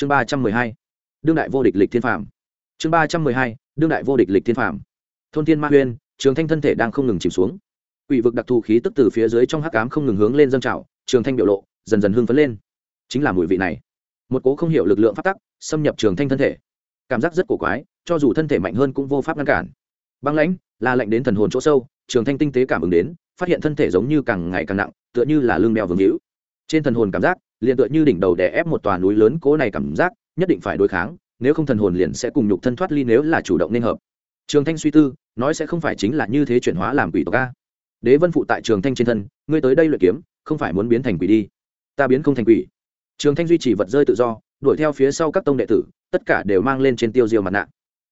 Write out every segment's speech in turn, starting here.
chương ba trăm mười hai, đương đại vô địch lịch thiên phạm chương ba trăm mười hai, đương đại vô địch lịch thiên phạm thôn thiên ma huyên, trường thanh thân thể đang không ngừng chìm xuống. Quỷ vực đặc thù khí tức từ phía dưới trong hắc cám không ngừng hướng lên dâng trào, trường thanh biểu lộ dần dần hưng phấn lên. Chính là mùi vị này. Một cố không hiểu lực lượng phát tắc, xâm nhập trường thanh thân thể. Cảm giác rất cổ quái, cho dù thân thể mạnh hơn cũng vô pháp ngăn cản. Băng lãnh là lệnh đến thần hồn chỗ sâu, trường thanh tinh tế cảm ứng đến, phát hiện thân thể giống như càng ngày càng nặng, tựa như là lưng đeo vương hữu. Trên thần hồn cảm giác liền tựa như đỉnh đầu đè ép một tòa núi lớn cố này cảm giác, nhất định phải đối kháng, nếu không thần hồn liền sẽ cùng nhục thân thoát ly nếu là chủ động nên hợp. Trường thanh suy tư, nói sẽ không phải chính là như thế chuyển hóa làm quỷ tộc a. Đế vân phụ tại trường thanh trên thân, ngươi tới đây luyện kiếm, không phải muốn biến thành quỷ đi. Ta biến không thành quỷ. Trường thanh duy trì vật rơi tự do, đuổi theo phía sau các tông đệ tử, tất cả đều mang lên trên tiêu diêu mặt nạ.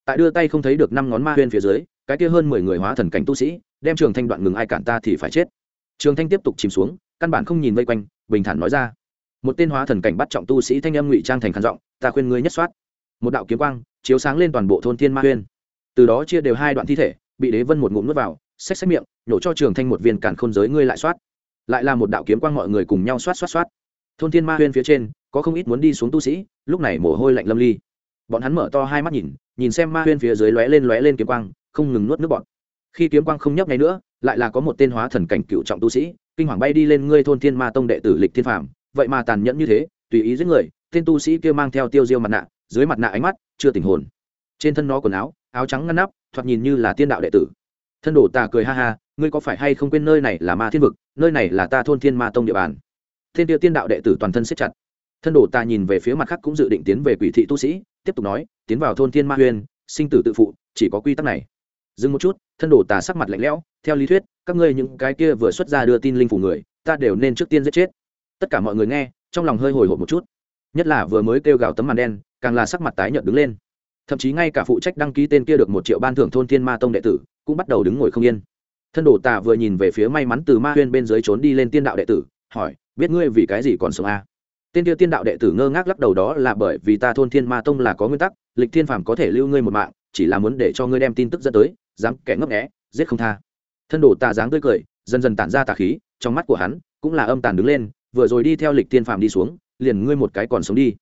Tại đưa tay không thấy được năm ngón ma huyên phía dưới, cái kia hơn mười người hóa thần cảnh tu sĩ, đem trường thanh đoạn ngừng ai cản ta thì phải chết. Trường thanh tiếp tục chìm xuống, căn bản không nhìn vây quanh, bình thản nói ra một tên hóa thần cảnh bắt trọng tu sĩ thanh âm ngụy trang thành khăn giọng, ta khuyên ngươi nhất soát. Một đạo kiếm quang chiếu sáng lên toàn bộ thôn thiên ma huyên từ đó chia đều hai đoạn thi thể, bị đế vân một ngụm nuốt vào, xách xách miệng, nhổ cho trường thanh một viên cản khôn giới ngươi lại soát. Lại là một đạo kiếm quang mọi người cùng nhau soát soát soát. Thôn thiên ma huyên phía trên, có không ít muốn đi xuống tu sĩ, lúc này mồ hôi lạnh lâm ly. Bọn hắn mở to hai mắt nhìn nhìn xem ma huyên phía dưới lóe lên lóe lên kiếm quang, không ngừng nuốt nước bọn khi kiếm quang không nhấp ngay nữa, lại là có một tên hóa thần cảnh cựu trọng tu sĩ, kinh hoàng bay đi lên ngươi thôn thiên ma tông đệ tử lịch thiên phàm vậy mà tàn nhẫn như thế, tùy ý giết người, tên tu sĩ kia mang theo tiêu diêu mặt nạ, dưới mặt nạ ánh mắt chưa tình hồn. Trên thân nó quần áo áo trắng ngăn nắp, thoạt nhìn như là tiên đạo đệ tử. Thân đổ tà cười ha ha, ngươi có phải hay không quên nơi này là ma thiên vực, nơi này là ta thôn thiên ma tông địa bàn? Thiên tiêu tiên đạo đệ tử toàn thân siết chặt. Thân đổ tà nhìn về phía mặt khác cũng dự định tiến về quỷ thị tu sĩ, tiếp tục nói, tiến vào thôn thiên ma huyên sinh tử tự phụ, chỉ có quy tắc này. Dừng một chút, thân đổ tà sắc mặt lạnh lẽo, theo lý thuyết, các ngươi những cái kia vừa xuất ra đưa tin linh phủ người, ta đều nên trước tiên giết chết tất cả mọi người nghe, trong lòng hơi hồi hộp một chút. Nhất là vừa mới kêu gào tấm màn đen, càng là sắc mặt tái nhợt đứng lên. Thậm chí ngay cả phụ trách đăng ký tên kia được một triệu ban thưởng thôn thiên ma tông đệ tử, cũng bắt đầu đứng ngồi không yên. Thân đồ tà vừa nhìn về phía may mắn từ ma huyên bên dưới trốn đi lên tiên đạo đệ tử, hỏi, biết ngươi vì cái gì còn sống a à? tên kia tiên đạo đệ tử ngơ ngác lắc đầu đó là bởi vì ta thôn thiên ma tông là có nguyên tắc, lịch thiên phàm có thể lưu ngươi một mạng, chỉ là muốn để cho ngươi đem tin tức dẫn tới, dám kẻ ngấp nghẽ giết không tha. Thân đồ tà dáng tươi cười, dần dần tản ra tà khí, trong mắt của hắn cũng là âm tàn đứng lên vừa rồi đi theo lịch tiên phàm đi xuống, liền ngươi một cái còn sống đi.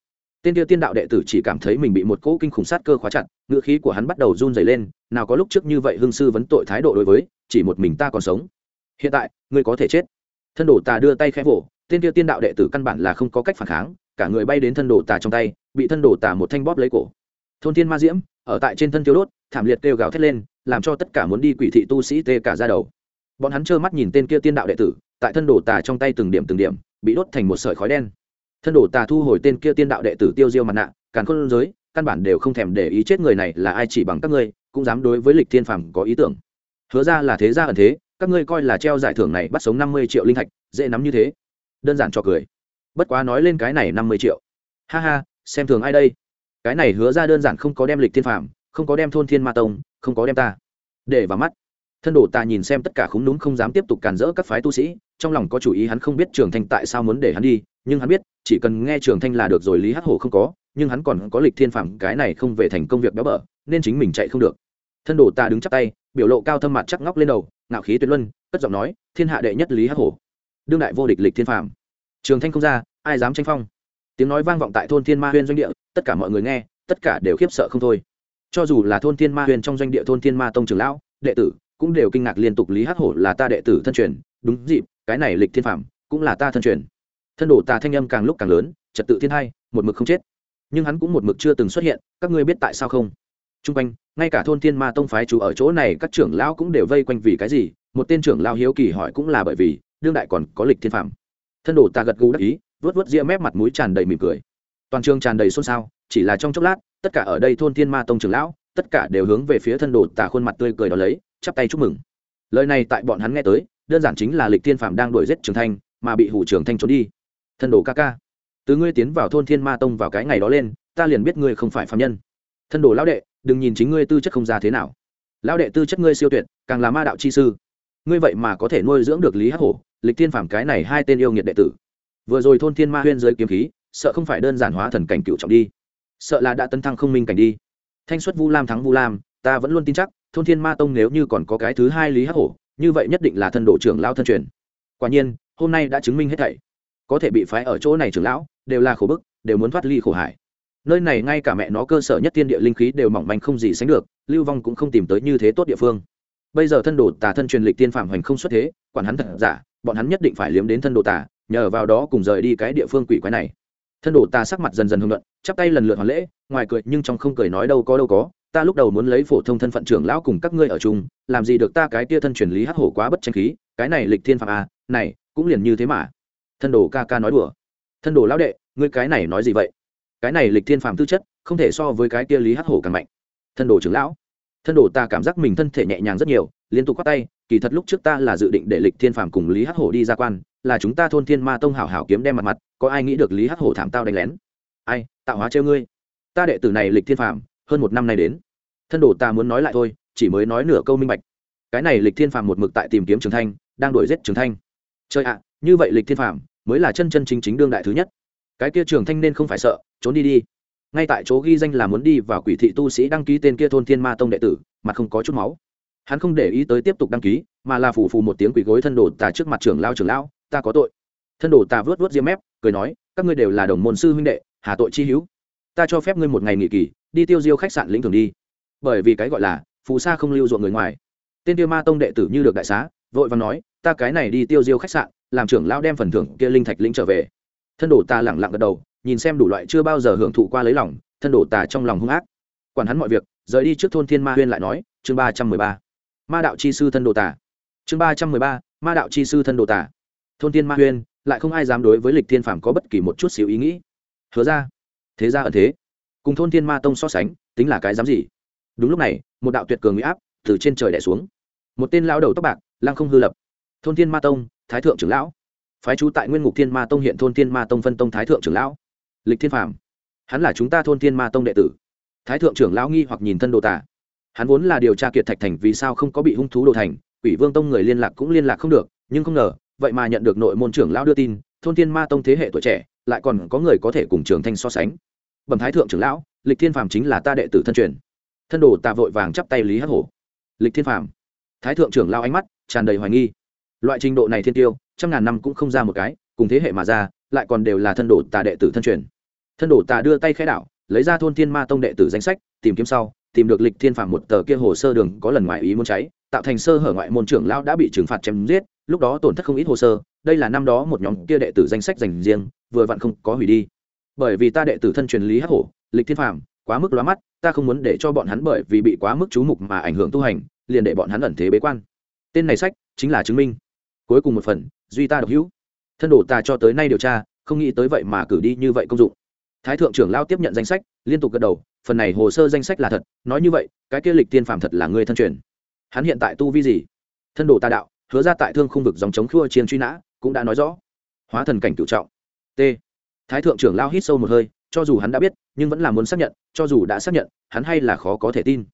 Tên kia tiên đạo đệ tử chỉ cảm thấy mình bị một cỗ kinh khủng sát cơ khóa chặt ngựa khí của hắn bắt đầu run dày lên, nào có lúc trước như vậy hương sư vấn tội thái độ đối với, chỉ một mình ta còn sống. Hiện tại, ngươi có thể chết. Thân đồ tà đưa tay khẽ vỗ, tên kia tiên đạo đệ tử căn bản là không có cách phản kháng, cả người bay đến thân đồ tà trong tay, bị thân đồ tà một thanh bóp lấy cổ. Thôn thiên ma diễm, ở tại trên thân tiêu đốt, thảm liệt kêu gào thét lên, làm cho tất cả muốn đi quỷ thị tu sĩ tê cả ra đầu. Bọn hắn trơ mắt nhìn tên kia tiên đạo đệ tử, tại thân đồ tà trong tay từng điểm từng điểm bị đốt thành một sợi khói đen. Thân đồ tà thu hồi tên kia tiên đạo đệ tử tiêu diêu mặt nạ, càn khôn giới, căn bản đều không thèm để ý chết người này là ai chỉ bằng các ngươi, cũng dám đối với lịch thiên phàm có ý tưởng. Hứa ra là thế gia ẩn thế, các ngươi coi là treo giải thưởng này bắt sống năm mươi triệu linh thạch, dễ nắm như thế. Đơn giản cho cười. Bất quá nói lên cái này năm mươi triệu. Ha ha, xem thường ai đây? Cái này hứa ra đơn giản không có đem lịch thiên phàm, không có đem thôn thiên ma tông, không có đem ta. Để vào mắt thân đồ ta nhìn xem tất cả khúng núm không dám tiếp tục cản rỡ các phái tu sĩ, trong lòng có chủ ý hắn không biết trường thanh tại sao muốn để hắn đi, nhưng hắn biết, chỉ cần nghe trường thanh là được rồi lý hắc hổ không có, nhưng hắn còn có lịch thiên phạm cái này không về thành công việc béo bở, nên chính mình chạy không được. Thân đồ ta đứng chắp tay, biểu lộ cao thâm mặt chắc ngóc lên đầu, ngạo khí tuyệt luân, cất giọng nói, thiên hạ đệ nhất lý hắc hổ, đương đại vô địch lịch thiên phạm trường thanh không ra, ai dám tranh phong? Tiếng nói vang vọng tại thôn thiên ma huyên doanh địa, tất cả mọi người nghe, tất cả đều khiếp sợ không thôi. Cho dù là thôn thiên ma huyên trong doanh địa thôn thiên ma tông trường lão, đệ tử cũng đều kinh ngạc liên tục lý hắc hổ là ta đệ tử thân truyền. Đúng dịp, cái này lịch thiên phạm cũng là ta thân truyền. Thân đổ tà thanh âm càng lúc càng lớn, trật tự thiên hai, một mực không chết. Nhưng hắn cũng một mực chưa từng xuất hiện, các ngươi biết tại sao không? T r u n g quanh, ngay cả thôn thiên ma tông phái chủ ở chỗ này, các trưởng lão cũng đều vây quanh vì cái gì? Một tên trưởng lao hiếu kỳ hỏi cũng là bởi vì, đương đại còn có lịch thiên phạm. Thân đổ tà gật gù đắc ý vớt vớt ria mép mặt mũi tràn đầy mỉm cười. Toàn trường tràn đầy xôn xao, chỉ là trong chốc lát, tất cả ở đây thôn thiên ma tông trưởng lão, tất cả đều hướng về phía thân đồ tà khuôn mặt tươi cười đó lấy chắp tay chúc mừng. Lời này tại bọn hắn nghe tới, đơn giản chính là lịch thiên phạm đang đuổi giết trường thanh, mà bị hủ trường thanh trốn đi. Thân đồ ca ca, từ ngươi tiến vào thôn thiên ma tông vào cái ngày đó lên, ta liền biết ngươi không phải phạm nhân. Thân đồ lão đệ, đừng nhìn chính ngươi tư chất không ra thế nào. Lão đệ tư chất ngươi siêu tuyệt, càng là ma đạo chi sư. Ngươi vậy mà có thể nuôi dưỡng được lý hắc hổ, lịch thiên phạm cái này hai tên yêu nghiệt đệ tử. Vừa rồi thôn thiên ma huyên dưới kiếm khí, sợ không phải đơn giản hóa thần cảnh cựu trọng đi. Sợ là đã tấn thăng không minh cảnh đi. Thanh xuất vu lam thắng vu lam, ta vẫn luôn tin chắc thôn thiên ma tông nếu như còn có cái thứ hai lý hắc hổ, như vậy nhất định là thân độ trưởng lao thân truyền. Quả nhiên, hôm nay đã chứng minh hết thảy. Có thể bị phái ở chỗ này trưởng lão, đều là khổ bức, đều muốn thoát ly khổ hải. Nơi này ngay cả mẹ nó cơ sở nhất thiên địa linh khí đều mỏng manh không gì sánh được, lưu vong cũng không tìm tới như thế tốt địa phương. Bây giờ thân đồ tà thân truyền lịch tiên phạm hoành không xuất thế, quản hắn thật giả, bọn hắn nhất định phải liếm đến thân đồ tà, nhờ vào đó cùng rời đi cái địa phương quỷ quái này. Thân đồ tà sắc mặt dần dần hưng luận, chắp tay lần lượt hoàn lễ, ngoài cười nhưng trong không cười nói đâu có đâu có ta lúc đầu muốn lấy phổ thông thân phận trưởng lão cùng các ngươi ở chung, làm gì được ta cái tia thân truyền lý hắc hổ quá bất tranh khí, cái này lịch thiên phạm à này, cũng liền như thế mà. Thân đồ ca ca nói đùa. Thân đồ lão đệ, ngươi cái này nói gì vậy? Cái này lịch thiên phạm tư chất, không thể so với cái tia lý hắc hổ càng mạnh. Thân đồ trưởng lão. Thân đồ ta cảm giác mình thân thể nhẹ nhàng rất nhiều, liên tục quát tay, kỳ thật lúc trước ta là dự định để lịch thiên phạm cùng lý hắc hổ đi ra quan, là chúng ta thôn thiên ma tông hảo hảo kiếm đem mặt mặt, có ai nghĩ được lý hắc hổ thảm tao đánh lén? Ai, tạo hóa treo ngươi. Ta đệ tử này lịch thiên phạm hơn một năm nay đến. Thân đồ ta muốn nói lại thôi, chỉ mới nói nửa câu minh bạch. Cái này lịch thiên phạm một mực tại tìm kiếm trường thanh, đang đuổi giết trường thanh. Chơi ạ, như vậy lịch thiên phạm mới là chân chân chính chính đương đại thứ nhất. Cái kia trường thanh nên không phải sợ, trốn đi đi. Ngay tại chỗ ghi danh là muốn đi vào quỷ thị tu sĩ đăng ký tên kia thôn thiên ma tông đệ tử mà không có chút máu. Hắn không để ý tới tiếp tục đăng ký, mà là phủ phù một tiếng quỷ gối thân đồ tà trước mặt trưởng lao trưởng lão ta có tội. Thân đồ tà vớt vớt diêm mép, cười nói, các ngươi đều là đồng môn sư huynh đệ, hà tội chi hữu. Ta cho phép ngươi một ngày nghỉ kỳ đi tiêu diêu khách sạn lĩnh thường đi. Bởi vì cái gọi là, phù sa không lưu ruộng người ngoài. Tên tiêu ma tông đệ tử như được đại xá, vội và nói, ta cái này đi tiêu diêu khách sạn, làm trưởng lão đem phần thưởng kia linh thạch lĩnh trở về. Thân đồ ta lẳng lặng gật đầu, nhìn xem đủ loại chưa bao giờ hưởng thụ qua lấy lòng, thân đồ ta trong lòng hung ác. Quản hắn mọi việc, rời đi trước thôn thiên ma huyên lại nói, chương ba trăm mười ba, ma đạo chi sư thân đồ ta chương ba trăm mười ba, ma đạo chi sư thân đồ ta thôn thiên ma huyên, lại không ai dám đối với lịch thiên phàm có bất kỳ một chút xíu ý nghĩ. Hứa ra. Thế ra ở thế cùng thôn thiên ma tông so sánh, tính là cái dám gì? Đúng lúc này, một đạo tuyệt cường huy áp từ trên trời đẻ xuống. Một tên lão đầu tóc bạc, lăng không hư lập. Thôn thiên ma tông, thái thượng trưởng lão. Phái trú tại nguyên ngục thiên ma tông hiện thôn thiên ma tông phân tông thái thượng trưởng lão. Lịch thiên phàm. Hắn là chúng ta thôn thiên ma tông đệ tử. Thái thượng trưởng lão nghi hoặc nhìn thân đồ tả hắn vốn là điều tra kiệt thạch thành vì sao không có bị hung thú đồ thành, quỷ vương tông người liên lạc cũng liên lạc không được, nhưng không ngờ, vậy mà nhận được nội môn trưởng lão đưa tin, thôn thiên ma tông thế hệ tuổi trẻ, lại còn có người có thể cùng trường thanh so sánh bẩm thái thượng trưởng lão, lịch thiên phàm chính là ta đệ tử thân truyền. Thân đồ tạ vội vàng chắp tay lý hắc hổ. Lịch thiên phàm. Thái thượng trưởng lao ánh mắt tràn đầy hoài nghi. Loại trình độ này thiên tiêu, trăm ngàn năm cũng không ra một cái, cùng thế hệ mà ra, lại còn đều là thân đồ tà đệ tử thân truyền. Thân đồ tà đưa tay khai đảo, lấy ra thôn thiên ma tông đệ tử danh sách, tìm kiếm sau, tìm được lịch thiên phàm một tờ kia hồ sơ đường có lần ngoại ý muốn cháy, tạo thành sơ hở ngoại môn trưởng lão đã bị trừng phạt chém giết, lúc đó tổn thất không ít hồ sơ, đây là năm đó một nhóm kia đệ tử danh sách dành riêng, vừa vặn không có hủy đi bởi vì ta đệ tử thân truyền lý hắc hổ, lịch thiên phàm, quá mức lóa mắt, ta không muốn để cho bọn hắn bởi vì bị quá mức chú mục mà ảnh hưởng tu hành, liền để bọn hắn ẩn thế bế quan. Tên này sách chính là chứng minh. Cuối cùng một phần, duy ta độc hữu. Thân đồ ta cho tới nay điều tra, không nghĩ tới vậy mà cử đi như vậy công dụng. Thái thượng trưởng lao tiếp nhận danh sách, liên tục gật đầu, phần này hồ sơ danh sách là thật, nói như vậy, cái kia lịch tiên phàm thật là người thân truyền. Hắn hiện tại tu vi gì? Thân đồ ta đạo, hứa ra tại thương khung vực dòng chống khua chiên truy nã, cũng đã nói rõ. Hóa thần cảnh cựu trọng. T thái thượng trưởng lao hít sâu một hơi, cho dù hắn đã biết, nhưng vẫn là muốn xác nhận, cho dù đã xác nhận, hắn hay là khó có thể tin.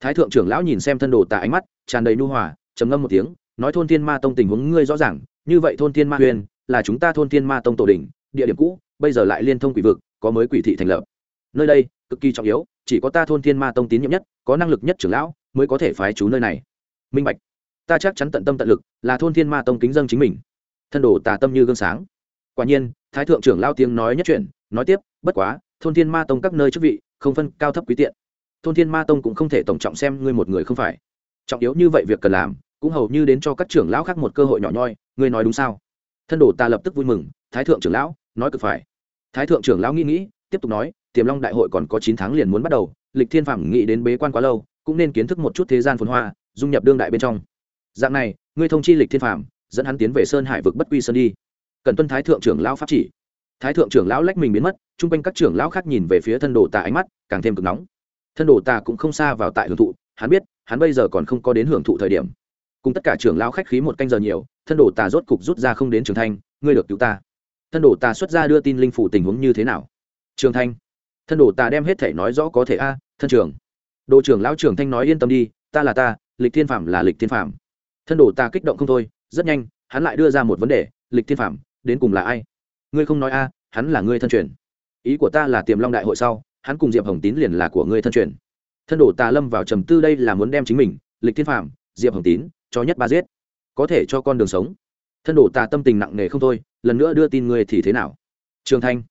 Thái thượng trưởng lão nhìn xem thân đồ tà ánh mắt, tràn đầy nu hòa, trầm ngâm một tiếng, nói thôn thiên ma tông tình huống ngươi rõ ràng, như vậy thôn thiên ma huyền, là chúng ta thôn thiên ma tông tổ đình địa điểm cũ, bây giờ lại liên thông quỷ vực, có mới quỷ thị thành lập. Nơi đây, cực kỳ trọng yếu, chỉ có ta thôn thiên ma tông tín nhiệm nhất, có năng lực nhất trưởng lão, mới có thể phái chú nơi này. Minh bạch, ta chắc chắn tận tâm tận lực, là thôn thiên ma tông kính dân chính mình. Thân đồ tà tâm như gương sáng. Quả nhiên thái thượng trưởng lao tiếng nói nhất chuyển, nói tiếp, bất quá, thôn thiên ma tông các nơi chức vị không phân cao thấp quý tiện. Thôn thiên ma tông cũng không thể tổng trọng xem ngươi một người không phải. Trọng yếu như vậy việc cần làm, cũng hầu như đến cho các trưởng lão khác một cơ hội nhỏ nhoi, ngươi nói đúng sao? Thân đồ ta lập tức vui mừng, thái thượng trưởng lão, nói cực phải. Thái thượng trưởng lão nghĩ nghĩ, tiếp tục nói, tiềm long đại hội còn có chín tháng liền muốn bắt đầu, lịch thiên phạm nghĩ đến bế quan quá lâu, cũng nên kiến thức một chút thế gian phồn hoa, dung nhập đương đại bên trong. Dạng này, ngươi thông chi lịch thiên phạm dẫn hắn tiến về sơn hải vực bất quy sơn đi cần tuân thái thượng trưởng lão pháp chỉ. Thái thượng trưởng lão lách mình biến mất, chung quanh các trưởng lão khác nhìn về phía thân đồ tà ánh mắt, càng thêm cực nóng. Thân đồ tà cũng không xa vào tại hưởng thụ, hắn biết, hắn bây giờ còn không có đến hưởng thụ thời điểm. Cùng tất cả trưởng lão khách khí một canh giờ nhiều, thân đồ tà rốt cục rút ra không đến trường thanh, ngươi được cứu ta. Thân đồ tà xuất ra đưa tin linh phủ tình huống như thế nào? Trường thanh. Thân đồ tà đem hết thể nói rõ có thể a, thân trường đồ trưởng lão trường thanh nói yên tâm đi, ta là ta, lịch thiên phạm là lịch thiên phạm. Thân đồ tà kích động không thôi, rất nhanh, hắn lại đưa ra một vấn đề, lịch thiên phạm đến cùng là ai? Ngươi không nói a, hắn là ngươi thân truyền. Ý của ta là tiềm long đại hội sau, hắn cùng diệp hồng tín liền là của ngươi thân truyền. Thân đồ tà lâm vào trầm tư đây là muốn đem chính mình, lịch thiên phạm diệp hồng tín, cho nhất ba giết. Có thể cho con đường sống. Thân đồ tà tâm tình nặng nề không thôi, lần nữa đưa tin ngươi thì thế nào? Trường thanh.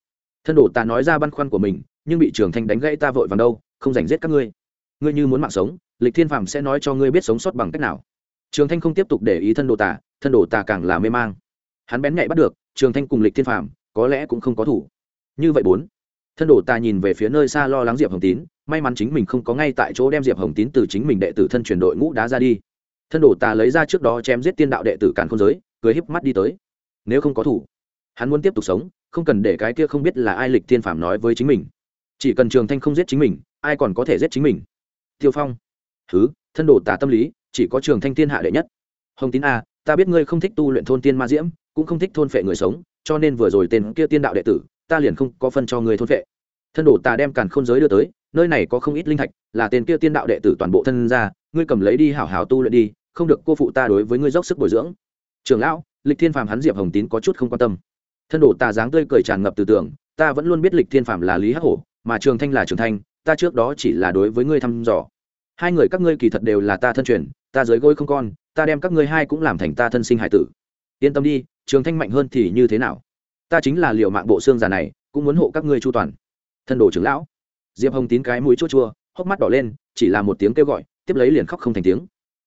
Thân đồ tà nói ra băn khoăn của mình, nhưng bị trường thanh đánh gãy ta vội vàng đâu, không giành giết các ngươi. Ngươi như muốn mạng sống, lịch thiên phạm sẽ nói cho ngươi biết sống sót bằng cách nào. Trường thanh không tiếp tục để ý thân đồ tà, thân đồ tà càng là mê mang. Hắn bén nhạy bắt được trường thanh cùng lịch thiên phàm, có lẽ cũng không có thủ. Như vậy bốn, thân đồ ta nhìn về phía nơi xa lo lắng diệp hồng tín, may mắn chính mình không có ngay tại chỗ đem diệp hồng tín từ chính mình đệ tử thân chuyển đội ngũ đá ra đi. Thân đồ ta lấy ra trước đó chém giết tiên đạo đệ tử càn không giới, cười híp mắt đi tới. Nếu không có thủ, hắn muốn tiếp tục sống, không cần để cái kia không biết là ai lịch thiên phàm nói với chính mình. Chỉ cần trường thanh không giết chính mình, ai còn có thể giết chính mình? Tiêu phong. Thứ thân đồ tà tâm lý, chỉ có trường thanh thiên hạ đệ nhất. Hồng tín a ta biết ngươi không thích tu luyện thôn tiên ma diễm cũng không thích thôn phệ người sống, cho nên vừa rồi tên kia tiên đạo đệ tử, ta liền không có phân cho người thôn phệ. Thân đồ ta đem càn khôn giới đưa tới, nơi này có không ít linh thạch, là tên kia tiên đạo đệ tử toàn bộ thân ra, ngươi cầm lấy đi hảo hảo tu luyện đi, không được cô phụ ta đối với ngươi dốc sức bồi dưỡng. Trường lão, lịch thiên phàm hắn diệp hồng tín có chút không quan tâm. Thân đồ ta dáng tươi cười tràn ngập từ tưởng, ta vẫn luôn biết lịch thiên phàm là lý hắc hổ, mà trường thanh là trường thanh, ta trước đó chỉ là đối với ngươi thăm dò. Hai người các ngươi kỳ thật đều là ta thân truyền, ta dưới gối không con, ta đem các ngươi hai cũng làm thành ta thân sinh hải tử. Yên tâm đi trường thanh mạnh hơn thì như thế nào? Ta chính là liệu mạng bộ xương già này, cũng muốn hộ các ngươi chu toàn. Thân đồ trưởng lão. Diệp hồng tín cái mũi chua chua, hốc mắt đỏ lên, chỉ là một tiếng kêu gọi, tiếp lấy liền khóc không thành tiếng.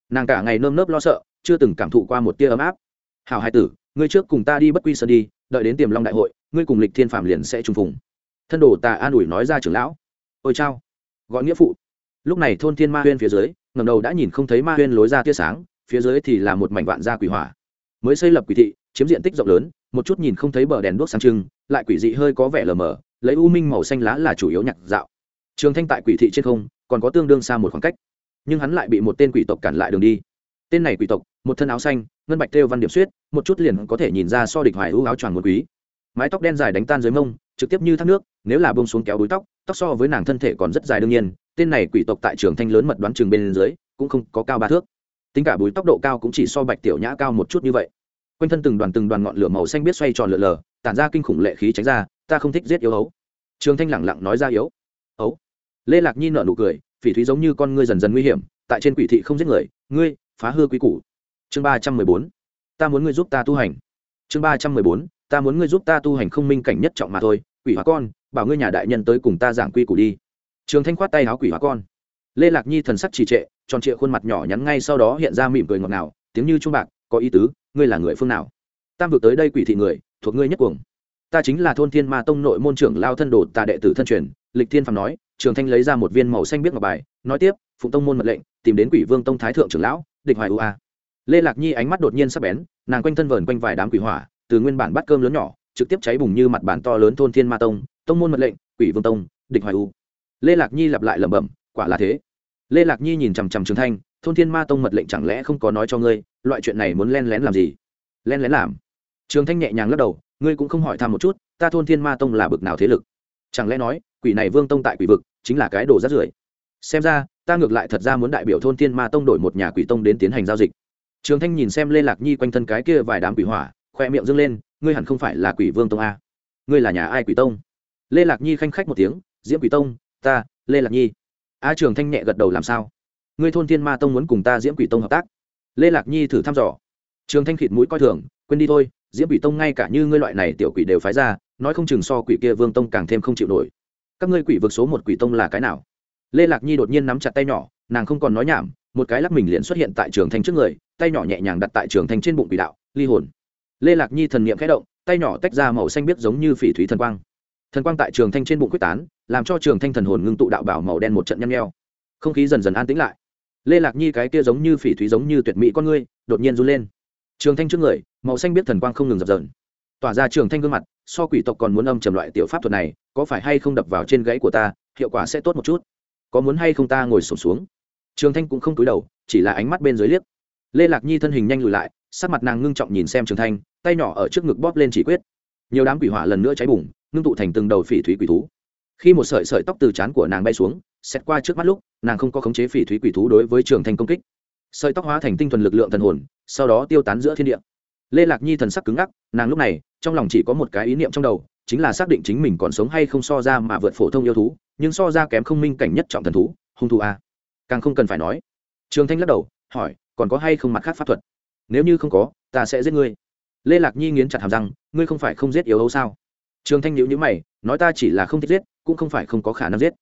Nàng cả ngày nơm nớp lo sợ, chưa từng cảm thụ qua một tia ấm áp. Hào hai tử, ngươi trước cùng ta đi bất quy sơn đi, đợi đến tiềm long đại hội, ngươi cùng lịch thiên phạm liền sẽ trùng phùng. Thân đồ ta an ủi nói ra trưởng lão. Ôi chao. Gọi nghĩa phụ. Lúc này thôn thiên ma huyên phía dưới ngầm đầu đã nhìn không thấy ma huyên lối ra tia sáng, phía dưới thì là một mảnh vạn gia quỷ hỏa. Mới xây lập quỷ thị chiếm diện tích rộng lớn, một chút nhìn không thấy bờ đèn đuốc sáng trưng, lại quỷ dị hơi có vẻ lờ mờ, lấy u minh màu xanh lá là chủ yếu nhạc dạo. Trường thanh tại quỷ thị trên không, còn có tương đương xa một khoảng cách, nhưng hắn lại bị một tên quỷ tộc cản lại đường đi. Tên này quỷ tộc, một thân áo xanh, ngân bạch thêu văn điểm suýt một chút liền có thể nhìn ra so địch hoài ưu áo choàng một quý. Mái tóc đen dài đánh tan dưới mông, trực tiếp như thác nước, nếu là bông xuống kéo đuôi tóc tóc so với nàng thân thể còn rất dài đương nhiên, tên này quỷ tộc tại trường thanh lớn mật đoán trường bên dưới, cũng không có cao ba thước. Tính cả búi tốc độ cao cũng chỉ so bạch tiểu nhã cao một chút như vậy quanh thân từng đoàn từng đoàn ngọn lửa màu xanh biết xoay tròn lượn lờ, tản ra kinh khủng lệ khí tránh ra, ta không thích giết yếu ấu. Trường thanh lẳng lặng nói ra yếu. Ấu. Lê lạc nhi nợ nụ cười, phỉ thúy giống như con ngươi dần dần nguy hiểm, tại trên quỷ thị không giết người, ngươi, phá hư quý củ. Chương ba trăm mười bốn. Ta muốn ngươi giúp ta tu hành. Chương ba trăm mười bốn. Ta muốn ngươi giúp ta tu hành không minh cảnh nhất trọng mà thôi, quỷ hóa con, bảo ngươi nhà đại nhân tới cùng ta giảng quy củ đi. Trường thanh khoát tay áo quỷ hóa con. Lê lạc nhi thần sắc trì trệ, tròn trịa khuôn mặt nhỏ nhắn ngay sau đó hiện ra mỉm cười ngọt ngào, tiếng như trung bạc có ý tứ, ngươi là người phương nào? Tam vực tới đây quỷ thị người, thuộc ngươi nhất cuồng. Ta chính là thôn thiên ma tông nội môn trưởng lao thân đồ tà đệ tử thân truyền, lịch thiên phàm nói, trường thanh lấy ra một viên màu xanh biết ngọc bài, nói tiếp, phụng tông môn mật lệnh, tìm đến quỷ vương tông thái thượng trưởng lão, địch hoài ua lê lạc nhi ánh mắt đột nhiên sắp bén, nàng quanh thân vờn quanh vài đám quỷ hỏa, từ nguyên bản bắt cơm lớn nhỏ, trực tiếp cháy bùng như mặt bàn to lớn thôn thiên ma tông tông môn mật lệnh, quỷ vương tông, địch hoài u. Lê lạc nhi lặp lại lẩm bẩm, quả là thế. Lê lạc nhi nhìn chằm chằm trường thanh, thôn thiên ma tông mật lệnh chẳng lẽ không có nói cho ngươi loại chuyện này muốn len lén làm gì? Len lén làm? Trường thanh nhẹ nhàng lắc đầu, ngươi cũng không hỏi thăm một chút, ta thôn thiên ma tông là bực nào thế lực? Chẳng lẽ nói, quỷ này vương tông tại quỷ vực, chính là cái đồ rát rưởi? Xem ra, ta ngược lại thật ra muốn đại biểu thôn thiên ma tông đổi một nhà quỷ tông đến tiến hành giao dịch. Trường thanh nhìn xem lê lạc nhi quanh thân cái kia vài đám quỷ hỏa, khoe miệng dâng lên, ngươi hẳn không phải là quỷ vương tông a ngươi là nhà ai quỷ tông? Lê lạc nhi khanh khách một tiếng, diễm quỷ tông, ta, lê lạc nhi. A trường thanh nhẹ gật đầu làm sao? Ngươi thôn thiên ma tông muốn cùng ta diễm quỷ tông hợp tác? Lê lạc nhi thử thăm dò. Trường thanh khịt mũi coi thường, quên đi thôi, diễm quỷ tông ngay cả như ngươi loại này tiểu quỷ đều phái ra, nói không chừng so quỷ kia vương tông càng thêm không chịu nổi. Các ngươi quỷ vực số một quỷ tông là cái nào? Lê lạc nhi đột nhiên nắm chặt tay nhỏ, nàng không còn nói nhảm, một cái lắc mình liền xuất hiện tại trường thanh trước người, tay nhỏ nhẹ nhàng đặt tại trường thanh trên bụng quỷ đạo, ly hồn. Lê lạc nhi thần niệm khẽ động, tay nhỏ tách ra màu xanh biết giống như phỉ thúy thần quang. Thần quang tại trường thanh trên bụng quyết tán, làm cho trường thanh thần hồn ngưng tụ đạo bảo màu đen một trận nhăn nheo. Không khí dần dần an tĩnh lại lê lạc nhi cái kia giống như phỉ thúy giống như tuyệt mỹ con ngươi, đột nhiên run lên. Trường thanh trước người, màu xanh biết thần quang không ngừng dập dờn. Tỏa ra trường thanh gương mặt, so quỷ tộc còn muốn âm trầm loại tiểu pháp thuật này, có phải hay không đập vào trên gãy của ta, hiệu quả sẽ tốt một chút. Có muốn hay không ta ngồi sổm xuống? Trường thanh cũng không túi đầu, chỉ là ánh mắt bên dưới liếc. Lê lạc nhi thân hình nhanh lùi lại, sắc mặt nàng ngưng trọng nhìn xem trường thanh, tay nhỏ ở trước ngực bóp lên chỉ quyết. Nhiều đám quỷ hỏa lần nữa cháy bùng, ngưng tụ thành từng đầu phỉ thúy quỷ thú khi một sợi sợi tóc từ trán của nàng bay xuống xét qua trước mắt lúc, nàng không có khống chế phỉ thúy quỷ thú đối với trường thanh công kích. Sợi tóc hóa thành tinh thuần lực lượng thần hồn, sau đó tiêu tán giữa thiên địa. Lê lạc nhi thần sắc cứng ngắc, nàng lúc này, trong lòng chỉ có một cái ý niệm trong đầu, chính là xác định chính mình còn sống hay không so ra mà vượt phổ thông yêu thú, nhưng so ra kém không minh cảnh nhất trọng thần thú, hung thú a. Càng không cần phải nói. Trường thanh lắc đầu, hỏi, còn có hay không mặt khác pháp thuật? Nếu như không có, ta sẽ giết ngươi. Lê lạc nhi nghiến chặt hàm răng, ngươi không phải không giết yếu ấu sao? Trường thanh nhữ nhữ mày, nói ta chỉ là không thích giết cũng không phải không có khả năng giết.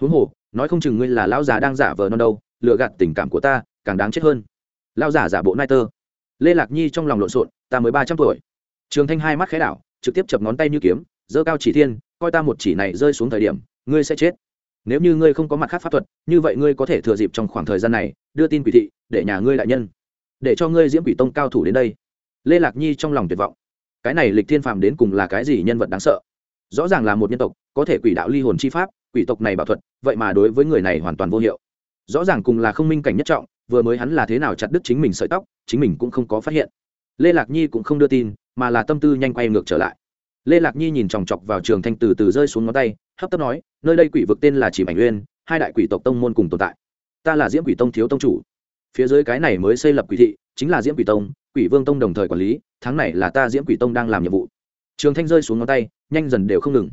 Huống hồ, nói không chừng ngươi là lão già đang giả vờ non đâu lựa gạt tình cảm của ta, càng đáng chết hơn. Lão giả giả bộ nai tơ. Lê lạc nhi trong lòng lộn xộn, ta mới ba trăm tuổi. Trường thanh hai mắt khẽ đảo, trực tiếp chập ngón tay như kiếm, giơ cao chỉ thiên, coi ta một chỉ này rơi xuống thời điểm, ngươi sẽ chết. Nếu như ngươi không có mặt khác pháp thuật, như vậy ngươi có thể thừa dịp trong khoảng thời gian này, đưa tin quỷ thị, để nhà ngươi đại nhân. Để cho ngươi diễm quỷ tông cao thủ đến đây. Lê lạc nhi trong lòng tuyệt vọng. Cái này lịch thiên phàm đến cùng là cái gì nhân vật đáng sợ? Rõ ràng là một nhân tộc, có thể quỷ đạo ly hồn chi pháp, quỷ tộc này bảo thuật, vậy mà đối với người này hoàn toàn vô hiệu. Rõ ràng cùng là không minh cảnh nhất trọng, vừa mới hắn là thế nào chặt đứt chính mình sợi tóc, chính mình cũng không có phát hiện. Lê lạc nhi cũng không đưa tin, mà là tâm tư nhanh quay ngược trở lại. Lê lạc nhi nhìn chòng chọc vào trường thanh từ từ rơi xuống ngón tay, hấp tấp nói, nơi đây quỷ vực tên là chỉ mảnh uyên, hai đại quỷ tộc tông môn cùng tồn tại. Ta là diễm quỷ tông thiếu tông chủ. Phía dưới cái này mới xây lập quỷ thị, chính là diễm quỷ tông, quỷ vương tông đồng thời quản lý, tháng này là ta diễm quỷ tông đang làm nhiệm vụ. Trường thanh rơi xuống ngón tay nhanh dần đều không ngừng.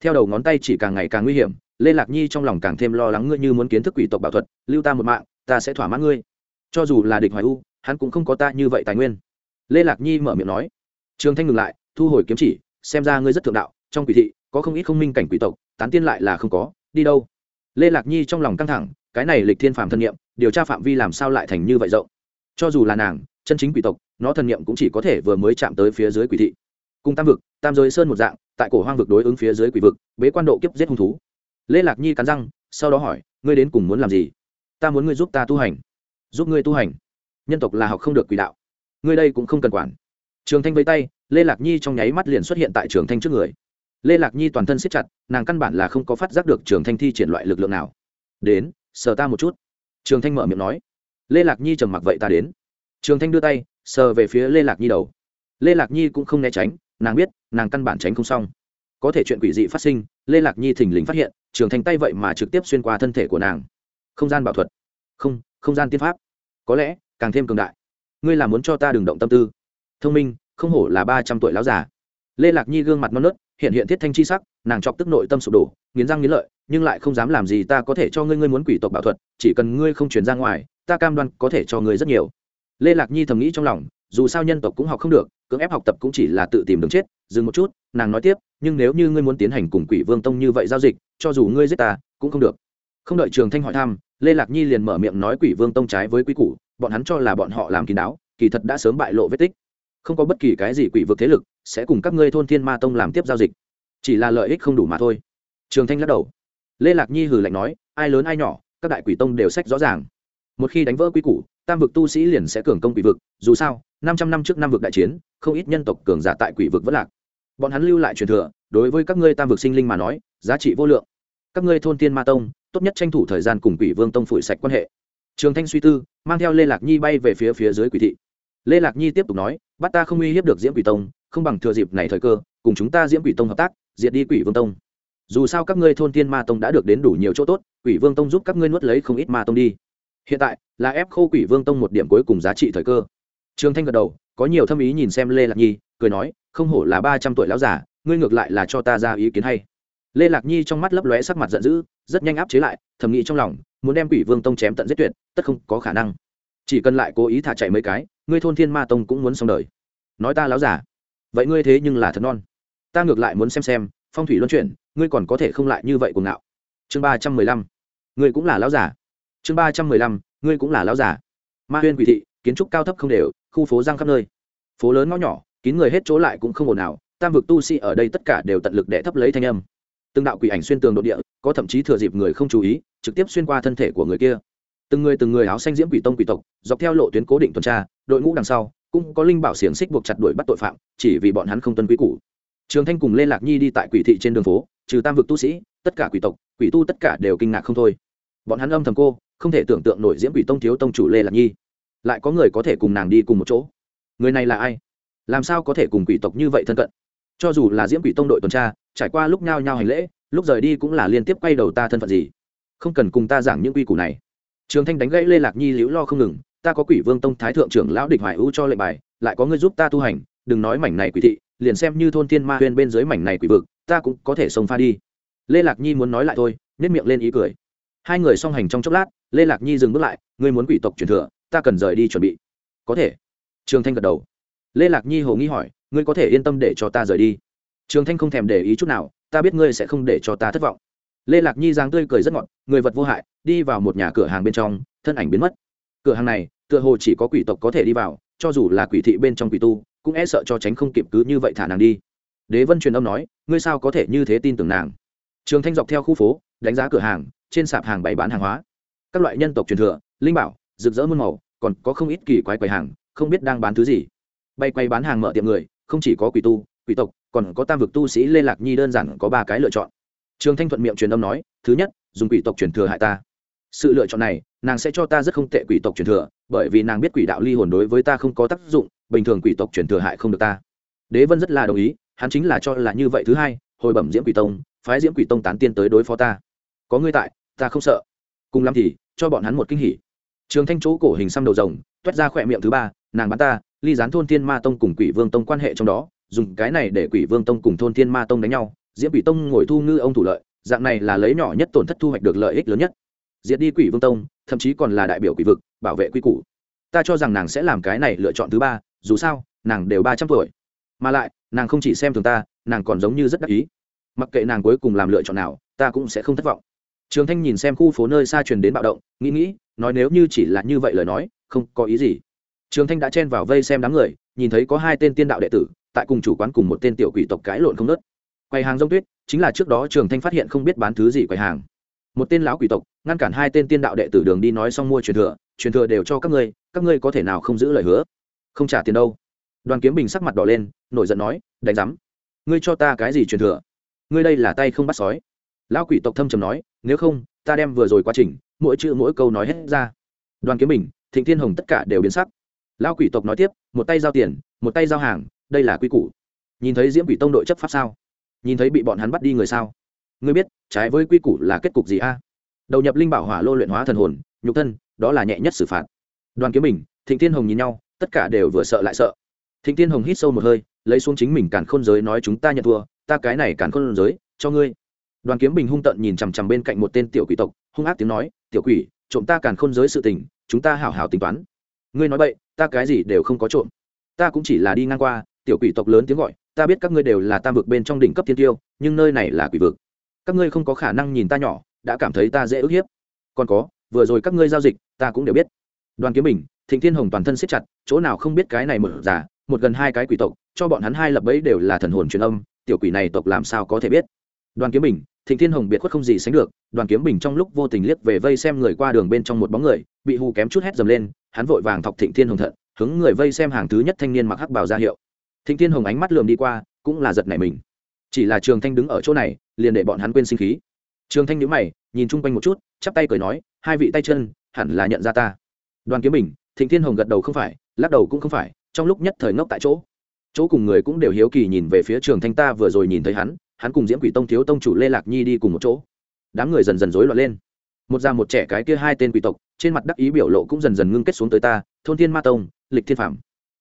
Theo đầu ngón tay chỉ càng ngày càng nguy hiểm, lê lạc nhi trong lòng càng thêm lo lắng ngươi như muốn kiến thức quỷ tộc bảo thuật, lưu ta một mạng, ta sẽ thỏa mãn ngươi. Cho dù là địch hoài u, hắn cũng không có ta như vậy tài nguyên. Lê lạc nhi mở miệng nói. Trường thanh ngừng lại, thu hồi kiếm chỉ, xem ra ngươi rất thượng đạo, trong quỷ thị, có không ít không minh cảnh quỷ tộc, tán tiên lại là không có, đi đâu? Lê lạc nhi trong lòng căng thẳng, cái này lịch thiên phàm thân nhiệm điều tra phạm vi làm sao lại thành như vậy rộng? Cho dù là nàng, chân chính quỷ tộc, nó thần nhiệm cũng chỉ có thể vừa mới chạm tới phía dưới quỷ thị cùng tam vực, tam giới sơn một dạng, tại cổ hoang vực đối ứng phía dưới quỷ vực, bế quan độ kiếp giết hung thú. Lê lạc nhi cắn răng, sau đó hỏi, ngươi đến cùng muốn làm gì? Ta muốn ngươi giúp ta tu hành. Giúp ngươi tu hành? Nhân tộc là học không được quỷ đạo. Ngươi đây cũng không cần quản. Trường thanh với tay, lê lạc nhi trong nháy mắt liền xuất hiện tại trường thanh trước người. Lê lạc nhi toàn thân siết chặt, nàng căn bản là không có phát giác được trường thanh thi triển loại lực lượng nào. Đến, sờ ta một chút. Trường thanh mở miệng nói. Lê lạc nhi trầm mặc, vậy ta đến. Trường thanh đưa tay, sờ về phía lê lạc nhi đầu. Lê lạc nhi cũng không né tránh nàng biết, nàng căn bản tránh không xong. Có thể chuyện quỷ dị phát sinh, lê lạc nhi thình lình phát hiện, trường thanh tay vậy mà trực tiếp xuyên qua thân thể của nàng. Không gian bảo thuật. Không không gian tiên pháp. Có lẽ, càng thêm cường đại. Ngươi là muốn cho ta đừng động tâm tư. Thông minh, không hổ là ba trăm tuổi láo già. Lê lạc nhi gương mặt non nớt, hiện hiện thiết thanh chi sắc, nàng chọc tức nội tâm sụp đổ, nghiến răng nghiến lợi, nhưng lại không dám làm gì ta có thể cho ngươi ngươi muốn quỷ tộc bảo thuật, chỉ cần ngươi không chuyển ra ngoài, ta cam đoan có thể cho ngươi rất nhiều. Lê lạc nhi thầm nghĩ trong lòng dù sao nhân tộc cũng học không được, cưỡng ép học tập cũng chỉ là tự tìm đường chết, dừng một chút, nàng nói tiếp, nhưng nếu như ngươi muốn tiến hành cùng quỷ vương tông như vậy giao dịch, cho dù ngươi giết ta, cũng không được. Không đợi trường thanh hỏi thăm, lê lạc nhi liền mở miệng nói quỷ vương tông trái với quý củ, bọn hắn cho là bọn họ làm kín đáo, kỳ thật đã sớm bại lộ vết tích. Không có bất kỳ cái gì quỷ vực thế lực sẽ cùng các ngươi thôn thiên ma tông làm tiếp giao dịch, chỉ là lợi ích không đủ mà thôi. Trường thanh lắc đầu. Lê lạc nhi hừ lạnh nói, ai lớn ai nhỏ, các đại quỷ tông đều sách rõ ràng một khi đánh vỡ quy củ, tam vực tu sĩ liền sẽ cường công quỷ vực, dù sao, năm trăm năm trước năm vực đại chiến, không ít nhân tộc cường giả tại quỷ vực vất lạc. Bọn hắn lưu lại truyền thừa, đối với các ngươi tam vực sinh linh mà nói, giá trị vô lượng. Các ngươi thôn tiên ma tông, tốt nhất tranh thủ thời gian cùng quỷ vương tông phủi sạch quan hệ. Trường thanh suy tư, mang theo lê lạc nhi bay về phía phía dưới quỷ thị. Lê lạc nhi tiếp tục nói, bắt ta không uy hiếp được diễm quỷ tông, không bằng thừa dịp này thời cơ, cùng chúng ta diễm quỷ tông hợp tác, diệt đi quỷ vương tông. Dù sao các ngươi thôn tiên ma tông đã được đến đủ nhiều chỗ tốt, quỷ vương tông giúp các ngươi nuốt lấy không ít ma tông đi hiện tại, là ép khô quỷ vương tông một điểm cuối cùng giá trị thời cơ. Trường thanh gật đầu, có nhiều thâm ý nhìn xem lê lạc nhi, cười nói, không hổ là ba trăm tuổi lão giả ngươi ngược lại là cho ta ra ý kiến hay. Lê lạc nhi trong mắt lấp lóe sắc mặt giận dữ, rất nhanh áp chế lại, thầm nghĩ trong lòng, muốn đem quỷ vương tông chém tận giết tuyệt, tất không có khả năng. Chỉ cần lại cố ý thả chạy mấy cái, ngươi thôn thiên ma tông cũng muốn xong đời. Nói ta láo giả vậy ngươi thế nhưng là thật non. Ta ngược lại muốn xem xem, phong thủy luân chuyển, ngươi còn có thể không lại như vậy cuồng ngạo. Chương ba trăm mười lăm, ngươi cũng là láo giả chương ba trăm mười lăm, ngươi cũng là lão giả ma huyên quỷ thị, kiến trúc cao thấp không đều, khu phố giang khắp nơi. Phố lớn ngõ nhỏ, kín người hết chỗ lại cũng không ồn nào tam vực tu sĩ ở đây tất cả đều tận lực để thấp lấy thanh âm. Từng đạo quỷ ảnh xuyên tường đột địa, có thậm chí thừa dịp người không chú ý, trực tiếp xuyên qua thân thể của người kia. Từng người từng người áo xanh diễm quỷ tông quỷ tộc, dọc theo lộ tuyến cố định tuần tra, đội ngũ đằng sau, cũng có linh bảo xiềng xích buộc chặt đuổi bắt tội phạm, chỉ vì bọn hắn không tuân quý cũ trường thanh cùng lê lạc nhi đi tại quỷ thị trên đường phố, trừ tam vực tu sĩ, tất cả quỷ tộc, quỷ tu tất cả đều kinh ngạc không thôi. Bọn hắn âm thầm cô không thể tưởng tượng nổi diễm quỷ tông thiếu tông chủ lê lạc nhi. Lại có người có thể cùng nàng đi cùng một chỗ. Người này là ai? Làm sao có thể cùng quỷ tộc như vậy thân cận? Cho dù là diễm quỷ tông đội tuần tra, trải qua lúc nhao nhao hành lễ, lúc rời đi cũng là liên tiếp quay đầu ta thân phận gì? Không cần cùng ta giảng những quy củ này. Trường thanh đánh gãy lê lạc nhi liễu lo không ngừng, ta có quỷ vương tông thái thượng trưởng lão địch hoài ưu cho lệnh bài, lại có người giúp ta tu hành, đừng nói mảnh này quỷ thị, liền xem như thôn thiên ma huyên bên dưới mảnh này quỷ vực, ta cũng có thể xông pha đi. Lê lạc nhi muốn nói lại thôi nếp miệng lên ý cười. Hai người song hành trong chốc lát lê lạc nhi dừng bước lại, ngươi muốn quỷ tộc truyền thừa, ta cần rời đi chuẩn bị. Có thể. Trường thanh gật đầu. Lê lạc nhi hồ nghi hỏi, ngươi có thể yên tâm để cho ta rời đi? Trường thanh không thèm để ý chút nào, ta biết ngươi sẽ không để cho ta thất vọng. Lê lạc nhi giang tươi cười rất ngọt, người vật vô hại, đi vào một nhà cửa hàng bên trong, thân ảnh biến mất. Cửa hàng này, tựa hồ chỉ có quỷ tộc có thể đi vào, cho dù là quỷ thị bên trong quỷ tu, cũng e sợ cho tránh không kịp cứ như vậy thả nàng đi. Đế vân truyền âm nói, ngươi sao có thể như thế tin tưởng nàng? Trường thanh dọc theo khu phố, đánh giá cửa hàng, trên sạp hàng bày bán hàng hóa các loại nhân tộc truyền thừa, linh bảo, rực rỡ muôn màu, còn có không ít kỳ quái quầy hàng, không biết đang bán thứ gì. Bay quay bán hàng mở tiệm người, không chỉ có quỷ tu, quỷ tộc, còn có tam vực tu sĩ lê lạc nhi đơn giản có ba cái lựa chọn. Trường thanh thuận miệng truyền âm nói, thứ nhất, dùng quỷ tộc truyền thừa hại ta. Sự lựa chọn này, nàng sẽ cho ta rất không tệ quỷ tộc truyền thừa, bởi vì nàng biết quỷ đạo ly hồn đối với ta không có tác dụng, bình thường quỷ tộc truyền thừa hại không được ta. Đế vân rất là đồng ý, hắn chính là cho là như vậy. Thứ hai, hồi bẩm diễm quỷ tông, phái diễm quỷ tông tán tiên tới đối phó ta. Có ngươi tại, ta không sợ cùng lắm thì cho bọn hắn một kinh hỉ. Trường thanh chỗ cổ hình xăm đầu rồng, toét ra khỏe miệng thứ ba, nàng bắn ta, ly gián thôn thiên ma tông cùng quỷ vương tông quan hệ trong đó, dùng cái này để quỷ vương tông cùng thôn thiên ma tông đánh nhau, diễm quỷ tông ngồi thu ngư ông thủ lợi, dạng này là lấy nhỏ nhất tổn thất thu hoạch được lợi ích lớn nhất. Diệt đi quỷ vương tông, thậm chí còn là đại biểu quỷ vực, bảo vệ quy củ. Ta cho rằng nàng sẽ làm cái này lựa chọn thứ ba, dù sao, nàng đều ba trăm tuổi. Mà lại, nàng không chỉ xem thường ta, nàng còn giống như rất đắc ý. Mặc kệ nàng cuối cùng làm lựa chọn nào, ta cũng sẽ không thất vọng trường thanh nhìn xem khu phố nơi xa truyền đến bạo động, nghĩ nghĩ, nói nếu như chỉ là như vậy lời nói, không có ý gì. Trường thanh đã chen vào vây xem đám người, nhìn thấy có hai tên tiên đạo đệ tử, tại cùng chủ quán cùng một tên tiểu quỷ tộc cãi lộn không nớt quầy hàng rông tuyết, chính là trước đó trường thanh phát hiện không biết bán thứ gì quầy hàng. Một tên lão quỷ tộc, ngăn cản hai tên tiên đạo đệ tử đường đi nói xong mua truyền thừa truyền thừa đều cho các ngươi các ngươi có thể nào không giữ lời hứa? Không trả tiền đâu. Đoàn kiếm bình sắc mặt đỏ lên, nổi giận nói, đánh giám. Ngươi cho ta cái gì truyền thừa? Ngươi đây là tay không bắt sói lão quỷ tộc thâm trầm nói, nếu không, ta đem vừa rồi quá trình, mỗi chữ mỗi câu nói hết ra. Đoàn kiếm bình, thịnh thiên hồng tất cả đều biến sắc. Lão quỷ tộc nói tiếp, một tay giao tiền, một tay giao hàng, đây là quy củ. Nhìn thấy diễm quỷ tông đội chấp pháp sao? Nhìn thấy bị bọn hắn bắt đi người sao? Ngươi biết, trái với quy củ là kết cục gì a? Đầu nhập linh bảo hỏa lô luyện hóa thần hồn, nhục thân, đó là nhẹ nhất xử phạt. Đoàn kiếm bình, thịnh thiên hồng nhìn nhau, tất cả đều vừa sợ lại sợ. Thịnh thiên hồng hít sâu một hơi, lấy xuống chính mình càn khôn giới nói, chúng ta nhận thua, ta cái này càn khôn giới, cho ngươi đoàn kiếm bình hung tận nhìn chằm chằm bên cạnh một tên tiểu quỷ tộc, hung ác tiếng nói, tiểu quỷ, trộm ta càn khôn giới sự tình, chúng ta hảo hảo tính toán. Ngươi nói vậy ta cái gì đều không có trộm. Ta cũng chỉ là đi ngang qua, tiểu quỷ tộc lớn tiếng gọi, ta biết các ngươi đều là tam vực bên trong đỉnh cấp thiên tiêu, nhưng nơi này là quỷ vực. Các ngươi không có khả năng nhìn ta nhỏ, đã cảm thấy ta dễ ức hiếp. Còn có, vừa rồi các ngươi giao dịch, ta cũng đều biết. Đoàn kiếm bình, thịnh thiên hồng toàn thân siết chặt, chỗ nào không biết cái này mở giả một gần hai cái quỷ tộc, cho bọn hắn hai lập bẫy đều là thần hồn truyền âm, tiểu quỷ này tộc làm sao có thể biết? Đoàn kiếm bình thịnh thiên hồng biệt khuất không gì sánh được, đoàn kiếm bình trong lúc vô tình liếc về vây xem người qua đường bên trong một bóng người, bị hù kém chút hét dầm lên, hắn vội vàng thọc thịnh thiên hồng thận, hướng người vây xem hàng thứ nhất thanh niên mặc hắc bào ra hiệu. Thịnh thiên hồng ánh mắt lườm đi qua, cũng là giật nảy mình. Chỉ là trường thanh đứng ở chỗ này, liền để bọn hắn quên sinh khí. Trường thanh nhíu mày, nhìn chung quanh một chút, chắp tay cười nói, hai vị tay chân, hẳn là nhận ra ta. Đoàn kiếm bình, thịnh thiên hồng gật đầu không phải, lắc đầu cũng không phải, trong lúc nhất thời ngốc tại chỗ. Chỗ cùng người cũng đều hiếu kỳ nhìn về phía trường thanh ta vừa rồi nhìn thấy hắn hắn cùng diễm quỷ tông thiếu tông chủ lê lạc nhi đi cùng một chỗ đám người dần dần rối loạn lên một già một trẻ cái kia hai tên quỷ tộc trên mặt đắc ý biểu lộ cũng dần dần ngưng kết xuống tới ta thôn thiên ma tông lịch thiên phạm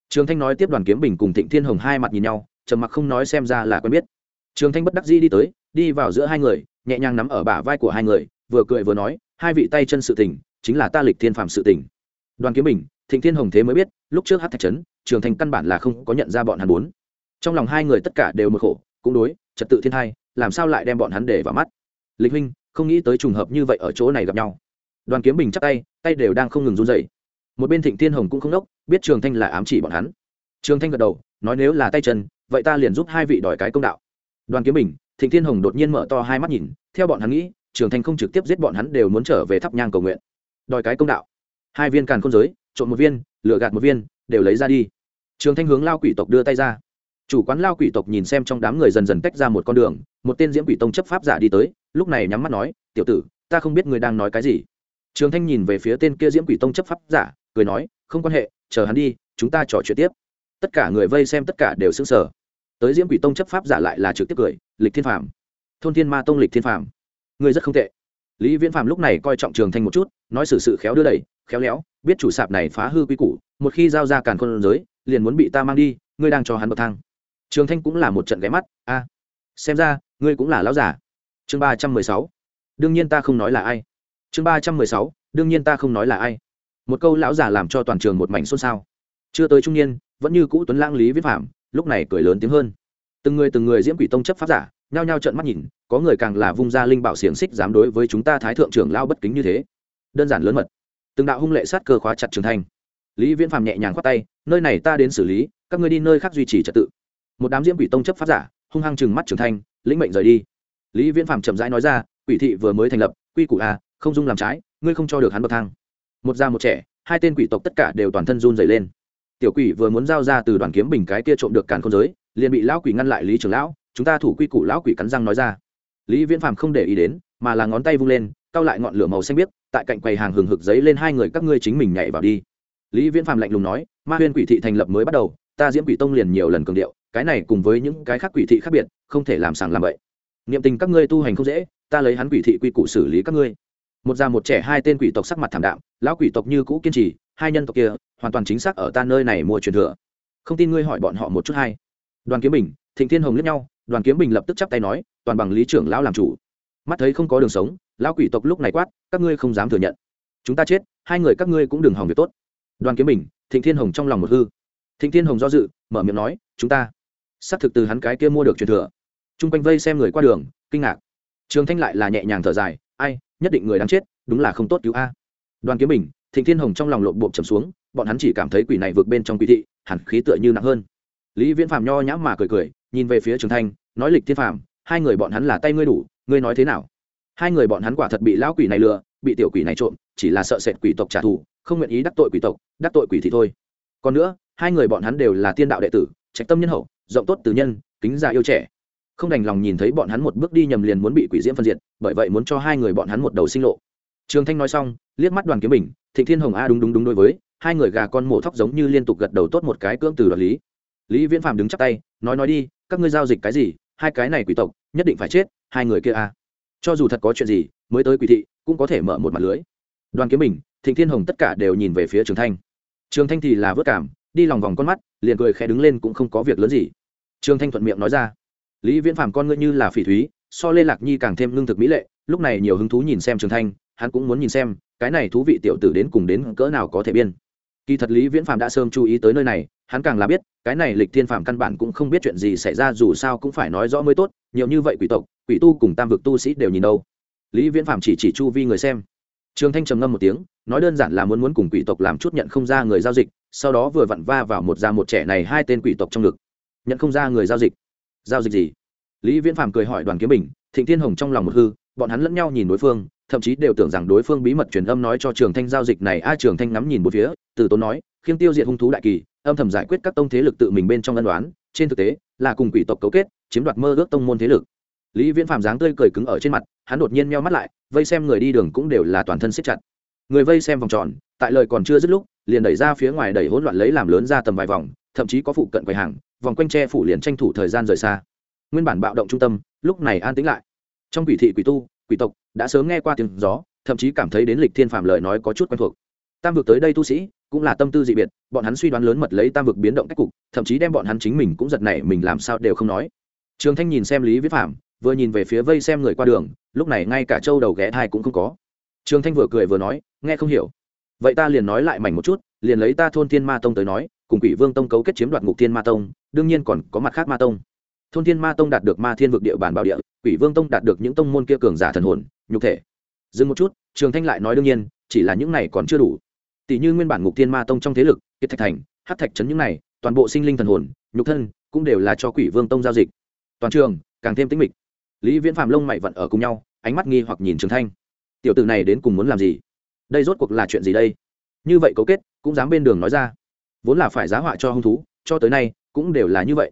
trường thanh nói tiếp đoàn kiếm bình cùng thịnh thiên hồng hai mặt nhìn nhau trầm mặc không nói xem ra là quen biết trường thanh bất đắc dĩ đi tới đi vào giữa hai người nhẹ nhàng nắm ở bả vai của hai người vừa cười vừa nói hai vị tay chân sự tình chính là ta lịch thiên phạm sự tình đoàn kiếm bình thịnh thiên hồng thế mới biết lúc trước hát thạch trấn trường thanh căn bản là không có nhận ra bọn hắn bốn trong lòng hai người tất cả đều một khổ cũng đối trật tự thiên thai, làm sao lại đem bọn hắn để vào mắt? Lịch huynh, không nghĩ tới trùng hợp như vậy ở chỗ này gặp nhau. Đoàn kiếm bình chắc tay tay đều đang không ngừng run dậy một bên thịnh thiên hồng cũng không đốc, biết trường thanh là ám chỉ bọn hắn. Trường thanh gật đầu, nói nếu là tay chân, vậy ta liền giúp hai vị đòi cái công đạo. Đoàn kiếm bình, thịnh thiên hồng đột nhiên mở to hai mắt nhìn, theo bọn hắn nghĩ, trường thanh không trực tiếp giết bọn hắn đều muốn trở về thắp nhang cầu nguyện. Đòi cái công đạo. Hai viên càn khôn giới, trộn một viên lựa gạt một viên, đều lấy ra đi. Trường thanh hướng lao quỷ tộc đưa tay ra chủ quán lao quỷ tộc nhìn xem trong đám người dần dần tách ra một con đường, một tên diễm quỷ tông chấp pháp giả đi tới, lúc này nhắm mắt nói, tiểu tử, ta không biết người đang nói cái gì. Trường thanh nhìn về phía tên kia diễm quỷ tông chấp pháp giả, cười nói, không quan hệ, chờ hắn đi, chúng ta trò chuyện tiếp. Tất cả người vây xem tất cả đều xứng sở tới diễm quỷ tông chấp pháp giả lại là trực tiếp cười, lịch thiên phạm thôn thiên ma tông lịch thiên phạm người rất không tệ. Lý viễn phạm lúc này coi trọng trường thanh một chút, nói xử sự khéo đưa đẩy, khéo léo, biết chủ sạp này phá hư quy củ, một khi giao ra càn khôn giới, liền muốn bị ta mang đi, ngươi đang cho hắn bậc thang trường thanh cũng là một trận ghé mắt, a, xem ra, ngươi cũng là lão giả chương ba trăm mười sáu, đương nhiên ta không nói là ai. Chương ba trăm mười sáu, đương nhiên ta không nói là ai. Một câu lão giả làm cho toàn trường một mảnh xôn xao. Chưa tới trung niên, vẫn như cũ tuấn lãng lý viết phạm, lúc này cười lớn tiếng hơn. Từng người từng người diễm quỷ tông chấp pháp giả, nhao nhao trợn mắt nhìn, có người càng là vung ra linh bảo xiềng xích dám đối với chúng ta thái thượng trưởng lao bất kính như thế. Đơn giản lớn mật. Từng đạo hung lệ sát cơ khóa chặt trường thanh. Lý viễn phàm nhẹ nhàng khoát tay, nơi này ta đến xử lý, các ngươi đi nơi khác duy trì trật tự một đám diễm quỷ tông chấp pháp giả, hung hăng chừng mắt trưởng thanh lĩnh mệnh rời đi. Lý viễn Phạm chậm rãi nói ra, quỷ thị vừa mới thành lập, quy củ a không dung làm trái, ngươi không cho được hắn bậc thang. Một già một trẻ, hai tên quỷ tộc tất cả đều toàn thân run dày lên. Tiểu quỷ vừa muốn giao ra từ đoàn kiếm bình cái kia trộm được càn không giới, liền bị lão quỷ ngăn lại lý trưởng lão, chúng ta thủ quy củ lão quỷ cắn răng nói ra. Lý viễn Phạm không để ý đến, mà là ngón tay vung lên cao lại ngọn lửa màu xanh biếc, tại cạnh quầy hàng hừng hực giấy lên hai người các ngươi chính mình nhảy vào đi. Lý viễn Phạm lạnh lùng nói, ma huyên quỷ thị thành lập mới bắt đầu, ta diễm quỷ tông liền nhiều lần cường điệu cái này cùng với những cái khác quỷ thị khác biệt, không thể làm sàng làm vậy niệm tình các ngươi tu hành không dễ, ta lấy hắn quỷ thị quy củ xử lý các ngươi. Một già một trẻ hai tên quỷ tộc sắc mặt thảm đạm, lão quỷ tộc như cũ kiên trì, hai nhân tộc kia hoàn toàn chính xác ở ta nơi này mua truyền thừa. Không tin ngươi hỏi bọn họ một chút hay. Đoàn kiếm bình, thịnh thiên hồng lướt nhau, đoàn kiếm bình lập tức chắp tay nói, toàn bằng lý trưởng lão làm chủ. Mắt thấy không có đường sống, lão quỷ tộc lúc này quát, các ngươi không dám thừa nhận. Chúng ta chết, hai người các ngươi cũng đừng hòng việc tốt. Đoàn kiếm bình, thịnh thiên hồng trong lòng một hư. Thịnh thiên hồng do dự, mở miệng nói, chúng ta xác thực từ hắn cái kia mua được truyền thừa. Chung quanh vây xem người qua đường, kinh ngạc. Trường thanh lại là nhẹ nhàng thở dài, ai, nhất định người đáng chết, đúng là không tốt cứu a. Đoàn kiếm bình, thịnh thiên hồng trong lòng lộn bộp trầm xuống, bọn hắn chỉ cảm thấy quỷ này vượt bên trong quỷ thị, hẳn khí tựa như nặng hơn. Lý viễn phạm nho nhãm mà cười cười, nhìn về phía trường thanh, nói lịch thiên phạm hai người bọn hắn là tay ngươi đủ, ngươi nói thế nào? Hai người bọn hắn quả thật bị lão quỷ này lừa, bị tiểu quỷ này trộm, chỉ là sợ sệt quỷ tộc trả thù, không nguyện ý đắc tội quỷ tộc, đắc tội quỷ thị thôi. Còn nữa, hai người bọn hắn đều là tiên đạo đệ tử, trạch tâm nhân hậu rộng tốt từ nhân, kính già yêu trẻ. Không đành lòng nhìn thấy bọn hắn một bước đi nhầm liền muốn bị quỷ diễm phân diệt, bởi vậy muốn cho hai người bọn hắn một đầu sinh lộ. Trường thanh nói xong, liếc mắt đoàn kiếm bình, thịnh thiên hồng a đúng đúng đúng đối với, hai người gà con mổ thóc giống như liên tục gật đầu tốt một cái cưỡng từ đoạt lý. Lý viễn phạm đứng chắp tay, nói nói đi, các ngươi giao dịch cái gì, hai cái này quỷ tộc, nhất định phải chết, hai người kia a cho dù thật có chuyện gì, mới tới quỷ thị, cũng có thể mở một mặt lưới. Đoàn kiếm bình, thịnh thiên hồng tất cả đều nhìn về phía trường thanh. Trường thanh thì là vớt cảm đi lòng vòng con mắt, liền cười khẽ đứng lên cũng không có việc lớn gì. Trường thanh thuận miệng nói ra, lý viễn phàm con ngươi như là phỉ thúy, so lê lạc nhi càng thêm lương thực mỹ lệ, lúc này nhiều hứng thú nhìn xem trường thanh, hắn cũng muốn nhìn xem, cái này thú vị tiểu tử đến cùng đến cỡ nào có thể biên. Kỳ thật lý viễn phàm đã sớm chú ý tới nơi này, hắn càng là biết, cái này lịch thiên phàm căn bản cũng không biết chuyện gì xảy ra, dù sao cũng phải nói rõ mới tốt, nhiều như vậy quỷ tộc, quỷ tu cùng tam vực tu sĩ đều nhìn đâu. Lý viễn phàm chỉ chỉ chu vi người xem. Trường thanh trầm ngâm một tiếng nói đơn giản là muốn muốn cùng quỷ tộc làm chút nhận không ra người giao dịch, sau đó vừa vặn va vào một da một trẻ này hai tên quỷ tộc trong ngực. Nhận không ra người giao dịch. Giao dịch gì? Lý viễn phàm cười hỏi đoàn kiếm bình, thịnh thiên hồng trong lòng một hư, bọn hắn lẫn nhau nhìn đối phương, thậm chí đều tưởng rằng đối phương bí mật truyền âm nói cho trường thanh giao dịch này, a trường thanh ngắm nhìn một phía, từ tốn nói khiêng tiêu diệt hung thú đại kỳ, âm thầm giải quyết các tông thế lực tự mình bên trong ân đoán trên thực tế, là cùng quỷ tộc cấu kết, chiếm đoạt mơ ước tông môn thế lực. Lý viễn phàm dáng tươi cười cứng ở trên mặt, hắn đột nhiên meo mắt lại, vây xem người đi đường cũng đều là toàn thân siết chặt người vây xem vòng tròn, tại lời còn chưa dứt lúc, liền đẩy ra phía ngoài đẩy hỗn loạn lấy làm lớn ra tầm vài vòng, thậm chí có phụ cận quầy hàng, vòng quanh tre phủ liền tranh thủ thời gian rời xa. Nguyên bản bạo động trung tâm, lúc này an tĩnh lại. Trong quỷ thị quỷ tu, quỷ tộc đã sớm nghe qua tiếng gió, thậm chí cảm thấy đến lịch thiên phạm lời nói có chút quen thuộc. Tam vực tới đây tu sĩ, cũng là tâm tư dị biệt, bọn hắn suy đoán lớn mật lấy tam vực biến động cách cục, thậm chí đem bọn hắn chính mình cũng giật nảy mình làm sao đều không nói. Trường thanh nhìn xem lý viết phạm vừa nhìn về phía vây xem người qua đường, lúc này ngay cả châu đầu ghé thai cũng không có trường thanh vừa cười vừa nói, nghe không hiểu. Vậy ta liền nói lại mảnh một chút, liền lấy ta thôn thiên ma tông tới nói, cùng quỷ vương tông cấu kết chiếm đoạt ngục thiên ma tông, đương nhiên còn có mặt khác ma tông. Thôn thiên ma tông đạt được ma thiên vực địa bàn bảo địa, quỷ vương tông đạt được những tông môn kia cường giả thần hồn, nhục thể. Dừng một chút, trường thanh lại nói đương nhiên, chỉ là những này còn chưa đủ. Tỷ như nguyên bản ngục thiên ma tông trong thế lực, kiệt thạch thành hát thạch trấn những này, toàn bộ sinh linh thần hồn, nhục thân cũng đều là cho quỷ vương tông giao dịch. Toàn trường càng thêm tĩnh mịch. Lý viễn phạm lông mày vận ở cùng nhau, ánh mắt nghi hoặc nhìn trường thanh tiểu tử này đến cùng muốn làm gì? Đây rốt cuộc là chuyện gì đây? Như vậy cấu kết, cũng dám bên đường nói ra. Vốn là phải giá họa cho hung thú, cho tới nay, cũng đều là như vậy.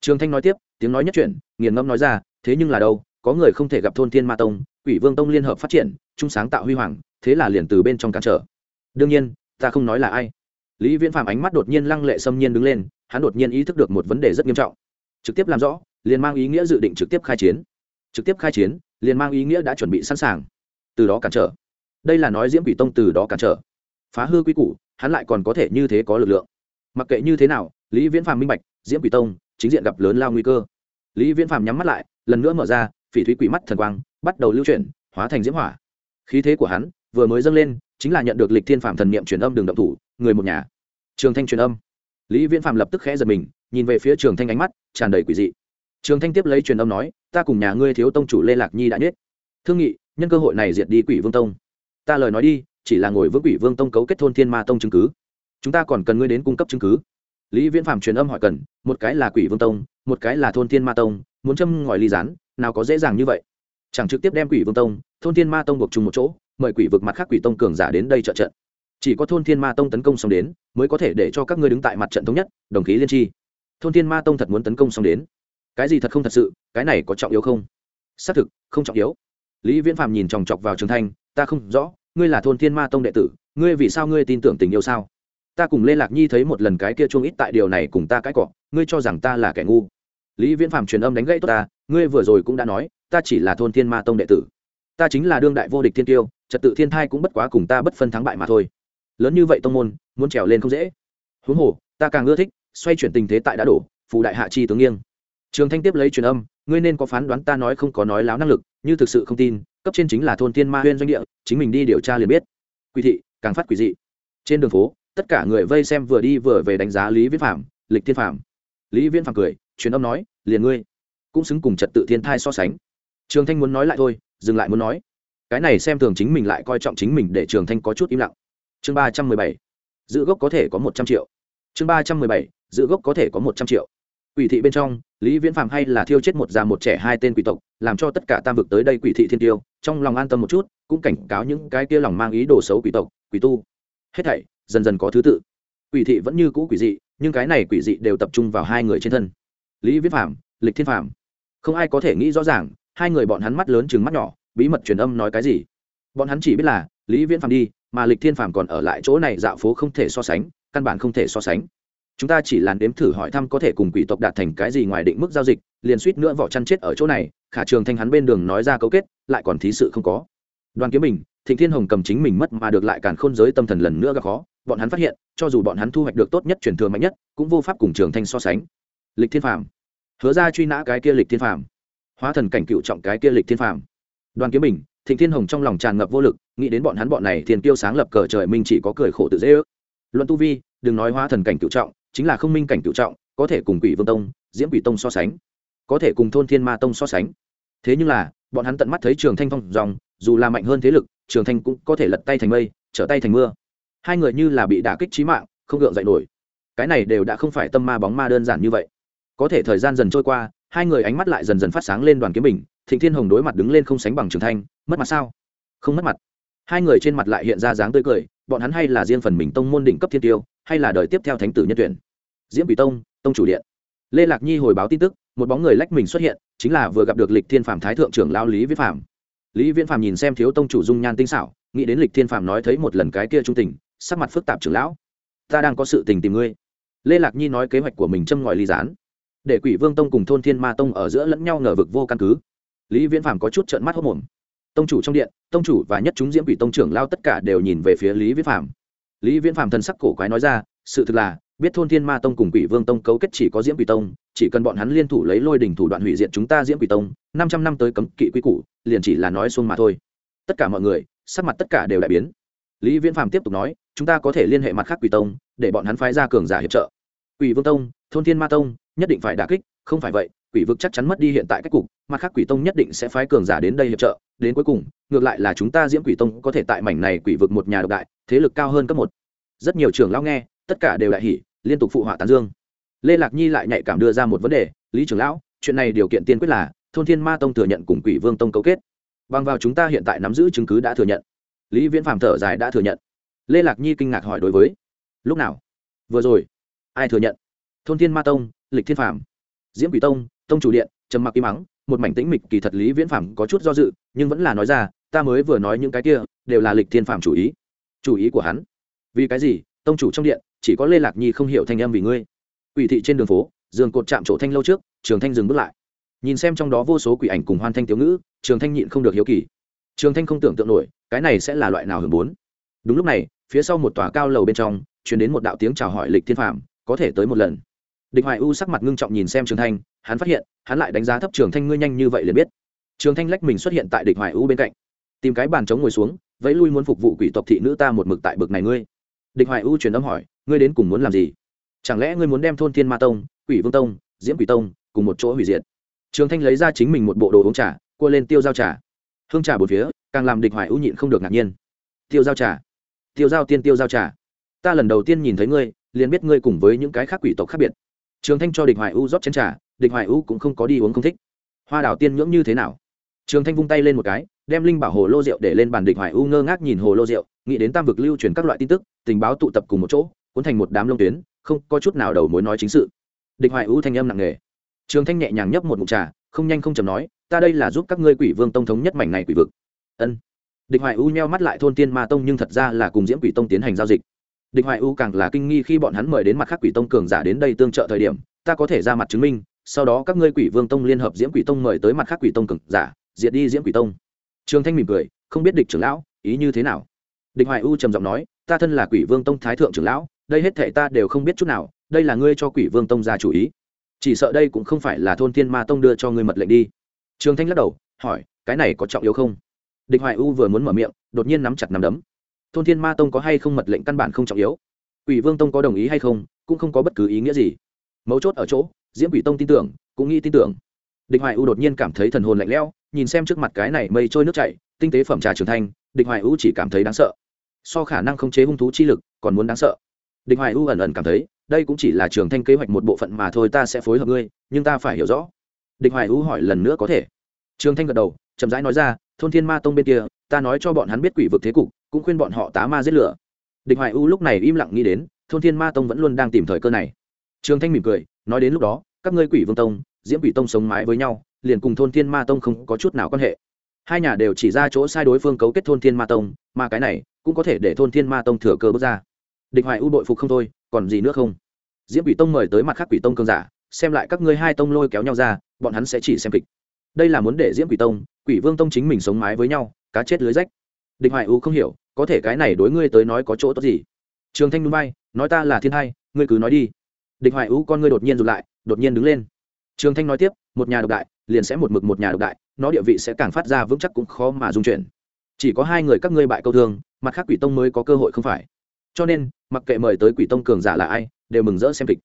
Trường thanh nói tiếp, tiếng nói nhất chuyển, nghiền ngẫm nói ra, thế nhưng là đâu, có người không thể gặp thôn thiên ma tông, quỷ vương tông liên hợp phát triển chung sáng tạo huy hoàng, thế là liền từ bên trong cản trở. Đương nhiên, ta không nói là ai. Lý viễn phạm ánh mắt đột nhiên lăng lệ xâm nhiên đứng lên, hắn đột nhiên ý thức được một vấn đề rất nghiêm trọng. Trực tiếp làm rõ, liền mang ý nghĩa dự định trực tiếp khai chiến. Trực tiếp khai chiến, liền mang ý nghĩa đã chuẩn bị sẵn sàng từ đó cản trở. Đây là nói diễm quỷ tông từ đó cản trở. Phá hư quy củ, hắn lại còn có thể như thế có lực lượng. Mặc kệ như thế nào, lý viễn phàm minh bạch, diễm quỷ tông chính diện gặp lớn lao nguy cơ. Lý viễn phàm nhắm mắt lại, lần nữa mở ra, phỉ thúy quỷ mắt thần quang, bắt đầu lưu chuyển, hóa thành diễm hỏa. Khí thế của hắn vừa mới dâng lên, chính là nhận được lịch thiên phạm thần niệm truyền âm đường động thủ, người một nhà. Trường thanh truyền âm. Lý viễn Phàm lập tức khẽ giật mình, nhìn về phía trường thanh ánh mắt tràn đầy quỷ dị. Trường thanh tiếp lấy truyền âm nói, ta cùng nhà ngươi thiếu tông chủ lê lạc nhi đã nhất thương nghị nhân cơ hội này diệt đi quỷ vương tông. Ta lời nói đi, chỉ là ngồi vững quỷ vương tông cấu kết thôn thiên ma tông chứng cứ. Chúng ta còn cần ngươi đến cung cấp chứng cứ. Lý viễn phạm truyền âm hỏi cần, một cái là quỷ vương tông, một cái là thôn thiên ma tông, muốn châm ngòi ly rán nào có dễ dàng như vậy. Chẳng trực tiếp đem quỷ vương tông, thôn thiên ma tông buộc chung một chỗ, mời quỷ vực mặt khác quỷ tông cường giả đến đây trợ trận. Chỉ có thôn thiên ma tông tấn công xong đến, mới có thể để cho các ngươi đứng tại mặt trận thống nhất, đồng khí liên tri. Thôn thiên ma tông thật muốn tấn công xong đến. Cái gì thật không thật sự, cái này có trọng yếu không? Xác thực, không trọng yếu lý viễn phạm nhìn chòng chọc vào trường thanh, ta không rõ, ngươi là thôn thiên ma tông đệ tử, ngươi vì sao ngươi tin tưởng tình yêu sao? Ta cùng lê lạc nhi thấy một lần cái kia chuông ít tại điều này cùng ta cãi cọ, ngươi cho rằng ta là kẻ ngu. Lý viễn phạm truyền âm đánh gãy tốt ta, ngươi vừa rồi cũng đã nói, ta chỉ là thôn thiên ma tông đệ tử. Ta chính là đương đại vô địch thiên tiêu trật tự thiên thai cũng bất quá cùng ta bất phân thắng bại mà thôi. Lớn như vậy tông môn, muốn trèo lên không dễ. Huống hồ, ta càng ưa thích xoay chuyển tình thế tại đã đổ, phù đại hạ chi tướng nghiêng. Trường thanh tiếp lấy truyền âm, ngươi nên có phán đoán ta nói không có nói láo năng lực như thực sự không tin, cấp trên chính là thôn thiên ma huyên doanh địa, chính mình đi điều tra liền biết. Quỷ thị, càng phát quỷ dị. Trên đường phố, tất cả người vây xem vừa đi vừa về đánh giá lý viễn phạm lịch thiên phạm lý viễn phạm cười, truyền âm nói, liền ngươi. Cũng xứng cùng trật tự thiên thai so sánh. Trường thanh muốn nói lại thôi, dừng lại muốn nói. Cái này xem thường chính mình lại coi trọng chính mình để trường thanh có chút im lặng. Chương ba trăm mười bảy. Giữ gốc có thể có một trăm triệu. Chương ba trăm mười bảy. Giữ gốc có thể có một trăm triệu quỷ thị bên trong, lý viễn phạm hay là thiêu chết một già một trẻ hai tên quỷ tộc, làm cho tất cả tam vực tới đây quỷ thị thiên tiêu, trong lòng an tâm một chút, cũng cảnh cáo những cái kia lòng mang ý đồ xấu quỷ tộc, quỷ tu. Hết thảy, dần dần có thứ tự. Quỷ thị vẫn như cũ quỷ dị, nhưng cái này quỷ dị đều tập trung vào hai người trên thân. Lý viễn phạm lịch thiên phạm không ai có thể nghĩ rõ ràng, hai người bọn hắn mắt lớn chừng mắt nhỏ, bí mật truyền âm nói cái gì. Bọn hắn chỉ biết là, lý viễn phạm đi, mà lịch thiên phạm còn ở lại chỗ này dạo phố không thể so sánh, căn bản không thể so sánh chúng ta chỉ làn đếm thử hỏi thăm có thể cùng quỷ tộc đạt thành cái gì ngoài định mức giao dịch, liền suýt nữa vỏ chăn chết ở chỗ này, khả trường thanh hắn bên đường nói ra cấu kết, lại còn thí sự không có. Đoàn kiếm mình thịnh thiên hồng cầm chính mình mất mà được lại càn khôn giới tâm thần lần nữa gặp khó, bọn hắn phát hiện, cho dù bọn hắn thu hoạch được tốt nhất truyền thừa mạnh nhất, cũng vô pháp cùng trường thanh so sánh. Lịch thiên phàm, hứa ra truy nã cái kia lịch thiên phàm, hóa thần cảnh cựu trọng cái kia lịch thiên phàm. Đoàn kiếm mình thịnh thiên hồng trong lòng tràn ngập vô lực, nghĩ đến bọn hắn bọn này thiên tiêu sáng lập cờ trời mình chỉ có cười khổ tự dễ ước. Luận tu vi, đừng nói hóa thần cảnh cựu trọng chính là không minh cảnh cựu trọng, có thể cùng quỷ vương tông, diễm quỷ tông so sánh, có thể cùng thôn thiên ma tông so sánh. Thế nhưng là, bọn hắn tận mắt thấy trường thanh phong dòng, dù là mạnh hơn thế lực, trường thanh cũng có thể lật tay thành mây, trở tay thành mưa. Hai người như là bị đả kích trí mạng, không gượng dậy nổi. Cái này đều đã không phải tâm ma bóng ma đơn giản như vậy. Có thể thời gian dần trôi qua, hai người ánh mắt lại dần dần phát sáng lên đoàn kiếm bình, thịnh thiên hồng đối mặt đứng lên không sánh bằng trường thanh, mất mặt sao? Không mất mặt. Hai người trên mặt lại hiện ra dáng tươi cười bọn hắn hay là riêng phần mình tông môn đỉnh cấp thiên tiêu, hay là đời tiếp theo thánh tử nhân tuyển. Diễm bị tông tông chủ điện. Lê lạc nhi hồi báo tin tức, một bóng người lách mình xuất hiện, chính là vừa gặp được lịch thiên phạm thái thượng trưởng lao lý viễn phạm lý viễn phạm nhìn xem thiếu tông chủ dung nhan tinh xảo, nghĩ đến lịch thiên phạm nói thấy một lần cái kia trung tình, sắc mặt phức tạp trưởng lão. Ta đang có sự tình tìm ngươi. Lê lạc nhi nói kế hoạch của mình châm ngòi ly gián. Để quỷ vương tông cùng thôn thiên ma tông ở giữa lẫn nhau ngờ vực vô căn cứ. Lý viễn phạm có chút trợn mắt hốc mồm tông chủ trong điện, tông chủ và nhất chúng diễm quỷ tông trưởng lao tất cả đều nhìn về phía lý viễn phạm lý viễn phạm thân sắc cổ quái nói ra, sự thực là, biết thôn thiên ma tông cùng quỷ vương tông cấu kết chỉ có diễm quỷ tông, chỉ cần bọn hắn liên thủ lấy lôi đỉnh thủ đoạn hủy diệt chúng ta diễm quỷ tông, năm trăm năm tới cấm kỵ quy củ, liền chỉ là nói xuông mà thôi. Tất cả mọi người, sắc mặt tất cả đều đại biến. Lý viễn phạm tiếp tục nói, chúng ta có thể liên hệ mặt khác quỷ tông, để bọn hắn phái ra cường giả hiệp trợ. Quỷ vương tông, thôn thiên ma tông, nhất định phải đả kích, không phải vậy quỷ vực chắc chắn mất đi hiện tại cách cục mặt khác quỷ tông nhất định sẽ phái cường giả đến đây hiệp trợ. Đến cuối cùng, ngược lại là chúng ta diễm quỷ tông có thể tại mảnh này quỷ vực một nhà độc đại, thế lực cao hơn cấp một. Rất nhiều trưởng lão nghe, tất cả đều đại hỉ, liên tục phụ họa tán dương. Lê lạc nhi lại nhạy cảm đưa ra một vấn đề, lý trưởng lão, chuyện này điều kiện tiên quyết là, thôn thiên ma tông thừa nhận cùng quỷ vương tông cấu kết. Bằng vào chúng ta hiện tại nắm giữ chứng cứ đã thừa nhận. Lý viễn phàm thở dài đã thừa nhận. Lê lạc nhi kinh ngạc hỏi đối với, lúc nào? Vừa rồi. Ai thừa nhận? Thôn thiên ma tông, lịch thiên phàm. Diễm quỷ tông tông chủ điện, trầm mặc im mắng một mảnh tĩnh mịch kỳ thật lý viễn phàm có chút do dự, nhưng vẫn là nói ra, ta mới vừa nói những cái kia, đều là lịch thiên phàm chủ ý. Chủ ý của hắn? Vì cái gì? Tông chủ trong điện, chỉ có lê lạc nhi không hiểu thanh âm vì ngươi. Quỷ thị trên đường phố, giường cột chạm chỗ thanh lâu trước, trường thanh dừng bước lại. Nhìn xem trong đó vô số quỷ ảnh cùng hoan thanh tiểu ngữ, trường thanh nhịn không được hiếu kỳ. Trường thanh không tưởng tượng nổi, cái này sẽ là loại nào hưởng bốn đúng lúc này, phía sau một tòa cao lầu bên trong chuyển đến một đạo tiếng chào hỏi lịch thiên phạm có thể tới một lần. Địch hoài u sắc mặt ngưng trọng nhìn xem trường thanh hắn phát hiện, hắn lại đánh giá thấp trường thanh ngươi nhanh như vậy liền biết. Trường thanh lách mình xuất hiện tại địch hoài u bên cạnh. Tìm cái bàn trống ngồi xuống, vẫy lui muốn phục vụ quỷ tộc thị nữ ta một mực tại bực này ngươi. Địch hoài u truyền âm hỏi, ngươi đến cùng muốn làm gì? Chẳng lẽ ngươi muốn đem thôn thiên ma tông, quỷ vương tông, diễm quỷ tông cùng một chỗ hủy diệt? Trường thanh lấy ra chính mình một bộ đồ uống trà, cua lên tiêu giao trà. Hương trà bột phía, càng làm địch hoài ưu nhịn không được ngạc nhiên. Tiêu giao trà. Tiêu giao tiên tiêu giao trà. Ta lần đầu tiên nhìn thấy ngươi, liền biết ngươi cùng với những cái khác quỷ tộc khác biệt. Trường thanh cho địch hoài ưu rót chén trà địch hoài ưu cũng không có đi uống không thích. Hoa Đào tiên nhưỡng như thế nào? Trường thanh vung tay lên một cái, đem linh bảo hồ lô rượu để lên bàn địch hoài ưu ngơ ngác nhìn hồ lô rượu, nghĩ đến tam vực lưu truyền các loại tin tức, tình báo tụ tập cùng một chỗ, cuốn thành một đám lông tuyến, không có chút nào đầu mối nói chính sự. Địch hoài ưu thanh âm nặng nề. Trường thanh nhẹ nhàng nhấp một mụn trà, không nhanh không chầm nói, ta đây là giúp các ngươi quỷ vương tông thống nhất mảnh này quỷ vực. Ân. Địch hoài u nheo mắt lại thôn tiên ma tông nhưng thật ra là cùng diễm quỷ tông tiến hành giao dịch. Địch hoài u càng là kinh nghi khi bọn hắn mời đến mặt khác quỷ tông cường giả đến đây tương trợ thời điểm, ta có thể ra mặt chứng minh sau đó các ngươi quỷ vương tông liên hợp diễm quỷ tông mời tới mặt khác quỷ tông cực giả, diệt đi diễm quỷ tông. Trường thanh mỉm cười, không biết địch trưởng lão, ý như thế nào? Địch hoài u trầm giọng nói, ta thân là quỷ vương tông thái thượng trưởng lão, đây hết thệ ta đều không biết chút nào, đây là ngươi cho quỷ vương tông ra chủ ý. Chỉ sợ đây cũng không phải là thôn thiên ma tông đưa cho ngươi mật lệnh đi. Trường thanh lắc đầu, hỏi, cái này có trọng yếu không? Địch hoài u vừa muốn mở miệng, đột nhiên nắm chặt nắm đấm. Thôn thiên ma tông có hay không mật lệnh căn bản không trọng yếu? Quỷ vương tông có đồng ý hay không, cũng không có bất cứ ý nghĩa gì mấu chốt ở chỗ, diễm quỷ tông tin tưởng, cũng nghĩ tin tưởng. Địch hoài u đột nhiên cảm thấy thần hồn lạnh lẽo, nhìn xem trước mặt cái này mây trôi nước chảy, tinh tế phẩm trà trưởng thành, địch hoài u chỉ cảm thấy đáng sợ. So khả năng khống chế hung thú chi lực, còn muốn đáng sợ. Địch hoài u ẩn ẩn cảm thấy, đây cũng chỉ là trường thanh kế hoạch một bộ phận mà thôi, ta sẽ phối hợp ngươi, nhưng ta phải hiểu rõ. Địch hoài u hỏi lần nữa có thể. Trường thanh gật đầu, chậm rãi nói ra, thôn thiên ma tông bên kia, ta nói cho bọn hắn biết quỷ vực thế cục, cũng khuyên bọn họ tá ma giết lửa. Địch hoài u lúc này im lặng nghĩ đến, thôn thiên ma tông vẫn luôn đang tìm thời cơ này trường thanh mỉm cười, nói đến lúc đó, các ngươi quỷ vương tông, diễm quỷ tông sống mái với nhau, liền cùng thôn thiên ma tông không có chút nào quan hệ. Hai nhà đều chỉ ra chỗ sai đối phương cấu kết thôn thiên ma tông, mà cái này cũng có thể để thôn thiên ma tông thừa cơ bước ra. Địch hoài u bội phục không thôi, còn gì nữa không? Diễm quỷ tông mời tới mặt khác quỷ tông cường giả, xem lại các ngươi hai tông lôi kéo nhau ra, bọn hắn sẽ chỉ xem kịch. Đây là muốn để diễm quỷ tông, quỷ vương tông chính mình sống mái với nhau, cá chết lưới rách. Địch hoài u không hiểu, có thể cái này đối ngươi tới nói có chỗ tốt gì? Trường thanh núi bay nói ta là thiên hai, ngươi cứ nói đi địch hoài u con ngươi đột nhiên rụt lại, đột nhiên đứng lên. Trường thanh nói tiếp, một nhà độc đại, liền sẽ một mực một nhà độc đại, nó địa vị sẽ càng phát ra vững chắc cũng khó mà dung chuyển. Chỉ có hai người các ngươi bại câu thương, mặt khác quỷ tông mới có cơ hội không phải. Cho nên, mặc kệ mời tới quỷ tông cường giả là ai, đều mừng rỡ xem kịch.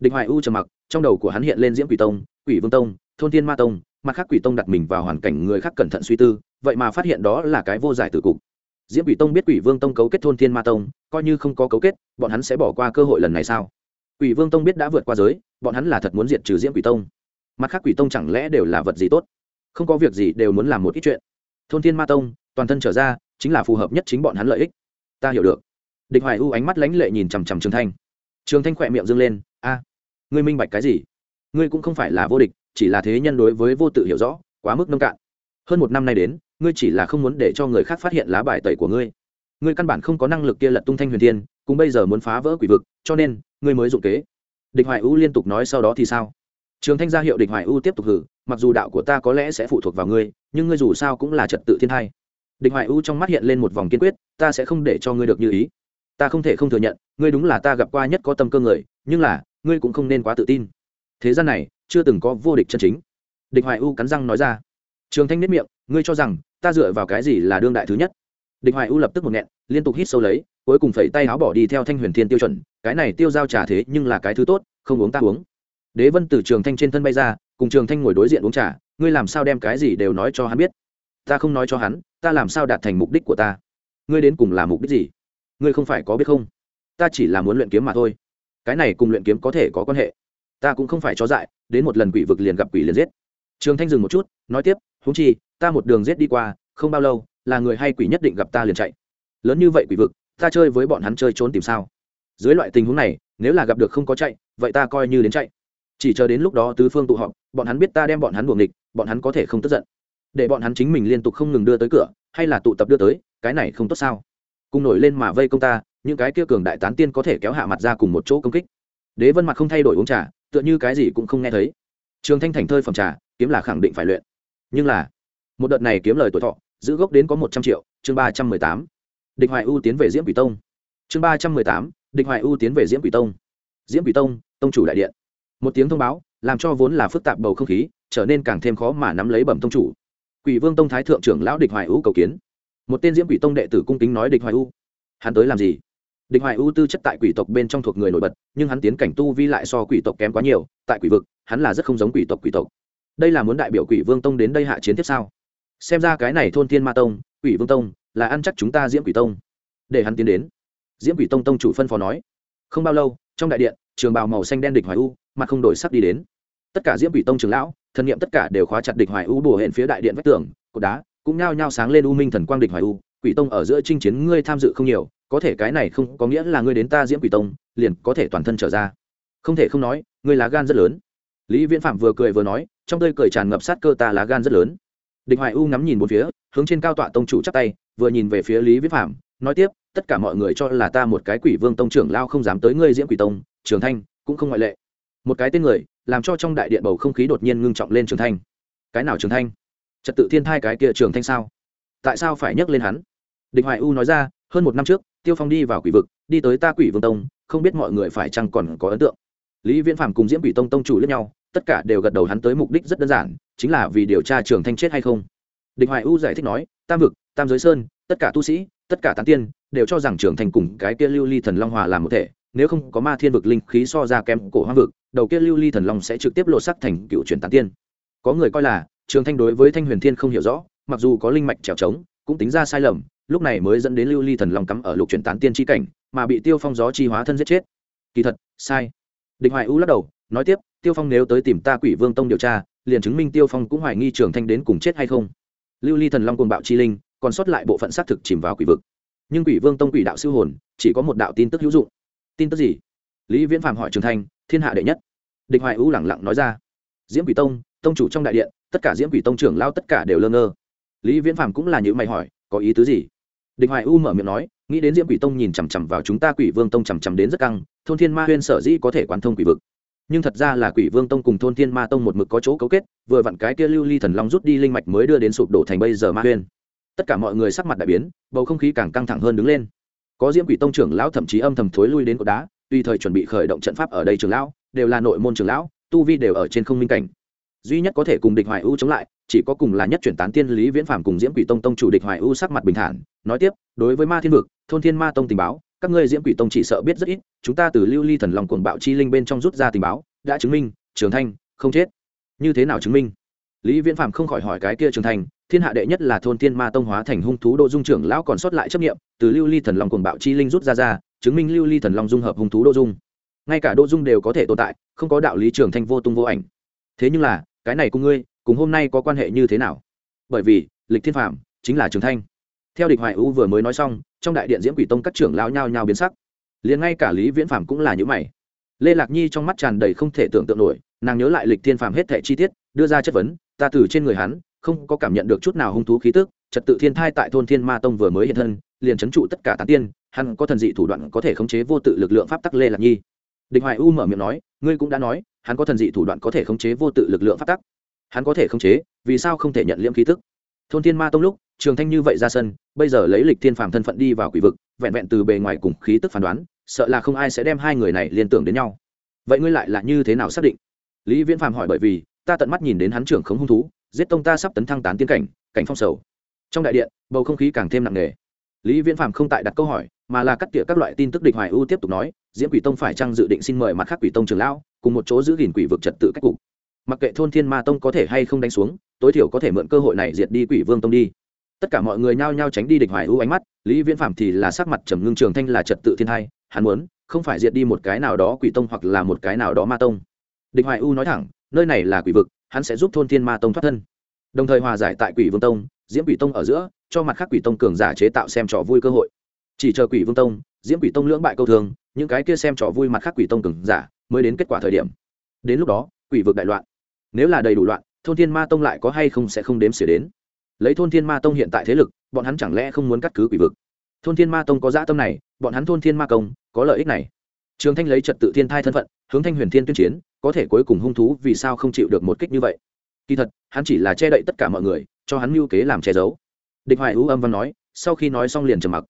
Địch hoài u trầm mặc, trong đầu của hắn hiện lên diễm quỷ tông, quỷ vương tông, thôn thiên ma tông, mặt khác quỷ tông đặt mình vào hoàn cảnh người khác cẩn thận suy tư, vậy mà phát hiện đó là cái vô giải từ cục. Diễm quỷ tông biết quỷ vương tông cấu kết thôn thiên ma tông, coi như không có cấu kết, bọn hắn sẽ bỏ qua cơ hội lần này sao? Quỷ vương tông biết đã vượt qua giới, bọn hắn là thật muốn diệt trừ diễm quỷ tông. Mặt khác quỷ tông chẳng lẽ đều là vật gì tốt? Không có việc gì đều muốn làm một ít chuyện. Thôn thiên ma tông, toàn thân trở ra, chính là phù hợp nhất chính bọn hắn lợi ích. Ta hiểu được. Địch hoài u ánh mắt lãnh lệ nhìn chằm chằm trường thanh. Trường thanh khỏe miệng dâng lên, a, ngươi minh bạch cái gì? Ngươi cũng không phải là vô địch, chỉ là thế nhân đối với vô tự hiểu rõ, quá mức nông cạn. Hơn một năm nay đến, ngươi chỉ là không muốn để cho người khác phát hiện lá bài tẩy của ngươi. Ngươi căn bản không có năng lực kia lật tung thanh huyền thiên cùng bây giờ muốn phá vỡ quỷ vực, cho nên, ngươi mới dụng kế. Địch hoài u liên tục nói sau đó thì sao? Trường thanh gia hiệu địch hoài u tiếp tục hử, mặc dù đạo của ta có lẽ sẽ phụ thuộc vào ngươi, nhưng ngươi dù sao cũng là trật tự thiên thai. Địch hoài u trong mắt hiện lên một vòng kiên quyết, ta sẽ không để cho ngươi được như ý. Ta không thể không thừa nhận, ngươi đúng là ta gặp qua nhất có tâm cơ người, nhưng là, ngươi cũng không nên quá tự tin. Thế gian này, chưa từng có vô địch chân chính. Địch hoài u cắn răng nói ra. Trường thanh nếp miệng, ngươi cho rằng, ta dựa vào cái gì là đương đại thứ nhất? Địch hoài u lập tức một nghẹn, liên tục hít sâu lấy, cuối cùng phẩy tay áo bỏ đi theo thanh huyền thiên tiêu chuẩn, cái này tiêu giao trà thế nhưng là cái thứ tốt, không uống ta uống. Đế vân từ trường thanh trên thân bay ra, cùng trường thanh ngồi đối diện uống trà, ngươi làm sao đem cái gì đều nói cho hắn biết? Ta không nói cho hắn, ta làm sao đạt thành mục đích của ta? Ngươi đến cùng là mục đích gì? Ngươi không phải có biết không? Ta chỉ là muốn luyện kiếm mà thôi. Cái này cùng luyện kiếm có thể có quan hệ. Ta cũng không phải cho dại, đến một lần quỷ vực liền gặp quỷ liền giết. Trường thanh dừng một chút, nói tiếp húng chi, ta một đường giết đi qua, không bao lâu là người hay quỷ nhất định gặp ta liền chạy. Lớn như vậy quỷ vực, ta chơi với bọn hắn chơi trốn tìm sao? Dưới loại tình huống này, nếu là gặp được không có chạy, vậy ta coi như đến chạy. Chỉ chờ đến lúc đó tứ phương tụ họp, bọn hắn biết ta đem bọn hắn buồng địch bọn hắn có thể không tức giận. Để bọn hắn chính mình liên tục không ngừng đưa tới cửa, hay là tụ tập đưa tới, cái này không tốt sao? Cùng nổi lên mà vây công ta, những cái kia cường đại tán tiên có thể kéo hạ mặt ra cùng một chỗ công kích. Đế vân mặt không thay đổi uống trà, tựa như cái gì cũng không nghe thấy. Trường thanh thành thơi phẩm trà, kiếm là khẳng định phải luyện. Nhưng là, một đợt này kiếm lời tuổi thọ giữ gốc đến có một trăm triệu, chương ba trăm mười tám. Địch hoài u tiến về diễm quỷ tông. Chương ba trăm mười tám, địch hoài u tiến về diễm quỷ tông. Diễm quỷ tông tông chủ đại điện. Một tiếng thông báo, làm cho vốn là phức tạp bầu không khí, trở nên càng thêm khó mà nắm lấy bẩm tông chủ. Quỷ vương tông thái thượng trưởng lão địch hoài u cầu kiến. Một tên diễm quỷ tông đệ tử cung kính nói địch hoài u hắn tới làm gì? Địch hoài u tư chất tại quỷ tộc bên trong thuộc người nổi bật, nhưng hắn tiến cảnh tu vi lại so quỷ tộc kém quá nhiều, tại quỷ vực, hắn là rất không giống quỷ tộc quỷ tộc. Đây là muốn đại biểu quỷ vương tông đến đây hạ chiến tiếp sao xem ra cái này thôn thiên ma tông, quỷ vương tông, là ăn chắc chúng ta diễm quỷ tông. Để hắn tiến đến. Diễm quỷ tông tông chủ phân phó nói. Không bao lâu, trong đại điện, trường bào màu xanh đen địch hoài u, mặt không đổi sắc đi đến. Tất cả diễm quỷ tông trường lão, thần nghiệm tất cả đều khóa chặt địch hoài u bùa hẹn phía đại điện vách tường, cột đá, cũng nhao nhao sáng lên u minh thần quang địch hoài u. Quỷ tông ở giữa chinh chiến ngươi tham dự không nhiều, có thể cái này không có nghĩa là ngươi đến ta diễm quỷ tông, liền có thể toàn thân trở ra. Không thể không nói, ngươi lá gan rất lớn. Lý viễn phạm vừa cười vừa nói, trong tơi cười tràn ngập sát cơ ta lá gan rất lớn địch hoài u ngắm nhìn một phía, hướng trên cao tọa tông chủ chắc tay, vừa nhìn về phía lý viễn phạm nói tiếp, tất cả mọi người cho là ta một cái quỷ vương tông trưởng lao không dám tới ngươi diễm quỷ tông, trường thanh, cũng không ngoại lệ. Một cái tên người, làm cho trong đại điện bầu không khí đột nhiên ngưng trọng lên trường thanh. Cái nào trường thanh? Trật tự thiên thai cái kia trường thanh sao? Tại sao phải nhắc lên hắn? Địch hoài u nói ra, hơn một năm trước, tiêu phong đi vào quỷ vực, đi tới ta quỷ vương tông, không biết mọi người phải chăng còn có ấn tượng. Lý viễn phạm cùng diễm quỷ tông tông chủ lẫn nhau tất cả đều gật đầu hắn tới mục đích rất đơn giản, chính là vì điều tra trường thanh chết hay không. Địch hoài u giải thích nói, tam vực, tam giới sơn, tất cả tu sĩ, tất cả tán tiên, đều cho rằng trường thanh cùng cái kia lưu ly thần long hòa làm một thể, nếu không có ma thiên vực linh khí so ra kém cổ hoang vực, đầu kia lưu ly thần long sẽ trực tiếp lộ sắc thành cựu truyền tán tiên. Có người coi là, trường thanh đối với thanh huyền thiên không hiểu rõ, mặc dù có linh mạch trèo trống, cũng tính ra sai lầm, lúc này mới dẫn đến lưu ly thần long cắm ở lục truyền tán tiên tri cảnh, mà bị tiêu phong gió chi hóa thân giết chết. Kỳ thật, sai. Địch hoài u lắc đầu nói tiếp, tiêu phong nếu tới tìm ta quỷ vương tông điều tra, liền chứng minh tiêu phong cũng hoài nghi trường thanh đến cùng chết hay không. Lưu ly thần long cùng bạo chi linh, còn sót lại bộ phận xác thực chìm vào quỷ vực. Nhưng quỷ vương tông quỷ đạo siêu hồn, chỉ có một đạo tin tức hữu dụng. Tin tức gì? Lý viễn phạm hỏi trường thanh, thiên hạ đệ nhất. Địch hoài u lẳng lặng nói ra. Diễm quỷ tông tông chủ trong đại điện, tất cả diễm quỷ tông trưởng lao tất cả đều lơ ngơ. Lý viễn phạm cũng là những mày hỏi, có ý tứ gì? Địch hoài u mở miệng nói, nghĩ đến diễm quỷ tông nhìn chằm chằm vào chúng ta quỷ vương tông chằm chằm đến rất căng, thôn thiên ma huyên sở dĩ có thể quán thông quỷ vực nhưng thật ra là quỷ vương tông cùng thôn thiên ma tông một mực có chỗ cấu kết, vừa vặn cái kia lưu ly thần long rút đi linh mạch mới đưa đến sụp đổ thành bây giờ ma huyên. Tất cả mọi người sắc mặt đại biến, bầu không khí càng căng thẳng hơn đứng lên. Có diễm quỷ tông trưởng lão thậm chí âm thầm thối lui đến cột đá, tùy thời chuẩn bị khởi động trận pháp ở đây trưởng lão, đều là nội môn trưởng lão, tu vi đều ở trên không minh cảnh. Duy nhất có thể cùng địch hoài u chống lại, chỉ có cùng là nhất chuyển tán tiên lý viễn phạm cùng diễm quỷ tông tông chủ địch hoài u sắc mặt bình thản, nói tiếp, đối với ma thiên vực, thôn thiên ma tông tình báo các ngươi diễm quỷ tông chỉ sợ biết rất ít, chúng ta từ lưu ly thần lòng cuồng bạo chi linh bên trong rút ra tình báo, đã chứng minh, trường thanh, không chết. Như thế nào chứng minh? Lý viễn phạm không khỏi hỏi cái kia trường thanh, thiên hạ đệ nhất là thôn thiên ma tông hóa thành hung thú đô dung trưởng lão còn sót lại chấp nghiệm từ lưu ly thần lòng cuồng bạo chi linh rút ra ra, chứng minh lưu ly thần long dung hợp hung thú đô dung. Ngay cả đô dung đều có thể tồn tại, không có đạo lý trường thanh vô tung vô ảnh. Thế nhưng là, cái này cùng ngươi, cùng hôm nay có quan hệ như thế nào? Bởi vì, lịch thiên phạm chính là trường thanh theo địch hoài u vừa mới nói xong, trong đại điện diễm quỷ tông các trưởng lao nhao nhao biến sắc. Liền ngay cả lý viễn phạm cũng là những mày. Lê lạc nhi trong mắt tràn đầy không thể tưởng tượng nổi, nàng nhớ lại lịch thiên phạm hết thẻ chi tiết, đưa ra chất vấn, ta từ trên người hắn, không có cảm nhận được chút nào hung thú khí tức, trật tự thiên thai tại thôn thiên ma tông vừa mới hiện thân, liền trấn trụ tất cả tán tiên, hắn có thần dị thủ đoạn có thể khống chế vô tự lực lượng pháp tắc lê lạc nhi. Địch hoài u mở miệng nói, ngươi cũng đã nói, hắn có thần dị thủ đoạn có thể khống chế vô tự lực lượng pháp tắc. Hắn có thể khống chế, vì sao không thể nhận liễm khí tức? Thôn thiên ma tông lúc, trường thanh như vậy ra sân, bây giờ lấy lịch thiên phàm thân phận đi vào quỷ vực, vẹn vẹn từ bề ngoài cùng khí tức phán đoán, sợ là không ai sẽ đem hai người này liên tưởng đến nhau. Vậy ngươi lại là như thế nào xác định? Lý viễn phàm hỏi bởi vì, ta tận mắt nhìn đến hắn trưởng khống hung thú, giết tông ta sắp tấn thăng tán tiên cảnh cảnh phong sầu. Trong đại điện, bầu không khí càng thêm nặng nề. Lý viễn phàm không tại đặt câu hỏi, mà là cắt tỉa các loại tin tức địch hoài ưu tiếp tục nói, diễm quỷ tông phải chăng dự định xin mời mặt khác quỷ tông trường lão, cùng một chỗ giữ gìn quỷ vực trật tự cách cục? Mặc kệ thôn thiên ma tông có thể hay không đánh xuống, tối thiểu có thể mượn cơ hội này diệt đi quỷ vương tông đi. Tất cả mọi người nhao nhao tránh đi địch hoài ưu ánh mắt, lý viễn phạm thì là sắc mặt trầm ngưng trường thanh là trật tự thiên hai hắn muốn, không phải diệt đi một cái nào đó quỷ tông hoặc là một cái nào đó ma tông. Địch hoài ưu nói thẳng, nơi này là quỷ vực, hắn sẽ giúp thôn thiên ma tông thoát thân. Đồng thời hòa giải tại quỷ vương tông, diễm quỷ tông ở giữa, cho mặt khác quỷ tông cường giả chế tạo xem trò vui cơ hội. Chỉ chờ quỷ vương tông, diễm quỷ tông lưỡng bại câu thường, những cái kia xem trò vui mặt khác quỷ tông cường giả mới đến kết quả thời điểm. Đến lúc đó, quỷ vực đại loạn nếu là đầy đủ loạn, thôn thiên ma tông lại có hay không sẽ không đếm xỉa đến. Lấy thôn thiên ma tông hiện tại thế lực, bọn hắn chẳng lẽ không muốn cắt cứ quỷ vực? Thôn thiên ma tông có dã tâm này, bọn hắn thôn thiên ma công, có lợi ích này. Trường thanh lấy trật tự thiên thai thân phận, hướng thanh huyền thiên tuyên chiến, có thể cuối cùng hung thú vì sao không chịu được một kích như vậy? Kỳ thật, hắn chỉ là che đậy tất cả mọi người, cho hắn mưu kế làm che giấu. Địch hoài hữu âm văn nói, sau khi nói xong liền trầm mặc.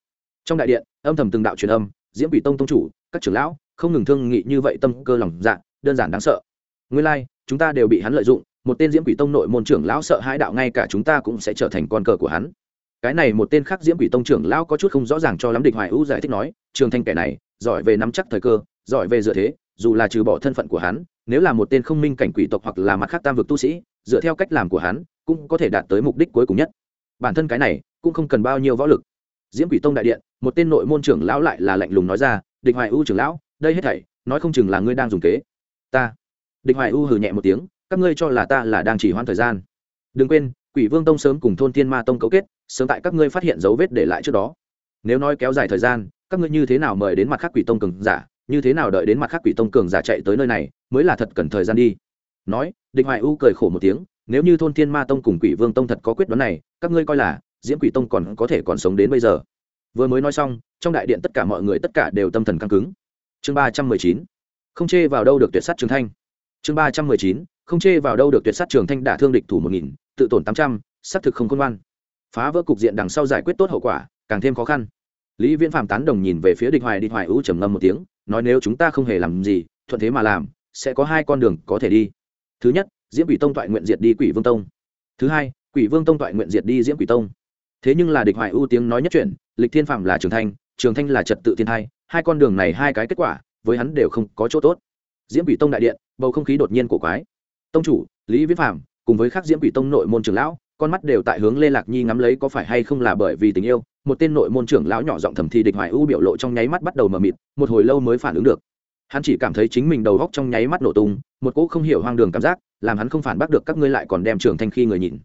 Trong đại điện, âm thầm từng đạo truyền âm, diễm quỷ tông tông chủ, các trưởng lão, không ngừng thương nghị như vậy tâm cơ lòng dạ đơn giản đáng sợ. Nguyên lai chúng ta đều bị hắn lợi dụng, một tên diễm quỷ tông nội môn trưởng lão sợ hãi đạo ngay cả chúng ta cũng sẽ trở thành con cờ của hắn. Cái này một tên khác diễm quỷ tông trưởng lão có chút không rõ ràng cho lắm địch hoài ưu giải thích nói, trường thanh kẻ này, giỏi về nắm chắc thời cơ, giỏi về dựa thế, dù là trừ bỏ thân phận của hắn, nếu là một tên không minh cảnh quỷ tộc hoặc là mặt khác tam vực tu sĩ, dựa theo cách làm của hắn, cũng có thể đạt tới mục đích cuối cùng nhất. Bản thân cái này, cũng không cần bao nhiêu võ lực. Diễm quỷ tông đại điện, một tên nội môn trưởng lão lại là lạnh lùng nói ra, địch hoài u trưởng lão, đây hết thảy, nói không chừng là ngươi đang dùng kế. Ta địch hoài u hừ nhẹ một tiếng, các ngươi cho là ta là đang chỉ hoãn thời gian. Đừng quên, quỷ vương tông sớm cùng thôn thiên ma tông cấu kết, sớm tại các ngươi phát hiện dấu vết để lại trước đó. Nếu nói kéo dài thời gian, các ngươi như thế nào mời đến mặt khác quỷ tông cường giả, như thế nào đợi đến mặt khác quỷ tông cường giả chạy tới nơi này, mới là thật cần thời gian đi. Nói, địch hoài u cười khổ một tiếng, nếu như thôn thiên ma tông cùng quỷ vương tông thật có quyết đoán này, các ngươi coi là diễm quỷ tông còn có thể còn sống đến bây giờ. Vừa mới nói xong, trong đại điện tất cả mọi người tất cả đều tâm thần căng cứng. Chương ba trăm mười chín. Không chê vào đâu được tuyệt sắt trường thanh chương ba trăm mười chín, không chê vào đâu được tuyệt sát trường thanh đả thương địch thủ một nghìn, tự tổn tám trăm, xác thực không khôn ngoan. Phá vỡ cục diện đằng sau giải quyết tốt hậu quả, càng thêm khó khăn. Lý viễn phạm tán đồng nhìn về phía địch hoài địch hoài ưu trầm ngâm một tiếng, nói nếu chúng ta không hề làm gì, thuận thế mà làm, sẽ có hai con đường có thể đi. Thứ nhất, diễm quỷ tông toại nguyện diệt đi quỷ vương tông. Thứ hai, quỷ vương tông toại nguyện diệt đi diễm quỷ tông. Thế nhưng là địch hoài ưu tiếng nói nhất chuyện, lịch thiên phạm là trường thanh trường thanh là trật tự thiên hai hai con đường này hai cái kết quả, với hắn đều không có chỗ tốt. Diễm quỷ tông đại điện bầu không khí đột nhiên cổ quái. Tông chủ, lý viễn phạm cùng với các diễm quỷ tông nội môn trưởng lão, con mắt đều tại hướng lê lạc nhi ngắm lấy có phải hay không là bởi vì tình yêu, một tên nội môn trưởng lão nhỏ giọng thầm thì địch hoài ưu biểu lộ trong nháy mắt bắt đầu mờ mịt, một hồi lâu mới phản ứng được. Hắn chỉ cảm thấy chính mình đầu góc trong nháy mắt nổ tung, một cỗ không hiểu hoang đường cảm giác, làm hắn không phản bác được các ngươi lại còn đem trường thanh khi người nhìn.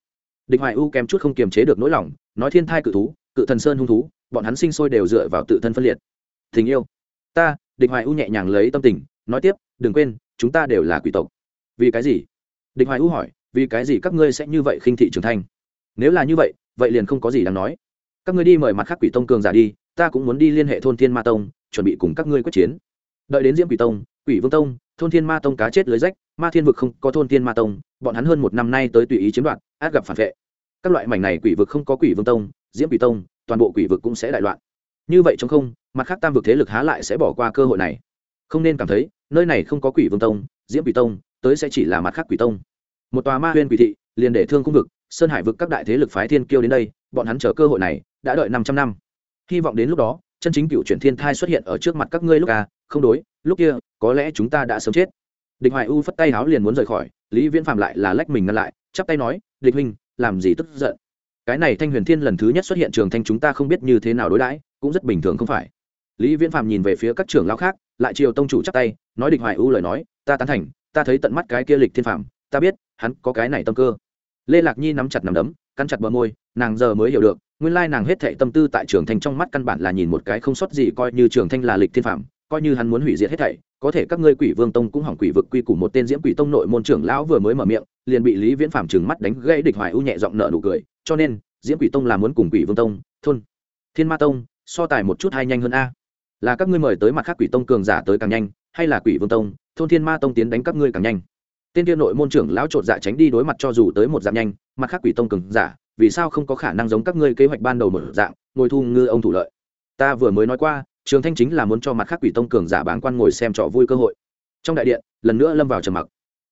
Địch hoài U kém chút không kiềm chế được nỗi lòng, nói thiên thai cự thú, cự thần sơn hung thú, bọn hắn sinh sôi đều dựa vào tự thân phân liệt. Tình yêu. Ta, địch hoài U nhẹ nhàng lấy tâm tình, nói tiếp đừng quên, chúng ta đều là quỷ tộc. Vì cái gì? Địch hoài ưu hỏi. Vì cái gì các ngươi sẽ như vậy khinh thị trường thanh nếu là như vậy vậy liền không có gì đáng nói. Các ngươi đi mời mặt khác quỷ tông cường giả đi, ta cũng muốn đi liên hệ thôn thiên ma tông, chuẩn bị cùng các ngươi quyết chiến. Đợi đến diễm quỷ tông, quỷ vương tông, thôn thiên ma tông cá chết lưới rách, ma thiên vực không có thôn thiên ma tông, bọn hắn hơn một năm nay tới tùy ý chiếm đoạt, át gặp phản vệ. Các loại mảnh này quỷ vực không có quỷ vương tông, diễm quỷ tông, toàn bộ quỷ vực cũng sẽ đại loạn. Như vậy trong không, mặt khác tam vực thế lực há lại sẽ bỏ qua cơ hội này. Không nên cảm thấy nơi này không có quỷ vương tông, diễm quỷ tông, tới sẽ chỉ là mặt khác quỷ tông. Một tòa ma huyên quỷ thị, liền để thương cung vực, sơn hải vực các đại thế lực phái thiên kiêu đến đây, bọn hắn chờ cơ hội này, đã đợi năm trăm năm. Hy vọng đến lúc đó, chân chính cựu chuyển thiên thai xuất hiện ở trước mặt các ngươi lúc à không đối, lúc kia, có lẽ chúng ta đã sớm chết. Địch hoài u phất tay háo liền muốn rời khỏi, lý viễn phạm lại là lách mình ngăn lại, chắp tay nói, địch huynh, làm gì tức giận? Cái này thanh huyền thiên lần thứ nhất xuất hiện trường thanh chúng ta không biết như thế nào đối đãi, cũng rất bình thường không phải. Lý viễn phạm nhìn về phía các trưởng lão khác lại chiều tông chủ chắp tay, nói địch hoài u lời nói, ta tán thành, ta thấy tận mắt cái kia lịch thiên phạm ta biết, hắn có cái này tâm cơ. Lê lạc nhi nắm chặt nắm đấm, cắn chặt bờ môi, nàng giờ mới hiểu được, nguyên lai nàng hết thệ tâm tư tại trường thanh trong mắt căn bản là nhìn một cái không sót gì coi như trường thanh là lịch thiên phạm coi như hắn muốn hủy diệt hết thảy, có thể các ngươi quỷ vương tông cũng hỏng quỷ vực quy củ một tên diễm quỷ tông nội môn trưởng lão vừa mới mở miệng, liền bị lý viễn phạm trừng mắt đánh gãy địch hoài ưu nhẹ giọng nợ nụ cười, cho nên, diễm quỷ tông là muốn cùng quỷ vương tông, thôn, thiên ma tông, so tài một chút hay nhanh hơn a là các ngươi mời tới mặt khác quỷ tông cường giả tới càng nhanh, hay là quỷ vương tông, thôn thiên ma tông tiến đánh các ngươi càng nhanh. Tên tiên nội môn trưởng lão trột dạ tránh đi đối mặt cho dù tới một dạng nhanh, mặt khác quỷ tông cường giả, vì sao không có khả năng giống các ngươi kế hoạch ban đầu một dạng, ngồi thu ngư ông thủ lợi? Ta vừa mới nói qua, trường thanh chính là muốn cho mặt khác quỷ tông cường giả bán quan ngồi xem trò vui cơ hội. Trong đại điện, lần nữa lâm vào trầm mặc.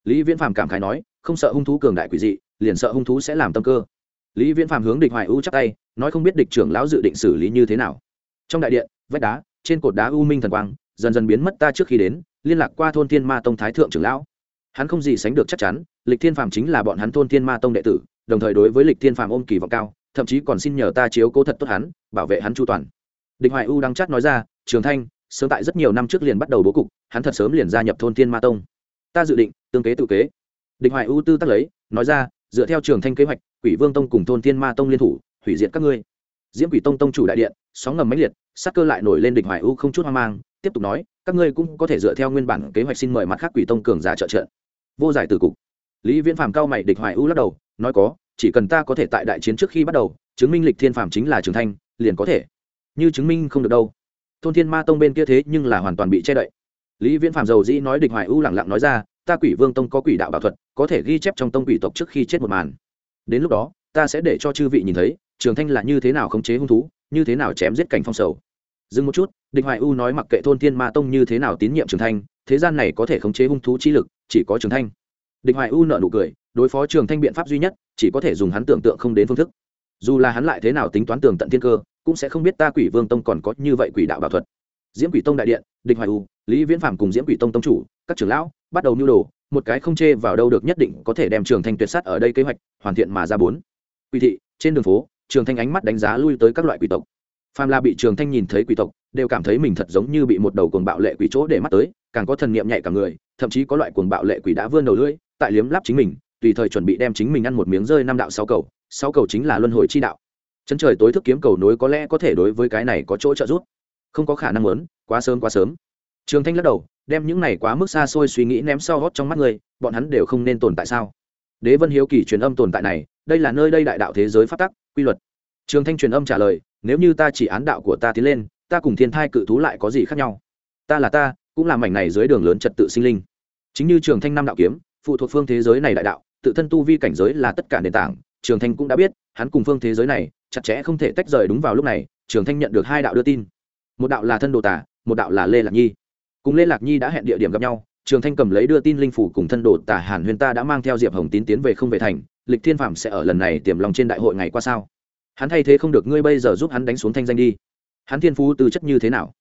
Lý viễn phàm cảm khái nói, không sợ hung thú cường đại quỷ dị, liền sợ hung thú sẽ làm tâm cơ. Lý viễn phàm hướng địch hoài u chắc tay, nói không biết địch trưởng lão dự định xử lý như thế nào. Trong đại điện, vách đá trên cột đá u minh thần quang, dần dần biến mất ta trước khi đến, liên lạc qua thôn thiên ma tông thái thượng trưởng lão. Hắn không gì sánh được chắc chắn, lịch thiên phàm chính là bọn hắn thôn thiên ma tông đệ tử, đồng thời đối với lịch thiên phàm ôm kỳ vọng cao, thậm chí còn xin nhờ ta chiếu cố thật tốt hắn, bảo vệ hắn chu toàn. Địch hoài u đang chắc nói ra, trường thanh, sớm tại rất nhiều năm trước liền bắt đầu bố cục, hắn thật sớm liền gia nhập thôn thiên ma tông. Ta dự định, tương kế tự kế. Địch hoài u tư tắc lấy, nói ra, dựa theo trường thanh kế hoạch, quỷ vương tông cùng thôn thiên ma tông liên thủ, hủy diệt các ngươi diễm quỷ tông tông chủ đại điện, sóng ngầm máy liệt sắc cơ lại nổi lên địch hoài u không chút hoang mang, tiếp tục nói, các ngươi cũng có thể dựa theo nguyên bản kế hoạch xin mời mặt khác quỷ tông cường giả trợ trợ. Vô giải từ cục. Lý viễn phàm cao mày địch hoài u lắc đầu, nói có, chỉ cần ta có thể tại đại chiến trước khi bắt đầu, chứng minh lịch thiên phàm chính là trường thanh liền có thể. Như chứng minh không được đâu. Thôn thiên ma tông bên kia thế nhưng là hoàn toàn bị che đậy. Lý viễn phàm dầu dĩ nói địch hoài u lẳng lặng nói ra, ta quỷ vương tông có quỷ đạo bảo thuật, có thể ghi chép trong tông quỷ tộc trước khi chết một màn. Đến lúc đó, ta sẽ để cho chư vị nhìn thấy trường thanh là như thế nào khống chế hung thú, như thế nào chém giết cảnh phong sầu? Dừng một chút, địch hoài u nói mặc kệ thôn thiên ma tông như thế nào tín nhiệm trường thanh, thế gian này có thể khống chế hung thú chi lực, chỉ có trường thanh. Địch hoài u nợ nụ cười, đối phó trường thanh biện pháp duy nhất, chỉ có thể dùng hắn tưởng tượng không đến phương thức. Dù là hắn lại thế nào tính toán tường tận thiên cơ, cũng sẽ không biết ta quỷ vương tông còn có như vậy quỷ đạo bảo thuật. Diễm quỷ tông đại điện, địch hoài u, lý viễn phạm cùng diễm quỷ tông tông chủ, các trưởng lão, bắt đầu nhu đồ, một cái không chê vào đâu được nhất định có thể đem trường thanh tuyệt sát ở đây kế hoạch, hoàn thiện mà ra bốn. Quỷ thị, trên đường phố trường thanh ánh mắt đánh giá lui tới các loại quỷ tộc. Phàm la bị trường thanh nhìn thấy quỷ tộc, đều cảm thấy mình thật giống như bị một đầu cuồng bạo lệ quỷ chỗ để mắt tới, càng có thần niệm nhạy cả người, thậm chí có loại cuồng bạo lệ quỷ đã vươn đầu lưỡi, tại liếm lắp chính mình, tùy thời chuẩn bị đem chính mình ăn một miếng rơi năm đạo sáu cầu sáu cầu chính là luân hồi chi đạo. Chân trời tối thức kiếm cầu nối có lẽ có thể đối với cái này có chỗ trợ giúp. Không có khả năng lớn quá sớm quá sớm. Trường thanh lắc đầu, đem những này quá mức xa xôi suy nghĩ ném sau gót trong mắt người, bọn hắn đều không nên tồn tại sao? Đế vân hiếu kỳ truyền âm tồn tại này, đây là nơi đây đại đạo thế giới phát tắc quy luật. Trường thanh truyền âm trả lời, nếu như ta chỉ án đạo của ta tiến lên, ta cùng thiên thai cự thú lại có gì khác nhau? Ta là ta, cũng là mảnh này dưới đường lớn trật tự sinh linh. Chính như trường thanh Nam đạo kiếm, phụ thuộc phương thế giới này đại đạo, tự thân tu vi cảnh giới là tất cả nền tảng. Trường thanh cũng đã biết, hắn cùng phương thế giới này, chặt chẽ không thể tách rời đúng vào lúc này, trường thanh nhận được hai đạo đưa tin. Một đạo là thân đồ tả một đạo là lê lạc nhi. Cùng lê lạc nhi đã hẹn địa điểm gặp nhau, trường thanh cầm lấy đưa tin linh phủ cùng thân đồ tả hàn huyền ta đã mang theo diệp hồng tín tiến về không về thành lịch thiên phạm sẽ ở lần này tiềm lòng trên đại hội ngày qua sao? Hắn thay thế không được ngươi bây giờ giúp hắn đánh xuống thanh danh đi. Hắn thiên phú tư chất như thế nào?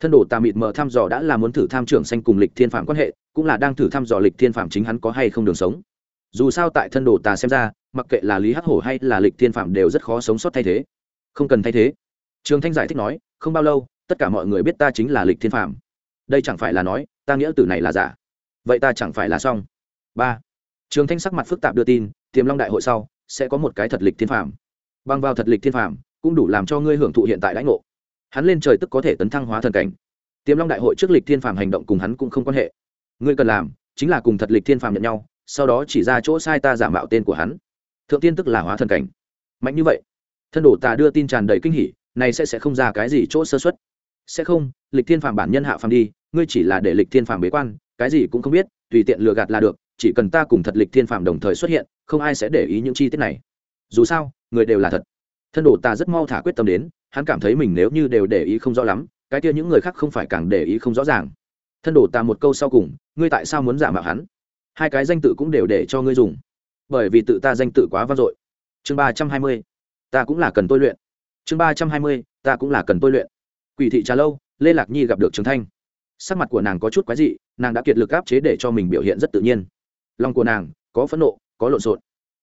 Thân đồ tà mịt mờ thăm dò đã là muốn thử tham trưởng xanh cùng lịch thiên phạm quan hệ, cũng là đang thử thăm dò lịch thiên phạm chính hắn có hay không đường sống. Dù sao tại thân đồ tà xem ra, mặc kệ là lý hắc hổ hay là lịch thiên phạm đều rất khó sống sót thay thế. Không cần thay thế. Trường thanh giải thích nói, không bao lâu, tất cả mọi người biết ta chính là lịch thiên phạm đây chẳng phải là nói, ta nghĩa từ này là giả. Vậy ta chẳng phải là xong. Ba. Trường thanh sắc mặt phức tạp đưa tin tiềm long đại hội sau, sẽ có một cái thật lịch thiên phạm bằng vào thật lịch thiên phạm cũng đủ làm cho ngươi hưởng thụ hiện tại lãnh ngộ. Hắn lên trời tức có thể tấn thăng hóa thần cảnh. Tiềm long đại hội trước lịch thiên phạm hành động cùng hắn cũng không quan hệ. Ngươi cần làm, chính là cùng thật lịch thiên phạm nhận nhau, sau đó chỉ ra chỗ sai ta giả mạo tên của hắn. Thượng tiên tức là hóa thần cảnh. Mạnh như vậy, thân đồ tà đưa tin tràn đầy kinh hỉ, này sẽ sẽ không ra cái gì chỗ sơ xuất sẽ không, lịch thiên phàm bản nhân hạ phàm đi, ngươi chỉ là để lịch thiên phàm bế quan, cái gì cũng không biết, tùy tiện lừa gạt là được chỉ cần ta cùng thật lịch thiên phạm đồng thời xuất hiện, không ai sẽ để ý những chi tiết này. Dù sao, người đều là thật. Thân đồ ta rất mau thả quyết tâm đến, hắn cảm thấy mình nếu như đều để ý không rõ lắm, cái kia những người khác không phải càng để ý không rõ ràng. Thân đồ ta một câu sau cùng, ngươi tại sao muốn giả mạo hắn? Hai cái danh tự cũng đều để cho ngươi dùng. Bởi vì tự ta danh tự quá vang dội. Chương ba trăm hai mươi, ta cũng là cần tôi luyện. Chương ba trăm hai mươi, ta cũng là cần tôi luyện. Quỷ thị trà lâu, lê lạc nhi gặp được trường thanh. Sắc mặt của nàng có chút quái dị, nàng đã kiệt lực áp chế để cho mình biểu hiện rất tự nhiên lòng của nàng có phẫn nộ, có lộn xộn.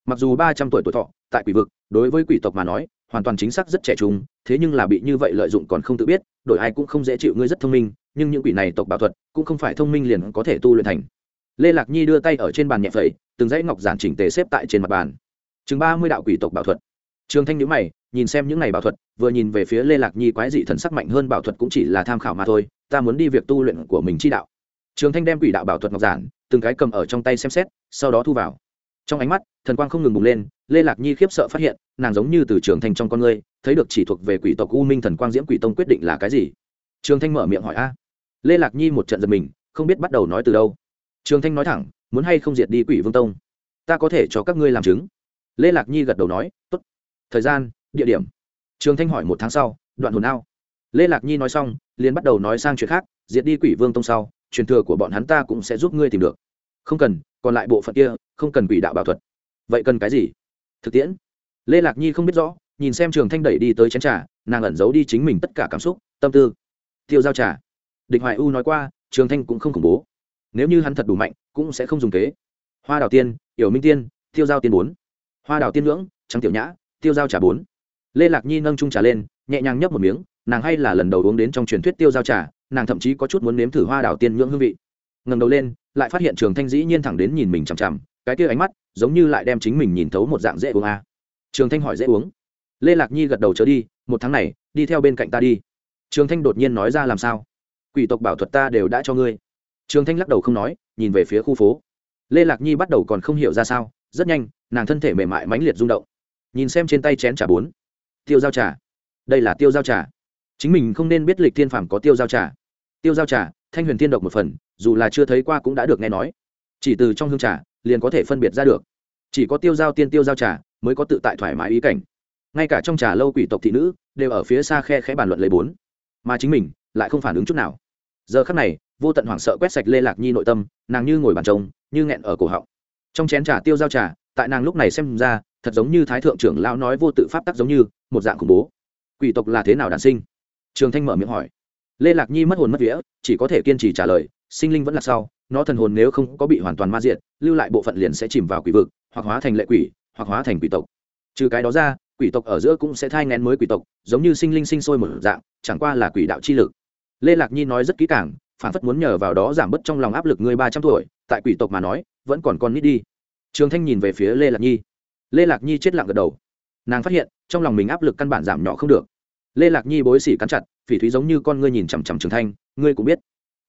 Mặc dù ba trăm tuổi tuổi thọ, tại quỷ vực, đối với quỷ tộc mà nói, hoàn toàn chính xác rất trẻ trung, thế nhưng là bị như vậy lợi dụng còn không tự biết, đổi ai cũng không dễ chịu, ngươi rất thông minh, nhưng những quỷ này tộc bảo thuật cũng không phải thông minh liền có thể tu luyện thành. Lê lạc nhi đưa tay ở trên bàn nhẹ phẩy, từng dãy ngọc giản chỉnh tề xếp tại trên mặt bàn. Chừng ba mươi đạo quỷ tộc bảo thuật. Trường thanh nhữ mày, nhìn xem những này bảo thuật, vừa nhìn về phía lê lạc nhi quái dị thần sắc mạnh hơn bảo thuật cũng chỉ là tham khảo mà thôi, ta muốn đi việc tu luyện của mình chi đạo. Trường thanh đem quỷ đạo bảo thuật ngọc giản từng cái cầm ở trong tay xem xét, sau đó thu vào. Trong ánh mắt, thần quang không ngừng bùng lên, lê lạc nhi khiếp sợ phát hiện, nàng giống như từ trường thanh trong con ngươi, thấy được chỉ thuộc về quỷ tộc u minh thần quang diễm quỷ tông quyết định là cái gì. Trường thanh mở miệng hỏi a. Lê lạc nhi một trận giật mình, không biết bắt đầu nói từ đâu. Trường thanh nói thẳng, muốn hay không diệt đi quỷ vương tông? Ta có thể cho các ngươi làm chứng. Lê lạc nhi gật đầu nói t ố t thời gian, địa điểm. Trường thanh hỏi một tháng sau, đoạn hồn ao. Lê lạc nhi nói xong, liền bắt đầu nói sang chuyện khác, diệt đi quỷ vương tông sau truyền thừa của bọn hắn ta cũng sẽ giúp ngươi tìm được. Không cần, còn lại bộ phận kia, không cần quỷ đạo bảo thuật. Vậy cần cái gì? Thực tiễn. Lê lạc nhi không biết rõ, nhìn xem trường thanh đẩy đi tới chén trà, nàng ẩn giấu đi chính mình tất cả cảm xúc, tâm tư. Tiêu giao trà. Địch hoài u nói qua, trường thanh cũng không khủng bố. Nếu như hắn thật đủ mạnh, cũng sẽ không dùng kế. Hoa đào tiên yểu minh tiên, tiêu giao tiên bốn. Hoa đào tiên ngưỡng, trắng tiểu nhã, tiêu giao trà bốn. Lê lạc nhi nâng trung trà lên, nhẹ nhàng nhấp một miếng, nàng hay là lần đầu uống đến trong truyền thuyết tiêu giao trà nàng thậm chí có chút muốn nếm thử hoa đào tiên nhưỡng hương vị. Ngẩng đầu lên, lại phát hiện trường thanh dĩ nhiên thẳng đến nhìn mình chằm chằm, cái kia ánh mắt giống như lại đem chính mình nhìn thấu một dạng dễ uống a à. trường thanh hỏi dễ uống. Lê lạc nhi gật đầu trở đi, một tháng này, đi theo bên cạnh ta đi. Trường thanh đột nhiên nói ra làm sao? Quỷ tộc bảo thuật ta đều đã cho ngươi. Trường thanh lắc đầu không nói, nhìn về phía khu phố. Lê lạc nhi bắt đầu còn không hiểu ra sao, rất nhanh, nàng thân thể mềm mại mãnh liệt rung động. Nhìn xem trên tay chén trà bốn. Tiêu giao trà. Đây là tiêu giao trà. Chính mình không nên biết lịch thiên phàm có tiêu giao trà tiêu giao trà, thanh huyền tiên độc một phần, dù là chưa thấy qua cũng đã được nghe nói. Chỉ từ trong hương trà, liền có thể phân biệt ra được. Chỉ có tiêu giao tiên tiêu giao trà mới có tự tại thoải mái ý cảnh. Ngay cả trong trà lâu quỷ tộc thị nữ đều ở phía xa khe khẽ bàn luận lấy bốn. Mà chính mình lại không phản ứng chút nào. Giờ khắc này, vô tận hoảng sợ quét sạch lê lạc nhi nội tâm, nàng như ngồi bàn trông như nghẹn ở cổ họng. Trong chén trà tiêu giao trà, tại nàng lúc này xem ra, thật giống như thái thượng trưởng lão nói vô tự pháp tắc giống như, một dạng khủng bố. Quỷ tộc là thế nào đản sinh? Trường thanh mở miệng hỏi lê lạc nhi mất hồn mất vía, chỉ có thể kiên trì trả lời, sinh linh vẫn là sau, nó thần hồn nếu không có bị hoàn toàn ma diệt, lưu lại bộ phận liền sẽ chìm vào quỷ vực, hoặc hóa thành lệ quỷ, hoặc hóa thành quỷ tộc. Trừ cái đó ra, quỷ tộc ở giữa cũng sẽ thai ngén mới quỷ tộc, giống như sinh linh sinh sôi một dạng, chẳng qua là quỷ đạo chi lực. Lê lạc nhi nói rất kỹ càng, phản phất muốn nhờ vào đó giảm bớt trong lòng áp lực người ba trăm tuổi, tại quỷ tộc mà nói, vẫn còn con nít đi. Trường thanh nhìn về phía lê lạc nhi. Lê lạc nhi chết lặng gật đầu. Nàng phát hiện, trong lòng mình áp lực căn bản giảm nhỏ không được lê lạc nhi bối xỉ cắn chặt, phỉ thúy giống như con ngươi nhìn chằm chằm trường thanh, ngươi cũng biết.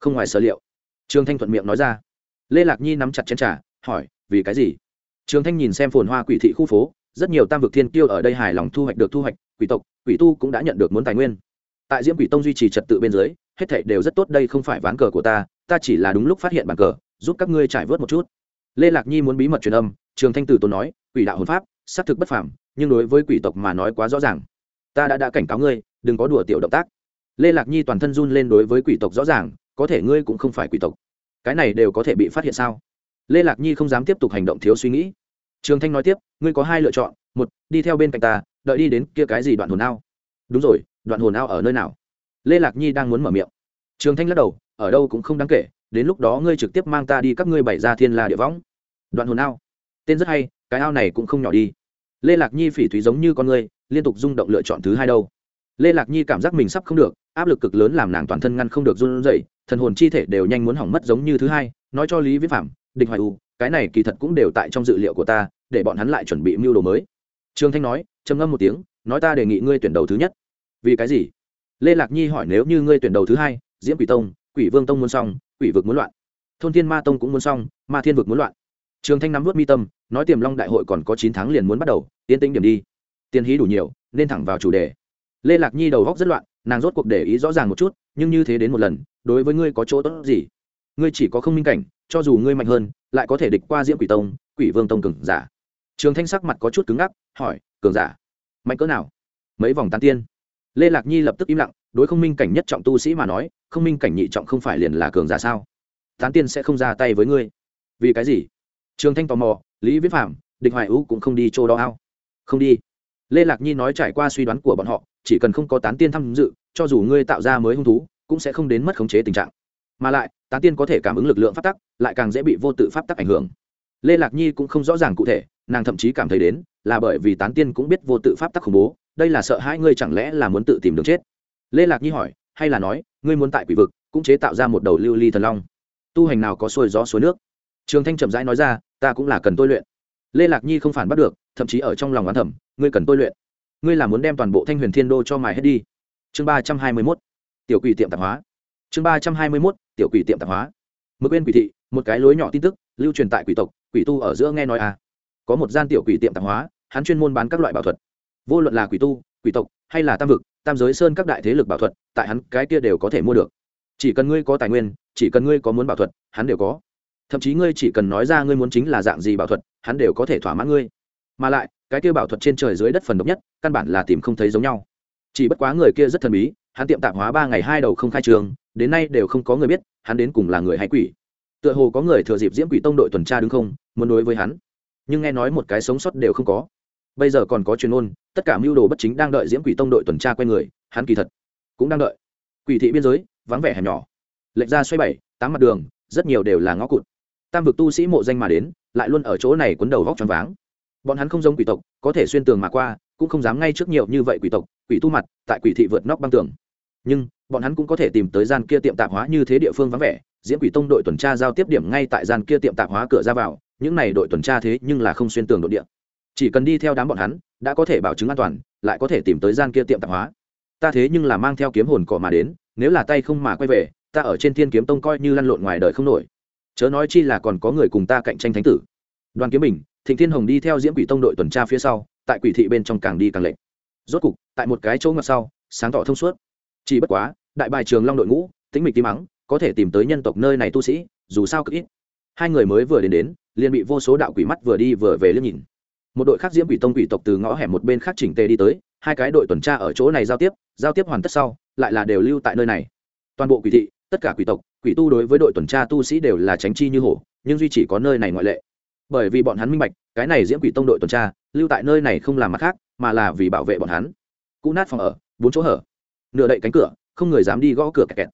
Không ngoài sở liệu. Trường thanh thuận miệng nói ra. Lê lạc nhi nắm chặt chén t r à hỏi, vì cái gì? Trường thanh nhìn xem phồn hoa quỷ thị khu phố, rất nhiều tam vực thiên kiêu ở đây hài lòng thu hoạch được thu hoạch, quỷ tộc, quỷ tu cũng đã nhận được muốn tài nguyên. Tại diễm quỷ tông duy trì trật tự bên dưới, hết thảy đều rất tốt, đây không phải ván cờ của ta ta chỉ là đúng lúc phát hiện bàn cờ, giúp các ngươi trải vớt một chút. Lê lạc nhi muốn bí mật truyền âm, trường thanh tử tôn nói, quỷ đạo hồn pháp, xác thực bất phàm, nhưng đối với quỷ tộc mà nói quá rõ ràng ta đã đã cảnh cáo ngươi, đừng có đùa tiểu động tác. Lê lạc nhi toàn thân run lên đối với quỷ tộc rõ ràng, có thể ngươi cũng không phải quỷ tộc. Cái này đều có thể bị phát hiện sao? Lê lạc nhi không dám tiếp tục hành động thiếu suy nghĩ. Trường thanh nói tiếp, ngươi có hai lựa chọn, một, đi theo bên cạnh ta, đợi đi đến kia cái gì đoạn hồn ao? Đúng rồi, đoạn hồn ao ở nơi nào? Lê lạc nhi đang muốn mở miệng. Trường thanh lắc đầu, ở đâu cũng không đáng kể, đến lúc đó ngươi trực tiếp mang ta đi các ngươi bày ra thiên la địa võng. Đoạn hồn ao. Tên rất hay, cái ao này cũng không nhỏ đi lê lạc nhi phỉ thúy giống như con người, liên tục rung động lựa chọn thứ hai đâu. Lê lạc nhi cảm giác mình sắp không được áp lực cực lớn làm nàng toàn thân ngăn không được run rẩy thần hồn chi thể đều nhanh muốn hỏng mất giống như thứ hai nói cho lý viễn phạm địch hoài u cái này kỳ thật cũng đều tại trong dự liệu của ta để bọn hắn lại chuẩn bị mưu đồ mới. Trương thanh nói trầm ngâm một tiếng nói ta đề nghị ngươi tuyển đầu thứ nhất. Vì cái gì? Lê lạc nhi hỏi nếu như ngươi tuyển đầu thứ hai diễm quỷ tông quỷ vương tông muốn xong quỷ vực muốn loạn thôn thiên ma tông cũng muốn xong ma thiên vực muốn loạn trường thanh nắm vớt mi tâm, nói tiềm long đại hội còn có chín tháng liền muốn bắt đầu, yên tĩnh điểm đi. Tiền hí đủ nhiều, nên thẳng vào chủ đề. Lê lạc nhi đầu góc rất loạn, nàng rốt cuộc để ý rõ ràng một chút, nhưng như thế đến một lần, đối với ngươi có chỗ tốt gì? Ngươi chỉ có không minh cảnh, cho dù ngươi mạnh hơn, lại có thể địch qua diễm quỷ tông, quỷ vương tông cường giả. Trường thanh sắc mặt có chút cứng ngắc, hỏi, cường giả, mạnh cỡ nào? Mấy vòng tán tiên. Lê lạc nhi lập tức im lặng, đối không minh cảnh nhất trọng tu sĩ mà nói, không minh cảnh nhị trọng không phải liền là cường giả sao? Tán tiên sẽ không ra tay với ngươi. Vì cái gì? Trường thanh tò mò, lý viết phạm địch hoài ưu cũng không đi chỗ đó ao. Không đi. Lê lạc nhi nói trải qua suy đoán của bọn họ, chỉ cần không có tán tiên tham dự, cho dù ngươi tạo ra mới hung thú, cũng sẽ không đến mất khống chế tình trạng. Mà lại, tán tiên có thể cảm ứng lực lượng pháp tắc, lại càng dễ bị vô tự pháp tắc ảnh hưởng. Lê lạc nhi cũng không rõ ràng cụ thể, nàng thậm chí cảm thấy đến, là bởi vì tán tiên cũng biết vô tự pháp tắc khủng bố, đây là sợ hai ngươi chẳng lẽ là muốn tự tìm đường chết? Lê lạc nhi hỏi, hay là nói, ngươi muốn tại quỷ vực, cũng chế tạo ra một đầu lưu ly thần long. Tu hành nào có xuôi gió suối nước? Trường thanh chậm rãi nói ra, ta cũng là cần tôi luyện. Lê lạc nhi không phản bắt được, thậm chí ở trong lòng oán thẩm ngươi cần tôi luyện. Ngươi là muốn đem toàn bộ thanh huyền thiên đô cho mài hết đi. Chương ba trăm hai mươi mốt, tiểu quỷ tiệm tạp hóa. Chương ba trăm hai mươi mốt, tiểu quỷ tiệm tạp hóa. Mực quên quỷ thị, một cái lối nhỏ tin tức, lưu truyền tại quỷ tộc, quỷ tu ở giữa nghe nói à. Có một gian tiểu quỷ tiệm tạp hóa, hắn chuyên môn bán các loại bảo thuật. Vô luận là quỷ tu, quỷ tộc, hay là tam vực, tam giới sơn các đại thế lực bảo thuật, tại hắn cái kia đều có thể mua được. Chỉ cần ngươi có tài nguyên, chỉ cần ngươi có muốn bảo thuật, hắn đều có thậm chí ngươi chỉ cần nói ra ngươi muốn chính là dạng gì bảo thuật, hắn đều có thể thỏa mãn ngươi. Mà lại, cái kia bảo thuật trên trời dưới đất phần độc nhất, căn bản là tìm không thấy giống nhau. Chỉ bất quá người kia rất thần bí, hắn tiệm tạp hóa ba ngày hai đầu không khai trường, đến nay đều không có người biết, hắn đến cùng là người hay quỷ. Tựa hồ có người thừa dịp diễm quỷ tông đội tuần tra đứng không, muốn đối với hắn. Nhưng nghe nói một cái sống sót đều không có. Bây giờ còn có chuyên môn tất cả mưu đồ bất chính đang đợi diễm quỷ tông đội tuần tra quen người, hắn kỳ thật cũng đang đợi. Quỷ thị biên giới, vắng vẻ hẻm nhỏ. Lệch ra xoay bảy, tám mặt đường, rất nhiều đều là ngõ cụt tam vực tu sĩ mộ danh mà đến, lại luôn ở chỗ này quấn đầu vóc t r váng. Bọn hắn không giống quỷ tộc, có thể xuyên tường mà qua, cũng không dám ngay trước nhiều như vậy quỷ tộc, quỷ tu mặt, tại quỷ thị vượt nóc băng tường. Nhưng, bọn hắn cũng có thể tìm tới gian kia tiệm tạp hóa như thế địa phương vắng vẻ, diễn quỷ tông đội tuần tra giao tiếp điểm ngay tại gian kia tiệm tạp hóa cửa ra vào, những này đội tuần tra thế nhưng là không xuyên tường nội địa. Chỉ cần đi theo đám bọn hắn, đã có thể bảo chứng an toàn, lại có thể tìm tới gian kia tiệm tạp hóa. Ta thế nhưng là mang theo kiếm hồn cỏ mà đến, nếu là tay không mà quay về, ta ở trên thiên kiếm tông coi như lăn lộn ngoài đời không nổi chớ nói chi là còn có người cùng ta cạnh tranh thánh tử. Đoàn kiếm bình, thịnh thiên hồng đi theo diễm quỷ tông đội tuần tra phía sau, tại quỷ thị bên trong càng đi càng lệnh rốt cục, tại một cái chỗ ngập sau, sáng tỏ thông suốt. Chỉ bất quá, đại bài trường long đội ngũ tính mịch tí mắng, có thể tìm tới nhân tộc nơi này tu sĩ, dù sao cực ít. Hai người mới vừa đến đến, liền bị vô số đạo quỷ mắt vừa đi vừa về liếc nhìn. Một đội khác diễm quỷ tông quỷ tộc từ ngõ hẻm một bên khác chỉnh tề đi tới, hai cái đội tuần tra ở chỗ này giao tiếp giao tiếp hoàn tất sau, lại là đều lưu tại nơi này. Toàn bộ quỷ thị tất cả quỷ tộc, quỷ tu đối với đội tuần tra tu sĩ đều là tránh chi như hổ, nhưng duy chỉ có nơi này ngoại lệ. Bởi vì bọn hắn minh bạch, cái này diễm quỷ tông đội tuần tra, lưu tại nơi này không làm mặt khác, mà là vì bảo vệ bọn hắn. Cũ nát phòng ở, bốn chỗ hở. Nửa đậy cánh cửa, không người dám đi gõ cửa kẹt kẹt.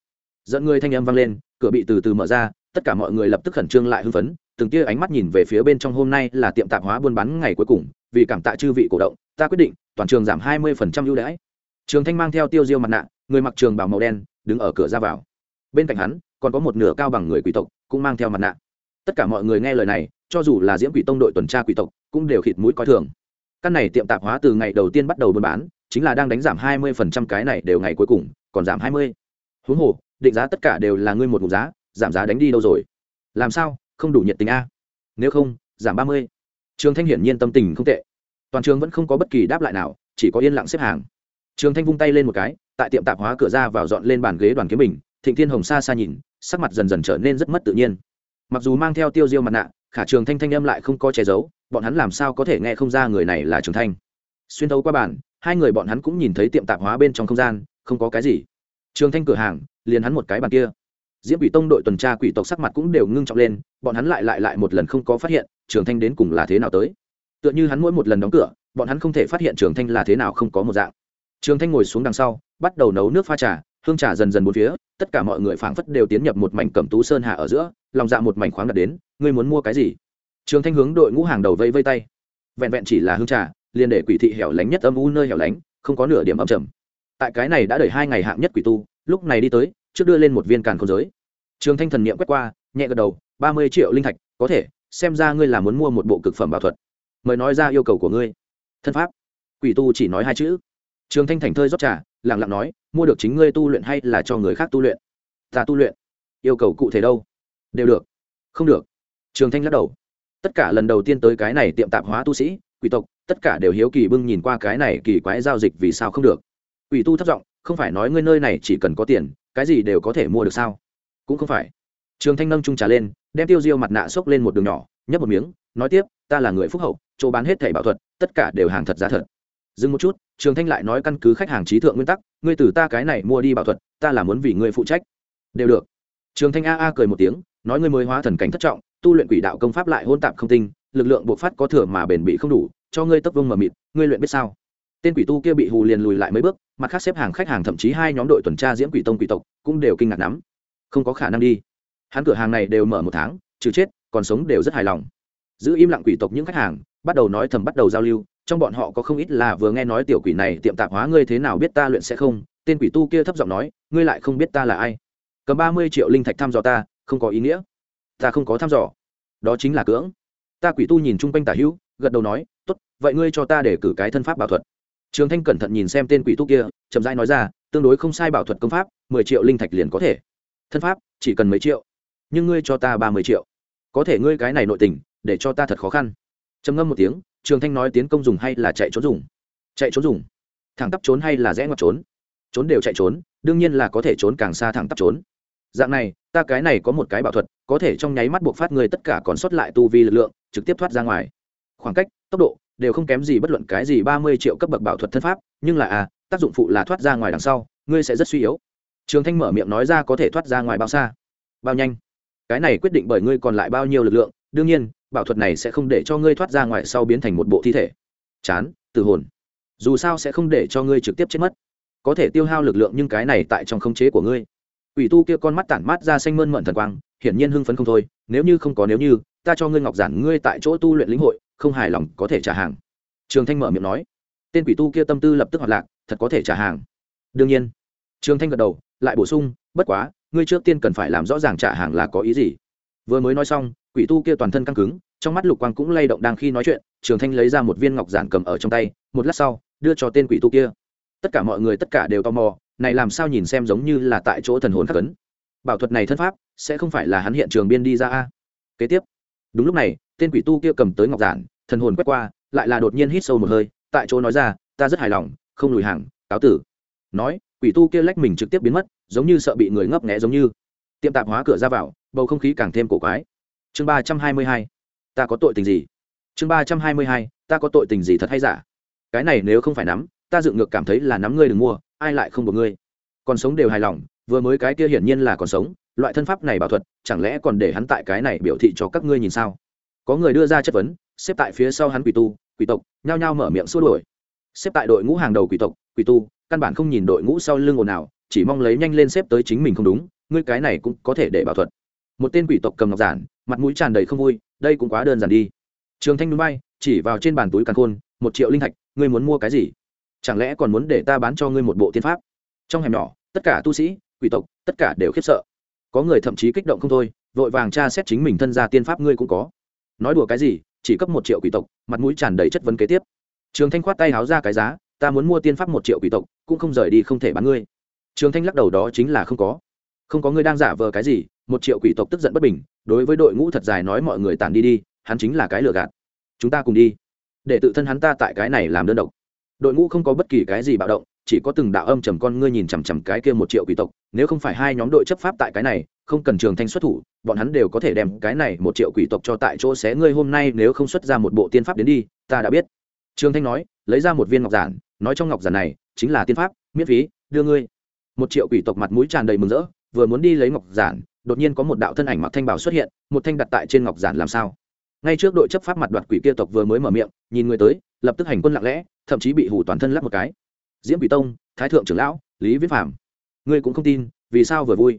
Dẫn người thanh âm vang lên, cửa bị từ từ mở ra, tất cả mọi người lập tức khẩn trương lại hưng phấn, từng tia ánh mắt nhìn về phía bên trong hôm nay là tiệm tạp hóa buôn bán ngày cuối cùng, vì cảm tạ chư vị cổ động, ta quyết định, toàn trường giảm hai mươi ưu đãi. Trường thanh mang theo tiêu diêu mặt nạ, người mặc trường bào màu đen, đứng ở cửa ra vào bên cạnh hắn còn có một nửa cao bằng người quỷ tộc cũng mang theo mặt nạ. Tất cả mọi người nghe lời này, cho dù là diễm quỷ tông đội tuần tra quỷ tộc, cũng đều khịt mũi coi thường. Căn này tiệm tạp hóa từ ngày đầu tiên bắt đầu buôn bán, chính là đang đánh giảm hai mươi phần trăm cái này đều ngày cuối cùng, còn giảm hai mươi. Huống hồ, định giá tất cả đều là ngươi một mục giá, giảm giá đánh đi đâu rồi? Làm sao, không đủ nhiệt tình a? Nếu không, giảm ba mươi. Trường thanh hiển nhiên tâm tình không tệ. Toàn trường vẫn không có bất kỳ đáp lại nào, chỉ có yên lặng xếp hàng. Trường thanh vung tay lên một cái, tại tiệm tạp hóa cửa ra vào dọn lên bàn ghế đoàn kiếm mình thịnh thiên hồng xa xa nhìn, sắc mặt dần dần trở nên rất mất tự nhiên. Mặc dù mang theo tiêu diêu mặt nạ, khả trường thanh thanh âm lại không có che giấu, bọn hắn làm sao có thể nghe không ra người này là trường thanh. Xuyên thấu qua bản hai người bọn hắn cũng nhìn thấy tiệm tạp hóa bên trong không gian, không có cái gì. Trường thanh cửa hàng, liền hắn một cái bàn kia. Diễm quỷ tông đội tuần tra quỷ tộc sắc mặt cũng đều ngưng trọng lên, bọn hắn lại lại lại một lần không có phát hiện, trường thanh đến cùng là thế nào tới. Tựa như hắn mỗi một lần đóng cửa, bọn hắn không thể phát hiện trường thanh là thế nào không có một dạng. Trường thanh ngồi xuống đằng sau, bắt đầu nấu nước pha trà hương trà dần dần bốn phía, tất cả mọi người phảng phất đều tiến nhập một mảnh cẩm tú sơn hạ ở giữa, lòng dạ một mảnh khoáng đặt đến, ngươi muốn mua cái gì? Trường thanh hướng đội ngũ hàng đầu vây vây tay. Vẹn vẹn chỉ là hương trà, liền để quỷ thị hẻo lánh nhất âm u nơi hẻo lánh, không có nửa điểm âm trầm. Tại cái này đã đợi hai ngày hạng nhất quỷ tu, lúc này đi tới, trước đưa lên một viên càn khôn giới. Trường thanh thần niệm quét qua, nhẹ gật đầu, ba mươi triệu linh thạch, có thể, xem ra ngươi là muốn mua một bộ cực phẩm bảo thuật. Mời nói ra yêu cầu của ngươi. Thân pháp. Quỷ tu chỉ nói hai chữ trường thanh thành thơi rót trà lẳng lặng nói, mua được chính ngươi tu luyện hay là cho người khác tu luyện? Ta tu luyện. Yêu cầu cụ thể đâu? Đều được. Không được. Trường thanh lắc đầu. Tất cả lần đầu tiên tới cái này tiệm tạp hóa tu sĩ, quỷ tộc, tất cả đều hiếu kỳ bưng nhìn qua cái này kỳ quái giao dịch vì sao không được. Quỷ tu thất giọng, không phải nói ngươi nơi này chỉ cần có tiền, cái gì đều có thể mua được sao? Cũng không phải. Trường thanh nâng trung trà lên, đem tiêu diêu mặt nạ xốc lên một đường nhỏ, nhấp một miếng, nói tiếp, ta là người phúc hậu, chỗ bán hết thẻ bảo thuật, tất cả đều hàng thật giá thật dừng một chút, trường thanh lại nói căn cứ khách hàng trí thượng nguyên tắc, ngươi từ ta cái này mua đi bảo thuật, ta là muốn vì ngươi phụ trách. Đều được. Trường thanh a a cười một tiếng, nói ngươi mới hóa thần cảnh thất trọng, tu luyện quỷ đạo công pháp lại hôn tạp không tinh, lực lượng bộc phát có thừa mà bền bị không đủ, cho ngươi tấp vông mờ mịt, ngươi luyện biết sao? Tên quỷ tu kia bị hù liền lùi lại mấy bước, mặt khác xếp hàng khách hàng thậm chí hai nhóm đội tuần tra diễm quỷ tông quỷ tộc cũng đều kinh ngạc lắm. Không có khả năng đi. Hắn cửa hàng này đều mở một tháng, trừ chết, còn sống đều rất hài lòng. Giữ im lặng quỷ tộc những khách hàng, bắt đầu nói thầm bắt đầu giao lưu trong bọn họ có không ít là vừa nghe nói tiểu quỷ này tiệm tạp hóa ngươi thế nào biết ta luyện sẽ không? Tên quỷ tu kia thấp giọng nói, ngươi lại không biết ta là ai. Cầm ba mươi triệu linh thạch thăm dò ta, không có ý nghĩa. Ta không có thăm dò. Đó chính là cưỡng. Ta quỷ tu nhìn chung quanh tả hữu, gật đầu nói, tốt, vậy ngươi cho ta để cử cái thân pháp bảo thuật. Trường thanh cẩn thận nhìn xem tên quỷ tu kia, chậm rãi nói ra, tương đối không sai bảo thuật công pháp, mười triệu linh thạch liền có thể. Thân pháp, chỉ cần mấy triệu. Nhưng ngươi cho ta ba mươi triệu. Có thể ngươi cái này nội tình, để cho ta thật khó khăn. Trầm ngâm một tiếng trường thanh nói tiến công dùng hay là chạy trốn dùng? Chạy trốn dùng. Thẳng tắp trốn hay là rẽ ngoặt trốn? Trốn đều chạy trốn, đương nhiên là có thể trốn càng xa thẳng tắp trốn. Dạng này, ta cái này có một cái bảo thuật, có thể trong nháy mắt buộc phát người tất cả còn sót lại tu vi lực lượng, trực tiếp thoát ra ngoài. Khoảng cách, tốc độ, đều không kém gì bất luận cái gì ba mươi triệu cấp bậc bảo thuật thân pháp, nhưng là à tác dụng phụ là thoát ra ngoài đằng sau, ngươi sẽ rất suy yếu. Trường thanh mở miệng nói ra có thể thoát ra ngoài bao xa? Bao nhanh? Cái này quyết định bởi ngươi còn lại bao nhiêu lực lượng, đương nhiên bảo thuật này sẽ không để cho ngươi thoát ra ngoài sau biến thành một bộ thi thể. Chán từ hồn. Dù sao sẽ không để cho ngươi trực tiếp chết mất. Có thể tiêu hao lực lượng nhưng cái này tại trong khống chế của ngươi. Ủy tu kia con mắt tản mát ra xanh mơn mận thần quang, hiển nhiên hưng phấn không thôi, nếu như không có nếu như, ta cho ngươi ngọc giản ngươi tại chỗ tu luyện lĩnh hội, không hài lòng có thể trả hàng. Trường thanh mở miệng nói. Tên quỷ tu kia tâm tư lập tức hoạt lạc, thật có thể trả hàng. Đương nhiên. Trường thanh gật đầu, lại bổ sung, bất quá, ngươi trước tiên cần phải làm rõ ràng trả hàng là có ý gì. Vừa mới nói xong quỷ tu kia toàn thân căng cứng, trong mắt lục quang cũng lay động đang khi nói chuyện, trường thanh lấy ra một viên ngọc giản cầm ở trong tay, một lát sau, đưa cho tên quỷ tu kia. Tất cả mọi người tất cả đều tò mò, này làm sao nhìn xem giống như là tại chỗ thần hồn khắc cấn bảo thuật này thân pháp, sẽ không phải là hắn hiện trường biên đi ra a. Kế tiếp, đúng lúc này, tên quỷ tu kia cầm tới ngọc giản, thần hồn quét qua, lại là đột nhiên hít sâu một hơi, tại chỗ nói ra, ta rất hài lòng, không lùi hàng, cáo tử. Nói, quỷ tu kia lách mình trực tiếp biến mất, giống như sợ bị người ngấp nghẽ giống như. Tiệm tạp hóa cửa ra vào, bầu không khí càng thêm cổ quái chương ba trăm hai mươi hai, ta có tội tình gì? Chương ba trăm hai mươi hai, ta có tội tình gì thật hay giả? Cái này nếu không phải nắm, ta dựng ngược cảm thấy là nắm ngươi đừng mua, ai lại không buộc ngươi? Còn sống đều hài lòng, vừa mới cái kia hiển nhiên là còn sống, loại thân pháp này bảo thuật, chẳng lẽ còn để hắn tại cái này biểu thị cho các ngươi nhìn sao? Có người đưa ra chất vấn, xếp tại phía sau hắn quỷ tu, quỷ tộc, nhao nhao mở miệng xua đuổi. Xếp tại đội ngũ hàng đầu quỷ tộc, quỷ tu, căn bản không nhìn đội ngũ sau lưng ồn nào chỉ mong lấy nhanh lên xếp tới chính mình không đúng, ngươi cái này cũng có thể để bảo thuật một tên quỷ tộc cầm ngọc giản, mặt mũi tràn đầy không vui, đây cũng quá đơn giản đi. Trường thanh núi bay, chỉ vào trên bàn túi càn khôn, một triệu linh thạch, ngươi muốn mua cái gì? Chẳng lẽ còn muốn để ta bán cho ngươi một bộ tiên pháp? Trong hẻm nhỏ, tất cả tu sĩ, quỷ tộc, tất cả đều khiếp sợ. Có người thậm chí kích động không thôi, vội vàng tra xét chính mình thân gia tiên pháp ngươi cũng có. Nói đùa cái gì, chỉ cấp một triệu quỷ tộc, mặt mũi tràn đầy chất vấn kế tiếp. Trường thanh khoát tay háo ra cái giá, ta muốn mua tiên pháp một triệu quỷ tộc, cũng không rời đi không thể bán ngươi. Trường thanh lắc đầu đó chính là không có không có ngươi đang giả vờ cái gì, một triệu quỷ tộc tức giận bất bình, đối với đội ngũ thật dài nói mọi người tản đi đi, hắn chính là cái lừa gạt. Chúng ta cùng đi. Để tự thân hắn ta tại cái này làm đơn độc. Đội ngũ không có bất kỳ cái gì bạo động, chỉ có từng đạo âm trầm con ngươi nhìn chằm chằm cái kia một triệu quỷ tộc, nếu không phải hai nhóm đội chấp pháp tại cái này, không cần trường thanh xuất thủ, bọn hắn đều có thể đem cái này một triệu quỷ tộc cho tại chỗ xé ngươi hôm nay nếu không xuất ra một bộ tiên pháp đến đi, ta đã biết. Trường thanh nói, lấy ra một viên ngọc giản, nói trong ngọc giản này chính là tiên pháp, miễn phí, đưa ngươi. Một triệu quỷ tộc mặt mũi tràn đầy mừng rỡ vừa muốn đi lấy ngọc giản, đột nhiên có một đạo thân ảnh mặc thanh bảo xuất hiện, một thanh đặt tại trên ngọc giản làm sao? Ngay trước đội chấp pháp mặt đoạt quỷ kia tộc vừa mới mở miệng, nhìn người tới, lập tức hành quân lặng lẽ, thậm chí bị hủ toàn thân lắp một cái. Diễm quỷ tông, thái thượng trưởng lão, lý viễn phạm ngươi cũng không tin, vì sao vừa vui?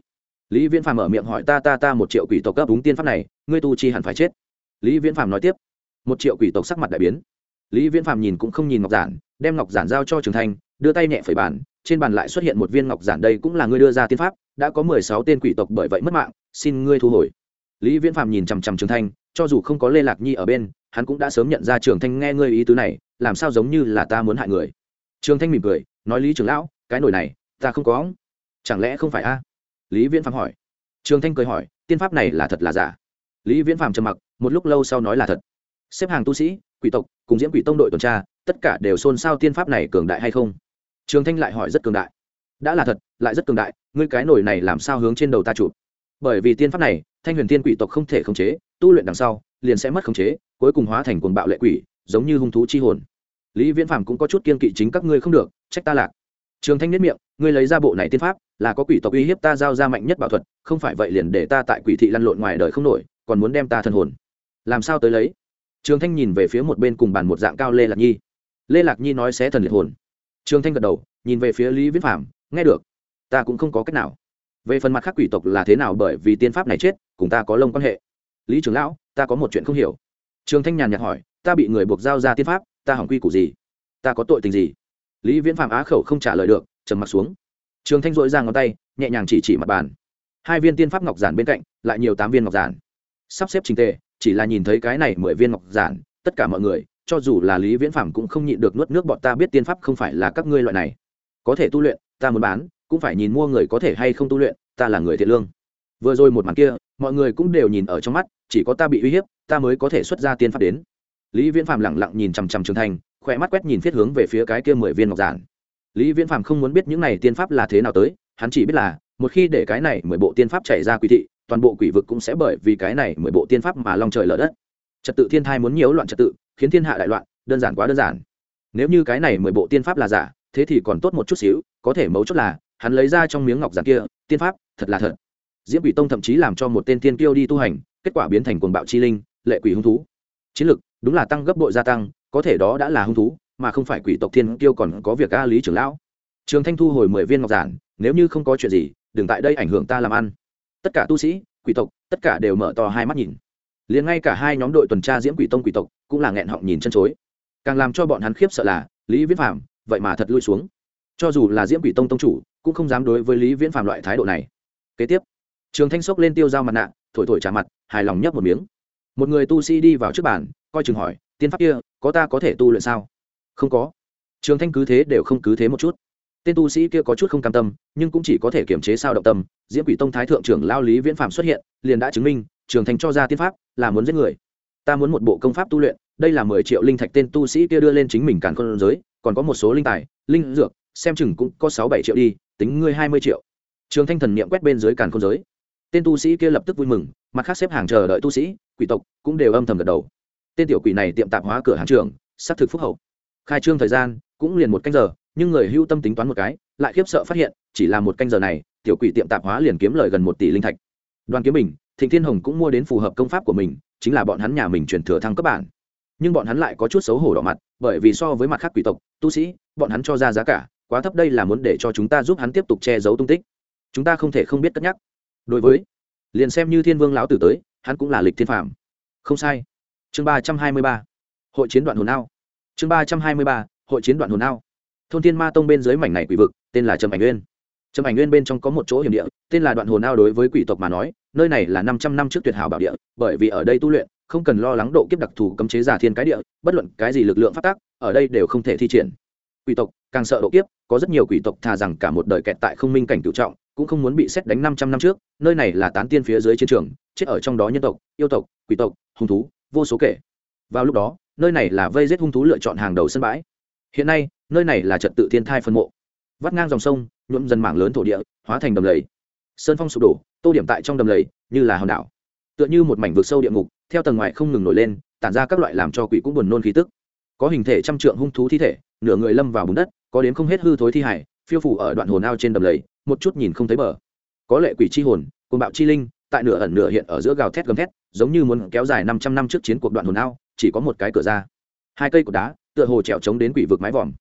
Lý viễn phạm mở miệng hỏi ta ta ta một triệu quỷ tộc cấp đúng tiên pháp này, ngươi tu chi hẳn phải chết. Lý viễn phạm nói tiếp. Một triệu quỷ tộc sắc mặt đại biến. Lý viễn phạm nhìn cũng không nhìn ngọc giản, đem ngọc giản giao cho trường thanh, đưa tay nhẹ phẩy bàn trên bàn lại xuất hiện một viên ngọc giản đây cũng là ngươi đưa ra tiên pháp, đã có mười sáu tên quỷ tộc bởi vậy mất mạng, xin ngươi thu hồi. Lý viễn phạm nhìn chằm chằm trường thanh, cho dù không có lê lạc nhi ở bên, hắn cũng đã sớm nhận ra trường thanh nghe ngươi ý tứ này, làm sao giống như là ta muốn hại người. Trường thanh mỉm cười, nói lý trưởng lão, cái nổi này, ta không có. Chẳng lẽ không phải a? Lý viễn phạm hỏi. Trường thanh cười hỏi, tiên pháp này là thật là giả? Lý viễn phạm trầm mặc, một lúc lâu sau nói là thật. Xếp hàng tu sĩ, quỷ tộc, cùng diễm quỷ tông đội tuần tra, tất cả đều xôn xao tiên pháp này cường đại hay không? Trường thanh lại hỏi rất cường đại. Đã là thật, lại rất cường đại, ngươi cái nổi này làm sao hướng trên đầu ta chụp? Bởi vì tiên pháp này, thanh huyền tiên quỷ tộc không thể khống chế, tu luyện đằng sau, liền sẽ mất khống chế, cuối cùng hóa thành cuồng bạo lệ quỷ, giống như hung thú chi hồn. Lý viễn phàm cũng có chút kiên kỵ chính các ngươi không được, trách ta lạc. Trường thanh nhất miệng, ngươi lấy ra bộ này tiên pháp, là có quỷ tộc uy hiếp ta giao ra mạnh nhất bảo thuật, không phải vậy liền để ta tại quỷ thị lăn lộn ngoài đời không nổi, còn muốn đem ta thân hồn. Làm sao tới lấy? Trường thanh nhìn về phía một bên cùng bàn một dạng cao lê lạc nhi. Lê lạc nhi nói sẽ thần liệt hồn trường thanh gật đầu, nhìn về phía lý viễn phàm, nghe được, ta cũng không có cách nào. Về phần mặt khác quỷ tộc là thế nào bởi vì tiên pháp này chết, cùng ta có lông quan hệ. Lý trưởng lão, ta có một chuyện không hiểu. Trường thanh nhàn nhạt hỏi, ta bị người buộc giao ra tiên pháp, ta hỏng quy củ gì? Ta có tội tình gì? Lý viễn phạm á khẩu không trả lời được, trầm m ặ t xuống. Trường thanh dội ra ngón tay, nhẹ nhàng chỉ chỉ mặt bàn. Hai viên tiên pháp ngọc giản bên cạnh, lại nhiều tám viên ngọc giản. Sắp xếp trình tề, chỉ là nhìn thấy cái này mười viên ngọc giản, tất cả mọi người cho dù là lý viễn phạm cũng không nhịn được nuốt nước bọn ta biết tiên pháp không phải là các ngươi loại này. Có thể tu luyện, ta muốn bán, cũng phải nhìn mua người có thể hay không tu luyện, ta là người thiện lương. Vừa rồi một màn kia, mọi người cũng đều nhìn ở trong mắt, chỉ có ta bị uy hiếp, ta mới có thể xuất ra tiên pháp đến. Lý viễn phạm lẳng lặng nhìn chằm chằm trường thành, khỏe mắt quét nhìn thiết hướng về phía cái kia mười viên ngọc giản. Lý viễn phạm không muốn biết những này tiên pháp là thế nào tới, hắn chỉ biết là, một khi để cái này mười bộ tiên pháp chạy ra quỷ thị, toàn bộ quỷ vực cũng sẽ bởi vì cái này mười bộ tiên pháp mà long trời lở đất trật tự thiên thai muốn nhiễu loạn trật tự, khiến thiên hạ đại loạn, đơn giản quá đơn giản. Nếu như cái này mười bộ tiên pháp là giả, thế thì còn tốt một chút xíu, có thể mấu chốt là, hắn lấy ra trong miếng ngọc giản kia, tiên pháp, thật là thật. Diễm quỷ tông thậm chí làm cho một tên tiên kiêu đi tu hành, kết quả biến thành cuồng bạo chi linh, lệ quỷ hung thú. Chiến lực, đúng là tăng gấp bội gia tăng, có thể đó đã là hung thú, mà không phải quỷ tộc thiên kiêu còn có việc a lý trưởng lão. Trường thanh thu hồi mười viên ngọc giản, nếu như không có chuyện gì, đừng tại đây ảnh hưởng ta làm ăn. Tất cả tu sĩ, quỷ tộc, tất cả đều mở to hai mắt nhìn liền ngay cả hai nhóm đội tuần tra diễm quỷ tông quỷ tộc cũng là nghẹn họng nhìn chân chối. Càng làm cho bọn hắn khiếp sợ là, lý viễn phạm vậy mà thật lui xuống. Cho dù là diễm quỷ tông tông chủ, cũng không dám đối với lý viễn phạm loại thái độ này. Kế tiếp, trường thanh sốc lên tiêu dao mặt nạ, thổi thổi trả mặt, hài lòng nhấp một miếng. Một người tu sĩ đi vào trước bàn, coi chừng hỏi, tiên pháp kia, có ta có thể tu luyện sao? Không có. Trường thanh cứ thế đều không cứ thế một chút. Tên tu sĩ kia có chút không cam tâm, nhưng cũng chỉ có thể kiềm chế sao động tâm. Diễm quỷ tông thái thượng trưởng lao lý viễn phạm xuất hiện, liền đã chứng minh trường thanh cho ra tiên pháp, là muốn giết người. Ta muốn một bộ công pháp tu luyện, đây là mười triệu linh thạch tên tu sĩ kia đưa lên chính mình càn con giới, còn có một số linh tài, linh dược, xem chừng cũng có sáu bảy triệu đi, tính ngươi hai mươi triệu. Trường thanh thần niệm quét bên dưới càn con giới. Tên tu sĩ kia lập tức vui mừng, mặt khác xếp hàng chờ đợi tu sĩ, quỷ tộc cũng đều âm thầm gật đầu. Tên tiểu quỷ này tiệm tạp hóa cửa hàng trường xác thực phúc hậu. Khai trương thời gian, cũng liền một canh giờ, nhưng người hưu tâm tính toán một cái, lại khiếp sợ phát hiện, chỉ là một canh giờ này, tiểu quỷ tiệm tạp hóa liền kiếm lời gần một tỷ linh thạch. Đoàn kiếm bình thịnh thiên hồng cũng mua đến phù hợp công pháp của mình, chính là bọn hắn nhà mình truyền thừa thăng cấp bản. Nhưng bọn hắn lại có chút xấu hổ đỏ mặt, bởi vì so với mặt khác quỷ tộc, tu sĩ, bọn hắn cho ra giá cả, quá thấp đây là muốn để cho chúng ta giúp hắn tiếp tục che giấu tung tích. Chúng ta không thể không biết cất nhắc. Đối với, liền xem như thiên vương lão tử tới, hắn cũng là lịch thiên phạm không sai. Chương ba trăm hai mươi ba. Hội chiến đoạn hồn ao. Chương ba trăm hai mươi ba. Hội chiến đoạn hồn ao. Thôn thiên ma tông bên dưới mảnh này quỷ vực, tên là trầm ảnh nguyên. Trầm ảnh nguyên bên trong có một chỗ hiểm địa, tên là đoạn hồn ao đối với quỷ tộc mà nói nơi này là năm trăm năm trước tuyệt hảo bảo địa, bởi vì ở đây tu luyện, không cần lo lắng độ kiếp đặc thù cấm chế giả thiên cái địa, bất luận cái gì lực lượng phát tác, ở đây đều không thể thi triển. Quỷ tộc, càng sợ độ kiếp, có rất nhiều quỷ tộc thà rằng cả một đời kẹt tại không minh cảnh cựu trọng, cũng không muốn bị xét đánh năm trăm năm trước, nơi này là tán tiên phía dưới chiến trường, chết ở trong đó nhân tộc, yêu tộc, quỷ tộc, hung thú, vô số kể. Vào lúc đó, nơi này là vây giết hung thú lựa chọn hàng đầu sân bãi. Hiện nay, nơi này là trật tự thiên thai phân mộ. Vắt ngang dòng sông, nhuộm dần mảng lớn thổ địa, hóa thành đầm lầy. Sơn phong sụp đổ tô điểm tại trong đầm lầy, như là hòn đảo. Tựa như một mảnh vực sâu địa ngục, theo tầng ngoài không ngừng nổi lên, tản ra các loại làm cho quỷ cũng buồn nôn khí tức. Có hình thể trăm trượng hung thú thi thể, nửa người lâm vào bùn đất, có đến không hết hư thối thi hải, phiêu phủ ở đoạn hồn ao trên đầm lầy, một chút nhìn không thấy bờ. Có lệ quỷ chi hồn côn bạo chi linh, tại nửa ẩn nửa hiện ở giữa gào thét gầm thét, giống như muốn kéo dài năm trăm năm trước chiến cuộc đoạn hồn ao, chỉ có một cái cửa ra. Hai cây cột đá, tựa hồ trèo trống đến quỷ vực mái vòm.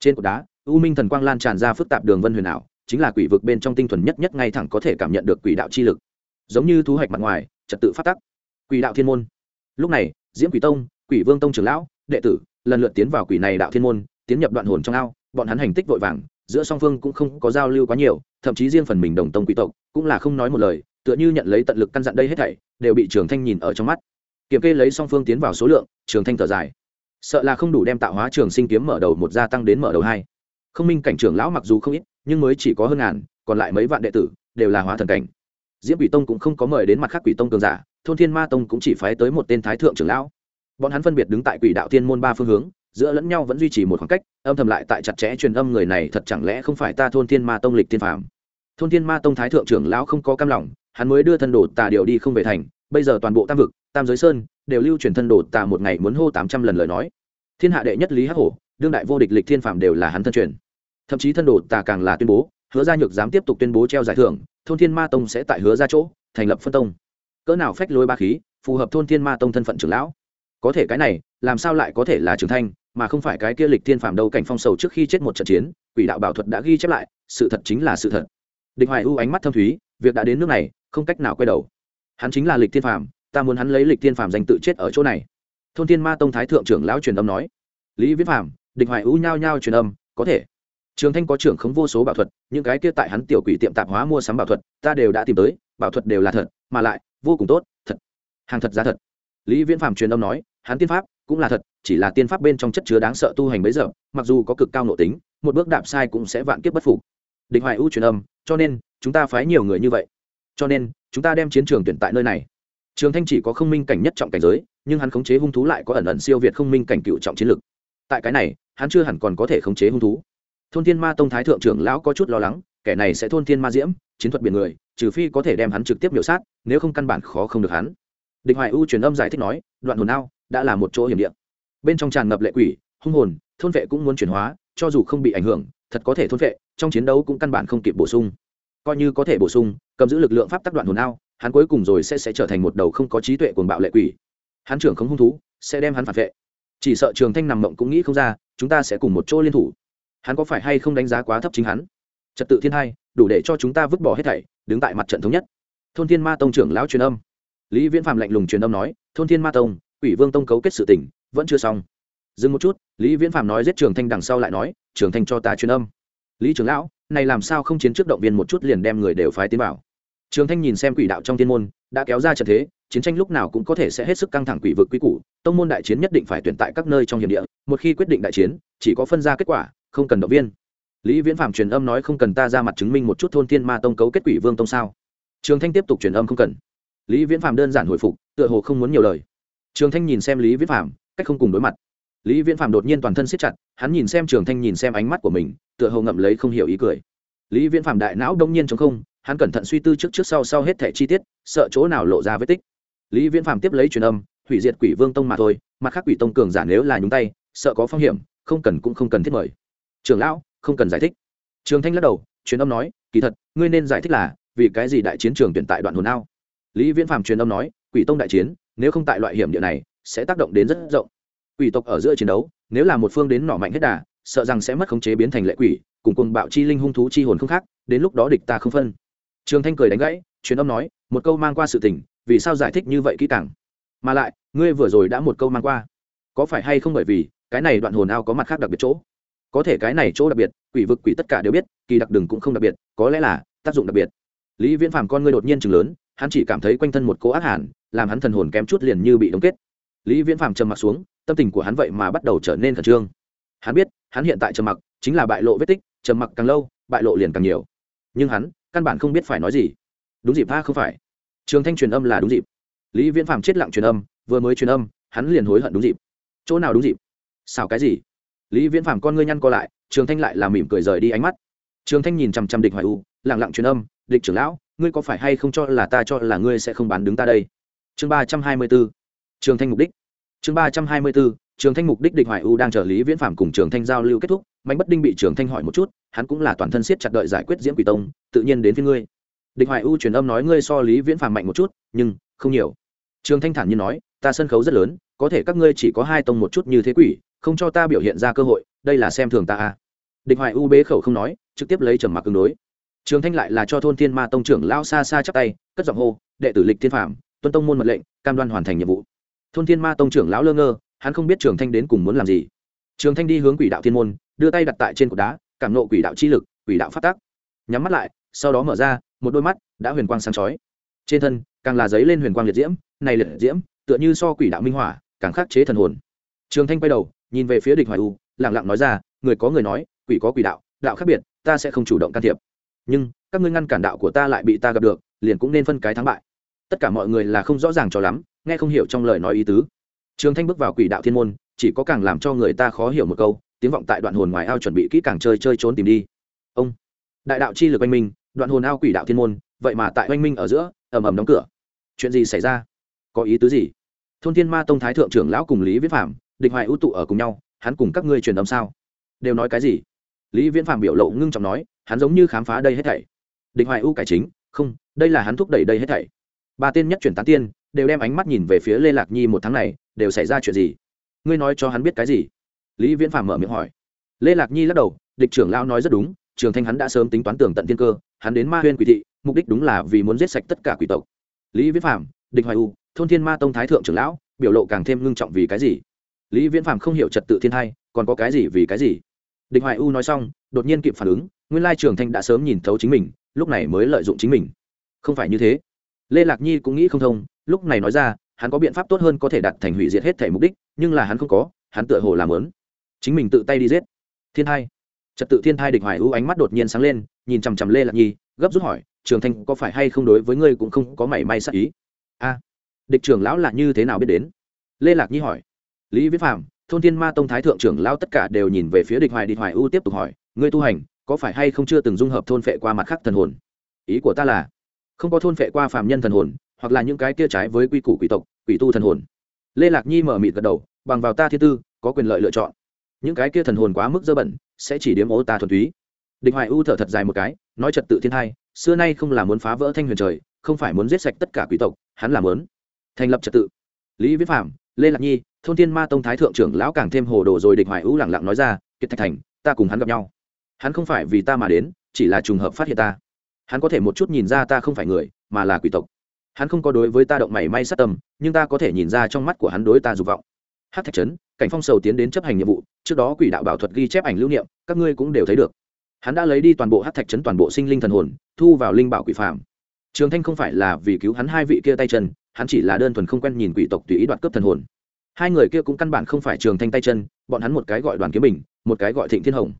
Trên cột đá, u minh thần quang lan tràn ra phức tạp đường vân huyền ảo chính là quỷ vực bên trong tinh thuần nhất nhất ngay thẳng có thể cảm nhận được quỷ đạo chi lực. Giống như thu hoạch mặt ngoài, trật tự phát tắc. Quỷ đạo thiên môn. Lúc này, diễm quỷ tông, quỷ vương tông trưởng lão, đệ tử, lần lượt tiến vào quỷ này đạo thiên môn, tiến nhập đoạn hồn trong ao, bọn hắn hành tích vội vàng, giữa song phương cũng không có giao lưu quá nhiều, thậm chí riêng phần mình đồng tông quỷ tộc, cũng là không nói một lời, tựa như nhận lấy tận lực căn dặn đây hết thảy, đều bị trường thanh nhìn ở trong mắt. Kiểm kê lấy song phương tiến vào số lượng, trường thanh thở dài. Sợ là không đủ đem tạo hóa trường sinh kiếm mở đầu một gia tăng đến mở đầu hai. Không minh cảnh trưởng lão mặc dù không ít nhưng mới chỉ có hơn ngàn, còn lại mấy vạn đệ tử, đều là hóa thần cảnh. Diễm quỷ tông cũng không có mời đến mặt khác quỷ tông cường giả, thôn thiên ma tông cũng chỉ phái tới một tên thái thượng trưởng lão. Bọn hắn phân biệt đứng tại quỷ đạo thiên môn ba phương hướng, giữa lẫn nhau vẫn duy trì một khoảng cách, âm thầm lại tại chặt chẽ truyền âm người này thật chẳng lẽ không phải ta thôn thiên ma tông lịch thiên phàm. Thôn thiên ma tông thái thượng trưởng lão không có cam lòng, hắn mới đưa thân đồ tà điều đi không về thành, bây giờ toàn bộ tam vực, tam giới sơn, đều lưu truyền thân đồ tà một ngày muốn hô tám trăm lần lời nói. Thiên hạ đệ nhất lý hắc hổ, đương đại vô địch lịch thiên phàm đều là hắn thân truyền thậm chí thân đồ tà càng là tuyên bố, hứa gia nhược dám tiếp tục tuyên bố treo giải thưởng, thôn thiên ma tông sẽ tại hứa ra chỗ, thành lập phân tông. Cỡ nào phách lôi ba khí, phù hợp thôn thiên ma tông thân phận trưởng lão. Có thể cái này, làm sao lại có thể là trưởng thanh mà không phải cái kia lịch thiên phàm đâu cảnh phong sầu trước khi chết một trận chiến, quỷ đạo bảo thuật đã ghi chép lại, sự thật chính là sự thật. Địch hoài ưu ánh mắt thâm thúy, việc đã đến nước này, không cách nào quay đầu. Hắn chính là lịch thiên phàm, ta muốn hắn lấy lịch thiên phàm danh tự chết ở chỗ này. Thôn thiên ma tông thái thượng trưởng lão truyền âm nói. Lý viết phàm, địch hoài ưu nhao nhao truyền âm, có thể trường thanh có trưởng khống vô số bảo thuật, những cái kia tại hắn tiểu quỷ tiệm tạp hóa mua sắm bảo thuật, ta đều đã tìm tới, bảo thuật đều là thật, mà lại, vô cùng tốt, thật, hàng thật giá thật. Lý viễn phạm truyền âm nói, hắn tiên pháp cũng là thật, chỉ là tiên pháp bên trong chất chứa đáng sợ tu hành bấy giờ, mặc dù có cực cao nội tính, một bước đạp sai cũng sẽ vạn kiếp bất phục. Địch hoài U truyền âm, cho nên, chúng ta phái nhiều người như vậy. Cho nên, chúng ta đem chiến trường tuyển tại nơi này. Trường thanh chỉ có không minh cảnh nhất trọng cảnh giới, nhưng hắn khống chế hung thú lại có ẩn ẩn siêu việt không minh cảnh cựu trọng chiến lực. Tại cái này, hắn chưa hẳn còn có thể khống chế hung thú thôn thiên ma tông thái thượng trưởng lão có chút lo lắng, kẻ này sẽ thôn thiên ma diễm, chiến thuật biển người, trừ phi có thể đem hắn trực tiếp biểu sát, nếu không căn bản khó không được hắn. Địch hoài u truyền âm giải thích nói, đoạn hồn ao đã là một chỗ hiểm địa. Bên trong tràn ngập lệ quỷ, hung hồn, thôn vệ cũng muốn chuyển hóa, cho dù không bị ảnh hưởng, thật có thể thôn vệ, trong chiến đấu cũng căn bản không kịp bổ sung. Coi như có thể bổ sung, cầm giữ lực lượng pháp tắc đoạn hồn ao, hắn cuối cùng rồi sẽ sẽ trở thành một đầu không có trí tuệ cuồng bạo lệ quỷ. Hắn trưởng không hung thú, sẽ đem hắn phản vệ. Chỉ sợ trường thanh nằm mộng cũng nghĩ không ra, chúng ta sẽ cùng một chỗ liên thủ hắn có phải hay không đánh giá quá thấp chính hắn? Trật tự thiên hai, đủ để cho chúng ta vứt bỏ hết thảy, đứng tại mặt trận thống nhất. Thôn thiên ma tông trưởng lão truyền âm. Lý viễn phạm lạnh lùng truyền âm nói, thôn thiên ma tông ủy vương tông cấu kết sự tỉnh vẫn chưa xong. Dừng một chút, lý viễn phạm nói giết trường thanh đằng sau lại nói, trường thanh cho ta truyền âm. Lý trưởng lão, này làm sao không chiến trước động viên một chút liền đem người đều phái tiến vào? Trường thanh nhìn xem quỷ đạo trong thiên môn, đã kéo ra trận thế, chiến tranh lúc nào cũng có thể sẽ hết sức căng thẳng quỷ vực quy củ, tông môn đại chiến nhất định phải tuyển tại các nơi trong hiểm địa, một khi quyết định đại chiến, chỉ có phân ra kết quả không cần động viên. Lý viễn phạm truyền âm nói không cần ta ra mặt chứng minh một chút thôn thiên ma tông cấu kết quỷ vương tông sao? Trường thanh tiếp tục truyền âm không cần. Lý viễn phạm đơn giản hồi phục, tựa hồ không muốn nhiều lời. Trường thanh nhìn xem lý viễn phạm cách không cùng đối mặt. Lý viễn phạm đột nhiên toàn thân siết chặt, hắn nhìn xem trường thanh nhìn xem ánh mắt của mình, tựa hồ ngậm lấy không hiểu ý cười. Lý viễn phạm đại não đông nhiên chống không, hắn cẩn thận suy tư trước trước sau sau hết thẻ chi tiết, sợ chỗ nào lộ ra vết tích. Lý viễn phạm tiếp lấy truyền âm, hủy diệt quỷ vương tông mà thôi, mặt khác quỷ tông cường giả nếu là nhúng tay, sợ có phong hiểm, không cần cũng không cần thiết mời trường lão, không cần giải thích. Trường thanh lắc đầu, truyền âm nói, kỳ thật, ngươi nên giải thích là, vì cái gì đại chiến trường tuyển tại đoạn hồn ao? Lý viễn phạm truyền âm nói, quỷ tông đại chiến, nếu không tại loại hiểm địa này, sẽ tác động đến rất rộng. Quỷ tộc ở giữa chiến đấu, nếu là một phương đến nỏ mạnh hết đà, sợ rằng sẽ mất khống chế biến thành lệ quỷ, cùng cùng bạo chi linh hung thú chi hồn không khác, đến lúc đó địch ta không phân. Trường thanh cười đánh gãy, truyền âm nói, một câu mang qua sự tình, vì sao giải thích như vậy kỹ càng? Mà lại, ngươi vừa rồi đã một câu mang qua. Có phải hay không bởi vì, cái này đoạn hồn ao có mặt khác đặc biệt chỗ? Có thể cái này chỗ đặc biệt, quỷ vực quỷ tất cả đều biết, kỳ đặc đừng cũng không đặc biệt, có lẽ là tác dụng đặc biệt. Lý viễn phàm con ngươi đột nhiên chừng lớn, hắn chỉ cảm thấy quanh thân một cô ác hẳn làm hắn thần hồn kém chút liền như bị đóng kết. Lý viễn phàm trầm mặc xuống, tâm tình của hắn vậy mà bắt đầu trở nên khẩn trương. Hắn biết, hắn hiện tại trầm mặc chính là bại lộ vết tích, trầm mặc càng lâu, bại lộ liền càng nhiều. Nhưng hắn, căn bản không biết phải nói gì. Đúng dịp tha không phải. Trường thanh truyền âm là đúng dịp. Lý viễn phàm chết lặng truyền âm, vừa mới truyền âm, hắn liền hối hận đúng dịp. Chỗ nào đúng dịp? Xào cái gì? Lý viễn phàm con ngươi nhăn co lại, trường thanh lại là mỉm cười rời đi ánh mắt. Trường thanh nhìn chằm chằm địch hoài u lẳng lặng truyền âm, địch trưởng lão, ngươi có phải hay không cho là ta cho là ngươi sẽ không bán đứng ta đây? Chương ba trăm hai mươi b ố trường thanh mục đích. Chương ba trăm hai mươi b ố trường thanh mục đích địch hoài u đang trợ lý viễn phạm cùng trường thanh giao lưu kết thúc, mạnh bất đinh bị trường thanh hỏi một chút, hắn cũng là toàn thân siết chặt đợi giải quyết diễm quỷ tông, tự nhiên đến với ngươi. Địch hoài u truyền âm nói ngươi so lý viễn phạm mạnh một chút, nhưng không nhiều. Trường thanh thản nhiên nói, ta sân khấu rất lớn, có thể các ngươi chỉ có hai tông một chút như thế quỷ không cho ta biểu hiện ra cơ hội, đây là xem thường ta à. địch hoài u bế khẩu không nói, trực tiếp lấy trầm mặc ứng đối. Trường thanh lại là cho thôn thiên ma tông trưởng lao xa xa chắp tay, cất giọng hô, đệ tử lịch thiên phạm, tuân tông môn mật lệnh, cam đoan hoàn thành nhiệm vụ. Thôn thiên ma tông trưởng lão lơ ngơ, hắn không biết trường thanh đến cùng muốn làm gì. Trường thanh đi hướng quỷ đạo thiên môn, đưa tay đặt tại trên cột đá, cảm nộ quỷ đạo chi lực, quỷ đạo phát tác. Nhắm mắt lại, sau đó mở ra, một đôi mắt đã huyền quang sáng chói. Trên thân, càng là giấy lên huyền quang liệt diễm, này liệt diễm, tựa như so quỷ đạo minh hỏa càng khắc chế thần hồn. Trường thanh quay đầu nhìn về phía địch hoài u lẳng lặng nói ra, người có người nói, quỷ có quỷ đạo đạo khác biệt, ta sẽ không chủ động can thiệp. Nhưng, các ngươi ngăn cản đạo của ta lại bị ta gặp được, liền cũng nên phân cái thắng bại. Tất cả mọi người là không rõ ràng cho lắm, nghe không hiểu trong lời nói ý tứ. Trường thanh bước vào quỷ đạo thiên môn, chỉ có càng làm cho người ta khó hiểu một câu, tiếng vọng tại đoạn hồn ngoài ao chuẩn bị kỹ càng chơi chơi trốn tìm đi. Ông, đại đạo chi lực oanh minh, đoạn hồn ao quỷ đạo thiên môn, vậy mà tại oanh minh ở giữa, ầm ầm đóng cửa. Chuyện gì xảy ra? Có ý tứ gì? Thôn thiên ma tông thái thượng trưởng lão cùng lý viết phạm địch hoài ưu tụ ở cùng nhau, hắn cùng các ngươi truyền âm sao? Đều nói cái gì? Lý viễn phạm biểu lộ ngưng trọng nói, hắn giống như khám phá đây hết thảy. Địch hoài ưu cải chính, không, đây là hắn thúc đẩy đây hết thảy. Ba tiên nhất chuyển tán tiên, đều đem ánh mắt nhìn về phía lê lạc nhi một tháng này, đều xảy ra chuyện gì? Ngươi nói cho hắn biết cái gì? Lý viễn phàm mở miệng hỏi. Lê lạc nhi lắc đầu, địch trưởng lão nói rất đúng, trường thanh hắn đã sớm tính toán tưởng tận tiên cơ, hắn đến ma huyên quỷ thị, mục đích đúng là vì muốn giết sạch tất cả quỷ tộc. Lý viễn phàm, địch hoài u thôn thiên ma tông thái thượng trưởng lão, biểu lộ càng thêm ngưng trọng vì cái gì? Lý viễn phàm không hiểu trật tự thiên thai, còn có cái gì vì cái gì? Địch hoài u nói xong, đột nhiên kịp phản ứng, nguyên lai trường thanh đã sớm nhìn thấu chính mình, lúc này mới lợi dụng chính mình. Không phải như thế. Lê lạc nhi cũng nghĩ không thông, lúc này nói ra, hắn có biện pháp tốt hơn có thể đạt thành hủy diệt hết thể mục đích, nhưng là hắn không có, hắn tựa hồ làm lớn chính mình tự tay đi giết. Thiên hai trật tự thiên thai địch hoài U ánh mắt đột nhiên sáng lên, nhìn chằm chằm lê lạc nhi, gấp rút hỏi, trường thanh có phải hay không đối với ngươi cũng không có mảy may sắc ý? A. Địch trưởng lão là như thế nào biết đến? Lê lạc nhi hỏi lý viết phạm thôn thiên ma tông thái thượng trưởng lão tất cả đều nhìn về phía địch hoài địch hoài ưu tiếp tục hỏi, ngươi tu hành, có phải hay không chưa từng dung hợp thôn phệ qua mặt khác thần hồn? Ý của ta là, không có thôn phệ qua phàm nhân thần hồn, hoặc là những cái kia trái với quy củ quỷ tộc, quỷ tu thần hồn. Lê lạc nhi mở mịt gật đầu, bằng vào ta thiên tư, có quyền lợi lựa chọn. Những cái kia thần hồn quá mức dơ bẩn, sẽ chỉ điếm ố ta thuần túy. Địch hoài u thở thật dài một cái, nói trật tự thiên hai xưa nay không là muốn phá vỡ thanh huyền trời, không phải muốn giết sạch tất cả quỷ tộc, hắn là muốn thành lập trật tự. Lý viết phạm lê lạc nhi thôn thiên ma tông thái thượng trưởng lão càng thêm hồ đồ rồi địch hoài ưu lẳng lặng nói ra, kiệt thạch thành, ta cùng hắn gặp nhau. Hắn không phải vì ta mà đến, chỉ là trùng hợp phát hiện ta. Hắn có thể một chút nhìn ra ta không phải người, mà là quỷ tộc. Hắn không có đối với ta động mảy may sát tâm, nhưng ta có thể nhìn ra trong mắt của hắn đối ta dục vọng. Hát thạch trấn, cảnh phong sầu tiến đến chấp hành nhiệm vụ, trước đó quỷ đạo bảo thuật ghi chép ảnh lưu niệm, các ngươi cũng đều thấy được. Hắn đã lấy đi toàn bộ hát thạch trấn toàn bộ sinh linh thần hồn, thu vào linh bảo quỷ phạm trường thanh không phải là vì cứu hắn hai vị kia tay chân, hắn chỉ là đơn thuần không quen nhìn quỷ tộc tùy ý đoạt cướp thần hồn hai người kia cũng căn bản không phải trường thanh tay chân, bọn hắn một cái gọi đoàn kiếm bình, một cái gọi thịnh thiên hồng.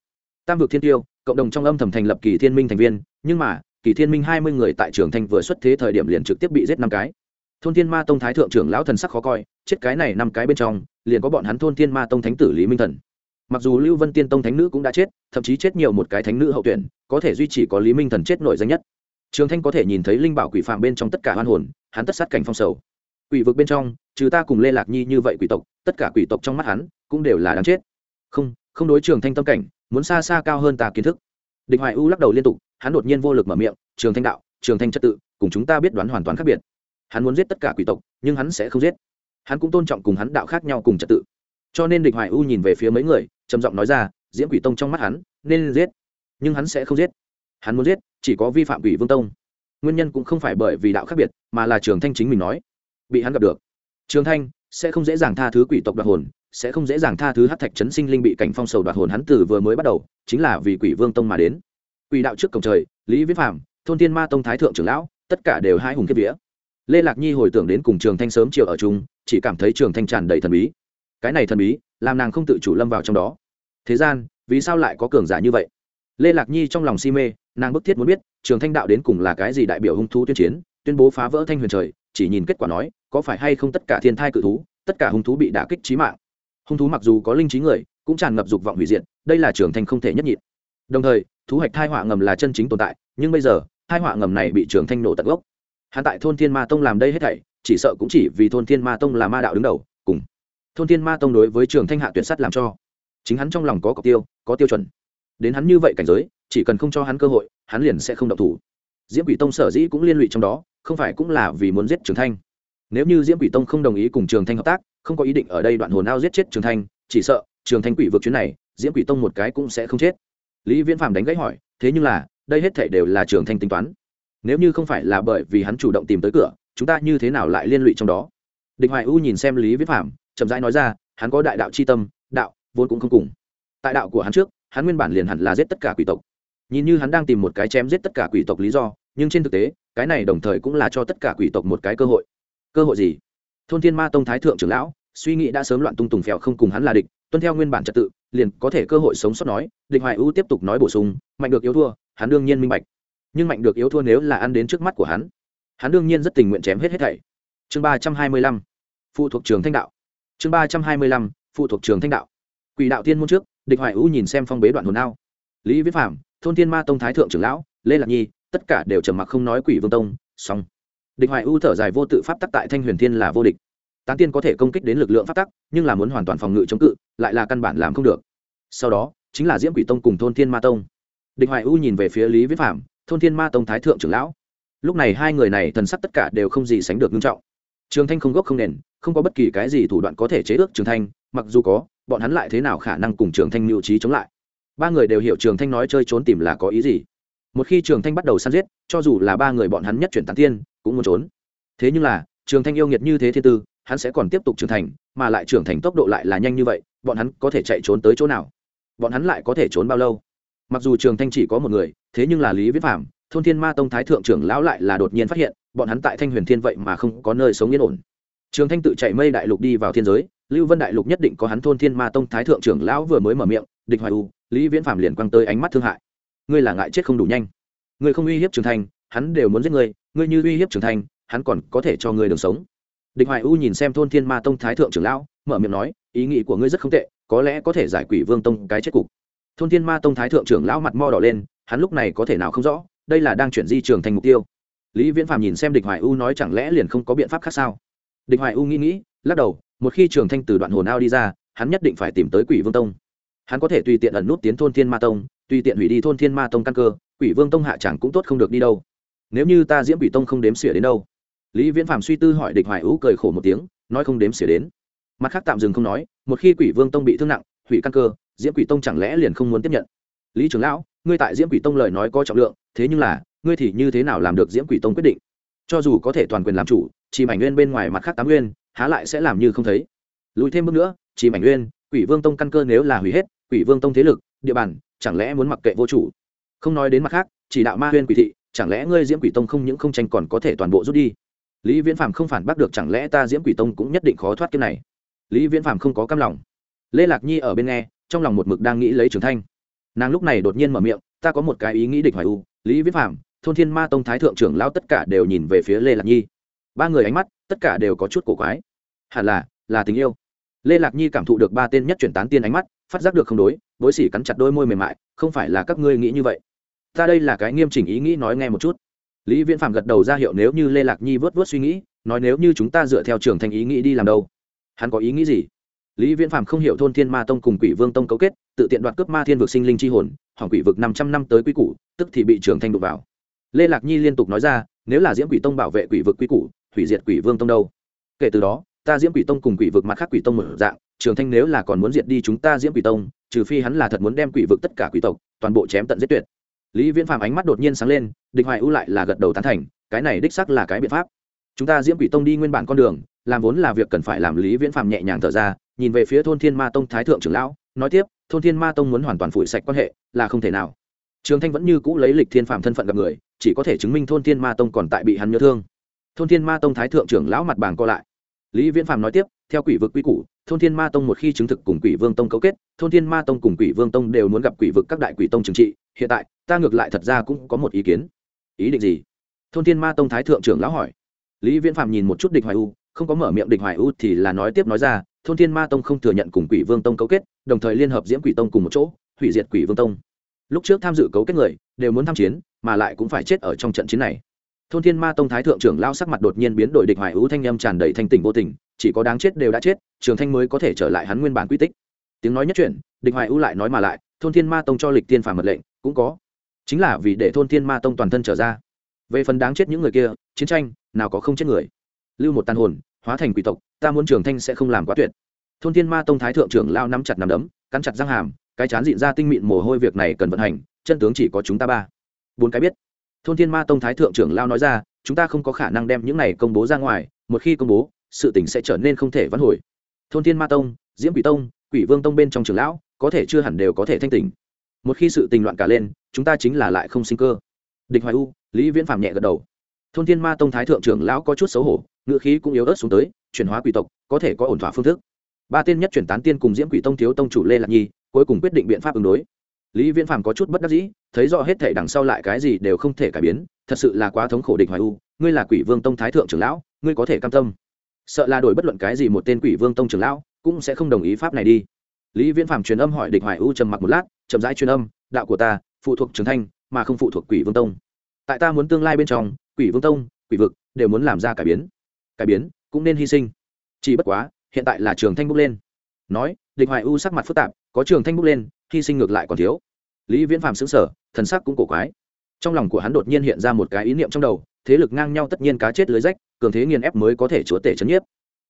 Tam vực thiên tiêu, cộng đồng trong âm thầm thành lập kỳ thiên minh thành viên, nhưng mà, kỳ thiên minh hai mươi người tại trường thanh vừa xuất thế thời điểm liền trực tiếp bị giết năm cái. Thôn thiên ma tông thái thượng trưởng lão thần sắc khó coi, chết cái này năm cái bên trong, liền có bọn hắn thôn thiên ma tông thánh tử lý minh thần. Mặc dù lưu vân tiên tông thánh nữ cũng đã chết, thậm chí chết nhiều một cái thánh nữ hậu tuyển, có thể duy trì có lý minh thần chết nổi danh nhất. Trường thanh có thể nhìn thấy linh bảo quỷ phạm bên trong tất cả hoan hồn, hắn tất sát cảnh phong sầu. Quỷ vực bên trong trừ ta cùng lê lạc nhi như vậy quỷ tộc, tất cả quỷ tộc trong mắt hắn cũng đều là đáng chết. Không không đối trường thanh tâm cảnh, muốn xa xa cao hơn ta kiến thức. Địch hoài u lắc đầu liên tục, hắn đột nhiên vô lực mở miệng, trường thanh đạo, trường thanh trật tự, cùng chúng ta biết đoán hoàn toàn khác biệt. Hắn muốn giết tất cả quỷ tộc, nhưng hắn sẽ không giết. Hắn cũng tôn trọng cùng hắn đạo khác nhau cùng trật tự. Cho nên địch hoài u nhìn về phía mấy người, trầm giọng nói ra, diễm quỷ tông trong mắt hắn, nên giết, nhưng hắn sẽ không giết. Hắn muốn giết, chỉ có vi phạm quỷ vương tông. Nguyên nhân cũng không phải bởi vì đạo khác biệt, mà là trường thanh chính mình nói. Bị hắn gặp được trường thanh sẽ không dễ dàng tha thứ quỷ tộc đoạt hồn, sẽ không dễ dàng tha thứ hát thạch trấn sinh linh bị cảnh phong sầu đoạt hồn hắn từ vừa mới bắt đầu, chính là vì quỷ vương tông mà đến. Quỷ đạo trước cổng trời, lý viết phạm thôn tiên ma tông thái thượng trưởng lão, tất cả đều hai hùng kiếp vía. Lê lạc nhi hồi tưởng đến cùng trường thanh sớm chiều ở chung, chỉ cảm thấy trường thanh tràn đầy thần bí. Cái này thần bí, làm nàng không tự chủ lâm vào trong đó. Thế gian, vì sao lại có cường giả như vậy? Lê lạc nhi trong lòng si mê, nàng bức thiết muốn biết, trường thanh đạo đến cùng là cái gì đại biểu hung thú tuyên chiến, tuyên bố phá vỡ thanh huyền trời, chỉ nhìn kết quả nói có phải hay không tất cả thiên thai cự thú, tất cả hung thú bị đả kích trí mạng. Hung thú mặc dù có linh trí người, cũng tràn ngập dục vọng hủy diệt, đây là trường thanh không thể nhất nhịn. Đồng thời, thú hạch thai họa ngầm là chân chính tồn tại, nhưng bây giờ, thai họa ngầm này bị trường thanh nổ tận gốc. Hắn tại thôn thiên ma tông làm đây hết thảy, chỉ sợ cũng chỉ vì thôn thiên ma tông là ma đạo đứng đầu, cùng thôn thiên ma tông đối với trường thanh hạ tuyển sắt làm cho. Chính hắn trong lòng có cọc tiêu, có tiêu chuẩn. Đến hắn như vậy cảnh giới, chỉ cần không cho hắn cơ hội, hắn liền sẽ không động thủ. Diễm quỷ tông sở dĩ cũng liên lụy trong đó, không phải cũng là vì muốn giết trường thanh nếu như diễm quỷ tông không đồng ý cùng trường thanh hợp tác, không có ý định ở đây đoạn hồn ao giết chết trường thanh, chỉ sợ trường thanh quỷ vượt chuyến này, diễm quỷ tông một cái cũng sẽ không chết. Lý viễn phạm đánh gãy hỏi, thế nhưng là, đây hết thể đều là trường thanh tính toán. Nếu như không phải là bởi vì hắn chủ động tìm tới cửa, chúng ta như thế nào lại liên lụy trong đó? Địch hoài u nhìn xem lý viễn phạm chậm rãi nói ra, hắn có đại đạo c h i tâm, đạo, vốn cũng không cùng. Tại đạo của hắn trước, hắn nguyên bản liền hẳn là giết tất cả quỷ tộc. Nhìn như hắn đang tìm một cái chém giết tất cả quỷ tộc lý do, nhưng trên thực tế, cái này đồng thời cũng là cho tất cả quỷ tộc một cái cơ hội cơ hội gì? Thôn thiên ma tông thái thượng trưởng lão, suy nghĩ đã sớm loạn tung tùng phèo không cùng hắn là địch, tuân theo nguyên bản trật tự, liền có thể cơ hội sống sót nói, địch hoài ưu tiếp tục nói bổ sung, mạnh được yếu thua, hắn đương nhiên minh bạch. Nhưng mạnh được yếu thua nếu là ăn đến trước mắt của hắn hắn đương nhiên rất tình nguyện chém hết hết thảy. Chương ba trăm hai mươi lăm, phụ thuộc trường thanh đạo. Chương ba trăm hai mươi lăm, phụ thuộc trường thanh đạo. Quỷ đạo tiên môn trước, địch hoài ưu nhìn xem phong bế đoạn hồn ao. Lý viết phạm thôn thiên ma tông thái thượng trưởng lão, lê lạc nhi, tất cả đều trầm mặc không nói quỷ vương tông, xong địch hoài ưu thở dài vô tự pháp tắc tại thanh huyền thiên là vô địch. Tán tiên có thể công kích đến lực lượng pháp tắc, nhưng là muốn hoàn toàn phòng ngự chống cự, lại là căn bản làm không được. Sau đó, chính là diễm quỷ tông cùng thôn thiên ma tông. Địch hoài ưu nhìn về phía lý viết phạm thôn thiên ma tông thái thượng trưởng lão. Lúc này hai người này thần sắc tất cả đều không gì sánh được nghiêm trọng. Trường thanh không gốc không nền, không có bất kỳ cái gì thủ đoạn có thể chế ước trường thanh, mặc dù có, bọn hắn lại thế nào khả năng cùng trường thanh mưu trí chống lại? Ba người đều hiểu trường thanh nói chơi trốn tìm là có ý gì. Một khi trường thanh bắt đầu săn giết, cho dù là ba người bọn hắn nhất chuyển tán tiên cũng muốn trốn. Thế nhưng là, trường thanh yêu nghiệt như thế thiên tư, hắn sẽ còn tiếp tục trưởng thành, mà lại trưởng thành tốc độ lại là nhanh như vậy, bọn hắn có thể chạy trốn tới chỗ nào? Bọn hắn lại có thể trốn bao lâu? Mặc dù trường thanh chỉ có một người, thế nhưng là lý viết phạm thôn thiên ma tông thái thượng trưởng lão lại là đột nhiên phát hiện, bọn hắn tại thanh huyền thiên vậy mà không có nơi sống yên ổn. Trường thanh tự chạy mây đại lục đi vào thiên giới, lưu vân đại lục nhất định có hắn thôn thiên ma tông thái thượng trưởng lão vừa mới mở miệng, địch hoài u, lý viễn phạm liền quăng tới ánh mắt thương hại. Ngươi là ngại chết không đủ nhanh. Ngươi không uy hiếp trường thanh hắn đều muốn giết ngươi ngươi như uy hiếp trường Thành, hắn còn có thể cho ngươi đường sống. Địch hoài u nhìn xem thôn thiên ma tông thái thượng trưởng lão mở miệng nói ý nghĩ của ngươi rất không tệ có lẽ có thể giải quỷ vương tông cái chết cục. Thôn thiên ma tông thái thượng trưởng lão mặt mo đỏ lên hắn lúc này có thể nào không rõ đây là đang chuyển di trường thành mục tiêu. Lý viễn phạm nhìn xem địch hoài u nói chẳng lẽ liền không có biện pháp khác sao? Địch hoài u nghĩ nghĩ lắc đầu một khi trường thanh từ đoạn hồn ao đi ra hắn nhất định phải tìm tới quỷ vương tông. Hắn có thể tùy tiện ẩn nút tiến thôn thiên ma tông tùy tiện hủy đi thôn thiên ma tông căn cơ quỷ vương tông hạ chẳng cũng tốt không được đi đâu nếu như ta diễm quỷ tông không đếm xỉa đến đâu? Lý viễn phạm suy tư hỏi địch hoài ú cười khổ một tiếng, nói không đếm xỉa đến. Mặt khác tạm dừng không nói, một khi quỷ vương tông bị thương nặng, hủy căn cơ, diễm quỷ tông chẳng lẽ liền không muốn tiếp nhận? Lý trưởng lão, ngươi tại diễm quỷ tông lời nói có trọng lượng, thế nhưng là, ngươi thì như thế nào làm được diễm quỷ tông quyết định? Cho dù có thể toàn quyền làm chủ chỉ mảnh nguyên bên ngoài mặt khác tám nguyên, há lại sẽ làm như không thấy? Lùi thêm bước nữa chỉ mảnh nguyên, quỷ vương tông căn cơ nếu là hủy hết, quỷ vương tông thế lực, địa bàn, chẳng lẽ muốn mặc kệ vô chủ? Không nói đến mặt khác, chỉ đạo ma huyên quỷ thị chẳng lẽ ngươi diễm quỷ tông không những không tranh còn có thể toàn bộ rút đi? Lý viễn phạm không phản bác được chẳng lẽ ta diễm quỷ tông cũng nhất định khó thoát kiếp này? Lý viễn phạm không có căm lòng. Lê lạc nhi ở bên nghe, trong lòng một mực đang nghĩ lấy trường thanh. Nàng lúc này đột nhiên mở miệng, ta có một cái ý nghĩ địch hoài u, lý viễn phạm thôn thiên ma tông thái thượng trưởng lao tất cả đều nhìn về phía lê lạc nhi. Ba người ánh mắt, tất cả đều có chút cổ quái. Hẳn là là tình yêu. Lê lạc nhi cảm thụ được ba tên nhất chuyển tán tiên ánh mắt, phát giác được không đối bối xỉ cắn chặt đôi môi mềm mại, không phải là các ngươi nghĩ như vậy ta đây là cái nghiêm chỉnh ý nghĩ nói nghe một chút. Lý viễn phạm gật đầu ra hiệu nếu như lê lạc nhi vớt vớt suy nghĩ, nói nếu như chúng ta dựa theo trường thành ý nghĩ đi làm đâu? Hắn có ý nghĩ gì? Lý viễn phạm không hiểu thôn thiên ma tông cùng quỷ vương tông cấu kết, tự tiện đoạt cướp ma thiên vực sinh linh c h i hồn, hỏng quỷ vực năm trăm năm tới quy củ, tức thì bị trường thanh đụng vào. Lê lạc nhi liên tục nói ra, nếu là diễm quỷ tông bảo vệ quỷ vực quy củ, hủy diệt quỷ vương tông đâu? Kể từ đó, ta diễm quỷ tông cùng quỷ vực mặt khác quỷ tông mở dạng, trường thanh nếu là còn muốn diệt đi chúng ta diễm quỷ tông, trừ phi hắn là thật muốn đem quỷ vực tất cả quỷ tộc, toàn bộ chém tận giết tuyệt lý viễn phạm ánh mắt đột nhiên sáng lên, địch hoài ưu lại là gật đầu tán thành, cái này đích sắc là cái biện pháp. Chúng ta diễm quỷ tông đi nguyên bản con đường, làm vốn là việc cần phải làm lý viễn phạm nhẹ nhàng thở ra, nhìn về phía thôn thiên ma tông thái thượng trưởng lão, nói tiếp, thôn thiên ma tông muốn hoàn toàn phủi sạch quan hệ, là không thể nào. Trường thanh vẫn như cũ lấy lịch thiên phạm thân phận gặp người, chỉ có thể chứng minh thôn thiên ma tông còn tại bị hắn nhớ thương. Thôn thiên ma tông thái thượng trưởng lão mặt bàng co lại. Lý viễn phạm nói tiếp theo quỷ vực quy củ, thôn thiên ma tông một khi chứng thực cùng quỷ vương tông cấu kết, thôn thiên ma tông cùng quỷ vương tông đều muốn gặp quỷ vực các đại quỷ tông trừng trị. Hiện tại, ta ngược lại thật ra cũng có một ý kiến. Ý định gì? Thôn thiên ma tông thái thượng trưởng lão hỏi. Lý viễn phạm nhìn một chút địch hoài u, không có mở miệng địch hoài u thì là nói tiếp nói ra, thôn thiên ma tông không thừa nhận cùng quỷ vương tông cấu kết, đồng thời liên hợp diễm quỷ tông cùng một chỗ, hủy diệt quỷ vương tông. Lúc trước tham dự cấu kết người, đều muốn tham chiến, mà lại cũng phải chết ở trong trận chiến này. Thôn thiên ma tông thái thượng trưởng lao sắc mặt đột nhiên biến đổi, địch hoài ưu thanh âm tràn đầy thanh tỉnh vô tình chỉ có đáng chết đều đã chết, trường thanh mới có thể trở lại hắn nguyên bản quy tích. Tiếng nói nhất chuyển, địch hoài ưu lại nói mà lại, thôn thiên ma tông cho lịch tiên phàm mật lệnh, cũng có. Chính là vì để thôn thiên ma tông toàn thân trở ra. Về phần đáng chết những người kia, chiến tranh, nào có không chết người. Lưu một tàn hồn, hóa thành quỷ tộc, ta muốn trường thanh sẽ không làm quá tuyệt. Thôn thiên ma tông thái thượng trưởng lao nắm chặt nắm đấm, cắn chặt răng hàm, cái chán dịn ra tinh mịn mồ hôi việc này cần vận hành, chân tướng chỉ có chúng ta ba. Bốn cái biết. Thôn thiên ma tông thái thượng trưởng lao nói ra, chúng ta không có khả năng đem những này công bố ra ngoài, một khi công bố sự tình sẽ trở nên không thể vãn hồi. Thôn thiên ma tông, diễm quỷ tông, quỷ vương tông bên trong trường lão, có thể chưa hẳn đều có thể thanh tỉnh. Một khi sự tình loạn cả lên, chúng ta chính là lại không sinh cơ. Địch hoài u, lý viễn phạm nhẹ gật đầu. Thôn thiên ma tông thái thượng trưởng lão có chút xấu hổ, ngựa khí cũng yếu ớt xuống tới, chuyển hóa quỷ tộc, có thể có ổn thỏa phương thức. Ba tiên nhất chuyển tán tiên cùng diễm quỷ tông thiếu tông chủ lê lạc nhi, cuối cùng quyết định biện pháp ứng đối. Lý viễn phàm có chút bất đắc dĩ, thấy rõ hết thể đằng sau lại cái gì đều không thể cải biến, thật sự là quá thống khổ địch hoài u, ngươi là quỷ vương tông thái thượng trưởng lão, ngươi có thể cam tâm sợ là đổi bất luận cái gì một tên quỷ vương tông trưởng lão cũng sẽ không đồng ý pháp này đi. Lý viễn Phạm truyền âm hỏi địch hoài u trầm mặc một lát, chậm rãi truyền âm, đạo của ta, phụ thuộc trường thanh mà không phụ thuộc quỷ vương tông. Tại ta muốn tương lai bên trong, quỷ vương tông, quỷ vực đều muốn làm ra cải biến. Cải biến cũng nên hy sinh. Chỉ bất quá, hiện tại là trường thanh bốc lên. Nói, địch hoài u sắc mặt phức tạp, có trường thanh bốc lên, hy sinh ngược lại còn thiếu. Lý viễn Phạm xứng sở thần sắc cũng cổ quái. Trong lòng của hắn đột nhiên hiện ra một cái ý niệm trong đầu, thế lực ngang nhau tất nhiên cá chết lưới rách cường thế nghiền ép mới có thể chúa tể chấn nhiếp.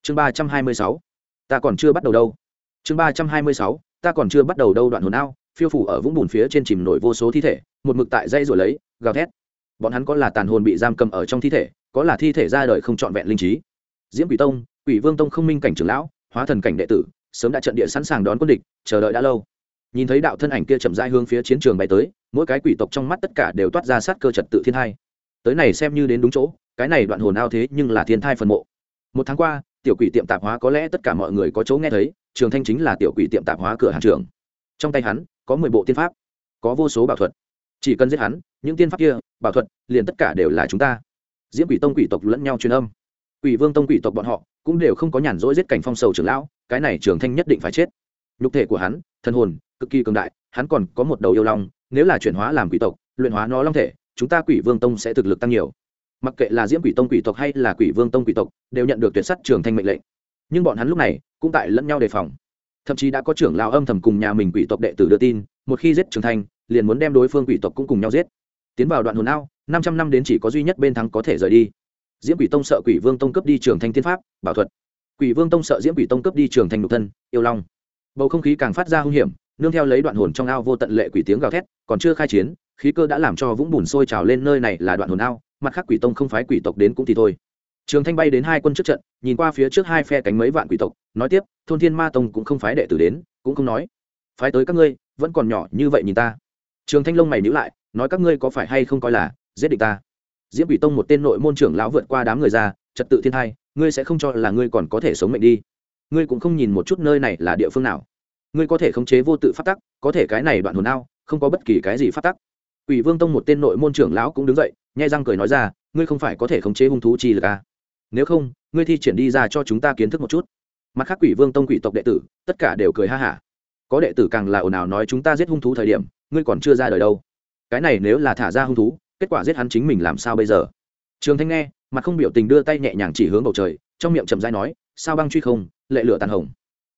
Chương ba trăm hai mươi sáu. Ta còn chưa bắt đầu đâu. Chương ba trăm hai mươi sáu. Ta còn chưa bắt đầu đâu đoạn hồn ao, phiêu phủ ở vũng bùn phía trên chìm nổi vô số thi thể, một mực tại dây rồi lấy, gào thét. Bọn hắn có là tàn hồn bị giam cầm ở trong thi thể, có là thi thể ra đời không trọn vẹn linh trí. Diễm quỷ tông, quỷ vương tông không minh cảnh trưởng lão, hóa thần cảnh đệ tử, sớm đã trận địa sẵn sàng đón quân địch, chờ đợi đã lâu. Nhìn thấy đạo thân ảnh kia chậm rãi hướng phía chiến trường bay tới, mỗi cái quỷ tộc trong mắt tất cả đều toát ra sát cơ trật tự thiên hai. Tới này xem như đến đúng chỗ cái này đoạn hồn ao thế nhưng là thiên thai phần mộ. Một tháng qua, tiểu quỷ tiệm tạp hóa có lẽ tất cả mọi người có chỗ nghe thấy, trường thanh chính là tiểu quỷ tiệm tạp hóa cửa hàng trường trong tay hắn, có mười bộ tiên pháp, có vô số bảo thuật. Chỉ cần giết hắn, những tiên pháp kia, bảo thuật, liền tất cả đều là chúng ta. Diễm quỷ tông quỷ tộc lẫn nhau truyền âm. Quỷ vương tông quỷ tộc bọn họ cũng đều không có nhàn rỗi giết cảnh phong sầu trưởng lão, cái này trường thanh nhất định phải chết. Nhục thể của hắn thân hồn, cực kỳ cường đại, hắn còn có một đầu yêu long, nếu là chuyển hóa làm quỷ tộc, luyện hóa nó long thể, chúng ta quỷ vương tông sẽ thực lực tăng nhiều mặc kệ là diễm quỷ tông quỷ tộc hay là quỷ vương tông quỷ tộc, đều nhận được tuyệt sắt trường thanh mệnh lệnh. Nhưng bọn hắn lúc này cũng tại lẫn nhau đề phòng. Thậm chí đã có trưởng lao âm thầm cùng nhà mình quỷ tộc đệ tử đưa tin, một khi giết trường thanh, liền muốn đem đối phương quỷ tộc cũng cùng nhau giết. Tiến vào đoạn hồn ao, năm trăm năm đến chỉ có duy nhất bên thắng có thể rời đi. Diễm quỷ tông sợ quỷ vương tông cướp đi trường thanh tiên pháp, bảo thuật. Quỷ vương tông sợ diễm quỷ tông cướp đi trường thanh độc thân, yêu long. Bầu không khí càng phát ra hung hiểm, nương theo lấy đoạn hồn trong ao vô tận lệ quỷ tiếng gào thét, còn chưa khai chiến, khí cơ đã làm cho vũng bùn sôi trào lên nơi này là đoạn hồn ao mặt khác quỷ tông không phái quỷ tộc đến cũng thì thôi. Trường thanh bay đến hai quân trước trận, nhìn qua phía trước hai phe cánh mấy vạn quỷ tộc, nói tiếp, thôn thiên ma tông cũng không phái đệ tử đến, cũng không nói. Phái tới các ngươi, vẫn còn nhỏ như vậy nhìn ta. Trường thanh lông mày nhữ lại, nói, các ngươi có phải hay không coi là giết địch ta? Diễm quỷ tông một tên nội môn trưởng lão vượt qua đám người ra, trật tự thiên thai, ngươi sẽ không cho là ngươi còn có thể sống mệnh đi. Ngươi cũng không nhìn một chút nơi này là địa phương nào. Ngươi có thể khống chế vô tự phát tắc, có thể cái này đoạn hồn ao, không có bất kỳ cái gì phát tắc. Quỷ Vương Tông một tên nội môn trưởng lão cũng đứng dậy, nhai răng cười nói ra, ngươi không phải có thể khống chế hung thú chi lực à? Nếu không, ngươi thi triển đi ra cho chúng ta kiến thức một chút. Mặt khác Quỷ Vương Tông quỷ tộc đệ tử, tất cả đều cười ha hả. Có đệ tử càng là ồn ào nói chúng ta giết hung thú thời điểm, ngươi còn chưa ra đời đâu. Cái này nếu là thả ra hung thú, kết quả giết hắn chính mình làm sao bây giờ? Trường Thanh nghe, mặt không biểu tình đưa tay nhẹ nhàng chỉ hướng bầu trời, trong miệng chậm rãi nói, sao băng truy không, lệ lửa tàn hồng.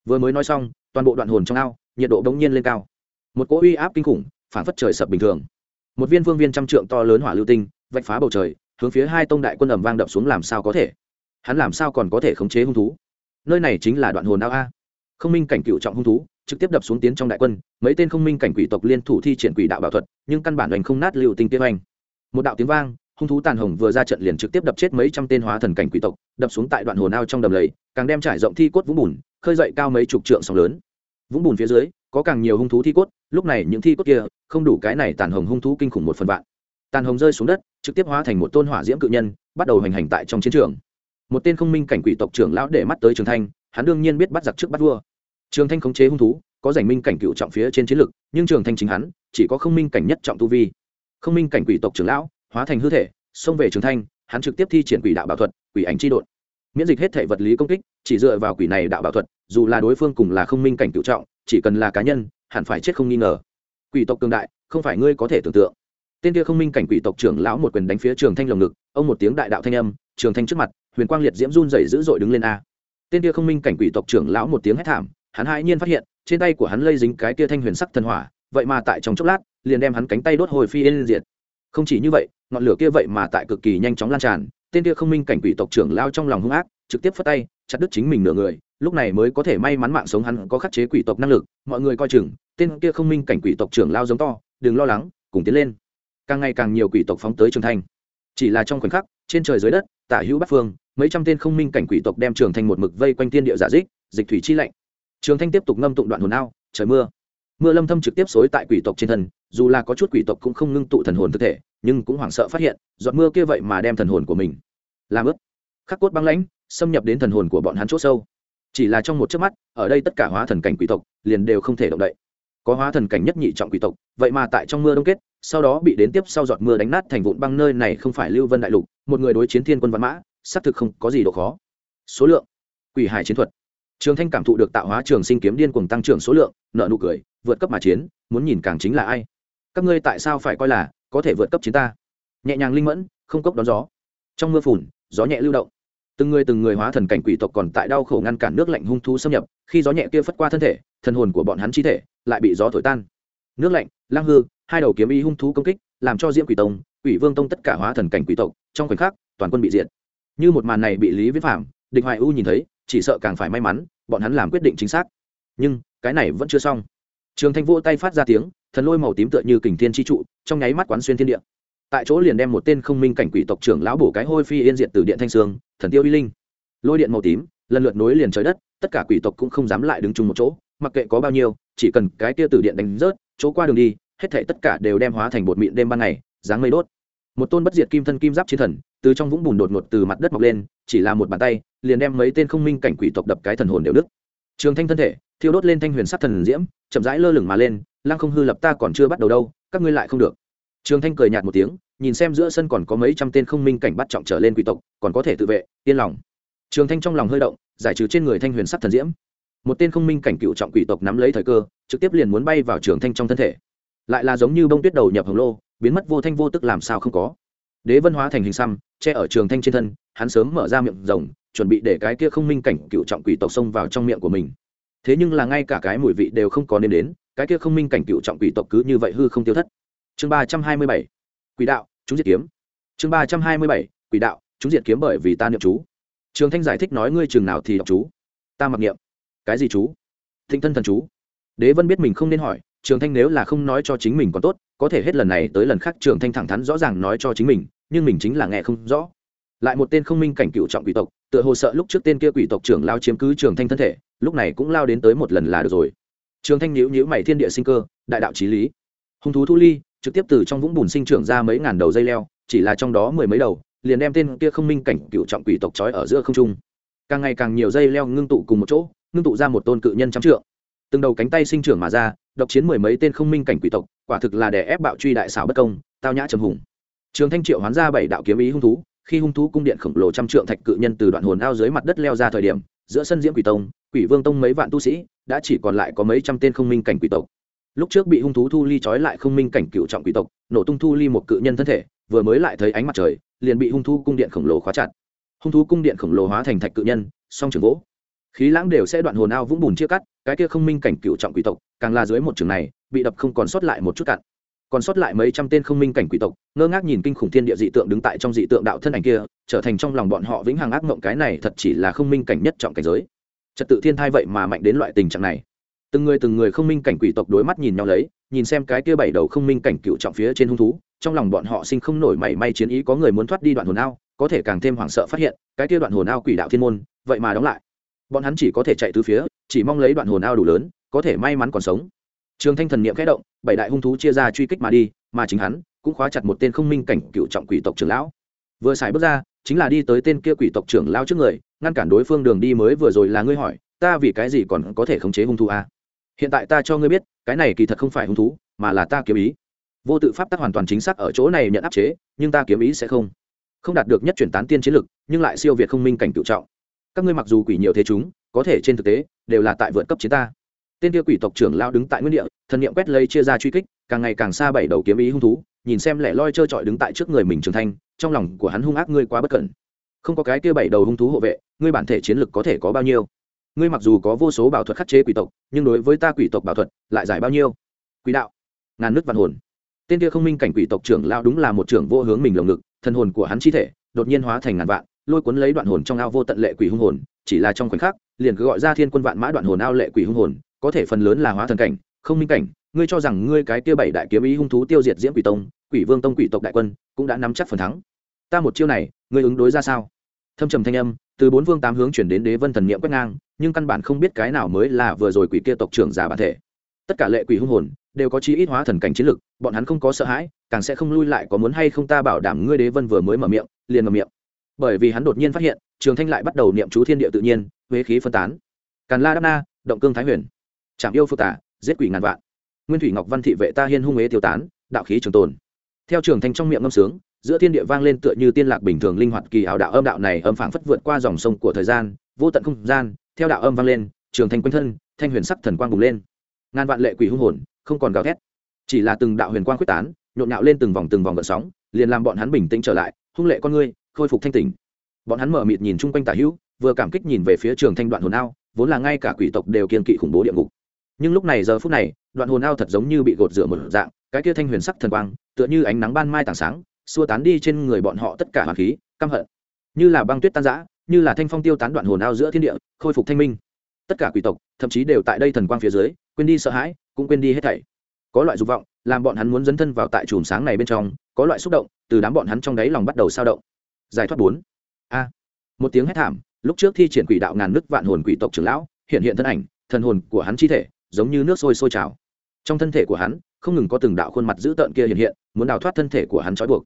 Vừa mới nói xong, toàn bộ đoạn hồn trong ao, nhiệt độ bỗng nhiên lên cao. Một cỗ uy áp kinh khủng, phản phất trời sập bình thường một viên vương viên trăm trượng to lớn hỏa lưu tinh, vạch phá bầu trời, hướng phía hai tông đại quân ẩm vang đập xuống làm sao có thể? Hắn làm sao còn có thể khống chế hung thú? Nơi này chính là đoạn hồn ao a. Không minh cảnh cựu trọng hung thú, trực tiếp đập xuống tiến trong đại quân, mấy tên không minh cảnh quỷ tộc liên thủ thi triển quỷ đạo bảo thuật, nhưng căn bản đoành không nát lưu tinh tiếng anh một đạo tiếng vang, hung thú tàn hồng vừa ra trận liền trực tiếp đập chết mấy trăm tên hóa thần cảnh quỷ tộc, đập xuống tại đoạn hồn ao trong đầm lầy, càng đem trải rộng thi cốt vũng bùn, khơi dậy cao mấy chục trượng sóng lớn. Vũng bùn phía dưới, có càng nhiều hung thú thi cốt lúc này những thi cốt kia, không đủ cái này tàn hồng hung thú kinh khủng một phần vạn. Tàn hồng rơi xuống đất, trực tiếp hóa thành một tôn hỏa diễm cự nhân, bắt đầu hành hành tại trong chiến trường. Một tên không minh cảnh quỷ tộc trưởng lão để mắt tới trường thanh, hắn đương nhiên biết bắt giặc trước bắt vua. Trường thanh khống chế hung thú, có giành minh cảnh cựu trọng phía trên chiến lực, nhưng trường thanh chính hắn, chỉ có không minh cảnh nhất trọng tu vi. Không minh cảnh quỷ tộc trưởng lão, hóa thành hư thể, xông về trường thanh, hắn trực tiếp thi triển quỷ đạo bảo thuật, quỷ ảnh chi đột miễn dịch hết thể vật lý công kích, chỉ dựa vào quỷ này đạo bảo thuật, dù là đối phương cùng là không minh cảnh cựu trọng, chỉ cần là cá nhân hẳn phải chết không nghi ngờ. Quỷ tộc cường đại, không phải ngươi có thể tưởng tượng. Tên kia không minh cảnh quỷ tộc trưởng lão một quyền đánh phía trường thanh lồng ngực, ông một tiếng đại đạo thanh âm, trường thanh trước mặt, huyền quang liệt diễm run rẩy dữ dội đứng lên a. Tên kia không minh cảnh quỷ tộc trưởng lão một tiếng hét thảm, hắn hãi nhiên phát hiện, trên tay của hắn lây dính cái kia thanh huyền sắc thần hỏa, vậy mà tại trong chốc lát, liền đem hắn cánh tay đốt hồi phi lên diệt. Không chỉ như vậy, ngọn lửa kia vậy mà tại cực kỳ nhanh chóng lan tràn, tên kia không minh cảnh quỷ tộc trưởng lao trong lòng hung ác, trực tiếp phất tay, chặt đứt chính mình nửa người lúc này mới có thể may mắn mạng sống hắn có khắc chế quỷ tộc năng lực, mọi người coi chừng, tên kia không minh cảnh quỷ tộc trưởng lao giống to, đừng lo lắng, cùng tiến lên. Càng ngày càng nhiều quỷ tộc phóng tới trường thành. Chỉ là trong khoảnh khắc, trên trời dưới đất, tả hữu bắc phương, mấy trăm tên không minh cảnh quỷ tộc đem trường thành một mực vây quanh tiên địa giả dích, dịch thủy chi lạnh. Trường thanh tiếp tục ngâm tụng đoạn hồn ao, trời mưa. Mưa lâm thâm trực tiếp xối tại quỷ tộc trên thần dù là có chút quỷ tộc cũng không ngưng tụ thần hồn thực thể, nhưng cũng hoảng sợ phát hiện, giọt mưa kia vậy mà đem thần hồn của mình làm ướt. Khắc cốt băng lãnh, xâm nhập đến thần hồn của bọn hắn chỗ sâu chỉ là trong một chớp mắt, ở đây tất cả hóa thần cảnh quỷ tộc liền đều không thể động đậy. Có hóa thần cảnh nhất nhị trọng quỷ tộc, vậy mà tại trong mưa đông kết, sau đó bị đến tiếp sau giọt mưa đánh nát thành vụn băng nơi này không phải lưu vân đại lục, một người đối chiến thiên quân văn mã, xác thực không có gì độ khó. Số lượng, quỷ hải chiến thuật. Trường thanh cảm thụ được tạo hóa trường sinh kiếm điên cuồng tăng trưởng số lượng nợ nụ cười, vượt cấp mà chiến, muốn nhìn càng chính là ai. Các ngươi tại sao phải coi là có thể vượt cấp chiến ta? Nhẹ nhàng linh mẫn, không cốc đón gió. Trong mưa phùn, gió nhẹ lưu động từng người từng người hóa thần cảnh quỷ tộc còn tại đau khổ ngăn cản nước lạnh hung thú xâm nhập, khi gió nhẹ kia phất qua thân thể, thần hồn của bọn hắn chi thể lại bị gió thổi tan. Nước lạnh, lang hư, hai đầu kiếm y hung thú công kích, làm cho diễm quỷ tông, quỷ vương tông tất cả hóa thần cảnh quỷ tộc trong khoảnh khắc, toàn quân bị diệt. Như một màn này bị lý viết phạm, địch hoài u nhìn thấy, chỉ sợ càng phải may mắn, bọn hắn làm quyết định chính xác. Nhưng, cái này vẫn chưa xong. Trường thanh vỗ tay phát ra tiếng, thần lôi màu tím tựa như kình thiên chi trụ, trong nháy mắt quán xuyên thiên địa tại chỗ liền đem một tên không minh cảnh quỷ tộc trưởng lão bổ cái hôi phi yên diện từ điện thanh sương, thần tiêu uy linh. Lôi điện màu tím, lần lượt nối liền trời đất, tất cả quỷ tộc cũng không dám lại đứng chung một chỗ, mặc kệ có bao nhiêu, chỉ cần cái tia từ điện đánh rớt, chỗ qua đường đi, hết thảy tất cả đều đem hóa thành bột mịn đêm ban ngày, dáng mây đốt. Một tôn bất diệt kim thân kim giáp chiến thần, từ trong vũng bùn đột ngột từ mặt đất mọc lên, chỉ là một bàn tay, liền đem mấy tên không minh cảnh quỷ tộc đập cái thần hồn đều đức trường thanh thân thể, thiêu đốt lên thanh huyền sắc thần diễm, chậm rãi lơ lửng mà lên, lăng không hư lập ta còn chưa bắt đầu đâu, các ngươi lại không được trường thanh cười nhạt một tiếng, nhìn xem giữa sân còn có mấy trăm tên không minh cảnh bắt trọng trở lên quỷ tộc, còn có thể tự vệ, yên lòng. Trường thanh trong lòng hơi động, giải trừ trên người thanh huyền sắc thần diễm. Một tên không minh cảnh cựu trọng quỷ tộc nắm lấy thời cơ, trực tiếp liền muốn bay vào trường thanh trong thân thể. Lại là giống như bông tuyết đầu nhập hồng lô, biến mất vô thanh vô tức làm sao không có. Đế vân hóa thành hình xăm, che ở trường thanh trên thân, hắn sớm mở ra miệng rồng, chuẩn bị để cái kia không minh cảnh cựu trọng quỷ tộc xông vào trong miệng của mình. Thế nhưng là ngay cả cái mùi vị đều không có nên đến, cái kia không minh cảnh cựu trọng quỷ tộc cứ như vậy hư không tiêu thất chương ba trăm hai mươi bảy, quỷ đạo, chúng diệt kiếm. Chương ba trăm hai mươi bảy, quỷ đạo, chúng diệt kiếm bởi vì ta niệm chú. Trường thanh giải thích nói, ngươi trường nào thì đọc chú. Ta mặc niệm. Cái gì chú? Thịnh thân thần chú. Đế vân biết mình không nên hỏi, trường thanh nếu là không nói cho chính mình còn tốt, có thể hết lần này tới lần khác trường thanh thẳng thắn rõ ràng nói cho chính mình, nhưng mình chính là nghe không rõ. Lại một tên không minh cảnh cựu trọng quỷ tộc, tựa hồ sợ lúc trước tên kia quỷ tộc trưởng lao chiếm cứ trường thanh thân thể, lúc này cũng lao đến tới một lần là được rồi. Trường thanh nhữ nhữ mày thiên địa sinh cơ, đại đạo trí lý. Hung thú thu ly trực tiếp từ trong vũng bùn sinh trưởng ra mấy ngàn đầu dây leo, chỉ là trong đó mười mấy đầu, liền đem tên kia không minh cảnh cựu trọng quỷ tộc trói ở giữa không trung. Càng ngày càng nhiều dây leo ngưng tụ cùng một chỗ, ngưng tụ ra một tôn cự nhân trăm trượng. Từng đầu cánh tay sinh trưởng mà ra, độc chiến mười mấy tên không minh cảnh quỷ tộc, quả thực là để ép bạo truy đại xảo bất công, tao nhã trầm hùng. Trường thanh triệu hoán ra bảy đạo kiếm ý hung thú, khi hung thú cung điện khổng lồ trăm trượng thạch cự nhân từ đoạn hồn ao dưới mặt đất leo ra thời điểm, giữa sân diễm quỷ tông, quỷ vương tông mấy vạn tu sĩ, đã chỉ còn lại có mấy trăm tên không minh cảnh quỷ tộc lúc trước bị hung thú thu ly trói lại không minh cảnh cựu trọng quỷ tộc, nổ tung thu ly một cự nhân thân thể, vừa mới lại thấy ánh mặt trời, liền bị hung thú cung điện khổng lồ khóa chặt. Hung thú cung điện khổng lồ hóa thành thạch cự nhân, song trường gỗ. Khí lãng đều sẽ đoạn hồn ao vũng bùn chia cắt, cái kia không minh cảnh cựu trọng quỷ tộc, càng là dưới một trường này, bị đập không còn sót lại một chút cặn. Còn sót lại mấy trăm tên không minh cảnh quỷ tộc, ngơ ngác nhìn kinh khủng thiên địa dị tượng đứng tại trong dị tượng đạo thân ảnh kia, trở thành trong lòng bọn họ vĩnh hằng ác mộng cái này thật chỉ là không minh cảnh nhất trọng cảnh giới. Trật tự thiên thai vậy mà mạnh đến loại tình trạng này từng người từng người không minh cảnh quỷ tộc đối mắt nhìn nhau lấy, nhìn xem cái kia bảy đầu không minh cảnh cựu trọng phía trên hung thú, trong lòng bọn họ sinh không nổi mảy may chiến ý, có người muốn thoát đi đoạn hồn ao, có thể càng thêm hoảng sợ phát hiện, cái kia đoạn hồn ao quỷ đạo thiên môn, vậy mà đóng lại. Bọn hắn chỉ có thể chạy từ phía, chỉ mong lấy đoạn hồn ao đủ lớn, có thể may mắn còn sống. Trường thanh thần niệm khẽ động, bảy đại hung thú chia ra truy kích mà đi, mà chính hắn cũng khóa chặt một tên không minh cảnh cựu trọng quỷ tộc trưởng lão. Vừa xài bước ra, chính là đi tới tên kia quỷ tộc trưởng lão trước người, ngăn cản đối phương đường đi mới vừa rồi là ngươi hỏi, ta vì cái gì còn có thể khống chế hung thú a à? Hiện tại ta cho ngươi biết cái này kỳ thật không phải hung thú mà là ta kiếm ý. Vô tự pháp tắc hoàn toàn chính xác ở chỗ này nhận áp chế nhưng ta kiếm ý sẽ không. Không đạt được nhất chuyển tán tiên chiến lực nhưng lại siêu việt không minh cảnh cựu trọng. Các ngươi mặc dù quỷ nhiều thế chúng có thể trên thực tế đều là tại vượt cấp chiến ta. Tên kia quỷ tộc trưởng lao đứng tại nguyên địa thần niệm quét lấy chia ra truy kích càng ngày càng xa bảy đầu kiếm ý hung thú nhìn xem lẻ loi trơ trọi đứng tại trước người mình trưởng thành, trong lòng của hắn hung ác ngươi quá bất cẩn. Không có cái kia bảy đầu hung thú hộ vệ ngươi bản thể chiến lực có thể có bao nhiêu? Ngươi mặc dù có vô số bảo thuật khắc chế quỷ tộc, nhưng đối với ta quỷ tộc bảo thuật lại giải bao nhiêu? Quỷ đạo. Ngàn nước văn hồn. Tên kia không minh cảnh quỷ tộc trưởng lao đúng là một trưởng vô hướng mình lồng ngực thần hồn của hắn chi thể đột nhiên hóa thành ngàn vạn, lôi cuốn lấy đoạn hồn trong ao vô tận lệ quỷ hung hồn, chỉ là trong khoảnh khắc, liền cứ gọi ra thiên quân vạn mã đoạn hồn ao lệ quỷ hung hồn, có thể phần lớn là hóa thần cảnh, không minh cảnh. Ngươi cho rằng ngươi cái kia bảy đại kiếm ý hung thú tiêu diệt diễm quỷ tông, quỷ vương tông quỷ tộc đại quân cũng đã nắm chắc phần thắng. Ta một chiêu này, ngươi ứng đối ra sao? Thâm trầm thanh âm từ bốn vương tám hướng chuyển đến đế vân thần niệm quét ngang, nhưng căn bản không biết cái nào mới là vừa rồi quỷ kia tộc trưởng giả bản thể. Tất cả lệ quỷ hung hồn đều có chi ít hóa thần cảnh chiến lực, bọn hắn không có sợ hãi, càng sẽ không lui lại có muốn hay không ta bảo đảm ngươi đế vân vừa mới mở miệng, liền mở miệng. Bởi vì hắn đột nhiên phát hiện, trường thanh lại bắt đầu niệm chú thiên địa tự nhiên, huế khí phân tán. Càn la đắc na, động cương thái huyền. Trảm yêu phức tả, giết quỷ ngàn vạn. Nguyên thủy ngọc văn thị vệ ta hiên hung ế tiêu tán, đạo khí trường tồn. Theo trường thanh trong miệng ngâm sướng giữa thiên địa vang lên tựa như tiên lạc bình thường linh hoạt kỳ ảo đạo âm đạo này âm phảng phất vượt qua dòng sông của thời gian, vô tận không gian, theo đạo âm vang lên, trường thanh quanh thân, thanh huyền sắc thần quang bùng lên. Ngàn vạn lệ quỷ hung hồn, không còn gào thét. Chỉ là từng đạo huyền quang quyết tán, nhộn nhạo lên từng vòng từng vòng gợn sóng, liền làm bọn hắn bình tĩnh trở lại, hung lệ con ngươi, khôi phục thanh tỉnh. Bọn hắn mở mịt nhìn chung quanh tả hữu, vừa cảm kích nhìn về phía trường thanh đoạn hồn ao, vốn là ngay cả quỷ tộc đều kiên kỵ khủng bố địa ngục. Nhưng lúc này giờ phút này, đoạn hồn ao thật giống như bị gột rửa một dạng, cái kia thanh huyền sắc thần quang, tựa như ánh nắng ban mai tảng sáng xua tán đi trên người bọn họ tất cả hoàng khí, căm hận. Như là băng tuyết tan giã như là thanh phong tiêu tán đoạn hồn ao giữa thiên địa, khôi phục thanh minh. Tất cả quỷ tộc, thậm chí đều tại đây thần quang phía dưới, quên đi sợ hãi, cũng quên đi hết thảy. Có loại dục vọng, làm bọn hắn muốn dấn thân vào tại chùm sáng này bên trong, có loại xúc động, từ đám bọn hắn trong đáy lòng bắt đầu sao động. Giải thoát bốn. A. Một tiếng hét thảm, lúc trước thi triển quỷ đạo ngàn nước vạn hồn quỷ tộc trưởng lão, hiện hiện thân ảnh, thần hồn của hắn chi thể, giống như nước sôi sôi trào. Trong thân thể của hắn, không ngừng có từng đạo khuôn mặt dữ tợn kia hiện hiện, muốn đào thoát thân thể của hắn trói buộc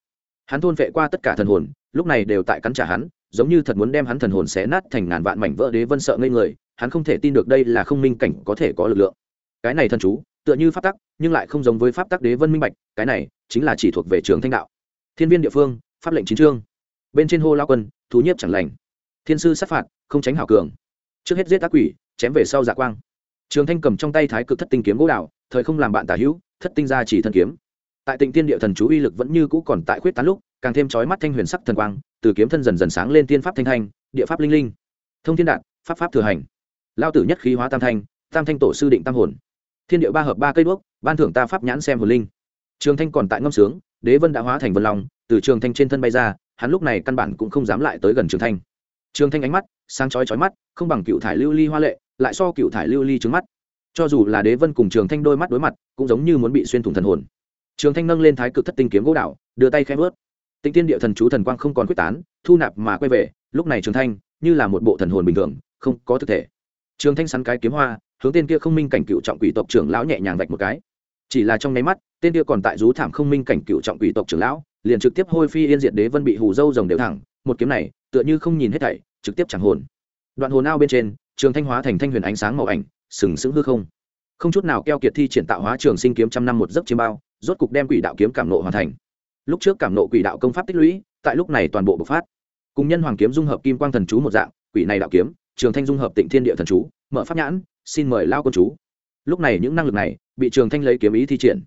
hắn thôn vệ qua tất cả thần hồn, lúc này đều tại cắn trả hắn, giống như thật muốn đem hắn thần hồn xé nát thành ngàn vạn mảnh vỡ đế vân sợ ngây người, hắn không thể tin được đây là không minh cảnh có thể có lực lượng. Cái này thần chú, tựa như pháp tắc, nhưng lại không giống với pháp tắc đế vân minh bạch, cái này chính là chỉ thuộc về trường thanh đạo. Thiên viên địa phương, pháp lệnh chín trương bên trên hô lao quân, thú nhiếp chẳng lành. Thiên sư sát phạt, không tránh hảo cường. Trước hết giết ác quỷ, chém về sau dạ quang. Trường thanh cầm trong tay thái cực thất tinh kiếm gỗ đạo thời không làm bạn tả hữu, thất tinh ra chỉ thân kiếm tại tịnh tiên địa thần chú uy lực vẫn như cũ còn tại khuyết tán lúc, càng thêm chói mắt thanh huyền sắc thần quang, từ kiếm thân dần dần sáng lên tiên pháp thanh thanh, địa pháp linh linh. Thông thiên đạn, pháp pháp thừa hành. Lao tử nhất khí hóa tam thanh tam thanh tổ sư định tam hồn. Thiên địa ba hợp ba cây đuốc, ban thưởng ta pháp nhãn xem hồn linh. Trường thanh còn tại ngâm sướng, đế vân đã hóa thành vân lòng từ trường thanh trên thân bay ra, hắn lúc này căn bản cũng không dám lại tới gần trường thanh. Trường thanh ánh mắt, sáng chói chói mắt, không bằng cựu thải lưu ly hoa lệ, lại so cựu thải lưu ly trứng mắt. Cho dù là đế vân cùng trường thanh đôi mắt đối mặt, cũng giống như muốn bị xuyên thủng thần hồn trường thanh nâng lên thái cực thất tinh kiếm gỗ đạo đưa tay khẽ vớt. Tĩnh tiên địa thần chú thần quang không còn quyết tán, thu nạp mà quay về, lúc này trường thanh như là một bộ thần hồn bình thường, không có thực thể. Trường thanh sắn cái kiếm hoa, hướng tên kia không minh cảnh cựu trọng quỷ tộc trưởng lão nhẹ nhàng vạch một cái. Chỉ là trong nháy mắt, tên kia còn tại rú thảm không minh cảnh cựu trọng quỷ tộc trưởng lão, liền trực tiếp hôi phi yên diệt đế vân bị hù dâu rồng đều thẳng, một kiếm này, tựa như không nhìn hết thảy, trực tiếp chẳng hồn. Đoạn hồn ao bên trên, trường thanh hóa thành thanh huyền ánh sáng màu ảnh, sừng sững hư không. Không chút nào keo kiệt thi triển tạo hóa trường sinh kiếm trăm năm một giấc chiêm bao rốt cục đem quỷ đạo kiếm cảm nộ hoàn thành. Lúc trước cảm nộ quỷ đạo công pháp tích lũy, tại lúc này toàn bộ bộc phát. Cùng nhân hoàng kiếm dung hợp kim quang thần chú một dạng, quỷ này đạo kiếm, trường thanh dung hợp tịnh thiên địa thần chú, mở pháp nhãn, xin mời lao quân chú. Lúc này những năng lực này, bị trường thanh lấy kiếm ý thi triển.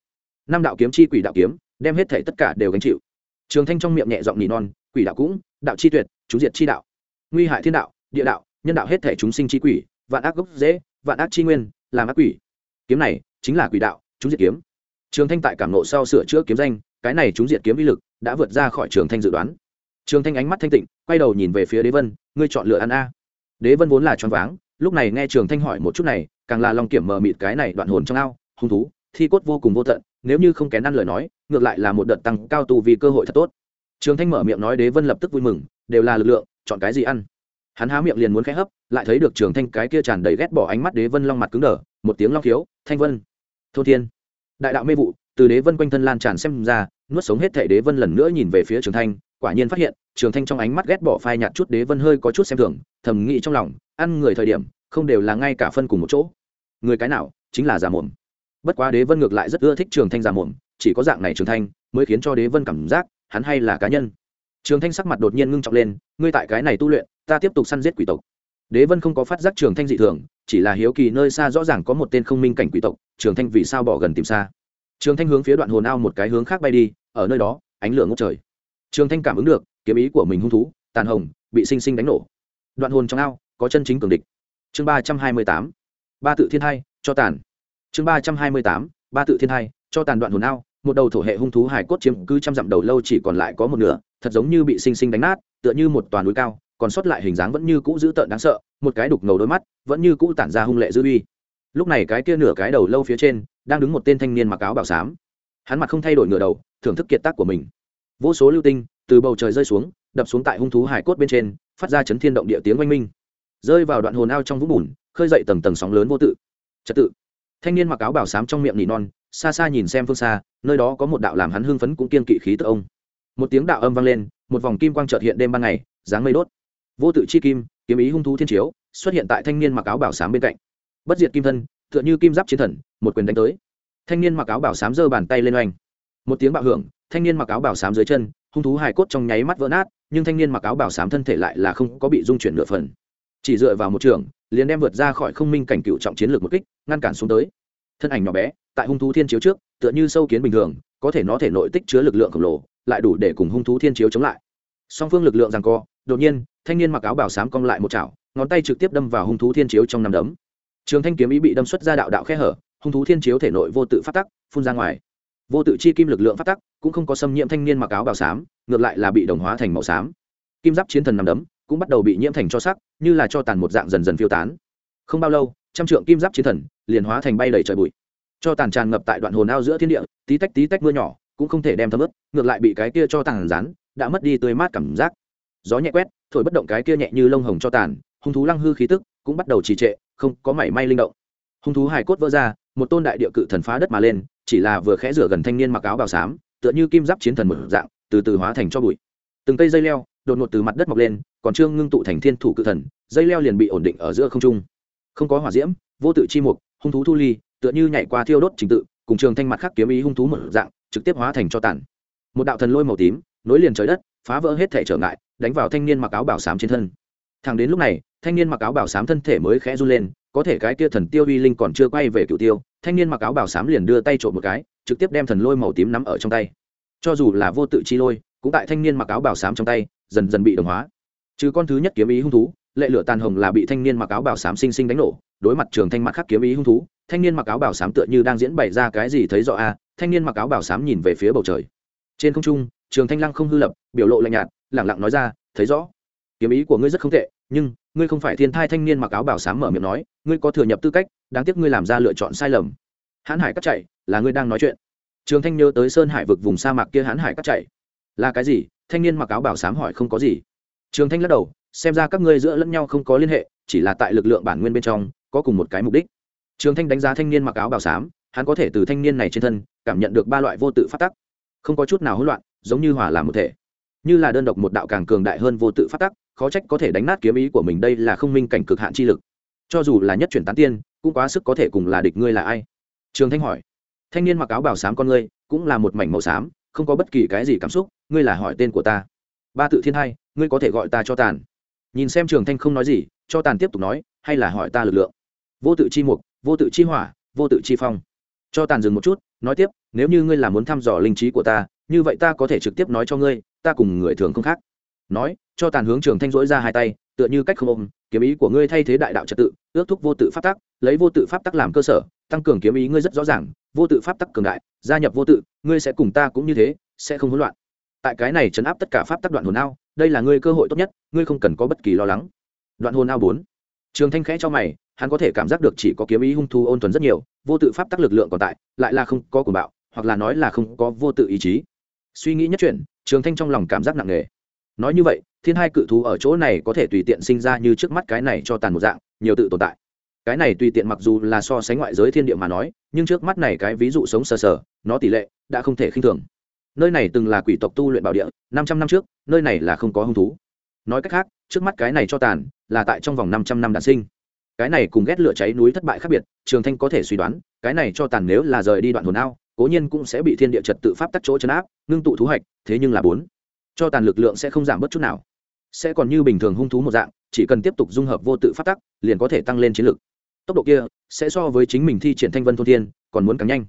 Năm đạo kiếm chi quỷ đạo kiếm, đem hết thể tất cả đều gánh chịu. Trường thanh trong miệng nhẹ giọng nỉ non, quỷ đạo cũng, đạo chi tuyệt, chú diệt chi đạo. Nguy hại thiên đạo, địa đạo, nhân đạo hết thể chúng sinh chi quỷ, vạn ác gốc dễ vạn ác chi nguyên, làm ác quỷ. Kiếm này, chính là quỷ đạo chúng diệt kiếm trường thanh tại cảm nộ sau sửa chữa kiếm danh, cái này chúng diệt kiếm vi lực, đã vượt ra khỏi trường thanh dự đoán. Trường thanh ánh mắt thanh tịnh, quay đầu nhìn về phía đế vân, ngươi chọn lựa ăn a. Đế vân vốn là choáng váng, lúc này nghe trường thanh hỏi một chút này, càng là lòng kiểm mờ mịt cái này đoạn hồn trong ao, hung thú, thi cốt vô cùng vô tận, nếu như không kén ăn lời nói, ngược lại là một đợt tăng cao tu vì cơ hội thật tốt. Trường thanh mở miệng nói đế vân lập tức vui mừng, đều là lực lượng, chọn cái gì ăn? Hắn há miệng liền muốn khẽ hấp, lại thấy được trường thanh cái kia tràn đầy ghét bỏ ánh mắt đế vân long mặt cứng đờ, một tiếng long khiếu, thanh vân thô thiên đại đạo mê vụ, từ đế vân quanh thân lan tràn xem ra, nuốt sống hết thể đế vân lần nữa nhìn về phía trường thanh, quả nhiên phát hiện, trường thanh trong ánh mắt ghét bỏ phai nhạt chút đế vân hơi có chút xem thường, thầm nghĩ trong lòng, ăn người thời điểm, không đều là ngay cả phân cùng một chỗ. Người cái nào, chính là giả mồm. Bất quá đế vân ngược lại rất ưa thích trường thanh giả mồm, chỉ có dạng này trường thanh, mới khiến cho đế vân cảm giác, hắn hay là cá nhân. Trường thanh sắc mặt đột nhiên ngưng trọng lên, ngươi tại cái này tu luyện, ta tiếp tục săn giết quỷ tộc đế vân không có phát giác trường thanh dị thường, chỉ là hiếu kỳ nơi xa rõ ràng có một tên không minh cảnh quỷ tộc, trường thanh vì sao bỏ gần tìm xa. Trường thanh hướng phía đoạn hồn ao một cái hướng khác bay đi, ở nơi đó, ánh lửa ngốc trời. Trường thanh cảm ứng được, kiếm ý của mình hung thú, tàn hồng, bị sinh sinh đánh nổ. Đoạn hồn trong ao, có chân chính cường địch. Chương ba trăm hai mươi tám, ba tự thiên hai, cho tàn. Chương ba trăm hai mươi tám, ba tự thiên hai, cho tàn đoạn hồn ao, một đầu thổ hệ hung thú hải cốt chiếm cứ trăm dặm đầu lâu chỉ còn lại có một nửa, thật giống như bị sinh sinh đánh nát, tựa như một toàn núi cao còn sót lại hình dáng vẫn như cũ dữ tợn đáng sợ, một cái đục ngầu đôi mắt, vẫn như cũ tản ra hung lệ dữ uy. Lúc này cái kia nửa cái đầu lâu phía trên, đang đứng một tên thanh niên mặc áo bảo xám. Hắn mặt không thay đổi ngửa đầu, thưởng thức kiệt tác của mình. Vô số lưu tinh, từ bầu trời rơi xuống, đập xuống tại hung thú hải cốt bên trên, phát ra chấn thiên động địa tiếng oanh minh. Rơi vào đoạn hồn ao trong vũng bùn, khơi dậy tầng tầng sóng lớn vô tự. Trật tự. Thanh niên mặc áo bảo xám trong miệng nỉ non, xa xa nhìn xem phương xa, nơi đó có một đạo làm hắn hưng phấn cũng kiên kỵ khí tự ông. Một tiếng đạo âm vang lên, một vòng kim quang trợt hiện đêm ban ngày, dáng mây đốt vô tự chi kim, kiếm ý hung thú thiên chiếu, xuất hiện tại thanh niên mặc áo bảo sám bên cạnh. Bất diệt kim thân, tựa như kim giáp chiến thần, một quyền đánh tới. Thanh niên mặc áo bảo sám giơ bàn tay lên oanh. Một tiếng bạo hưởng, thanh niên mặc áo bảo sám dưới chân, hung thú hài cốt trong nháy mắt vỡ nát, nhưng thanh niên mặc áo bảo sám thân thể lại là không có bị dung chuyển nửa phần. Chỉ dựa vào một trường, liền đem vượt ra khỏi không minh cảnh cựu trọng chiến lược một kích, ngăn cản xuống tới. Thân ảnh nhỏ bé, tại hung thú thiên chiếu trước, tựa như sâu kiến bình thường, có thể nó thể nội tích chứa lực lượng khổng lồ, lại đủ để cùng hung thú thiên chiếu chống lại. Song phương lực lượng rằng co đột nhiên thanh niên mặc áo bảo sám cong lại một chảo ngón tay trực tiếp đâm vào hung thú thiên chiếu trong nằm đấm. Trường thanh kiếm ý bị đâm xuất ra đạo đạo khe hở hung thú thiên chiếu thể nội vô tự phát tắc phun ra ngoài. Vô tự chi kim lực lượng phát tắc cũng không có xâm nhiễm thanh niên mặc áo bảo sám, ngược lại là bị đồng hóa thành màu xám. Kim giáp chiến thần nằm đấm cũng bắt đầu bị nhiễm thành cho sắc như là cho tàn một dạng dần dần phiêu tán. Không bao lâu trăm trượng kim giáp chiến thần liền hóa thành bay đầy trời bụi. Cho tàn tràn ngập tại đoạn hồn ao giữa thiên địa tí tách tí tách mưa nhỏ cũng không thể đem thấm ướt ngược lại bị cái kia cho tàn rán đã mất đi tươi mát cảm giác gió nhẹ quét, thổi bất động cái kia nhẹ như lông hồng cho tàn, hung thú lăng hư khí tức cũng bắt đầu trì trệ, không có mảy may linh động. Hung thú hài cốt vỡ ra, một tôn đại địa cự thần phá đất mà lên, chỉ là vừa khẽ rửa gần thanh niên mặc áo bào xám, tựa như kim giáp chiến thần một dạng, từ từ hóa thành cho bụi. Từng cây dây leo đột ngột từ mặt đất mọc lên, còn trương ngưng tụ thành thiên thủ cự thần, dây leo liền bị ổn định ở giữa không trung. Không có hỏa diễm, vô tự chi mục, hung thú thu ly, tựa như nhảy qua thiêu đốt trình tự, cùng trường thanh mặt khắc kiếm ý hung thú một dạng, trực tiếp hóa thành cho tàn. Một đạo thần lôi màu tím, nối liền trời đất, phá vỡ hết thể trở ngại đánh vào thanh niên mặc áo bảo sám trên thân. Thẳng đến lúc này, thanh niên mặc áo bảo sám thân thể mới khẽ run lên, có thể cái kia thần tiêu uy linh còn chưa quay về cựu tiêu, thanh niên mặc áo bảo sám liền đưa tay trộm một cái, trực tiếp đem thần lôi màu tím nắm ở trong tay. Cho dù là vô tự chi lôi, cũng tại thanh niên mặc áo bảo sám trong tay, dần dần bị đồng hóa. Trừ con thứ nhất kiếm ý hung thú, lệ lửa tàn hồng là bị thanh niên mặc áo bảo sám sinh sinh đánh nổ, đối mặt trường thanh mặt khắc kiếm ý hung thú, thanh niên mặc áo bảo sám tựa như đang diễn bày ra cái gì thấy rõ a, thanh niên mặc áo bảo sám nhìn về phía bầu trời. Trên không trung trường thanh lăng không hư lập, biểu lộ lạnh nhạt, lẳng lặng nói ra, thấy rõ. Kiếm ý của ngươi rất không tệ, nhưng ngươi không phải thiên thai thanh niên mặc áo bảo sám mở miệng nói, ngươi có thừa nhập tư cách, đáng tiếc ngươi làm ra lựa chọn sai lầm. Hãn hải cắt chạy, là ngươi đang nói chuyện. Trường thanh nhớ tới sơn hải vực vùng sa mạc kia hãn hải cắt chạy. Là cái gì? Thanh niên mặc áo bảo sám hỏi, không có gì. Trường thanh lắc đầu, xem ra các ngươi giữa lẫn nhau không có liên hệ, chỉ là tại lực lượng bản nguyên bên trong, có cùng một cái mục đích. Trường thanh đánh giá thanh niên mặc áo bảo sám hắn có thể từ thanh niên này trên thân cảm nhận được ba loại vô tự phát tắc. Không có chút nào hỗn loạn giống như hòa làm một thể. Như là đơn độc một đạo càng cường đại hơn vô tự phát tắc, khó trách có thể đánh nát kiếm ý của mình đây là không minh cảnh cực hạn chi lực. Cho dù là nhất chuyển tán tiên, cũng quá sức có thể cùng là địch ngươi là ai? Trường thanh hỏi. Thanh niên mặc áo bảo sám con ngươi, cũng là một mảnh màu xám, không có bất kỳ cái gì cảm xúc, ngươi là hỏi tên của ta. Ba tự thiên hai, ngươi có thể gọi ta cho tàn. Nhìn xem trường thanh không nói gì, cho tàn tiếp tục nói, hay là hỏi ta lực lượng? Vô tự chi mục, vô tự chi hỏa, vô tự chi phong. Cho tàn dừng một chút, nói tiếp, nếu như ngươi là muốn thăm dò linh trí của ta như vậy ta có thể trực tiếp nói cho ngươi, ta cùng người thường không khác. Nói, cho tàn hướng trường thanh dỗi ra hai tay, tựa như cách không ôm, kiếm ý của ngươi thay thế đại đạo trật tự, ước thúc vô tự pháp tắc, lấy vô tự pháp tắc làm cơ sở, tăng cường kiếm ý ngươi rất rõ ràng, vô tự pháp tắc cường đại, gia nhập vô tự, ngươi sẽ cùng ta cũng như thế, sẽ không hỗn loạn. Tại cái này chấn áp tất cả pháp tắc đoạn hồn ao, đây là ngươi cơ hội tốt nhất, ngươi không cần có bất kỳ lo lắng. Đoạn hồn ao bốn. Trường thanh khẽ cho mày, hắn có thể cảm giác được chỉ có kiếm ý hung thu ôn thuần rất nhiều, vô tự pháp tắc lực lượng còn tại, lại là không có cuồng bạo, hoặc là nói là không có vô tự ý chí suy nghĩ nhất chuyện trường thanh trong lòng cảm giác nặng nề. Nói như vậy, thiên hai cự thú ở chỗ này có thể tùy tiện sinh ra như trước mắt cái này cho tàn một dạng, nhiều tự tồn tại. Cái này tùy tiện mặc dù là so sánh ngoại giới thiên địa mà nói, nhưng trước mắt này cái ví dụ sống sờ sờ, nó tỷ lệ đã không thể khinh thường. Nơi này từng là quỷ tộc tu luyện bảo địa, năm trăm năm trước, nơi này là không có hung thú. Nói cách khác, trước mắt cái này cho tàn, là tại trong vòng năm trăm năm đản sinh. Cái này cùng ghét lửa cháy núi thất bại khác biệt, trường thanh có thể suy đoán, cái này cho tàn nếu là rời đi đoạn hồn ao cố nhiên cũng sẽ bị thiên địa trật tự pháp tắc chỗ chấn áp ngưng tụ thú hạch thế nhưng là bốn cho tàn lực lượng sẽ không giảm bớt chút nào. Sẽ còn như bình thường hung thú một dạng chỉ cần tiếp tục dung hợp vô tự pháp tắc liền có thể tăng lên chiến lực. Tốc độ kia sẽ so với chính mình thi triển thanh vân thôn thiên còn muốn càng nhanh.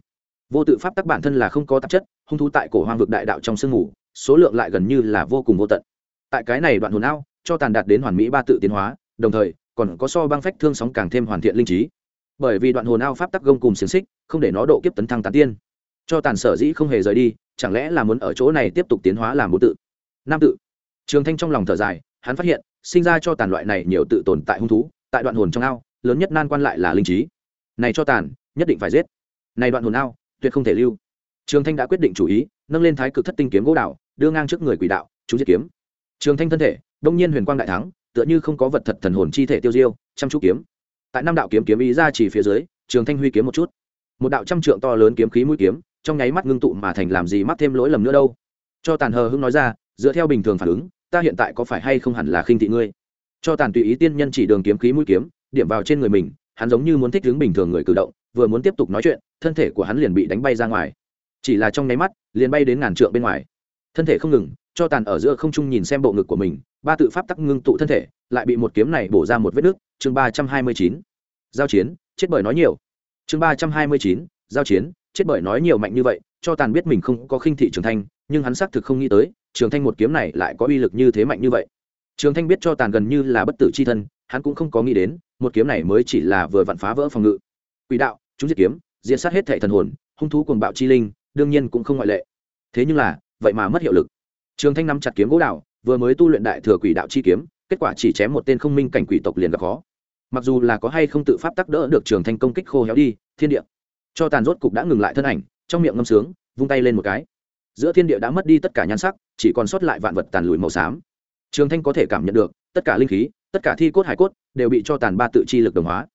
Vô tự pháp tắc bản thân là không có tạp chất hung thú tại cổ hoang vực đại đạo trong sương ngủ, số lượng lại gần như là vô cùng vô tận. Tại cái này đoạn hồn ao cho tàn đạt đến hoàn mỹ ba tự tiến hóa đồng thời còn có so băng phách thương sóng càng thêm hoàn thiện linh trí. Bởi vì đoạn hồn ao pháp tắc gông cùng xiềng xích không để nó độ kiếp tấn thăng tán tiên cho tàn sở dĩ không hề rời đi, chẳng lẽ là muốn ở chỗ này tiếp tục tiến hóa làm bốn tự? Năm tự. Trường thanh trong lòng thở dài, hắn phát hiện, sinh ra cho tàn loại này nhiều tự tồn tại hung thú, tại đoạn hồn trong ao, lớn nhất nan quan lại là linh trí. Này cho tàn, nhất định phải giết. Này đoạn hồn ao, tuyệt không thể lưu. Trường thanh đã quyết định chủ ý, nâng lên thái cực thất tinh kiếm gỗ đạo đưa ngang trước người quỷ đạo, chúng diệt kiếm. Trường thanh thân thể, đông nhiên huyền quang đại thắng, tựa như không có vật thật thần hồn chi thể tiêu diêu, chăm chú kiếm. Tại năm đạo kiếm kiếm ý ra chỉ phía dưới, trường thanh huy kiếm một chút. Một đạo trăm trượng to lớn kiếm khí mũi kiếm trong nháy mắt ngưng tụ mà thành làm gì mắc thêm lỗi lầm nữa đâu. Cho tàn hờ hưng nói ra, dựa theo bình thường phản ứng, ta hiện tại có phải hay không hẳn là khinh thị ngươi? Cho tàn tùy ý tiên nhân chỉ đường kiếm khí mũi kiếm, điểm vào trên người mình, hắn giống như muốn thích đứng bình thường người cử động, vừa muốn tiếp tục nói chuyện, thân thể của hắn liền bị đánh bay ra ngoài. Chỉ là trong nháy mắt, liền bay đến ngàn trượng bên ngoài. Thân thể không ngừng, cho tàn ở giữa không trung nhìn xem bộ ngực của mình, ba tự pháp tắc ngưng tụ thân thể, lại bị một kiếm này bổ ra một vết nước. Chương ba trăm hai mươi chín. Giao chiến, chết bởi nói nhiều. Chương ba trăm hai mươi chín, giao chiến chết bởi nói nhiều mạnh như vậy, cho tàn biết mình không có khinh thị trường thanh, nhưng hắn xác thực không nghĩ tới, trường thanh một kiếm này lại có uy lực như thế mạnh như vậy. Trường thanh biết cho tàn gần như là bất tử c h i thân, hắn cũng không có nghĩ đến, một kiếm này mới chỉ là vừa vặn phá vỡ phòng ngự. Quỷ đạo, chúng diệt kiếm, diệt sát hết thệ thần hồn, hung thú cuồng bạo chi linh, đương nhiên cũng không ngoại lệ. Thế nhưng là, vậy mà mất hiệu lực. Trường thanh nắm chặt kiếm gỗ đạo, vừa mới tu luyện đại thừa quỷ đạo chi kiếm, kết quả chỉ chém một tên không minh cảnh quỷ tộc liền gặp khó. Mặc dù là có hay không tự pháp tác đỡ được trường thanh công kích khô héo đi, thiên địa cho tàn rốt cục đã ngừng lại thân ảnh, trong miệng ngâm sướng, vung tay lên một cái. Giữa thiên địa đã mất đi tất cả nhan sắc, chỉ còn sót lại vạn vật tàn lùi màu xám. Trường thanh có thể cảm nhận được, tất cả linh khí, tất cả thi cốt hải cốt, đều bị cho tàn ba tự chi lực đồng hóa.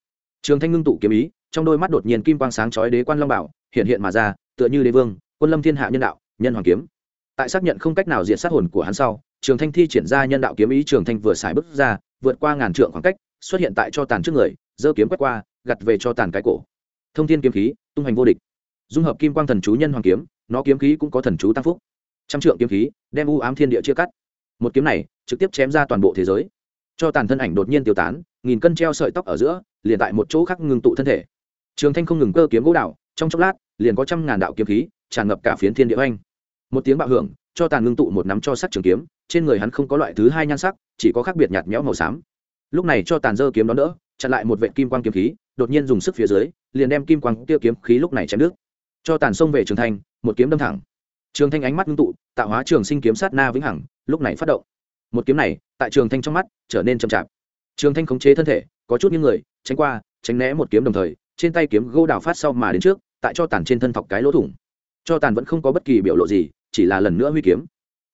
Trường thanh ngưng tụ kiếm ý, trong đôi mắt đột nhiên kim quang sáng chói đế quan long bảo, hiện hiện mà ra, tựa như đế vương, quân lâm thiên hạ nhân đạo, nhân hoàng kiếm. Tại xác nhận không cách nào diện sát hồn của hắn sau, trường thanh thi triển ra nhân đạo kiếm ý, trường thanh vừa xài bước ra, vượt qua ngàn trượng khoảng cách, xuất hiện tại cho tàn trước người, giơ kiếm quét qua, gặt về cho tàn cái cổ. Thông thiên kiếm khí tung hành vô địch. Dung hợp kim quang thần chú nhân hoàng kiếm nó kiếm khí cũng có thần chú tăng phúc. Trăm trượng kiếm khí đem u ám thiên địa chia cắt. Một kiếm này trực tiếp chém ra toàn bộ thế giới. Cho tàn thân ảnh đột nhiên tiêu tán nghìn cân treo sợi tóc ở giữa liền tại một chỗ khác ngừng tụ thân thể. Trường thanh không ngừng cơ kiếm gỗ đạo trong chốc lát liền có trăm ngàn đạo kiếm khí tràn ngập cả phiến thiên địa oanh. Một tiếng bạo hưởng cho tàn ngưng tụ một nắm cho sắc trường kiếm trên người hắn không có loại thứ hai nhan sắc chỉ có khác biệt nhạt nhẽo màu xám. Lúc này cho tàn dơ kiếm đó nữa, chặn lại một vệ kim quang kiếm khí đột nhiên dùng sức phía dưới, liền đem kim quang tiêu kiếm khí lúc này chém nước cho tàn xông về trường thanh một kiếm đâm thẳng. Trường thanh ánh mắt ngưng tụ, tạo hóa trường sinh kiếm sát na vĩnh hằng, lúc này phát động. Một kiếm này, tại trường thanh trong mắt, trở nên chậm chạp. Trường thanh khống chế thân thể, có chút những người, tránh qua, tránh né một kiếm đồng thời, trên tay kiếm gỗ đào phát sau mà đến trước, tại cho tàn trên thân thọc cái lỗ thủng. Cho tàn vẫn không có bất kỳ biểu lộ gì, chỉ là lần nữa huy kiếm.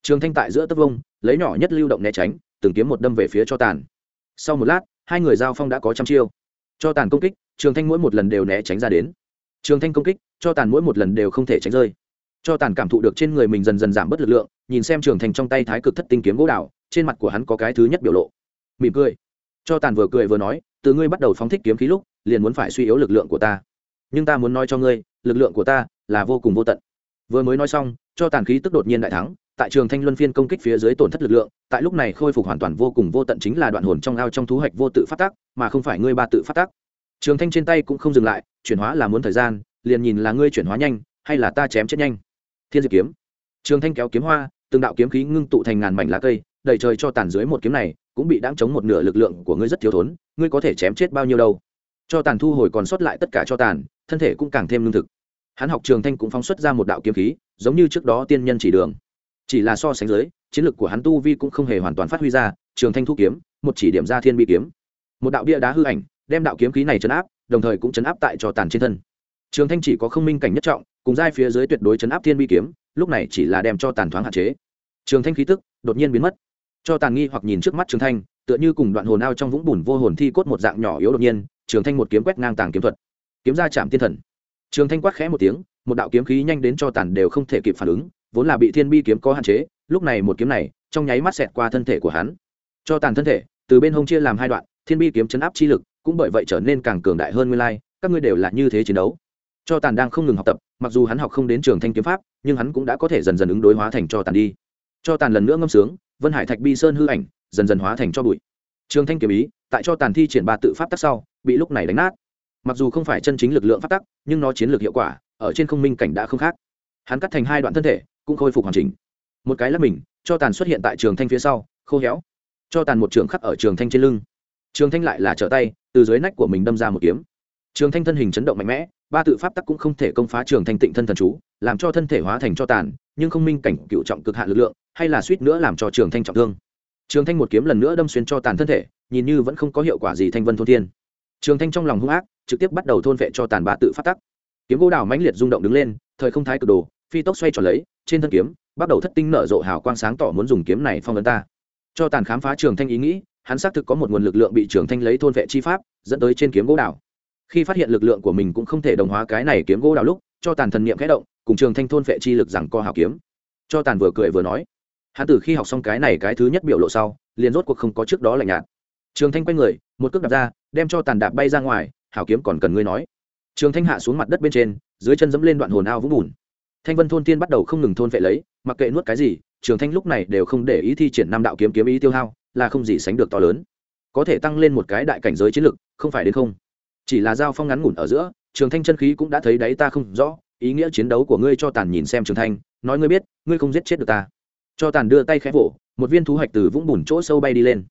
Trường thanh tại giữa tấp vông, lấy nhỏ nhất lưu động né tránh, từng kiếm một đâm về phía cho tàn. Sau một lát, hai người giao phong đã có trăm chiêu cho tàn công kích, trường thanh mỗi một lần đều né tránh ra đến. Trường thanh công kích, cho tàn mỗi một lần đều không thể tránh rơi. Cho tàn cảm thụ được trên người mình dần dần giảm bớt lực lượng, nhìn xem trường thanh trong tay thái cực thất tinh kiếm gỗ đào, trên mặt của hắn có cái thứ nhất biểu lộ. Mỉm cười. Cho tàn vừa cười vừa nói, từ ngươi bắt đầu phóng thích kiếm khí lúc, liền muốn phải suy yếu lực lượng của ta. Nhưng ta muốn nói cho ngươi, lực lượng của ta là vô cùng vô tận. Vừa mới nói xong, cho tàn khí tức đột nhiên đại thắng tại trường thanh luân phiên công kích phía dưới tổn thất lực lượng, tại lúc này khôi phục hoàn toàn vô cùng vô tận chính là đoạn hồn trong ao trong thú hạch vô tự phát tác, mà không phải ngươi ba tự phát tác. Trường thanh trên tay cũng không dừng lại, chuyển hóa là muốn thời gian, liền nhìn là ngươi chuyển hóa nhanh, hay là ta chém chết nhanh. Thiên diệt kiếm. Trường thanh kéo kiếm hoa, từng đạo kiếm khí ngưng tụ thành ngàn mảnh lá cây, đầy trời cho tàn dưới một kiếm này, cũng bị đáng chống một nửa lực lượng của ngươi rất thiếu thốn, ngươi có thể chém chết bao nhiêu đâu. Cho tàn thu hồi còn sót lại tất cả cho tàn, thân thể cũng càng thêm lương thực. Hắn học trường thanh cũng phóng xuất ra một đạo kiếm khí, giống như trước đó tiên nhân chỉ đường chỉ là so sánh dưới chiến lược của hắn tu vi cũng không hề hoàn toàn phát huy ra, trường thanh thu kiếm, một chỉ điểm ra thiên bi kiếm. Một đạo bia đá hư ảnh, đem đạo kiếm khí này chấn áp, đồng thời cũng chấn áp tại cho tàn trên thân. Trường thanh chỉ có không minh cảnh nhất trọng, cùng giai phía dưới tuyệt đối chấn áp thiên bi kiếm, lúc này chỉ là đem cho tàn thoáng hạn chế. Trường thanh khí tức đột nhiên biến mất. Cho tàn nghi hoặc nhìn trước mắt trường thanh, tựa như cùng đoạn hồn ao trong vũng bùn vô hồn thi cốt một dạng nhỏ yếu đột nhiên, trường thanh một kiếm quét ngang tàng kiếm thuật. Kiếm ra chạm tiên thần. Trường thanh quát khẽ một tiếng, một đạo kiếm khí nhanh đến cho tàn đều không thể kịp phản ứng vốn là bị thiên bi kiếm có hạn chế, lúc này một kiếm này, trong nháy mắt xẹt qua thân thể của hắn. Cho tàn thân thể, từ bên hông chia làm hai đoạn, thiên bi kiếm chấn áp chi lực, cũng bởi vậy trở nên càng cường đại hơn nguyên lai, các ngươi đều là như thế chiến đấu. Cho tàn đang không ngừng học tập, mặc dù hắn học không đến trường thanh kiếm pháp, nhưng hắn cũng đã có thể dần dần ứng đối hóa thành cho tàn đi. Cho tàn lần nữa ngâm sướng, vân hải thạch bi sơn hư ảnh, dần dần hóa thành cho bụi. Trường thanh kiếm ý, tại cho tàn thi triển ba tự pháp tắc sau, bị lúc này đánh nát. Mặc dù không phải chân chính lực lượng pháp tắc, nhưng nó chiến lược hiệu quả, ở trên không minh cảnh đã không khác. Hắn cắt thành hai đoạn thân thể cũng khôi phục hoàn chỉnh. Một cái là mình, cho tàn xuất hiện tại trường thanh phía sau, khô héo. Cho tàn một trường khắc ở trường thanh trên lưng. Trường thanh lại là trở tay, từ dưới nách của mình đâm ra một kiếm. Trường thanh thân hình chấn động mạnh mẽ, ba tự pháp tắc cũng không thể công phá trường thanh tịnh thân thần chú, làm cho thân thể hóa thành cho tàn, nhưng không minh cảnh cựu trọng cực hạn lực lượng, hay là suýt nữa làm cho trường thanh trọng thương. Trường thanh một kiếm lần nữa đâm xuyên cho tàn thân thể, nhìn như vẫn không có hiệu quả gì thanh vân thôn thiên. Trường thanh trong lòng hung ác, trực tiếp bắt đầu thôn vệ cho tàn ba tự pháp tắc. Kiếm gỗ đào mãnh liệt rung động đứng lên, thời không thái cực đồ, phi tốc xoay tròn lấy trên thân kiếm, bắt đầu thất tinh nở rộ hào quang sáng tỏ muốn dùng kiếm này phong ấn ta. Cho tàn khám phá trường thanh ý nghĩ, hắn xác thực có một nguồn lực lượng bị trường thanh lấy thôn vệ chi pháp, dẫn tới trên kiếm gỗ đào. Khi phát hiện lực lượng của mình cũng không thể đồng hóa cái này kiếm gỗ đào lúc, cho tàn thần niệm khẽ động, cùng trường thanh thôn vệ chi lực rằng co hào kiếm. Cho tàn vừa cười vừa nói, hắn từ khi học xong cái này cái thứ nhất biểu lộ sau, liền rốt cuộc không có trước đó lạnh nhạt. Trường thanh quay người, một cước đạp ra, đem cho tàn đạp bay ra ngoài, hảo kiếm còn cần ngươi nói. Trường thanh hạ xuống mặt đất bên trên, dưới chân dẫm lên đoạn hồn ao vũng bùn thanh vân thôn tiên bắt đầu không ngừng thôn vệ lấy, mặc kệ nuốt cái gì, trường thanh lúc này đều không để ý thi triển năm đạo kiếm kiếm ý tiêu hao, là không gì sánh được to lớn. Có thể tăng lên một cái đại cảnh giới chiến lực, không phải đến không. Chỉ là giao phong ngắn ngủn ở giữa, trường thanh chân khí cũng đã thấy đấy ta không rõ, ý nghĩa chiến đấu của ngươi cho tàn nhìn xem trường thanh, nói ngươi biết, ngươi không giết chết được ta. Cho tàn đưa tay khẽ vỗ, một viên thú hạch từ vũng bùn chỗ sâu bay đi lên.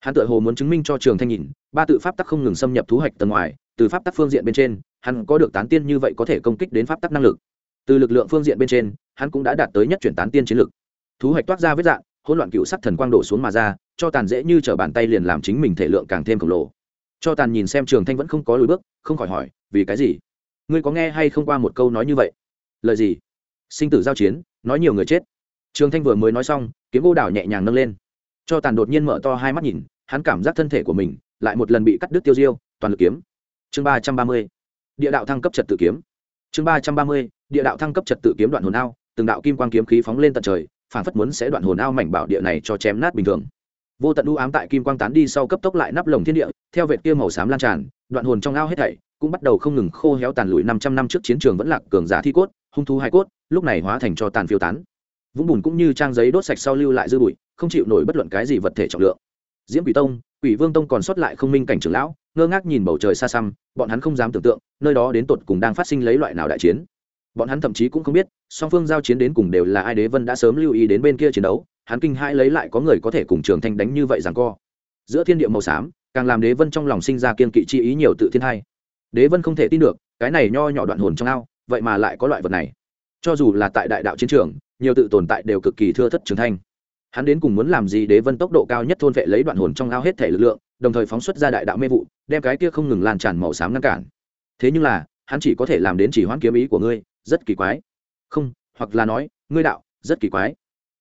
Hắn tự hồ muốn chứng minh cho trường thanh nhìn, ba tự pháp tắc không ngừng xâm nhập thú hạch tầng ngoài, từ pháp tắc phương diện bên trên, hắn có được tán tiên như vậy có thể công kích đến pháp tắc năng lực từ lực lượng phương diện bên trên, hắn cũng đã đạt tới nhất chuyển tán tiên chiến lực. Thú hạch toát ra vết dạng, hỗn loạn cựu sắc thần quang đổ xuống mà ra, cho tàn dễ như t bàn tay liền làm chính mình thể lượng càng thêm khổng lồ. Cho tàn nhìn xem trường thanh vẫn không có lùi bước, không khỏi hỏi, vì cái gì? Ngươi có nghe hay không qua một câu nói như vậy? Lời gì? Sinh tử giao chiến, nói nhiều người chết. Trường thanh vừa mới nói xong, kiếm gỗ đảo nhẹ nhàng nâng lên. Cho tàn đột nhiên mở to hai mắt nhìn, hắn cảm giác thân thể của mình lại một lần bị cắt đứt tiêu diêu, toàn lực kiếm. Chương ba trăm ba mươi, địa đạo thăng cấp trật tự kiếm chương ba trăm ba mươi, địa đạo thăng cấp trật tự kiếm đoạn hồn ao, từng đạo kim quang kiếm khí phóng lên tận trời, phản phất muốn sẽ đoạn hồn ao mảnh bảo địa này cho chém nát bình thường vô tận u ám tại kim quang tán đi sau cấp tốc lại nắp lồng thiên địa, theo vệt kia màu xám lan tràn, đoạn hồn trong ao hết thảy cũng bắt đầu không ngừng khô héo tàn lụi. năm trăm năm trước chiến trường vẫn lạc cường giả thi cốt, hung thú hai cốt, lúc này hóa thành cho tàn phiêu tán vũng bùn cũng như trang giấy đốt sạch sau lưu lại dư bụi, không chịu nổi bất luận cái gì vật thể trọng lượng diễm quỷ tông, quỷ vương tông còn sót lại không minh cảnh trưởng lão ngơ ngác nhìn bầu trời xa xăm, bọn hắn không dám tưởng tượng, nơi đó đến tột cùng đang phát sinh lấy loại nào đại chiến. Bọn hắn thậm chí cũng không biết, song phương giao chiến đến cùng đều là ai đế vân đã sớm lưu ý đến bên kia chiến đấu, hắn kinh hãi lấy lại có người có thể cùng trường thanh đánh như vậy rằng co. Giữa thiên địa màu xám, càng làm đế vân trong lòng sinh ra kiên kỵ chi ý nhiều tự thiên hai. Đế vân không thể tin được, cái này nho nhỏ đoạn hồn trong ao, vậy mà lại có loại vật này. Cho dù là tại đại đạo chiến trường, nhiều tự tồn tại đều cực kỳ thưa thất trường thanh. Hắn đến cùng muốn làm gì đế vân tốc độ cao nhất thôn vệ lấy đoạn hồn trong ao hết thể lực lượng đồng thời phóng xuất ra đại đạo mê vụ, đem cái kia không ngừng lan tràn màu xám ngăn cản. Thế nhưng là, hắn chỉ có thể làm đến chỉ hoãn kiếm ý của ngươi, rất kỳ quái. Không, hoặc là nói, ngươi đạo, rất kỳ quái.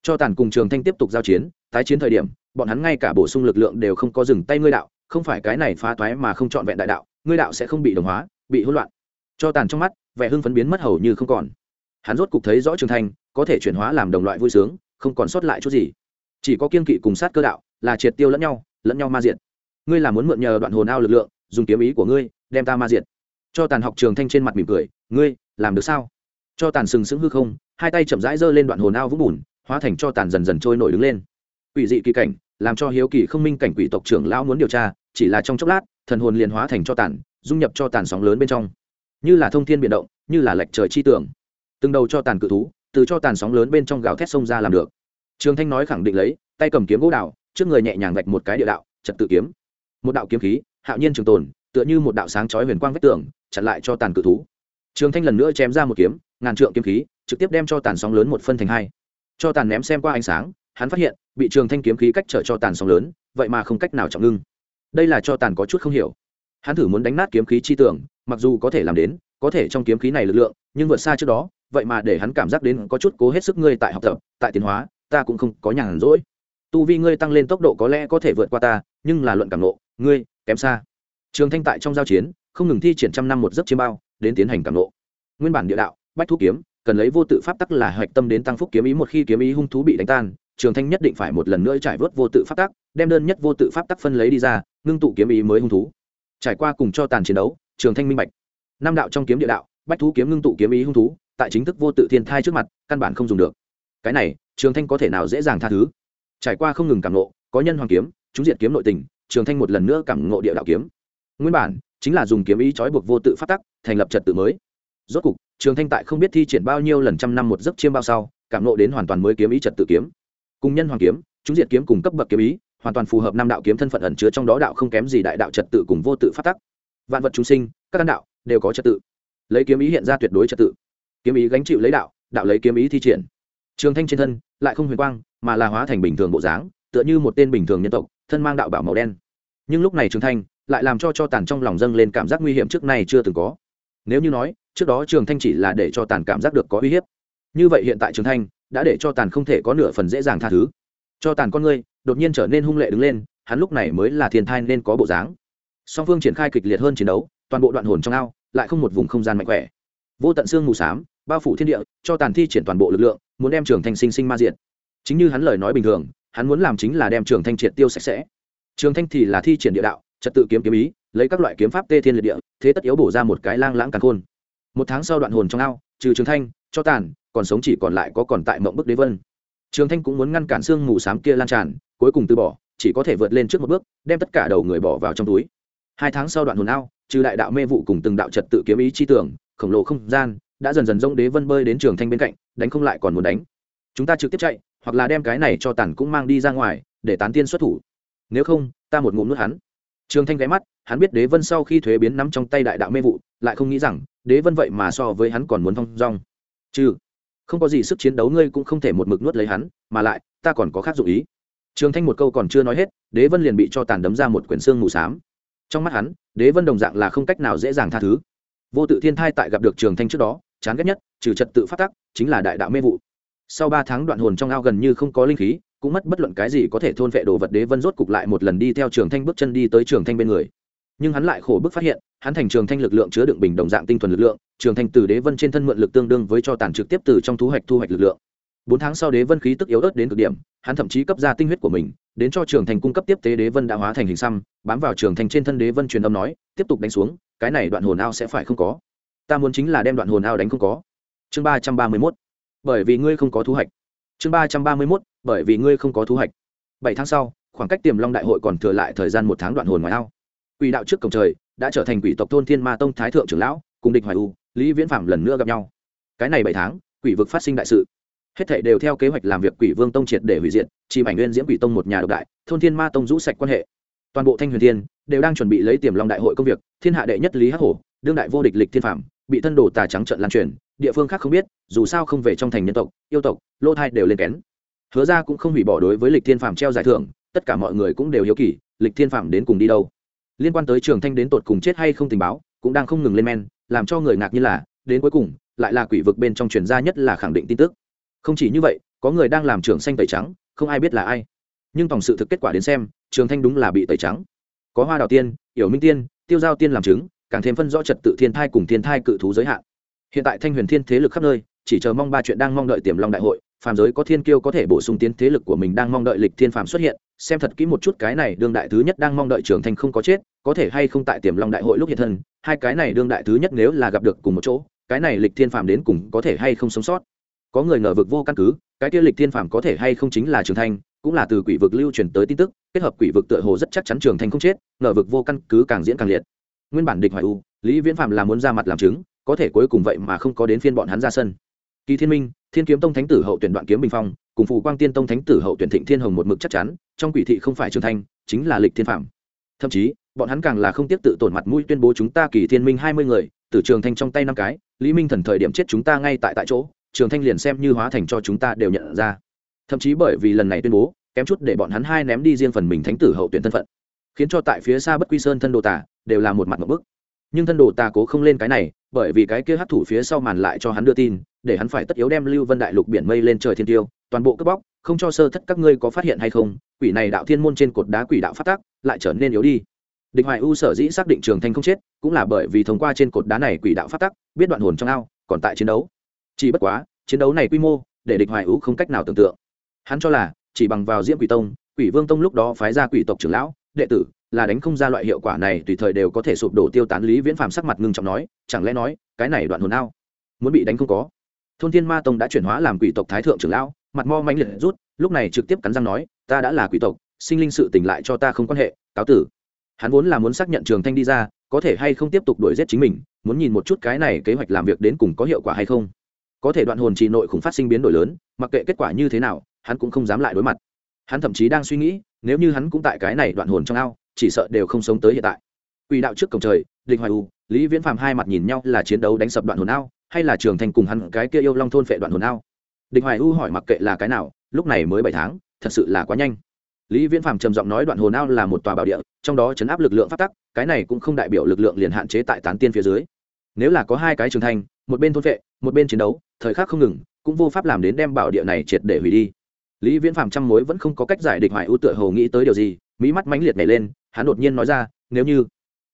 Cho tàn cùng trường thanh tiếp tục giao chiến, tái chiến thời điểm, bọn hắn ngay cả bổ sung lực lượng đều không có dừng tay ngươi đạo, không phải cái này phá toái mà không trọn vẹn đại đạo, ngươi đạo sẽ không bị đồng hóa, bị hỗn loạn. Cho tàn trong mắt, vẻ hưng phấn biến mất hầu như không còn. Hắn rốt cục thấy rõ trường thanh, có thể chuyển hóa làm đồng loại vui sướng, không còn sót lại chút gì. Chỉ có kiên kỵ cùng sát cơ đạo, là triệt tiêu lẫn nhau lẫn nhau ma diện ngươi là muốn mượn nhờ đoạn hồn ao lực lượng, dùng kiếm ý của ngươi, đem ta ma diện cho tàn học trường thanh trên mặt mỉm cười, ngươi, làm được sao? Cho tàn sừng sững hư không, hai tay chậm rãi giơ lên đoạn hồn ao vũng bùn, hóa thành cho tàn dần dần trôi nổi đứng lên. Quỷ dị kỳ cảnh, làm cho hiếu kỳ không minh cảnh quỷ tộc trưởng lão muốn điều tra, chỉ là trong chốc lát, thần hồn liền hóa thành cho tàn, dung nhập cho tàn sóng lớn bên trong. Như là thông thiên biển động, như là lệch trời chi tưởng từng đầu cho tàn cự thú, từ cho tàn sóng lớn bên trong gào thét sông ra làm được. Trường thanh nói khẳng định lấy, tay cầm kiếm gỗ đào, trước người nhẹ nhàng vạch một cái địa đạo, trật tự kiếm một đạo kiếm khí, hạo nhiên trường tồn, tựa như một đạo sáng chói huyền quang vách tường, chặn lại cho tàn cự thú. Trường thanh lần nữa chém ra một kiếm, ngàn trượng kiếm khí, trực tiếp đem cho tàn sóng lớn một phân thành hai. Cho tàn ném xem qua ánh sáng, hắn phát hiện, bị trường thanh kiếm khí cách trở cho tàn sóng lớn, vậy mà không cách nào trọng ngưng. Đây là cho tàn có chút không hiểu. Hắn thử muốn đánh nát kiếm khí chi tưởng mặc dù có thể làm đến, có thể trong kiếm khí này lực lượng, nhưng vượt xa trước đó, vậy mà để hắn cảm giác đến có chút cố hết sức ngươi tại học tập, tại tiến hóa, ta cũng không có nhàn rỗi. Tu vi ngươi tăng lên tốc độ có lẽ có thể vượt qua ta, nhưng là luận cảm nộ ngươi, kém xa. Trường thanh tại trong giao chiến, không ngừng thi triển trăm năm một giấc chiêm bao, đến tiến hành cảm nộ. Nguyên bản địa đạo, bách thú kiếm, cần lấy vô tự pháp tắc là hạch tâm đến tăng phúc kiếm ý một khi kiếm ý hung thú bị đánh tan, trường thanh nhất định phải một lần nữa trải vớt vô tự pháp tắc, đem đơn nhất vô tự pháp tắc phân lấy đi ra, ngưng tụ kiếm ý mới hung thú. Trải qua cùng cho tàn chiến đấu, trường thanh minh bạch. Năm đạo trong kiếm địa đạo, bách thú kiếm ngưng tụ kiếm ý hung thú, tại chính thức vô tự thiên thai trước mặt, căn bản không dùng được. Cái này, trường thanh có thể nào dễ dàng tha thứ? Trải qua không ngừng cảm nộ, có nhân hoàng kiếm, chúng diện kiếm nội tình trường thanh một lần nữa cảm ngộ địa đạo kiếm. Nguyên bản, chính là dùng kiếm ý trói buộc vô tự phát tắc, thành lập trật tự mới. Rốt cục, trường thanh tại không biết thi triển bao nhiêu lần trăm năm một giấc chiêm bao sau, cảm ngộ đến hoàn toàn mới kiếm ý trật tự kiếm. Cùng nhân hoàng kiếm, chúng diệt kiếm cùng cấp bậc kiếm ý, hoàn toàn phù hợp năm đạo kiếm thân phận ẩn chứa trong đó đạo không kém gì đại đạo trật tự cùng vô tự phát tắc. Vạn vật chúng sinh, các căn đạo, đều có trật tự. Lấy kiếm ý hiện ra tuyệt đối trật tự. Kiếm ý gánh chịu lấy đạo đạo lấy kiếm ý thi triển. Trường thanh trên thân, lại không huyền quang, mà là hóa thành bình thường bộ dáng, tựa như một tên bình thường nhân tộc thân mang đạo bảo màu đen. Nhưng lúc này trường thanh lại làm cho cho tàn trong lòng dâng lên cảm giác nguy hiểm trước nay chưa từng có. Nếu như nói, trước đó trường thanh chỉ là để cho tàn cảm giác được có uy hiếp. Như vậy hiện tại trường thanh đã để cho tàn không thể có nửa phần dễ dàng tha thứ. Cho tàn con ngươi, đột nhiên trở nên hung lệ đứng lên, hắn lúc này mới là thiên thai nên có bộ dáng. Song phương triển khai kịch liệt hơn chiến đấu, toàn bộ đoạn hồn trong ao lại không một vùng không gian mạnh khỏe. Vô tận xương mù s á m bao phủ thiên địa, cho tàn thi triển toàn bộ lực lượng, muốn đem trường thanh sinh sinh ma diện chính như hắn lời nói bình thường hắn muốn làm chính là đem trường thanh triệt tiêu sạch sẽ. Trường thanh thì là thi triển địa đạo, trật tự kiếm kiếm ý, lấy các loại kiếm pháp tê thiên liệt địa, thế tất yếu bổ ra một cái lang lãng càng khôn. Một tháng sau đoạn hồn trong ao, trừ trường thanh, cho tàn, còn sống chỉ còn lại có còn tại mộng bức đế vân. Trường thanh cũng muốn ngăn cản xương mù s á m kia lan tràn, cuối cùng từ bỏ, chỉ có thể vượt lên trước một bước, đem tất cả đầu người bỏ vào trong túi. Hai tháng sau đoạn hồn ao, trừ đại đạo mê vụ cùng từng đạo trật tự kiếm ý chi tưởng, khổng lồ không gian, đã dần dần rông đế vân bơi đến trường thanh bên cạnh, đánh không lại còn muốn đánh. Chúng ta trực tiếp chạy hoặc là đem cái này cho tàn cũng mang đi ra ngoài, để tán tiên xuất thủ. Nếu không, ta một ngụm nuốt hắn. Trường thanh ghé mắt, hắn biết đế vân sau khi thuế biến nắm trong tay đại đạo mê vụ, lại không nghĩ rằng, đế vân vậy mà so với hắn còn muốn thong dong. Chứ không có gì sức chiến đấu ngươi cũng không thể một mực nuốt lấy hắn, mà lại, ta còn có khác dụ ý. Trường thanh một câu còn chưa nói hết, đế vân liền bị cho tàn đấm ra một quyển xương mù s á m trong mắt hắn, đế vân đồng dạng là không cách nào dễ dàng tha thứ. Vô tự thiên thai tại gặp được trường thanh trước đó, chán ghét nhất, trừ trật tự phát tắc, chính là đại đạo mê vụ sau ba tháng đoạn hồn trong ao gần như không có linh khí, cũng mất bất luận cái gì có thể thôn vệ đồ vật đế vân rốt cục lại một lần đi theo trường thanh bước chân đi tới trường thanh bên người. Nhưng hắn lại khổ bức phát hiện, hắn thành trường thanh lực lượng chứa đựng bình đồng dạng tinh thuần lực lượng, trường thanh từ đế vân trên thân mượn lực tương đương với cho tàn trực tiếp từ trong thu hoạch thu hoạch lực lượng. Bốn tháng sau đế vân khí tức yếu ớt đến cực điểm, hắn thậm chí cấp ra tinh huyết của mình, đến cho trường thành cung cấp tiếp tế đế vân đã hóa thành hình xăm, bám vào trường thành trên thân đế vân truyền âm nói, tiếp tục đánh xuống, cái này đoạn hồn ao sẽ phải không có. Ta muốn chính là đem đoạn hồn ao đánh không có. Chương ba trăm ba mươi mốt bởi vì ngươi không có thu hoạch. Chương ba trăm ba mươi mốt, bởi vì ngươi không có thu hoạch. Bảy tháng sau, khoảng cách tiềm long đại hội còn thừa lại thời gian một tháng đoạn hồn ngoài ao. Quỷ đạo trước cổng trời, đã trở thành quỷ tộc thôn thiên ma tông thái thượng trưởng lão, cùng địch hoài u, lý viễn phạm lần nữa gặp nhau. Cái này bảy tháng, quỷ vực phát sinh đại sự. Hết thảy đều theo kế hoạch làm việc quỷ vương tông triệt để hủy diệt chỉ ảnh nguyên diễm quỷ tông một nhà độc đại, thôn thiên ma tông rũ sạch quan hệ. Toàn bộ thanh huyền thiên đều đang chuẩn bị lấy tiềm long đại hội công việc, thiên hạ đệ nhất lý hắc hổ, đương đại vô địch lịch thiên phạm bị thân đồ tà trắng trợn lan truyền, địa phương khác không biết, dù sao không về trong thành nhân tộc, yêu tộc lô thai đều lên kén. Hứa ra cũng không hủy bỏ đối với lịch thiên phạm treo giải thưởng, tất cả mọi người cũng đều hiếu kỳ, lịch thiên phạm đến cùng đi đâu? Liên quan tới trường thanh đến tột cùng chết hay không tình báo, cũng đang không ngừng lên men, làm cho người ngạc như là, đến cuối cùng, lại là quỷ vực bên trong truyền gia nhất là khẳng định tin tức. Không chỉ như vậy, có người đang làm trường xanh tẩy trắng, không ai biết là ai. Nhưng tổng sự thực kết quả đến xem, trường thanh đúng là bị tẩy trắng. Có hoa đào tiên yểu minh tiên, tiêu giao tiên làm chứng càng thêm phân rõ trật tự thiên thai cùng thiên thai cự thú giới hạn. Hiện tại thanh huyền thiên thế lực khắp nơi, chỉ chờ mong ba chuyện đang mong đợi tiềm long đại hội, phàm giới có thiên kiêu có thể bổ sung tiến thế lực của mình đang mong đợi lịch thiên phàm xuất hiện, xem thật kỹ một chút cái này đương đại thứ nhất đang mong đợi trường thành không có chết, có thể hay không tại tiềm long đại hội lúc hiện thân, hai cái này đương đại thứ nhất nếu là gặp được cùng một chỗ, cái này lịch thiên phàm đến cùng có thể hay không sống sót. Có người ngờ vực vô căn cứ, cái kia lịch thiên phàm có thể hay không chính là trường thành, cũng là từ quỷ vực lưu truyền tới tin tức, kết hợp quỷ vực tựa hồ rất chắc chắn trường thành không chết, ngờ vực vô căn cứ càng diễn càng liệt nguyên bản địch hoài u, lý viễn phạm là muốn ra mặt làm chứng, có thể cuối cùng vậy mà không có đến phiên bọn hắn ra sân. Kỳ thiên minh, thiên kiếm tông thánh tử hậu tuyển đoạn kiếm bình phong, cùng phù quang tiên tông thánh tử hậu tuyển thịnh thiên hồng một mực chắc chắn, trong quỷ thị không phải trường thanh, chính là lịch thiên phạm. Thậm chí, bọn hắn càng là không tiếp tự tổn mặt mũi tuyên bố chúng ta kỳ thiên minh hai mươi người Tử trường thanh trong tay năm cái, lý minh thần thời điểm chết chúng ta ngay tại tại chỗ, trường thanh liền xem như hóa thành cho chúng ta đều nhận ra. Thậm chí bởi vì lần này tuyên bố, kém chút để bọn hắn hai ném đi riêng phần mình thánh tử hậu tuyển thân phận khiến cho tại phía xa bất quy sơn thân đồ tả đều là một mặt một bức. Nhưng thân đồ tà cố không lên cái này, bởi vì cái kia hát thủ phía sau màn lại cho hắn đưa tin, để hắn phải tất yếu đem lưu vân đại lục biển mây lên trời thiên tiêu, toàn bộ cướp bóc, không cho sơ thất các ngươi có phát hiện hay không, quỷ này đạo thiên môn trên cột đá quỷ đạo phát tác, lại trở nên yếu đi. Địch hoài u sở dĩ xác định trường thanh không chết, cũng là bởi vì thông qua trên cột đá này quỷ đạo phát tác, biết đoạn hồn trong ao, còn tại chiến đấu. Chỉ bất quá, chiến đấu này quy mô, để địch hoài u không cách nào tưởng tượng. Hắn cho là, chỉ bằng vào diễm quỷ tông, quỷ vương tông lúc đó phái ra quỷ tộc trưởng lão đệ tử, là đánh không ra loại hiệu quả này tùy thời đều có thể sụp đổ tiêu tán lý viễn phàm sắc mặt ngưng trọng nói, chẳng lẽ nói, cái này đoạn hồn ao, muốn bị đánh không có? Thôn thiên ma tông đã chuyển hóa làm quỷ tộc thái thượng trưởng lão, mặt mo mãnh liệt rút, lúc này trực tiếp cắn răng nói, ta đã là quỷ tộc, sinh linh sự tỉnh lại cho ta không quan hệ, cáo tử. Hắn vốn là muốn xác nhận trường thanh đi ra, có thể hay không tiếp tục đuổi giết chính mình, muốn nhìn một chút cái này kế hoạch làm việc đến cùng có hiệu quả hay không. Có thể đoạn hồn trì nội khủng phát sinh biến đổi lớn, mặc kệ kết quả như thế nào, hắn cũng không dám lại đối mặt hắn thậm chí đang suy nghĩ, nếu như hắn cũng tại cái này đoạn hồn trong ao, chỉ sợ đều không sống tới hiện tại. Quỷ đạo trước cổng trời, địch hoài u, lý viễn phàm hai mặt nhìn nhau là chiến đấu đánh sập đoạn hồn ao, hay là trường thành cùng hắn cái kia yêu long thôn phệ đoạn hồn ao? Địch hoài u hỏi mặc kệ là cái nào, lúc này mới bảy tháng, thật sự là quá nhanh. Lý viễn phàm trầm giọng nói đoạn hồn ao là một tòa bảo địa, trong đó chấn áp lực lượng phát tắc, cái này cũng không đại biểu lực lượng liền hạn chế tại tán tiên phía dưới. Nếu là có hai cái trường thành, một bên thôn phệ, một bên chiến đấu, thời khắc không ngừng, cũng vô pháp làm đến đem bảo địa này triệt để hủy đi lý viễn phàm trăm mối vẫn không có cách giải địch hoài ưu tựa hồ nghĩ tới điều gì mỹ mắt mãnh liệt nhảy lên, hắn đột nhiên nói ra, nếu như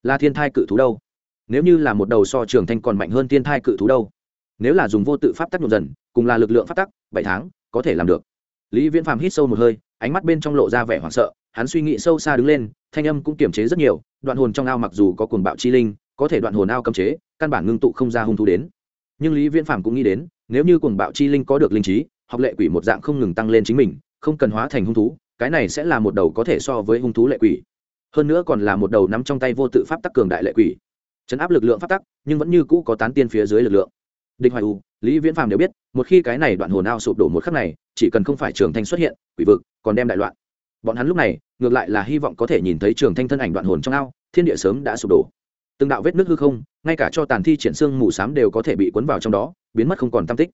là thiên thai cự thú đâu? Nếu như là một đầu so trường thanh còn mạnh hơn thiên thai cự thú đâu? Nếu là dùng vô tự pháp tắc nhộn dần, cùng là lực lượng pháp tắc, bảy tháng, có thể làm được. Lý viễn phàm hít sâu một hơi, ánh mắt bên trong lộ ra vẻ hoảng sợ, hắn suy nghĩ sâu xa đứng lên, thanh âm cũng kiềm chế rất nhiều, đoạn hồn trong ao mặc dù có cuồng bạo chi linh, có thể đoạn hồn ao cấm chế, căn bản ngưng tụ không ra hung thú đến. Nhưng lý viễn phàm cũng nghĩ đến, nếu như cuồng bạo chi linh có được linh trí học lệ quỷ một dạng không ngừng tăng lên chính mình, không cần hóa thành hung thú, cái này sẽ là một đầu có thể so với hung thú lệ quỷ. Hơn nữa còn là một đầu nắm trong tay vô tự pháp tắc cường đại lệ quỷ. Chấn áp lực lượng pháp tắc, nhưng vẫn như cũ có tán tiên phía dưới lực lượng. Địch hoài u, lý viễn phàm đều biết, một khi cái này đoạn hồn ao sụp đổ một khắc này, chỉ cần không phải trường thanh xuất hiện, quỷ vực còn đem đại loạn. Bọn hắn lúc này, ngược lại là hy vọng có thể nhìn thấy trường thanh thân ảnh đoạn hồn trong ao, thiên địa sớm đã sụp đổ. Từng đạo vết nước hư không, ngay cả cho tàn thi triển xương mù s á m đều có thể bị cuốn vào trong đó, biến mất không còn tam tích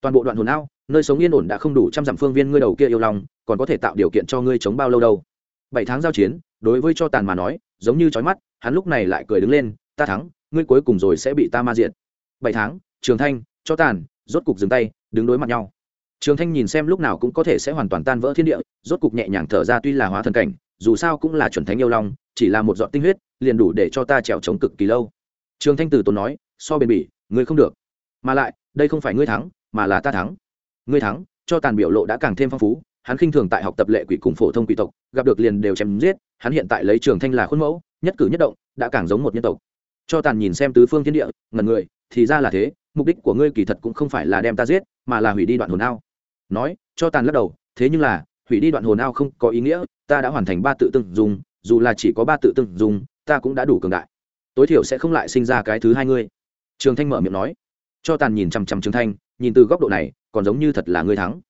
toàn bộ đoạn hồn ao, nơi sống yên ổn đã không đủ trăm dặm phương viên ngươi đầu kia yêu lòng, còn có thể tạo điều kiện cho ngươi chống bao lâu đâu. Bảy tháng giao chiến, đối với cho tàn mà nói, giống như trói mắt, hắn lúc này lại cười đứng lên, ta thắng, ngươi cuối cùng rồi sẽ bị ta ma diện bảy tháng, trường thanh, cho tàn, rốt cục dừng tay, đứng đối mặt nhau. Trường thanh nhìn xem lúc nào cũng có thể sẽ hoàn toàn tan vỡ thiên địa, rốt cục nhẹ nhàng thở ra tuy là hóa thần cảnh, dù sao cũng là chuẩn thánh yêu long chỉ là một giọt tinh huyết, liền đủ để cho ta trèo chống cực kỳ lâu. Trường thanh từ tốn nói, so bền bỉ, ngươi không được. Mà lại, đây không phải ngươi thắng mà là ta thắng. Ngươi thắng, cho tàn biểu lộ đã càng thêm phong phú, hắn khinh thường tại học tập lệ quỷ cùng phổ thông quỷ tộc, gặp được liền đều chém giết, hắn hiện tại lấy trường thanh là khuôn mẫu, nhất cử nhất động, đã càng giống một nhân tộc. Cho tàn nhìn xem tứ phương thiên địa ngần người, thì ra là thế, mục đích của ngươi kỳ thật cũng không phải là đem ta giết, mà là hủy đi đoạn hồn ao. Nói, cho tàn lắc đầu, thế nhưng là, hủy đi đoạn hồn ao không có ý nghĩa, ta đã hoàn thành ba tự tương dùng dù là chỉ có ba tự tương dùng ta cũng đã đủ cường đại. Tối thiểu sẽ không lại sinh ra cái thứ hai ngươi. Trường thanh mở miệng nói. Cho tàn nhìn chằm chằm trường thanh nhìn từ góc độ này, còn giống như thật là ngươi thắng.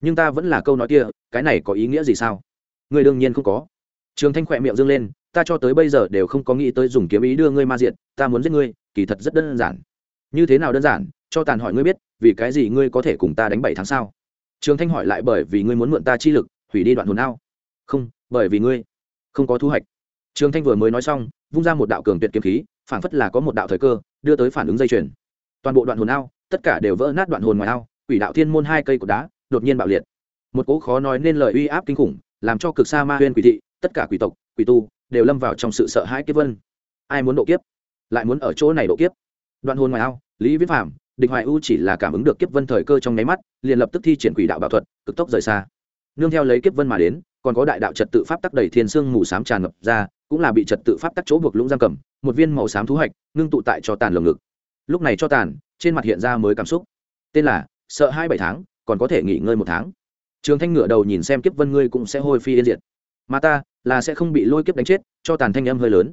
Nhưng ta vẫn là câu nói kia, cái này có ý nghĩa gì sao? Ngươi đương nhiên không có. Trường thanh khỏe miệng dâng lên, ta cho tới bây giờ đều không có nghĩ tới dùng kiếm ý đưa ngươi ma diện ta muốn giết ngươi, kỳ thật rất đơn giản. Như thế nào đơn giản? Cho tàn hỏi ngươi biết, vì cái gì ngươi có thể cùng ta đánh bảy tháng sao? Trường thanh hỏi lại bởi vì ngươi muốn mượn ta chi lực, hủy đi đoạn hồn ao. Không, bởi vì ngươi không có thu hoạch. Trường thanh vừa mới nói xong, vung ra một đạo cường tuyệt kiếm khí phản phất là có một đạo thời cơ, đưa tới phản ứng dây chuyền. Toàn bộ đoạn hồn ao tất cả đều vỡ nát đoạn hồn ngoài ao, quỷ đạo thiên môn hai cây cột đá, đột nhiên bạo liệt. Một cỗ khó nói nên lời uy áp kinh khủng, làm cho cực xa ma huyên quỷ thị, tất cả quỷ tộc, quỷ tu, đều lâm vào trong sự sợ hãi kiếp vân. Ai muốn độ kiếp, lại muốn ở chỗ này độ kiếp? Đoạn hồn ngoài ao, lý viết phạm địch hoài u chỉ là cảm ứng được kiếp vân thời cơ trong nháy mắt, liền lập tức thi triển quỷ đạo bảo thuật, cực tốc rời xa. Nương theo lấy kiếp vân mà đến, còn có đại đạo trật tự pháp tắc đầy thiên sương mù sám tràn ngập ra, cũng là bị trật tự pháp tắc chỗ buộc lũng giam cầm, một viên màu xám thú hạch, ngưng tụ tại cho tàn lồng ngực. Lúc này cho tàn trên mặt hiện ra mới cảm xúc. Tên là, sợ hai bảy tháng, còn có thể nghỉ ngơi một tháng. Trường thanh ngửa đầu nhìn xem kiếp vân ngươi cũng sẽ hôi phi yên diệt. Mà ta, là sẽ không bị lôi kiếp đánh chết, cho tàn thanh âm hơi lớn.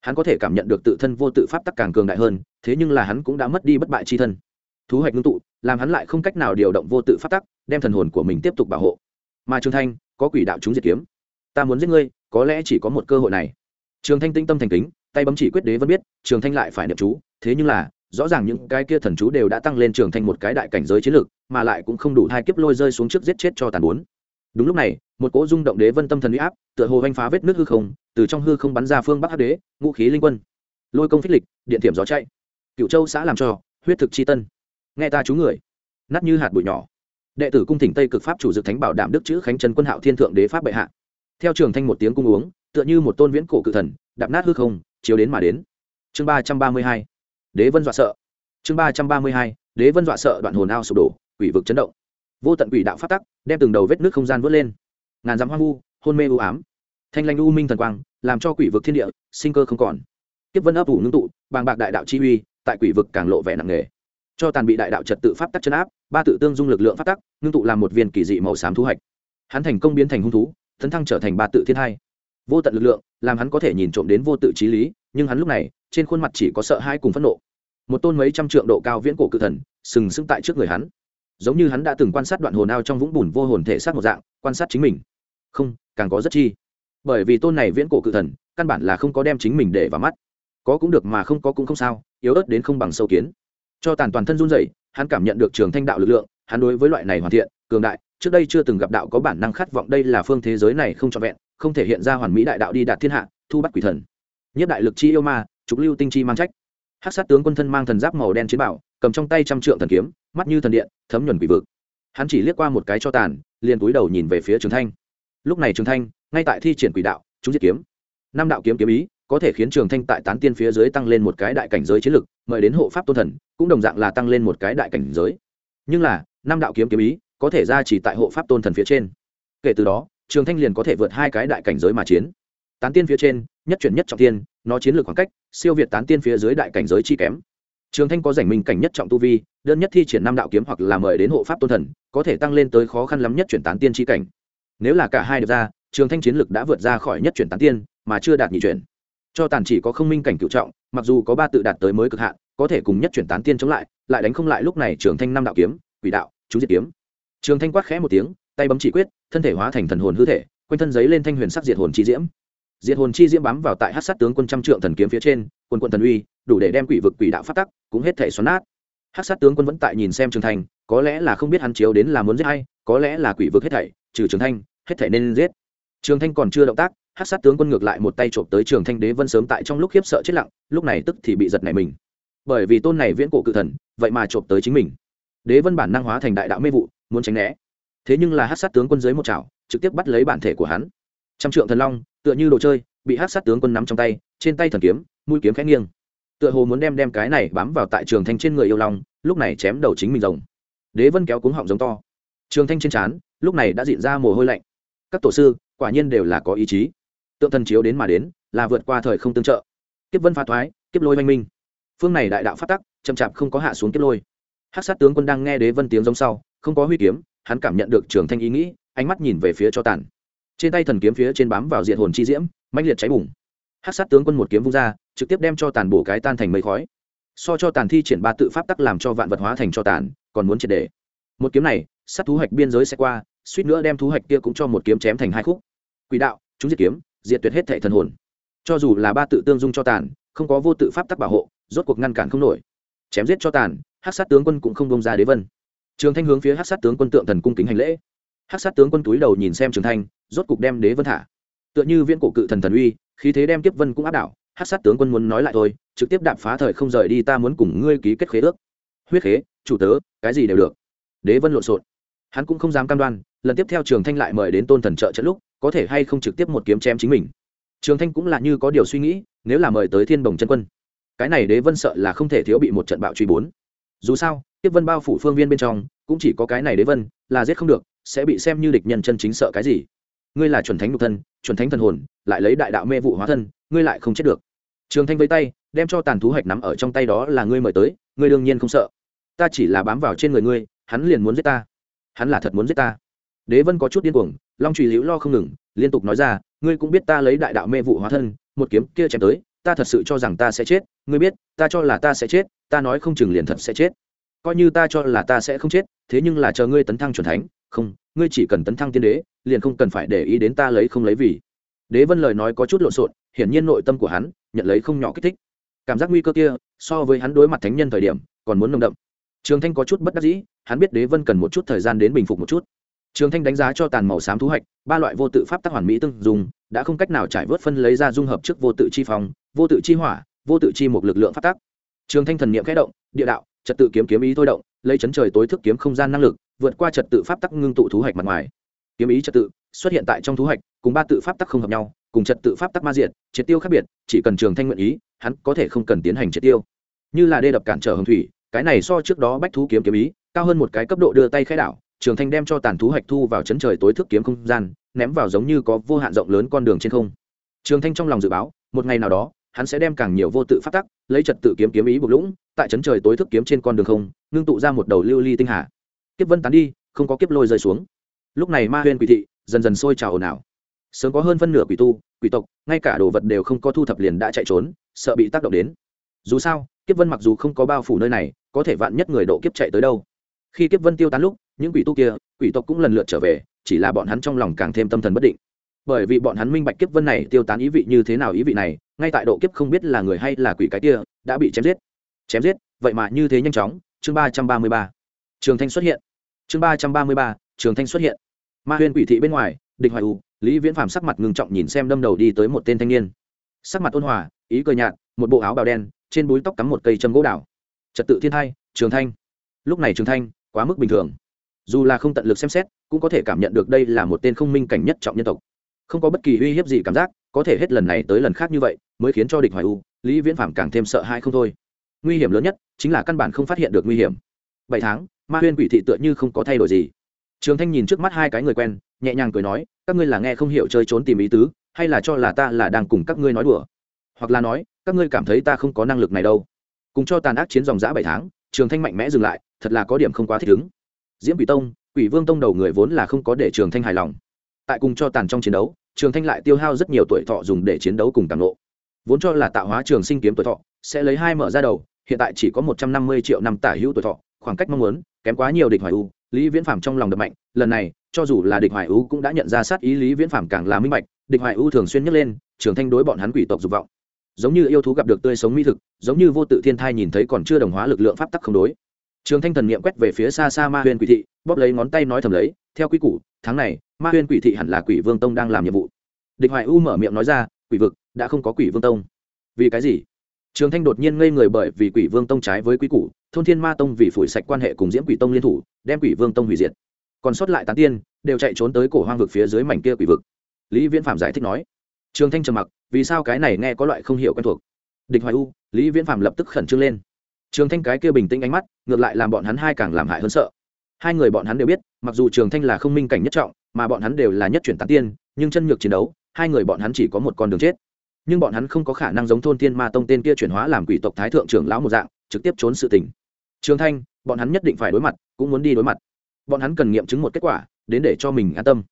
Hắn có thể cảm nhận được tự thân vô tự pháp tắc càng cường đại hơn, thế nhưng là hắn cũng đã mất đi bất bại c h i thân. Thú hoạch ngưng tụ, làm hắn lại không cách nào điều động vô tự pháp tắc, đem thần hồn của mình tiếp tục bảo hộ. Mà trường thanh, có quỷ đạo chúng diệt kiếm. Ta muốn giết ngươi, có lẽ chỉ có một cơ hội này. Trường thanh tinh tâm thành kính, tay bấm chỉ quyết đế vẫn biết, trường thanh lại phải niệm chú, thế nhưng là rõ ràng những cái kia thần chú đều đã tăng lên trường thành một cái đại cảnh giới chiến lược, mà lại cũng không đủ hai kiếp lôi rơi xuống trước giết chết cho tàn bốn. Đúng lúc này, một cỗ rung động đế vân tâm thần huy áp, tựa hồ vanh phá vết nước hư không, từ trong hư không bắn ra phương bắc hắc đế, ngũ khí linh quân. Lôi công phích lịch, điện thiểm gió chạy. Cựu châu xã làm cho, huyết thực chi tân. Nghe ta chú người. Nát như hạt bụi nhỏ. Đệ tử cung thỉnh tây cực pháp chủ dực thánh bảo đảm đức chữ khánh trần quân hạo thiên thượng đế pháp bệ hạ. Theo trường thanh một tiếng cung uống, tựa như một tôn viễn cổ cự thần, đạp nát hư không, chiếu đến mà đến. Chương ba trăm ba mươi hai đế vân dọa sợ. Chương ba trăm ba mươi hai, đế vân dọa sợ đoạn hồn ao sụp đổ, quỷ vực chấn động. Vô tận quỷ đạo phát tắc, đem từng đầu vết nước không gian vớt lên. Ngàn dặm hoang vu, hôn mê u ám. Thanh lanh u minh thần quang, làm cho quỷ vực thiên địa, sinh cơ không còn. Tiếp vân ấp ủ ngưng tụ, bàng bạc đại đạo chi uy, tại quỷ vực càng lộ vẻ nặng nề. Cho tàn bị đại đạo trật tự pháp tắc chấn áp, ba tự tương dung lực lượng pháp tắc, ngưng tụ làm một viên kỳ dị màu xám thu hoạch. Hắn thành công biến thành hung thú thấn thăng trở thành ba tự thiên hai. Vô tận lực lượng, làm hắn có thể nhìn trộm đến vô tự trí lý nhưng hắn lúc này, trên khuôn mặt chỉ có sợ hãi cùng phẫn nộ. Một tôn mấy trăm trượng độ cao viễn cổ cự thần, sừng sững tại trước người hắn. Giống như hắn đã từng quan sát đoạn hồn ao trong vũng bùn vô hồn thể xác một dạng, quan sát chính mình. Không, càng có rất chi. Bởi vì tôn này viễn cổ cự thần, căn bản là không có đem chính mình để vào mắt. Có cũng được mà không có cũng không sao, yếu ớt đến không bằng sâu kiến. Cho tàn toàn thân run rẩy, hắn cảm nhận được trường thanh đạo lực lượng, hắn đối với loại này hoàn thiện, cường đại, trước đây chưa từng gặp đạo có bản năng khát vọng đây là phương thế giới này không trọn vẹn, không thể hiện ra hoàn mỹ đại đạo đi đạt thiên hạ, thu bắt quỷ thần nhất đại lực chi yêu ma, trục lưu tinh chi mang trách. Hát sát tướng quân thân mang thần giáp màu đen chiến bảo, cầm trong tay trăm trượng thần kiếm, mắt như thần điện, thấm nhuần quỷ vực. Hắn chỉ liếc qua một cái cho tàn, liền túi đầu nhìn về phía trường thanh. Lúc này trường thanh, ngay tại thi triển quỷ đạo, chúng diệt kiếm. Năm đạo kiếm kiếm ý, có thể khiến trường thanh tại tán tiên phía dưới tăng lên một cái đại cảnh giới chiến lực, mời đến hộ pháp tôn thần, cũng đồng dạng là tăng lên một cái đại cảnh giới. Nhưng là, năm đạo kiếm kiếm ý, có thể ra chỉ tại hộ pháp tôn thần phía trên. Kể từ đó, trường thanh liền có thể vượt hai cái đại cảnh giới mà chiến. Tán tiên phía trên nhất chuyển nhất trọng tiên, nó chiến lược khoảng cách, siêu việt tán tiên phía dưới đại cảnh giới chi kém. Trường thanh có giành minh cảnh nhất trọng tu vi, đơn nhất thi triển năm đạo kiếm hoặc là mời đến hộ pháp tôn thần, có thể tăng lên tới khó khăn lắm nhất chuyển tán tiên chi cảnh. Nếu là cả hai được ra, trường thanh chiến lực đã vượt ra khỏi nhất chuyển tán tiên, mà chưa đạt nhị chuyển. Cho tàn chỉ có không minh cảnh cựu trọng, mặc dù có ba tự đạt tới mới cực hạn, có thể cùng nhất chuyển tán tiên chống lại lại đánh không lại lúc này trường thanh năm đạo kiếm, quỷ đạo, chú diệt kiếm. Trường thanh quát khẽ một tiếng, tay bấm chỉ quyết, thân thể hóa thành thần hồn hư thể, quanh thân giấy lên thanh huyền sắc diệt hồn chi diễm diệt hồn chi diễm bám vào tại hát sát tướng quân trăm trượng thần kiếm phía trên, quân quân thần uy, đủ để đem quỷ vực, quỷ đạo phát tắc, cũng hết thể xoắn nát. Hát sát tướng quân vẫn tại nhìn xem trường thanh, có lẽ là không biết hắn chiếu đến là muốn giết hay, có lẽ là quỷ vực hết thảy, trừ trường thanh, hết thảy nên giết. Trường thanh còn chưa động tác hát sát tướng quân ngược lại một tay trộm tới trường thanh đế vân sớm tại trong lúc khiếp sợ chết lặng, lúc này tức thì bị giật nảy mình. Bởi vì tôn này viễn cổ cự thần, vậy mà trộm tới chính mình. Đế vân bản năng hóa thành đại đạo mê vụ, muốn tránh né. Thế nhưng là hát sát tướng quân dưới một chảo, trực tiếp bắt lấy bản thể của hắn trăm trượng thần long, tựa như đồ chơi, bị hát sát tướng quân nắm trong tay, trên tay thần kiếm, mũi kiếm khẽ nghiêng. Tựa hồ muốn đem đem cái này bám vào tại trường thanh trên người yêu long, lúc này chém đầu chính mình rồng. Đế vân kéo cuống họng giống to. Trường thanh trên trán, lúc này đã diện ra mồ hôi lạnh. Các tổ sư, quả nhiên đều là có ý chí. Tượng thần chiếu đến mà đến, là vượt qua thời không tương trợ. Kiếp vân pha thoái, kiếp lôi oanh minh. Phương này đại đạo phát tắc, chậm chạp không có hạ xuống kiếp lôi. Hát sát tướng quân đang nghe đế vân tiếng giống sau, không có huy kiếm, hắn cảm nhận được trường thanh ý nghĩ, ánh mắt nhìn về phía cho tàn trên tay thần kiếm phía trên bám vào diện hồn chi diễm mạnh liệt cháy bùng. Hát sát tướng quân một kiếm vung ra, trực tiếp đem cho tàn bổ cái tan thành mây khói. So cho tàn thi triển ba tự pháp tắc làm cho vạn vật hóa thành cho tàn, còn muốn triệt đề một kiếm này, sát thú hạch biên giới sẽ qua, suýt nữa đem thú hạch kia cũng cho một kiếm chém thành hai khúc. Quỷ đạo, chúng diệt kiếm, diệt tuyệt hết thể thần hồn. Cho dù là ba tự tương dung cho tàn, không có vô tự pháp tắc bảo hộ, rốt cuộc ngăn cản không nổi. Chém giết cho tàn hát sát tướng quân cũng không bông ra đế vân. Trường thanh hướng phía hát sát tướng quân tượng thần cung kính hành lễ hát sát tướng quân túi đầu nhìn xem trường thanh, rốt cục đem đế vân thả. Tựa như viễn cổ cự thần thần uy, khí thế đem tiếp vân cũng áp đảo hát sát tướng quân muốn nói lại thôi, trực tiếp đạp phá thời không rời đi ta muốn cùng ngươi ký kết khế ước. Huyết khế, chủ tớ, cái gì đều được. Đế vân lộn xộn. Hắn cũng không dám cam đoan, lần tiếp theo trường thanh lại mời đến tôn thần trợ trận lúc, có thể hay không trực tiếp một kiếm chém chính mình. Trường thanh cũng là như có điều suy nghĩ, nếu là mời tới thiên bồng chân quân, cái này đế vân sợ là không thể thiếu bị một trận bạo truy bốn. Dù sao tiếp vân bao phủ phương viên bên trong, cũng chỉ có cái này đế vân là giết không được sẽ bị xem như địch nhân chân chính sợ cái gì. Ngươi là chuẩn thánh nhục thân, chuẩn thánh thần hồn, lại lấy đại đạo mê vụ hóa thân, ngươi lại không chết được. Trường thanh với tay, đem cho tàn thú hạch nắm ở trong tay đó là ngươi mời tới, ngươi đương nhiên không sợ. Ta chỉ là bám vào trên người ngươi, hắn liền muốn giết ta. Hắn là thật muốn giết ta. Đế vân có chút điên cuồng, long trùy liễu lo không ngừng, liên tục nói ra, ngươi cũng biết ta lấy đại đạo mê vụ hóa thân, một kiếm kia chém tới, ta thật sự cho rằng ta sẽ chết, ngươi biết, ta cho là ta sẽ chết, ta nói không chừng liền thật sẽ chết. Coi như ta cho là ta sẽ không chết, thế nhưng là chờ ngươi tấn thăng c thánh không, ngươi chỉ cần tấn thăng tiên đế, liền không cần phải để ý đến ta lấy không lấy vì. Đế vân lời nói có chút lộn xộn, hiển nhiên nội tâm của hắn nhận lấy không nhỏ kích thích. Cảm giác nguy cơ kia, so với hắn đối mặt thánh nhân thời điểm, còn muốn nồng đậm. Trường thanh có chút bất đắc dĩ, hắn biết đế vân cần một chút thời gian đến bình phục một chút. Trường thanh đánh giá cho tàn màu xám thú hạch, ba loại vô tự pháp tác hoàn mỹ tương dùng, đã không cách nào trải vớt phân lấy ra dung hợp trước vô tự chi phòng vô tự chi hỏa, vô tự chi một lực lượng pháp tác trường thanh thần niệm khẽ động, địa đạo, trật tự kiếm kiếm ý thôi động, lấy chấn trời tối thức kiếm không gian năng lực vượt qua trật tự pháp tắc ngưng tụ thú hạch mặt ngoài. Kiếm ý trật tự xuất hiện tại trong thú hạch, cùng ba tự pháp tắc không hợp nhau, cùng trật tự pháp tắc ma diện triệt tiêu khác biệt, chỉ cần trường thanh nguyện ý, hắn có thể không cần tiến hành triệt tiêu. Như là đê đập cản trở hồng thủy, cái này so trước đó bách thú kiếm kiếm ý, cao hơn một cái cấp độ đưa tay khai đảo, trường thanh đem cho tàn thú hạch thu vào chấn trời tối thức kiếm không gian, ném vào giống như có vô hạn rộng lớn con đường trên không. Trường thanh trong lòng dự báo, một ngày nào đó, hắn sẽ đem càng nhiều vô tự phát tắc, lấy trật tự kiếm kiếm ý bục lũng, tại chấn trời tối thức kiếm trên con đường không, ngưng tụ ra một đầu lưu ly tinh hà kiếp vân tán đi, không có kiếp lôi rơi xuống. Lúc này ma huyên quỷ thị dần dần sôi trào ồn ào. Sớm có hơn phân nửa quỷ tu, quỷ tộc, ngay cả đồ vật đều không có thu thập liền đã chạy trốn, sợ bị tác động đến. Dù sao, kiếp vân mặc dù không có bao phủ nơi này, có thể vạn nhất người độ kiếp chạy tới đâu. Khi kiếp vân tiêu tán lúc, những quỷ tu kia, quỷ tộc cũng lần lượt trở về, chỉ là bọn hắn trong lòng càng thêm tâm thần bất định. Bởi vì bọn hắn minh bạch kiếp vân này tiêu tán ý vị như thế nào ý vị này, ngay tại độ kiếp không biết là người hay là quỷ cái kia, đã bị chém giết. Chém giết, vậy mà như thế nhanh chóng. Chương ba trăm ba mươi ba trường thanh xuất hiện. Chương ba trăm ba mươi ba, trường thanh xuất hiện. Ma huyên quỷ thị bên ngoài, địch hoài u, lý viễn phàm sắc mặt ngưng trọng nhìn xem đâm đầu đi tới một tên thanh niên. Sắc mặt ôn hòa, ý cười nhạt, một bộ áo bào đen, trên búi tóc cắm một cây châm gỗ đào. Trật tự thiên thai, trường thanh. Lúc này trường thanh, quá mức bình thường. Dù là không tận lực xem xét, cũng có thể cảm nhận được đây là một tên không minh cảnh nhất trọng nhân tộc. Không có bất kỳ uy hiếp gì cảm giác, có thể hết lần này tới lần khác như vậy, mới khiến cho địch hoài u, lý viễn phạm càng thêm sợ hãi không thôi. Nguy hiểm lớn nhất, chính là căn bản không phát hiện được nguy hiểm. Bảy tháng ma huyên quỷ thị tựa như không có thay đổi gì. Trường thanh nhìn trước mắt hai cái người quen, nhẹ nhàng cười nói, các ngươi là nghe không hiểu chơi trốn tìm ý tứ, hay là cho là ta là đang cùng các ngươi nói đùa? Hoặc là nói, các ngươi cảm thấy ta không có năng lực này đâu? Cùng cho tàn ác chiến dòng giã bảy tháng, trường thanh mạnh mẽ dừng lại, thật là có điểm không quá thích ứng. Diễm quỷ tông, quỷ vương tông đầu người vốn là không có để trường thanh hài lòng. Tại cùng cho tàn trong chiến đấu, trường thanh lại tiêu hao rất nhiều tuổi thọ dùng để chiến đấu cùng tàng lộ. Vốn cho là tạo hóa trường sinh kiếm tuổi thọ, sẽ lấy hai mở ra đầu, hiện tại chỉ có một trăm năm mươi triệu năm tả hữu tuổi thọ khoảng cách mong muốn, kém quá nhiều địch hoài u lý viễn phạm trong lòng đập mạnh, lần này, cho dù là địch hoài u cũng đã nhận ra sát ý lý viễn phạm càng là minh bạch, địch hoài u thường xuyên nhắc lên trường thanh đối bọn hắn quỷ tộc dục vọng. Giống như yêu thú gặp được tươi sống mỹ thực, giống như vô tự thiên thai nhìn thấy còn chưa đồng hóa lực lượng pháp tắc không đối. Trường thanh thần niệm quét về phía xa xa ma huyền quỷ thị, bóp lấy ngón tay nói thầm lấy, theo quy củ, tháng này, ma huyền quỷ thị hẳn là quỷ vương tông đang làm nhiệm vụ. Địch hoài u mở miệng nói ra, quỷ vực, đã không có quỷ vương tông. Vì cái gì? Trường thanh đột nhiên ngây người bởi vì quỷ vương tông trái với quy củ, thôn thiên ma tông vì phủi sạch quan hệ cùng diễm quỷ tông liên thủ, đem quỷ vương tông hủy diệt. Còn sót lại tán tiên, đều chạy trốn tới cổ hoang vực phía dưới mảnh kia quỷ vực. Lý viễn phạm giải thích nói, trường thanh trầm mặc, vì sao cái này nghe có loại không hiểu quen thuộc? Địch hoài u, lý viễn phạm lập tức khẩn trương lên. Trường thanh cái kia bình tĩnh ánh mắt, ngược lại làm bọn hắn hai càng làm hại hơn sợ. Hai người bọn hắn đều biết, mặc dù trường thanh là không minh cảnh nhất trọng, mà bọn hắn đều là nhất chuyển tán tiên, nhưng chân nhược chiến đấu, hai người bọn hắn chỉ có một con đường chết nhưng bọn hắn không có khả năng giống thôn tiên ma tông tên kia chuyển hóa làm quỷ tộc thái thượng trưởng lão một dạng, trực tiếp trốn sự tình. Trường thanh, bọn hắn nhất định phải đối mặt, cũng muốn đi đối mặt. Bọn hắn cần nghiệm chứng một kết quả, đến để cho mình an tâm.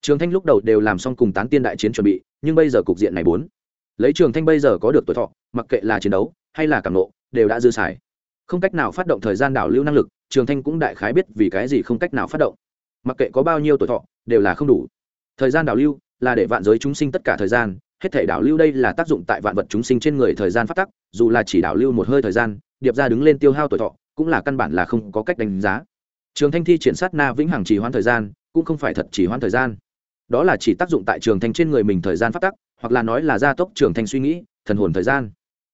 Trường thanh lúc đầu đều làm xong cùng tán tiên đại chiến chuẩn bị, nhưng bây giờ cục diện này bốn. Lấy trường thanh bây giờ có được tuổi thọ, mặc kệ là chiến đấu, hay là cảm nộ, đều đã dư xài. Không cách nào phát động thời gian đảo lưu năng lực, trường thanh cũng đại khái biết vì cái gì không cách nào phát động. Mặc kệ có bao nhiêu tuổi thọ, đều là không đủ. Thời gian đảo lưu là để vạn giới chúng sinh tất cả thời gian hết thể đảo lưu đây là tác dụng tại vạn vật chúng sinh trên người thời gian phát tắc, dù là chỉ đảo lưu một hơi thời gian, điệp ra đứng lên tiêu hao tuổi thọ, cũng là căn bản là không có cách đánh giá. Trường thanh thi triển sát na vĩnh hằng chỉ hoãn thời gian, cũng không phải thật chỉ hoãn thời gian. Đó là chỉ tác dụng tại trường thanh trên người mình thời gian phát tắc, hoặc là nói là gia tốc trường thanh suy nghĩ, thần hồn thời gian.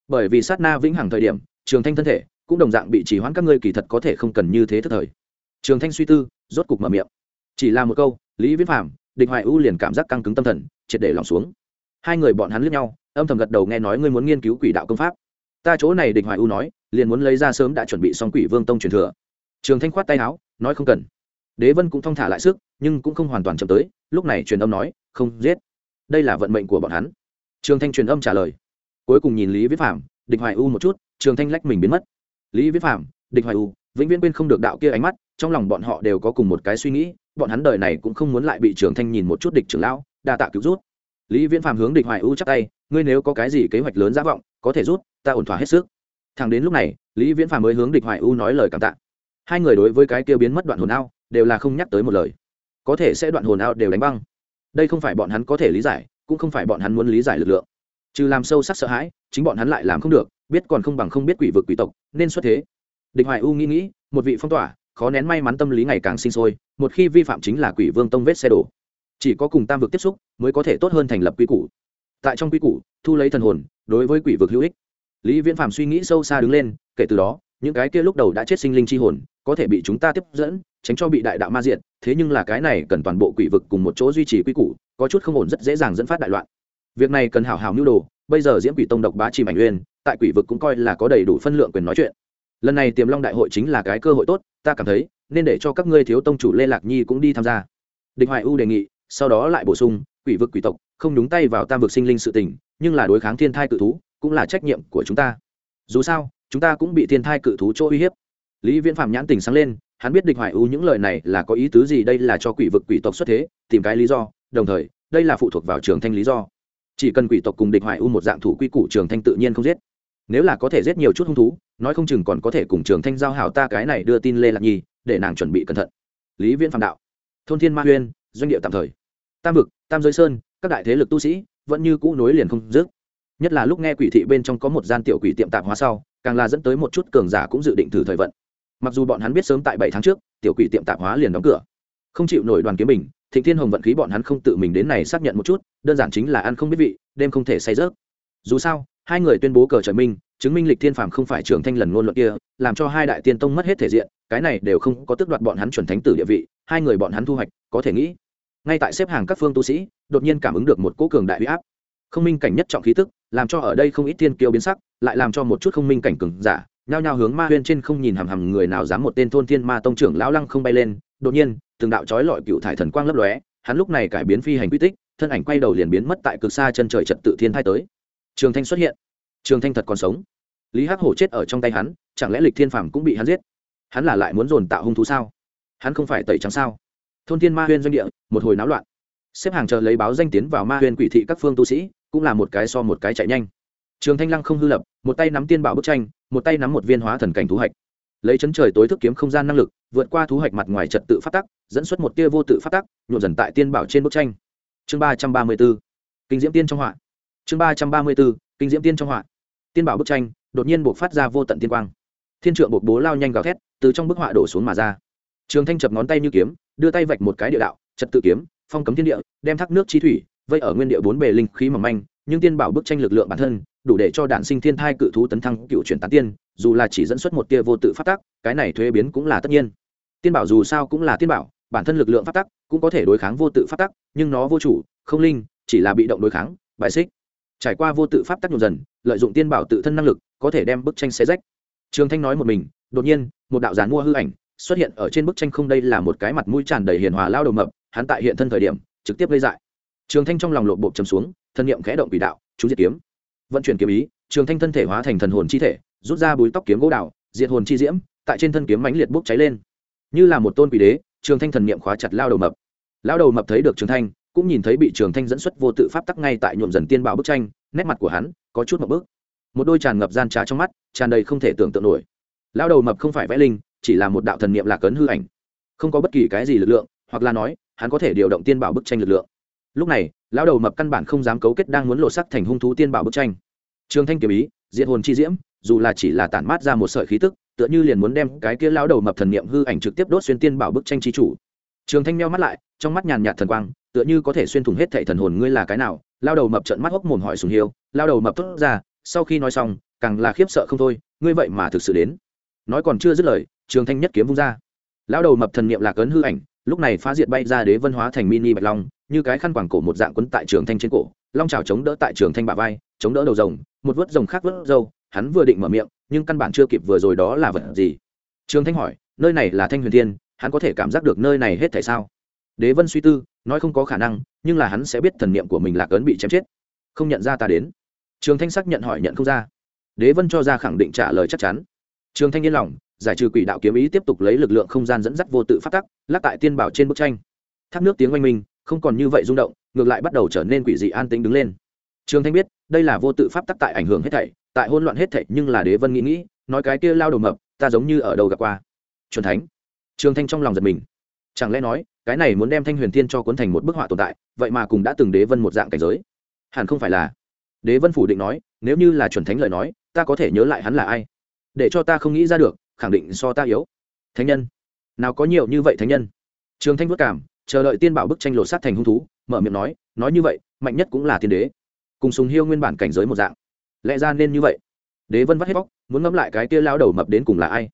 Bởi vì sát na vĩnh hằng thời điểm, trường thanh thân thể cũng đồng dạng bị chỉ hoãn các ngươi kỳ thật có thể không cần như thế thức thời. Trường thanh suy tư, rốt cục mở miệng. Chỉ là một câu, lý viễn phạm địch hoài ưu liền cảm giác căng cứng tâm thần, triệt để lòng xuống hai người bọn hắn lướt nhau, âm thầm gật đầu nghe nói ngươi muốn nghiên cứu quỷ đạo công pháp. Ta chỗ này địch hoài U nói, liền muốn lấy ra sớm đã chuẩn bị xong quỷ vương tông truyền thừa. Trường thanh khoát tay áo, nói không cần. Đế vân cũng thong thả lại sức, nhưng cũng không hoàn toàn chậm tới, lúc này truyền âm nói, không giết. Đây là vận mệnh của bọn hắn. Trường thanh truyền âm trả lời. Cuối cùng nhìn lý viết phạm địch hoài u một chút, trường thanh lách mình biến mất. Lý viết phạm địch hoài u, vĩnh viễn quên không được đạo kia ánh mắt, trong lòng bọn họ đều có cùng một cái suy nghĩ, bọn hắn đời này cũng không muốn lại bị trường thanh nhìn một chút địch trưởng lão, đa tạ cứu rút lý viễn phạm hướng địch hoài u chắc tay, ngươi nếu có cái gì kế hoạch lớn giả vọng, có thể rút, ta ổn thỏa hết sức. Thẳng đến lúc này, lý viễn phạm mới hướng địch hoài u nói lời cảm tạ. Hai người đối với cái kia biến mất đoạn hồn ao đều là không nhắc tới một lời. Có thể sẽ đoạn hồn ao đều đánh băng. Đây không phải bọn hắn có thể lý giải, cũng không phải bọn hắn muốn lý giải lực lượng. Trừ làm sâu sắc sợ hãi, chính bọn hắn lại làm không được, biết còn không bằng không biết quỷ vực quỷ tộc, nên xuất thế. Địch hoài u nghĩ nghĩ, một vị phong tỏa, khó nén may mắn tâm lý ngày càng sinh sôi, một khi vi phạm chính là quỷ vương tông vết xe đổ chỉ có cùng tam vực tiếp xúc mới có thể tốt hơn thành lập quy củ. Tại trong quy củ, thu lấy thần hồn, đối với quỷ vực hữu ích. Lý viễn phàm suy nghĩ sâu xa đứng lên, kể từ đó, những cái kia lúc đầu đã chết sinh linh chi hồn, có thể bị chúng ta tiếp dẫn, tránh cho bị đại đạo ma diện thế nhưng là cái này cần toàn bộ quỷ vực cùng một chỗ duy trì quy củ, có chút không ổn rất dễ dàng dẫn phát đại loạn. Việc này cần hảo hảo nhu đồ, bây giờ diễm quỷ tông độc bá chìm ảnh uyên, tại quỷ vực cũng coi là có đầy đủ phân lượng quyền nói chuyện. Lần này tiềm long đại hội chính là cái cơ hội tốt, ta cảm thấy, nên để cho các ngươi thiếu tông chủ lê lạc nhi cũng đi tham gia. Địch hoài u đề nghị sau đó lại bổ sung, quỷ vực quỷ tộc, không nhúng tay vào tam vực sinh linh sự tình, nhưng là đối kháng thiên thai cự thú, cũng là trách nhiệm của chúng ta. Dù sao, chúng ta cũng bị thiên thai cự thú chỗ uy hiếp. Lý viễn phạm nhãn tình sáng lên, hắn biết địch hoài u những lời này là có ý tứ gì đây là cho quỷ vực quỷ tộc xuất thế, tìm cái lý do, đồng thời, đây là phụ thuộc vào trường thanh lý do. Chỉ cần quỷ tộc cùng địch hoài u một dạng thủ quy củ trường thanh tự nhiên không giết. Nếu là có thể giết nhiều chút hung thú, nói không chừng còn có thể cùng trường thanh giao hảo ta cái này đưa tin lê lạc nhi, để nàng chuẩn bị cẩn thận. Lý viễn phạm đạo. Thôn thiên ma huyên doanh địa tạm thời. Tam vực, tam giới sơn, các đại thế lực tu sĩ vẫn như cũ nối liền không dứt. Nhất là lúc nghe quỷ thị bên trong có một gian tiểu quỷ tiệm tạp hóa sau, càng là dẫn tới một chút cường giả cũng dự định thử thời vận. Mặc dù bọn hắn biết sớm tại bảy tháng trước, tiểu quỷ tiệm tạp hóa liền đóng cửa. Không chịu nổi đoàn kiếm mình, thịnh thiên hồng vận khí bọn hắn không tự mình đến này xác nhận một chút, đơn giản chính là ăn không biết vị, đêm không thể say rớt dù sao, hai người tuyên bố cờ trời minh, chứng minh lịch thiên phàm không phải trường thanh lần ngôn luận kia, làm cho hai đại tiên tông mất hết thể diện, cái này đều không có tước đoạt bọn hắn chuẩn thánh tử địa vị, hai người bọn hắn thu hoạch, có thể nghĩ ngay tại xếp hàng các phương tu sĩ, đột nhiên cảm ứng được một cỗ cường đại huy áp. Không minh cảnh nhất trọng khí tức, làm cho ở đây không ít thiên kiêu biến sắc, lại làm cho một chút không minh cảnh cường giả, nhao nhao hướng ma huyên trên không nhìn hằm hằm người nào dám một tên thôn thiên ma tông trưởng lão lăng không bay lên. Đột nhiên, từng đạo trói lọi cựu thải thần quang lấp lóe, hắn lúc này cải biến phi hành quy tích, thân ảnh quay đầu liền biến mất tại cực xa chân trời trật tự thiên thai tới. Trường thanh xuất hiện. Trường thanh thật còn sống. Lý hắc hổ chết ở trong tay hắn, chẳng lẽ lịch thiên phàm cũng bị hắn giết? Hắn là lại muốn dồn tạo hung thú sao? Hắn không phải tẩy trắng sao? Thôn thiên ma huyên doanh địa, một hồi náo loạn. Xếp hàng chờ lấy báo danh tiến vào ma huyên quỷ thị các phương tu sĩ, cũng là một cái so một cái chạy nhanh. Trường thanh lăng không hư lập, một tay nắm tiên bảo bức tranh, một tay nắm một viên hóa thần cảnh thú hạch. Lấy chấn trời tối thức kiếm không gian năng lực, vượt qua thú hạch mặt ngoài trật tự phát tắc, dẫn xuất một tia vô tự phát tắc, nhuộm dần tại tiên bảo trên bức tranh. Chương ba trăm ba mươi b ố kinh diễm tiên trong họa. Chương ba trăm ba mươi b ố kinh diễm tiên trong họa. Tiên bảo bức tranh, đột nhiên buộc phát ra vô tận tiên quang. Thiên trượng buộc bố lao nhanh gào thét, từ trong bức họa đổ xuống mà ra. Trường thanh chập ngón tay như kiếm đưa tay vạch một cái địa đạo, trật tự kiếm, phong cấm thiên địa, đem thác nước chi thủy, vây ở nguyên địa bốn bề linh khí mỏng manh, nhưng tiên bảo bức tranh lực lượng bản thân, đủ để cho đạn sinh thiên thai cự thú tấn thăng cựu chuyển tán tiên, dù là chỉ dẫn xuất một tia vô tự phát tắc, cái này thuế biến cũng là tất nhiên. Tiên bảo dù sao cũng là tiên bảo, bản thân lực lượng phát tắc cũng có thể đối kháng vô tự phát tắc, nhưng nó vô chủ, không linh, chỉ là bị động đối kháng, bài xích. Trải qua vô tự pháp tác nhộn dần, lợi dụng tiên bảo tự thân năng lực, có thể đem bức tranh xé rách. Trường thanh nói một mình, đột nhiên, một đạo giàn mua hư ảnh xuất hiện ở trên bức tranh không đây là một cái mặt mũi tràn đầy hiền hòa lao đầu mập, hắn tại hiện thân thời điểm, trực tiếp gây dại. Trường thanh trong lòng lộ bộ chầm xuống, thân nhiệm khẽ động quỷ đạo, chú diệt kiếm. Vận chuyển kiếm ý, trường thanh thân thể hóa thành thần hồn chi thể, rút ra búi tóc kiếm gỗ đạo diệt hồn chi diễm, tại trên thân kiếm mãnh liệt bốc cháy lên. Như là một tôn quỷ đế, trường thanh thần niệm khóa chặt lao đầu mập. Lao đầu mập thấy được trường thanh, cũng nhìn thấy bị trường thanh dẫn xuất vô tự pháp tắc ngay tại nhuộm dần tiên bảo bức tranh, nét mặt của hắn có chút một bước. Một đôi tràn ngập gian trá trong mắt, tràn đầy không thể tưởng tượng nổi. Lao đầu mập không phải vẽ linh chỉ là một đạo thần niệm lạc ấn hư ảnh, không có bất kỳ cái gì lực lượng, hoặc là nói, hắn có thể điều động tiên bảo bức tranh lực lượng. Lúc này, lão đầu mập căn bản không dám cấu kết đang muốn lộ sắc thành hung thú tiên bảo bức tranh. Trường thanh kiếm ý diện hồn chi diễm, dù là chỉ là tản mát ra một sợi khí tức, tựa như liền muốn đem cái kia lão đầu mập thần niệm hư ảnh trực tiếp đốt xuyên tiên bảo bức tranh chi chủ. Trường thanh meo mắt lại, trong mắt nhàn nhạt thần quang, tựa như có thể xuyên thủng hết thảy thần hồn ngươi là cái nào. Lao đầu mập trận mắt hốc mồm hỏi sùng hiêu lao đầu mập thốt ra, sau khi nói xong, càng là khiếp sợ không thôi, ngươi vậy mà thực sự đến. Nói còn chưa dứt lời trường thanh nhất kiếm vung ra. Lao đầu mập thần niệm lạc ấn hư ảnh, lúc này phá diệt bay ra đế vân hóa thành mini bạch long, như cái khăn quảng cổ một dạng quấn tại trường thanh trên cổ, long trào chống đỡ tại trường thanh bả vai, chống đỡ đầu rồng, một vớt rồng khác vớt râu, hắn vừa định mở miệng, nhưng căn bản chưa kịp vừa rồi đó là vật gì? Trường thanh hỏi, nơi này là thanh huyền thiên, hắn có thể cảm giác được nơi này hết tại sao? Đế vân suy tư, nói không có khả năng, nhưng là hắn sẽ biết thần niệm của mình lạc ấn bị chém chết. Không nhận ra ta đến. Trường thanh xác nhận hỏi nhận không ra. Đế vân cho ra khẳng định trả lời chắc chắn. Trường thanh yên lòng giải trừ quỷ đạo kiếm ý tiếp tục lấy lực lượng không gian dẫn dắt vô tự phát tắc, lắc tại tiên bảo trên bức tranh. Thác nước tiếng oanh minh, không còn như vậy rung động, ngược lại bắt đầu trở nên quỷ dị an tĩnh đứng lên. Trường thanh biết, đây là vô tự pháp tắc tại ảnh hưởng hết thảy, tại hỗn loạn hết thảy nhưng là đế vân nghĩ nghĩ, nói cái kia lao đầu mập, ta giống như ở đầu gặp qua. Chuẩn thánh. Trường thanh trong lòng giật mình. Chẳng lẽ nói, cái này muốn đem thanh huyền thiên cho cuốn thành một bức họa tồn tại, vậy mà cùng đã từng đế vân một dạng cảnh giới. Hẳn không phải là. Đế vân phủ định nói, nếu như là chuẩn thánh lời nói, ta có thể nhớ lại hắn là ai. Để cho ta không nghĩ ra được khẳng định so ta yếu. Thánh nhân. Nào có nhiều như vậy thánh nhân? Trường thanh vất cảm, chờ đợi tiên bảo bức tranh lột sát thành hung thú, mở miệng nói nói như vậy, mạnh nhất cũng là tiên đế. Cùng sùng hiêu nguyên bản cảnh giới một dạng. Lẽ ra nên như vậy. Đế vân vắt hết bóc muốn ngẫm lại cái kia lao đầu mập đến cùng là ai.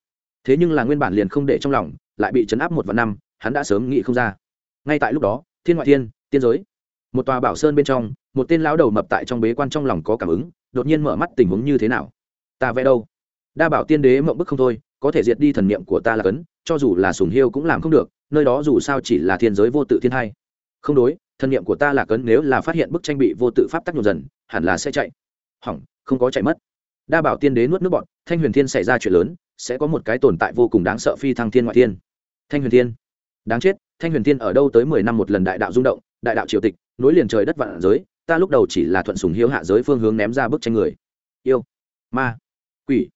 Thế nhưng là nguyên bản liền không để trong lòng, lại bị chấn áp một vạn năm, hắn đã sớm nghĩ không ra. Ngay tại lúc đó, thiên ngoại thiên, tiên giới. Một tòa bảo sơn bên trong, một tên lão đầu mập tại trong bế quan trong lòng có cảm ứng, đột nhiên mở mắt tình huống như thế nào? Ta vẽ đâu? Đa bảo tiên đế mộng bức không thôi có thể diệt đi thần niệm của ta là cấn, cho dù là sùng hiêu cũng làm không được, nơi đó dù sao chỉ là thiên giới vô tự thiên hai. Không đối, thần niệm của ta là cấn, nếu là phát hiện bức tranh bị vô tự pháp tác nhộn dần, hẳn là sẽ chạy. Hỏng, không có chạy mất. Đa bảo tiên đế nuốt nước bọn thanh huyền thiên xảy ra chuyện lớn, sẽ có một cái tồn tại vô cùng đáng sợ phi thăng thiên ngoại thiên. Thanh huyền thiên. Đáng chết, thanh huyền thiên ở đâu tới mười năm một lần đại đạo rung động, đại đạo triều tịch, nối liền trời đất vạn giới, ta lúc đầu chỉ là thuận sùng hiếu hạ giới phương hướng ném ra bức tranh người. Yêu, ma, quỷ,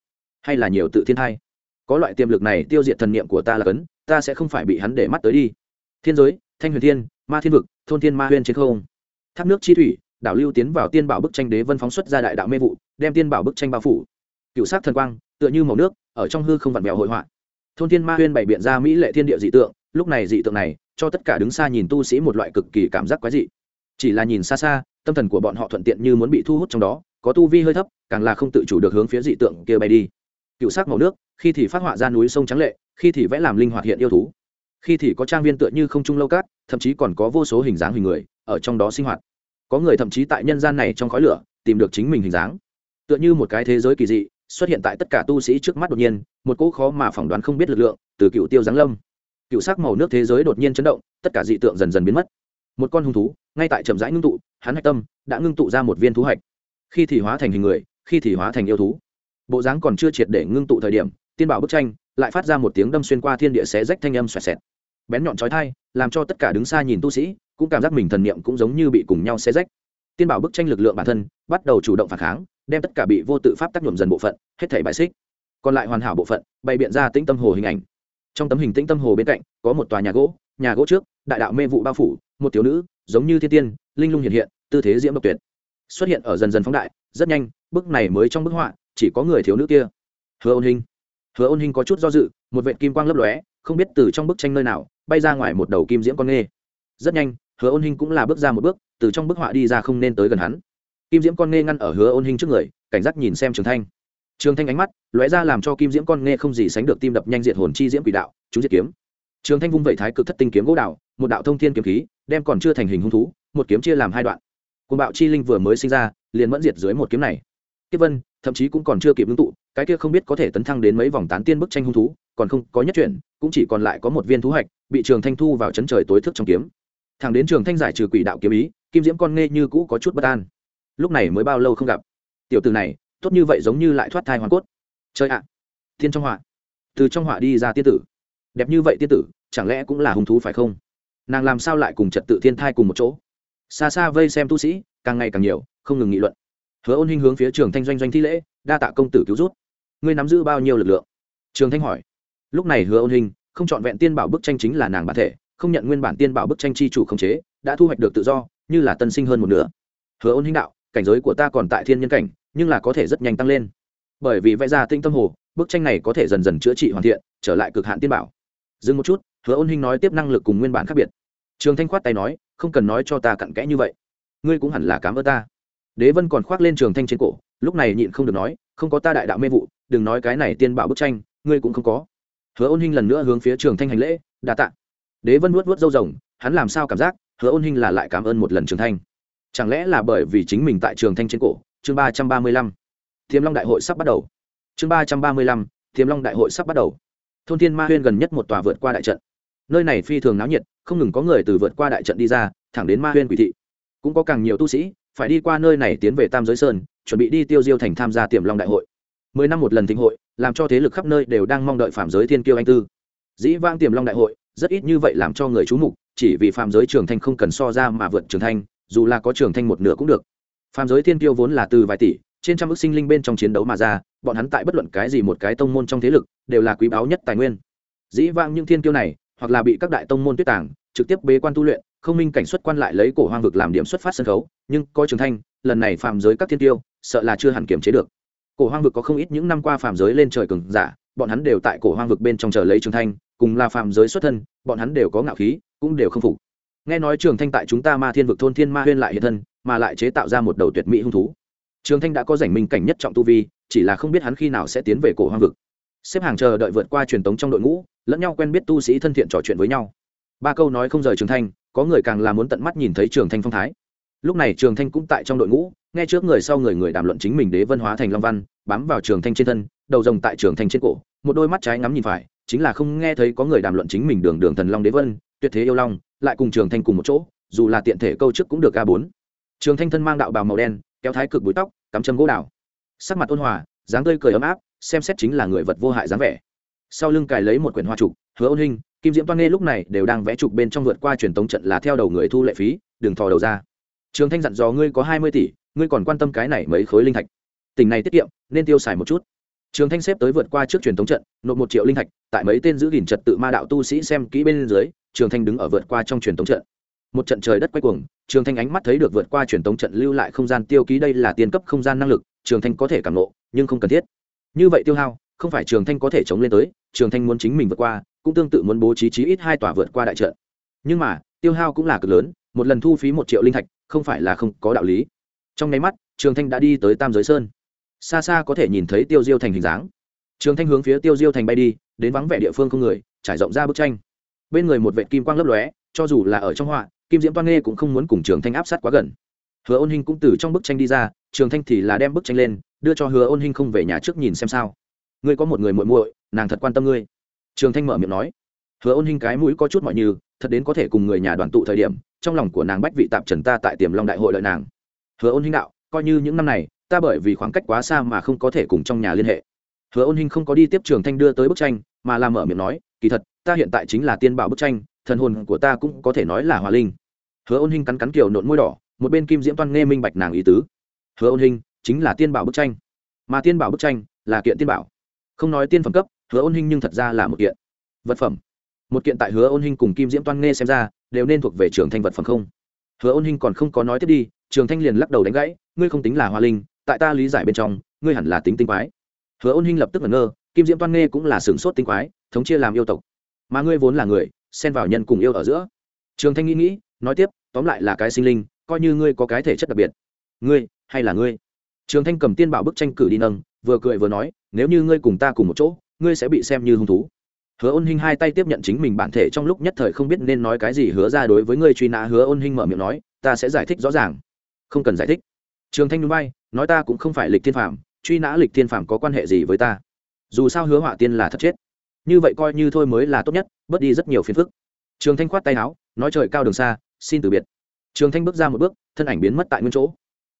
hay là nhiều tự thiên thai có loại tiềm lực này tiêu diệt thần niệm của ta là cấn, ta sẽ không phải bị hắn để mắt tới đi. Thiên giới, thanh huyền thiên, ma thiên vực, thôn thiên ma huyền trên không. Tháp nước chi thủy, đảo lưu tiến vào tiên bảo bức tranh đế vân phóng xuất ra đại đạo mê vụ, đem tiên bảo bức tranh bao phủ. Cựu sắc thần quang, tựa như màu nước, ở trong hư không vặn vẹo hội họa. Thôn thiên ma huyên bày biện ra mỹ lệ thiên địa dị tượng, lúc này dị tượng này, cho tất cả đứng xa nhìn tu sĩ một loại cực kỳ cảm giác quái dị. Chỉ là nhìn xa xa, tâm thần của bọn họ thuận tiện như muốn bị thu hút trong đó, có tu vi hơi thấp, càng là không tự chủ được hướng phía dị tượng kia bay đi cựu sắc màu nước, khi thì phát họa ra núi sông trắng lệ, khi thì vẽ làm linh hoạt hiện yêu thú. Khi thì có trang viên tựa như không trung lâu cát, thậm chí còn có vô số hình dáng hình người, ở trong đó sinh hoạt. Có người thậm chí tại nhân gian này trong khói lửa, tìm được chính mình hình dáng. Tựa như một cái thế giới kỳ dị, xuất hiện tại tất cả tu sĩ trước mắt đột nhiên, một cỗ khó mà phỏng đoán không biết lực lượng, từ cựu tiêu giáng lâm. Cựu sắc màu nước thế giới đột nhiên chấn động, tất cả dị tượng dần dần biến mất. Một con hung thú, ngay tại trầm rãi ngưng tụ, hắn hạch tâm, đã ngưng tụ ra một viên thú hạch. Khi thì hóa thành hình người, khi thì hóa thành yêu thú bộ dáng còn chưa triệt để ngưng tụ thời điểm, tiên bảo bức tranh lại phát ra một tiếng đâm xuyên qua thiên địa xé rách thanh âm xoẹt xẹt. Bén nhọn trói thai làm cho tất cả đứng xa nhìn tu sĩ cũng cảm giác mình thần niệm cũng giống như bị cùng nhau xé rách. Tiên bảo bức tranh lực lượng bản thân bắt đầu chủ động phản kháng, đem tất cả bị vô tự pháp tác nhuộm dần bộ phận, hết thể bại xích. Còn lại hoàn hảo bộ phận bày biện ra tĩnh tâm hồ hình ảnh. Trong tấm hình tĩnh tâm hồ bên cạnh có một tòa nhà gỗ nhà gỗ trước, đại đạo mê vụ bao phủ, một thiếu nữ giống như thiên tiên, linh lung hiện hiện, tư thế diễm độc tuyệt. Xuất hiện ở dần dần phóng đại, rất nhanh, bức này mới trong bức họa chỉ có người thiếu nữ kia. Hứa ôn hình hứa ôn hình có chút do dự, một vệ kim quang lấp lóe, không biết từ trong bức tranh nơi nào, bay ra ngoài một đầu kim diễm con nghê. Rất nhanh, hứa ôn hình cũng là bước ra một bước, từ trong bức họa đi ra không nên tới gần hắn. Kim diễm con nghê ngăn ở hứa ôn hình trước người, cảnh giác nhìn xem trường thanh. Trường thanh ánh mắt lóe ra làm cho kim diễm con nghê không gì sánh được tim đập nhanh diện hồn chi diễm quỷ đạo chúng diệt kiếm. Trường thanh vung vẩy thái cực thất tinh kiếm gỗ đạo một đạo thông thiên kiếm khí, đem còn chưa thành hình hung thú, một kiếm chia làm hai đoạn. Cùng bạo chi linh vừa mới sinh ra, liền mẫn diệt dưới một kiếm này. Tiếp vân thậm chí cũng còn chưa kịp ứng tụ, cái kia không biết có thể tấn thăng đến mấy vòng tán tiên bức tranh hung thú, còn không, có nhất chuyển cũng chỉ còn lại có một viên thú hạch, bị trường thanh thu vào chấn trời tối thức trong kiếm. Thẳng đến trường thanh giải trừ quỷ đạo kiếm ý, kim diễm con nghe như cũ có chút bất an. Lúc này mới bao lâu không gặp. Tiểu từ này, tốt như vậy giống như lại thoát thai hoàn cốt. Chơi ạ. Thiên trong họa. Từ trong họa đi ra tiên tử. Đẹp như vậy tiên tử, chẳng lẽ cũng là hung thú phải không? Nàng làm sao lại cùng trật tự thiên thai cùng một chỗ? Xa xa vây xem tu sĩ, càng ngày càng nhiều, không ngừng nghị luận hứa ôn Hinh hướng phía trường thanh doanh doanh thi lễ, đa tạ công tử cứu rút ngươi nắm giữ bao nhiêu lực lượng? Trường thanh hỏi. Lúc này hứa ôn Hinh, không chọn vẹn tiên bảo bức tranh chính là nàng bản thể, không nhận nguyên bản tiên bảo bức tranh chi chủ khống chế, đã thu hoạch được tự do, như là tân sinh hơn một nửa. Hứa ôn Hinh đạo, cảnh giới của ta còn tại thiên nhân cảnh, nhưng là có thể rất nhanh tăng lên. Bởi vì vẽ ra tinh tâm hồ, bức tranh này có thể dần dần chữa trị hoàn thiện, trở lại cực hạn tiên bảo. Dừng một chút, hứa ôn Hinh nói tiếp năng lực cùng nguyên bản khác biệt. Trường thanh khoát tay nói, không cần nói cho ta cặn kẽ như vậy. Ngươi cũng hẳn là cám ơn ta đế vân còn khoác lên trường thanh trên cổ, lúc này nhịn không được nói, không có ta đại đạo mê vụ, đừng nói cái này tiên bảo bức tranh, ngươi cũng không có. Hứa ôn hinh lần nữa hướng phía trường thanh hành lễ, đa tạ. Đế vân nuốt vuốt râu rồng, hắn làm sao cảm giác, hứa ôn hinh là lại cảm ơn một lần trường thanh? Chẳng lẽ là bởi vì chính mình tại trường thanh trên cổ? Chương ba trăm ba mươi lăm. Thiếm long đại hội sắp bắt đầu. Chương ba trăm ba mươi lăm thiếm long đại hội sắp bắt đầu. Thôn thiên ma huyên gần nhất một tòa vượt qua đại trận. Nơi này phi thường náo nhiệt, không ngừng có người từ vượt qua đại trận đi ra, thẳng đến ma huyên quỷ thị. Cũng có càng nhiều tu sĩ phải đi qua nơi này tiến về tam giới sơn, chuẩn bị đi tiêu diêu thành tham gia tiềm long đại hội. Mười năm một lần thịnh hội, làm cho thế lực khắp nơi đều đang mong đợi phạm giới thiên kiêu anh tư. Dĩ vang tiềm long đại hội, rất ít như vậy làm cho người chú mục, chỉ vì phạm giới trường thanh không cần so ra mà vượt trường thanh, dù là có trường thanh một nửa cũng được. Phạm giới thiên kiêu vốn là từ vài tỷ, trên trăm ước sinh linh bên trong chiến đấu mà ra, bọn hắn tại bất luận cái gì một cái tông môn trong thế lực, đều là quý báu nhất tài nguyên. Dĩ vang những thiên kiêu này, hoặc là bị các đại tông môn tuyết tàng, trực tiếp bế quan tu luyện không minh cảnh xuất quan lại lấy cổ hoang vực làm điểm xuất phát sân khấu, nhưng coi trường thanh, lần này phạm giới các thiên tiêu, sợ là chưa hẳn kiềm chế được. Cổ hoang vực có không ít những năm qua phạm giới lên trời cường giả, bọn hắn đều tại cổ hoang vực bên trong chờ lấy trường thanh, cùng là phạm giới xuất thân, bọn hắn đều có ngạo khí, cũng đều không phục. Nghe nói trường thanh tại chúng ta ma thiên vực thôn thiên ma huyên lại hiện thân, mà lại chế tạo ra một đầu tuyệt mỹ hung thú. Trường thanh đã có giành minh cảnh nhất trọng tu vi, chỉ là không biết hắn khi nào sẽ tiến về cổ hoang vực. Xếp hàng chờ đợi vượt qua truyền tống trong đội ngũ, lẫn nhau quen biết tu sĩ thân thiện trò chuyện với nhau. Ba câu nói không rời trường thanh có người càng là muốn tận mắt nhìn thấy trường thanh phong thái. Lúc này trường thanh cũng tại trong đội ngũ, nghe trước người sau người người đàm luận chính mình đế vân hóa thành long văn, bám vào trường thanh trên thân, đầu rồng tại trường thanh trên cổ, một đôi mắt trái ngắm nhìn phải, chính là không nghe thấy có người đàm luận chính mình đường đường thần long đế vân, tuyệt thế yêu long, lại cùng trường thanh cùng một chỗ, dù là tiện thể câu trước cũng được a bốn. Trường thanh thân mang đạo bào màu đen, kéo thái cực búi tóc, cắm châm gỗ đào. Sắc mặt ôn hòa, dáng tươi cười ấm áp, xem xét chính là người vật vô hại dáng vẻ. Sau lưng cài lấy một quyển hoa trục, hứa ôn hình kim diễm toan nghê lúc này đều đang vẽ trục bên trong vượt qua truyền tống trận là theo đầu người thu lệ phí, đừng thò đầu ra. Trường thanh dặn dò ngươi có hai mươi tỷ, ngươi còn quan tâm cái này mấy khối linh thạch. Tỉnh này tiết kiệm, nên tiêu xài một chút. Trường thanh xếp tới vượt qua trước truyền thống trận, nộp một triệu linh thạch, tại mấy tên giữ gìn trật tự ma đạo tu sĩ xem kỹ bên dưới, trường thanh đứng ở vượt qua trong truyền thống trận. Một trận trời đất quay cuồng, trường thanh ánh mắt thấy được vượt qua truyền thống trận lưu lại không gian tiêu ký đây là tiền cấp không gian năng lực, trường thanh có thể cảm nộ nhưng không cần thiết. Như vậy tiêu hao, không phải trường thanh có thể chống lên tới, trường thanh muốn chính mình vượt qua cũng tương tự muốn bố trí trí ít hai tòa vượt qua đại trận. Nhưng mà, tiêu hao cũng là cực lớn, một lần thu phí một triệu linh thạch, không phải là không có đạo lý. Trong nháy mắt, trường thanh đã đi tới tam giới sơn. Xa xa có thể nhìn thấy tiêu diêu thành hình dáng. Trường thanh hướng phía tiêu diêu thành bay đi, đến vắng vẻ địa phương không người, trải rộng ra bức tranh. Bên người một vệ kim quang lấp lóe, cho dù là ở trong họa, kim diễm toan nghê cũng không muốn cùng trường thanh áp sát quá gần. Hứa ôn hinh cũng từ trong bức tranh đi ra, trường thanh thì là đem bức tranh lên, đưa cho hứa ôn hinh không về nhà trước nhìn xem sao. Ngươi có một người muội muội, nàng thật quan tâm ngươi trường thanh mở miệng nói, hứa ôn hinh cái mũi có chút mọi như thật đến có thể cùng người nhà đoàn tụ thời điểm, trong lòng của nàng bách vị tạp trần ta tại tiềm long đại hội lợi nàng. Hứa ôn hinh đạo, coi như những năm này, ta bởi vì khoảng cách quá xa mà không có thể cùng trong nhà liên hệ. Hứa ôn hinh không có đi tiếp trường thanh đưa tới bức tranh, mà làm mở miệng nói, kỳ thật, ta hiện tại chính là tiên bảo bức tranh, thần hồn của ta cũng có thể nói là hòa linh. Hứa ôn hinh cắn cắn kiểu nộn môi đỏ, một bên kim diễm toan nghe minh bạch nàng ý tứ. Hứa ôn hinh, chính là tiên bảo bức tranh. Mà tiên bảo bức tranh là kiện tiên bảo. Không nói tiên phẩm cấp hứa ôn hinh nhưng thật ra là một kiện vật phẩm. Một kiện tại hứa ôn hinh cùng kim diễm toan nghe xem ra, đều nên thuộc về trường thanh vật phẩm không? Hứa ôn hinh còn không có nói tiếp đi, trường thanh liền lắc đầu đánh gãy, ngươi không tính là hoa linh, tại ta lý giải bên trong, ngươi hẳn là tính tinh quái. Hứa ôn hinh lập tức ngẩn ngơ, kim diễm toan nghe cũng là sửng sốt tinh quái, thống chia làm yêu tộc. Mà ngươi vốn là người, xen vào nhân cùng yêu ở giữa. Trường thanh nghĩ nghĩ, nói tiếp, tóm lại là cái sinh linh, coi như ngươi có cái thể chất đặc biệt. Ngươi, hay là ngươi? Trường thanh cầm tiên bảo bức tranh cử đi nâng, vừa cười vừa nói, nếu như ngươi cùng ta cùng một chỗ ngươi sẽ bị xem như hung thú. Hứa ôn hinh hai tay tiếp nhận chính mình bản thể trong lúc nhất thời không biết nên nói cái gì, hứa ra đối với ngươi truy nã, hứa ôn hinh mở miệng nói, ta sẽ giải thích rõ ràng. Không cần giải thích. Trường thanh núi bay nói ta cũng không phải lịch thiên phạm truy nã lịch thiên phạm có quan hệ gì với ta? Dù sao hứa họa tiên là thật chết. Như vậy coi như thôi mới là tốt nhất, bớt đi rất nhiều phiền phức. Trường thanh khoát tay áo, nói trời cao đường xa, xin từ biệt. Trường thanh bước ra một bước, thân ảnh biến mất tại nguyên chỗ.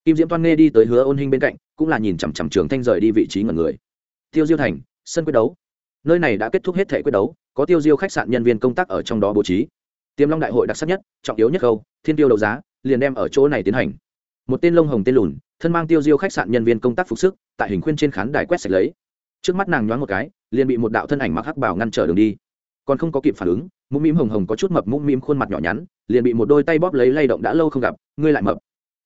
Kim diễm toan nghe đi tới hứa ôn hinh bên cạnh, cũng là nhìn chằm chằm trường thanh rời đi vị trí ngẩn người. Tiêu diêu thành sân quyết đấu. Nơi này đã kết thúc hết thể quyết đấu, có tiêu diêu khách sạn nhân viên công tác ở trong đó bố trí. Tiềm long đại hội đặc sắc nhất, trọng yếu nhất khâu thiên tiêu đấu giá, liền đem ở chỗ này tiến hành. Một tên lông hồng tên lùn, thân mang tiêu diêu khách sạn nhân viên công tác phục sức, tại hình khuyên trên khán đài quét sạch lấy. Trước mắt nàng nhoáng một cái, liền bị một đạo thân ảnh mặc hắc bảo ngăn trở đường đi. Còn không có kịp phản ứng, mũm mĩm hồng hồng có chút mập mũm mĩm khuôn mặt nhỏ nhắn, liền bị một đôi tay bóp lấy lay động đã lâu không gặp, ngươi lại mập.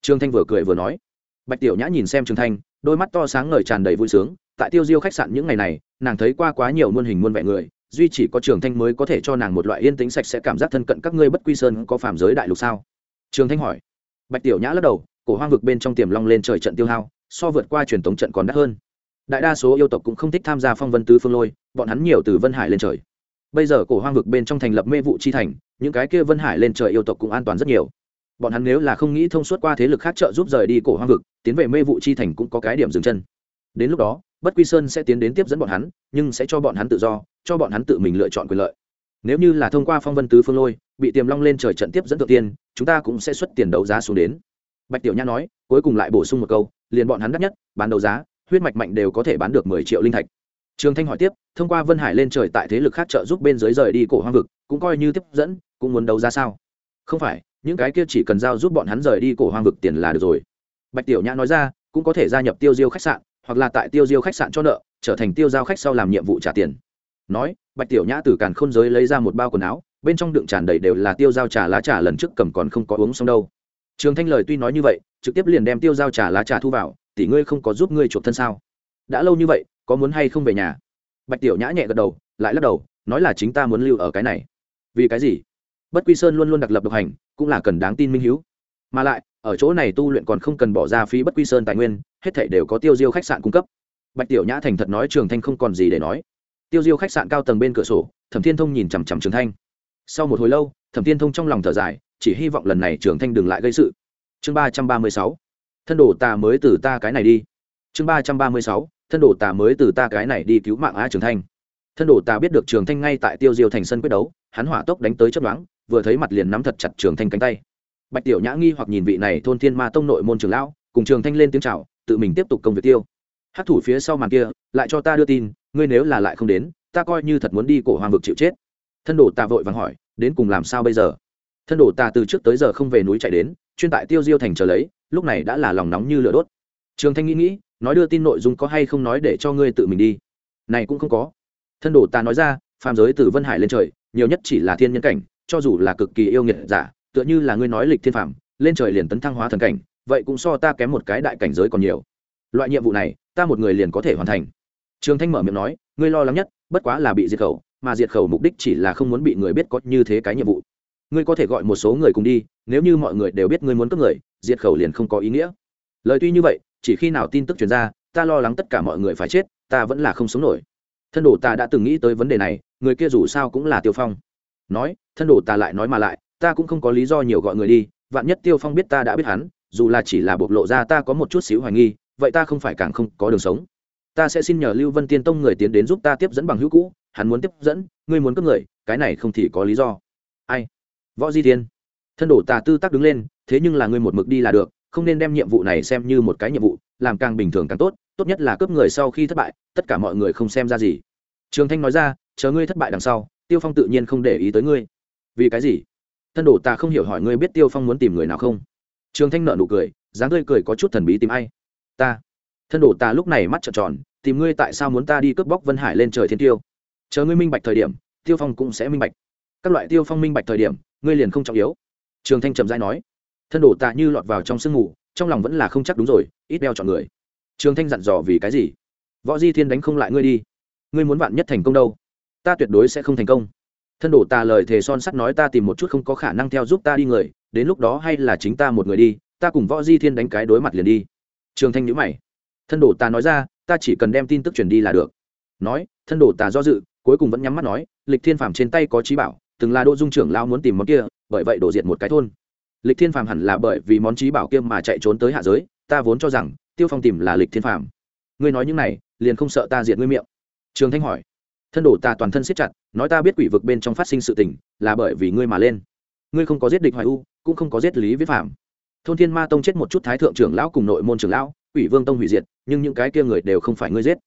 Trương thanh vừa cười vừa nói. Bạch tiểu nhã nhìn xem trương thanh, đôi mắt to sáng ngời tràn đầy vui sướng, tại tiêu diêu khách sạn những ngày này nàng thấy qua quá nhiều muôn hình muôn vẻ người, duy chỉ có trường thanh mới có thể cho nàng một loại yên tĩnh sạch sẽ cảm giác thân cận các ngươi bất quy sơn có phạm giới đại lục sao? Trường thanh hỏi. Bạch tiểu nhã lắc đầu, cổ hoang vực bên trong tiềm long lên trời trận tiêu hao, so vượt qua truyền thống trận còn đắt hơn. Đại đa số yêu tộc cũng không thích tham gia phong vân tứ phương lôi, bọn hắn nhiều từ vân hải lên trời. Bây giờ cổ hoang vực bên trong thành lập mê vụ chi thành, những cái kia vân hải lên trời yêu tộc cũng an toàn rất nhiều. Bọn hắn nếu là không nghĩ thông suốt qua thế lực khác trợ giúp rời đi cổ hoang vực, tiến về mê vụ chi thành cũng có cái điểm dừng chân. Đến lúc đó bất quy sơn sẽ tiến đến tiếp dẫn bọn hắn, nhưng sẽ cho bọn hắn tự do, cho bọn hắn tự mình lựa chọn quyền lợi. Nếu như là thông qua phong vân tứ phương lôi, bị tiềm long lên trời trận tiếp dẫn tự tiên, chúng ta cũng sẽ xuất tiền đấu giá xuống đến. Bạch tiểu nha nói, cuối cùng lại bổ sung một câu, liền bọn hắn đắt nhất, bán đấu giá, huyết mạch mạnh đều có thể bán được mười triệu linh thạch. Trường thanh hỏi tiếp, thông qua vân hải lên trời tại thế lực khác trợ giúp bên dưới rời đi cổ hoang vực, cũng coi như tiếp dẫn, cũng muốn đấu giá sao? Không phải, những cái kia chỉ cần giao giúp bọn hắn rời đi cổ hoang vực tiền là được rồi. Bạch tiểu nhã nói ra, cũng có thể gia nhập tiêu diêu khách sạn hoặc là tại tiêu diêu khách sạn cho nợ, trở thành tiêu giao khách sau làm nhiệm vụ trả tiền. Nói, bạch tiểu nhã từ càn khôn giới lấy ra một bao quần áo, bên trong đựng tràn đầy đều là tiêu giao trà lá trà lần trước cầm còn không có uống xong đâu. Trường thanh lời tuy nói như vậy, trực tiếp liền đem tiêu giao trà lá trà thu vào, tỷ ngươi không có giúp ngươi chuộc thân sao? Đã lâu như vậy, có muốn hay không về nhà? Bạch tiểu nhã nhẹ gật đầu, lại lắc đầu, nói là chính ta muốn lưu ở cái này. Vì cái gì? Bất quy sơn luôn luôn đặc lập độc hành, cũng là cần đáng tin minh hiếu. Mà lại ở chỗ này tu luyện còn không cần bỏ ra phí bất quy sơn tài nguyên, hết thảy đều có tiêu diêu khách sạn cung cấp. Bạch tiểu nhã thành thật nói trường thanh không còn gì để nói. Tiêu diêu khách sạn cao tầng bên cửa sổ, thẩm thiên thông nhìn chằm chằm trường thanh. Sau một hồi lâu, thẩm thiên thông trong lòng thở dài, chỉ hy vọng lần này trường thanh đừng lại gây sự. Chương ba trăm ba mươi sáu, thân đồ ta mới từ ta cái này đi. Chương ba trăm ba mươi sáu, thân đồ ta mới từ ta cái này đi cứu mạng a trường thanh. Thân đồ ta biết được trường thanh ngay tại tiêu diêu thành sân quyết đấu, hắn hỏa tốc đánh tới chấp đoán vừa thấy mặt liền nắm thật chặt trường thanh cánh tay bạch tiểu nhã nghi hoặc nhìn vị này thôn thiên ma tông nội môn trường lão, cùng trường thanh lên tiếng chào, tự mình tiếp tục công việc tiêu. Hát thủ phía sau màn kia, lại cho ta đưa tin, ngươi nếu là lại không đến, ta coi như thật muốn đi cổ hoàng vực chịu chết. Thân đồ ta vội vàng hỏi, đến cùng làm sao bây giờ? Thân đồ ta từ trước tới giờ không về núi chạy đến, chuyên tại tiêu diêu thành chờ lấy, lúc này đã là lòng nóng như lửa đốt. Trường thanh nghĩ nghĩ, nói đưa tin nội dung có hay không nói để cho ngươi tự mình đi. Này cũng không có. Thân đồ ta nói ra, phàm giới từ vân hải lên trời, nhiều nhất chỉ là thiên nhân cảnh, cho dù là cực kỳ yêu nghiệt giả tựa như là ngươi nói lịch thiên phạm lên trời liền tấn thăng hóa thần cảnh, vậy cũng so ta kém một cái đại cảnh giới còn nhiều. Loại nhiệm vụ này, ta một người liền có thể hoàn thành. Trường thanh mở miệng nói, ngươi lo lắng nhất, bất quá là bị diệt khẩu, mà diệt khẩu mục đích chỉ là không muốn bị người biết có như thế cái nhiệm vụ. Ngươi có thể gọi một số người cùng đi, nếu như mọi người đều biết ngươi muốn cướp người, diệt khẩu liền không có ý nghĩa. Lời tuy như vậy, chỉ khi nào tin tức truyền ra, ta lo lắng tất cả mọi người phải chết, ta vẫn là không sống nổi. Thân đồ ta đã từng nghĩ tới vấn đề này, người kia dù sao cũng là tiêu phong. Nói, thân đồ ta lại nói mà lại ta cũng không có lý do nhiều gọi người đi, vạn nhất tiêu phong biết ta đã biết hắn, dù là chỉ là bộc lộ ra ta có một chút xíu hoài nghi, vậy ta không phải càng không có đường sống. Ta sẽ xin nhờ lưu vân tiên tông người tiến đến giúp ta tiếp dẫn bằng hữu cũ, hắn muốn tiếp dẫn, ngươi muốn cướp người, cái này không thì có lý do. Ai? Võ di thiên thân đổ tà tư tác đứng lên, thế nhưng là ngươi một mực đi là được, không nên đem nhiệm vụ này xem như một cái nhiệm vụ, làm càng bình thường càng tốt tốt nhất là cướp người sau khi thất bại, tất cả mọi người không xem ra gì. Trường thanh nói ra, chờ ngươi thất bại đằng sau, tiêu phong tự nhiên không để ý tới ngươi. Vì cái gì? Thân đồ ta không hiểu hỏi ngươi biết tiêu phong muốn tìm người nào không? Trường thanh nợ nụ cười, dáng tươi cười có chút thần bí tìm ai? Ta. Thân đồ ta lúc này mắt trợn tròn, tìm ngươi tại sao muốn ta đi cướp bóc vân hải lên trời thiên tiêu? Chờ ngươi minh bạch thời điểm, tiêu phong cũng sẽ minh bạch. Các loại tiêu phong minh bạch thời điểm, ngươi liền không trọng yếu. Trường thanh trầm dai nói. Thân đồ ta như lọt vào trong sương mù, trong lòng vẫn là không chắc đúng rồi, ít đeo chọn người. Trường thanh dặn dò vì cái gì? Võ di thiên đánh không lại ngươi đi. Ngươi muốn vạn nhất thành công đâu? Ta tuyệt đối sẽ không thành công thân đổ ta lời thề son sắt nói ta tìm một chút không có khả năng theo giúp ta đi người, đến lúc đó hay là chính ta một người đi, ta cùng võ di thiên đánh cái đối mặt liền đi. Trường thanh nhữ mày. Thân đổ ta nói ra, ta chỉ cần đem tin tức truyền đi là được. Nói, thân đổ ta do dự, cuối cùng vẫn nhắm mắt nói, lịch thiên phàm trên tay có trí bảo, từng là đỗ dung trưởng lao muốn tìm món kia, bởi vậy đổ diệt một cái thôn. Lịch thiên phàm hẳn là bởi vì món trí bảo kia mà chạy trốn tới hạ giới, ta vốn cho rằng, tiêu phong tìm là lịch thiên phàm. Ngươi nói những này, liền không sợ ta diệt ngươi miệng. Trường thanh hỏi thân đổ ta toàn thân siết chặt, nói ta biết quỷ vực bên trong phát sinh sự tình, là bởi vì ngươi mà lên. Ngươi không có giết địch hoài u, cũng không có giết lý viết phạm thôn thiên ma tông chết một chút thái thượng trưởng lão cùng nội môn trưởng lão, quỷ vương tông hủy diệt, nhưng những cái kia người đều không phải ngươi giết.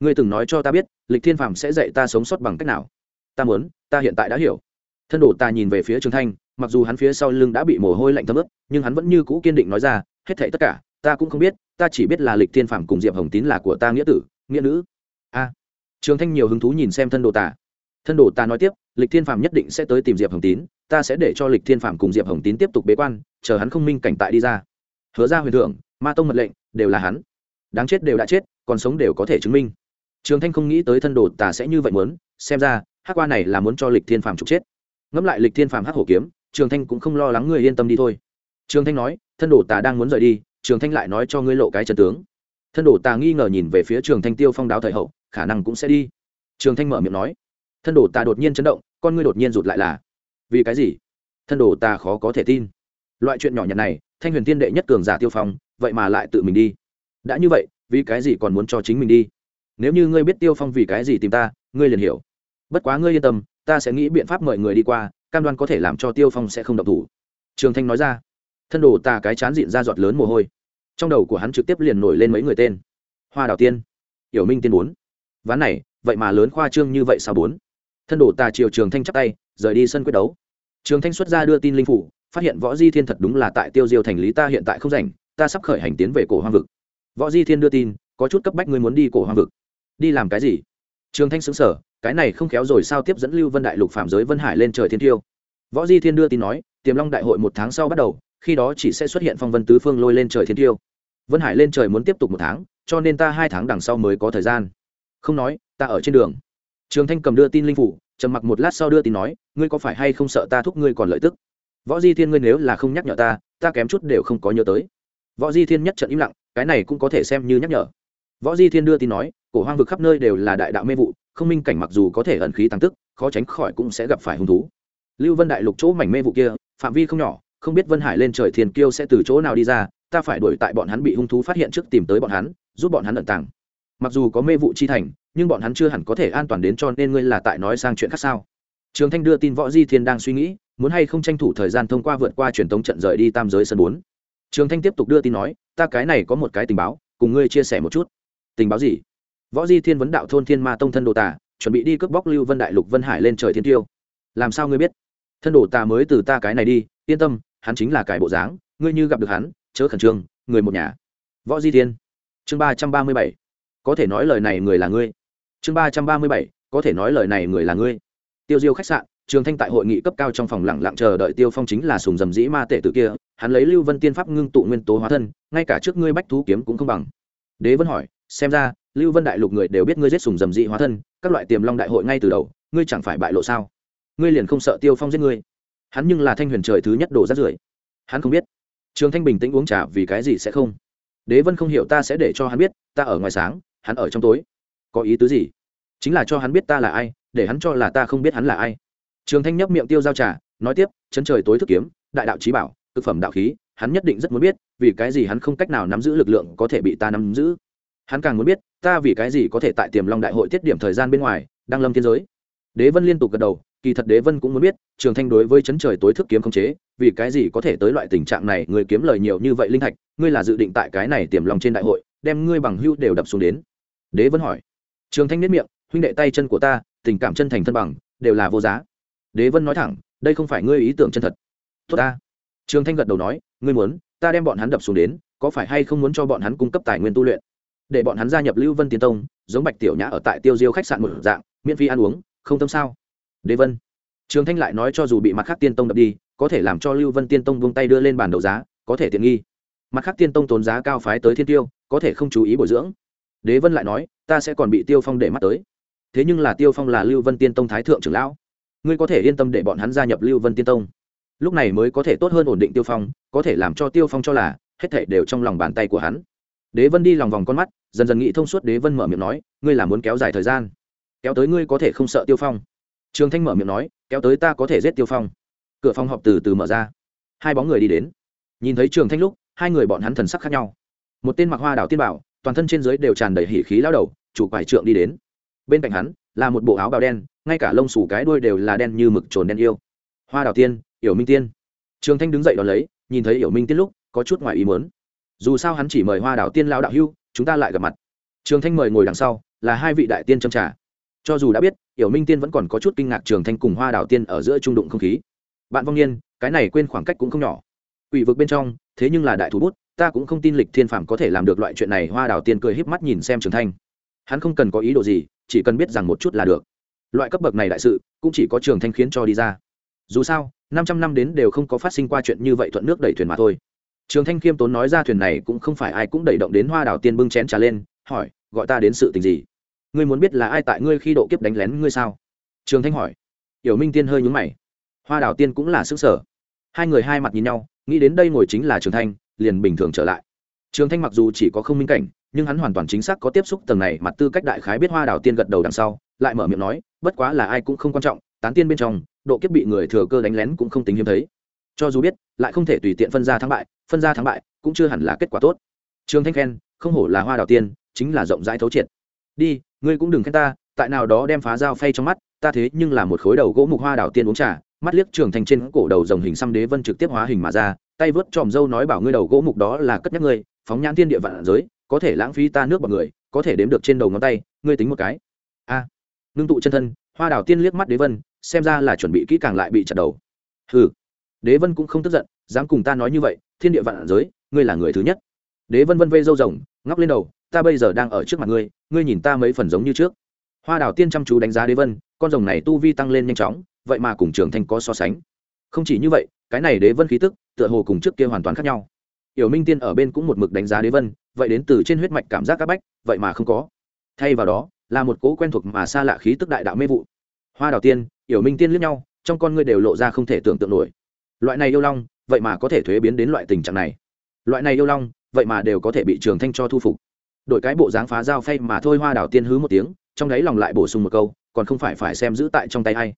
Ngươi từng nói cho ta biết, lịch thiên phạm sẽ dạy ta sống sót bằng cách nào. Ta muốn, ta hiện tại đã hiểu. Thân đổ ta nhìn về phía trường thanh, mặc dù hắn phía sau lưng đã bị mồ hôi lạnh thấm ướt, nhưng hắn vẫn như cũ kiên định nói ra, hết thảy tất cả, ta cũng không biết, ta chỉ biết là lịch thiên phạm cùng diệp hồng tín là của ta nghĩa tử, nghĩa nữ. A trường thanh nhiều hứng thú nhìn xem thân đồ tà. Thân đồ tà nói tiếp, lịch thiên phạm nhất định sẽ tới tìm diệp hồng tín, ta sẽ để cho lịch thiên phạm cùng diệp hồng tín tiếp tục bế quan, chờ hắn không minh cảnh tại đi ra. Hứa ra huyền thưởng ma tông mật lệnh, đều là hắn. Đáng chết đều đã chết, còn sống đều có thể chứng minh. Trường thanh không nghĩ tới thân đồ tà sẽ như vậy muốn, xem ra hát qua này là muốn cho lịch thiên phạm trục chết. Ngẫm lại lịch thiên phạm hát hổ kiếm, trường thanh cũng không lo lắng người yên tâm đi thôi. Trường thanh nói, thân đồ tà đang muốn rời đi, trường thanh lại nói cho ngươi lộ cái trần tướng thân đồ tà nghi ngờ nhìn về phía trường thanh tiêu phong đáo thời hậu, khả năng cũng sẽ đi. Trường thanh mở miệng nói. Thân đồ tà đột nhiên chấn động, con ngươi đột nhiên rụt lại là, vì cái gì? Thân đồ tà khó có thể tin. Loại chuyện nhỏ nhặt này, thanh huyền tiên đệ nhất cường giả tiêu phong, vậy mà lại tự mình đi. Đã như vậy, vì cái gì còn muốn cho chính mình đi? Nếu như ngươi biết tiêu phong vì cái gì tìm ta, ngươi liền hiểu. Bất quá ngươi yên tâm, ta sẽ nghĩ biện pháp mời người đi qua, cam đoan có thể làm cho tiêu phong sẽ không độc thủ. Trường thanh nói ra. Thân đồ tà cái chán dịn ra giọt lớn mồ hôi trong đầu của hắn trực tiếp liền nổi lên mấy người tên. Hoa đào tiên yểu minh tiên bốn. Ván này, vậy mà lớn khoa trương như vậy sao bốn? Thân đổ tà triều trường thanh chắp tay, rời đi sân quyết đấu. Trường thanh xuất ra đưa tin linh phủ, phát hiện võ di thiên thật đúng là tại tiêu diêu thành lý ta hiện tại không rảnh, ta sắp khởi hành tiến về cổ hoang vực. Võ di thiên đưa tin, có chút cấp bách ngươi muốn đi cổ hoang vực. Đi làm cái gì? Trường thanh xứng sở cái này không khéo rồi sao tiếp dẫn lưu vân đại lục phạm giới vân hải lên trời thiên tiêu. Võ di thiên đưa tin nói, tiềm long đại hội một tháng sau bắt đầu khi đó chỉ sẽ xuất hiện phong vân tứ phương lôi lên trời thiên tiêu. Vân hải lên trời muốn tiếp tục một tháng, cho nên ta hai tháng đằng sau mới có thời gian. Không nói, ta ở trên đường. Trường thanh cầm đưa tin linh phủ, trầm mặc một lát sau đưa tin nói, ngươi có phải hay không sợ ta thúc ngươi còn lợi tức? Võ di thiên ngươi nếu là không nhắc nhở ta ta kém chút đều không có nhớ tới. Võ di thiên nhất trận im lặng, cái này cũng có thể xem như nhắc nhở. Võ di thiên đưa tin nói, cổ hoang vực khắp nơi đều là đại đạo mê vụ, không minh cảnh mặc dù có thể ẩn khí tăng tức, khó tránh khỏi cũng sẽ gặp phải hung thú. Lưu vân đại lục chỗ mảnh mê vụ kia, phạm vi không nhỏ không biết vân hải lên trời thiên kiêu sẽ từ chỗ nào đi ra, ta phải đuổi tại bọn hắn bị hung thú phát hiện trước tìm tới bọn hắn, giúp bọn hắn ẩn tàng. Mặc dù có mê vụ chi thành, nhưng bọn hắn chưa hẳn có thể an toàn đến cho nên ngươi là tại nói sang chuyện khác sao? Trường thanh đưa tin võ di thiên đang suy nghĩ, muốn hay không tranh thủ thời gian thông qua vượt qua truyền thống trận rời đi tam giới sân bốn. Trường thanh tiếp tục đưa tin nói, ta cái này có một cái tình báo, cùng ngươi chia sẻ một chút. Tình báo gì? Võ di thiên vấn đạo thôn thiên ma tông thân đồ tà, chuẩn bị đi cướp bóc lưu vân đại lục vân hải lên trời thiên tiêu. Làm sao ngươi biết? Thân đồ tà mới từ ta cái này đi, yên tâm hắn chính là cải bộ dáng, ngươi như gặp được hắn, chớ khẩn trương, người một nhà. Võ di thiên. Chương ba trăm ba mươi bảy. Có thể nói lời này người là ngươi. Chương ba trăm ba mươi bảy. Có thể nói lời này người là ngươi. Tiêu diêu khách sạn, trường thanh tại hội nghị cấp cao trong phòng lẳng lặng chờ đợi tiêu phong chính là sùng dầm dĩ ma tể tử kia, hắn lấy lưu vân tiên pháp ngưng tụ nguyên tố hóa thân, ngay cả trước ngươi bách thú kiếm cũng không bằng. Đế vân hỏi, xem ra, lưu vân đại lục người đều biết ngươi giết sùng dầm dĩ hóa thân, các loại tiềm long đại hội ngay từ đầu, ngươi chẳng phải bại lộ sao? Ngươi liền không sợ tiêu phong giết ngươi? Hắn nhưng là thanh huyền trời thứ nhất đổ rác rưởi. Hắn không biết. Trường thanh bình tĩnh uống trà vì cái gì sẽ không? Đế vân không hiểu ta sẽ để cho hắn biết, ta ở ngoài sáng, hắn ở trong tối. Có ý tứ gì? Chính là cho hắn biết ta là ai, để hắn cho là ta không biết hắn là ai. Trường thanh nhấp miệng tiêu giao trà, nói tiếp chân trời tối thức kiếm, đại đạo trí bảo thực phẩm đạo khí, hắn nhất định rất muốn biết, vì cái gì hắn không cách nào nắm giữ lực lượng có thể bị ta nắm giữ. Hắn càng muốn biết, ta vì cái gì có thể tại tiềm long đại hội tiết điểm thời gian bên ngoài đang lâm thiên giới. Đế vân liên tục gật đầu kỳ thật đế vân cũng muốn biết, trường thanh đối với chấn trời tối thức kiếm không chế, vì cái gì có thể tới loại tình trạng này, người kiếm lời nhiều như vậy linh thạch, ngươi là dự định tại cái này tiềm lòng trên đại hội, đem ngươi bằng hưu đều đập xuống đến? Đế vân hỏi. Trường thanh nhất miệng, huynh đệ tay chân của ta, tình cảm chân thành thân bằng, đều là vô giá. Đế vân nói thẳng, đây không phải ngươi ý tưởng chân thật. Tốt ta. Trường thanh gật đầu nói, ngươi muốn, ta đem bọn hắn đập xuống đến, có phải hay không muốn cho bọn hắn cung cấp tài nguyên tu luyện? Để bọn hắn gia nhập lưu vân tiến tông, giống bạch tiểu nhã ở tại tiêu diêu khách sạn một dạng, miễn phí ăn uống, không tâm sao? Đế vân. Trường thanh lại nói cho dù bị mặt khác tiên tông đập đi, có thể làm cho lưu vân tiên tông buông tay đưa lên bàn đấu giá, có thể tiện nghi. Mặt khác tiên tông tốn giá cao phái tới thiên tiêu, có thể không chú ý bồi dưỡng. Đế vân lại nói, ta sẽ còn bị tiêu phong để mắt tới. Thế nhưng là tiêu phong là lưu vân tiên tông thái thượng trưởng lão. Ngươi có thể yên tâm để bọn hắn gia nhập lưu vân tiên tông. Lúc này mới có thể tốt hơn ổn định tiêu phong, có thể làm cho tiêu phong cho là hết thể đều trong lòng bàn tay của hắn. Đế vân đi lòng vòng con mắt, dần dần nghĩ thông suốt đế vân mở miệng nói, ngươi là muốn kéo dài thời gian. Kéo tới ngươi có thể không sợ tiêu phong trường thanh mở miệng nói, kéo tới ta có thể giết tiêu phong. Cửa phòng họp từ từ mở ra. Hai bóng người đi đến. Nhìn thấy trường thanh lúc, hai người bọn hắn thần sắc khác nhau. Một tên mặc hoa đảo tiên bảo, toàn thân trên dưới đều tràn đầy hỉ khí lao đầu, chủ quải trượng đi đến. Bên cạnh hắn, là một bộ áo bào đen, ngay cả lông xù cái đuôi đều là đen như mực trồn đen yêu. Hoa đào tiên, yểu minh tiên. Trường thanh đứng dậy đón lấy, nhìn thấy yểu minh tiên lúc, có chút ngoài ý muốn. Dù sao hắn chỉ mời hoa đào tiên lao đạo hưu, chúng ta lại gặp mặt. Trường thanh mời ngồi đằng sau, là hai vị đại tiên châm trà cho dù đã biết yểu minh tiên vẫn còn có chút kinh ngạc trường thanh cùng hoa đào tiên ở giữa trung đụng không khí. Bạn vong niên, cái này quên khoảng cách cũng không nhỏ. Quỷ vực bên trong, thế nhưng là đại thú bút, ta cũng không tin lịch thiên phàm có thể làm được loại chuyện này, hoa đào tiên cười híp mắt nhìn xem trường thanh. Hắn không cần có ý đồ gì, chỉ cần biết rằng một chút là được. Loại cấp bậc này đại sự, cũng chỉ có trường thanh khiến cho đi ra. Dù sao, năm trăm năm đến đều không có phát sinh qua chuyện như vậy thuận nước đẩy thuyền mà thôi. Trường thanh khiêm tốn nói ra thuyền này cũng không phải ai cũng đẩy động đến hoa đào tiên bưng chén trà lên, hỏi, gọi ta đến sự tình gì? Ngươi muốn biết là ai tại ngươi khi độ kiếp đánh lén ngươi sao? Trường thanh hỏi. Yểu minh tiên hơi nhúng mày. Hoa đào tiên cũng là sức sở. Hai người hai mặt nhìn nhau, nghĩ đến đây ngồi chính là trường thanh, liền bình thường trở lại. Trường thanh mặc dù chỉ có không minh cảnh, nhưng hắn hoàn toàn chính xác có tiếp xúc tầng này mặt tư cách đại khái biết hoa đào tiên gật đầu đằng sau, lại mở miệng nói, bất quá là ai cũng không quan trọng, tán tiên bên trong, độ kiếp bị người thừa cơ đánh lén cũng không tính hiếm thấy. Cho dù biết, lại không thể tùy tiện phân ra thắng bại, phân ra thắng bại cũng chưa hẳn là kết quả tốt. Trường thanh khen, không hổ là hoa đào tiên, chính là rộng rãi thấu triệt đi ngươi cũng đừng khen ta tại nào đó đem phá dao phay trong mắt ta thế nhưng là một khối đầu gỗ mục hoa đào tiên uống trà mắt liếc trường thành trên cổ đầu dòng hình xăm đế vân trực tiếp hóa hình mà ra tay vớt tròm dâu nói bảo ngươi đầu gỗ mục đó là cất nhắc ngươi phóng nhãn thiên địa vạn giới có thể lãng phí ta nước bọn người có thể đếm được trên đầu ngón tay ngươi tính một cái. A. À, ngưng tụ chân thân hoa đào tiên liếc mắt đế vân xem ra là chuẩn bị kỹ càng lại bị chặt đầu. Hừ. Đế vân cũng không tức giận dám cùng ta nói như vậy thiên địa vạn giới ngươi là người thứ nhất. Đế vân vân vây râu rồng ngóc lên đầu ta bây giờ đang ở trước mặt ngươi ngươi nhìn ta mấy phần giống như trước. Hoa đào tiên chăm chú đánh giá đế vân, con rồng này tu vi tăng lên nhanh chóng, vậy mà cùng trường thanh có so sánh. Không chỉ như vậy, cái này đế vân khí tức, tựa hồ cùng trước kia hoàn toàn khác nhau. Yểu minh tiên ở bên cũng một mực đánh giá đế vân, vậy đến từ trên huyết mạch cảm giác các bách, vậy mà không có. Thay vào đó, là một cố quen thuộc mà xa lạ khí tức đại đạo mê vụ. Hoa đào tiên yểu minh tiên liếc nhau, trong con ngươi đều lộ ra không thể tưởng tượng nổi. Loại này yêu long, vậy mà có thể thuế biến đến loại tình trạng này. Loại này yêu long, vậy mà đều có thể bị trường thanh cho thu phục đội cái bộ dáng phá dao phay mà thôi hoa đảo tiên hứ một tiếng, trong đấy lòng lại bổ sung một câu, còn không phải phải xem giữ tại trong tay hay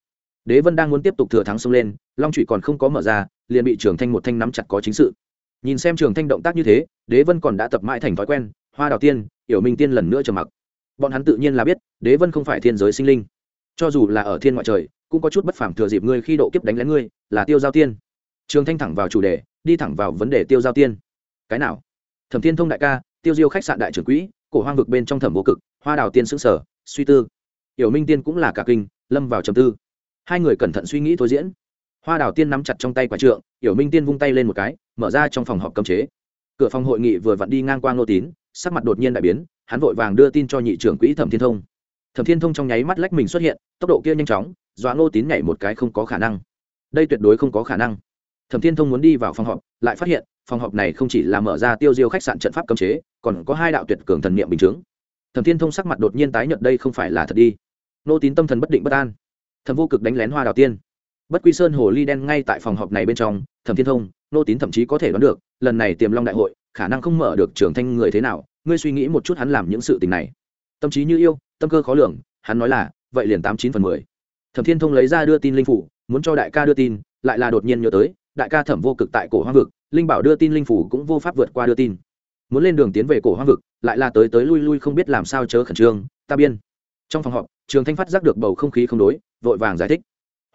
đế vân đang muốn tiếp tục thừa thắng xông lên, long trụy còn không có mở ra, liền bị trường thanh một thanh nắm chặt có chính sự. Nhìn xem trường thanh động tác như thế, đế vân còn đã tập mãi thành thói quen, hoa đào tiên yểu minh tiên lần nữa trầm mặc. Bọn hắn tự nhiên là biết, đế vân không phải thiên giới sinh linh. Cho dù là ở thiên ngoại trời, cũng có chút bất phẳng thừa dịp ngươi khi độ kiếp đánh lén ngươi, là tiêu giao tiên. Trường thanh thẳng vào chủ đề, đi thẳng vào vấn đề tiêu giao tiên. Cái nào? Thẩm thiên thông đại ca, tiêu diêu khách sạn đại trưởng quỹ, cổ hoang vực bên trong thẩm vô cực, hoa đào tiên xứng sở, suy tư. Yểu minh tiên cũng là cả kinh, lâm vào trầm tư. Hai người cẩn thận suy nghĩ thôi diễn. Hoa đào tiên nắm chặt trong tay quả trượng yểu minh tiên vung tay lên một cái, mở ra trong phòng họp cấm chế. Cửa phòng hội nghị vừa vặn đi ngang qua ngô tín, sắc mặt đột nhiên đại biến, hắn vội vàng đưa tin cho nhị trưởng quỹ thẩm thiên thông. Thẩm thiên thông trong nháy mắt lách mình xuất hiện, tốc độ kia nhanh chóng, dọa ngô tín nhảy một cái không có khả năng. Đây tuyệt đối không có khả năng. Thẩm thiên thông muốn đi vào phòng họp, lại phát hiện phòng họp này không chỉ là mở ra tiêu diêu khách sạn trận pháp cấm chế, còn có hai đạo tuyệt cường thần niệm bình chứng thẩm thiên thông sắc mặt đột nhiên tái nhợt, đây không phải là thật đi. Nô tín tâm thần bất định bất an. Thẩm vô cực đánh lén hoa đào tiên. Bất quy sơn hồ ly đen ngay tại phòng họp này bên trong, thẩm thiên thông, nô tín thậm chí có thể đoán được, lần này tiềm long đại hội, khả năng không mở được trưởng thanh người thế nào, ngươi suy nghĩ một chút hắn làm những sự tình này. Tâm trí như yêu, tâm cơ khó lường, hắn nói là, vậy liền tám chín phần mười. Thẩm thiên thông lấy ra đưa tin linh phủ, muốn cho đại ca đưa tin, lại là đột nhiên nhớ tới, đại ca thẩm vô cực tại cổ hoang vực linh bảo đưa tin linh phủ cũng vô pháp vượt qua đưa tin. Muốn lên đường tiến về cổ hoang vực, lại là tới tới lui lui không biết làm sao chớ khẩn trương, ta biên. Trong phòng họp, trường thanh phát giác được bầu không khí không đối, vội vàng giải thích.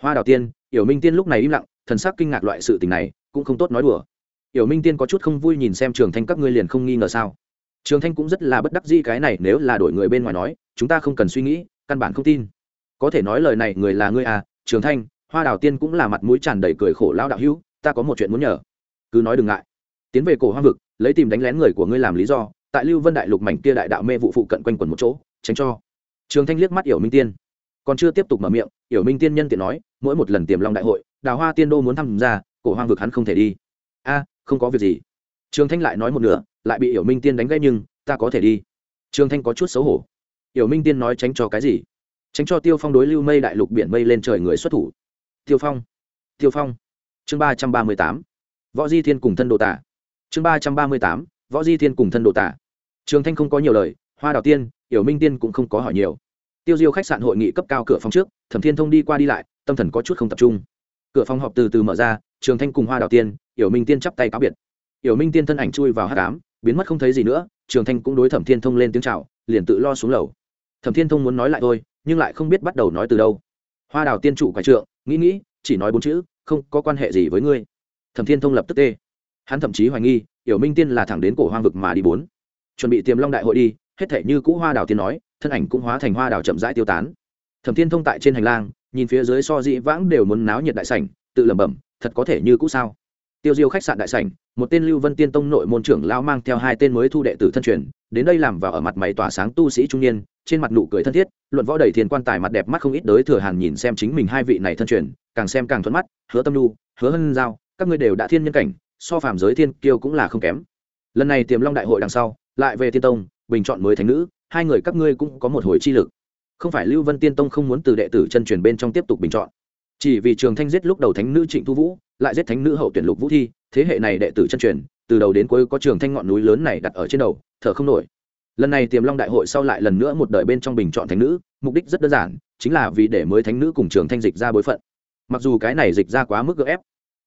Hoa đào tiên, yểu minh tiên lúc này im lặng, thần sắc kinh ngạc loại sự tình này, cũng không tốt nói đùa. Yểu minh tiên có chút không vui nhìn xem trường thanh, các ngươi liền không nghi ngờ sao? Trường thanh cũng rất là bất đắc dĩ, cái này nếu là đổi người bên ngoài nói, chúng ta không cần suy nghĩ, căn bản không tin. Có thể nói lời này người là ngươi à trường thanh, hoa đào tiên cũng là mặt mũi tràn đầy cười khổ lão đạo hữu, ta có một chuyện muốn nhờ cứ nói đừng ngại. Tiến về cổ hoang vực, lấy tìm đánh lén người của ngươi làm lý do, tại lưu vân đại lục mảnh kia đại đạo mê vụ phụ cận quanh quần một chỗ, tránh cho. Trường thanh liếc mắt yểu minh tiên. Còn chưa tiếp tục mở miệng, yểu minh tiên nhân tiện nói, mỗi một lần tiềm long đại hội, đào hoa tiên đô muốn tham gia, cổ hoang vực hắn không thể đi. A, không có việc gì. Trường thanh lại nói một nửa, lại bị yểu minh tiên đánh gãy nhưng, ta có thể đi. Trường thanh có chút xấu hổ. Yểu minh tiên nói tránh cho cái gì? Tránh cho tiêu phong đối lưu mây đại lục biển mây lên trời người xuất thủ. Tiêu phong tiêu phong. Chương ba trăm ba mươi tám võ di thiên cùng thân đồ tả. Chương ba trăm ba mươi tám, võ di thiên cùng thân đồ tả. Trường thanh không có nhiều lời, hoa đào tiên yểu minh tiên cũng không có hỏi nhiều. Tiêu diêu khách sạn hội nghị cấp cao cửa phòng trước, thẩm thiên thông đi qua đi lại, tâm thần có chút không tập trung. Cửa phòng họp từ từ mở ra, trường thanh cùng hoa đào tiên yểu minh tiên chắp tay cáo biệt. Yểu minh tiên thân ảnh chui vào h tám biến mất không thấy gì nữa, trường thanh cũng đối thẩm thiên thông lên tiếng c h à o liền tự lo xuống lầu. Thẩm thiên thông muốn nói lại thôi, nhưng lại không biết bắt đầu nói từ đâu. Hoa đào tiên chủ quái trượng, nghĩ nghĩ, chỉ nói bốn chữ, không có quan hệ gì với ngươi thẩm thiên thông lập tức tê. Hắn thậm chí hoài nghi yểu minh tiên là thẳng đến cổ hoang vực mà đi bốn. Chuẩn bị tiềm long đại hội đi hết thể như cũ hoa đào tiên nói thân ảnh cũng hóa thành hoa đào chậm rãi tiêu tán. Thẩm thiên thông tại trên hành lang nhìn phía dưới so dĩ vãng đều muốn náo nhiệt đại sảnh tự lẩm bẩm thật có thể như cũ sao? Tiêu diêu khách sạn đại sảnh một tên lưu vân tiên tông nội môn trưởng lao mang theo hai tên mới thu đệ tử thân truyền đến đây làm vào ở mặt mày tỏa sáng tu sĩ trung niên trên mặt nụ cười thân thiết luận võ đầy thiền quan tài mặt đẹp mắt không ít đới thừa hàn nhìn xem chính mình hai vị này thân truyền càng xem càng thuận mắt hứa tâm lưu, hứa hân giao các ngươi đều đã thiên nhân cảnh, so phàm giới thiên kiêu cũng là không kém. Lần này tiềm long đại hội đằng sau, lại về tiên tông, bình chọn mới thánh nữ, hai người các ngươi cũng có một hồi chi lực. Không phải lưu vân tiên tông không muốn từ đệ tử chân truyền bên trong tiếp tục bình chọn. Chỉ vì trường thanh giết lúc đầu thánh nữ trịnh thu vũ, lại giết thánh nữ hậu tuyển lục vũ thi, thế hệ này đệ tử chân truyền, từ đầu đến cuối có trường thanh ngọn núi lớn này đặt ở trên đầu, thở không nổi. Lần này tiềm long đại hội sau lại lần nữa một đời bên trong bình chọn thánh nữ, mục đích rất đơn giản, chính là vì để mới thánh nữ cùng trường thanh dịch ra bối phận. Mặc dù cái này dịch ra quá mức gỡ ép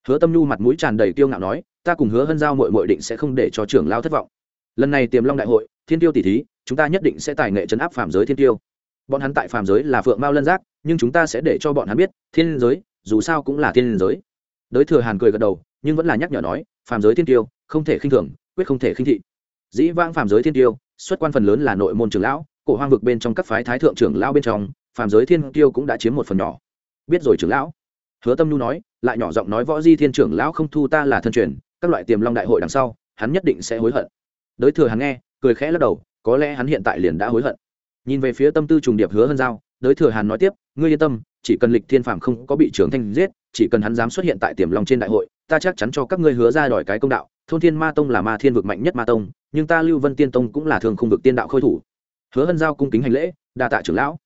hứa tâm nhu mặt mũi tràn đầy kiêu ngạo nói, ta cùng hứa hân giao mội mội định sẽ không để cho trưởng lao thất vọng. Lần này tiềm long đại hội, thiên tiêu tỷ thí, chúng ta nhất định sẽ tài nghệ chấn áp phàm giới thiên tiêu. Bọn hắn tại phàm giới là phượng mao lân giác, nhưng chúng ta sẽ để cho bọn hắn biết, thiên giới, dù sao cũng là thiên giới. Đới thừa hàn cười gật đầu, nhưng vẫn là nhắc nhở nói, Phàm giới thiên tiêu, không thể khinh thường, quyết không thể khinh thị. Dĩ vãng phàm giới thiên tiêu, xuất quan phần lớn là nội môn trưởng lão, cổ hoang vực bên trong các phái thái thượng trưởng lão bên trong, phàm giới thiên tiêu cũng đã chiếm một phần nhỏ. Biết rồi trưởng lão. Hứa tâm nhu nói lại nhỏ giọng nói võ di thiên trưởng lão không thu ta là thân truyền, các loại tiềm long đại hội đằng sau, hắn nhất định sẽ hối hận. Đới thừa hắn nghe, cười khẽ lắc đầu, có lẽ hắn hiện tại liền đã hối hận. Nhìn về phía tâm tư trùng điệp hứa hân giao đới thừa hàn nói tiếp, ngươi yên tâm, chỉ cần lịch thiên phạm không có bị trưởng thanh giết, chỉ cần hắn dám xuất hiện tại tiềm long trên đại hội, ta chắc chắn cho các ngươi hứa ra đòi cái công đạo, thôn thiên ma tông là ma thiên vực mạnh nhất ma tông, nhưng ta lưu vân tiên tông cũng là thường không vực tiên đạo khôi thủ. Hứa hân giao cung kính hành lễ, đa tạ trưởng lão.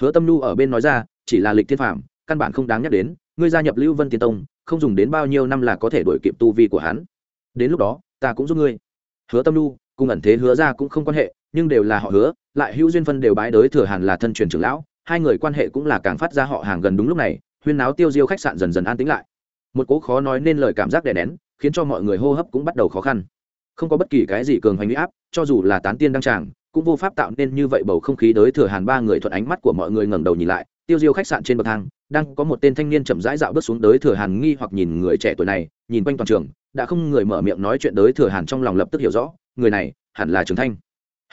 Hứa tâm nhu ở bên nói ra, chỉ là lịch thiên phạm căn bản không đáng nhắc đến ngươi gia nhập lưu vân tiên tông không dùng đến bao nhiêu năm là có thể đổi kịp tu vi của hắn. Đến lúc đó ta cũng giúp ngươi. Hứa tâm Lu, cùng ẩn thế hứa ra cũng không quan hệ nhưng đều là họ hứa lại hữu duyên phân đều bái đới thừa hàn là thân truyền trưởng lão hai người quan hệ cũng là càng phát ra họ hàng gần đúng lúc này huyên náo tiêu diêu khách sạn dần dần an tĩnh lại. Một cố khó nói nên lời cảm giác đè nén khiến cho mọi người hô hấp cũng bắt đầu khó khăn. Không có bất kỳ cái gì cường hành huy áp cho dù là tán tiên đăng tràng cũng vô pháp tạo nên như vậy bầu không khí đới thừa hàn ba người thuận ánh mắt của mọi người ngẩng đầu nhìn lại tiêu diêu khách sạn trên bậc thang, đang có một tên thanh niên chậm rãi dạo bước xuống đới thừa hàn nghi hoặc nhìn người trẻ tuổi này, nhìn quanh toàn trường, đã không người mở miệng nói chuyện đới thừa hàn trong lòng lập tức hiểu rõ, người này hẳn là trường thanh.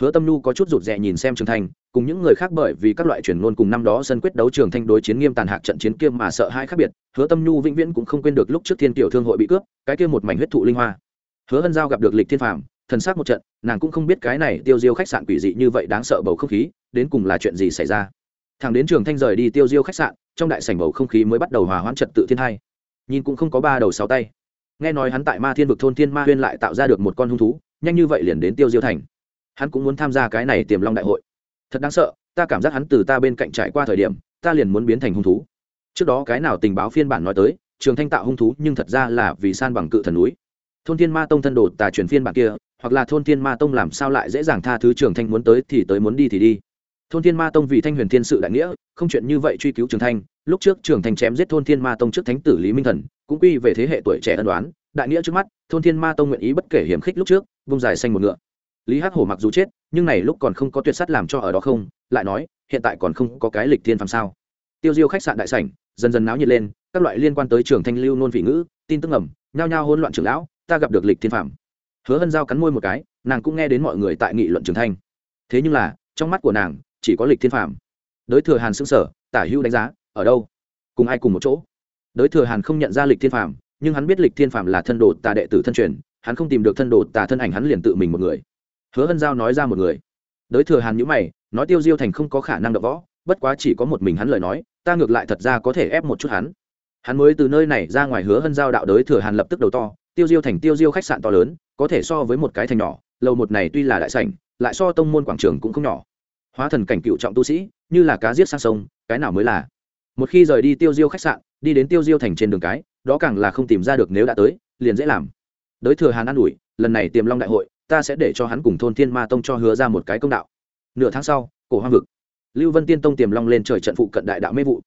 Hứa tâm nhu có chút rụt rè nhìn xem trường thanh, cùng những người khác bởi vì các loại chuyển ngôn cùng năm đó sân quyết đấu trường thanh đối chiến nghiêm tàn hạc trận chiến kia mà sợ hai khác biệt, hứa tâm nhu vĩnh viễn cũng không quên được lúc trước thiên tiểu thương hội bị cướp, cái kia một mảnh huyết thụ linh hoa. Hứa hân giao gặp được lịch thiên phàm, thần sắc một trận, nàng cũng không biết cái này tiêu diêu khách sạn quỷ dị như vậy đáng sợ bầu không khí, đến cùng là chuyện gì xảy ra thằng đến trường thanh rời đi tiêu diêu khách sạn, trong đại sảnh bầu không khí mới bắt đầu hòa hoãn trật tự thiên hai. Nhìn cũng không có ba đầu sáu tay. Nghe nói hắn tại ma thiên vực thôn thiên ma huyên lại tạo ra được một con hung thú, nhanh như vậy liền đến tiêu diêu thành. Hắn cũng muốn tham gia cái này tiềm long đại hội. Thật đáng sợ, ta cảm giác hắn từ ta bên cạnh trải qua thời điểm, ta liền muốn biến thành hung thú. Trước đó cái nào tình báo phiên bản nói tới, trường thanh tạo hung thú nhưng thật ra là vì san bằng cự thần núi. Thôn thiên ma tông thân đồ tà truyền phiên bản kia, hoặc là thôn thiên ma tông làm sao lại dễ dàng tha thứ trường thanh muốn tới thì tới muốn đi thì đi thôn thiên ma tông vì thanh huyền thiên sự đại nghĩa, không chuyện như vậy truy cứu trường thanh. Lúc trước trường thanh chém giết thôn thiên ma tông trước thánh tử lý minh thần, cũng quy về thế hệ tuổi trẻ ân đoán đại nghĩa trước mắt, thôn thiên ma tông nguyện ý bất kể hiểm khích lúc trước, vung dài xanh một ngựa. Lý hắc hổ mặc dù chết, nhưng này lúc còn không có tuyệt sắt làm cho ở đó không, lại nói, hiện tại còn không có cái lịch thiên phàm sao. Tiêu diêu khách sạn đại sảnh, dần dần náo nhiệt lên, các loại liên quan tới trường thanh lưu nôn vị ngữ, tin tức ẩm nhao nhao hỗn loạn trưởng lão, ta gặp được lịch thiên phàm. Hứa hân giao cắn môi một cái, nàng cũng nghe đến mọi người tại nghị luận trường thanh. Thế nhưng là, trong mắt của nàng chỉ có lịch thiên phàm. Đới thừa hàn xưng sở tả hữu đánh giá, ở đâu? Cùng ai cùng một chỗ? Đới thừa hàn không nhận ra lịch thiên phàm, nhưng hắn biết lịch thiên phàm là thân đồ tà đệ tử thân truyền, hắn không tìm được thân đồ tà thân ảnh hắn liền tự mình một người. Hứa hân giao nói ra một người. Đới thừa hàn nhữ mày, nói tiêu diêu thành không có khả năng đập võ, bất quá chỉ có một mình hắn lời nói, ta ngược lại thật ra có thể ép một chút hắn. Hắn mới từ nơi này ra ngoài hứa hân giao đạo đới thừa hàn lập tức đầu to, tiêu diêu thành, tiêu diêu khách sạn to lớn, có thể so với một cái thành nhỏ, lầu một này tuy là đại sảnh, lại so tông môn quảng trường cũng không nhỏ hóa thần cảnh cựu trọng tu sĩ, như là cá giết sang sông, cái nào mới là? Một khi rời đi tiêu diêu khách sạn, đi đến tiêu diêu thành trên đường cái, đó càng là không tìm ra được nếu đã tới, liền dễ làm. Đới thừa hàn an ủi, lần này tiềm long đại hội, ta sẽ để cho hắn cùng thôn thiên ma tông cho hứa ra một cái công đạo. Nửa tháng sau, cổ hoang vực. Lưu vân tiên tông tiềm long lên trời trận phụ cận đại đạo mê vụ.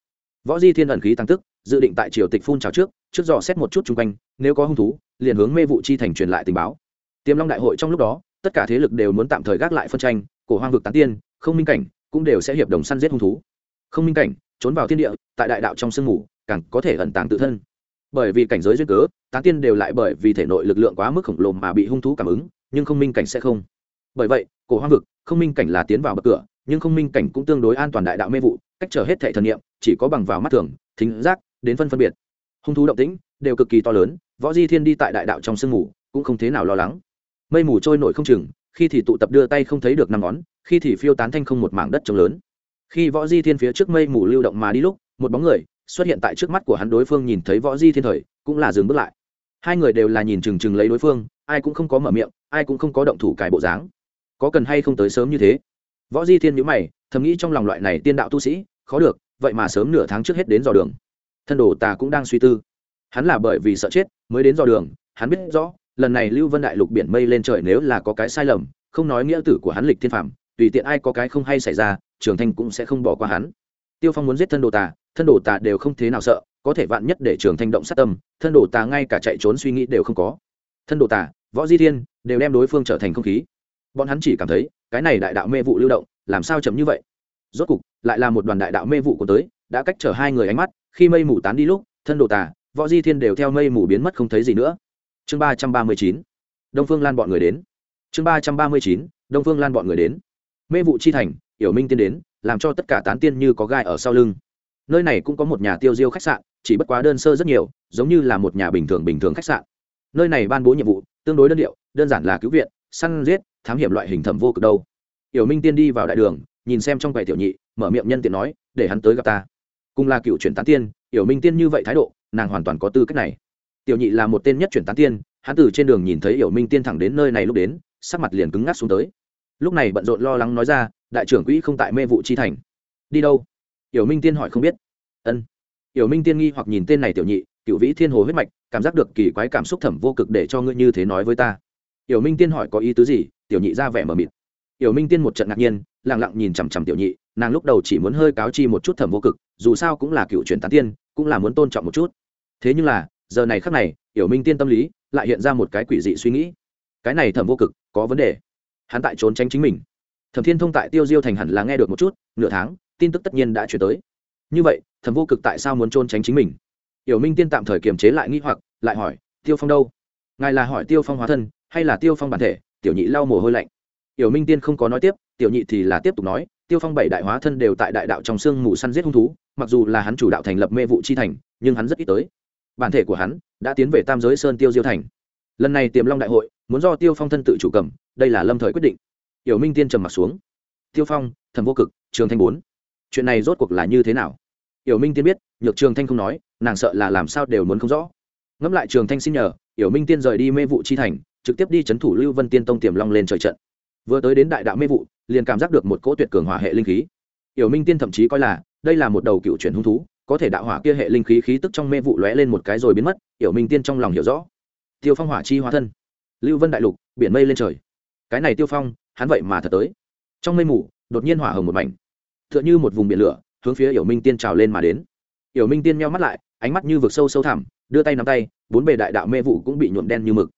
Võ di thiên ẩn khí tăng tức, dự định tại triều tịch phun trào trước trước dò xét một chút chung quanh, nếu có hung thú, liền hướng mê vụ chi thành truyền lại tình báo. Tiềm long đại hội trong lúc đó, tất cả thế lực đều muốn tạm thời gác lại phân tranh, cổ hoang vực tán tiên không minh cảnh, cũng đều sẽ hiệp đồng săn giết hung thú. Không minh cảnh, trốn vào thiên địa, tại đại đạo trong sương mù, càng có thể ẩn tàng tự thân. Bởi vì cảnh giới duyên cớ, tán tiên đều lại bởi vì thể nội lực lượng quá mức khổng lồ mà bị hung thú cảm ứng, nhưng không minh cảnh sẽ không. Bởi vậy, cổ hoang vực, không minh cảnh là tiến vào bậc cửa, nhưng không minh cảnh cũng tương đối an toàn đại đạo mê vụ, cách trở hết thể thần nghiệm chỉ có bằng vào mắt thường, thính giác, đến phân phân biệt. Hung thú động tĩnh, đều cực kỳ to lớn, võ di thiên đi tại đại đạo trong sương mù, cũng không thế nào lo lắng. Mây mù trôi nổi không chừng khi thì tụ tập đưa tay không thấy được năm ngón, khi thì phiêu tán thanh không một mảng đất trống lớn. Khi võ di thiên phía trước mây mù lưu động mà đi lúc, một bóng người xuất hiện tại trước mắt của hắn đối phương nhìn thấy võ di thiên thời, cũng là dừng bước lại. Hai người đều là nhìn chừng chừng lấy đối phương, ai cũng không có mở miệng, ai cũng không có động thủ cải bộ dáng. Có cần hay không tới sớm như thế? Võ di thiên nhữ mày, thầm nghĩ trong lòng loại này tiên đạo tu sĩ, khó được, vậy mà sớm nửa tháng trước hết đến dò đường. Thân đồ tà cũng đang suy tư. Hắn là bởi vì sợ chết mới đến dò đường, hắn biết rõ lần này lưu vân đại lục biển mây lên trời nếu là có cái sai lầm, không nói nghĩa tử của hắn lịch thiên phạm tùy tiện ai có cái không hay xảy ra, trường thanh cũng sẽ không bỏ qua hắn. Tiêu phong muốn giết thân đồ tà, thân đồ tà đều không thế nào sợ, có thể vạn nhất để trường thanh động sát tâm, thân đồ tà ngay cả chạy trốn suy nghĩ đều không có. Thân đồ tà, võ di thiên, đều đem đối phương trở thành không khí. Bọn hắn chỉ cảm thấy, cái này đại đạo mê vụ lưu động, làm sao chậm như vậy? Rốt cục, lại là một đoàn đại đạo mê vụ của tới, đã cách chở hai người ánh mắt, khi mây mù tán đi lúc, thân đồ tà, võ di thiên đều theo mây mù biến mất không thấy gì nữa chương ba trăm ba mươi chín, đông phương lan bọn người đến. Chương ba trăm ba mươi chín, đông phương lan bọn người đến. Mê vụ chi thành yểu minh tiên đến, làm cho tất cả tán tiên như có gai ở sau lưng. Nơi này cũng có một nhà tiêu diêu khách sạn, chỉ bất quá đơn sơ rất nhiều, giống như là một nhà bình thường bình thường khách sạn. Nơi này ban bố nhiệm vụ, tương đối đơn điệu, đơn giản là cứu viện, săn giết, thám hiểm loại hình thẩm vô cực đâu. Yểu minh tiên đi vào đại đường, nhìn xem trong quầy tiểu nhị, mở miệng nhân tiện nói, để hắn tới gặp ta. Cùng là cựu chuyển tán tiên yểu minh tiên như vậy thái độ, nàng hoàn toàn có tư cách này tiểu nhị là một tên nhất chuyển tán tiên, hắn từ trên đường nhìn thấy hiểu minh tiên thẳng đến nơi này lúc đến, sắc mặt liền cứng ngắc xuống tới. Lúc này bận rộn lo lắng nói ra, đại trưởng quỹ không tại mê vụ chi thành. Đi đâu? Hiểu minh tiên hỏi không biết. Ân. Hiểu minh tiên nghi hoặc nhìn tên này tiểu nhị cựu vĩ thiên hồ huyết mạch, cảm giác được kỳ quái cảm xúc thẩm vô cực để cho ngươi như thế nói với ta. Hiểu minh tiên hỏi có ý tứ gì, tiểu nhị ra vẻ mờ mịt. Hiểu minh tiên một trận ngạc nhiên lẳng lặng nhìn chằm chằm tiểu nhị, nàng lúc đầu chỉ muốn hơi cáo chi một chút thẩm vô cực, dù sao cũng là cựu truyền tán tiên, cũng là muốn tôn trọng một chút. Thế nhưng là giờ này khắc này yểu minh tiên tâm lý lại hiện ra một cái quỷ dị suy nghĩ. Cái này thẩm vô cực, có vấn đề. Hắn tại trốn tránh chính mình. Thẩm thiên thông tại tiêu diêu thành hẳn là nghe được một chút, nửa tháng, tin tức tất nhiên đã chuyển tới. Như vậy, thẩm vô cực tại sao muốn trốn tránh chính mình? Yểu minh tiên tạm thời kiềm chế lại nghĩ hoặc, lại hỏi, tiêu phong đâu? Ngài là hỏi tiêu phong hóa thân, hay là tiêu phong bản thể? Tiểu nhị lau mồ hôi lạnh. Yểu minh tiên không có nói tiếp, tiểu nhị thì là tiếp tục nói, tiêu phong bảy đại hóa thân đều tại đại đạo trong sương mù săn giết hung thú, mặc dù là hắn chủ đạo thành lập mê vụ chi thành, nhưng hắn rất ít tới bản thể của hắn đã tiến về tam giới sơn tiêu diêu thành. Lần này tiềm long đại hội, muốn do tiêu phong thân tự chủ cầm, đây là lâm thời quyết định. Yểu minh tiên trầm m ặ t xuống. Tiêu phong, thần vô cực, trường thanh bốn. Chuyện này rốt cuộc là như thế nào? Yểu minh tiên biết, nhược trường thanh không nói, nàng sợ là làm sao đều muốn không rõ. Ngẫm lại trường thanh xin nhờ yểu minh tiên rời đi mê vụ chi thành, trực tiếp đi c h ấ n thủ lưu vân tiên tông tiềm long lên trời trận. Vừa tới đến đại đạo mê vụ, liền cảm giác được một cỗ tuyệt cường hỏa hệ linh khí. Yểu minh tiên thậm chí coi là, đây là một đầu cựu chuyển hung thú có thể đạo hỏa kia hệ linh khí khí tức trong mê vụ lóe lên một cái rồi biến mất hiểu minh tiên trong lòng hiểu rõ. Tiêu phong hỏa chi hóa thân. Lưu vân đại lục, biển mây lên trời. Cái này tiêu phong, hắn vậy mà thật tới. Trong mây mù, đột nhiên hỏa hồng một mảnh. T h ư ợ n h ư một vùng biển lửa, hướng phía hiểu minh tiên trào lên mà đến. Hiểu minh tiên meo mắt lại, ánh mắt như vực sâu sâu thẳm, đưa tay nắm tay, bốn bề đại đạo mê vụ cũng bị nhuộm đen như mực.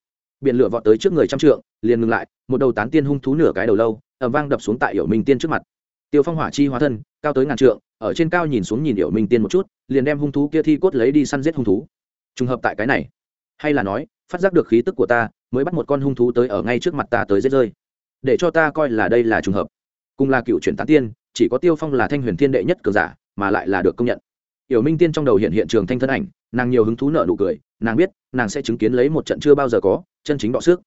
Biển lửa vọt tới trước người trăm trượng, liền ngừng lại, một đầu tán tiên hung thú nửa cái đầu lâu ẩm vang đập xuống tại hiểu minh tiên trước mặt. Tiêu phong hỏa chi hóa thân, cao tới ngàn trượng ở trên cao nhìn xuống nhìn điệu minh tiên một chút, liền đem hung thú kia thi cốt lấy đi săn giết hung thú. Trùng hợp tại cái này, hay là nói, phát giác được khí tức của ta, mới bắt một con hung thú tới ở ngay trước mặt ta tới giết rơi. Để cho ta coi là đây là trùng hợp. Cùng là cựu chuyển tán tiên, chỉ có tiêu phong là thanh huyền thiên đệ nhất cường giả, mà lại là được công nhận. Yểu minh tiên trong đầu hiện hiện trường thanh thân ảnh, nàng nhiều hứng thú nợ nụ cười, nàng biết, nàng sẽ chứng kiến lấy một trận chưa bao giờ có, chân chính bọ sức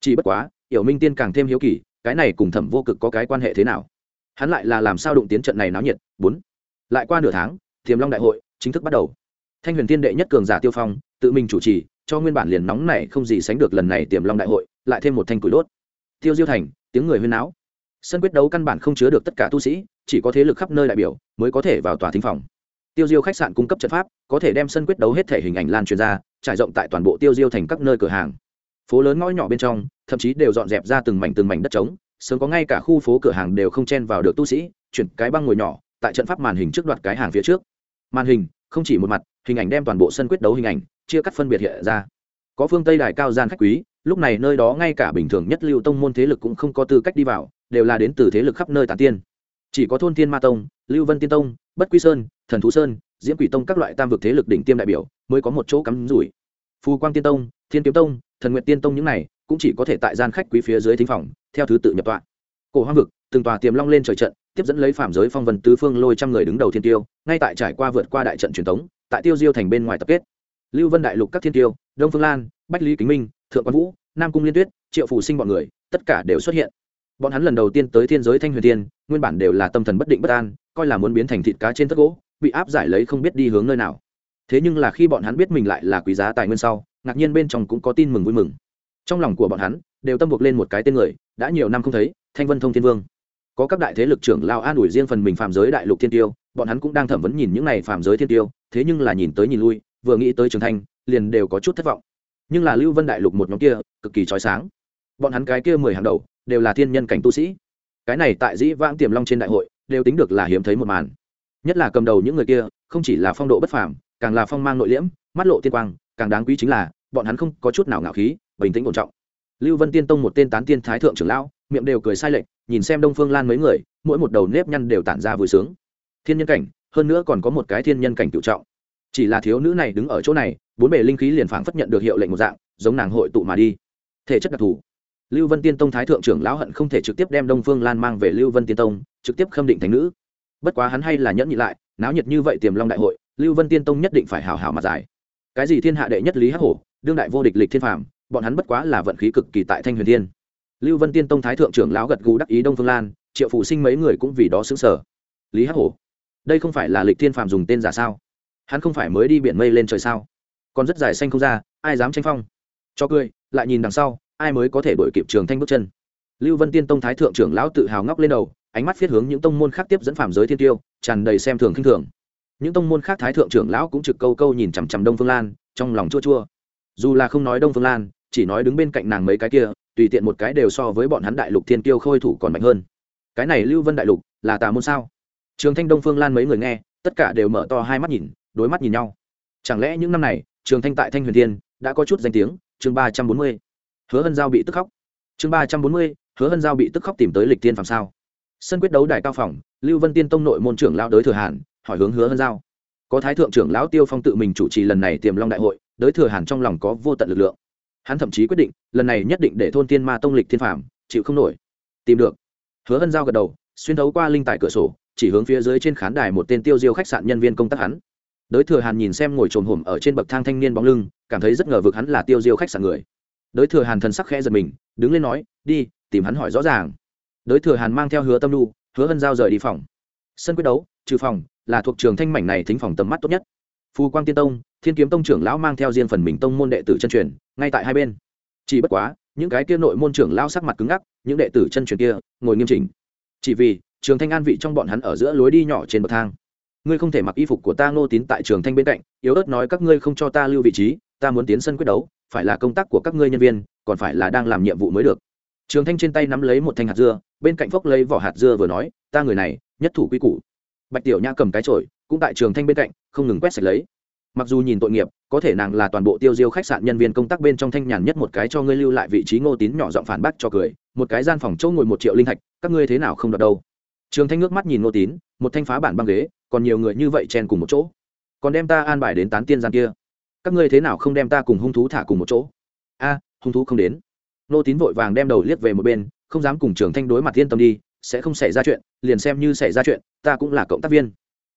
chỉ bất quá yểu minh tiên càng thêm hiếu kỳ, cái này cùng thẩm vô cực có cái quan hệ thế nào? Hắn lại là làm sao đụng tiến trận này náo nhiệt? Bốn lại qua nửa tháng, Tiềm long đại hội chính thức bắt đầu. Thanh huyền tiên đệ nhất cường giả tiêu phong, tự mình chủ trì, cho nguyên bản liền nóng này không gì sánh được lần này tiềm long đại hội, lại thêm một thanh củi đốt. Tiêu diêu thành, tiếng người huyên náo. Sân quyết đấu căn bản không chứa được tất cả tu sĩ, chỉ có thế lực khắp nơi đại biểu mới có thể vào tòa thính phòng. Tiêu diêu khách sạn cung cấp trận pháp, có thể đem sân quyết đấu hết thể hình ảnh lan truyền ra, trải rộng tại toàn bộ tiêu diêu thành các nơi cửa hàng. Phố lớn ngõ nhỏ bên trong, thậm chí đều dọn dẹp ra từng mảnh từng mảnh đất trống, sớm có ngay cả khu phố cửa hàng đều không chen vào được tu sĩ, chuyển cái băng ngồi nhỏ tại trận pháp màn hình trước đoạt cái hàng phía trước. Màn hình, không chỉ một mặt, hình ảnh đem toàn bộ sân quyết đấu hình ảnh, chia cắt phân biệt hiện ra. Có phương tây đài cao gian khách quý, lúc này nơi đó ngay cả bình thường nhất lưu tông môn thế lực cũng không có tư cách đi vào, đều là đến từ thế lực khắp nơi tản tiên. Chỉ có thôn tiên ma tông, lưu vân tiên tông, bất quy sơn, thần thú sơn, diễm quỷ tông các loại tam vực thế lực đỉnh tiêm đại biểu mới có một chỗ cắm rủi. Phù quang tiên tông, thiên kiếm tông, thần nguyện tiên tông những này cũng chỉ có thể tại gian khách quý phía dưới thính phòng, theo thứ tự nhập tọa. Cổ hoang vực, từng tòa tiềm long lên trời trận tiếp dẫn lấy phạm giới phong vân tứ phương lôi trăm người đứng đầu thiên tiêu, ngay tại trải qua vượt qua đại trận truyền thống, tại tiêu diêu thành bên ngoài tập kết. Lưu vân đại lục các thiên tiêu, đông phương lan, bách lý kính minh, thượng quan vũ, nam cung liên tuyết, triệu phủ sinh bọn người, tất cả đều xuất hiện. Bọn hắn lần đầu tiên tới thiên giới thanh huyền tiên nguyên bản đều là tâm thần bất định bất an, coi là muốn biến thành thịt cá trên tất gỗ, bị áp giải lấy không biết đi hướng nơi nào. Thế nhưng là khi bọn hắn biết mình lại là quý giá tài nguyên sau, ngạc nhiên bên trong cũng có tin mừng vui mừng. Trong lòng của bọn hắn, đều tâm buộc lên một cái tên người, đã nhiều năm không thấy, thanh vân thông thiên vương có các đại thế lực trưởng lao an ủi riêng phần mình phạm giới đại lục thiên tiêu, bọn hắn cũng đang thẩm vấn nhìn những này phạm giới thiên tiêu, thế nhưng là nhìn tới nhìn lui, vừa nghĩ tới trường thanh, liền đều có chút thất vọng. Nhưng là lưu vân đại lục một nhóm kia, cực kỳ trói sáng. Bọn hắn cái kia mười hàng đầu, đều là thiên nhân cảnh tu sĩ. Cái này tại dĩ vãng tiềm long trên đại hội, đều tính được là hiếm thấy một màn. Nhất là cầm đầu những người kia, không chỉ là phong độ bất phàm, càng là phong mang nội liễm, mắt lộ tiên quang, càng đáng quý chính là, bọn hắn không có chút nào ngạo khí, bình tĩnh ổn trọng. Lưu vân tiên tông một tên tán tiên thái thượng trưởng lão miệng đều cười sai lệch, nhìn xem đông phương lan mấy người, mỗi một đầu nếp nhăn đều tản ra vui sướng. Thiên nhân cảnh, hơn nữa còn có một cái thiên nhân cảnh tự trọng. Chỉ là thiếu nữ này đứng ở chỗ này, bốn bề linh khí liền phảng phất nhận được hiệu lệnh một dạng, giống nàng hội tụ mà đi. Thể chất đặc thù. Lưu vân tiên tông thái thượng trưởng lão hận không thể trực tiếp đem đông phương lan mang về lưu vân tiên tông, trực tiếp khâm định thành nữ. Bất quá hắn hay là nhẫn nhị lại, náo nhiệt như vậy tiềm long đại hội, lưu vân tiên tông nhất định phải hào hào mà giải. Cái gì thiên hạ đệ nhất lý hắc hổ, đương đại vô địch lịch thiên phàm, bọn hắn bất quá là vận khí cực kỳ tại thanh huyền thiên lưu vân tiên tông thái thượng trưởng lão gật gù đắc ý đông phương lan, triệu phụ sinh mấy người cũng vì đó xứng sở lý hắc hổ, đây không phải là lịch thiên phàm dùng tên giả sao? Hắn không phải mới đi biển mây lên trời sao? Còn rất dài xanh không ra, ai dám tranh phong? Cho cười, lại nhìn đằng sau, ai mới có thể đổi kịp trường thanh bước chân? Lưu vân tiên tông thái thượng trưởng lão tự hào ngóc lên đầu, ánh mắt viết hướng những tông môn khác tiếp dẫn phạm giới thiên tiêu, tràn đầy xem thường khinh thường. Những tông môn khác thái thượng trưởng lão cũng trực câu câu nhìn chằm chằm đông phương lan, trong lòng chua chua. Dù là không nói đông phương lan, chỉ nói đứng bên cạnh nàng mấy cái kia tùy tiện một cái đều so với bọn hắn đại lục thiên kiêu khôi thủ còn mạnh hơn. Cái này lưu vân đại lục là tà môn sao? Trường thanh đông phương lan mấy người nghe, tất cả đều mở to hai mắt nhìn, đối mắt nhìn nhau. Chẳng lẽ những năm này, trường thanh tại thanh huyền thiên đã có chút danh tiếng? Chương ba trăm bốn mươi, hứa hân giao bị tức khóc. Chương ba trăm bốn mươi, hứa hân giao bị tức khóc tìm tới lịch tiên phạm sao? Sân quyết đấu đại cao phòng, lưu vân tiên tông nội môn trưởng lão đới thừa hàn, hỏi hướng hứa hân giao. Có thái thượng trưởng lão tiêu phong tự mình chủ trì lần này tiềm long đại hội đới thừa hàn trong lòng có vô tận lực lượng hắn thậm chí quyết định, lần này nhất định để thôn tiên ma tông lịch thiên phạm chịu không nổi. Tìm được. Hứa hân giao gật đầu, xuyên thấu qua linh tại cửa sổ, chỉ hướng phía dưới trên khán đài một tên tiêu diêu khách sạn nhân viên công tác hắn. Đới thừa hàn nhìn xem ngồi trồm hổm ở trên bậc thang thanh niên bóng lưng, cảm thấy rất ngờ vực hắn là tiêu diêu khách sạn người. Đới thừa hàn thần sắc khẽ giật mình, đứng lên nói, đi, tìm hắn hỏi rõ ràng. Đới thừa hàn mang theo hứa tâm lu hứa hân giao rời đi phòng. Sân quyết đấu, trừ phòng, là thuộc trường thanh mảnh này thính phòng tầm mắt tốt nhất. Phù quang tiên tông thiên kiếm tông trưởng lão mang theo riêng phần mình tông môn đệ tử chân truyền, ngay tại hai bên. Chỉ bất quá, những cái kia nội môn trưởng lão sắc mặt cứng ngắc, những đệ tử chân truyền kia, ngồi nghiêm chỉnh. Chỉ vì, trường thanh an vị trong bọn hắn ở giữa lối đi nhỏ trên bậc thang. Ngươi không thể mặc y phục của ta ngô tín tại trường thanh bên cạnh, yếu ớt nói các ngươi không cho ta lưu vị trí, ta muốn tiến sân quyết đấu, phải là công tác của các ngươi nhân viên, còn phải là đang làm nhiệm vụ mới được. Trường thanh trên tay nắm lấy một thanh hạt dưa, bên cạnh phốc lấy vỏ hạt dưa vừa nói, ta người này, nhất thủ quy củ. Bạch tiểu nhã cầm cái chổi, cũng tại trường thanh bên cạnh, không ngừng quét sạch lấy mặc dù nhìn tội nghiệp, có thể nàng là toàn bộ tiêu diêu khách sạn nhân viên công tác bên trong thanh nhàn nhất một cái cho ngươi lưu lại vị trí ngô tín nhỏ giọng phản bác cho cười, một cái gian phòng chỗ ngồi một triệu linh thạch, các ngươi thế nào không đọc đâu. Trường thanh nước mắt nhìn ngô tín, một thanh phá bản băng ghế, còn nhiều người như vậy chen cùng một chỗ. Còn đem ta an bài đến tán tiên gian kia. Các ngươi thế nào không đem ta cùng hung thú thả cùng một chỗ? A, hung thú không đến. Ngô tín vội vàng đem đầu liếc về một bên, không dám cùng trường thanh đối mặt yên tâm đi, sẽ không xảy ra chuyện, liền xem như xảy ra chuyện, ta cũng là cộng tác viên.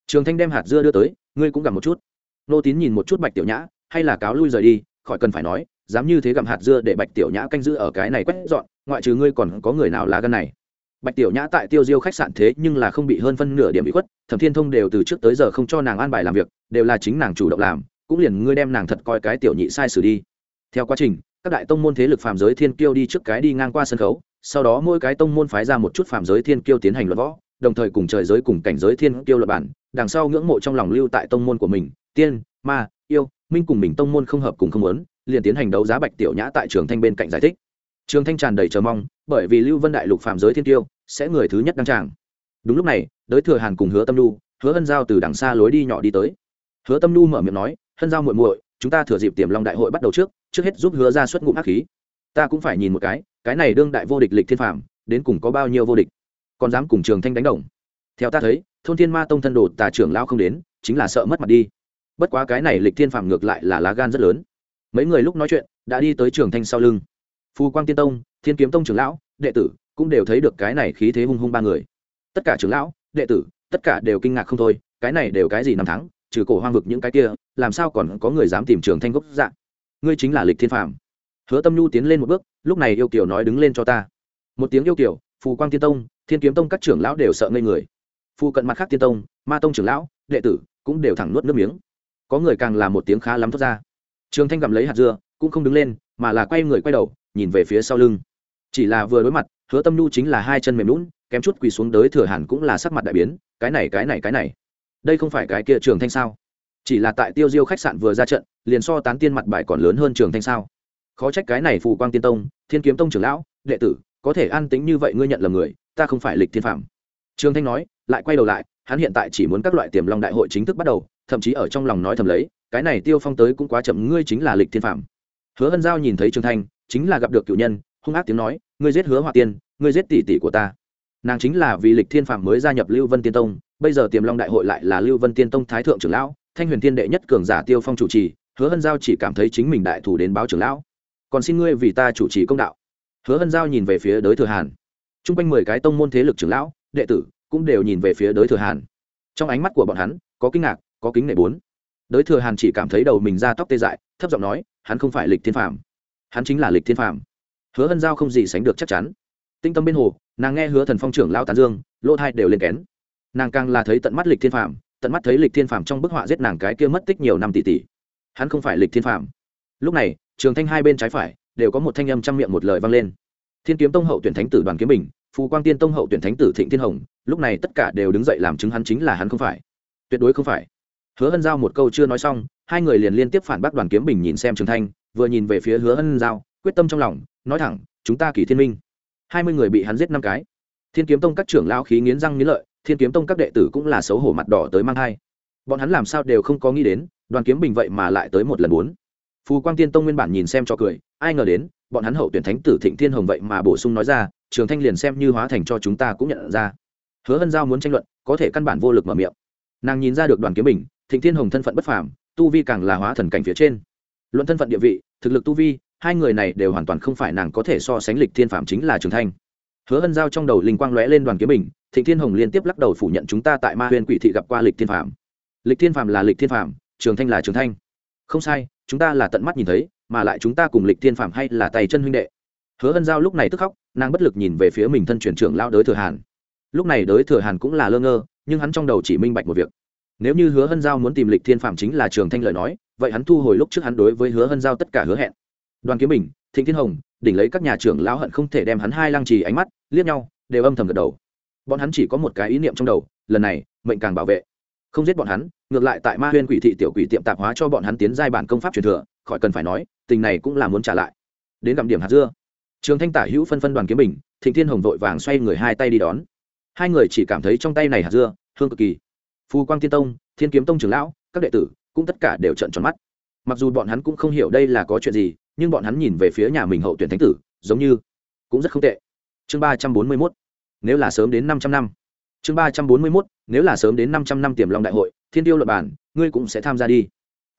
Trường thanh đem hạt dưa đưa tới, ngươi cũng gặp một chút nô tín nhìn một chút bạch tiểu nhã, hay là cáo lui rời đi, khỏi cần phải nói, dám như thế gặm hạt dưa để bạch tiểu nhã canh giữ ở cái này quét dọn, ngoại trừ ngươi còn có người nào lá gân này? Bạch tiểu nhã tại tiêu diêu khách sạn thế nhưng là không bị hơn phân nửa điểm bị khuất, thẩm thiên thông đều từ trước tới giờ không cho nàng an bài làm việc, đều là chính nàng chủ động làm, cũng liền ngươi đem nàng thật coi cái tiểu nhị sai xử đi. Theo quá trình, các đại tông môn thế lực phàm giới thiên kiêu đi trước cái đi ngang qua sân khấu, sau đó mỗi cái tông môn phái ra một chút phàm giới thiên kiêu tiến hành luận võ, đồng thời cùng trời giới cùng cảnh giới thiên kiêu luật bản đằng sau ngưỡng mộ trong lòng lưu tại tông môn của mình, tiên, ma, yêu, minh cùng mình tông môn không hợp cùng không muốn, liền tiến hành đấu giá bạch tiểu nhã tại trường thanh bên cạnh giải thích. Trường thanh tràn đầy chờ mong, bởi vì lưu vân đại lục phạm giới thiên tiêu sẽ người thứ nhất đăng tràng. Đúng lúc này, đới thừa hàn cùng hứa tâm lu hứa hân giao từ đằng xa lối đi nhỏ đi tới. Hứa tâm lu mở miệng nói, hân giao muội muội, chúng ta thừa dịp tiềm long đại hội bắt đầu trước trước hết giúp hứa ra xuất ngụm ác khí. Ta cũng phải nhìn một cái cái này đương đại vô địch lịch thiên phạm đến cùng có bao nhiêu vô địch. Còn dám cùng trường thanh đánh đồng. Theo ta thấy thôn thiên ma tông thân đồ tà trưởng lao không đến, chính là sợ mất mặt đi. Bất quá cái này lịch thiên phạm ngược lại là lá gan rất lớn. Mấy người lúc nói chuyện, đã đi tới trường thanh sau lưng. Phù quang tiên tông, thiên kiếm tông trưởng lão, đệ tử, cũng đều thấy được cái này khí thế hung hung ba người. Tất cả trưởng lão, đệ tử, tất cả đều kinh ngạc không thôi, cái này đều cái gì năm tháng trừ cổ hoang vực những cái kia, làm sao còn có người dám tìm trường thanh gốc dạng? Ngươi chính là lịch thiên phạm. Hứa tâm nhu tiến lên một bước, lúc này yêu kiều nói đứng lên cho ta. Một tiếng yêu kiều, phù quang tiên tông, thiên kiếm tông các trưởng lão đều sợ ngây người phụ cận mặt khác tiên tông, ma tông trưởng lão, đệ tử cũng đều thẳng nuốt nước miếng. Có người càng là một tiếng khá lắm thoát ra. Trường thanh gặm lấy hạt dưa, cũng không đứng lên, mà là quay người quay đầu, nhìn về phía sau lưng. Chỉ là vừa đối mặt, hứa tâm nhu chính là hai chân mềm lún kém chút quỳ xuống đới thừa hẳn cũng là sắc mặt đại biến, cái này cái này cái này. Đây không phải cái kia trường thanh sao? Chỉ là tại tiêu diêu khách sạn vừa ra trận, liền so tán tiên mặt bài còn lớn hơn trường thanh sao? Khó trách cái này phù quang tiên tông, thiên kiếm tông trưởng lão, đệ tử, có thể an tính như vậy ngươi nhận là người, ta không phải lịch thiên phạm. Trường thanh nói lại quay đầu lại, hắn hiện tại chỉ muốn các loại tiềm long đại hội chính thức bắt đầu, thậm chí ở trong lòng nói thầm lấy, cái này tiêu phong tới cũng quá chậm, ngươi chính là lịch thiên phạm. Hứa hân giao nhìn thấy trường thanh, chính là gặp được cựu nhân, hung ác tiếng nói, ngươi giết hứa hoa tiên, ngươi giết tỷ tỷ của ta. Nàng chính là vì lịch thiên phạm mới gia nhập lưu vân tiên tông, bây giờ tiềm long đại hội lại là lưu vân tiên tông thái thượng trưởng lão, thanh huyền tiên đệ nhất cường giả tiêu phong chủ trì, hứa hân giao chỉ cảm thấy chính mình đại thủ đến báo trưởng lão. Còn xin ngươi vì ta chủ trì công đạo. Hứa hân giao nhìn về phía đới thừa hàn. T r u n g quanh mười cái tông môn thế lực trưởng lão, đệ tử cũng đều nhìn về phía đới thừa hàn. Trong ánh mắt của bọn hắn, có kinh ngạc, có kính nể bốn. Đới thừa hàn chỉ cảm thấy đầu mình ra tóc tê dại, thấp giọng nói, hắn không phải lịch thiên phạm hắn chính là lịch thiên phạm hứa hân giao không gì sánh được chắc chắn. Tinh tâm bên hồ, nàng nghe hứa thần phong trưởng lao tán dương, lỗ thai đều lên kén. Nàng càng là thấy tận mắt lịch thiên phạm tận mắt thấy lịch thiên phạm trong bức họa giết nàng cái kia mất tích nhiều năm tỷ tỷ. Hắn không phải lịch thiên phạm lúc này, trường thanh hai bên trái phải, đều có một thanh âm trăm miệng một lời vang lên. Thiên kiếm tông hậu tuyển thánh tử đoàn kiếm bình, phù quang tiên tông hậu tuyển thánh tử thịnh thiên hồng lúc này tất cả đều đứng dậy làm chứng hắn chính là hắn không phải. Tuyệt đối không phải. Hứa hân giao một câu chưa nói xong, hai người liền liên tiếp phản bác đoàn kiếm bình nhìn xem trường thanh, vừa nhìn về phía hứa hân giao, quyết tâm trong lòng, nói thẳng, chúng ta kỳ thiên minh. Hai mươi người bị hắn giết năm cái. Thiên kiếm tông các trưởng lao khí nghiến răng nghiến lợi, thiên kiếm tông các đệ tử cũng là xấu hổ mặt đỏ tới mang thai. Bọn hắn làm sao đều không có nghĩ đến, đoàn kiếm bình vậy mà lại tới một lần bốn. Phù quang tiên tông nguyên bản nhìn xem cho cười, ai ngờ đến, bọn hắn hậu tuyển thánh tử thịnh thiên hồng vậy mà bổ sung nói ra, trường thanh liền xem như hóa thành cho chúng ta cũng nhận ra hứa hân giao muốn tranh luận, có thể căn bản vô lực mở miệng. Nàng nhìn ra được đoàn kiếm bình thịnh thiên hồng thân phận bất phàm, tu vi càng là hóa thần cảnh phía trên. Luận thân phận địa vị, thực lực tu vi, hai người này đều hoàn toàn không phải nàng có thể so sánh lịch thiên phạm chính là trường thanh hứa hân giao trong đầu linh quang lóe lên đoàn kiếm bình thịnh thiên hồng liên tiếp lắc đầu phủ nhận chúng ta tại ma huyền quỷ thị gặp qua lịch thiên phạm lịch thiên phạm là lịch thiên phạm trường thanh là trường thanh. Không sai, chúng ta là tận mắt nhìn thấy, mà lại chúng ta cùng lịch thiên phạm hay là tay chân huynh đệ. Hứa hân giao lúc này tức khóc, nàng bất lực nhìn về phía mình thân truyền trưởng lao đới thừa hàn lúc này đới thừa hàn cũng là lơ ngơ, nhưng hắn trong đầu chỉ minh bạch một việc. Nếu như hứa hân giao muốn tìm lịch thiên phạm chính là trường thanh lợi nói, vậy hắn thu hồi lúc trước hắn đối với hứa hân giao tất cả hứa hẹn. Đoàn kiếm bình, thịnh thiên hồng, đỉnh lấy các nhà trưởng lão hận không thể đem hắn hai lăng trì ánh mắt, liếc nhau, đều âm thầm gật đầu. Bọn hắn chỉ có một cái ý niệm trong đầu, lần này, mệnh càng bảo vệ. Không giết bọn hắn, ngược lại tại ma huyên quỷ thị tiểu quỷ tiệm tạp hóa cho bọn hắn tiến giai bản công pháp truyền thừa, khỏi cần phải nói, tình này cũng là muốn trả lại. Đến gặm điểm hạt dưa. Trường thanh tả hữu phân phân đoàn kiếm bình, thịnh thiên hồng vội vàng xoay người hai tay đi đón hai người chỉ cảm thấy trong tay này hạt dưa, hương cực kỳ. Phù quang tiên tông, thiên kiếm tông trưởng lão, các đệ tử, cũng tất cả đều trận tròn mắt. Mặc dù bọn hắn cũng không hiểu đây là có chuyện gì, nhưng bọn hắn nhìn về phía nhà mình hậu tuyển thánh tử, giống như cũng rất không tệ. Chương ba trăm bốn mươi mốt, nếu là sớm đến năm trăm năm. Chương ba trăm bốn mươi mốt, nếu là sớm đến năm trăm năm tiềm long đại hội, thiên tiêu luật bản ngươi cũng sẽ tham gia đi.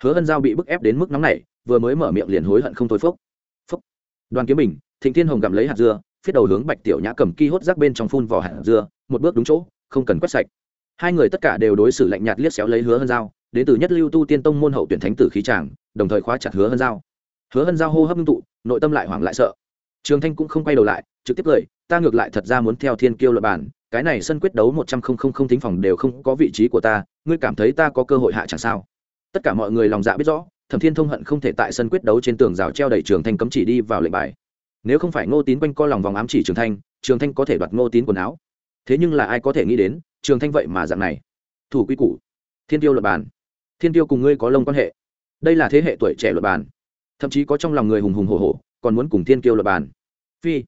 Hứa hân giao bị bức ép đến mức nóng này vừa mới mở miệng liền hối hận không thôi phốc. Phốc. Đoàn kiếm bình, thịnh thiên hồng gặm lấy hạt dưa phiết đầu hướng bạch tiểu nhã cầm ki hốt rác bên trong phun vỏ hạt dưa, một bước đúng chỗ, không cần quét sạch. Hai người tất cả đều đối xử lạnh nhạt liếc xéo lấy hứa hân giao, đến từ nhất lưu tu tiên tông môn hậu tuyển thánh tử khí tràng đồng thời khóa chặt hứa hân giao. Hứa hân giao hô hấp ngưng tụ, nội tâm lại hoảng lại sợ. Trường thanh cũng không quay đầu lại, trực tiếp cười, ta ngược lại thật ra muốn theo thiên kiêu luật bản cái này sân quyết đấu một trăm không không không thính phòng đều không có vị trí của ta, ngươi cảm thấy ta có cơ hội hạ chẳng sao? Tất cả mọi người lòng dạ biết rõ, thẩm thiên thông hận không thể tại sân quyết đấu trên tường rào treo đẩy trường thanh cấm chỉ đi vào lệnh bài nếu không phải ngô tín quanh co lòng vòng ám chỉ trường thanh trường thanh có thể đoạt ngô tín quần áo. Thế nhưng là ai có thể nghĩ đến, trường thanh vậy mà dạng này. Thủ quy củ, thiên tiêu luật bàn. Thiên tiêu cùng ngươi có lông quan hệ. Đây là thế hệ tuổi trẻ luật bàn. Thậm chí có trong lòng người hùng hùng hổ hổ, còn muốn cùng thiên tiêu luật bàn. Phi,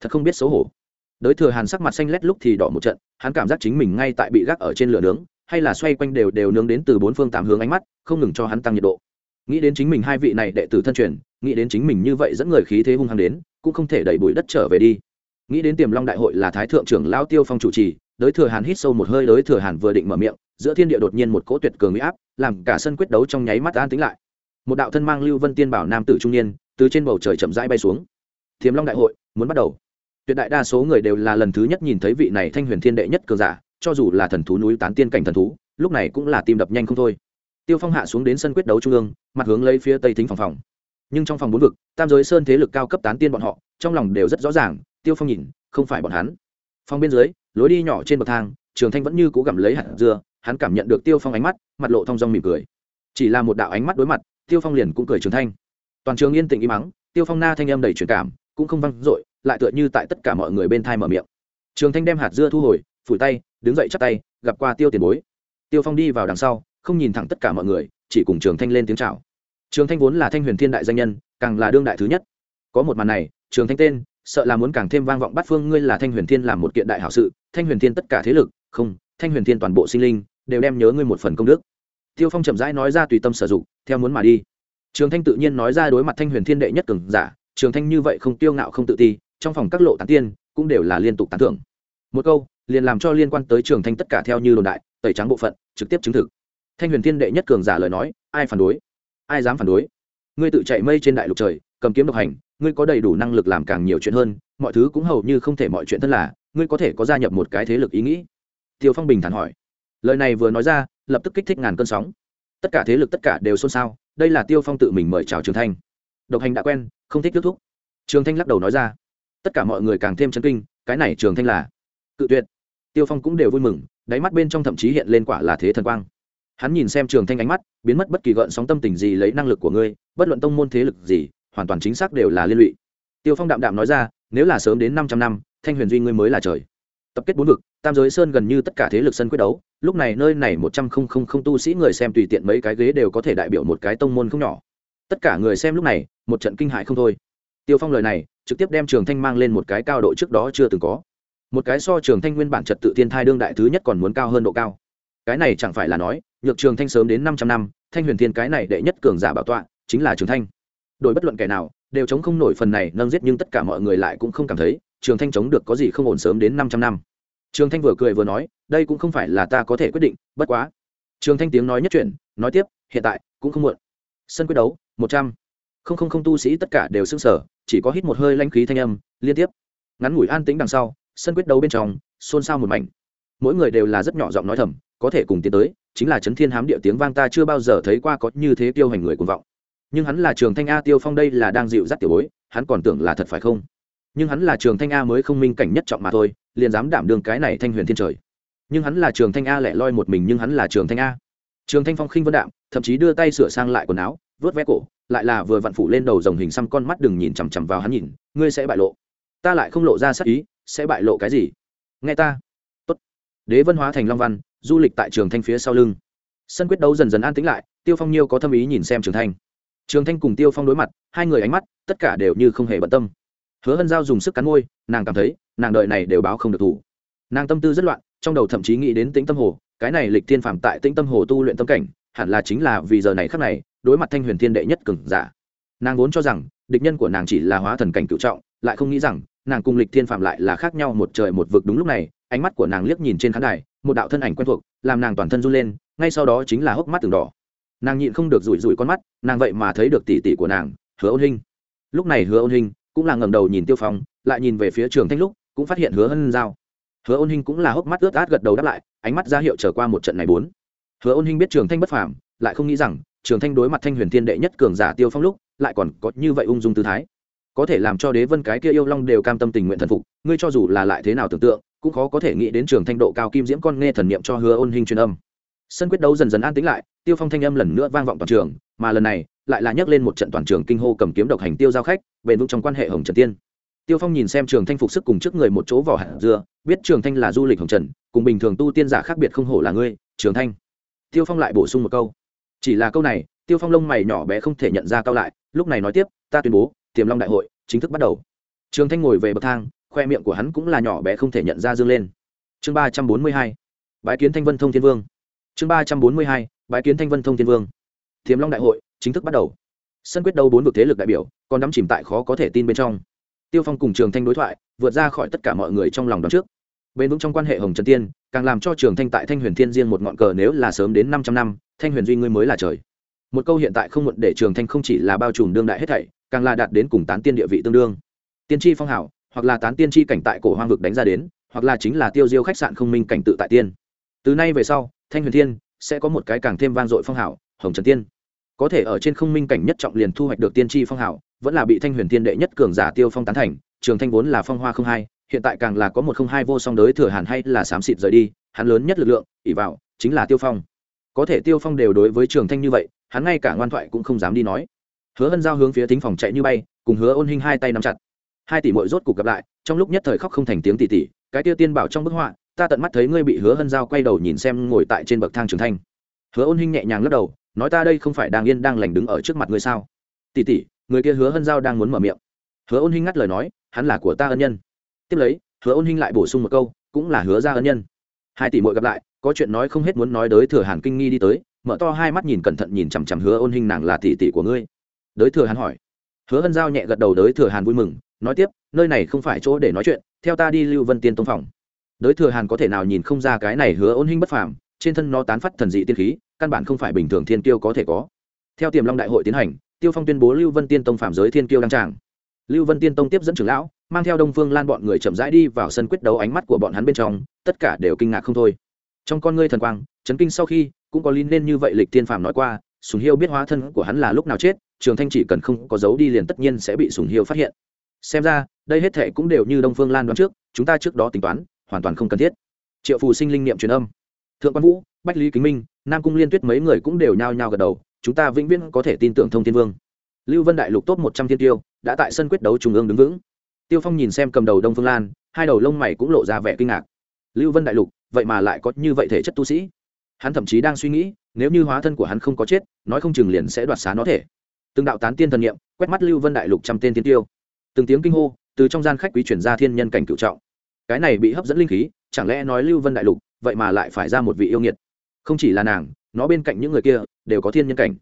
thật không biết xấu hổ. Đới thừa hàn sắc mặt xanh lét lúc thì đỏ một trận, hắn cảm giác chính mình ngay tại bị gác ở trên lửa nướng, hay là xoay quanh đều đều nướng đến từ bốn phương tám hướng ánh mắt, không ngừng cho hắn tăng nhiệt độ. Nghĩ đến chính mình hai vị này đệ tử thân truyền, nghĩ đến chính mình như vậy dẫn người khí thế hung hăng đến cũng không thể đẩy bụi đất trở về đi. Nghĩ đến tiềm long đại hội là thái thượng trưởng lao tiêu phong chủ trì, đới thừa hàn hít sâu một hơi, đới thừa hàn vừa định mở miệng, giữa thiên địa đột nhiên một cỗ tuyệt cường huy áp, làm cả sân quyết đấu trong nháy mắt an tính lại. Một đạo thân mang lưu vân tiên bảo nam tử trung niên, từ trên bầu trời chậm rãi bay xuống. Tiềm long đại hội, muốn bắt đầu. Tuyệt đại đa số người đều là lần thứ nhất nhìn thấy vị này thanh huyền thiên đệ nhất cường giả, cho dù là thần thú núi tán tiên cảnh thần thú, lúc này cũng là tim đập nhanh không thôi. Tiêu phong hạ xuống đến sân quyết đấu trung ương, mặt hướng lấy phía tây thính phòng phòng nhưng trong phòng bốn vực, tam giới sơn thế lực cao cấp tán tiên bọn họ, trong lòng đều rất rõ ràng, tiêu phong nhìn, không phải bọn hắn. Phòng bên dưới, lối đi nhỏ trên bậc thang, trường thanh vẫn như cố gặm lấy hạt dưa, hắn cảm nhận được tiêu phong ánh mắt, mặt lộ thong dong mỉm cười. Chỉ là một đạo ánh mắt đối mặt, tiêu phong liền cũng cười trường thanh toàn trường yên tĩnh im mắng tiêu phong na thanh âm đầy truyền cảm, cũng không văng dội, lại tựa như tại tất cả mọi người bên thai mở miệng. Trường thanh đem hạt dưa thu hồi, phủi tay, đứng dậy chắp tay, gặp qua tiêu tiền bối. Tiêu phong đi vào đằng sau, không nhìn thẳng tất cả mọi người, chỉ cùng trường thanh lên tiếng chào trường thanh vốn là thanh huyền thiên đại danh nhân, càng là đương đại thứ nhất. Có một màn này, trường thanh tên, sợ là muốn càng thêm vang vọng bắt phương ngươi là thanh huyền thiên làm một kiện đại hảo sự, thanh huyền thiên tất cả thế lực, không, thanh huyền thiên toàn bộ sinh linh, đều đem nhớ ngươi một phần công đức. Tiêu phong chậm rãi nói ra tùy tâm sử dụng, theo muốn mà đi. Trường thanh tự nhiên nói ra đối mặt thanh huyền thiên đệ nhất cường giả, trường thanh như vậy không tiêu ngạo không tự ti, trong phòng các lộ tán tiên, cũng đều là liên tục tán thưởng. Một câu, liền làm cho liên quan tới trường thanh tất cả theo như đồn đại, tẩy trắng bộ phận, trực tiếp chứng thực. Thanh huyền thiên đệ nhất cường giả lời nói, ai phản đối? Ai dám phản đối? Ngươi tự chạy mây trên đại lục trời, cầm kiếm độc hành, ngươi có đầy đủ năng lực làm càng nhiều chuyện hơn, mọi thứ cũng hầu như không thể mọi chuyện thân là, ngươi có thể có gia nhập một cái thế lực ý nghĩ. Tiêu phong bình thản hỏi. Lời này vừa nói ra, lập tức kích thích ngàn cơn sóng. Tất cả thế lực tất cả đều xôn xao, đây là tiêu phong tự mình mời chào trường thanh. Độc hành đã quen, không thích kết thúc. Trường thanh lắc đầu nói ra. Tất cả mọi người càng thêm chấn kinh, cái này trường thanh là cự tuyệt. Tiêu phong cũng đều vui mừng, đáy mắt bên trong thậm chí hiện lên quả là thế thần quang hắn nhìn xem trường thanh ánh mắt, biến mất bất kỳ gợn sóng tâm tình gì lấy năng lực của ngươi, bất luận tông môn thế lực gì, hoàn toàn chính xác đều là liên lụy. Tiêu phong đạm đạm nói ra, nếu là sớm đến năm trăm năm, thanh huyền duy ngươi mới là trời. Tập kết bốn vực, tam giới sơn gần như tất cả thế lực sân quyết đấu, lúc này nơi này một trăm không không không tu sĩ người xem tùy tiện mấy cái ghế đều có thể đại biểu một cái tông môn không nhỏ. Tất cả người xem lúc này, một trận kinh hại không thôi. Tiêu phong lời này, trực tiếp đem trường thanh mang lên một cái cao độ trước đó chưa từng có. Một cái so trường thanh nguyên bản trật tự thiên thai đương đại thứ nhất còn muốn cao hơn độ cao. Cái này chẳng phải là nói nhược trường thanh sớm đến năm trăm năm, thanh huyền thiên cái này đệ nhất cường giả bảo tọa, chính là trường thanh. Đổi bất luận kẻ nào, đều chống không nổi phần này nâng giết nhưng tất cả mọi người lại cũng không cảm thấy, trường thanh chống được có gì không ổn sớm đến năm trăm năm. Trường thanh vừa cười vừa nói, đây cũng không phải là ta có thể quyết định, bất quá. Trường thanh tiếng nói nhất chuyển, nói tiếp, hiện tại, cũng không muộn. Sân quyết đấu, một trăm. Không không không tu sĩ tất cả đều s ư n g sở chỉ có hít một hơi lanh khí thanh âm, liên tiếp. Ngắn ngủi an tĩnh đằng sau, sân quyết đấu bên trong, xôn xao một mảnh. Mỗi người đều là rất nhỏ giọng nói thầm có thể cùng tiến tới, chính là chấn thiên hám địa tiếng vang ta chưa bao giờ thấy qua có như thế tiêu hành người cuồng vọng. Nhưng hắn là trường thanh a tiêu phong đây là đang dịu dắt tiểu bối, hắn còn tưởng là thật phải không? Nhưng hắn là trường thanh a mới không minh cảnh nhất trọng mà thôi, liền dám đảm đương cái này thanh huyền thiên trời. Nhưng hắn là trường thanh a lẻ loi một mình nhưng hắn là trường thanh a. Trường thanh phong khinh vân đạm, thậm chí đưa tay sửa sang lại quần áo, vớt vé cổ, lại là vừa vặn phủ lên đầu dòng hình xăm con mắt đừng nhìn chằm chằm vào hắn nhìn, ngươi sẽ bại lộ. Ta lại không lộ ra sắc ý, sẽ bại lộ cái gì? Nghe ta. Tốt. Đế vân hóa thành long văn du lịch tại trường thanh phía sau lưng. Sân quyết đấu dần dần an tĩnh lại, tiêu phong nhiêu có tâm ý nhìn xem trường thanh. Trường thanh cùng tiêu phong đối mặt, hai người ánh mắt, tất cả đều như không hề bận tâm. Hứa hân giao dùng sức cắn môi, nàng cảm thấy, nàng đợi này đều báo không được thủ. Nàng tâm tư rất loạn, trong đầu thậm chí nghĩ đến tĩnh tâm hồ, cái này lịch thiên phạm tại tĩnh tâm hồ tu luyện tâm cảnh, hẳn là chính là vì giờ này khắc này, đối mặt thanh huyền thiên đệ nhất cường giả. Nàng vốn cho rằng, địch nhân của nàng chỉ là hóa thần cảnh cựu trọng, lại không nghĩ rằng, nàng cùng lịch thiên phạm lại là khác nhau một trời một vực đúng lúc này ánh mắt của nàng liếc nhìn trên khán đài, một đạo thân ảnh quen thuộc, làm nàng toàn thân run lên, ngay sau đó chính là hốc mắt từng đỏ. Nàng nhịn không được rủi rủi con mắt, nàng vậy mà thấy được tỉ tỉ của nàng, hứa ôn Hinh. lúc này hứa ôn Hinh cũng là ngầm đầu nhìn tiêu phong, lại nhìn về phía trường thanh lúc, cũng phát hiện hứa hân giao. Hứa ôn Hinh cũng là hốc mắt ướt át gật đầu đáp lại, ánh mắt ra hiệu trở qua một trận này bốn. Hứa ôn Hinh biết trường thanh bất phàm, lại không nghĩ rằng, trường thanh đối mặt thanh huyền thiên đệ nhất cường giả tiêu phong lúc, lại còn có như vậy ung dung tư thái. Có thể làm cho đế vân cái kia yêu long đều cam tâm tình nguyện thần phục, ngươi cho dù là lại thế nào tưởng tượng cũng khó có thể nghĩ đến trường thanh độ cao kim diễm con nghe thần niệm cho hứa ôn hình truyền âm. Sân quyết đấu dần dần an tĩnh lại, tiêu phong thanh âm lần nữa vang vọng toàn trường, mà lần này, lại là nhắc lên một trận toàn trường kinh hô cầm kiếm độc hành tiêu giao khách, bền vững trong quan hệ hồng trần tiên. Tiêu phong nhìn xem trường thanh phục sức cùng trước người một chỗ vỏ hạt dưa, biết trường thanh là du lịch hồng trần, cùng bình thường tu tiên giả khác biệt không hổ là ngươi, trường thanh. Tiêu phong lại bổ sung một câu. Chỉ là câu này, tiêu phong lông mày nhỏ bé không thể nhận ra cao lại, lúc này nói tiếp, ta tuyên bố, tiềm long đại hội chính thức bắt đầu. Trường thanh ngồi về bậc thang khoe miệng của hắn cũng là nhỏ bé không thể nhận ra dương lên. Chương ba trăm bốn mươi hai, bái kiến thanh vân thông thiên vương. Chương ba trăm bốn mươi hai, bái kiến thanh vân thông thiên vương. Tiềm long đại hội, chính thức bắt đầu. Sân quyết đấu bốn vực thế lực đại biểu, còn đắm chìm tại khó có thể tin bên trong. Tiêu phong cùng trường thanh đối thoại, vượt ra khỏi tất cả mọi người trong lòng đón trước. Bên vững trong quan hệ hồng trần tiên, càng làm cho trường thanh tại thanh huyền thiên riêng một ngọn cờ nếu là sớm đến năm trăm năm, thanh huyền duy ngươi mới là trời. Một câu hiện tại không muộn để trường thanh không chỉ là bao trùm đương đại hết thảy, càng là đạt đến cùng tán tiên địa vị tương đương. Tiên tri phong hảo hoặc là tán tiên tri cảnh tại cổ hoang vực đánh ra đến, hoặc là chính là tiêu diêu khách sạn không minh cảnh tự tại tiên. Từ nay về sau, thanh huyền thiên sẽ có một cái càng thêm vang dội phong hảo hồng trần tiên. Có thể ở trên không minh cảnh nhất trọng liền thu hoạch được tiên tri phong hảo vẫn là bị thanh huyền thiên đệ nhất cường giả tiêu phong tán thành, trường thanh vốn là phong hoa không hai, hiện tại càng là có một không hai vô song đới thừa hàn hay là xám xịt rời đi, hắn lớn nhất lực lượng ỉ vào, chính là tiêu phong. Có thể tiêu phong đều đối với trường thanh như vậy, hắn ngay cả ngoan thoại cũng không dám đi nói. Hứa hân giao hướng phía thính phòng chạy như bay, cùng hứa ôn hinh hai tay nắm chặt hai tỷ mội rốt cuộc gặp lại, trong lúc nhất thời khóc không thành tiếng tỷ tỷ cái tiêu tiên bảo trong bức họa, ta tận mắt thấy ngươi bị hứa hân giao quay đầu nhìn xem ngồi tại trên bậc thang trường thanh. Hứa ôn hinh nhẹ nhàng lắc đầu, nói ta đây không phải đang yên đang lành đứng ở trước mặt ngươi sao? Tỷ tỷ người kia hứa hân giao đang muốn mở miệng. Hứa ôn hinh ngắt lời nói, hắn là của ta ân nhân. Tiếp lấy, hứa ôn hinh lại bổ sung một câu, cũng là hứa ra ân nhân. Hai tỷ mội gặp lại, có chuyện nói không hết muốn nói đới thừa hàn kinh nghi đi tới, mở to hai mắt nhìn cẩn thận nhìn chằm chằm hứa ôn hinh nàng là tỷ tỷ của ngươi. Đới thừa hàn hỏi. Hứa hân giao nhẹ gật đầu đới thừa hàn vui mừng nói tiếp, nơi này không phải chỗ để nói chuyện, theo ta đi lưu vân tiên tông phòng. Đới thừa hàn có thể nào nhìn không ra cái này hứa ôn hinh bất phàm, trên thân nó tán phát thần dị tiên khí, căn bản không phải bình thường thiên kiêu có thể có. Theo tiềm long đại hội tiến hành, tiêu phong tuyên bố lưu vân tiên tông phạm giới thiên kiêu đăng tràng. Lưu vân tiên tông tiếp dẫn trưởng lão, mang theo đông phương lan bọn người chậm rãi đi vào sân quyết đấu ánh mắt của bọn hắn bên trong, tất cả đều kinh ngạc không thôi. Trong con ngươi thần quang, chấn kinh sau khi, cũng có liên nên như vậy lịch tiên phàm nói qua, sùng hiêu biết hóa thân của hắn là lúc nào chết, trường thanh chỉ cần không có dấu đi liền tất nhiên sẽ bị sùng hiêu phát hiện xem ra, đây hết thệ cũng đều như đông phương lan đoán trước, chúng ta trước đó tính toán, hoàn toàn không cần thiết. Triệu phù sinh linh niệm truyền âm. Thượng quan vũ, bách lý kính minh, nam cung liên tuyết mấy người cũng đều nhao nhao gật đầu, chúng ta vĩnh viễn có thể tin tưởng thông thiên vương. Lưu vân đại lục tốt một trăm thiên tiêu, đã tại sân quyết đấu trung ương đứng vững. Tiêu phong nhìn xem cầm đầu đông phương lan, hai đầu lông mày cũng lộ ra vẻ kinh ngạc. Lưu vân đại lục, vậy mà lại có như vậy thể chất tu sĩ? Hắn thậm chí đang suy nghĩ, nếu như hóa thân của hắn không có chết, nói không chừng liền sẽ đoạt xá nó thể. Từng đạo tán tiên thần nghiệm quét mắt lưu vân đại lục trăm tên tiên tiêu từng tiếng kinh hô, từ trong gian khách quý chuyển ra thiên nhân cảnh cựu trọng. Cái này bị hấp dẫn linh khí, chẳng lẽ nói lưu vân đại lục, vậy mà lại phải ra một vị yêu nghiệt? Không chỉ là nàng, nó bên cạnh những người kia, đều có thiên nhân cảnh.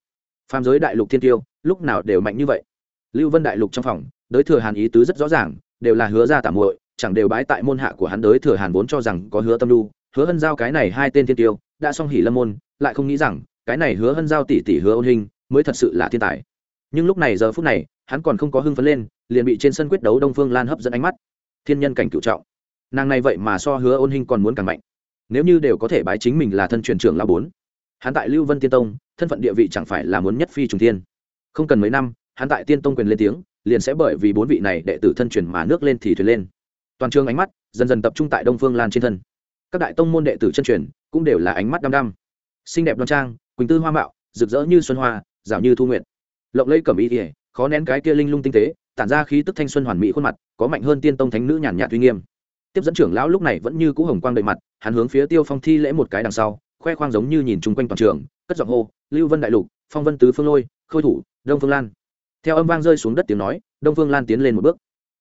Phàm giới đại lục thiên tiêu, lúc nào đều mạnh như vậy. Lưu vân đại lục trong phòng, đới thừa hàn ý tứ rất rõ ràng, đều là hứa ra tạm muội, chẳng đều bái tại môn hạ của hắn đới thừa hàn vốn cho rằng có hứa tâm lưu hứa hân giao cái này hai tên thiên tiêu, đã xong hỉ lâm môn, lại không nghĩ rằng, cái này hứa hân giao tỷ tỷ hứa ôn hình, mới thật sự là thiên tài nhưng lúc này giờ phút này, hắn còn không có hưng phấn lên, liền bị trên sân quyết đấu đông phương lan hấp dẫn ánh mắt. Thiên nhân cảnh cựu trọng. Nàng này vậy mà so hứa ôn hình còn muốn càng mạnh. Nếu như đều có thể bái chính mình là thân truyền trưởng la bốn, hắn tại lưu vân tiên tông, thân phận địa vị chẳng phải là muốn nhất phi trùng thiên. Không cần mấy năm, hắn tại tiên tông quyền lên tiếng, liền sẽ bởi vì bốn vị này đệ tử thân truyền mà nước lên thì thuyền lên. Toàn trường ánh mắt dần dần tập trung tại đông phương lan trên thân. Các đại tông môn đệ tử chân truyền cũng đều là ánh mắt đăm đăm. Xinh đẹp đoan trang, quỳnh tư hoa mạo, rực rỡ như xuân hoa, rào như thu nguyện lộng lẫy cẩm ý ỉa khó nén cái kia linh lung tinh tế, tản ra khí tức thanh xuân hoàn mỹ khuôn mặt, có mạnh hơn tiên tông thánh nữ nhàn nhạt uy nghiêm. Tiếp dẫn trưởng lão lúc này vẫn như cũ hồng quang đầy mặt, hắn hướng phía tiêu phong thi lễ một cái đằng sau, khoe khoang giống như nhìn chung quanh toàn trường, cất giọng hô, lưu vân đại lục, phong vân tứ phương lôi, khôi thủ, đông phương lan. Theo âm vang rơi xuống đất tiếng nói, đông phương lan tiến lên một bước.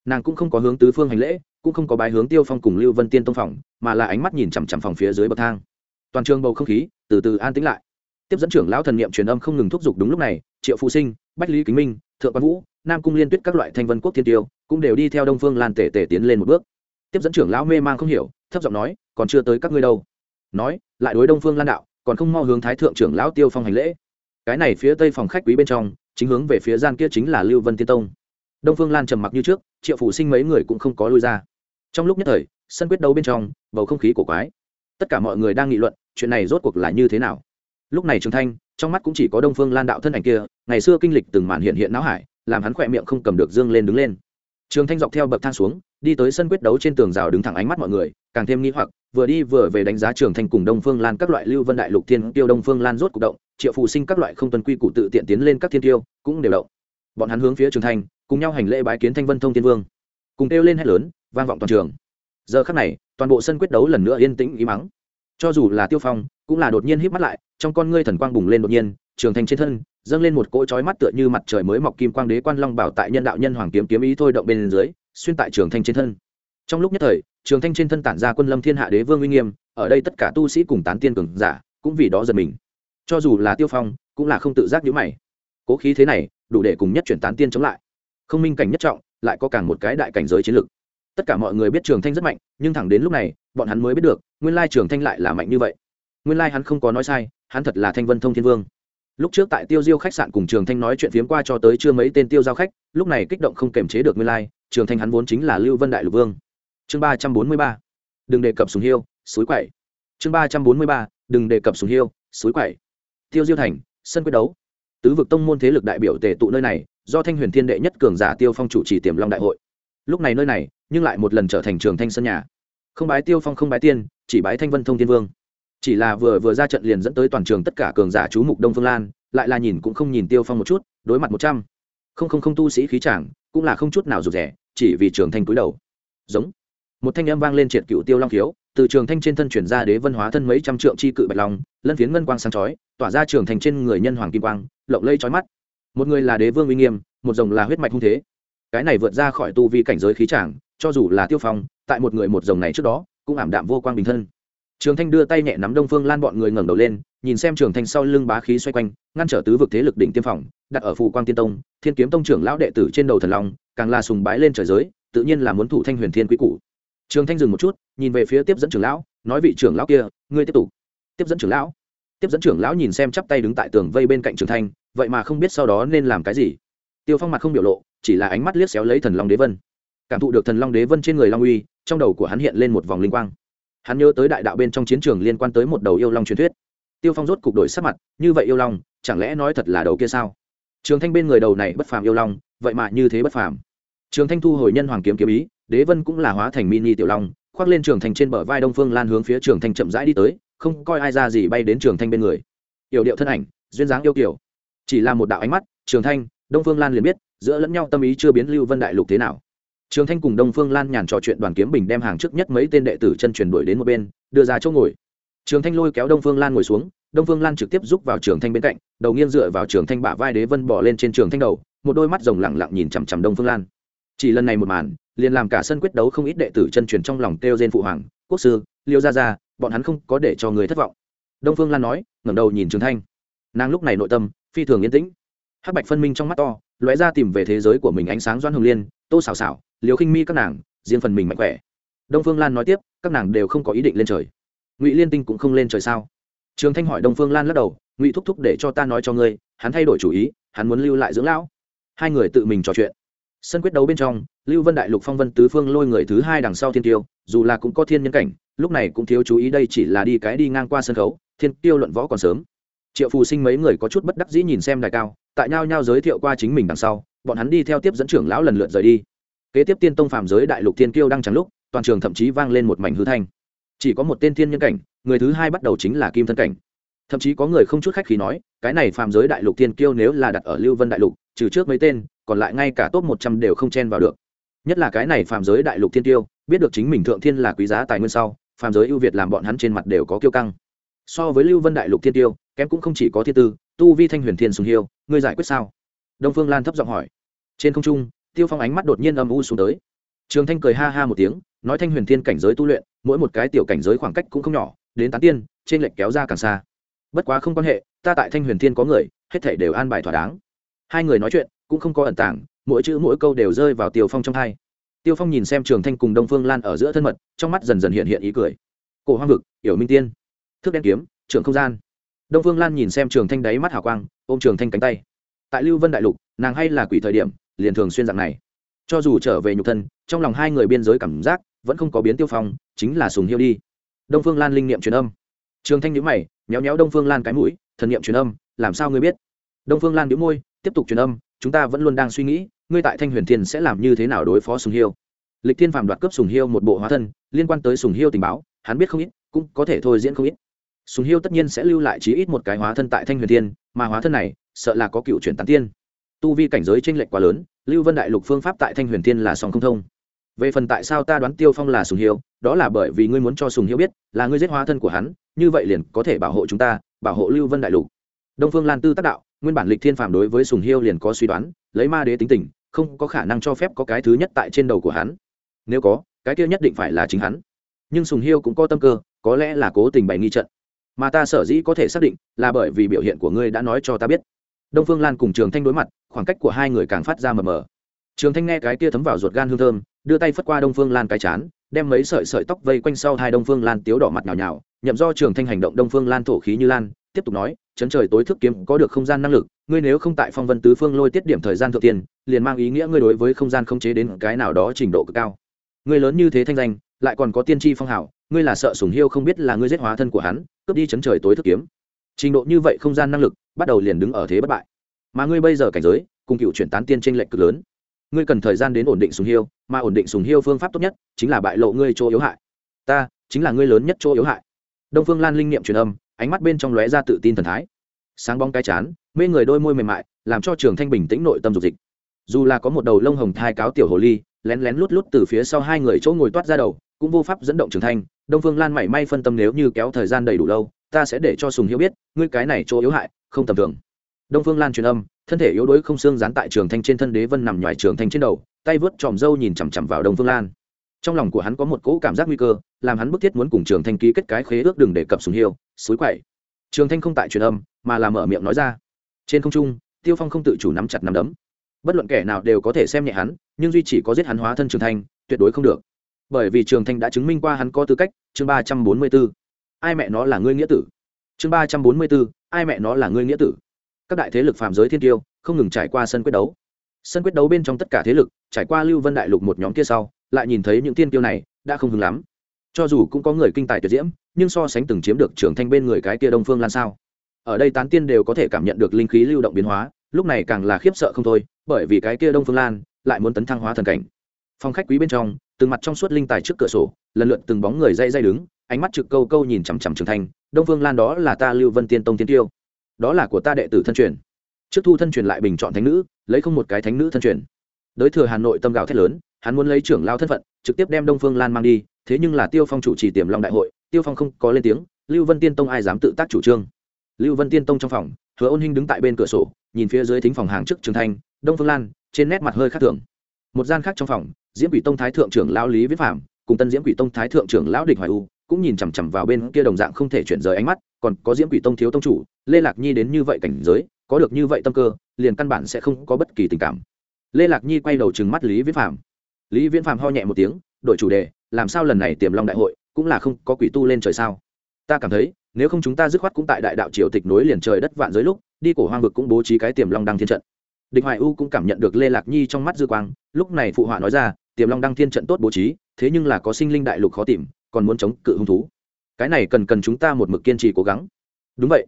Nàng cũng không có hướng tứ phương hành lễ, cũng không có bài hướng tiêu phong cùng lưu vân tiên tông phòng, mà là ánh mắt nhìn chằm chằm phòng phía dưới bậc thang. Toàn trường bầu không khí từ từ an tĩnh lại. Tiếp dẫn trưởng lão thần niệm truyền âm không ngừng thúc giục đúng lúc này triệu phụ sinh, bách lý kính minh, thượng quan vũ, nam cung liên tuyết các loại thanh vân quốc thiên tiêu, cũng đều đi theo đông phương lan tể tể tiến lên một bước. Tiếp dẫn trưởng lão mê mang không hiểu, thấp giọng nói, còn chưa tới các ngươi đâu. Nói, lại đối đông phương lan đạo, còn không mau hướng thái thượng trưởng lão tiêu phong hành lễ. Cái này phía tây phòng khách quý bên trong, chính hướng về phía gian kia chính là lưu vân tiên tông. Đông phương lan trầm mặc như trước, triệu phủ sinh mấy người cũng không có lui ra. Trong lúc nhất thời, sân quyết đấu bên trong, bầu không khí của quái. Tất cả mọi người đang nghị luận, chuyện này rốt cuộc là như thế nào? Lúc này trường thanh, trong mắt cũng chỉ có đông phương lan đạo thân ảnh kia, ngày xưa kinh lịch từng màn hiện hiện não hải, làm hắn khỏe miệng không cầm được dương lên đứng lên. Trường thanh dọc theo bậc thang xuống, đi tới sân quyết đấu trên tường rào đứng thẳng ánh mắt mọi người, càng thêm nghi hoặc, vừa đi vừa về đánh giá trường thanh cùng đông phương lan các loại lưu vân đại lục thiên tiêu, đông phương lan rốt cục động, triệu phù sinh các loại không tuân quy cụ tự tiện tiến lên các thiên tiêu, cũng đều động. Bọn hắn hướng phía trường thanh, cùng nhau hành lễ bái kiến thanh vân thông thiên vương. Cùng kêu lên hét lớn, vang vọng toàn trường. Giờ khắc này, toàn bộ sân quyết đấu lần nữa yên tĩnh ý mắng cho dù là tiêu phong, cũng là đột nhiên híp mắt lại, trong con ngươi thần quang bùng lên đột nhiên, trường thanh trên thân, dâng lên một cỗ chói mắt tựa như mặt trời mới mọc kim quang đế quan long bảo tại nhân đạo nhân hoàng kiếm kiếm ý thôi động bên dưới, xuyên tại trường thanh trên thân. Trong lúc nhất thời, trường thanh trên thân tản ra quân lâm thiên hạ đế vương uy nghiêm, ở đây tất cả tu sĩ cùng tán tiên cường giả, cũng vì đó giật mình. Cho dù là tiêu phong, cũng là không tự giác nhữ mày. Cố khí thế này, đủ để cùng nhất chuyển tán tiên chống lại. Không minh cảnh nhất trọng, lại có càng một cái đại cảnh giới chiến lược. Tất cả mọi người biết trường thanh rất mạnh, nhưng thẳng đến lúc này, bọn hắn mới biết được nguyên lai trường thanh lại là mạnh như vậy. Nguyên lai hắn không có nói sai, hắn thật là thanh vân thông thiên vương. Lúc trước tại tiêu diêu khách sạn cùng trường thanh nói chuyện phiếm qua cho tới chưa mấy tên tiêu giao khách, lúc này kích động không kềm chế được nguyên lai, trường thanh hắn vốn chính là lưu vân đại lục vương. Chương ba trăm bốn mươi ba, đừng đề cập sùng hiêu, suối quậy chương ba trăm bốn mươi ba, đừng đề cập sùng hiêu, suối quậy tiêu diêu thành, sân quyết đấu. Tứ vực tông môn thế lực đại biểu tề tụ nơi này, do thanh huyền thiên đệ nhất cường giả tiêu phong chủ trì tiềm long đại hội. Lúc này nơi này, nhưng lại một lần trở thành trường thanh sân nhà không bái tiêu phong, không bái tiên, chỉ bái thanh vân thông thiên vương. Chỉ là vừa vừa ra trận liền dẫn tới toàn trường tất cả cường giả chú mục đông phương lan, lại là nhìn cũng không nhìn tiêu phong một chút, đối mặt một trăm. Không không không tu sĩ khí chàng, cũng là không chút nào rụt rẻ chỉ vì trường thanh cúi đầu. Giống. Một thanh âm vang lên triệt cựu tiêu long khiếu, từ trường thanh trên thân chuyển ra đế vân hóa thân mấy trăm trượng chi cự bạch long, lân phiến ngân quang sáng chói, tỏa ra trường thành trên người nhân hoàng kim quang, lộng lây chói mắt. Một người là đế vương uy nghiêm, một rồng là huyết mạch hung thế. Cái này vượt ra khỏi tu vi cảnh giới khí tràng cho dù là tiêu phong tại một người một rồng này trước đó, cũng ảm đạm vô quang bình thân. Trường thanh đưa tay nhẹ nắm đông phương lan bọn người ngẩng đầu lên, nhìn xem trường thanh sau lưng bá khí xoay quanh, ngăn trở tứ vực thế lực đỉnh tiêm phòng, đặt ở phụ quang tiên tông, thiên kiếm tông trưởng lão đệ tử trên đầu thần long, càng là sùng bái lên trời giới, tự nhiên là muốn thủ thanh huyền thiên quý cụ trường thanh dừng một chút, nhìn về phía tiếp dẫn trưởng lão, nói vị trưởng lão kia, ngươi tiếp tục. Tiếp dẫn trưởng lão. Tiếp dẫn trưởng lão nhìn xem chắp tay đứng tại tường vây bên cạnh trường thanh, vậy mà không biết sau đó nên làm cái gì. Tiêu phong mặt không biểu lộ, chỉ là ánh mắt liếc xéo lấy thần long đế vân. Cảm thụ được thần long đế vân trên người long uy trong đầu của hắn hiện lên một vòng linh quang. Hắn nhớ tới đại đạo bên trong chiến trường liên quan tới một đầu yêu long truyền thuyết. Tiêu phong rốt cục đổi sắc mặt, như vậy yêu long, chẳng lẽ nói thật là đầu kia sao? Trường thanh bên người đầu này bất phàm yêu long, vậy mà như thế bất phàm. Trường thanh thu hồi nhân hoàng kiếm kiếm ý, đế vân cũng là hóa thành mini tiểu long, khoác lên trường thanh trên bờ vai đông phương lan hướng phía trường thanh chậm rãi đi tới, không coi ai ra gì bay đến trường thanh bên người. Yểu điệu thân ảnh, duyên dáng yêu kiểu chỉ là một đạo ánh mắt, trường thanh, đông phương lan liền biết, giữa lẫn nhau tâm ý chưa biến lưu vân đại lục thế nào trường thanh cùng đông phương lan nhàn trò chuyện đoàn kiếm bình đem hàng trước nhất mấy tên đệ tử chân truyền đuổi đến một bên, đưa ra chỗ ngồi. Trường thanh lôi kéo đông phương lan ngồi xuống, đông phương lan trực tiếp giúp vào trường thanh bên cạnh, đầu nghiêng dựa vào trường thanh bả vai đế vân bỏ lên trên trường thanh đầu, một đôi mắt rồng lặng lặng nhìn chằm chằm đông phương lan. Chỉ lần này một màn, liền làm cả sân quyết đấu không ít đệ tử chân truyền trong lòng kêu trên phụ hoàng, quốc sư, liêu gia gia, bọn hắn không có để cho người thất vọng. Đông phương lan nói, ngẩng đầu nhìn trường thanh. Nàng lúc này nội tâm phi thường yên tĩnh hắc bạch phân minh trong mắt to, lóe ra tìm về thế giới của mình ánh sáng doan hồng liên, tô xào xào liều khinh mi các nàng, riêng phần mình mạnh khỏe. Đông phương lan nói tiếp, các nàng đều không có ý định lên trời. Ngụy liên tinh cũng không lên trời sao? Trường thanh hỏi đông phương lan lắc đầu, ngụy thúc thúc để cho ta nói cho ngươi, hắn thay đổi chủ ý, hắn muốn lưu lại dưỡng lão. Hai người tự mình trò chuyện. Sân quyết đấu bên trong, lưu vân đại lục phong vân tứ phương lôi người thứ hai đằng sau thiên tiêu, dù là cũng có thiên nhân cảnh, lúc này cũng thiếu chú ý đây chỉ là đi cái đi ngang qua sân khấu, thiên tiêu luận võ còn sớm. Triệu phù sinh mấy người có chút bất đắc dĩ nhìn xem đài cao tại nhau nhau giới thiệu qua chính mình đằng sau, bọn hắn đi theo tiếp dẫn trưởng lão lần lượt rời đi. Kế tiếp tiên tông phàm giới đại lục thiên kiêu đang chẳng lúc, toàn trường thậm chí vang lên một mảnh hư thanh. Chỉ có một tên thiên nhân cảnh, người thứ hai bắt đầu chính là kim thân cảnh. Thậm chí có người không chút khách khí nói, cái này phàm giới đại lục thiên kiêu nếu là đặt ở lưu vân đại lục, trừ trước mấy tên, còn lại ngay cả top một trăm đều không chen vào được. Nhất là cái này phàm giới đại lục thiên kiêu, biết được chính mình thượng thiên là quý giá tài nguyên sau, phàm giới ưu việt làm bọn hắn trên mặt đều có kiêu căng. So với lưu vân đại lục thiên tiêu kém cũng không chỉ có thiên tư, tu vi thanh huyền thiên sùng hiêu ngươi giải quyết sao? Đông phương lan thấp giọng hỏi. Trên không trung, tiêu phong ánh mắt đột nhiên âm u xuống tới. Trường thanh cười ha ha một tiếng, nói thanh huyền thiên cảnh giới tu luyện, mỗi một cái tiểu cảnh giới khoảng cách cũng không nhỏ, đến tán tiên, trên lệch kéo ra càng xa. Bất quá không quan hệ, ta tại thanh huyền thiên có người, hết thể đều an bài thỏa đáng. Hai người nói chuyện, cũng không có ẩn tàng, mỗi chữ mỗi câu đều rơi vào tiêu phong trong hai. Tiêu phong nhìn xem trường thanh cùng đông phương lan ở giữa thân mật, trong mắt dần dần hiện hiện ý cười. Cổ hoang vực yểu minh tiên. Thước đen kiếm, trưởng không gian đông phương lan nhìn xem trường thanh đáy mắt hào quang, ôm trường thanh cánh tay. Tại lưu vân đại lục, nàng hay là quỷ thời điểm, liền thường xuyên dạng này. Cho dù trở về nhục thân, trong lòng hai người biên giới cảm giác vẫn không có biến tiêu phong, chính là sùng hiêu đi. Đông phương lan linh niệm truyền âm. Trường thanh nhữ mày nhéo nhéo đông phương lan cái mũi, thần niệm truyền âm, làm sao ngươi biết? Đông phương lan nhữ môi, tiếp tục truyền âm, chúng ta vẫn luôn đang suy nghĩ, ngươi tại thanh huyền thiên sẽ làm như thế nào đối phó sùng hiêu? Lịch thiên phàm đoạt cướp sùng hiêu một bộ hóa thân, liên quan tới sùng hiêu tình báo, hắn biết không ít, cũng có thể thôi diễn không ít sùng hiêu tất nhiên sẽ lưu lại chí ít một cái hóa thân tại thanh huyền thiên, mà hóa thân này, sợ là có cựu chuyển tán tiên. Tu vi cảnh giới t r ê n lệch quá lớn, lưu vân đại lục phương pháp tại thanh huyền thiên là song không thông. Về phần tại sao ta đoán tiêu phong là sùng hiêu, đó là bởi vì ngươi muốn cho sùng hiêu biết, là ngươi giết hóa thân của hắn, như vậy liền có thể bảo hộ chúng ta, bảo hộ lưu vân đại lục. Đông phương lan tư tác đạo, nguyên bản lịch thiên phàm đối với sùng hiêu liền có suy đoán, lấy ma đế tính tình, không có khả năng cho phép có cái thứ nhất tại trên đầu của hắn. Nếu có, cái kia nhất định phải là chính hắn. Nhưng sùng hiêu cũng có tâm cơ, có lẽ là cố tình bày nghi trận mà ta sở dĩ có thể xác định là bởi vì biểu hiện của ngươi đã nói cho ta biết. Đông phương lan cùng trường thanh đối mặt, khoảng cách của hai người càng phát ra mờ mờ. Trường thanh nghe cái kia thấm vào ruột gan hương thơm, đưa tay phất qua đông phương lan cái chán, đem mấy sợi sợi tóc vây quanh sau hai đông phương lan tiếu đỏ mặt nhào nhào, nhậm do trường thanh hành động đông phương lan thổ khí như lan, tiếp tục nói, chấn trời tối thức kiếm có được không gian năng lực, ngươi nếu không tại phong vân tứ phương lôi tiết điểm thời gian thượng tiền, liền mang ý nghĩa ngươi đối với không gian không chế đến cái nào đó trình độ cực cao. Ngươi lớn như thế thanh danh, lại còn có tiên tri phong hảo ngươi là sợ sùng hiêu không biết là ngươi giết hóa thân của hắn, cướp đi chấn trời tối thức kiếm. Trình độ như vậy không gian năng lực, bắt đầu liền đứng ở thế bất bại. Mà ngươi bây giờ cảnh giới, cùng cựu chuyển tán tiên tranh lệch cực lớn. Ngươi cần thời gian đến ổn định sùng hiêu, mà ổn định sùng hiêu phương pháp tốt nhất chính là bại lộ ngươi chỗ yếu hại. Ta, chính là ngươi lớn nhất chỗ yếu hại. Đông phương lan linh nghiệm truyền âm, ánh mắt bên trong lóe ra tự tin thần thái. Sáng bóng cái chán, mê người đôi môi mềm mại, làm cho trường thanh bình tĩnh nội tâm dục dịch. Dù là có một đầu lông hồng thai cáo tiểu hồ ly, lén lén lút lút từ phía sau hai người chỗ ngồi toát ra đầu, cũng vô pháp dẫn động trường thanh đông phương lan mảy may phân tâm nếu như kéo thời gian đầy đủ lâu, ta sẽ để cho sùng hiếu biết, ngươi cái này chỗ yếu hại, không tầm thường. Đông phương lan truyền âm, thân thể yếu đuối không xương dán tại trường thanh trên thân đế vân nằm ngoài trường thanh trên đầu, tay vớt tròm râu nhìn chằm chằm vào đông phương lan. Trong lòng của hắn có một cỗ cảm giác nguy cơ, làm hắn bức thiết muốn cùng trường thanh ký kết cái khế ước đừng để cập sùng hiếu, xối quậy. Trường thanh không tại truyền âm, mà là mở miệng nói ra. Trên không trung, tiêu phong không tự chủ nắm chặt nắm đấm. Bất luận kẻ nào đều có thể xem nhẹ hắn, nhưng duy chỉ có giết hắn hóa thân trường thanh, tuyệt đối không được bởi vì trường thanh đã chứng minh qua hắn có tư cách, chương ba trăm bốn mươi b ố ai mẹ nó là ngươi nghĩa tử? Chương ba trăm bốn mươi b ố ai mẹ nó là ngươi nghĩa tử? Các đại thế lực phạm giới thiên tiêu, không ngừng trải qua sân quyết đấu. Sân quyết đấu bên trong tất cả thế lực, trải qua lưu vân đại lục một nhóm kia sau, lại nhìn thấy những tiên tiêu này, đã không hứng lắm. Cho dù cũng có người kinh tài tuyệt diễm, nhưng so sánh từng chiếm được trưởng thanh bên người cái kia đông phương lan sao? Ở đây tán tiên đều có thể cảm nhận được linh khí lưu động biến hóa, lúc này càng là khiếp sợ không thôi, bởi vì cái kia đông phương lan lại muốn tấn thăng hóa thần cảnh. Phong khách quý bên trong từng mặt trong suốt linh tài trước cửa sổ, lần lượt từng bóng người dây dây đứng, ánh mắt trực câu câu nhìn chằm chằm trường thành đông phương lan đó là ta lưu vân tiên tông tiên tiêu. Đó là của ta đệ tử thân truyền. Trước thu thân truyền lại bình chọn thánh nữ, lấy không một cái thánh nữ thân truyền. Đới thừa hà nội tâm gào thét lớn, hắn muốn lấy trưởng lao thân phận, trực tiếp đem đông phương lan mang đi, thế nhưng là tiêu phong chủ trì tiềm long đại hội, tiêu phong không có lên tiếng, lưu vân tiên tông ai dám tự tác chủ trương. Lưu vân tiên tông trong phòng, hứa ôn hinh đứng tại bên cửa sổ, nhìn phía dưới thính phòng hàng trước trường thanh, đông phương lan, trên nét mặt hơi khác thường. Một gian khác trong phòng diễm quỷ tông thái thượng trưởng lão lý viết phạm cùng tân diễm quỷ tông thái thượng trưởng lão địch hoài u cũng nhìn chằm chằm vào bên kia đồng dạng không thể chuyển rời ánh mắt, còn có diễm quỷ tông thiếu tông chủ, lê lạc nhi đến như vậy cảnh giới, có được như vậy tâm cơ, liền căn bản sẽ không có bất kỳ tình cảm. Lê lạc nhi quay đầu trừng mắt lý viễn phạm lý viễn phạm ho nhẹ một tiếng đổi chủ đề, làm sao lần này tiềm long đại hội cũng là không có quỷ tu lên trời sao? Ta cảm thấy, nếu không chúng ta dứt khoát cũng tại đại đạo triều tịch nối liền trời đất vạn giới lúc, đi cổ hoang vực cũng bố trí cái tiềm long đăng thiên trận địch hoài u cũng cảm nhận được lê lạc nhi trong mắt dư quang, lúc này phụ họa nói ra, tiềm long đăng thiên trận tốt bố trí, thế nhưng là có sinh linh đại lục khó tìm, còn muốn chống cự hung thú. Cái này cần cần chúng ta một mực kiên trì cố gắng. Đúng vậy.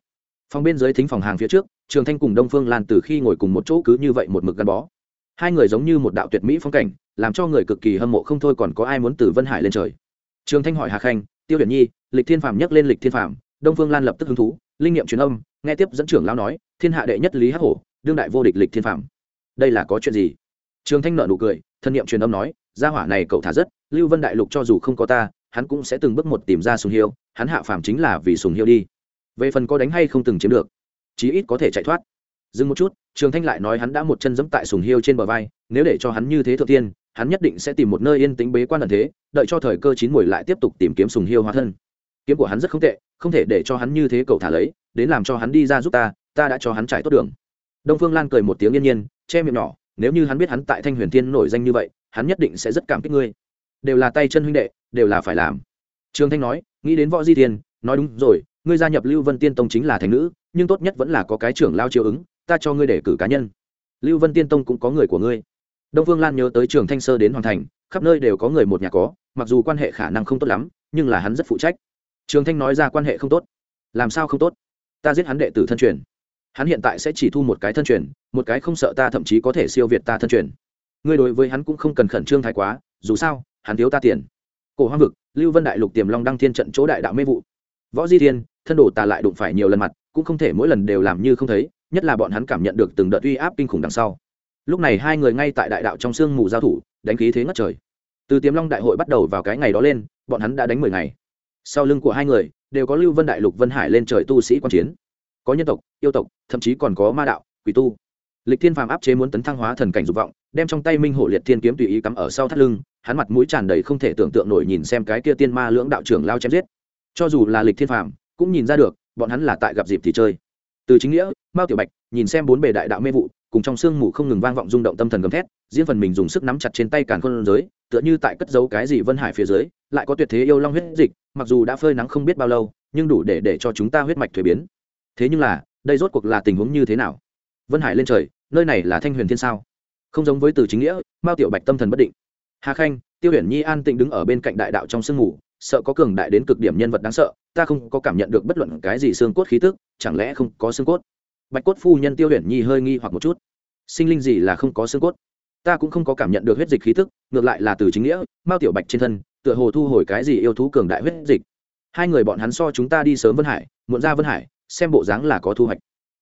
Phòng bên dưới thính phòng hàng phía trước, trường thanh cùng đông phương lan từ khi ngồi cùng một chỗ cứ như vậy một mực gắn bó. Hai người giống như một đạo tuyệt mỹ phong cảnh, làm cho người cực kỳ hâm mộ không thôi còn có ai muốn từ vân hải lên trời. Trường thanh hỏi hà khanh, tiêu hiển nhi, lịch thiên phàm nhắc lên lịch thiên phàm. Đông phương lan lập tức hứng thú, linh nghiệm truyền âm, nghe tiếp dẫn trưởng lao nói, thiên hạ đệ nhất lý hắc hổ đương đại vô địch lịch thiên phàm đây là có chuyện gì? Trường thanh nợ nụ cười, thân nhiệm truyền âm nói, gia hỏa này cậu thả rất, lưu vân đại lục cho dù không có ta, hắn cũng sẽ từng bước một tìm ra sùng hiêu, hắn hạ phàm chính là vì sùng hiêu đi. Về phần có đánh hay không từng chiếm được, chí ít có thể chạy thoát. Dừng một chút, trường thanh lại nói hắn đã một chân dẫm tại sùng hiêu trên bờ vai, nếu để cho hắn như thế thượng tiên, hắn nhất định sẽ tìm một nơi yên tĩnh bế quan ẩn thế, đợi cho thời cơ chín mùi lại tiếp tục tìm kiếm sùng hiêu hóa thân. Kiếm của hắn rất không tệ, không thể để cho hắn như thế cậu thả lấy, đến làm cho hắn đi ra giúp ta ta đã cho hắn trải tốt đường đông phương lan cười một tiếng yên nhiên, che miệng nhỏ, nếu như hắn biết hắn tại thanh huyền thiên nổi danh như vậy, hắn nhất định sẽ rất cảm kích ngươi. Đều là tay chân huynh đệ, đều là phải làm. Trường thanh nói, nghĩ đến võ di thiên, nói đúng rồi, ngươi gia nhập lưu vân tiên tông chính là thành nữ, nhưng tốt nhất vẫn là có cái trưởng lao chiếu ứng, ta cho ngươi để cử cá nhân. Lưu vân tiên tông cũng có người của ngươi. Đông phương lan nhớ tới trường thanh sơ đến hoàn thành, khắp nơi đều có người một nhà có, mặc dù quan hệ khả năng không tốt lắm, nhưng là hắn rất phụ trách. Trường thanh nói ra quan hệ không tốt. Làm sao không tốt? Ta giết hắn đệ tử thân truyền hắn hiện tại sẽ chỉ thu một cái thân truyền, một cái không sợ ta thậm chí có thể siêu việt ta thân truyền. Ngươi đối với hắn cũng không cần khẩn trương thái quá, dù sao, hắn thiếu ta tiền. Cổ hoang vực, lưu vân đại lục tiềm long đăng thiên trận chỗ đại đạo mê vụ. Võ di thiên, thân đồ ta lại đụng phải nhiều lần mặt, cũng không thể mỗi lần đều làm như không thấy, nhất là bọn hắn cảm nhận được từng đợt uy áp kinh khủng đằng sau. Lúc này hai người ngay tại đại đạo trong sương mù giao thủ, đánh khí thế ngất trời. Từ tiềm long đại hội bắt đầu vào cái ngày đó lên, bọn hắn đã đánh mười ngày. Sau lưng của hai người, đều có lưu vân đại lục vân hải lên trời tu sĩ quan chiến có nhân tộc, yêu tộc, thậm chí còn có ma đạo, quỷ tu. Lịch thiên phàm áp chế muốn tấn thăng hóa thần cảnh dục vọng, đem trong tay minh hổ liệt thiên kiếm tùy ý cắm ở sau thắt lưng, hắn mặt mũi tràn đầy không thể tưởng tượng nổi nhìn xem cái kia tiên ma lưỡng đạo trưởng lao chém giết. Cho dù là lịch thiên phàm, cũng nhìn ra được, bọn hắn là tại gặp dịp thì chơi. Từ chính nghĩa, mao tiểu bạch nhìn xem bốn bề đại đạo mê vụ, cùng trong sương mù không ngừng vang vọng rung động tâm thần gầm thét, riêng phần mình dùng sức nắm chặt trên tay càn khôn giới, tựa như tại cất giấu cái gì vân hải phía dưới, lại có tuyệt thế yêu long huyết dịch, mặc dù đã phơi nắng không biết bao lâu, nhưng đủ để để cho chúng ta huyết mạch thuế biến thế nhưng là, đây rốt cuộc là tình huống như thế nào? Vân hải lên trời, nơi này là thanh huyền thiên sao? Không giống với từ chính nghĩa, mao tiểu bạch tâm thần bất định. Hà khanh, tiêu huyền nhi an tĩnh đứng ở bên cạnh đại đạo trong sương mù, sợ có cường đại đến cực điểm nhân vật đáng sợ, ta không có cảm nhận được bất luận cái gì xương cốt khí tức, chẳng lẽ không có xương cốt? Bạch cốt phu nhân tiêu huyền nhi hơi nghi hoặc một chút. Sinh linh gì là không có xương cốt? Ta cũng không có cảm nhận được huyết dịch khí tức, ngược lại là từ chính nghĩa, mao tiểu bạch trên thân, tựa hồ thu hồi cái gì yêu thú cường đại huyết dịch. Hai người bọn hắn so chúng ta đi sớm vân hải, muộn ra vân hải xem bộ dáng là có thu hoạch.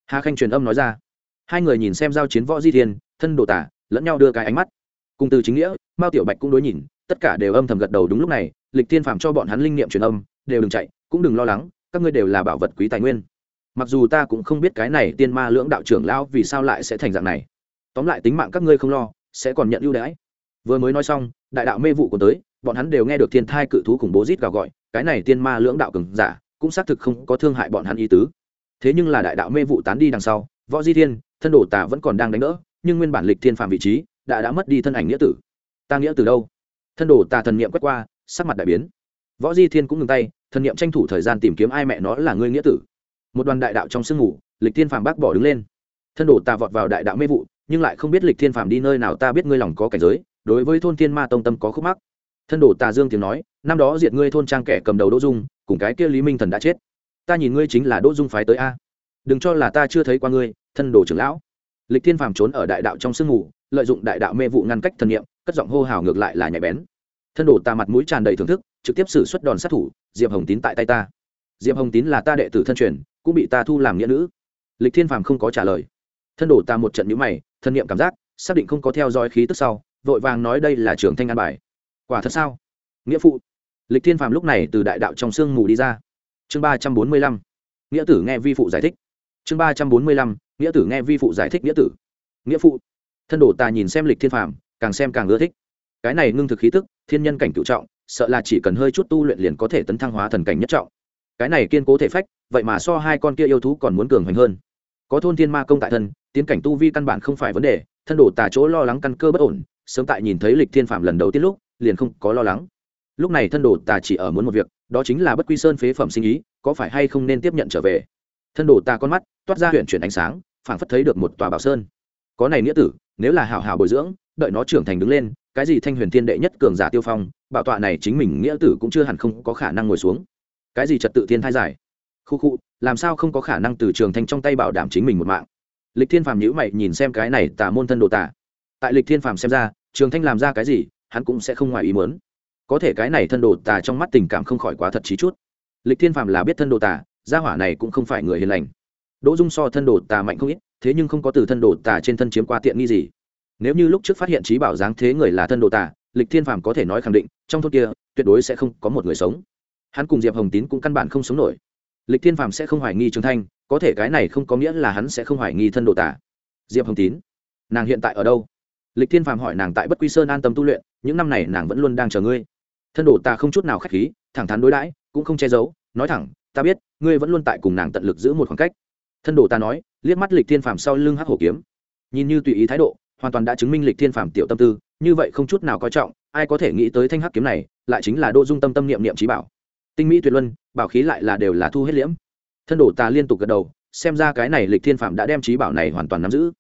Hà khanh truyền âm nói ra. Hai người nhìn xem giao chiến võ di thiên, thân đồ tả, lẫn nhau đưa cái ánh mắt. Cùng từ chính nghĩa, mao tiểu bạch cũng đối nhìn, tất cả đều âm thầm gật đầu đúng lúc này, lịch thiên phạm cho bọn hắn linh nghiệm truyền âm, đều đừng chạy, cũng đừng lo lắng, các ngươi đều là bảo vật quý tài nguyên. Mặc dù ta cũng không biết cái này tiên ma lưỡng đạo trưởng lão vì sao lại sẽ thành dạng này. Tóm lại tính mạng các ngươi không lo, sẽ còn nhận ưu đãi. Vừa mới nói xong, đại đạo mê vụ của tới, bọn hắn đều nghe được thiên thai cự thú khủng bố rít gào gọi, cái này tiên ma lưỡng đạo cường giả cũng xác thực không có thương hại bọn hắn ý tứ. Thế nhưng là đại đạo mê vụ tán đi đằng sau, võ di thiên, thân đồ tà vẫn còn đang đánh đỡ, nhưng nguyên bản lịch thiên phạm vị trí đã đã mất đi thân ảnh nghĩa tử. Ta nghĩa từ đâu? Thân đồ tà thần niệm quét qua, sắc mặt đại biến. Võ di thiên cũng ngừng tay, thần niệm tranh thủ thời gian tìm kiếm ai mẹ nó là ngươi nghĩa tử. Một đoàn đại đạo trong sương ngủ lịch thiên phàm bác bỏ đứng lên. Thân đồ tà vọt vào đại đạo mê vụ, nhưng lại không biết lịch thiên phàm đi nơi nào ta biết ngươi lòng có cảnh giới, đối với thôn thiên ma tông tâm có khúc mắc. Thân đồ tà dương tiếng nói, năm đó diệt ngươi thôn trang kẻ cầm đầu đỗ dung cùng cái kia lý minh thần đã chết. Ta nhìn ngươi chính là đỗ dung phái tới a. Đừng cho là ta chưa thấy qua ngươi, thân đồ trưởng lão. Lịch thiên phàm trốn ở đại đạo trong sương ngủ lợi dụng đại đạo mê vụ ngăn cách thần niệm, cất giọng hô hào ngược lại là nhạy bén. Thân đồ ta mặt mũi tràn đầy thưởng thức, trực tiếp xử suất đòn sát thủ, diệp hồng tín tại tay ta. Diệp hồng tín là ta đệ tử thân truyền, cũng bị ta thu làm nghĩa nữ. Lịch thiên phàm không có trả lời. Thân đồ ta một trận nhữ mày, thân nhiệm cảm giác, xác định không có theo dõi khí tức sau, vội vàng nói đây là trường thanh an bài. Quả thật sao? Nghĩa phụ lịch thiên phàm lúc này từ đại đạo trong sương mù đi ra. Chương ba trăm bốn mươi lăm, nghĩa tử nghe vi phụ giải thích. Chương ba trăm bốn mươi lăm, nghĩa tử nghe vi phụ giải thích nghĩa tử. Nghĩa phụ. Thân đồ ta nhìn xem lịch thiên phàm, càng xem càng ưa thích. Cái này ngưng thực khí tức, thiên nhân cảnh cựu trọng, sợ là chỉ cần hơi chút tu luyện liền có thể tấn thăng hóa thần cảnh nhất trọng. Cái này kiên cố thể phách, vậy mà so hai con kia yêu thú còn muốn cường hoành hơn. Có thôn thiên ma công tại thân, tiến cảnh tu vi căn bản không phải vấn đề, thân đồ tà chỗ lo lắng căn cơ bất ổn, sớm tại nhìn thấy lịch thiên phạm lần đầu tiên lúc, liền không có lo lắng lúc này thân đồ tà chỉ ở muốn một việc, đó chính là bất quy sơn phế phẩm sinh ý, có phải hay không nên tiếp nhận trở về? Thân đồ tà con mắt toát ra huyện chuyển ánh sáng, phảng phất thấy được một tòa bảo sơn. Có này nghĩa tử, nếu là hảo hảo bồi dưỡng, đợi nó trưởng thành đứng lên, cái gì thanh huyền thiên đệ nhất cường giả tiêu phong, bảo tọa này chính mình nghĩa tử cũng chưa hẳn không có khả năng ngồi xuống. Cái gì trật tự thiên thai giải? Khu khu, làm sao không có khả năng từ trường thanh trong tay bảo đảm chính mình một mạng? Lịch thiên phàm nhữ mày nhìn xem cái này tà môn thân đồ tà. Tại lịch thiên phàm xem ra, trường thanh làm ra cái gì, hắn cũng sẽ không ngoài ý muốn có thể cái này thân đồ tà trong mắt tình cảm không khỏi quá thật trí chút. Lịch thiên phàm là biết thân đồ tà, gia hỏa này cũng không phải người hiền lành. Đỗ dung so thân đồ tà mạnh không ít, thế nhưng không có từ thân đồ tà trên thân chiếm qua tiện nghi gì. Nếu như lúc trước phát hiện trí bảo dáng thế người là thân đồ tà, lịch thiên phàm có thể nói khẳng định, trong thôn kia, tuyệt đối sẽ không có một người sống. Hắn cùng diệp hồng tín cũng căn bản không sống nổi. Lịch thiên phàm sẽ không hoài nghi trường thanh, có thể cái này không có nghĩa là hắn sẽ không hoài nghi thân đồ tả diệp hồng tín, nàng hiện tại ở đâu? Lịch thiên phàm hỏi nàng tại bất quy sơn an tâm tu luyện, những năm này nàng vẫn luôn đang chờ ngươi thân đồ ta không chút nào k h á c h khí, thẳng thắn đối đãi, cũng không che giấu, nói thẳng, ta biết, ngươi vẫn luôn tại cùng nàng tận lực giữ một khoảng cách. Thân đồ ta nói, liếc mắt lịch thiên phàm sau lưng hắc hổ kiếm. Nhìn như tùy ý thái độ, hoàn toàn đã chứng minh lịch thiên phàm tiểu tâm tư, như vậy không chút nào coi trọng, ai có thể nghĩ tới thanh hắc kiếm này, lại chính là đô dung tâm tâm niệm niệm trí bảo. Tinh mỹ tuyệt luân, bảo khí lại là đều là thu hết liễm. Thân đồ ta liên tục gật đầu, xem ra cái này lịch thiên phàm đã đem trí bảo này hoàn toàn nắm giữ.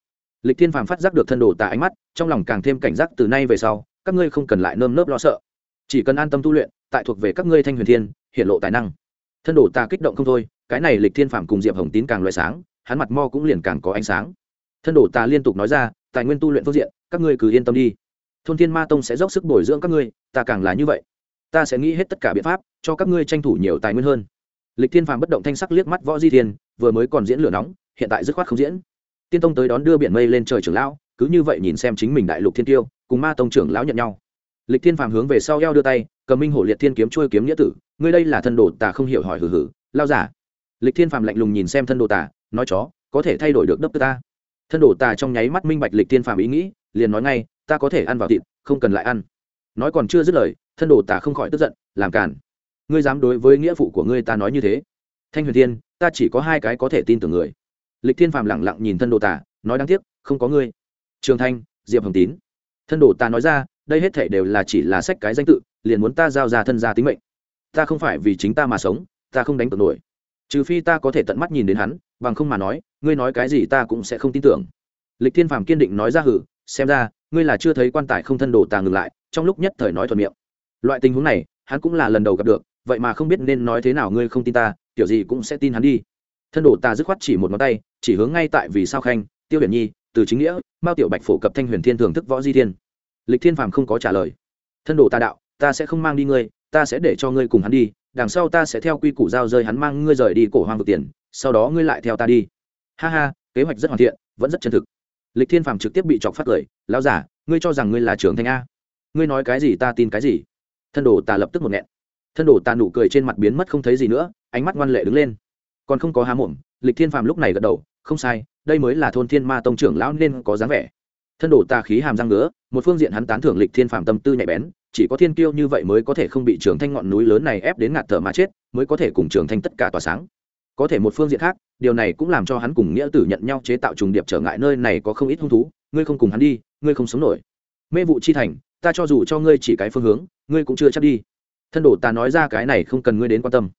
Lịch thiên phàm phát giác được thân đồ ta ánh mắt, trong lòng càng thêm cảnh giác từ nay về sau, các ngươi không cần lại nơm nớp lo sợ chỉ cần an tâm tu luyện, tại thuộc về các ngươi thanh huyền thiên hiện lộ tài năng. Thân đồ ta kích động không thôi, cái này lịch thiên phạm cùng diệp hồng tín càng loại sáng, hắn mặt mo cũng liền càng có ánh sáng. Thân đồ ta liên tục nói ra, tài nguyên tu luyện phương diện, các ngươi cứ yên tâm đi. Thôn thiên ma tông sẽ dốc sức bồi dưỡng các ngươi, ta càng là như vậy. Ta sẽ nghĩ hết tất cả biện pháp, cho các ngươi tranh thủ nhiều tài nguyên hơn. Lịch thiên phàm bất động thanh sắc liếc mắt võ di thiên, vừa mới còn diễn lửa nóng, hiện tại dứt khoát không diễn. Tiên tông tới đón đưa biển mây lên trời trưởng lão, cứ như vậy nhìn xem chính mình đại lục thiên tiêu, cùng ma tông trưởng lão nhận nhau lịch thiên phàm hướng về sau eo đưa tay, cầm minh hổ liệt thiên kiếm trôi kiếm nghĩa tử, ngươi đây là thân đồ tà không hiểu hỏi hử hử lao giả. Lịch thiên phàm lạnh lùng nhìn xem thân đồ tà, nói, chó, có thể thay đổi được đất ta? Thân đồ tà trong nháy mắt minh bạch lịch thiên phàm ý nghĩ, liền nói ngay, ta có thể ăn vào thịt, không cần lại ăn. Nói còn chưa dứt lời, thân đồ tà không khỏi tức giận, làm cản ngươi dám đối với nghĩa phụ của ngươi ta nói như thế? Thanh huyền thiên, ta chỉ có hai cái có thể tin tưởng người. Lịch thiên phàm lẳng lặng nhìn thân đồ tà, nói, đáng tiếc, không có ngươi. Trường thanh, diệp hồng tín. Thân đồ tà nói ra đây hết thể đều là chỉ là sách cái danh tự, liền muốn ta giao ra thân gia tính mệnh. Ta không phải vì chính ta mà sống, ta không đánh cược nổi. Trừ phi ta có thể tận mắt nhìn đến hắn, bằng không mà nói, ngươi nói cái gì ta cũng sẽ không tin tưởng. Lịch thiên phàm kiên định nói ra hử, xem ra, ngươi là chưa thấy quan tài không thân đồ ta ngừng lại, trong lúc nhất thời nói thuận miệng. Loại tình huống này, hắn cũng là lần đầu gặp được, vậy mà không biết nên nói thế nào ngươi không tin ta, kiểu gì cũng sẽ tin hắn đi. Thân đồ ta dứt khoát chỉ một ngón tay, chỉ hướng ngay tại vì sao khanh, tiêu huyền nhi, từ chính nghĩa, mao tiểu bạch phổ cập thanh huyền thiên thưởng thức võ di thiên lịch thiên phàm không có trả lời. Thân đồ ta đạo, ta sẽ không mang đi ngươi, ta sẽ để cho ngươi cùng hắn đi, đằng sau ta sẽ theo quy củ giao rơi hắn mang ngươi rời đi cổ hoang vực tiền, sau đó ngươi lại theo ta đi. Ha ha, kế hoạch rất hoàn thiện, vẫn rất chân thực. Lịch thiên phàm trực tiếp bị chọc phát cười, lão giả, ngươi cho rằng ngươi là trưởng thanh a? Ngươi nói cái gì ta tin cái gì? Thân đồ ta lập tức một nghẹn. Thân đồ ta nụ cười trên mặt biến mất không thấy gì nữa, ánh mắt ngoan lệ đứng lên. Còn không có há mồm, lịch thiên phàm lúc này gật đầu, không sai, đây mới là thôn thiên ma tông trưởng lão nên có dáng vẻ thân đồ ta khí hàm răng ngứa, một phương diện hắn tán thưởng lịch thiên phàm tâm tư nhạy bén, chỉ có thiên kiêu như vậy mới có thể không bị trường thanh ngọn núi lớn này ép đến ngạt thở mà chết, mới có thể cùng trường thanh tất cả tỏa sáng. Có thể một phương diện khác, điều này cũng làm cho hắn cùng nghĩa tử nhận nhau chế tạo trùng điệp trở ngại nơi này có không ít hung thú, ngươi không cùng hắn đi, ngươi không sống nổi. Mê vụ chi thành, ta cho dù cho ngươi chỉ cái phương hướng, ngươi cũng chưa chắc đi. Thân đồ ta nói ra cái này không cần ngươi đến quan tâm.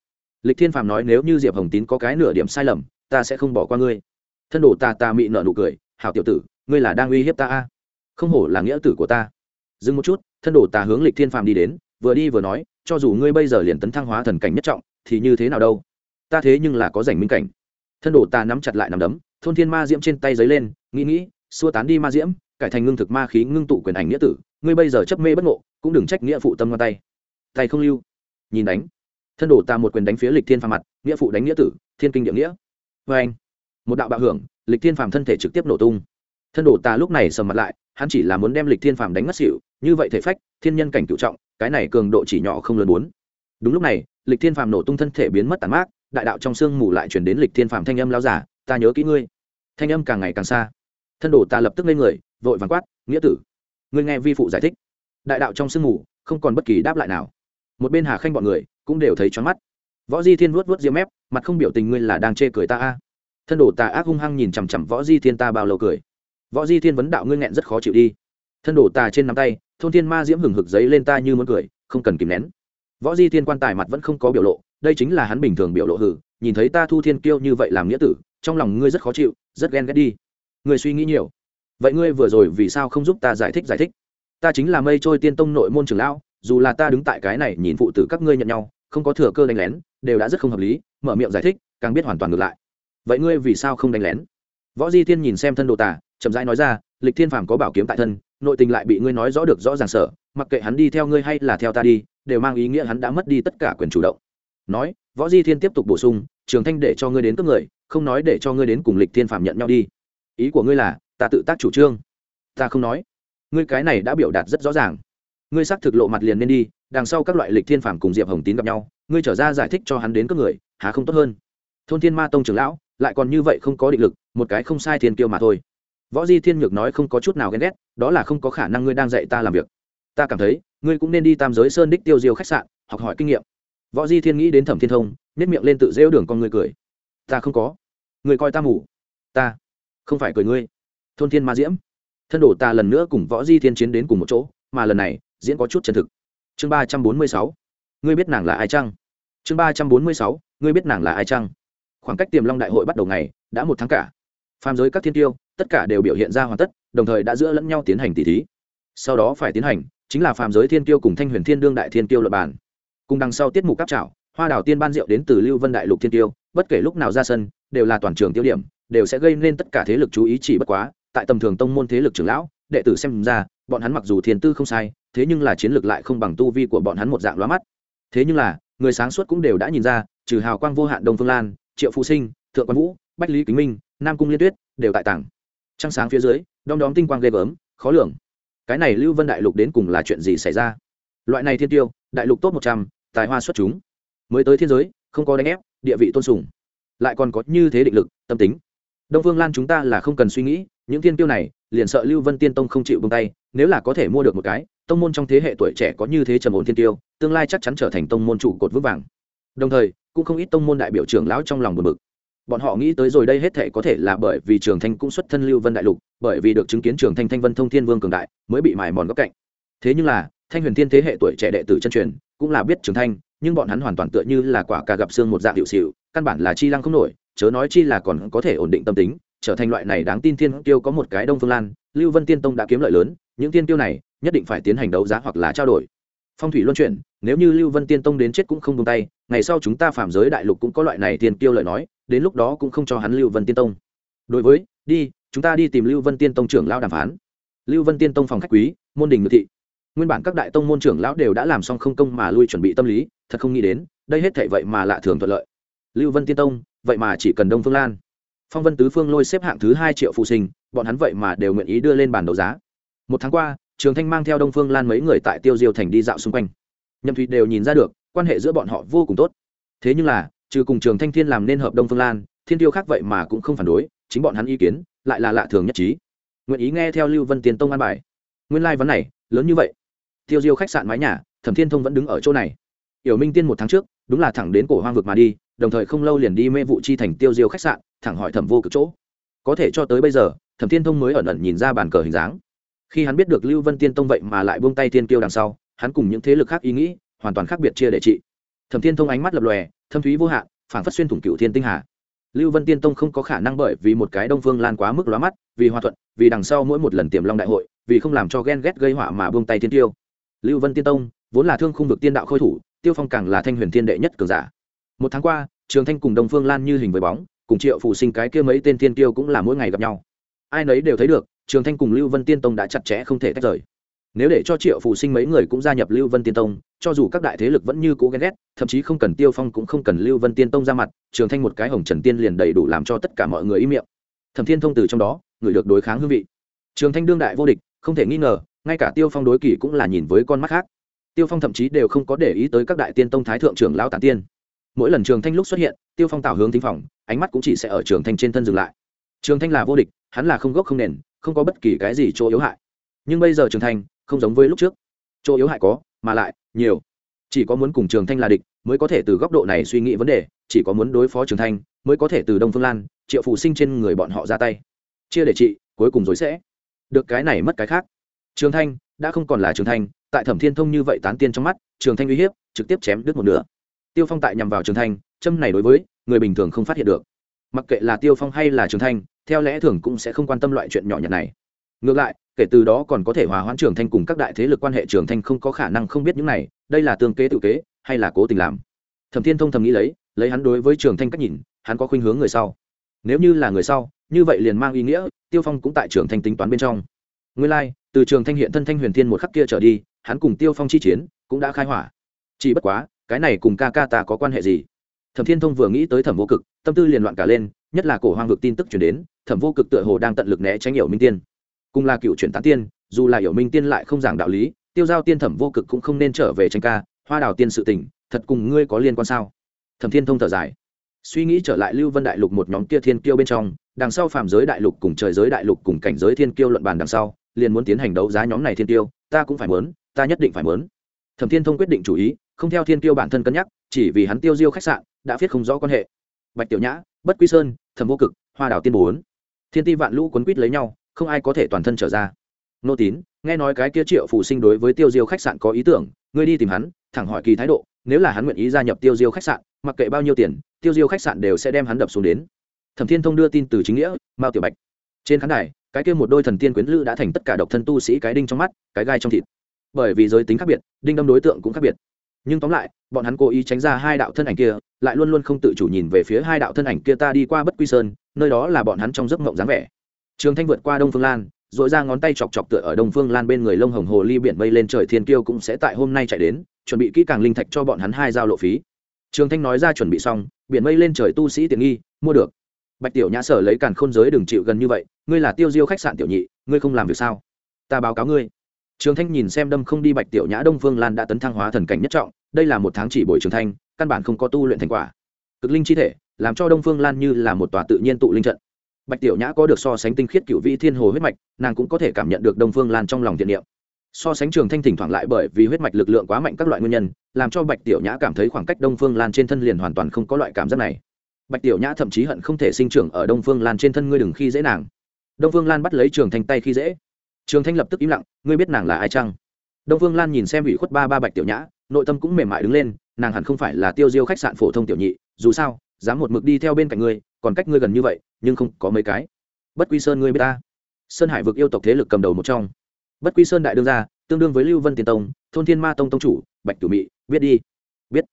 Lịch thiên phàm nói nếu như diệp hồng tín có cái nửa điểm sai lầm, ta sẽ không bỏ qua ngươi. Thân đồ ta ta mị nợ nụ cười, hảo tiểu tử ngươi là đang uy hiếp ta a? Không hổ là nghĩa tử của ta. Dừng một chút, thân đồ ta hướng lịch thiên phàm đi đến, vừa đi vừa nói, cho dù ngươi bây giờ liền tấn thăng hóa thần cảnh nhất trọng, thì như thế nào đâu? Ta thế nhưng là có giành minh cảnh. Thân đồ ta nắm chặt lại nằm đấm, thôn thiên ma diễm trên tay giấy lên, nghĩ nghĩ, xua tán đi ma diễm, cải thành ngưng thực ma khí ngưng tụ quyền ảnh nghĩa tử, ngươi bây giờ chấp mê bất ngộ, cũng đừng trách nghĩa phụ tâm ngon tay. Tay không lưu. Nhìn đánh. Thân đổ ta một quyền đánh phía lịch thiên phàm mặt, nghĩa phụ đánh nghĩa tử, thiên kinh địa nghĩa. Vê anh một đạo bạo hưởng, lịch thiên phàm thân thể trực tiếp nổ tung thân đồ ta lúc này sầm mặt lại, hắn chỉ là muốn đem lịch thiên phàm đánh mất xỉu, như vậy thể phách, thiên nhân cảnh cựu trọng, cái này cường độ chỉ nhỏ không lớn muốn đúng lúc này, lịch thiên phàm nổ tung thân thể biến mất tàn mát, đại đạo trong sương mù lại chuyển đến lịch thiên phàm thanh âm lao giả, ta nhớ kỹ ngươi. Thanh âm càng ngày càng xa. Thân đồ ta lập tức lên người, vội vàng quát, nghĩa tử, ngươi nghe vi phụ giải thích. Đại đạo trong sương mù, không còn bất kỳ đáp lại nào. Một bên hà khanh bọn người cũng đều thấy choáng mắt. Võ di thiên vuốt vuốt diêm mép, mặt không biểu tình ngươi là đang chê cười ta a. Thân đồ ta ác hung hăng nhìn chằm chằm võ di thiên ta bao lâu cười võ di thiên vấn đạo ngươi nghẹn rất khó chịu đi. Thân đồ tà trên nắm tay, thôn thiên ma diễm hừng hực giấy lên ta như muốn cười, không cần kìm nén. Võ di thiên quan tài mặt vẫn không có biểu lộ, đây chính là hắn bình thường biểu lộ hử, nhìn thấy ta thu thiên kiêu như vậy làm nghĩa tử, trong lòng ngươi rất khó chịu, rất ghen ghét đi. Ngươi suy nghĩ nhiều. Vậy ngươi vừa rồi vì sao không giúp ta giải thích giải thích? Ta chính là mây trôi tiên tông nội môn trưởng lão, dù là ta đứng tại cái này nhìn phụ tử các ngươi nhận nhau, không có thừa cơ đánh lén, đều đã rất không hợp lý, mở miệng giải thích, càng biết hoàn toàn ngược lại. Vậy ngươi vì sao không đánh lén? Võ di thiên nhìn xem thân đồ tả chậm rãi nói ra, lịch thiên phàm có bảo kiếm tại thân, nội tình lại bị ngươi nói rõ được rõ ràng sở, mặc kệ hắn đi theo ngươi hay là theo ta đi, đều mang ý nghĩa hắn đã mất đi tất cả quyền chủ động. Nói, võ di thiên tiếp tục bổ sung, trường thanh để cho ngươi đến cướp người, không nói để cho ngươi đến cùng lịch thiên phạm nhận nhau đi. Ý của ngươi là, ta tự tác chủ trương. Ta không nói. Ngươi cái này đã biểu đạt rất rõ ràng. Ngươi xác thực lộ mặt liền nên đi, đằng sau các loại lịch thiên phạm cùng diệp hồng tín gặp nhau, ngươi trở ra giải thích cho hắn đến cướp người, há không tốt hơn? Thôn thiên ma tông trưởng lão, lại còn như vậy không có định lực, một cái không sai thiên kiêu mà thôi võ di thiên nhược nói không có chút nào ghen ghét, đó là không có khả năng ngươi đang dạy ta làm việc. Ta cảm thấy, ngươi cũng nên đi tam giới sơn đích tiêu diêu khách sạn, học hỏi kinh nghiệm. Võ di thiên nghĩ đến thẩm thiên thông nhét miệng lên tự rêu đường con người cười. Ta không có. Người coi ta mù. Ta không phải cười ngươi. Thôn thiên ma diễm. Thân đổ ta lần nữa cùng võ di thiên chiến đến cùng một chỗ, mà lần này, diễn có chút chân thực. Chương ba trăm bốn mươi sáu. Ngươi biết nàng là ai chăng? Chương ba trăm bốn mươi sáu. Ngươi biết nàng là ai chăng? Khoảng cách tiềm long đại hội bắt đầu ngày, đã một tháng cả phàm giới các thiên tiêu, tất cả đều biểu hiện ra hoàn tất, đồng thời đã giữa lẫn nhau tiến hành tỷ thí. Sau đó phải tiến hành, chính là phàm giới thiên tiêu cùng thanh huyền thiên đương đại thiên tiêu luật bản cùng đằng sau tiết mục cáp trảo, hoa đào tiên ban rượu đến từ lưu vân đại lục thiên tiêu, bất kể lúc nào ra sân, đều là toàn trường tiêu điểm, đều sẽ gây nên tất cả thế lực chú ý chỉ bất quá, tại tầm thường tông môn thế lực trưởng lão, đệ tử xem ra, bọn hắn mặc dù thiên tư không sai, thế nhưng là chiến lược lại không bằng tu vi của bọn hắn một dạng loa mắt. Thế nhưng là, người sáng suốt cũng đều đã nhìn ra, trừ hào quang vô hạn đông phương lan, triệu phụ sinh, thượng quan vũ, bách lý kính minh nam cung liên tuyết, đều tại tảng. Trăng sáng phía dưới, đom đóm tinh quang ghê gớm, khó lường. Cái này lưu vân đại lục đến cùng là chuyện gì xảy ra? Loại này thiên tiêu, đại lục tốt một trăm, tài hoa xuất chúng. Mới tới thiên giới, không có đánh ép, địa vị tôn sùng. Lại còn có như thế định lực, tâm tính. Đông phương lan chúng ta là không cần suy nghĩ, những thiên tiêu này, liền sợ lưu vân tiên tông không chịu bông tay, nếu là có thể mua được một cái, tông môn trong thế hệ tuổi trẻ có như thế trầm ổn thiên tiêu, tương lai chắc chắn trở thành tông môn trụ cột vững vàng. Đồng thời, cũng không ít tông môn đại biểu trưởng lão trong lòng buồn bực bọn họ nghĩ tới rồi đây hết thể có thể là bởi vì trường thanh cũng xuất thân lưu vân đại lục, bởi vì được chứng kiến trường thanh thanh vân thông thiên vương cường đại, mới bị mài mòn góc cạnh. Thế nhưng là, thanh huyền thiên thế hệ tuổi trẻ đệ tử chân truyền, cũng là biết trường thanh, nhưng bọn hắn hoàn toàn tựa như là quả cà gặp xương một dạng hiệu xịu căn bản là chi lăng không nổi, chớ nói chi là còn có thể ổn định tâm tính, trở thành loại này đáng tin thiên tiêu có một cái đông phương lan, lưu vân tiên tông đã kiếm lợi lớn, những tiên tiêu này nhất định phải tiến hành đấu giá hoặc là trao đổi. Phong thủy luân chuyển, nếu như lưu vân tiên tông đến chết cũng không tung tay, ngày sau chúng ta phạm giới đại lục cũng có loại này tiên tiêu lợi nói đến lúc đó cũng không cho hắn lưu vân tiên tông. Đối với, đi, chúng ta đi tìm lưu vân tiên tông trưởng lao đàm phán. Lưu vân tiên tông phòng khách quý, môn đình ngự thị. Nguyên bản các đại tông môn trưởng lão đều đã làm xong không công mà lui chuẩn bị tâm lý, thật không nghĩ đến, đây hết thệ vậy mà lạ thường thuận lợi. Lưu vân tiên tông, vậy mà chỉ cần đông phương lan. Phong vân tứ phương lôi xếp hạng thứ hai triệu phụ sinh, bọn hắn vậy mà đều nguyện ý đưa lên bàn đấu giá. Một tháng qua, trường thanh mang theo đông phương lan mấy người tại tiêu diêu thành đi dạo xung quanh. Nhậm thụy đều nhìn ra được, quan hệ giữa bọn họ vô cùng tốt. Thế nhưng là trừ cùng trường thanh thiên làm nên hợp đông phương lan, thiên tiêu khác vậy mà cũng không phản đối, chính bọn hắn ý kiến lại là lạ thường nhất trí. Nguyện ý nghe theo lưu vân tiến tông an bài. Nguyên lai、like、vấn này, lớn như vậy. Tiêu diêu khách sạn mái nhà, thẩm thiên thông vẫn đứng ở chỗ này. Yểu minh tiên một tháng trước, đúng là thẳng đến cổ hoang vực mà đi, đồng thời không lâu liền đi mê vụ chi thành tiêu diêu khách sạn, thẳng hỏi thẩm vô cực chỗ. Có thể cho tới bây giờ, thẩm thiên thông mới ẩn ẩn nhìn ra bàn cờ hình dáng. Khi hắn biết được lưu vân tiên tông vậy mà lại buông tay tiên tiêu đằng sau, hắn cùng những thế lực khác ý nghĩ hoàn toàn khác biệt chia để trị. Thẩm thiên thông ánh mắt lập lòe thâm thúy vô hạn phản phát xuyên thủng cựu thiên tinh hà. Lưu vân tiên tông không có khả năng bởi vì một cái đông phương lan quá mức lóa mắt, vì hòa thuận, vì đằng sau mỗi một lần tiềm long đại hội, vì không làm cho ghen ghét gây họa mà buông tay tiên tiêu. Lưu vân tiên tông, vốn là thương khung vực tiên đạo khôi thủ, tiêu phong càng là thanh huyền thiên đệ nhất cường giả. Một tháng qua, trường thanh cùng đông phương lan như hình với bóng, cùng triệu phụ sinh cái kia mấy tên tiên tiêu cũng là mỗi ngày gặp nhau. Ai nấy đều thấy được, trường thanh cùng lưu vân tiên tông đã chặt chẽ không thể tách rời nếu để cho triệu phụ sinh mấy người cũng gia nhập lưu vân tiên tông, cho dù các đại thế lực vẫn như cũ ghen ghét, thậm chí không cần tiêu phong cũng không cần lưu vân tiên tông ra mặt, trường thanh một cái hồng trần tiên liền đầy đủ làm cho tất cả mọi người im miệng. Thẩm thiên thông từ trong đó, người được đối kháng hương vị. Trường thanh đương đại vô địch, không thể nghi ngờ, ngay cả tiêu phong đối kỳ cũng là nhìn với con mắt khác. Tiêu phong thậm chí đều không có để ý tới các đại tiên tông thái thượng trưởng lão tản tiên. Mỗi lần trường thanh lúc xuất hiện, tiêu phong tạo hướng thính phòng, ánh mắt cũng chỉ sẽ ở trường thanh trên thân dừng lại. Trường thanh là vô địch, hắn là không gốc không nền, không có bất kỳ cái gì chỗ yếu hại. Nhưng bây giờ trường thanh không giống với lúc trước. Chỗ yếu hại có, mà lại, nhiều. Chỉ có muốn cùng trường thanh là địch, mới có thể từ góc độ này suy nghĩ vấn đề, chỉ có muốn đối phó trường thanh, mới có thể từ đông phương lan, triệu phụ sinh trên người bọn họ ra tay. Chia để trị cuối cùng rồi sẽ. Được cái này mất cái khác. Trường thanh, đã không còn là trường thanh, tại thẩm thiên thông như vậy tán tiên trong mắt, trường thanh uy hiếp, trực tiếp chém đứt một nửa. Tiêu phong tại nhằm vào trường thanh, châm này đối với, người bình thường không phát hiện được. Mặc kệ là tiêu phong hay là trường thanh, theo lẽ thường cũng sẽ không quan tâm loại chuyện nhỏ nhặt này. Ngược lại kể từ đó còn có thể hòa hoãn trường thanh cùng các đại thế lực quan hệ trường thanh không có khả năng không biết những này đây là tương kế tự kế hay là cố tình làm? Thẩm thiên thông thầm nghĩ lấy lấy hắn đối với trường thanh cách nhìn hắn có khuynh hướng người sau. Nếu như là người sau như vậy liền mang ý nghĩa tiêu phong cũng tại trường thanh tính toán bên trong. Nguyên lai、like, từ trường thanh hiện thân thanh huyền thiên một khắc kia trở đi hắn cùng tiêu phong chi chiến cũng đã khai hỏa. Chỉ bất quá cái này cùng ca ca ta có quan hệ gì? Thẩm thiên thông vừa nghĩ tới thẩm vô cực tâm tư liền loạn cả lên nhất là cổ hoang vực tin tức chuyển đến thẩm vô cực tựa hồ đang tận lực né tránh hiểu minh tiên cùng là cựu chuyển tán tiên, dù là hiểu minh tiên lại không giảng đạo lý, tiêu giao tiên thẩm vô cực cũng không nên trở về tranh ca, hoa đào tiên sự tình, thật cùng ngươi có liên quan sao? Thẩm thiên thông thở dài. Suy nghĩ trở lại lưu vân đại lục một nhóm kia thiên kiêu bên trong, đằng sau phạm giới đại lục cùng trời giới đại lục cùng cảnh giới thiên kiêu luận bàn đằng sau, liền muốn tiến hành đấu giá nhóm này thiên kiêu, ta cũng phải muốn, ta nhất định phải muốn. Thẩm thiên thông quyết định chủ ý, không theo thiên kiêu bản thân cân nhắc, chỉ vì hắn tiêu diêu khách sạn, đã viết không rõ quan hệ. Bạch tiểu nhã, bất quy sơn, thẩm vô cực, hoa đào tiên bốn. Thiên ti vạn lũ quấn quýt lấy nhau không ai có thể toàn thân trở ra. Nô tín, nghe nói cái kia triệu phụ sinh đối với tiêu diêu khách sạn có ý tưởng, ngươi đi tìm hắn, thẳng hỏi kỳ thái độ, nếu là hắn nguyện ý gia nhập tiêu diêu khách sạn, mặc kệ bao nhiêu tiền, tiêu diêu khách sạn đều sẽ đem hắn đập xuống đến. Thẩm thiên thông đưa tin từ chính nghĩa, mao tiểu bạch. Trên khán đài, cái kia một đôi thần tiên quyến lữ đã thành tất cả độc thân tu sĩ cái đinh trong mắt, cái gai trong thịt. Bởi vì giới tính khác biệt, đinh đâm đối tượng cũng khác biệt. Nhưng tóm lại, bọn hắn cố ý tránh ra hai đạo thân ảnh kia, lại luôn luôn không tự chủ nhìn về phía hai đạo thân ảnh kia ta đi qua bất quy sơn, nơi đó là bọn hắn trong giấc mộng dáng vẻ trường thanh vượt qua đông phương lan dội ra ngón tay chọc chọc tựa ở đông phương lan bên người lông hồng hồ ly biển mây lên trời thiên kiêu cũng sẽ tại hôm nay chạy đến, chuẩn bị kỹ càng linh thạch cho bọn hắn hai giao lộ phí. Trường thanh nói ra chuẩn bị xong, biển mây lên trời tu sĩ tiện nghi, mua được. Bạch tiểu nhã sở lấy càn khôn giới đừng chịu gần như vậy, ngươi là tiêu diêu khách sạn tiểu nhị, ngươi không làm việc sao? Ta báo cáo ngươi. Trường thanh nhìn xem đâm không đi bạch tiểu nhã đông phương lan đã tấn thăng hóa thần cảnh nhất trọng, đây là một tháng chỉ bồi trường thanh, căn bản không có tu luyện thành quả. Cực linh chi thể, làm cho đông phương lan như là một tòa tự nhiên tụ linh trận bạch tiểu nhã có được so sánh tinh khiết cựu vị thiên hồ huyết mạch, nàng cũng có thể cảm nhận được đông phương lan trong lòng thiện niệm. So sánh trường thanh thỉnh thoảng lại bởi vì huyết mạch lực lượng quá mạnh các loại nguyên nhân, làm cho bạch tiểu nhã cảm thấy khoảng cách đông phương lan trên thân liền hoàn toàn không có loại cảm giác này. Bạch tiểu nhã thậm chí hận không thể sinh trưởng ở đông phương lan trên thân ngươi đừng khi dễ nàng. Đông phương lan bắt lấy trường thanh tay khi dễ. Trường thanh lập tức im lặng, ngươi biết nàng là ai chăng? Đông phương lan nhìn xem ủy khuất ba ba bạch tiểu nhã, nội tâm cũng mềm mại đứng lên, nàng hẳn không phải là tiêu diêu khách sạn phổ thông tiểu nhị, dù sao, dám một mực đi theo bên cạnh ngươi còn cách ngươi gần như vậy, nhưng không có mấy cái. Bất quy sơn ngươi biết ta. Sơn hải vực yêu tộc thế lực cầm đầu một trong. Bất quy sơn đại đương gia, tương đương với lưu vân tiền tông, thôn thiên ma tông tông chủ, bạch cửu mị, biết đi. Biết.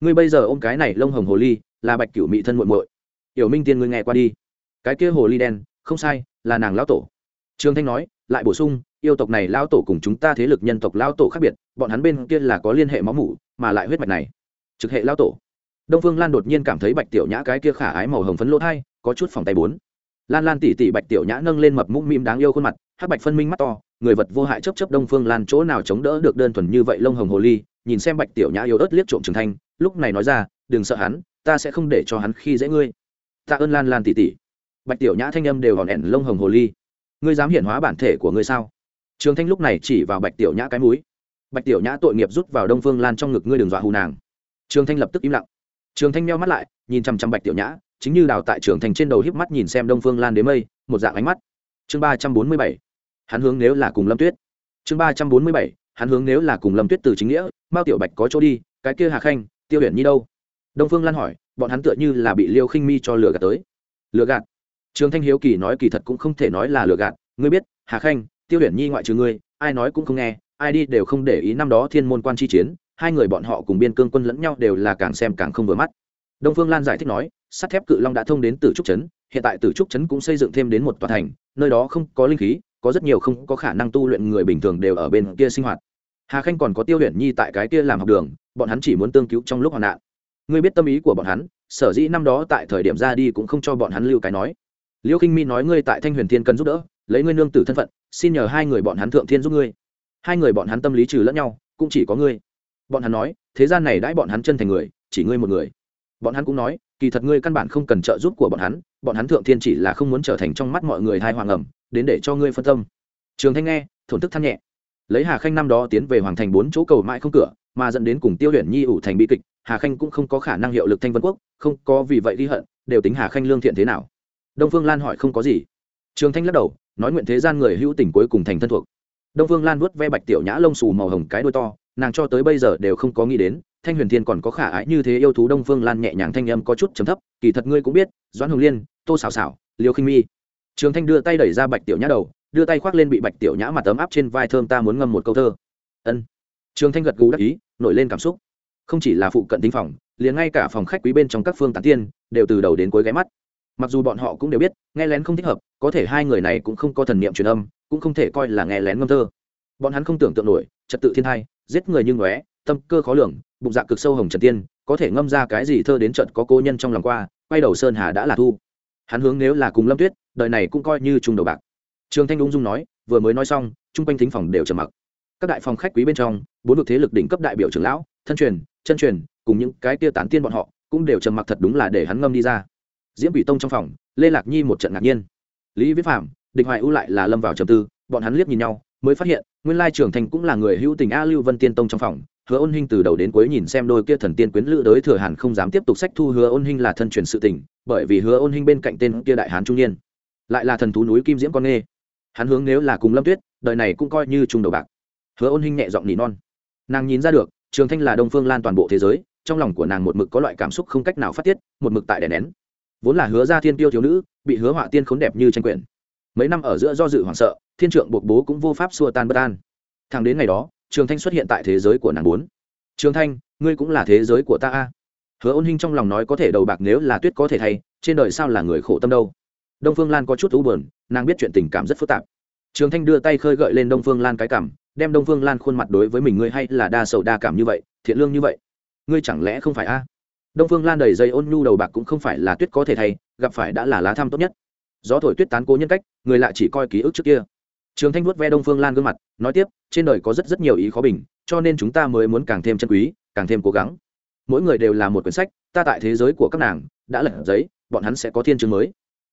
Ngươi bây giờ ôm cái này lông hồng hồ ly, là bạch cửu mị thân muội muội. Yểu minh tiên ngươi nghe qua đi. Cái kia hồ ly đen, không sai, là nàng lão tổ. Trương thanh nói, lại bổ sung, yêu tộc này lão tổ cùng chúng ta thế lực nhân tộc lão tổ khác biệt, bọn hắn bên kia là có liên hệ máu mủ, mà lại huyết mạch này. Trực hệ lão tổ đông phương lan đột nhiên cảm thấy bạch tiểu nhã cái kia khả ái màu hồng phấn lỗ thai, có chút phòng tay bốn. Lan lan tỉ tỉ bạch tiểu nhã nâng lên mập mũm mĩm đáng yêu khuôn mặt, hắc bạch phân minh mắt to, người vật vô hại chấp chấp đông phương lan chỗ nào chống đỡ được đơn thuần như vậy lông hồng hồ ly, nhìn xem bạch tiểu nhã yếu ớt liếc trộm trường thanh, lúc này nói ra, đừng sợ hắn, ta sẽ không để cho hắn khi dễ ngươi. Tạ ơn lan lan tỉ tỉ. Bạch tiểu nhã thanh âm đều hòn ẻn lông hồng hồ ly. Ngươi dám hiển hóa bản thể của ngươi sao? Trường thanh lúc này chỉ vào bạch tiểu nhã cái mũi. Bạch tiểu nhã tội nghiệp rút vào đông phương lan trong ngực ngươi đừng dọa hù nàng. Trường thanh lập tức im lặng trường thanh meo mắt lại, nhìn chăm chăm bạch tiểu nhã, chính như đào tại trường thành trên đầu híp mắt nhìn xem đông phương lan đế mây, một dạng ánh mắt. Chương ba trăm bốn mươi bảy, hắn hướng nếu là cùng lâm tuyết. Chương ba trăm bốn mươi bảy, hắn hướng nếu là cùng lâm tuyết từ chính nghĩa, mao tiểu bạch có chỗ đi, cái kia hà khanh, tiêu huyền nhi đâu? Đông phương lan hỏi, bọn hắn tựa như là bị liêu khinh mi cho lừa gạt tới. Lừa gạt? Trường thanh hiếu kỳ nói kỳ thật cũng không thể nói là lừa gạt. Ngươi biết, hà khanh, tiêu huyền nhi ngoại trừ ngươi, ai nói cũng không nghe, ai đi đều không để ý năm đó thiên môn quan chi chiến hai người bọn họ cùng biên cương quân lẫn nhau đều là càng xem càng không vừa mắt. Đông phương lan giải thích nói, sắt thép cự long đã thông đến từ trúc trấn, hiện tại từ trúc trấn cũng xây dựng thêm đến một tòa thành, nơi đó không có linh khí, có rất nhiều không có khả năng tu luyện người bình thường đều ở bên kia sinh hoạt. Hà khanh còn có tiêu huyền nhi tại cái kia làm học đường, bọn hắn chỉ muốn tương cứu trong lúc hoạn nạn. Ngươi biết tâm ý của bọn hắn, sở dĩ năm đó tại thời điểm ra đi cũng không cho bọn hắn lưu cái nói. Liêu khinh mi nói ngươi tại thanh huyền thiên cần giúp đỡ, lấy ngươi nương tử thân phận, xin nhờ hai người bọn hắn thượng thiên giúp ngươi. Hai người bọn hắn tâm lý trừ lẫn nhau, cũng chỉ có ngươi bọn hắn nói, thế gian này đãi bọn hắn chân thành người, chỉ ngươi một người. Bọn hắn cũng nói, kỳ thật ngươi căn bản không cần trợ giúp của bọn hắn bọn hắn thượng thiên chỉ là không muốn trở thành trong mắt mọi người thai hoàng ẩm, đến để cho ngươi phân tâm. Trường thanh nghe, thổn thức than nhẹ. Lấy hà khanh năm đó tiến về hoàng thành bốn chỗ cầu mãi không cửa, mà dẫn đến cùng tiêu luyện nhi ủ thành bi kịch, hà khanh cũng không có khả năng hiệu lực thanh vân quốc, không có vì vậy ghi hận, đều tính hà khanh lương thiện thế nào. Đông phương lan hỏi không có gì. Trường thanh lắc đầu, nói nguyện thế gian người hữu tình cuối cùng thành thân thuộc. Đông phương lan vuốt ve bạch tiểu nhã lông xù màu hồng cái đôi to nàng cho tới bây giờ đều không có nghĩ đến, thanh huyền thiên còn có khả ái như thế yêu thú đông phương lan nhẹ nhàng thanh âm có chút trầm thấp, kỳ thật ngươi cũng biết, doãn hồng liên, tô xào xào liêu khinh mi. Trường thanh đưa tay đẩy ra bạch tiểu nhã đầu, đưa tay khoác lên bị bạch tiểu nhã mặt tấm áp trên vai thơm ta muốn ngâm một câu thơ. Ân. Trường thanh gật gù đắc ý, nổi lên cảm xúc. Không chỉ là phụ cận tinh phòng, liền ngay cả phòng khách quý bên trong các phương tán tiên, đều từ đầu đến cuối ghé mắt. Mặc dù bọn họ cũng đều biết, nghe lén không thích hợp, có thể hai người này cũng không có thần niệm truyền âm, cũng không thể coi là nghe lén ngâm thơ. Bọn hắn không tưởng tượng nổi, trật tự thiên thai giết người như ngóe, tâm cơ khó lường, bụng dạ cực sâu hồng trần tiên, có thể ngâm ra cái gì thơ đến trận có cô nhân trong lòng qua, quay đầu sơn hà đã là thu. Hắn hướng nếu là cùng lâm tuyết, đời này cũng coi như trung đầu bạc. Trường thanh ung dung nói, vừa mới nói xong, chung quanh thính phòng đều trầm mặc. Các đại phòng khách quý bên trong, bốn vực thế lực đỉnh cấp đại biểu trưởng lão, thân truyền, chân truyền, cùng những cái tia tán tiên bọn họ, cũng đều trầm mặc thật đúng là để hắn ngâm đi ra. Diễm quỷ tông trong phòng, lê lạc nhi một trận ngạc nhiên. Lý viết phạm địch hoài ưu lại là lâm vào trầm tư, bọn hắn liếc nhìn nhau mới phát hiện, nguyên lai trưởng thành cũng là người hữu tình a lưu vân tiên tông trong phòng, hứa ôn hinh từ đầu đến cuối nhìn xem đôi kia thần tiên quyến lữ đối thừa hàn không dám tiếp tục sách thu hứa ôn hinh là thân truyền sự tình, bởi vì hứa ôn hinh bên cạnh tên kia đại hán trung niên, lại là thần thú núi kim diễm con nghê. Hắn hướng nếu là cùng lâm tuyết, đời này cũng coi như trung đầu bạc. Hứa ôn hinh nhẹ giọng nỉ non. Nàng nhìn ra được, trường thanh là đông phương lan toàn bộ thế giới, trong lòng của nàng một mực có loại cảm xúc không cách nào phát tiết, một mực tại đè nén. Vốn là hứa ra thiên tiêu thiếu nữ, bị hứa họa tiên khốn đẹp như tranh quyển. Mấy năm ở giữa do dự hoảng sợ thiên trượng buộc bố cũng vô pháp xua tan bất an. Thẳng đến ngày đó, trường thanh xuất hiện tại thế giới của nàng bốn. Trường thanh, ngươi cũng là thế giới của ta a. Hứa ôn hinh trong lòng nói có thể đầu bạc nếu là tuyết có thể thay, trên đời sao là người khổ tâm đâu. Đông phương lan có chút u buồn, nàng biết chuyện tình cảm rất phức tạp. Trường thanh đưa tay khơi gợi lên đông phương lan cái cảm, đem đông phương lan khuôn mặt đối với mình ngươi hay là đa sầu đa cảm như vậy, thiện lương như vậy. Ngươi chẳng lẽ không phải a? Đông phương lan đầy dây ôn nhu đầu bạc cũng không phải là tuyết có thể thay, gặp phải đã là lá thăm tốt nhất. Gió thổi tuyết tán cố nhân cách, người lạ chỉ coi ký ức trước kia trường thanh vuốt ve đông phương lan gương mặt, nói tiếp, trên đời có rất rất nhiều ý khó bình, cho nên chúng ta mới muốn càng thêm chân quý, càng thêm cố gắng. Mỗi người đều là một quyển sách, ta tại thế giới của các nàng, đã lật giấy, bọn hắn sẽ có thiên chương mới.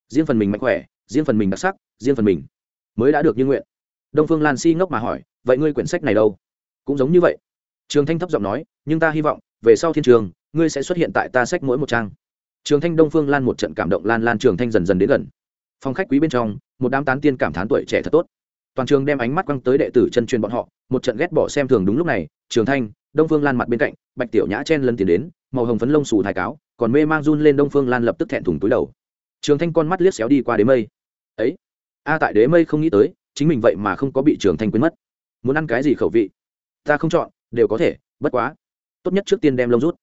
Riêng phần mình mạnh khỏe, riêng phần mình đặc sắc, riêng phần mình mới đã được như nguyện. Đông phương lan si ngốc mà hỏi, vậy ngươi quyển sách này đâu? Cũng giống như vậy. Trường thanh thấp giọng nói, nhưng ta hy vọng, về sau thiên trường, ngươi sẽ xuất hiện tại ta sách mỗi một trang. Trường thanh đông phương lan một trận cảm động lan lan, trường thanh dần dần đến gần. Phòng khách quý bên trong, một đám tán tiên cảm thán tuổi trẻ thật tốt toàn trường đem ánh mắt quăng tới đệ tử chân truyền bọn họ, một trận ghét bỏ xem thường đúng lúc này, trường thanh, đông phương lan mặt bên cạnh, bạch tiểu nhã chen lân tiến đến, màu hồng phấn lông xù thái cáo, còn mê mang run lên đông phương lan lập tức thẹn thùng túi đầu. Trường thanh con mắt liếc xéo đi qua đế mây. Ấy, a, tại đế mây không nghĩ tới, chính mình vậy mà không có bị trường thanh quên mất. Muốn ăn cái gì khẩu vị? Ta không chọn, đều có thể, bất quá. Tốt nhất trước tiên đem lông rút.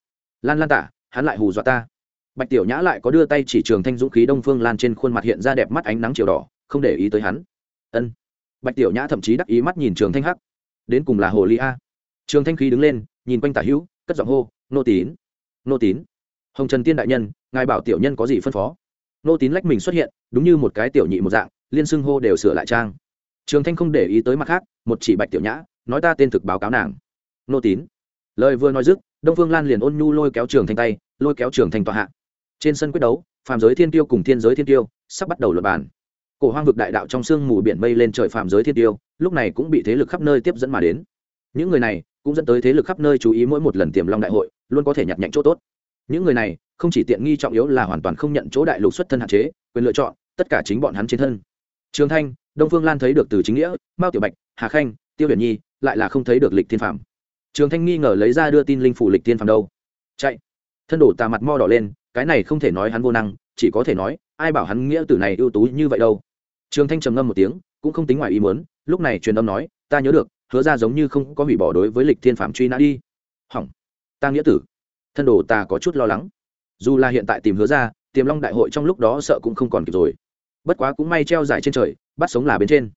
Lan lan tả, hắn lại hù dọa ta. Bạch tiểu nhã lại có đưa tay chỉ trường thanh dũng khí đông phương lan trên khuôn mặt hiện ra đẹp mắt ánh nắng chiều đỏ, không để ý tới hắn. Ân bạch tiểu nhã thậm chí đắc ý mắt nhìn trường thanh hắc. Đến cùng là hồ ly a. Trường thanh khí đứng lên, nhìn quanh tả hữu, cất giọng hô, nô tín! Nô tín! Hồng trần tiên đại nhân, ngài bảo tiểu nhân có gì phân phó? Nô tín lách mình xuất hiện, đúng như một cái tiểu nhị một dạng, liên xưng hô đều sửa lại trang. Trường thanh không để ý tới mặt khác, một chỉ bạch tiểu nhã, nói ta tên thực báo cáo nàng. Nô tín! Lời vừa nói dứt, đông phương lan liền ôn nhu lôi kéo trường thanh tay, lôi kéo trường thanh tọa hạ. Trên sân quyết đấu, phàm giới thiên tiêu cùng thiên giới thiên tiêu sắp bắt đầu luật bàn cổ hoang vực đại đạo trong sương mù biển mây lên trời phàm giới thiên tiêu, lúc này cũng bị thế lực khắp nơi tiếp dẫn mà đến. Những người này cũng dẫn tới thế lực khắp nơi chú ý mỗi một lần tiềm long đại hội, luôn có thể nhặt nhạnh chỗ tốt. Những người này không chỉ tiện nghi trọng yếu là hoàn toàn không nhận chỗ đại lục xuất thân hạn chế, quyền lựa chọn, tất cả chính bọn hắn trên thân. Trường thanh, đông phương lan thấy được từ chính nghĩa, mao tiểu bạch, hà khanh, tiêu huyền nhi, lại là không thấy được lịch thiên phạm trường thanh nghi ngờ lấy ra đưa tin linh phủ lịch thiên phạm đâu. Chạy. Thân đổ tà mặt mo đỏ lên, cái này không thể nói hắn vô năng, chỉ có thể nói, ai bảo hắn nghĩa tử này ưu tú như vậy đâu trường thanh trầm ngâm một tiếng, cũng không tính ngoài ý muốn, lúc này truyền âm nói, ta nhớ được, hứa ra giống như không có hủy bỏ đối với lịch thiên phạm truy nã đi. Hỏng. Ta nghĩa tử. Thân đồ ta có chút lo lắng. Dù là hiện tại tìm hứa ra, tiềm long đại hội trong lúc đó sợ cũng không còn kịp rồi. Bất quá cũng may treo dài trên trời, bắt sống là bên trên.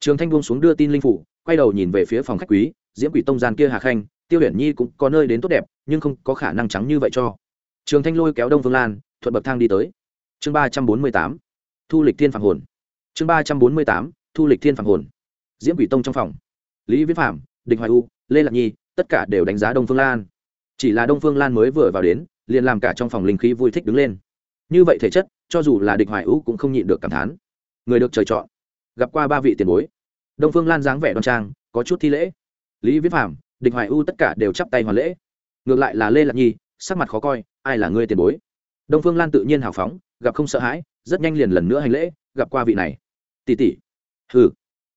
Trường thanh buông xuống đưa tin linh phủ, quay đầu nhìn về phía phòng khách quý, diễm quỷ tông gian kia hà khanh, tiêu hiển nhi cũng có nơi đến tốt đẹp, nhưng không có khả năng trắng như vậy cho. Trường thanh lôi kéo đông Vương lan, thuận bậc thang đi tới. Chương ba trăm bốn mươi tám. Thu lịch thiên phạm hồn chương ba trăm bốn mươi tám, thu lịch thiên phạm hồn. Diễm quỷ tông trong phòng. Lý viễn phạm địch hoài u, lê lạc nhi, tất cả đều đánh giá đông phương lan. Chỉ là đông phương lan mới vừa vào đến, liền làm cả trong phòng linh khí vui thích đứng lên. Như vậy thể chất, cho dù là địch hoài u cũng không nhịn được cảm thán. Người được trời chọn. Gặp qua ba vị tiền bối. Đông phương lan dáng vẻ đoan trang, có chút thi lễ. Lý viết phạm địch hoài u tất cả đều chắp tay hoàn lễ. Ngược lại là lê lạc nhi, sắc mặt khó coi, ai là ngươi tiền bối? Đông phương lan tự nhiên hào phóng, gặp không sợ hãi rất nhanh liền lần nữa hành lễ, gặp qua vị này. Tỷ tỷ. Hừ.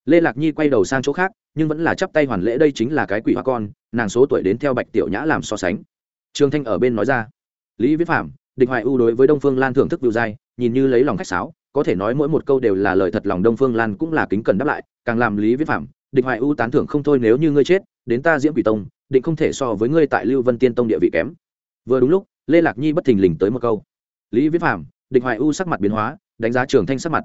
Lê lạc nhi quay đầu sang chỗ khác, nhưng vẫn là chắp tay hoàn lễ đây chính là cái quỷ hoa con, nàng số tuổi đến theo bạch tiểu nhã làm so sánh. Trương thanh ở bên nói ra. Lý viết phạm địch hoài ưu đối với đông phương lan thưởng thức biểu dai, nhìn như lấy lòng khách sáo, có thể nói mỗi một câu đều là lời thật lòng đông phương lan cũng là kính cần đáp lại, càng làm lý viết phạm địch hoài ưu tán thưởng không thôi nếu như ngươi chết, đến ta diễm quỷ tông, định không thể so với ngươi tại lưu vân tiên tông địa vị kém. Vừa đúng lúc, lê lạc nhi bất thình lình tới một câu. Lý viết phạm địch hoài U sắc mặt biến hóa, đánh giá trường thanh sắc mặt.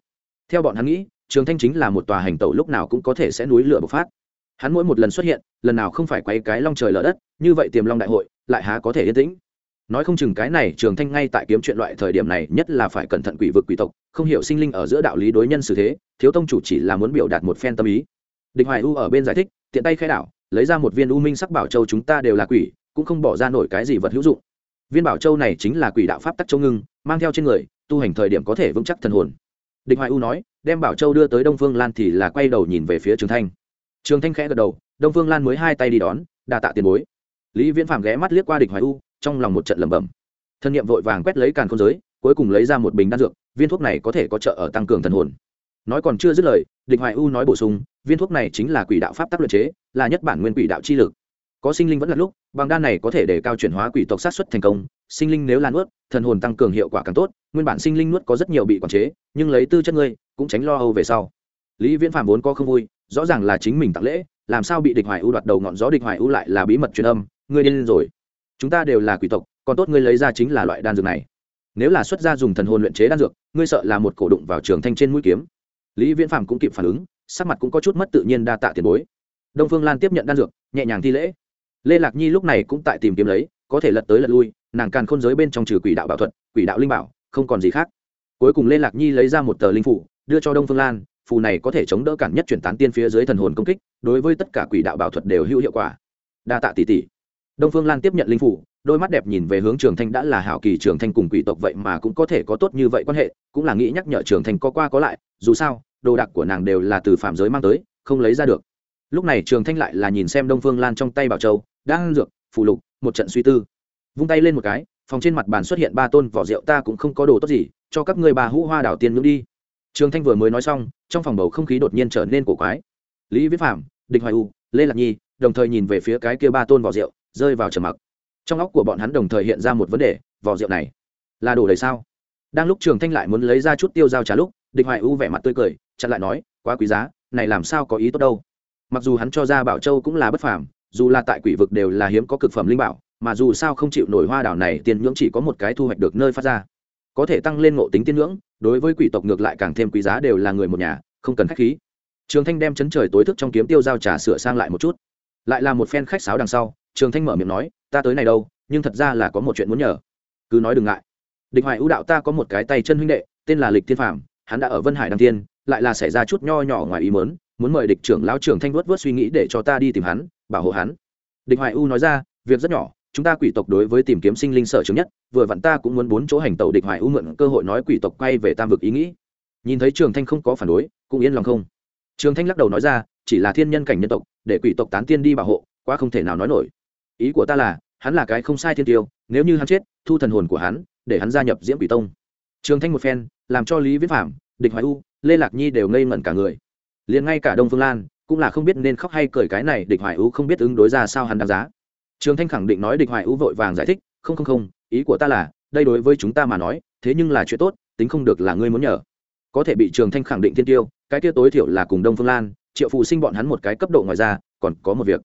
Theo bọn hắn nghĩ, trường thanh chính là một tòa hành tẩu lúc nào cũng có thể sẽ núi lửa bộc phát. Hắn mỗi một lần xuất hiện, lần nào không phải quay cái long trời lở đất, như vậy tiềm long đại hội, lại há có thể yên tĩnh. Nói không chừng cái này trường thanh ngay tại kiếm chuyện loại thời điểm này, nhất là phải cẩn thận quỷ vực quỷ tộc, không hiểu sinh linh ở giữa đạo lý đối nhân xử thế, thiếu tông chủ chỉ là muốn biểu đạt một phen tâm ý. Địch hoài u ở bên giải thích, tiện tay khai đảo, lấy ra một viên u minh sắc bảo châu chúng ta đều là quỷ, cũng không bỏ ra nổi cái gì vật hữu dụng. Viên bảo châu này chính là quỷ đạo pháp tắc châu ngưng, mang theo trên người tu hành thời điểm có thể vững chắc thần hồn. Địch hoài u nói, đem bảo châu đưa tới đông phương lan thì là quay đầu nhìn về phía trường thanh. Trường thanh khẽ gật đầu, đông phương lan mới hai tay đi đón, đa tạ tiền bối. Lý viễn phạm ghé mắt liếc qua địch hoài u, trong lòng một trận lẩm bẩm. Thân nhiệm vội vàng quét lấy càn khôn giới, cuối cùng lấy ra một bình đan dược, viên thuốc này có thể có trợ ở tăng cường thần hồn. Nói còn chưa dứt lời, địch hoài u nói bổ sung, viên thuốc này chính là quỷ đạo pháp tác luyện chế, là nhất bản nguyên quỷ đạo chi lực. Có sinh linh vẫn là lúc, bằng đan này có thể để cao chuyển hóa quỷ tộc sát xuất thành công sinh linh nếu là nuốt thần hồn tăng cường hiệu quả càng tốt, nguyên bản sinh linh nuốt có rất nhiều bị quản chế, nhưng lấy tư chất ngươi, cũng tránh lo âu về sau. Lý viễn phạm vốn có không vui, rõ ràng là chính mình tặng lễ, làm sao bị địch hoài u đoạt đầu ngọn gió địch hoài u lại là bí mật truyền âm, ngươi điên rồi. Chúng ta đều là quỷ tộc, còn tốt ngươi lấy ra chính là loại đan dược này. Nếu là xuất gia dùng thần hồn luyện chế đan dược, ngươi sợ là một cổ đụng vào trường thanh trên mũi kiếm. Lý viễn phạm cũng kịp phản ứng, sắc mặt cũng có chút mất tự nhiên đa tạ tiền bối. Đông phương lan tiếp nhận đan dược, nhẹ nhàng thi lễ. Lê lạc nhi lúc này cũng tại tìm kiếm lấy, có thể lật tới lật lui nàng càn khôn giới bên trong trừ quỷ đạo bảo thuật, quỷ đạo linh bảo, không còn gì khác. Cuối cùng lê lạc nhi lấy ra một tờ linh phủ, đưa cho đông phương lan, phù này có thể chống đỡ cản nhất chuyển tán tiên phía dưới thần hồn công kích, đối với tất cả quỷ đạo bảo thuật đều hữu hiệu quả. Đa tạ tỷ tỷ. Đông phương lan tiếp nhận linh phủ, đôi mắt đẹp nhìn về hướng trường thanh đã là hảo kỳ trường thanh cùng quỷ tộc vậy mà cũng có thể có tốt như vậy quan hệ, cũng là nghĩ nhắc nhở trường thanh có qua có lại, dù sao, đồ đạc của nàng đều là từ phạm giới mang tới, không lấy ra được. Lúc này trường thanh lại là nhìn xem đông phương lan trong tay bảo châu, đang dược phụ lục, một trận suy tư vung tay lên một cái, phòng trên mặt bàn xuất hiện ba tôn vỏ rượu ta cũng không có đồ tốt gì, cho các ngươi bà hũ hoa đảo tiên ngưỡng đi. Trường thanh vừa mới nói xong, trong phòng bầu không khí đột nhiên trở nên cổ quái. Lý viết phạm địch hoài u, lê lạc nhi, đồng thời nhìn về phía cái kia ba tôn vỏ rượu, rơi vào trầm mặc. Trong óc của bọn hắn đồng thời hiện ra một vấn đề, vỏ rượu này là đồ đầy sao? Đang lúc trường thanh lại muốn lấy ra chút tiêu dao trả lúc, địch hoài u vẻ mặt tươi cười, chặn lại nói, quá quý giá, này làm sao có ý tốt đâu? Mặc dù hắn cho ra bảo châu cũng là bất phàm, dù là tại quỷ vực đều là hiếm có cực phẩm linh bảo mà dù sao không chịu nổi hoa đảo này tiên nhưỡng chỉ có một cái thu hoạch được nơi phát ra. Có thể tăng lên ngộ tính tiên nhưỡng, đối với quỷ tộc ngược lại càng thêm quý giá đều là người một nhà, không cần khách khí. Trường thanh đem chấn trời tối thức trong kiếm tiêu giao trà sửa sang lại một chút. Lại là một phen khách sáo đằng sau, trường thanh mở miệng nói, ta tới này đâu, nhưng thật ra là có một chuyện muốn nhờ. Cứ nói đừng ngại. Địch hoài ưu đạo ta có một cái tay chân huynh đệ, tên là lịch thiên phạm hắn đã ở vân hải đăng tiên lại là xảy ra chút nho nhỏ ngoài ý mớn muốn mời địch trưởng lão trưởng thanh vớt vớt suy nghĩ để cho ta đi tìm hắn, bảo hộ hắn. Địch hoài u nói ra, việc rất nhỏ chúng ta quỷ tộc đối với tìm kiếm sinh linh sở trường nhất, vừa vặn ta cũng muốn bốn chỗ hành tàu địch hoài u mượn cơ hội nói quỷ tộc quay về tam vực ý nghĩ. Nhìn thấy trường thanh không có phản đối, cũng yên lòng không? Trường thanh lắc đầu nói ra, chỉ là thiên nhân cảnh nhân tộc, để quỷ tộc tán tiên đi bảo hộ, quá không thể nào nói nổi. Ý của ta là, hắn là cái không sai thiên tiêu, nếu như hắn chết, thu thần hồn của hắn, để hắn gia nhập diễm quỷ tông. Trường thanh một phen, làm cho lý viết phạm, địch hoài u, lê lạc nhi đều ngây ngẩn cả người. Liền ngay cả đông phương lan, cũng là không biết nên khóc hay cười cái này địch hoài u không biết ứng đối ra sao hắn đáng giá trường thanh khẳng định nói địch hoài u vội vàng giải thích, không không không, ý của ta là, đây đối với chúng ta mà nói, thế nhưng là chuyện tốt, tính không được là ngươi muốn nhờ. Có thể bị trường thanh khẳng định thiên tiêu, cái tiêu tối thiểu là cùng đông phương lan, triệu phụ sinh bọn hắn một cái cấp độ ngoài ra, còn có một việc.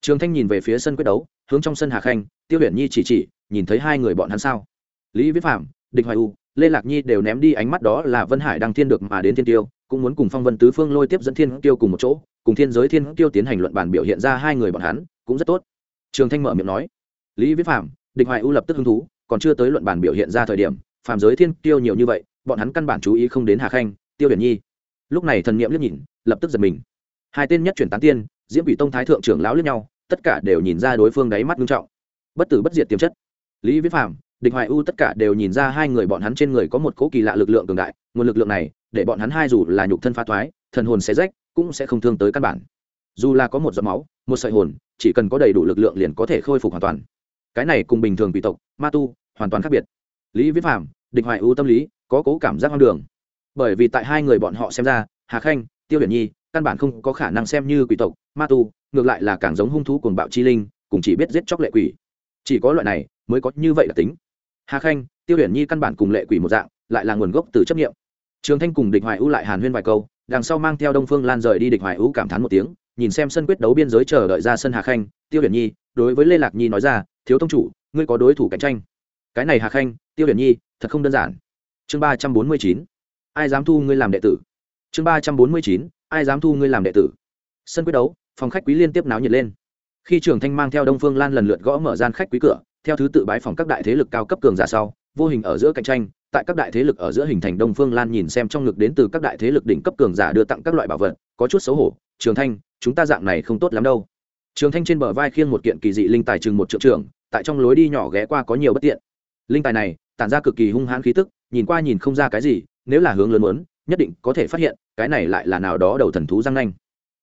Trường thanh nhìn về phía sân quyết đấu, hướng trong sân hà khanh, tiêu huyền nhi chỉ chỉ, nhìn thấy hai người bọn hắn sao? Lý viết phạm địch hoài u lê lạc nhi đều ném đi ánh mắt đó là vân hải đang thiên được mà đến thiên tiêu, cũng muốn cùng phong vân tứ phương lôi tiếp dẫn thiên tiêu cùng một chỗ, cùng thiên giới thiên tiêu tiến hành luận bản biểu hiện ra hai người bọn hắn, cũng rất tốt trường thanh mở miệng nói, lý viết phạm địch hoài u lập tức hứng thú, còn chưa tới luận bản biểu hiện ra thời điểm, phàm giới thiên tiêu nhiều như vậy, bọn hắn căn bản chú ý không đến hà khanh, tiêu hiển nhi. Lúc này thần niệm liếc nhìn, lập tức giật mình. Hai tên nhất chuyển tán tiên, diễm quỷ tông thái thượng trưởng lão lướt nhau, tất cả đều nhìn ra đối phương đáy mắt nghiêm trọng. Bất tử bất diệt tiềm chất. Lý viết phạm địch hoài u tất cả đều nhìn ra hai người bọn hắn trên người có một cố kỳ lạ lực lượng cường đại, nguồn lực lượng này, để bọn hắn hai dù là nhục thân phá thoái, thần hồn xé rách, cũng sẽ không thương tới căn bản dù là có một giọt máu, một sợi hồn, chỉ cần có đầy đủ lực lượng liền có thể khôi phục hoàn toàn. Cái này cùng bình thường bị tộc, ma tu, hoàn toàn khác biệt. Lý viết phạm địch Hoại ưu tâm lý, có cố cảm giác hoang đường. Bởi vì tại hai người bọn họ xem ra, hà khanh, tiêu hiển nhi, căn bản không có khả năng xem như quỷ tộc, ma tu, ngược lại là càng giống hung thú cuồng bạo chi linh, cùng chỉ biết giết chóc lệ quỷ. Chỉ có loại này mới có như vậy là tính. Hà khanh, tiêu hiển nhi căn bản cùng lệ quỷ một dạng, lại là nguồn gốc từ chấp nghiệm trường thanh cùng địch hoài ưu lại hàn huyên vài câu, đằng sau mang theo đông phương lan rời đi địch hoài ưu cảm thán một tiếng nhìn xem sân quyết đấu biên giới chờ đợi ra sân hà khanh, tiêu hiển nhi, đối với lê lạc nhi nói ra, thiếu tông chủ, ngươi có đối thủ cạnh tranh. Cái này hà khanh, tiêu hiển nhi, thật không đơn giản. Chương ba trăm bốn mươi chín, ai dám thu ngươi làm đệ tử? Chương ba trăm bốn mươi chín, ai dám thu ngươi làm đệ tử? Sân quyết đấu, phòng khách quý liên tiếp náo nhiệt lên. Khi trường thanh mang theo đông phương lan lần lượt gõ mở gian khách quý cửa, theo thứ tự bái phòng các đại thế lực cao cấp cường giả sau, vô hình ở giữa cạnh tranh, tại các đại thế lực ở giữa hình thành đông phương lan nhìn xem trong ngực đến từ các đại thế lực đỉnh cấp cường giả đưa tặng các loại bảo vật, có chút xấu hổ trường thanh, chúng ta dạng này không tốt lắm đâu. Trường thanh trên bờ vai khiêng một kiện kỳ dị linh tài chừng một triệu trưởng, tại trong lối đi nhỏ ghé qua có nhiều bất tiện. Linh tài này, tản ra cực kỳ hung hãn khí tức, nhìn qua nhìn không ra cái gì, nếu là hướng lớn muốn, nhất định có thể phát hiện, cái này lại là nào đó đầu thần thú răng nanh.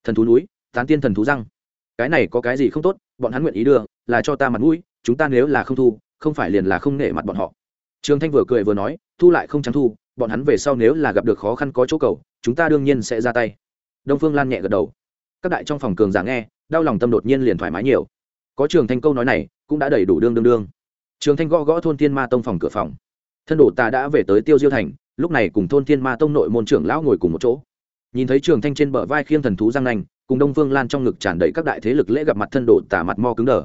Thần thú núi, tán tiên thần thú răng. Cái này có cái gì không tốt, bọn hắn nguyện ý đưa, là cho ta mặt mũi, chúng ta nếu là không thu, không phải liền là không nể mặt bọn họ. Trường thanh vừa cười vừa nói, thu lại không trắng thu, bọn hắn về sau nếu là gặp được khó khăn có chỗ cầu, chúng ta đương nhiên sẽ ra tay đông phương lan nhẹ gật đầu. Các đại trong phòng cường giả nghe đau lòng tâm đột nhiên liền thoải mái nhiều. Có trường thanh câu nói này cũng đã đầy đủ đương đương đương. Trường thanh gõ gõ thôn thiên ma tông phòng cửa phòng. Thân đồ ta đã về tới tiêu diêu thành lúc này cùng thôn thiên ma tông nội môn trưởng lão ngồi cùng một chỗ. Nhìn thấy trường thanh trên bờ vai khiêng thần thú giang nành, cùng đông phương lan trong ngực tràn đầy các đại thế lực lễ gặp mặt thân đồ tả mặt mo cứng đờ.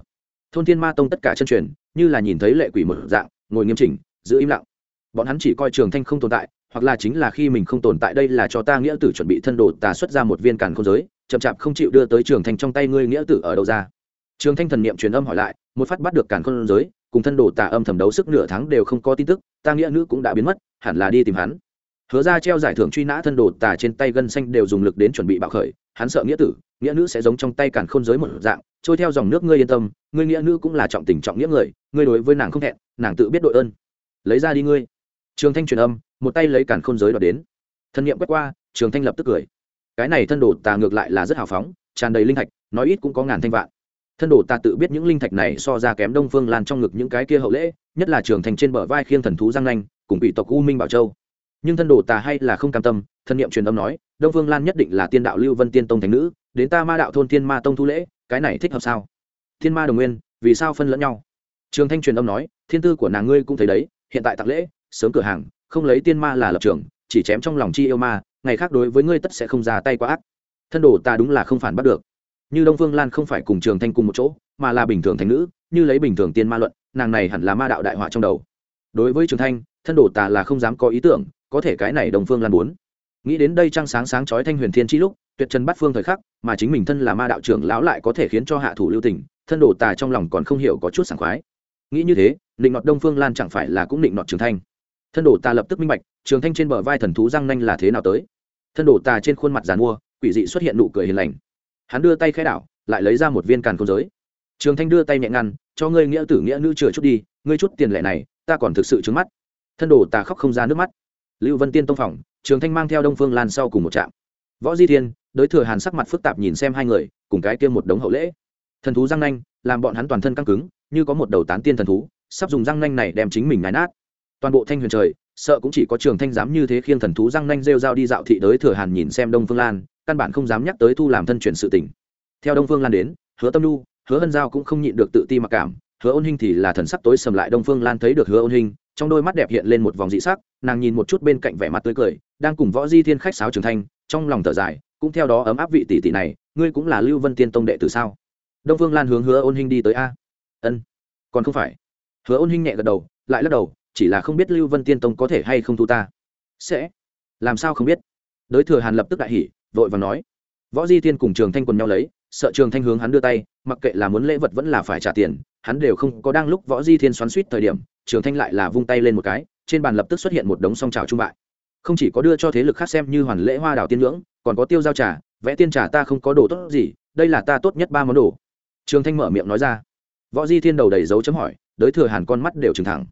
Thôn thiên ma tông tất cả chân truyền như là nhìn thấy lệ quỷ một dạng ngồi nghiêm chỉnh giữ im lặng. Bọn hắn chỉ coi trường thanh không tồn tại hoặc là chính là khi mình không tồn tại đây là cho ta nghĩa tử chuẩn bị thân đồ tà xuất ra một viên càn không giới, chậm chạp không chịu đưa tới trường thanh trong tay ngươi nghĩa tử ở đâu ra. Trường thanh thần niệm truyền âm hỏi lại, một phát bắt được càn không giới, cùng thân đồ tà âm thầm đấu sức nửa tháng đều không có tin tức, ta nghĩa nữ cũng đã biến mất, hẳn là đi tìm hắn. Hứa ra treo giải thưởng truy nã thân đồ tà trên tay gân xanh đều dùng lực đến chuẩn bị bạo khởi, hắn sợ nghĩa tử, nghĩa nữ sẽ giống trong tay càn khôn giới một dạng, trôi theo dòng nước ngươi yên tâm, ngươi nghĩa nữ cũng là trọng tình trọng nghĩa người, ngươi đối với nàng không thẹn, nàng tự biết đội ơn. Lấy ra đi ngươi. Trường thanh truyền âm một tay lấy càn khôn giới đoạt đến. Thân nhiệm quét qua, trường thanh lập tức cười. Cái này thân đồ tà ngược lại là rất hào phóng, tràn đầy linh thạch, nói ít cũng có ngàn thanh vạn. Thân đồ ta tự biết những linh thạch này so ra kém đông phương lan trong ngực những cái kia hậu lễ, nhất là trường thành trên bờ vai khiêng thần thú giang nanh, cùng bị tộc u minh bảo châu. Nhưng thân đồ ta hay là không cam tâm, thân nhiệm truyền âm nói, đông phương lan nhất định là tiên đạo lưu vân tiên tông thành nữ, đến ta ma đạo thôn thiên ma tông thu lễ, cái này thích hợp sao? Thiên ma đồng nguyên, vì sao phân lẫn nhau? Trường thanh truyền âm nói, thiên tư của nàng ngươi cũng thấy đấy, hiện tại tặng lễ, sớm cửa hàng không lấy tiên ma là lập trường, chỉ chém trong lòng chi yêu ma, ngày khác đối với ngươi tất sẽ không ra tay quá ác. Thân đồ ta đúng là không phản bắt được. Như đông phương lan không phải cùng trường thanh cùng một chỗ, mà là bình thường thành nữ, như lấy bình thường tiên ma luận, nàng này hẳn là ma đạo đại họa trong đầu. Đối với trường thanh, thân đồ tà là không dám có ý tưởng, có thể cái này đông phương lan muốn. Nghĩ đến đây trăng sáng sáng chói thanh huyền thiên chi lúc, tuyệt trần bắt phương thời khắc, mà chính mình thân là ma đạo trưởng lão lại có thể khiến cho hạ thủ lưu tình, thân đồ tà trong lòng còn không hiểu có chút sảng khoái. Nghĩ như thế định nọt đông phương lan chẳng phải là cũng định nọt trường thanh thân đồ ta lập tức minh bạch, trường thanh trên bờ vai thần thú răng nanh là thế nào tới. Thân đồ ta trên khuôn mặt giàn mua quỷ dị xuất hiện nụ cười hiền lành. Hắn đưa tay khai đảo, lại lấy ra một viên càn không giới. Trường thanh đưa tay nhẹ ngăn, cho ngươi nghĩa tử nghĩa nữ chừa chút đi, ngươi chút tiền lệ này, ta còn thực sự trứng mắt. Thân đồ ta khóc không ra nước mắt. Lưu vân tiên tông phòng, trường thanh mang theo đông phương lan sau cùng một trạm. Võ di thiên, đối thừa hàn sắc mặt phức tạp nhìn xem hai người, cùng cái kia một đống hậu lễ. Thần thú răng nanh, làm bọn hắn toàn thân căng cứng, như có một đầu tán tiên thần thú, sắp dùng răng nanh này đem chính mình ngái nát toàn bộ thanh huyền trời, sợ cũng chỉ có trường thanh dám như thế khiêng thần thú răng nanh rêu dao đi dạo thị đới thừa hàn nhìn xem đông phương lan, căn bản không dám nhắc tới thu làm thân chuyển sự tình. Theo đông phương lan đến, hứa tâm lu hứa hân giao cũng không nhịn được tự ti mặc cảm, hứa ôn hinh thì là thần sắc tối sầm lại đông phương lan thấy được hứa ôn hinh, trong đôi mắt đẹp hiện lên một vòng dị sắc, nàng nhìn một chút bên cạnh vẻ mặt tươi cười, đang cùng võ di thiên khách sáo trường thanh, trong lòng thở dài, cũng theo đó ấm áp vị tỷ tỷ này, ngươi cũng là lưu vân tiên tông đệ từ sao? Đông phương lan hướng hứa ôn hinh đi tới a. Ân, còn không phải. Hứa ôn hinh nhẹ gật đầu, lại lắc đầu chỉ là không biết lưu vân tiên tông có thể hay không thu ta. Sẽ. Làm sao không biết? Đới thừa hàn lập tức đại hỉ, vội và nói. Võ di tiên cùng trường thanh quần nhau lấy, sợ trường thanh hướng hắn đưa tay, mặc kệ là muốn lễ vật vẫn là phải trả tiền, hắn đều không có đang lúc võ di thiên xoắn suýt thời điểm, trường thanh lại là vung tay lên một cái, trên bàn lập tức xuất hiện một đống song trào trung bại. Không chỉ có đưa cho thế lực khác xem như hoàn lễ hoa đào tiên ngưỡng, còn có tiêu giao trà, vẽ tiên trà ta không có đồ tốt gì, đây là ta tốt nhất ba món đồ. Trường thanh mở miệng nói ra. Võ di thiên đầu đầy dấu chấm hỏi, đới thừa hàn con mắt đều trừng thẳng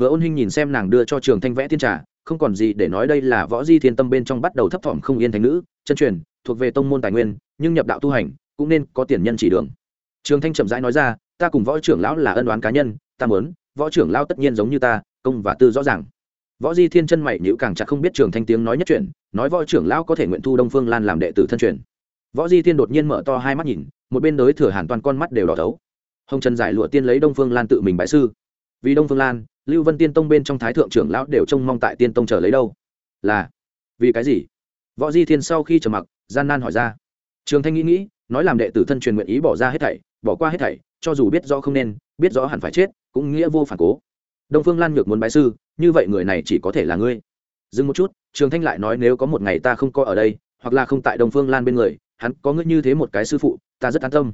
hứa ôn hinh nhìn xem nàng đưa cho trường thanh vẽ tiên trà, không còn gì để nói đây là võ di thiên tâm bên trong bắt đầu thấp thỏm không yên thành nữ, chân truyền, thuộc về tông môn tài nguyên, nhưng nhập đạo tu hành, cũng nên có tiền nhân chỉ đường. Trường thanh chậm rãi nói ra, ta cùng võ trưởng lão là ân oán cá nhân, ta muốn, võ trưởng lão tất nhiên giống như ta, công và tư rõ ràng. Võ di thiên chân mày nhữ càng chặt không biết trường thanh tiếng nói nhất chuyện, nói võ trưởng lão có thể nguyện thu đông phương lan làm đệ tử thân truyền. Võ di thiên đột nhiên mở to hai mắt nhìn, một bên đối thừa hàn toàn con mắt đều đỏ thấu. Hồng trần giải lụa tiên lấy đông phương lan tự mình bại sư vì đông phương lan, lưu vân tiên tông bên trong thái thượng trưởng lão đều trông mong tại tiên tông chờ lấy đâu. Là, vì cái gì? Võ di thiên sau khi trầm mặc, gian nan hỏi ra. Trường thanh nghĩ nghĩ, nói làm đệ tử thân truyền nguyện ý bỏ ra hết thảy, bỏ qua hết thảy, cho dù biết rõ không nên, biết rõ hẳn phải chết, cũng nghĩa vô phản cố. Đông phương lan nhược muốn bái sư, như vậy người này chỉ có thể là ngươi. Dừng một chút, trường thanh lại nói nếu có một ngày ta không coi ở đây, hoặc là không tại đông phương lan bên người, hắn có ngươi như thế một cái sư phụ, ta rất an tâm.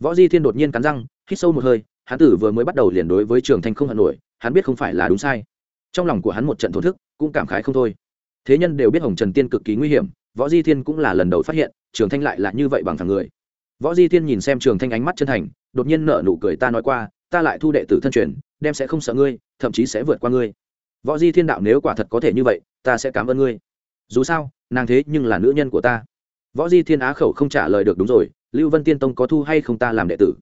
Võ di thiên đột nhiên cắn răng, hít sâu một hơi hắn tử vừa mới bắt đầu liền đối với trường thanh không hận nổi, hắn biết không phải là đúng sai. Trong lòng của hắn một trận thổ thức, cũng cảm khái không thôi. Thế nhân đều biết hồng trần tiên cực kỳ nguy hiểm, võ di thiên cũng là lần đầu phát hiện, trường thanh lại là như vậy bằng thằng người. Võ di thiên nhìn xem trường thanh ánh mắt chân thành, đột nhiên nở nụ cười, ta nói qua, ta lại thu đệ tử thân truyền, đem sẽ không sợ ngươi, thậm chí sẽ vượt qua ngươi. Võ di thiên đạo, nếu quả thật có thể như vậy, ta sẽ cảm ơn ngươi. Dù sao, nàng thế nhưng là nữ nhân của ta. Võ di thiên á khẩu không trả lời được, đúng rồi, lưu vân tiên tông có thu hay không ta làm đệ tử?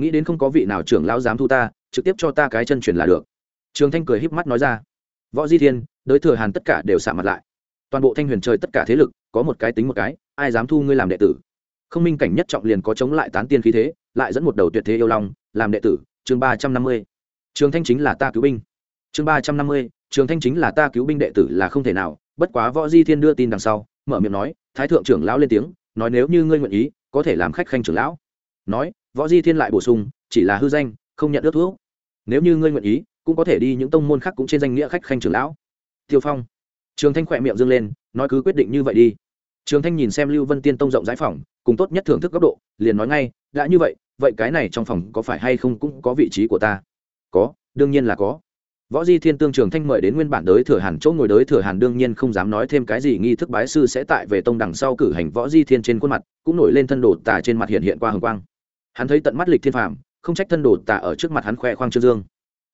Nghĩ đến không có vị nào trưởng lão dám thu ta, trực tiếp cho ta cái chân truyền là được. Trường thanh cười híp mắt nói ra. Võ di thiên, đới thừa hàn tất cả đều xả mặt lại. Toàn bộ thanh huyền trời tất cả thế lực, có một cái tính một cái, ai dám thu ngươi làm đệ tử? Không minh cảnh nhất trọng liền có chống lại tán tiên khí thế, lại dẫn một đầu tuyệt thế yêu long, làm đệ tử, chương ba trăm năm mươi. Trường thanh chính là ta cứu binh. Chương ba trăm năm mươi, trường thanh chính là ta cứu binh đệ tử là không thể nào, bất quá võ di thiên đưa tin đằng sau, mở miệng nói, thái thượng trưởng lão lên tiếng, nói nếu như ngươi nguyện ý, có thể làm khách khanh trưởng lão. Nói võ di thiên lại bổ sung, chỉ là hư danh, không nhận ước thuốc. Nếu như ngươi nguyện ý, cũng có thể đi những tông môn khác cũng trên danh nghĩa khách khanh trưởng lão. Tiêu phong. Trường thanh khỏe miệng dâng lên, nói cứ quyết định như vậy đi. Trường thanh nhìn xem lưu vân tiên tông rộng giải phòng, cùng tốt nhất thưởng thức góc độ, liền nói ngay, đã như vậy vậy cái này trong phòng có phải hay không cũng có vị trí của ta? Có, đương nhiên là có. Võ di thiên tương trường thanh mời đến nguyên bản đới thừa hàn chỗ ngồi đới thừa hàn đương nhiên không dám nói thêm cái gì, nghi thức bái sư sẽ tại về tông đằng sau cử hành võ di thiên trên khuôn mặt, cũng nổi lên thân đồ tà trên mặt hiện hiện qua hồng quang hắn thấy tận mắt lịch thiên phàm, không trách thân đồ tả ở trước mặt hắn khoe khoang trương dương.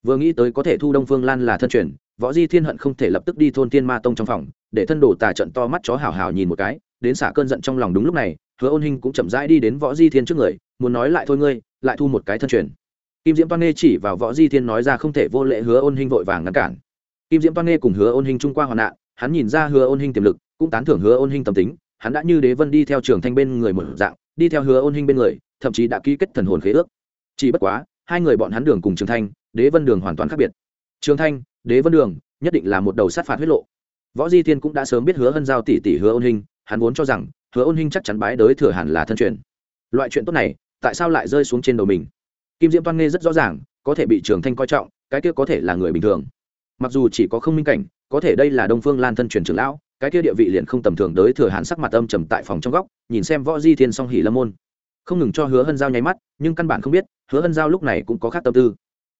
Vừa nghĩ tới có thể thu đông phương lan là thân truyền, võ di thiên hận không thể lập tức đi thôn tiên ma tông trong phòng, để thân đồ tà trận to mắt chó hào hào nhìn một cái, đến xả cơn giận trong lòng đúng lúc này, hứa ôn hinh cũng chậm rãi đi đến võ di thiên trước người, muốn nói lại thôi ngươi, lại thu một cái thân truyền. Kim diễm toan nghê chỉ vào võ di thiên nói ra không thể vô lệ hứa ôn hinh vội vàng ngăn cản. Kim diễm toan nghê cùng hứa ôn hinh trung qua hoạn nạn, hắn nhìn ra hứa ôn hinh tiềm lực, cũng tán thưởng hứa ôn hinh tâm tính, hắn đã như đế vân đi theo trường thanh bên người một dạng, đi theo hứa ôn hinh bên người thậm chí đã ký kết thần hồn khế ước. Chỉ bất quá, hai người bọn hắn đường cùng trường thanh, đế vân đường hoàn toàn khác biệt. Trường thanh, đế vân đường nhất định là một đầu sát phạt huyết lộ. Võ di thiên cũng đã sớm biết hứa hân giao tỷ tỷ hứa ôn hinh, hắn vốn cho rằng hứa ôn hinh chắc chắn bái đới thừa hẳn là thân truyền. Loại chuyện tốt này, tại sao lại rơi xuống trên đầu mình? Kim diễm toan nghe rất rõ ràng, có thể bị trường thanh coi trọng, cái kia có thể là người bình thường. Mặc dù chỉ có không minh cảnh, có thể đây là đông phương lan thân truyền trưởng lão, cái kia địa vị liền không tầm thường đới thừa hàn sắc mặt âm trầm tại phòng trong góc, nhìn xem võ di thiên song hỉ lâm môn không ngừng cho hứa hân giao nháy mắt nhưng căn bản không biết hứa hân giao lúc này cũng có khác tâm tư.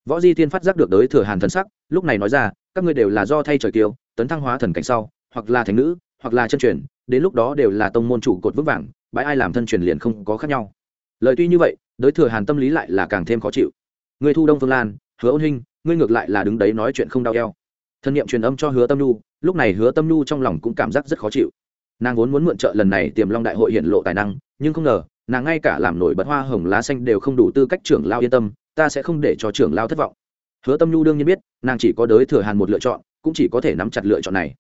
Võ di thiên phát giác được đới thừa hàn thần sắc lúc này nói ra các ngươi đều là do thay trời kiều, tấn thăng hóa thần cảnh sau hoặc là thành nữ hoặc là chân truyền đến lúc đó đều là tông môn chủ cột vững vàng bãi ai làm thân truyền liền không có khác nhau. Lời tuy như vậy đới thừa hàn tâm lý lại là càng thêm khó chịu. Người thu đông phương lan hứa ôn hinh ngươi ngược lại là đứng đấy nói chuyện không đau eo. Thân nhiệm truyền âm cho hứa tâm nhu lúc này hứa tâm nhu trong lòng cũng cảm giác rất khó chịu. Nàng vốn muốn mượn trợ lần này tiềm long đại hội hiện lộ tài năng nhưng không ngờ nàng ngay cả làm nổi bật hoa hồng lá xanh đều không đủ tư cách trưởng lao yên tâm, ta sẽ không để cho trưởng lao thất vọng. Hứa tâm nhu đương nhiên biết, nàng chỉ có đới thừa hàn một lựa chọn, cũng chỉ có thể nắm chặt lựa chọn này.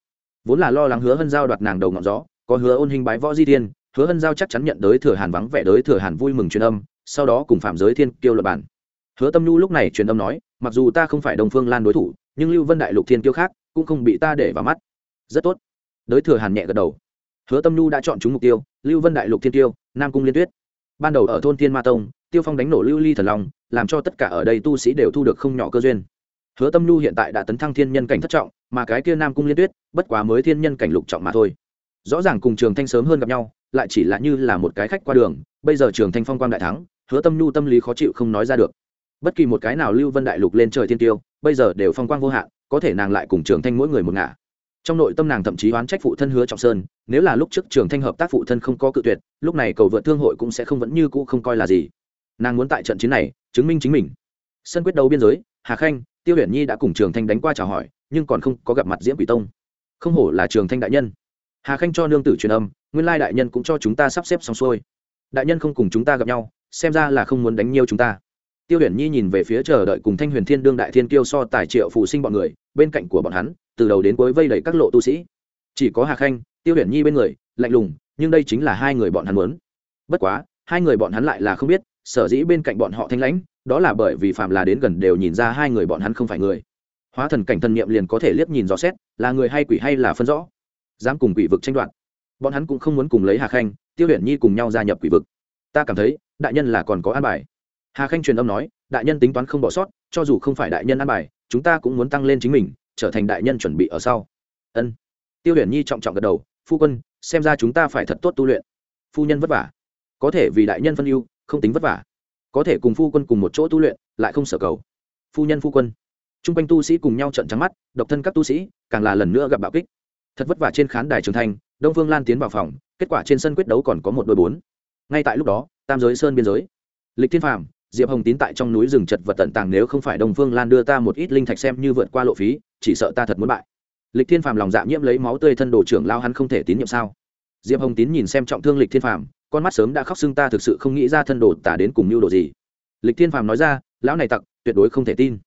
Vốn là lo lắng hứa hân giao đoạt nàng đầu ngọn gió, có hứa ôn hình bái võ di thiên, hứa hân giao chắc chắn nhận đới thừa hàn vắng vẻ, đới thừa hàn vui mừng truyền âm, sau đó cùng phạm giới thiên kêu luật bản hứa tâm nhu lúc này truyền âm nói, mặc dù ta không phải đồng phương lan đối thủ, nhưng lưu vân đại lục thiên kiêu khác, cũng không bị ta để vào mắt. Rất tốt. Đới thừa hàn nhẹ gật đầu. Hứa tâm nhu đã chọn chúng mục tiêu, lưu vân đại lục thiên tiêu nam cung liên tuyết. Ban đầu ở thôn thiên ma tông, tiêu phong đánh nổ lưu ly thần long, làm cho tất cả ở đây tu sĩ đều thu được không nhỏ cơ duyên. Hứa tâm nhu hiện tại đã tấn thăng thiên nhân cảnh thất trọng, mà cái kia nam cung liên tuyết, bất quá mới thiên nhân cảnh lục trọng mà thôi. Rõ ràng cùng trường thanh sớm hơn gặp nhau, lại chỉ là như là một cái khách qua đường, bây giờ trường thanh phong quang đại thắng, hứa tâm nhu tâm lý khó chịu không nói ra được. Bất kỳ một cái nào lưu vân đại lục lên trời thiên tiêu, bây giờ đều phong quang vô hạn, có thể nàng lại cùng trường thanh mỗi người một ngả trong nội tâm nàng thậm chí oán trách phụ thân hứa trọng sơn, nếu là lúc trước trường thanh hợp tác phụ thân không có cự tuyệt, lúc này cầu vượt thương hội cũng sẽ không vẫn như cũ không coi là gì. Nàng muốn tại trận chiến này, chứng minh chính mình. Sân quyết đấu biên giới, hà khanh, tiêu huyền nhi đã cùng trường thanh đánh qua chào hỏi, nhưng còn không có gặp mặt diễm quỷ tông. Không hổ là trường thanh đại nhân. Hà khanh cho nương tử truyền âm, nguyên lai đại nhân cũng cho chúng ta sắp xếp xong xuôi. Đại nhân không cùng chúng ta gặp nhau, xem ra là không muốn đánh nhiều chúng ta tiêu huyền nhi nhìn về phía chờ đợi cùng thanh huyền thiên đương đại thiên kiêu so tài triệu phụ sinh bọn người, bên cạnh của bọn hắn, từ đầu đến cuối vây đầy các lộ tu sĩ. Chỉ có hà khanh, tiêu huyền nhi bên người, lạnh lùng, nhưng đây chính là hai người bọn hắn muốn. Bất quá, hai người bọn hắn lại là không biết, sở dĩ bên cạnh bọn họ thanh lãnh, đó là bởi vì phạm là đến gần đều nhìn ra hai người bọn hắn không phải người. Hóa thần cảnh thần niệm liền có thể liếc nhìn rõ xét, là người hay quỷ hay là phân rõ. Dám cùng quỷ vực tranh đoạt. Bọn hắn cũng không muốn cùng lấy hà khanh, tiêu huyền nhi cùng nhau gia nhập quỷ vực. Ta cảm thấy, đại nhân là còn có an bài hà khanh truyền âm nói, đại nhân tính toán không bỏ sót, cho dù không phải đại nhân an bài, chúng ta cũng muốn tăng lên chính mình, trở thành đại nhân chuẩn bị ở sau. Ân. Tiêu huyền nhi trọng trọng gật đầu, phu quân, xem ra chúng ta phải thật tốt tu luyện. Phu nhân vất vả. Có thể vì đại nhân phân ưu, không tính vất vả. Có thể cùng phu quân cùng một chỗ tu luyện, lại không sở cầu. Phu nhân, phu quân. T r u n g quanh tu sĩ cùng nhau trận trắng mắt, độc thân các tu sĩ, càng là lần nữa gặp bạo kích. Thật vất vả trên khán đài trường thanh đông phương lan tiến vào phòng, kết quả trên sân quyết đấu còn có một đôi bốn. Ngay tại lúc đó, tam giới sơn biên giới. Lịch thiên phàm diệp hồng tín tại trong núi rừng chật vật tận tàng nếu không phải đông phương lan đưa ta một ít linh thạch xem như vượt qua lộ phí, chỉ sợ ta thật muốn bại. Lịch thiên phàm lòng dạ nhiễm lấy máu tươi thân đồ trưởng lao hắn không thể tín nhiệm sao? Diệp hồng tín nhìn xem trọng thương lịch thiên phàm, con mắt sớm đã khóc xưng ta thực sự không nghĩ ra thân đồ tả đến cùng mưu đồ gì. Lịch thiên phàm nói ra, lão này tặc, tuyệt đối không thể tin.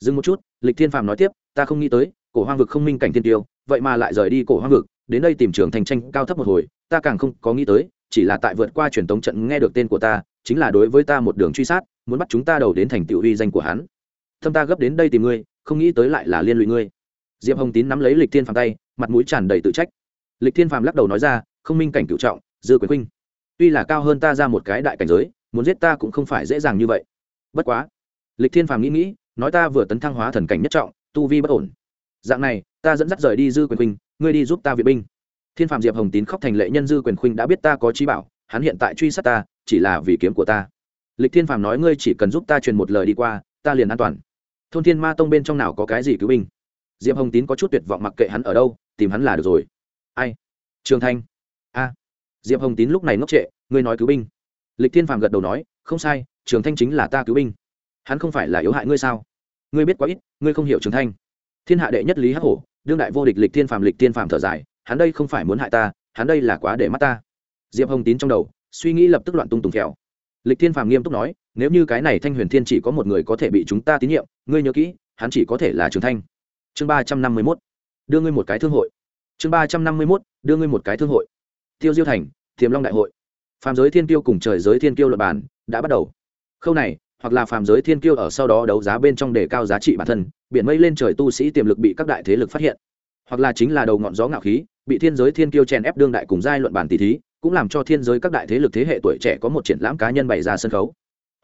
Dừng một chút, lịch thiên phàm nói tiếp, ta không nghĩ tới, cổ hoang vực không minh cảnh thiên tiêu, vậy mà lại rời đi cổ hoang vực, đến đây tìm trường thành tranh cao thấp một hồi, ta càng không có nghĩ tới, chỉ là tại vượt qua truyền tống trận nghe được tên của ta, chính là đối với ta một đường truy sát muốn bắt chúng ta đầu đến thành tựu uy danh của hắn. Thâm ta gấp đến đây tìm ngươi, không nghĩ tới lại là liên lụy ngươi. Diệp hồng tín nắm lấy lịch thiên phàm tay, mặt mũi tràn đầy tự trách. Lịch thiên phàm lắc đầu nói ra, không minh cảnh cựu trọng, dư quyền huynh tuy là cao hơn ta ra một cái đại cảnh giới, muốn giết ta cũng không phải dễ dàng như vậy. Bất quá, lịch thiên phàm nghĩ nghĩ, nói ta vừa tấn thăng hóa thần cảnh nhất trọng, tu vi bất ổn. Dạng này, ta dẫn dắt rời đi dư quyền huynh ngươi đi giúp ta viện binh. Thiên phạm diệp hồng tín khóc thành lệ nhân dư quyền huynh đã biết ta có trí bảo, hắn hiện tại truy sát ta, chỉ là vì kiếm của ta lịch thiên phàm nói, ngươi chỉ cần giúp ta truyền một lời đi qua, ta liền an toàn. Thôn thiên ma tông bên trong nào có cái gì cứu binh? Diệp hồng tín có chút tuyệt vọng, mặc kệ hắn ở đâu, tìm hắn là được rồi. Ai? Trường thanh. A. Diệp hồng tín lúc này ngốc trệ, ngươi nói cứu binh. Lịch thiên phàm gật đầu nói, không sai, trường thanh chính là ta cứu binh. Hắn không phải là yếu hại ngươi sao? Ngươi biết quá ít, ngươi không hiểu trường thanh. Thiên hạ đệ nhất lý hắc hổ, đương đại vô địch lịch thiên phàm, lịch thiên phàm thở dài, hắn đây không phải muốn hại ta, hắn đây là quá để mắt ta. Diệp hồng tín trong đầu, suy nghĩ lập tức loạn tung tùng kẹo lịch thiên phàm nghiêm túc nói, nếu như cái này thanh huyền thiên chỉ có một người có thể bị chúng ta tín nhiệm, ngươi nhớ kỹ, hắn chỉ có thể là trường thanh. Chương ba trăm năm mươi mốt, đưa ngươi một cái thương hội. Chương ba trăm năm mươi mốt, đưa ngươi một cái thương hội. Tiêu diêu thành, thiềm long đại hội. Phàm giới thiên tiêu cùng trời giới thiên tiêu luật bản đã bắt đầu. Khâu này, hoặc là phàm giới thiên tiêu ở sau đó đấu giá bên trong đề cao giá trị bản thân, biển mây lên trời tu sĩ tiềm lực bị các đại thế lực phát hiện. Hoặc là chính là đầu ngọn gió ngạo khí, bị thiên giới thiên tiêu chèn ép đương đại cùng giai luận bản tỷ thí cũng làm cho thiên giới các đại thế lực thế hệ tuổi trẻ có một triển lãm cá nhân bày ra sân khấu.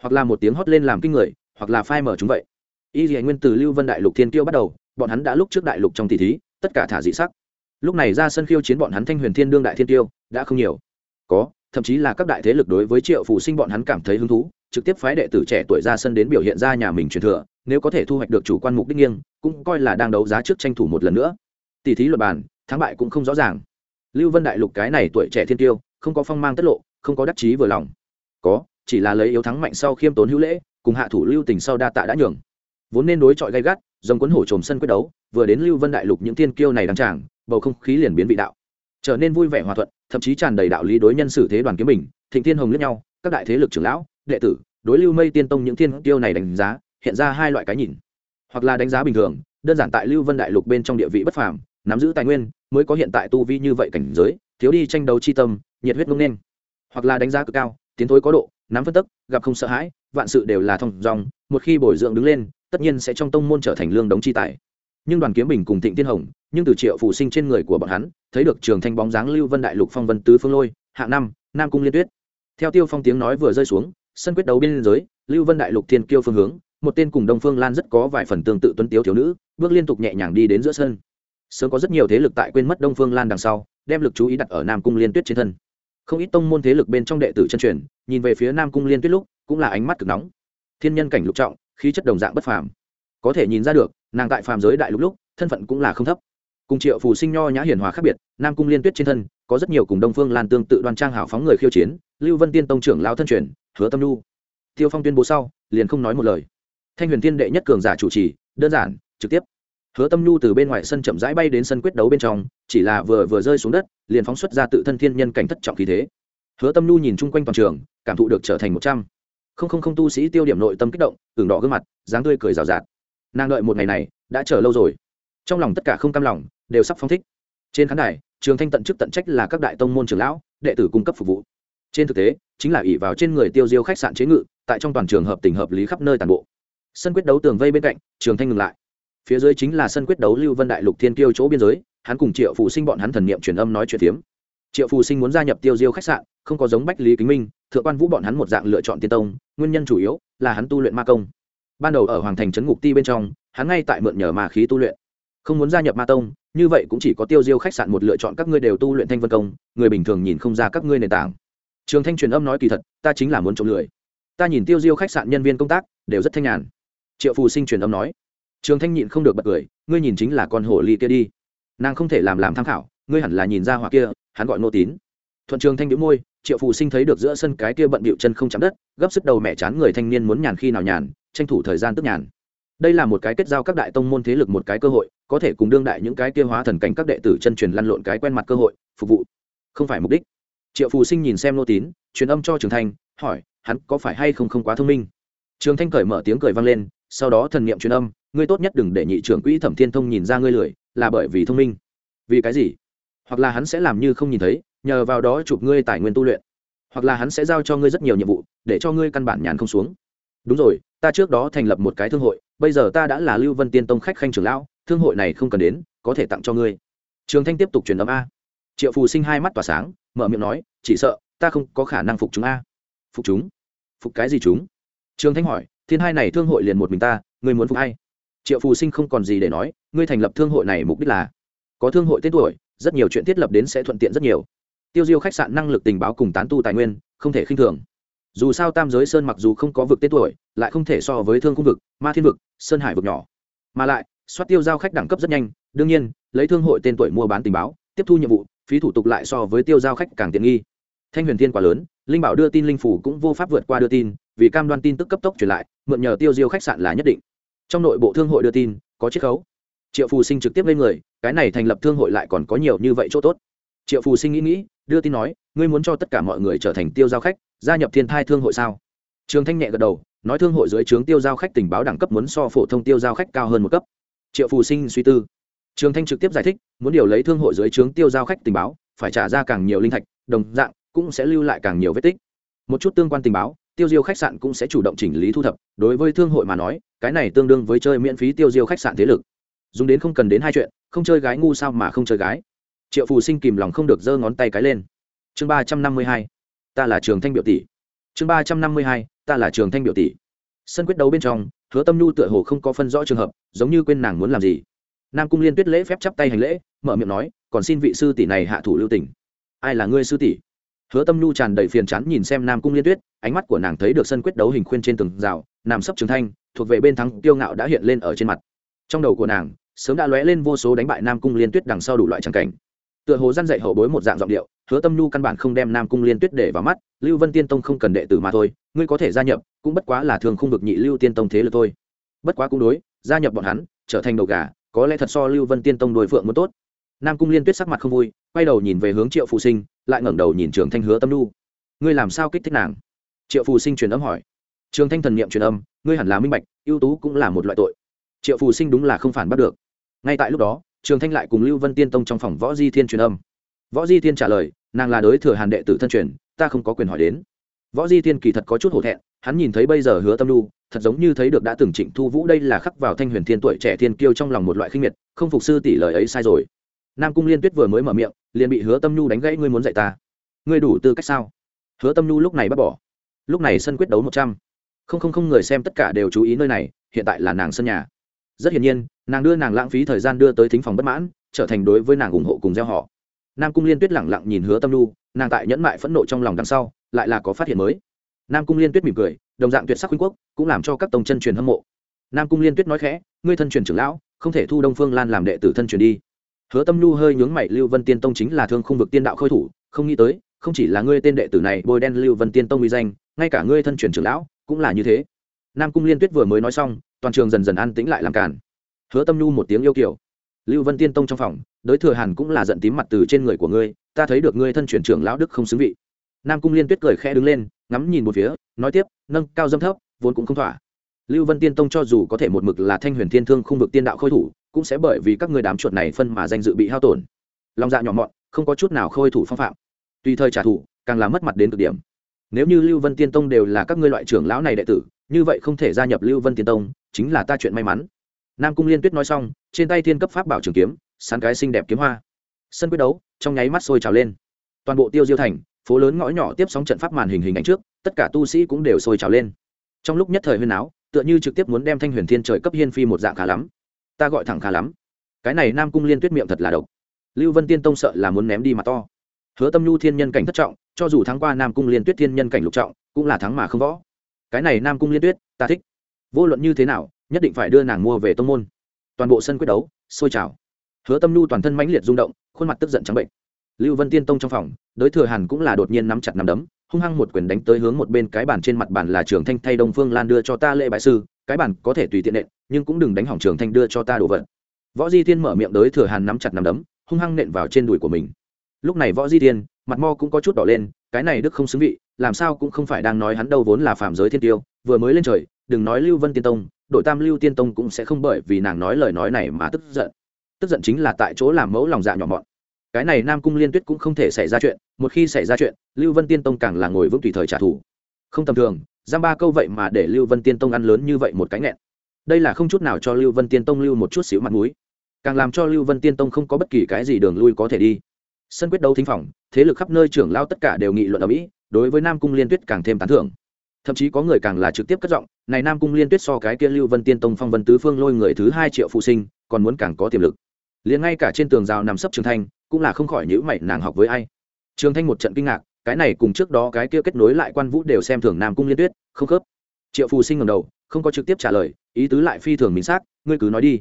Hoặc là một tiếng hót lên làm kinh người, hoặc là phai mở chúng vậy. Y dị nguyên từ lưu vân đại lục thiên tiêu bắt đầu, bọn hắn đã lúc trước đại lục trong tỷ thí, tất cả thả dị sắc. Lúc này ra sân khiêu chiến bọn hắn thanh huyền thiên đương đại thiên tiêu đã không nhiều. Có, thậm chí là các đại thế lực đối với triệu phụ sinh bọn hắn cảm thấy hứng thú, trực tiếp phái đệ tử trẻ tuổi ra sân đến biểu hiện ra nhà mình truyền thừa, nếu có thể thu hoạch được chủ quan mục đích nghiêng, cũng coi là đang đấu giá trước tranh thủ một lần nữa. Tỷ thí luật bàn, thắng bại cũng không rõ ràng. Lưu vân đại lục cái này tuổi trẻ thiên tiêu không có phong mang tất lộ, không có đắc chí vừa lòng. Có, chỉ là lấy yếu thắng mạnh sau khiêm tốn hữu lễ, cùng hạ thủ lưu tình sau đa tạ đã nhường. Vốn nên đối chọi gay gắt, dòng cuốn hổ trồm sân quyết đấu, vừa đến lưu vân đại lục những tiên kiêu này đăng tràng bầu không khí liền biến vị đạo. Trở nên vui vẻ hòa thuận, thậm chí tràn đầy đạo lý đối nhân xử thế đoàn kiếm mình, thịnh thiên hồng lẫn nhau, các đại thế lực trưởng lão, đệ tử, đối lưu mây tiên tông những thiên kiêu này đánh giá, hiện ra hai loại cái nhìn. Hoặc là đánh giá bình thường, đơn giản tại lưu vân đại lục bên trong địa vị bất phàm, nắm giữ tài nguyên, mới có hiện tại tu vi như vậy cảnh giới thiếu đi tranh đấu chi tâm, nhiệt huyết ngông nên hoặc là đánh giá cực cao, tiến thối có độ, nắm phân tức, gặp không sợ hãi, vạn sự đều là thông dòng, một khi bồi dưỡng đứng lên, tất nhiên sẽ trong tông môn trở thành lương đống chi tài. Nhưng đoàn kiếm bình cùng thịnh tiên hồng, nhưng từ triệu phụ sinh trên người của bọn hắn, thấy được trường thanh bóng dáng lưu vân đại lục phong vân tứ phương lôi, hạng năm, nam cung liên tuyết. Theo tiêu phong tiếng nói vừa rơi xuống, sân quyết đấu biên giới, lưu vân đại lục thiên kiêu phương hướng, một tên cùng đông phương lan rất có vài phần tương tự tuấn tiếu thiếu nữ, bước liên tục nhẹ nhàng đi đến giữa sân. Sớm có rất nhiều thế lực tại quên mất đông phương lan đằng sau đem lực chú ý đặt ở nam cung liên tuyết trên thân. Không ít tông môn thế lực bên trong đệ tử chân truyền, nhìn về phía nam cung liên tuyết lúc, cũng là ánh mắt cực nóng. Thiên nhân cảnh lục trọng, khí chất đồng dạng bất phàm. Có thể nhìn ra được, nàng tại phàm giới đại lục lúc, thân phận cũng là không thấp. Cùng triệu phù sinh nho nhã hiền hòa khác biệt, nam cung liên tuyết trên thân, có rất nhiều cùng đông phương lan tương tự đoan trang hảo phóng người khiêu chiến, lưu vân tiên tông trưởng lao thân truyền, hứa tâm nhu. Tiêu phong tuyên bố sau, liền không nói một lời. Thanh huyền tiên đệ nhất cường giả chủ trì, đơn giản, trực tiếp hứa tâm nhu từ bên ngoài sân chậm rãi bay đến sân quyết đấu bên trong, chỉ là vừa vừa rơi xuống đất, liền phóng xuất ra tự thân thiên nhân cảnh thất trọng khí thế. Hứa tâm nhu nhìn chung quanh toàn trường, cảm thụ được trở thành một trăm. Không không không tu sĩ tiêu điểm nội tâm kích động, ửng đỏ gương mặt, dáng tươi cười rào rạt. Nàng đợi một ngày này, đã chờ lâu rồi. Trong lòng tất cả không cam lòng, đều sắp phong thích. Trên khán đài, trường thanh tận chức tận trách là các đại tông môn trưởng lão, đệ tử cung cấp phục vụ. Trên thực tế, chính là ỷ vào trên người tiêu diêu khách sạn chế ngự, tại trong toàn trường hợp tình hợp lý khắp nơi toàn bộ. Sân quyết đấu tường vây bên cạnh, trường thanh ngừng lại phía dưới chính là sân quyết đấu lưu vân đại lục thiên kiêu chỗ biên giới, hắn cùng triệu phụ sinh bọn hắn thần niệm truyền âm nói chuyện tiếm triệu phụ sinh muốn gia nhập tiêu diêu khách sạn, không có giống bách lý kính minh, thượng quan vũ bọn hắn một dạng lựa chọn tiên tông, nguyên nhân chủ yếu là hắn tu luyện ma công. Ban đầu ở hoàng thành trấn ngục ti bên trong, hắn ngay tại mượn nhờ ma khí tu luyện. Không muốn gia nhập ma tông, như vậy cũng chỉ có tiêu diêu khách sạn một lựa chọn các ngươi đều tu luyện thanh vân công, người bình thường nhìn không ra các ngươi nền tảng. Trường thanh truyền âm nói kỳ thật, ta chính là muốn trộm lười. Ta nhìn tiêu diêu khách sạn nhân viên công tác, đều rất thanh nhàn. Triệu phù sinh truyền âm nói trường thanh nhịn không được bật cười, ngươi nhìn chính là con hổ ly kia đi. Nàng không thể làm làm tham khảo, ngươi hẳn là nhìn ra hoặc kia, hắn gọi nô tín. Thuận trường thanh đĩu môi, triệu phù sinh thấy được giữa sân cái kia bận bịu chân không chạm đất, gấp sức đầu mẹ chán người thanh niên muốn nhàn khi nào nhàn, tranh thủ thời gian tức nhàn. Đây là một cái kết giao các đại tông môn thế lực một cái cơ hội, có thể cùng đương đại những cái kia hóa thần cảnh các đệ tử chân truyền lăn lộn cái quen mặt cơ hội, phục vụ. Không phải mục đích. Triệu phù sinh nhìn xem nô tín, truyền âm cho trường thanh, hỏi, hắn có phải hay không không quá thông minh? Trường thanh cởi mở tiếng cười vang lên, sau đó thần niệm truyền âm ngươi tốt nhất đừng để nhị trưởng quỹ thẩm thiên thông nhìn ra ngươi lười, là bởi vì thông minh. Vì cái gì? Hoặc là hắn sẽ làm như không nhìn thấy, nhờ vào đó chụp ngươi tài nguyên tu luyện. Hoặc là hắn sẽ giao cho ngươi rất nhiều nhiệm vụ, để cho ngươi căn bản nhàn không xuống. Đúng rồi, ta trước đó thành lập một cái thương hội, bây giờ ta đã là lưu vân tiên tông khách khanh trưởng lão, thương hội này không cần đến, có thể tặng cho ngươi. Trường thanh tiếp tục truyền âm a. Triệu phù sinh hai mắt tỏa sáng, mở miệng nói, chỉ sợ, ta không có khả năng phục chúng a. Phục chúng? Phục cái gì chúng? Trường thanh hỏi, thiên hai này thương hội liền một mình ta, ngươi muốn phục hay triệu phù sinh không còn gì để nói, ngươi thành lập thương hội này mục đích là, có thương hội tên tuổi, rất nhiều chuyện thiết lập đến sẽ thuận tiện rất nhiều. Tiêu diêu khách sạn năng lực tình báo cùng tán tu tài nguyên, không thể khinh thường. Dù sao tam giới sơn mặc dù không có vực tên tuổi, lại không thể so với thương cung vực, ma thiên vực, sơn hải vực nhỏ. Mà lại, soát tiêu giao khách đẳng cấp rất nhanh, đương nhiên, lấy thương hội tên tuổi mua bán tình báo, tiếp thu nhiệm vụ, phí thủ tục lại so với tiêu giao khách càng tiện nghi. Thanh huyền thiên quá lớn, linh bảo đưa tin linh phủ cũng vô pháp vượt qua đưa tin, vì cam đoan tin tức cấp tốc truyền lại, mượn nhờ tiêu diêu khách sạn là nhất định trong nội bộ thương hội đưa tin, có chiết khấu. Triệu phù sinh trực tiếp lên người, cái này thành lập thương hội lại còn có nhiều như vậy chỗ tốt. Triệu phù sinh nghĩ nghĩ, đưa tin nói, ngươi muốn cho tất cả mọi người trở thành tiêu giao khách, gia nhập thiên thai thương hội sao? Trường thanh nhẹ gật đầu, nói thương hội dưới trướng tiêu giao khách tình báo đẳng cấp muốn so phổ thông tiêu giao khách cao hơn một cấp. Triệu phù sinh suy tư. Trường thanh trực tiếp giải thích, muốn điều lấy thương hội dưới trướng tiêu giao khách tình báo, phải trả ra càng nhiều linh thạch, đồng dạng cũng sẽ lưu lại càng nhiều vết tích. Một chút tương quan tình báo tiêu diêu khách sạn cũng sẽ chủ động chỉnh lý thu thập. Đối với thương hội mà nói, cái này tương đương với chơi miễn phí tiêu diêu khách sạn thế lực. Dùng đến không cần đến hai chuyện, không chơi gái ngu sao mà không chơi gái. Triệu phù sinh kìm lòng không được giơ ngón tay cái lên. Chương ba trăm năm mươi hai, ta là trường thanh biểu tỷ. Chương ba trăm năm mươi hai, ta là trường thanh biểu tỷ. Sân quyết đấu bên trong, hứa tâm nhu tựa hồ không có phân rõ trường hợp, giống như quên nàng muốn làm gì. Nam cung liên tuyết lễ phép chắp tay hành lễ, mở miệng nói, còn xin vị sư tỷ này hạ thủ lưu tỉnh ai là ngươi sư tỷ? Hứa tâm nhu tràn đầy phiền chán nhìn xem nam cung liên tuyết, ánh mắt của nàng thấy được sân quyết đấu hình khuyên trên tường rào, nằm sấp trường thanh, thuộc về bên thắng tiêu ngạo đã hiện lên ở trên mặt. Trong đầu của nàng, sớm đã lóe lên vô số đánh bại nam cung liên tuyết đằng sau đủ loại tràng cảnh. Tựa hồ gian dạy hậu bối một dạng giọng điệu, hứa tâm nhu căn bản không đem nam cung liên tuyết để vào mắt, lưu vân tiên tông không cần đệ tử mà thôi, ngươi có thể gia nhập, cũng bất quá là thường không vực nhị lưu tiên tông thế lực thôi. Bất quá cũng đối, gia nhập bọn hắn, trở thành đầu gà, có lẽ thật so lưu vân tiên tông đồi phượng muốn tốt. Nam cung liên tuyết sắc mặt không vui, quay đầu nhìn về hướng triệu phụ sinh lại ngẩng đầu nhìn trường thanh hứa tâm nhu ngươi làm sao kích thích nàng? Triệu phù sinh truyền âm hỏi. Trường thanh thần n i ệ m truyền âm, ngươi hẳn là minh bạch, ưu tú cũng là một loại tội. Triệu phù sinh đúng là không phản bắt được. Ngay tại lúc đó, trường thanh lại cùng lưu vân tiên tông trong phòng võ di thiên truyền âm. Võ di thiên trả lời, nàng là đối thừa hàn đệ tử thân truyền, ta không có quyền hỏi đến. Võ di thiên kỳ thật có chút hổ thẹn, hắn nhìn thấy bây giờ hứa tâm lu thật giống như thấy được đã từng trịnh thu vũ đây là khắc vào thanh huyền thiên tuổi trẻ thiên kiêu trong lòng một loại khinh miệt, không phục sư tỷ lời ấy sai rồi. Nam cung liên tuyết vừa mới mở miệng liền bị hứa tâm nhu đánh gãy, ngươi muốn dạy ta? Ngươi đủ tư cách sao? Hứa tâm nhu lúc này bắt bỏ. Lúc này sân quyết đấu một trăm. Không không không, người xem tất cả đều chú ý nơi này, hiện tại là nàng sân nhà. Rất hiển nhiên, nàng đưa nàng lãng phí thời gian đưa tới thính phòng bất mãn, trở thành đối với nàng ủng hộ cùng gieo họ. Nam cung liên tuyết lẳng lặng nhìn hứa tâm nhu, nàng tại nhẫn mại phẫn nộ trong lòng đằng sau, lại là có phát hiện mới. Nam cung liên tuyết mỉm cười, đồng dạng tuyệt sắc khuynh quốc, cũng làm cho các tông chân truyền hâm mộ. Nam cung liên tuyết nói khẽ, ngươi thân truyền trưởng lão, không thể thu đông phương lan làm đệ tử thân truyền đi hứa tâm nhu hơi nhướng mày, lưu vân tiên tông chính là thương Khung vực tiên đạo khôi thủ, không nghĩ tới, không chỉ là ngươi tên đệ tử này, bôi đen lưu vân tiên tông uy danh, ngay cả ngươi thân truyền trưởng lão cũng là như thế. Nam cung liên tuyết vừa mới nói xong, toàn trường dần dần an tĩnh lại làm cản hứa tâm nhu một tiếng yêu kiểu lưu vân tiên tông trong phòng, đối thừa hàn cũng là giận tím mặt từ trên người của ngươi, ta thấy được ngươi thân truyền trưởng lão đức không xứng vị. Nam cung liên tuyết cười khẽ đứng lên, ngắm nhìn một phía, nói tiếp, nâng cao dâm thấp, vốn cũng không thỏa. Lưu vân tiên tông cho dù có thể một mực là thanh huyền thiên thương Khung vực tiên đạo khôi thủ cũng sẽ bởi vì các người đám chuột này phân mà danh dự bị hao tổn. Lòng dạ nhỏ mọn, không có chút nào khôi thủ phong phạm. Tùy thời trả thù, càng làm mất mặt đến cực điểm. Nếu như lưu vân tiên tông đều là các ngươi loại trưởng lão này đệ tử, như vậy không thể gia nhập lưu vân tiên tông, chính là ta chuyện may mắn. Nam cung liên tuyết nói xong, trên tay thiên cấp pháp bảo trường kiếm, sán cái xinh đẹp kiếm hoa. Sân quyết đấu, trong nháy mắt sôi trào lên. Toàn bộ tiêu diêu thành, phố lớn ngõ nhỏ tiếp sóng trận pháp màn hình hình ảnh trước, tất cả tu sĩ cũng đều sôi trào lên. Trong lúc nhất thời huyên áo tựa như trực tiếp muốn đem thanh huyền thiên trời cấp hiên phi một dạng khá lắm ta gọi thẳng khá lắm. Cái này nam cung liên tuyết miệng thật là độc. Lưu vân tiên tông sợ là muốn ném đi mà to. Hứa tâm nhu thiên nhân cảnh thất trọng, cho dù thắng qua nam cung liên tuyết thiên nhân cảnh lục trọng, cũng là thắng mà không võ. Cái này nam cung liên tuyết, ta thích. Vô luận như thế nào, nhất định phải đưa nàng mua về tông môn. Toàn bộ sân quyết đấu, sôi trào. Hứa tâm nhu toàn thân mãnh liệt rung động, khuôn mặt tức giận trắng bệnh. Lưu vân tiên tông trong phòng, đối thừa hàn cũng là đột nhiên nắm chặt nắm đấm, hung hăng một quyền đánh tới hướng một bên cái bàn trên mặt bàn là trường thanh thay đông phương lan đưa cho ta lễ bại sư, cái bàn có thể tùy tiện nện nhưng cũng đừng đánh hỏng trường thanh đưa cho ta đồ vật. Võ di thiên mở miệng tới thừa hàn nắm chặt nắm đấm, hung hăng nện vào trên đùi của mình. Lúc này võ di thiên, mặt mo cũng có chút đỏ lên, cái này đức không xứng vị, làm sao cũng không phải đang nói hắn đâu vốn là phạm giới thiên tiêu, vừa mới lên trời, đừng nói lưu vân tiên tông, đội tam lưu tiên tông cũng sẽ không bởi vì nàng nói lời nói này mà tức giận. Tức giận chính là tại chỗ làm mẫu lòng dạ nhỏ mọn. Cái này nam cung liên tuyết cũng không thể xảy ra chuyện, một khi xảy ra chuyện, lưu vân tiên tông càng là ngồi vững tùy thời trả thù. Không tầm thường, giam ba câu vậy mà để lưu vân tiên tông ăn lớn như vậy một cái nghẹn đây là không chút nào cho lưu vân tiên tông lưu một chút xíu mặt mũi. Càng làm cho lưu vân tiên tông không có bất kỳ cái gì đường lui có thể đi. Sân quyết đấu thính phòng, thế lực khắp nơi trưởng lao tất cả đều nghị luận ở mỹ, đối với nam cung liên tuyết càng thêm tán thưởng. Thậm chí có người càng là trực tiếp cất giọng, này nam cung liên tuyết so cái kia lưu vân tiên tông phong vân tứ phương lôi người thứ hai triệu phụ sinh, còn muốn càng có tiềm lực. Liền ngay cả trên tường rào nằm sấp trường thanh, cũng là không khỏi nhữ mày, nàng học với ai? Trường thanh một trận kinh ngạc, cái này cùng trước đó cái kia kết nối lại quan vũ đều xem thường nam cung liên tuyết, không khớp. Triệu phù sinh ngầm đầu, không có trực tiếp trả lời ý tứ lại phi thường minh xác, ngươi cứ nói đi.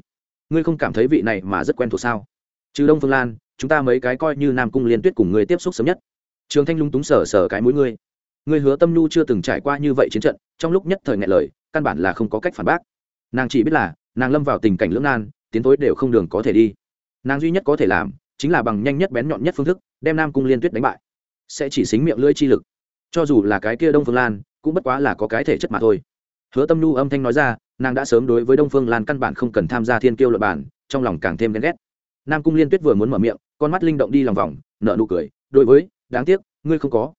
Ngươi không cảm thấy vị này mà rất quen thuộc sao? Trừ đông phương lan, chúng ta mấy cái coi như nam cung liên tuyết cùng ngươi tiếp xúc sớm nhất. Trường thanh lung túng sờ sờ cái mũi ngươi. Ngươi hứa tâm nhu chưa từng trải qua như vậy chiến trận, trong lúc nhất thời ngại lời, căn bản là không có cách phản bác. Nàng chỉ biết là, nàng lâm vào tình cảnh lưỡng nan, tiến tối đều không đường có thể đi. Nàng duy nhất có thể làm, chính là bằng nhanh nhất bén nhọn nhất phương thức, đem nam cung liên tuyết đánh bại. Sẽ chỉ xính miệng lưỡi chi lực. Cho dù là cái kia đông phương lan, cũng bất quá là có cái thể chất mà thôi hứa tâm nhu âm thanh nói ra, nàng đã sớm đối với đông phương lan căn bản không cần tham gia thiên kiêu luật bản trong lòng càng thêm ghen ghét. Nam cung liên tuyết vừa muốn mở miệng, con mắt linh động đi lòng vòng, nở nụ cười, đối với, đáng tiếc, ngươi không có.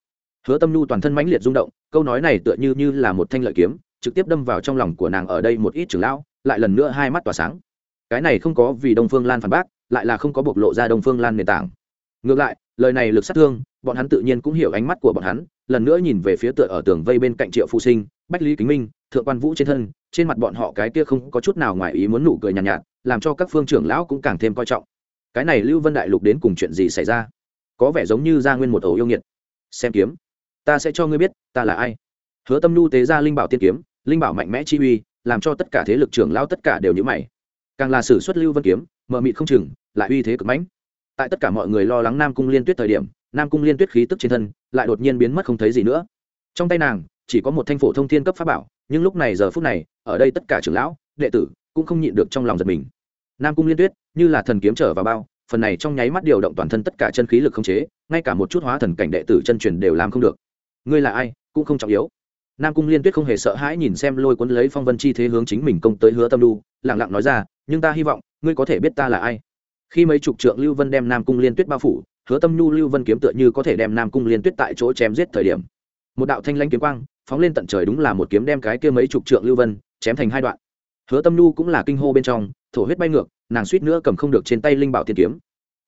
Hứa tâm nhu toàn thân mãnh liệt rung động, câu nói này tựa như như là một thanh lợi kiếm, trực tiếp đâm vào trong lòng của nàng ở đây một ít trưởng lão, lại lần nữa hai mắt tỏa sáng. Cái này không có vì đông phương lan phản bác, lại là không có bộc lộ ra đông phương lan nền tảng. Ngược lại, lời này lực sát thương, bọn hắn tự nhiên cũng hiểu ánh mắt của bọn hắn, lần nữa nhìn về phía tựa ở tường vây bên cạnh triệu phụ sinh bách lý kính minh thượng quan vũ trên thân trên mặt bọn họ cái kia không có chút nào ngoài ý muốn nụ cười nhàn nhạt, nhạt làm cho các phương trưởng lão cũng càng thêm coi trọng. Cái này lưu vân đại lục đến cùng chuyện gì xảy ra? Có vẻ giống như gia nguyên một ổ yêu nghiệt. Xem kiếm. Ta sẽ cho ngươi biết ta là ai. Hứa tâm nhu tế ra linh bảo tiên kiếm linh bảo mạnh mẽ chi uy làm cho tất cả thế lực trưởng lão tất cả đều nhữ mày. Càng là sử xuất lưu vân kiếm mờ mịt không chừng lại uy thế cực mãnh tại tất cả mọi người lo lắng nam cung liên tuyết thời điểm nam cung liên tuyết khí tức trên thân lại đột nhiên biến mất không thấy gì nữa. Trong tay nàng chỉ có một thanh phổ thông thiên cấp pháp bảo, nhưng lúc này giờ phút này, ở đây tất cả trưởng lão, đệ tử cũng không nhịn được trong lòng giật mình. Nam cung liên tuyết, như là thần kiếm trở vào bao, phần này trong nháy mắt điều động toàn thân tất cả chân khí lực không chế, ngay cả một chút hóa thần cảnh đệ tử chân truyền đều làm không được. Ngươi là ai, cũng không trọng yếu. Nam cung liên tuyết không hề sợ hãi nhìn xem lôi cuốn lấy phong vân chi thế hướng chính mình công tới hứa tâm lu lẳng lặng nói ra, nhưng ta hy vọng, ngươi có thể biết ta là ai. Khi mấy chục trượng lưu vân đem nam cung liên tuyết bao phủ, hứa tâm nhu lưu vân kiếm tựa như có thể đem nam cung liên tuyết tại chỗ chém giết thời điểm. Một đạo thanh lanh kiếm quang phóng lên tận trời đúng là một kiếm đem cái kia mấy chục trượng lưu vân, chém thành hai đoạn. Hứa tâm nhu cũng là kinh hô bên trong, thổ huyết bay ngược, nàng suýt nữa cầm không được trên tay linh bảo tiên kiếm.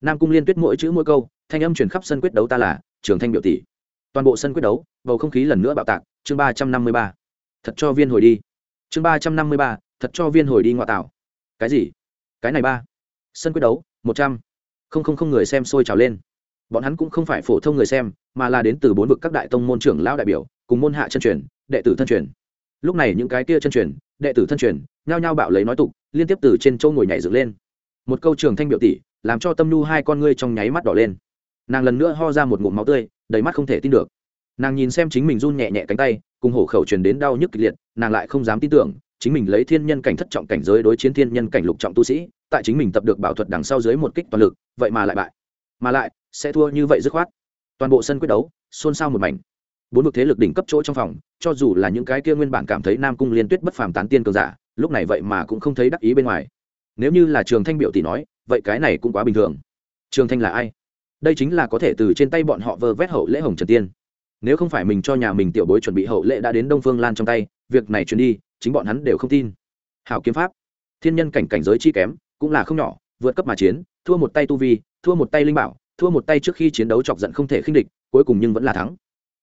Nam cung liên tuyết mỗi chữ mỗi câu, thanh âm truyền khắp sân quyết đấu ta là, trường thanh biểu tỷ. Toàn bộ sân quyết đấu, bầu không khí lần nữa bạo tạc, chương ba trăm năm mươi ba. Thật cho viên hồi đi. Chương ba trăm năm mươi ba, thật cho viên hồi đi ngoại tạo. Cái gì? Cái này ba. Sân quyết đấu, một trăm. Không không không người xem sôi trào lên. Bọn hắn cũng không phải phổ thông người xem, mà là đến từ bốn vực các đại tông môn trưởng lão đại biểu cùng môn hạ chân truyền, đệ tử thân truyền. Lúc này những cái kia chân truyền, đệ tử thân truyền, nhao nhao bạo lấy nói tục, liên tiếp từ trên châu ngồi nhảy dựng lên. Một câu trường thanh biểu tỷ, làm cho tâm nhu hai con ngươi trong nháy mắt đỏ lên. Nàng lần nữa ho ra một ngụm máu tươi, đầy mắt không thể tin được. Nàng nhìn xem chính mình run nhẹ nhẹ cánh tay, cùng hổ khẩu truyền đến đau nhức kịch liệt, nàng lại không dám tin tưởng, chính mình lấy thiên nhân cảnh thất trọng cảnh giới đối chiến thiên nhân cảnh lục trọng tu sĩ, tại chính mình tập được bảo thuật đằng sau dưới một kích toàn lực, vậy mà lại bại. Mà lại, sẽ thua như vậy dứt khoát. Toàn bộ sân quyết đấu, xôn xao một mảnh bốn bậc thế lực đỉnh cấp chỗ trong phòng, cho dù là những cái kia nguyên bản cảm thấy nam cung liên tuyết bất phàm tán tiên cường giả, lúc này vậy mà cũng không thấy đắc ý bên ngoài. Nếu như là trường thanh biểu tỷ nói, vậy cái này cũng quá bình thường. Trường thanh là ai? Đây chính là có thể từ trên tay bọn họ vơ vét hậu lễ hồng trần tiên. Nếu không phải mình cho nhà mình tiểu bối chuẩn bị hậu lễ đã đến đông phương lan trong tay, việc này truyền đi, chính bọn hắn đều không tin. Hào kiếm pháp. Thiên nhân cảnh cảnh giới chi kém, cũng là không nhỏ, vượt cấp mà chiến, thua một tay tu vi, thua một tay linh bảo, thua một tay trước khi chiến đấu chọc giận không thể khinh địch, cuối cùng nhưng vẫn là thắng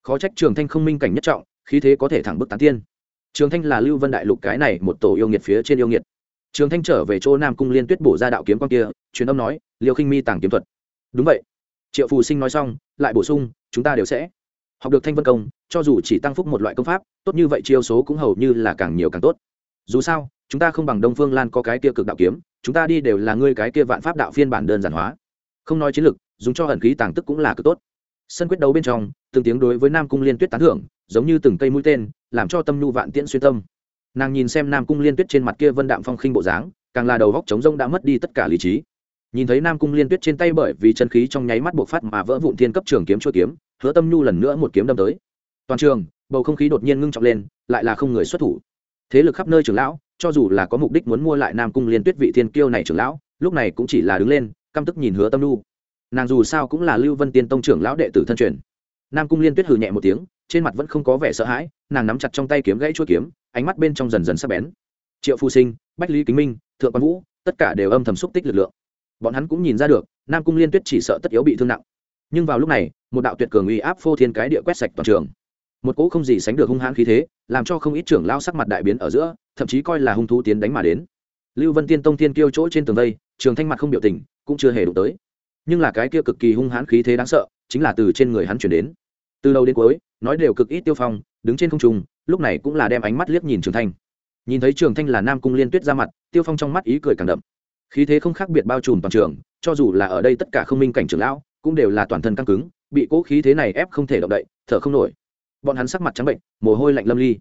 khó trách trường thanh không minh cảnh nhất trọng, khí thế có thể thẳng bức tán tiên. Trường thanh là lưu vân đại lục cái này một tổ yêu nghiệt phía trên yêu nghiệt. Trường thanh trở về chỗ nam cung liên tuyết bổ ra đạo kiếm quan kia, truyền âm nói liều khinh mi tàng kiếm thuật. Đúng vậy. Triệu phù sinh nói xong, lại bổ sung, chúng ta đều sẽ học được thanh vân công, cho dù chỉ tăng phúc một loại công pháp, tốt như vậy chiêu số cũng hầu như là càng nhiều càng tốt. Dù sao, chúng ta không bằng đông phương lan có cái kia cực đạo kiếm, chúng ta đi đều là ngươi cái kia vạn pháp đạo phiên bản đơn giản hóa. Không nói chiến lực dùng cho hận khí tàng tức cũng là cực tốt sân quyết đấu bên trong, từng tiếng đối với nam cung liên tuyết tán thưởng, giống như từng cây mũi tên, làm cho tâm nhu vạn tiễn xuyên tâm. Nàng nhìn xem nam cung liên tuyết trên mặt kia vân đạm phong khinh bộ dáng, càng là đầu góc trống rông đã mất đi tất cả lý trí. Nhìn thấy nam cung liên tuyết trên tay bởi vì chân khí trong nháy mắt buộc phát mà vỡ vụn thiên cấp trường kiếm chua kiếm, hứa tâm nhu lần nữa một kiếm đâm tới. Toàn trường, bầu không khí đột nhiên ngưng trọng lên, lại là không người xuất thủ. Thế lực khắp nơi trưởng lão, cho dù là có mục đích muốn mua lại nam cung liên tuyết vị thiên kiêu này trưởng lão, lúc này cũng chỉ là đứng lên, căm tức nhìn hứa tâm nhu nàng dù sao cũng là lưu vân tiên tông trưởng lão đệ tử thân truyền. Nam cung liên tuyết hừ nhẹ một tiếng, trên mặt vẫn không có vẻ sợ hãi, nàng nắm chặt trong tay kiếm gãy chuỗi kiếm, ánh mắt bên trong dần dần sắc bén. Triệu phu sinh, bách lý kính minh, thượng quan vũ, tất cả đều âm thầm xúc tích lực lượng. Bọn hắn cũng nhìn ra được, nam cung liên tuyết chỉ sợ tất yếu bị thương nặng. Nhưng vào lúc này, một đạo tuyệt cường uy áp phô thiên cái địa quét sạch toàn trường. Một cỗ không gì sánh được hung hãn khí thế, làm cho không ít trưởng lao sắc mặt đại biến ở giữa, thậm chí coi là hung thú tiến đánh mà đến. Lưu vân tiên tông tiên kêu chỗ trên tường vây, trường thanh mặt không biểu tình, cũng chưa hề đụng tới nhưng là cái kia cực kỳ hung hãn khí thế đáng sợ, chính là từ trên người hắn chuyển đến. Từ đầu đến cuối, nói đều cực ít tiêu phong, đứng trên không trung, lúc này cũng là đem ánh mắt liếc nhìn trường thanh. Nhìn thấy trường thanh là nam cung liên tuyết ra mặt, tiêu phong trong mắt ý cười càng đậm. Khí thế không khác biệt bao trùm toàn trường, cho dù là ở đây tất cả không minh cảnh trưởng lão, cũng đều là toàn thân căng cứng, bị cố khí thế này ép không thể động đậy, thở không nổi. Bọn hắn sắc mặt trắng bệnh, mồ hôi lạnh lâm ly.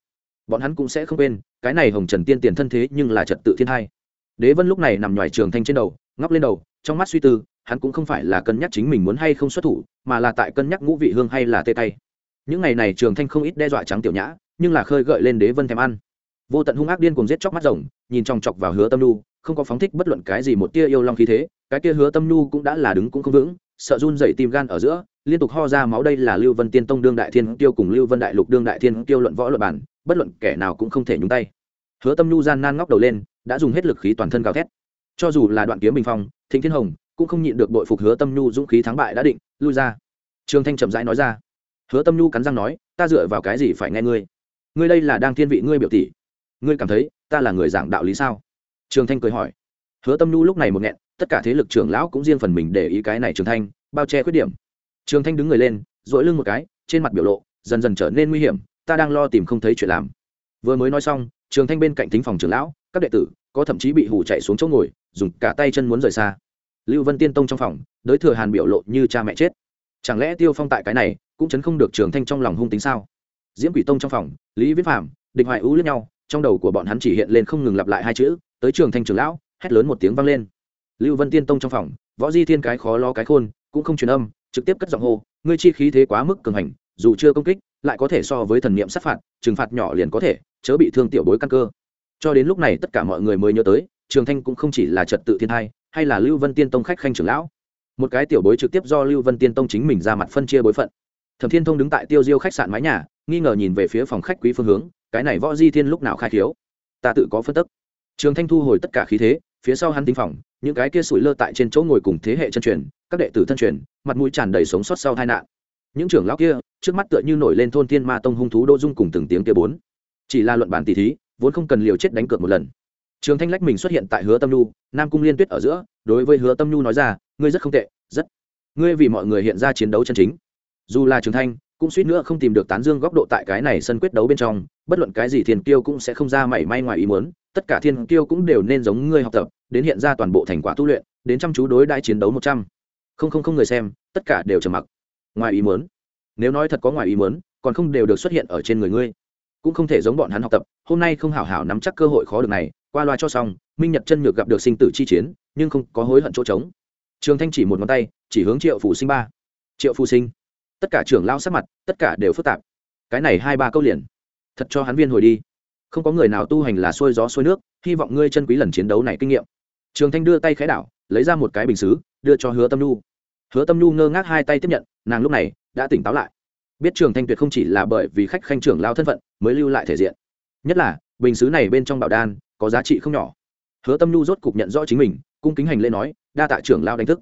Bọn hắn cũng sẽ không quên, cái này hồng trần tiên tiền thân thế nhưng là trật tự thiên hai. Đế vân lúc này nằm ngoài trường thanh trên đầu, ngóc lên đầu, trong mắt suy tư hắn cũng không phải là cân nhắc chính mình muốn hay không xuất thủ, mà là tại cân nhắc ngũ vị hương hay là tê tay những ngày này trường thanh không ít đe dọa trắng tiểu nhã, nhưng là khơi gợi lên đế vân thèm ăn. Vô tận hung ác điên cùng giết chóc mắt rồng, nhìn trong chọc vào hứa tâm nu không có phóng thích bất luận cái gì một tia yêu long khí thế, cái kia hứa tâm nu cũng đã là đứng cũng không vững, sợ run dậy tim gan ở giữa, liên tục ho ra máu đây là lưu vân tiên tông đương đại thiên tiêu cùng lưu vân đại lục đương đại thiên tiêu luận võ luận bản bất luận kẻ nào cũng không thể nhúng tay. Hứa tâm nu gian nan ngóc đầu lên, đã dùng hết lực khí toàn thân gào thét. Cho dù là đoạn kiếm bình phong, thịnh thiên hồng cũng không nhịn được bội phục hứa tâm nhu dũng khí thắng bại đã định, lui ra. Trương thanh chậm rãi nói ra, hứa tâm nhu cắn răng nói, ta dựa vào cái gì phải nghe ngươi? Ngươi đây là đang thiên vị ngươi biểu tỷ. Ngươi cảm thấy ta là người giảng đạo lý sao? Trương thanh cười hỏi. Hứa tâm nhu lúc này một nghẹn, tất cả thế lực trưởng lão cũng riêng phần mình để ý cái này trương thanh, bao che khuyết điểm. Trương thanh đứng người lên dội lưng một cái, trên mặt biểu lộ dần dần trở nên nguy hiểm, ta đang lo tìm không thấy chuyện làm. Vừa mới nói xong, trường thanh bên cạnh thính phòng trưởng lão, các đệ tử có thậm chí bị hủ chạy xuống chỗ ngồi, dùng cả tay chân muốn rời xa lưu vân tiên tông trong phòng đới thừa hàn biểu lộ như cha mẹ chết. Chẳng lẽ tiêu phong tại cái này, cũng chấn không được trường thanh trong lòng hung tính sao? Diễm quỷ tông trong phòng, lý viết phạm địch hoài ưu lẫn nhau, trong đầu của bọn hắn chỉ hiện lên không ngừng lặp lại hai chữ, tới trường thanh trường lão, hét lớn một tiếng vang lên. Lưu vân tiên tông trong phòng, võ di thiên cái khó lo cái khôn, cũng không truyền âm, trực tiếp cất giọng hô, ngươi chi khí thế quá mức cường hành, dù chưa công kích, lại có thể so với thần niệm sát phạt, trừng phạt nhỏ liền có thể, chớ bị thương tiểu bối căn cơ. Cho đến lúc này tất cả mọi người mới nhớ tới trường thanh cũng không chỉ là trật tự thiên hai hay là lưu vân tiên tông khách khanh trưởng lão. Một cái tiểu bối trực tiếp do lưu vân tiên tông chính mình ra mặt phân chia bối phận. Thẩm thiên thông đứng tại tiêu diêu khách sạn mái nhà, nghi ngờ nhìn về phía phòng khách quý phương hướng, cái này võ di thiên lúc nào khai thiếu? Ta tự có phân tức. Trường thanh thu hồi tất cả khí thế, phía sau hắn tính phòng, những cái kia sủi lơ tại trên chỗ ngồi cùng thế hệ chân truyền, các đệ tử thân truyền, mặt mũi tràn đầy sống sót sau tai nạn. Những trưởng lão kia, trước mắt tựa như nổi lên thôn thiên ma tông hung thú đô dung cùng từng tiếng kia bốn. Chỉ là luận bản tỷ thí, vốn không cần liều chết đánh cược một lần trường thanh lách mình xuất hiện tại hứa tâm nhu, nam cung liên tuyết ở giữa, đối với hứa tâm nhu nói ra, ngươi rất không tệ, rất. Ngươi vì mọi người hiện ra chiến đấu chân chính. Dù là trường thanh, cũng suýt nữa không tìm được tán dương góc độ tại cái này sân quyết đấu bên trong, bất luận cái gì thiên kiêu cũng sẽ không ra mảy may ngoài ý muốn, tất cả thiên kiêu cũng đều nên giống ngươi học tập, đến hiện ra toàn bộ thành quả tu luyện, đến chăm chú đối đãi chiến đấu một trăm. Không không không người xem, tất cả đều trầm mặc. Ngoài ý muốn. Nếu nói thật có ngoài ý muốn, còn không đều được xuất hiện ở trên người ngươi. Cũng không thể giống bọn hắn học tập, hôm nay không hảo hảo nắm chắc cơ hội khó được này qua loa cho xong, minh nhật chân nhược gặp được sinh tử chi chiến, nhưng không có hối hận chỗ trống. Trường thanh chỉ một ngón tay, chỉ hướng triệu phủ sinh ba. Triệu Phủ sinh, tất cả trưởng lao sắc mặt, tất cả đều phức tạp. Cái này hai ba câu liền, thật cho hắn viên hồi đi. Không có người nào tu hành là xuôi gió xuôi nước, hy vọng ngươi chân quý lần chiến đấu này kinh nghiệm. Trường thanh đưa tay khẽ đảo, lấy ra một cái bình xứ, đưa cho hứa tâm nhu. Hứa tâm nhu ngơ ngác hai tay tiếp nhận, nàng lúc này đã tỉnh táo lại. Biết trường thanh tuyệt không chỉ là bởi vì khách khanh trưởng lao thân phận mới lưu lại thể diện. Nhất là, bình xứ này bên trong bảo đan có giá trị không nhỏ. Hứa tâm nhu rốt cục nhận rõ chính mình, cung kính hành lễ nói, đa tạ trưởng lao đánh thức.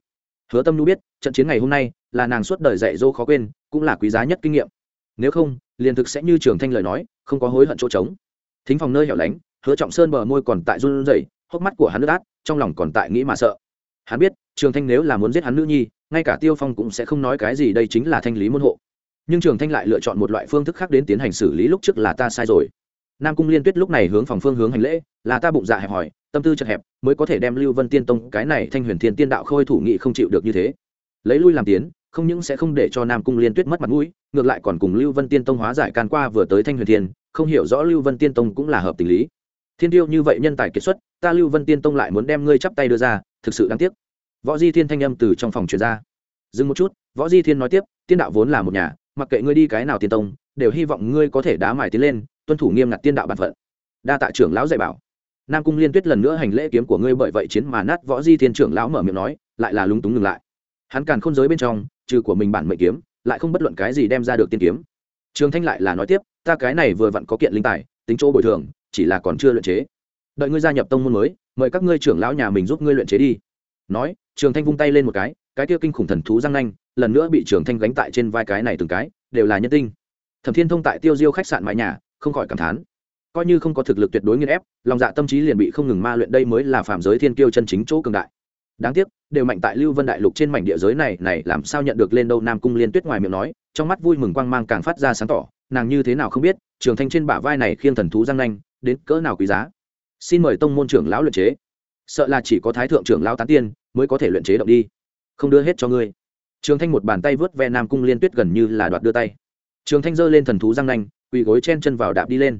Hứa tâm nhu biết, trận chiến ngày hôm nay là nàng suốt đời dạy dỗ khó quên, cũng là quý giá nhất kinh nghiệm. Nếu không, liền thực sẽ như trường thanh lời nói, không có hối hận chỗ trống. Thính phòng nơi hẻo lánh, hứa trọng sơn bờ môi còn tại run rẩy, hốc mắt của hắn nước át, trong lòng còn tại nghĩ mà sợ. Hắn biết, trường thanh nếu là muốn giết hắn nữ nhi, ngay cả tiêu phong cũng sẽ không nói cái gì, đây chính là thanh lý môn hộ. Nhưng trường thanh lại lựa chọn một loại phương thức khác đến tiến hành xử lý, lúc trước là ta sai rồi nam cung liên tuyết lúc này hướng phòng phương hướng hành lễ, là ta bụng dạ hẹp hòi, tâm tư chật hẹp, mới có thể đem lưu vân tiên tông, cái này thanh huyền thiên tiên đạo khôi thủ nghị không chịu được như thế. Lấy lui làm tiến, không những sẽ không để cho nam cung liên tuyết mất mặt mũi, ngược lại còn cùng lưu vân tiên tông hóa giải can qua vừa tới thanh huyền thiên, không hiểu rõ lưu vân tiên tông cũng là hợp tình lý. Thiên tiêu như vậy nhân tài kiệt xuất, ta lưu vân tiên tông lại muốn đem ngươi chắp tay đưa ra, thực sự đáng tiếc. Võ di thiên thanh âm từ trong phòng truyền ra. Dừng một chút, võ di thiên nói tiếp, tiên đạo vốn là một nhà, mặc kệ ngươi đi cái nào tiên tông, đều hy vọng ngươi có thể đá mài tiến lên tuân thủ nghiêm ngặt tiên đạo bản phận. Đa tạ trưởng lão dạy bảo. Nam cung liên tuyết lần nữa hành lễ kiếm của ngươi bởi vậy chiến mà nát võ di thiên trưởng lão mở miệng nói, lại là lúng túng ngừng lại. Hắn càn khôn giới bên trong, trừ của mình bản mệnh kiếm, lại không bất luận cái gì đem ra được tiên kiếm. Trường thanh lại là nói tiếp, ta cái này vừa vặn có kiện linh tài, tính chỗ bồi thường, chỉ là còn chưa luyện chế. Đợi ngươi gia nhập tông môn mới, mời các ngươi trưởng lão nhà mình giúp ngươi luyện chế đi. Nói, trường thanh vung tay lên một cái cái kia kinh khủng thần thú răng nanh, lần nữa bị trường thanh gánh tại trên vai cái này từng cái, đều là nhân tinh. Thẩm thiên thông tại tiêu diêu khách sạn mái nhà không khỏi cảm thán. Coi như không có thực lực tuyệt đối nghiên ép, lòng dạ tâm trí liền bị không ngừng ma luyện đây mới là phạm giới thiên kiêu chân chính chỗ cường đại. Đáng tiếc, đều mạnh tại lưu vân đại lục trên mảnh địa giới này này làm sao nhận được lên đâu nam cung liên tuyết ngoài miệng nói, trong mắt vui mừng quang mang càng phát ra sáng tỏ, nàng như thế nào không biết, trường thanh trên bả vai này khiêng thần thú giang nanh, đến cỡ nào quý giá. Xin mời tông môn trưởng lão luyện chế. Sợ là chỉ có thái thượng trưởng lão tán tiên mới có thể luyện chế động đi. Không đưa hết cho ngươi. Trường thanh một bàn tay vớt ve nam cung liên tuyết gần như là đoạt đưa tay. Trường thanh giơ lên thần thú giang nanh quỳ gối chen chân vào đạp đi lên.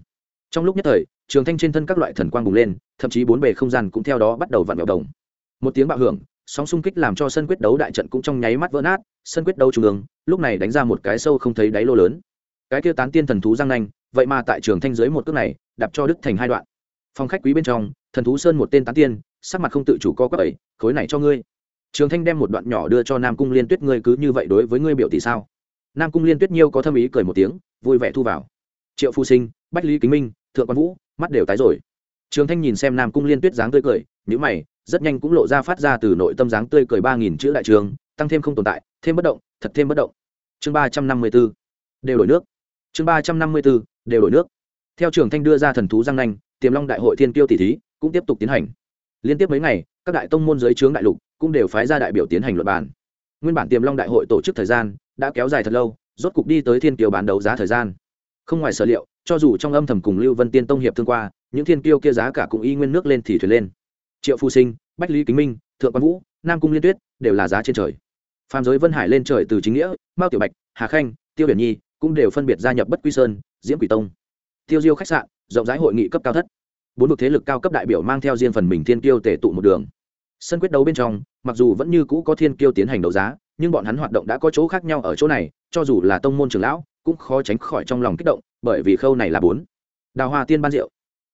Trong lúc nhất thời, trường thanh trên thân các loại thần quang bùng lên, thậm chí bốn bề không gian cũng theo đó bắt đầu vặn vẹo đồng. Một tiếng bạo hưởng, sóng xung kích làm cho sân quyết đấu đại trận cũng trong nháy mắt vỡ nát, sân quyết đấu trung ương, lúc này đánh ra một cái sâu không thấy đáy lô lớn. Cái kia tán tiên thần thú răng nanh, vậy mà tại trường thanh dưới một cước này, đạp cho đức thành hai đoạn. Phong khách quý bên trong, thần thú sơn một tên tán tiên, sắc mặt không tự chủ co quắp ấy, khối này cho ngươi. Trường thanh đem một đoạn nhỏ đưa cho nam cung liên tuyết, ngươi cứ như vậy đối với ngươi biểu thì sao? Nam cung liên tuyết nhiêu có thâm ý cười một tiếng, vui vẻ thu vào triệu phu sinh, bách lý kính minh, thượng quan vũ, mắt đều tái rồi. Trường thanh nhìn xem nam cung liên tuyết dáng tươi cười nhữ mày, rất nhanh cũng lộ ra phát ra từ nội tâm dáng tươi cười ba nghìn chữ đại trường, tăng thêm không tồn tại, thêm bất động, thật thêm bất động. Chương ba trăm năm mươi b ố đều đổi nước. Chương ba trăm năm mươi b ố đều đổi nước. Theo trường thanh đưa ra thần thú giang nanh, tiềm long đại hội thiên tiêu tỷ thí cũng tiếp tục tiến hành. Liên tiếp mấy ngày, các đại tông môn giới trướng đại lục cũng đều phái ra đại biểu tiến hành luật bản nguyên bản tiềm long đại hội tổ chức thời gian đã kéo dài thật lâu, rốt cục đi tới thiên kiều bán đấu giá thời gian không ngoài sở liệu, cho dù trong âm thầm cùng lưu vân tiên tông hiệp thương qua, những thiên kiêu kia giá cả cũng y nguyên nước lên thì thuyền lên. Triệu phu sinh, bách lý kính minh, thượng quan vũ, nam cung liên tuyết đều là giá trên trời. Phàm giới vân hải lên trời từ chính nghĩa, mao tiểu bạch, hà khanh, tiêu biển nhi cũng đều phân biệt gia nhập bất quy sơn, diễm quỷ tông. Tiêu diêu khách sạn, rộng rãi hội nghị cấp cao thất. Bốn vực thế lực cao cấp đại biểu mang theo riêng phần mình thiên kiêu tể tụ một đường. Sân quyết đấu bên trong, mặc dù vẫn như cũ có thiên kiêu tiến hành đấu giá nhưng bọn hắn hoạt động đã có chỗ khác nhau ở chỗ này, cho dù là tông môn trưởng lão, cũng khó tránh khỏi trong lòng kích động, bởi vì khâu này là bốn. Đào hoa tiên ban rượu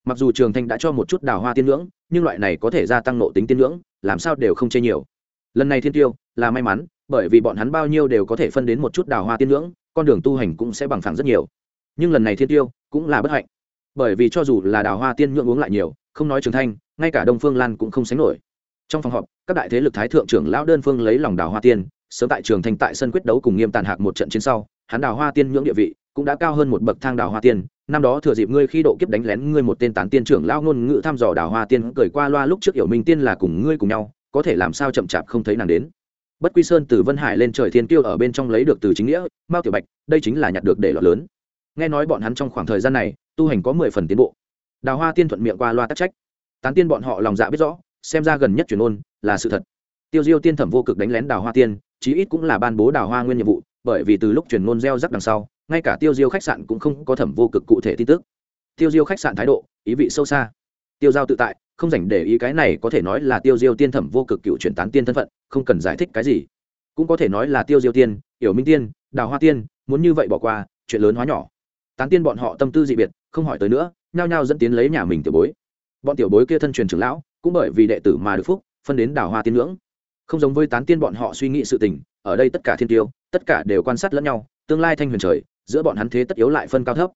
mặc dù trường thanh đã cho một chút đào hoa tiên ngưỡng, nhưng loại này có thể gia tăng nộ tính tiên ngưỡng, làm sao đều không chê nhiều. Lần này thiên tiêu, là may mắn, bởi vì bọn hắn bao nhiêu đều có thể phân đến một chút đào hoa tiên ngưỡng, con đường tu hành cũng sẽ bằng phẳng rất nhiều. Nhưng lần này thiên tiêu cũng là bất hạnh. Bởi vì cho dù là đào hoa tiên nhượng uống lại nhiều, không nói trường thanh, ngay cả đông phương lan cũng không sánh nổi. Trong phòng họp, các đại thế lực thái thượng trưởng lão đơn phương lấy lòng đào hoa tiên sớm tại trường thành tại sân quyết đấu cùng nghiêm tàn hạc một trận chiến sau, hắn đào hoa tiên nhưỡng địa vị cũng đã cao hơn một bậc thang đào hoa tiên. Năm đó thừa dịp ngươi khi độ kiếp đánh lén ngươi một tên tán tiên trưởng lao ngôn ngữ thăm dò đào hoa tiên cười qua loa lúc trước hiểu minh tiên là cùng ngươi cùng nhau, có thể làm sao chậm chạp không thấy nàng đến. Bất quy sơn từ vân hải lên trời thiên tiêu ở bên trong lấy được từ chính nghĩa, mao tiểu bạch, đây chính là nhặt được để lọt lớn. Nghe nói bọn hắn trong khoảng thời gian này, tu hành có mười phần tiến bộ. Đào hoa tiên thuận miệng qua loa tắc trách. Tán tiên bọn họ lòng dạ biết rõ, xem ra gần nhất chuyển ôn là sự thật. Tiêu diêu tiên thẩm vô cực đánh lén đào hoa tiên chí ít cũng là ban bố đào hoa nguyên nhiệm vụ, bởi vì từ lúc truyền ngôn gieo rắc đằng sau, ngay cả tiêu diêu khách sạn cũng không có thẩm vô cực cụ thể tin tức. Tiêu diêu khách sạn thái độ, ý vị sâu xa. Tiêu giao tự tại, không dành để ý cái này có thể nói là tiêu diêu tiên thẩm vô cực cựu truyền tán tiên thân phận, không cần giải thích cái gì. Cũng có thể nói là tiêu diêu tiên yểu minh tiên, đào hoa tiên, muốn như vậy bỏ qua, chuyện lớn hóa nhỏ. Tán tiên bọn họ tâm tư dị biệt, không hỏi tới nữa, nhao nhao dẫn tiến lấy nhà mình tiểu bối. Bọn tiểu bối kia thân truyền trưởng lão, cũng bởi vì đệ tử mà được phúc, phân đến đào hoa tiên ngưỡng không giống với tán tiên bọn họ suy nghĩ sự tình, ở đây tất cả thiên tiêu, tất cả đều quan sát lẫn nhau, tương lai thanh huyền trời, giữa bọn hắn thế tất yếu lại phân cao thấp.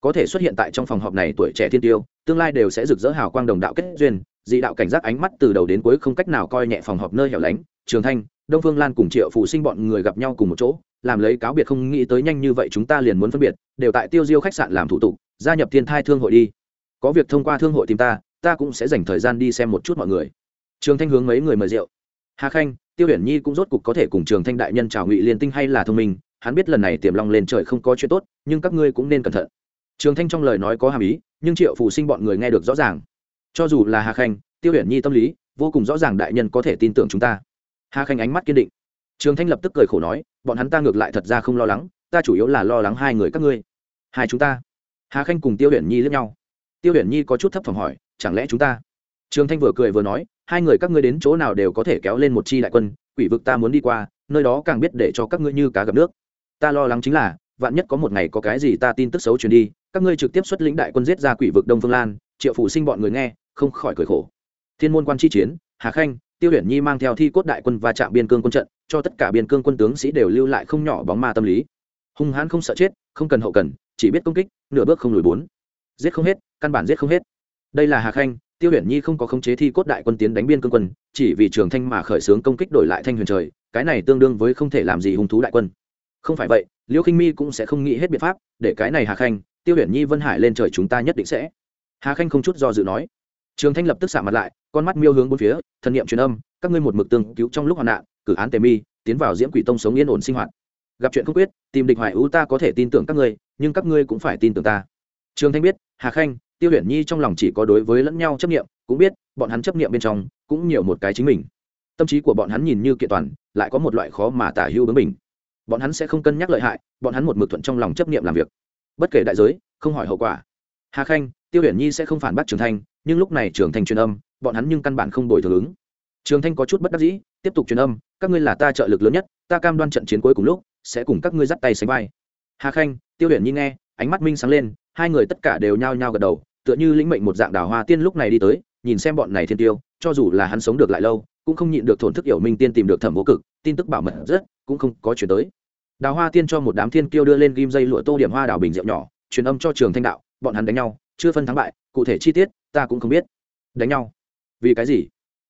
Có thể xuất hiện tại trong phòng họp này tuổi trẻ thiên tiêu, tương lai đều sẽ rực rỡ hào quang đồng đạo kết duyên, dị đạo cảnh giác ánh mắt từ đầu đến cuối không cách nào coi nhẹ phòng họp nơi hẻo lánh, trường thanh, đông phương lan cùng triệu phụ sinh bọn người gặp nhau cùng một chỗ, làm lấy cáo biệt không nghĩ tới nhanh như vậy chúng ta liền muốn phân biệt, đều tại tiêu diêu khách sạn làm thủ tục, gia nhập thiên thai thương hội đi. Có việc thông qua thương hội tìm ta ta cũng sẽ dành thời gian đi xem một chút mọi người. Trường thanh hướng mấy người mời rượu hà khanh, tiêu hiển nhi cũng rốt cục có thể cùng trường thanh đại nhân chào ngụy liên tinh hay là thông minh, hắn biết lần này tiềm long lên trời không có chuyện tốt, nhưng các ngươi cũng nên cẩn thận. Trường thanh trong lời nói có hàm ý, nhưng triệu phụ sinh bọn người nghe được rõ ràng. Cho dù là hà khanh, tiêu hiển nhi tâm lý, vô cùng rõ ràng đại nhân có thể tin tưởng chúng ta. Hà khanh ánh mắt kiên định. Trường thanh lập tức cười khổ nói, bọn hắn ta ngược lại thật ra không lo lắng, ta chủ yếu là lo lắng hai người các ngươi. Hai chúng ta. Hà khanh cùng tiêu hiển nhi lướt nhau. Tiêu hiển nhi có chút thấp phòng hỏi, chẳng lẽ chúng ta trường thanh vừa cười vừa nói, hai người các ngươi đến chỗ nào đều có thể kéo lên một chi đại quân, quỷ vực ta muốn đi qua, nơi đó càng biết để cho các ngươi như cá gặp nước. Ta lo lắng chính là, vạn nhất có một ngày có cái gì ta tin tức xấu truyền đi, các ngươi trực tiếp xuất lĩnh đại quân giết ra quỷ vực đông phương lan, triệu phủ sinh bọn người nghe, không khỏi cười khổ. Thiên môn quan chi chiến, hà khanh, tiêu huyền nhi mang theo thi cốt đại quân và chạm biên cương quân trận, cho tất cả biên cương quân tướng sĩ đều lưu lại không nhỏ bóng ma tâm lý. Hung hãn không sợ chết, không cần hậu cần, chỉ biết công kích, nửa bước không lùi bốn. Giết không hết, căn bản giết không hết. Đây là hà khanh tiêu huyền nhi không có khống chế thi cốt đại quân tiến đánh biên cương quân, chỉ vì trường thanh mà khởi xướng công kích đổi lại thanh huyền trời, cái này tương đương với không thể làm gì hung thú đại quân. Không phải vậy, liêu khinh mi cũng sẽ không nghĩ hết biện pháp, để cái này hà khanh, tiêu huyền nhi, vân hải lên trời chúng ta nhất định sẽ. Hà khanh không chút do dự nói. Trường thanh lập tức xả mặt lại, con mắt miêu hướng bốn phía, thần niệm truyền âm, các ngươi một mực tương cứu trong lúc hoạn nạn, cử án tề mi, tiến vào diễm quỷ tông sống yên ổn sinh hoạt. Gặp chuyện không quyết, tìm địch hoài ưu ta có thể tin tưởng các ngươi, nhưng các ngươi cũng phải tin tưởng ta. Trường thanh biết, hà khanh tiêu huyền nhi trong lòng chỉ có đối với lẫn nhau chấp nghiệm cũng biết, bọn hắn chấp nghiệm bên trong, cũng nhiều một cái chính mình. Tâm trí của bọn hắn nhìn như kiện toàn, lại có một loại khó mà tả hưu bướng mình bọn hắn sẽ không cân nhắc lợi hại, bọn hắn một mực thuận trong lòng chấp nghiệm làm việc. Bất kể đại giới, không hỏi hậu quả. Hà khanh, tiêu huyền nhi sẽ không phản bác trường thanh, nhưng lúc này trường thanh truyền âm, bọn hắn nhưng căn bản không đổi thường ứng. Trường thanh có chút bất đắc dĩ, tiếp tục truyền âm, các ngươi là ta trợ lực lớn nhất, ta cam đoan trận chiến cuối cùng lúc, sẽ cùng các ngươi dắt tay sánh vai. Hà khanh, tiêu huyền nhi nghe, ánh mắt minh sáng lên, hai người tất cả đều nhao nhao gật đầu tựa như lĩnh mệnh một dạng đào hoa tiên lúc này đi tới, nhìn xem bọn này thiên tiêu, cho dù là hắn sống được lại lâu, cũng không nhịn được thổn thức hiểu minh tiên tìm được thẩm vô cực, tin tức bảo mật rất, cũng không có chuyển tới. Đào hoa tiên cho một đám thiên kiêu đưa lên ghim dây lụa tô điểm hoa đào bình rượu nhỏ, truyền âm cho trường thanh đạo, bọn hắn đánh nhau, chưa phân thắng bại, cụ thể chi tiết, ta cũng không biết. Đánh nhau? Vì cái gì?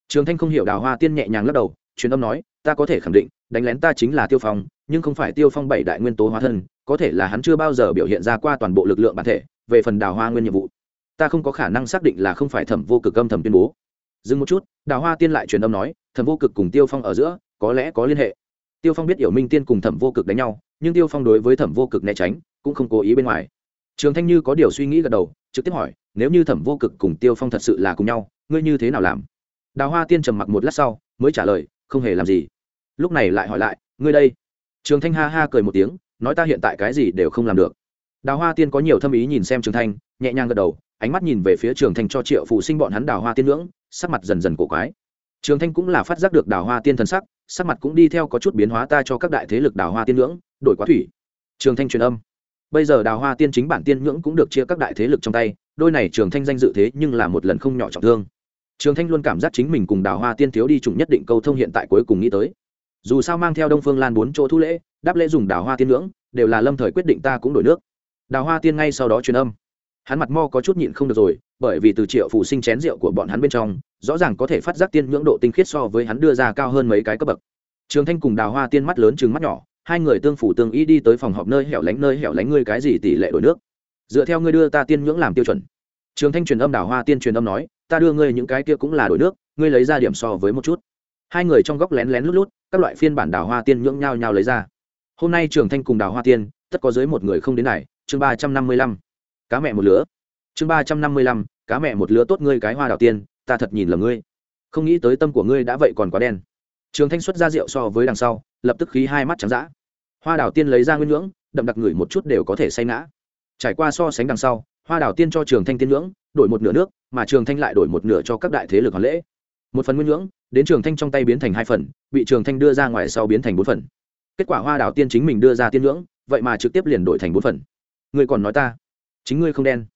Trường thanh không hiểu đào hoa tiên nhẹ nhàng lắc đầu, truyền âm nói, ta có thể khẳng định, đánh lén ta chính là tiêu phong, nhưng không phải tiêu phong bảy đại nguyên tố hóa thân, có thể là hắn chưa bao giờ biểu hiện ra qua toàn bộ lực lượng bản thể, về phần đào hoa nguyên nhiệm vụ ta không có khả năng xác định là không phải thẩm vô cực âm thầm tuyên bố. Dừng một chút, đào hoa tiên lại truyền âm nói, thẩm vô cực cùng tiêu phong ở giữa, có lẽ có liên hệ. Tiêu phong biết hiểu minh tiên cùng thẩm vô cực đánh nhau, nhưng tiêu phong đối với thẩm vô cực né tránh, cũng không cố ý bên ngoài. Trường thanh như có điều suy nghĩ gật đầu, trực tiếp hỏi, nếu như thẩm vô cực cùng tiêu phong thật sự là cùng nhau, ngươi như thế nào làm? Đào hoa tiên trầm mặc một lát sau, mới trả lời, không hề làm gì. Lúc này lại hỏi lại, ngươi đây? Trường thanh ha ha cười một tiếng, nói ta hiện tại cái gì đều không làm được. Đào hoa tiên có nhiều thâm ý nhìn xem trường thanh, nhẹ nhàng gật đầu ánh mắt nhìn về phía trường thanh cho triệu phụ sinh bọn hắn đào hoa tiên ngưỡng, sắc mặt dần dần cổ quái. Trường thanh cũng là phát giác được đào hoa tiên thần sắc sắc mặt cũng đi theo có chút biến hóa ta cho các đại thế lực đào hoa tiên ngưỡng, đổi quá thủy. Trường thanh truyền âm. Bây giờ đào hoa tiên chính bản tiên ngưỡng cũng được chia các đại thế lực trong tay, đôi này trường thanh danh dự thế nhưng là một lần không nhỏ trọng thương. Trường thanh luôn cảm giác chính mình cùng đào hoa tiên thiếu đi chủng nhất định câu thông hiện tại cuối cùng nghĩ tới. Dù sao mang theo đông phương lan bốn chỗ thu lễ, đáp lễ dùng đào hoa tiên ngưỡng, đều là lâm thời quyết định ta cũng đổi nước. Đào hoa tiên ngay sau đó truyền âm hắn mặt mo có chút nhịn không được rồi, bởi vì từ triệu phủ sinh chén rượu của bọn hắn bên trong, rõ ràng có thể phát giác tiên ngưỡng độ tinh khiết so với hắn đưa ra cao hơn mấy cái cấp bậc. Trường thanh cùng đào hoa tiên mắt lớn chừng mắt nhỏ, hai người tương phủ tương ý đi tới phòng họp nơi hẻo lánh, nơi hẻo lánh ngươi cái gì tỷ lệ đổi nước? Dựa theo ngươi đưa ta tiên ngưỡng làm tiêu chuẩn. Trường thanh truyền âm đào hoa tiên truyền âm nói, ta đưa ngươi những cái kia cũng là đổi nước, ngươi lấy ra điểm so với một chút. Hai người trong góc lén lén lút lút, các loại phiên bản đào hoa tiên nhưỡng nhau nhau lấy ra. Hôm nay trường thanh cùng đào hoa tiên, tất có dưới một người không đến này, chương ba trăm năm mươi lăm cá mẹ một lứa. Chương ba trăm năm mươi lăm, cá mẹ một lứa tốt ngươi cái hoa đào tiên, ta thật nhìn là ngươi. Không nghĩ tới tâm của ngươi đã vậy còn quá đen. Trường thanh xuất ra rượu so với đằng sau, lập tức khí hai mắt trắng d hoa đào tiên lấy ra nguyên ngưỡng đậm đặc ngửi một chút đều có thể say ngã. Trải qua so sánh đằng sau, hoa đào tiên cho trường thanh tiên ngưỡng đổi một nửa nước, mà trường thanh lại đổi một nửa cho các đại thế lực hoàn lễ. Một phần nguyên ngưỡng đến trường thanh trong tay biến thành hai phần, bị trường thanh đưa ra ngoài sau biến thành bốn phần. Kết quả hoa đào tiên chính mình đưa ra tiên ngưỡng vậy mà trực tiếp liền đổi thành bốn phần. Ngươi còn nói ta? Chính ngươi không đen.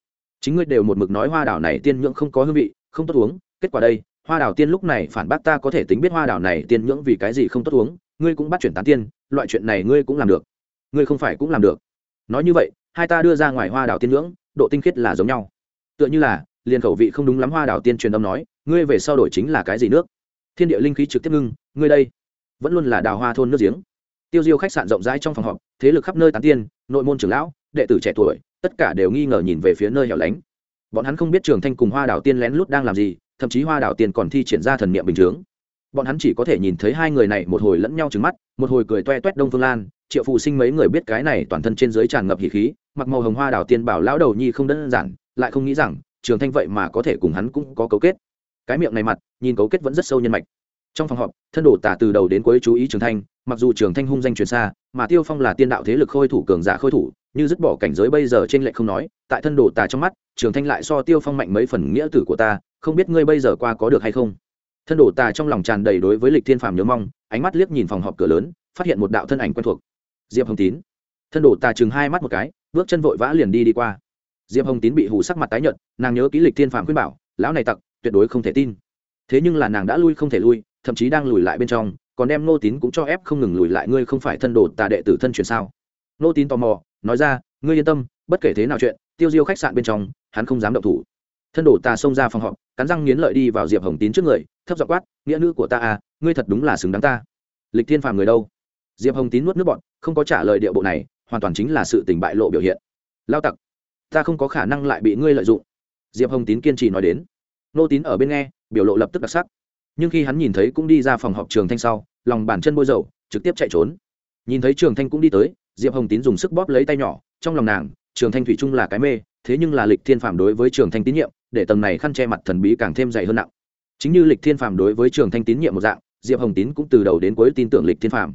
Chính ngươi đều một mực nói hoa đào này tiên nhưỡng không có hương vị, không tốt uống. Kết quả đây, hoa đào tiên lúc này phản bác ta có thể tính biết hoa đào này tiên nhưỡng vì cái gì không tốt uống. Ngươi cũng bắt chuyển tán tiên, loại chuyện này ngươi cũng làm được. Ngươi không phải cũng làm được. Nói như vậy, hai ta đưa ra ngoài hoa đào tiên nhưỡng độ tinh khiết là giống nhau. Tựa như là, liền khẩu vị không đúng lắm hoa đào tiên truyền âm nói, ngươi về sau đổi chính là cái gì nước? Thiên địa linh khí trực tiếp ngưng, ngươi đây vẫn luôn là đào hoa thôn nước giếng. Tiêu diêu khách sạn rộng rãi trong phòng họp, thế lực khắp nơi tán tiên, nội môn trưởng lão, đệ tử trẻ tuổi tất cả đều nghi ngờ nhìn về phía nơi hẻo lánh. Bọn hắn không biết trường thanh cùng hoa đảo tiên lén lút đang làm gì, thậm chí hoa đảo tiên còn thi triển ra thần niệm bình chướng. Bọn hắn chỉ có thể nhìn thấy hai người này một hồi lẫn nhau trứng mắt, một hồi cười toe toét đông phương lan, triệu phụ sinh mấy người biết cái này toàn thân trên dưới tràn ngập hỉ khí, mặc màu hồng hoa đảo tiên bảo lão đầu nhi không đơn giản, lại không nghĩ rằng trường thanh vậy mà có thể cùng hắn cũng có cấu kết. Cái miệng này mặt, nhìn cấu kết vẫn rất sâu nhân mạch trong phòng họp, thân đồ tả từ đầu đến cuối chú ý trường thanh, mặc dù trường thanh hung danh truyền xa, mà tiêu phong là tiên đạo thế lực khôi thủ cường giả khôi thủ, như dứt bỏ cảnh giới bây giờ trên lệ không nói, tại thân đồ tả trong mắt, trường thanh lại so tiêu phong mạnh mấy phần nghĩa tử của ta, không biết ngươi bây giờ qua có được hay không? Thân đồ tả trong lòng tràn đầy đối với lịch thiên phàm nhớ mong, ánh mắt liếc nhìn phòng họp cửa lớn, phát hiện một đạo thân ảnh quen thuộc. Diệp hồng tín. Thân đồ tà chừng hai mắt một cái, bước chân vội vã liền đi đi qua. Diệp hồng tín bị hù sắc mặt tái nhợt, nàng nhớ ký lịch thiên phàm khuyên bảo, lão này tặc, tuyệt đối không thể tin. Thế nhưng là nàng đã lui không thể lui thậm chí đang lùi lại bên trong, còn đem nô tín cũng cho ép không ngừng lùi lại, ngươi không phải thân đồ tà đệ tử thân truyền sao? Nô tín tò mò, nói ra, ngươi yên tâm, bất kể thế nào chuyện, tiêu diêu khách sạn bên trong, hắn không dám động thủ. Thân đồ tà xông ra phòng họp, cắn răng nghiến lợi đi vào diệp hồng tín trước người, thấp giọng quát, nghĩa nữ của ta à ngươi thật đúng là xứng đáng ta. Lịch thiên phàm người đâu? Diệp hồng tín nuốt nước bọn không có trả lời địa bộ này, hoàn toàn chính là sự tình bại lộ biểu hiện. Lao tặc, ta không có khả năng lại bị ngươi lợi dụng. Diệp hồng tín kiên trì nói đến. Nô tín ở bên nghe, biểu lộ lập tức đặc sắc nhưng khi hắn nhìn thấy cũng đi ra phòng họp trường thanh sau, lòng bàn chân bôi dầu, trực tiếp chạy trốn. Nhìn thấy trường thanh cũng đi tới, diệp hồng tín dùng sức bóp lấy tay nhỏ, trong lòng nàng, trường thanh thủy trung là cái mê, thế nhưng là lịch thiên phàm đối với trường thanh tín nhiệm, để tầng này khăn che mặt thần bí càng thêm dày hơn nặng. Chính như lịch thiên phàm đối với trường thanh tín nhiệm một dạng, diệp hồng tín cũng từ đầu đến cuối tin tưởng lịch thiên phàm.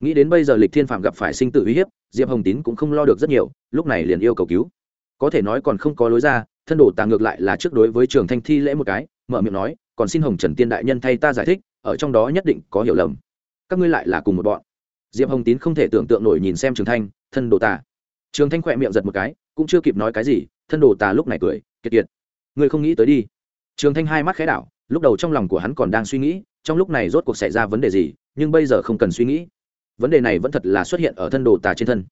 Nghĩ đến bây giờ lịch thiên phàm gặp phải sinh tử uy hiếp, diệp hồng tín cũng không lo được rất nhiều, lúc này liền yêu cầu cứu. Có thể nói còn không có lối ra, thân đồ tàng ngược lại là trước đối với trường thanh thi lễ một cái, mở miệng nói còn xin hồng trần tiên đại nhân thay ta giải thích, ở trong đó nhất định có hiểu lầm. Các ngươi lại là cùng một bọn. Diệp hồng tín không thể tưởng tượng nổi nhìn xem trường thanh, thân đồ tà. Trường thanh khỏe miệng giật một cái, cũng chưa kịp nói cái gì, thân đồ tà lúc này cười, kiệt kiệt. Ngươi không nghĩ tới đi. Trường thanh hai mắt khẽ đảo, lúc đầu trong lòng của hắn còn đang suy nghĩ, trong lúc này rốt cuộc xảy ra vấn đề gì, nhưng bây giờ không cần suy nghĩ. Vấn đề này vẫn thật là xuất hiện ở thân đồ tà trên thân.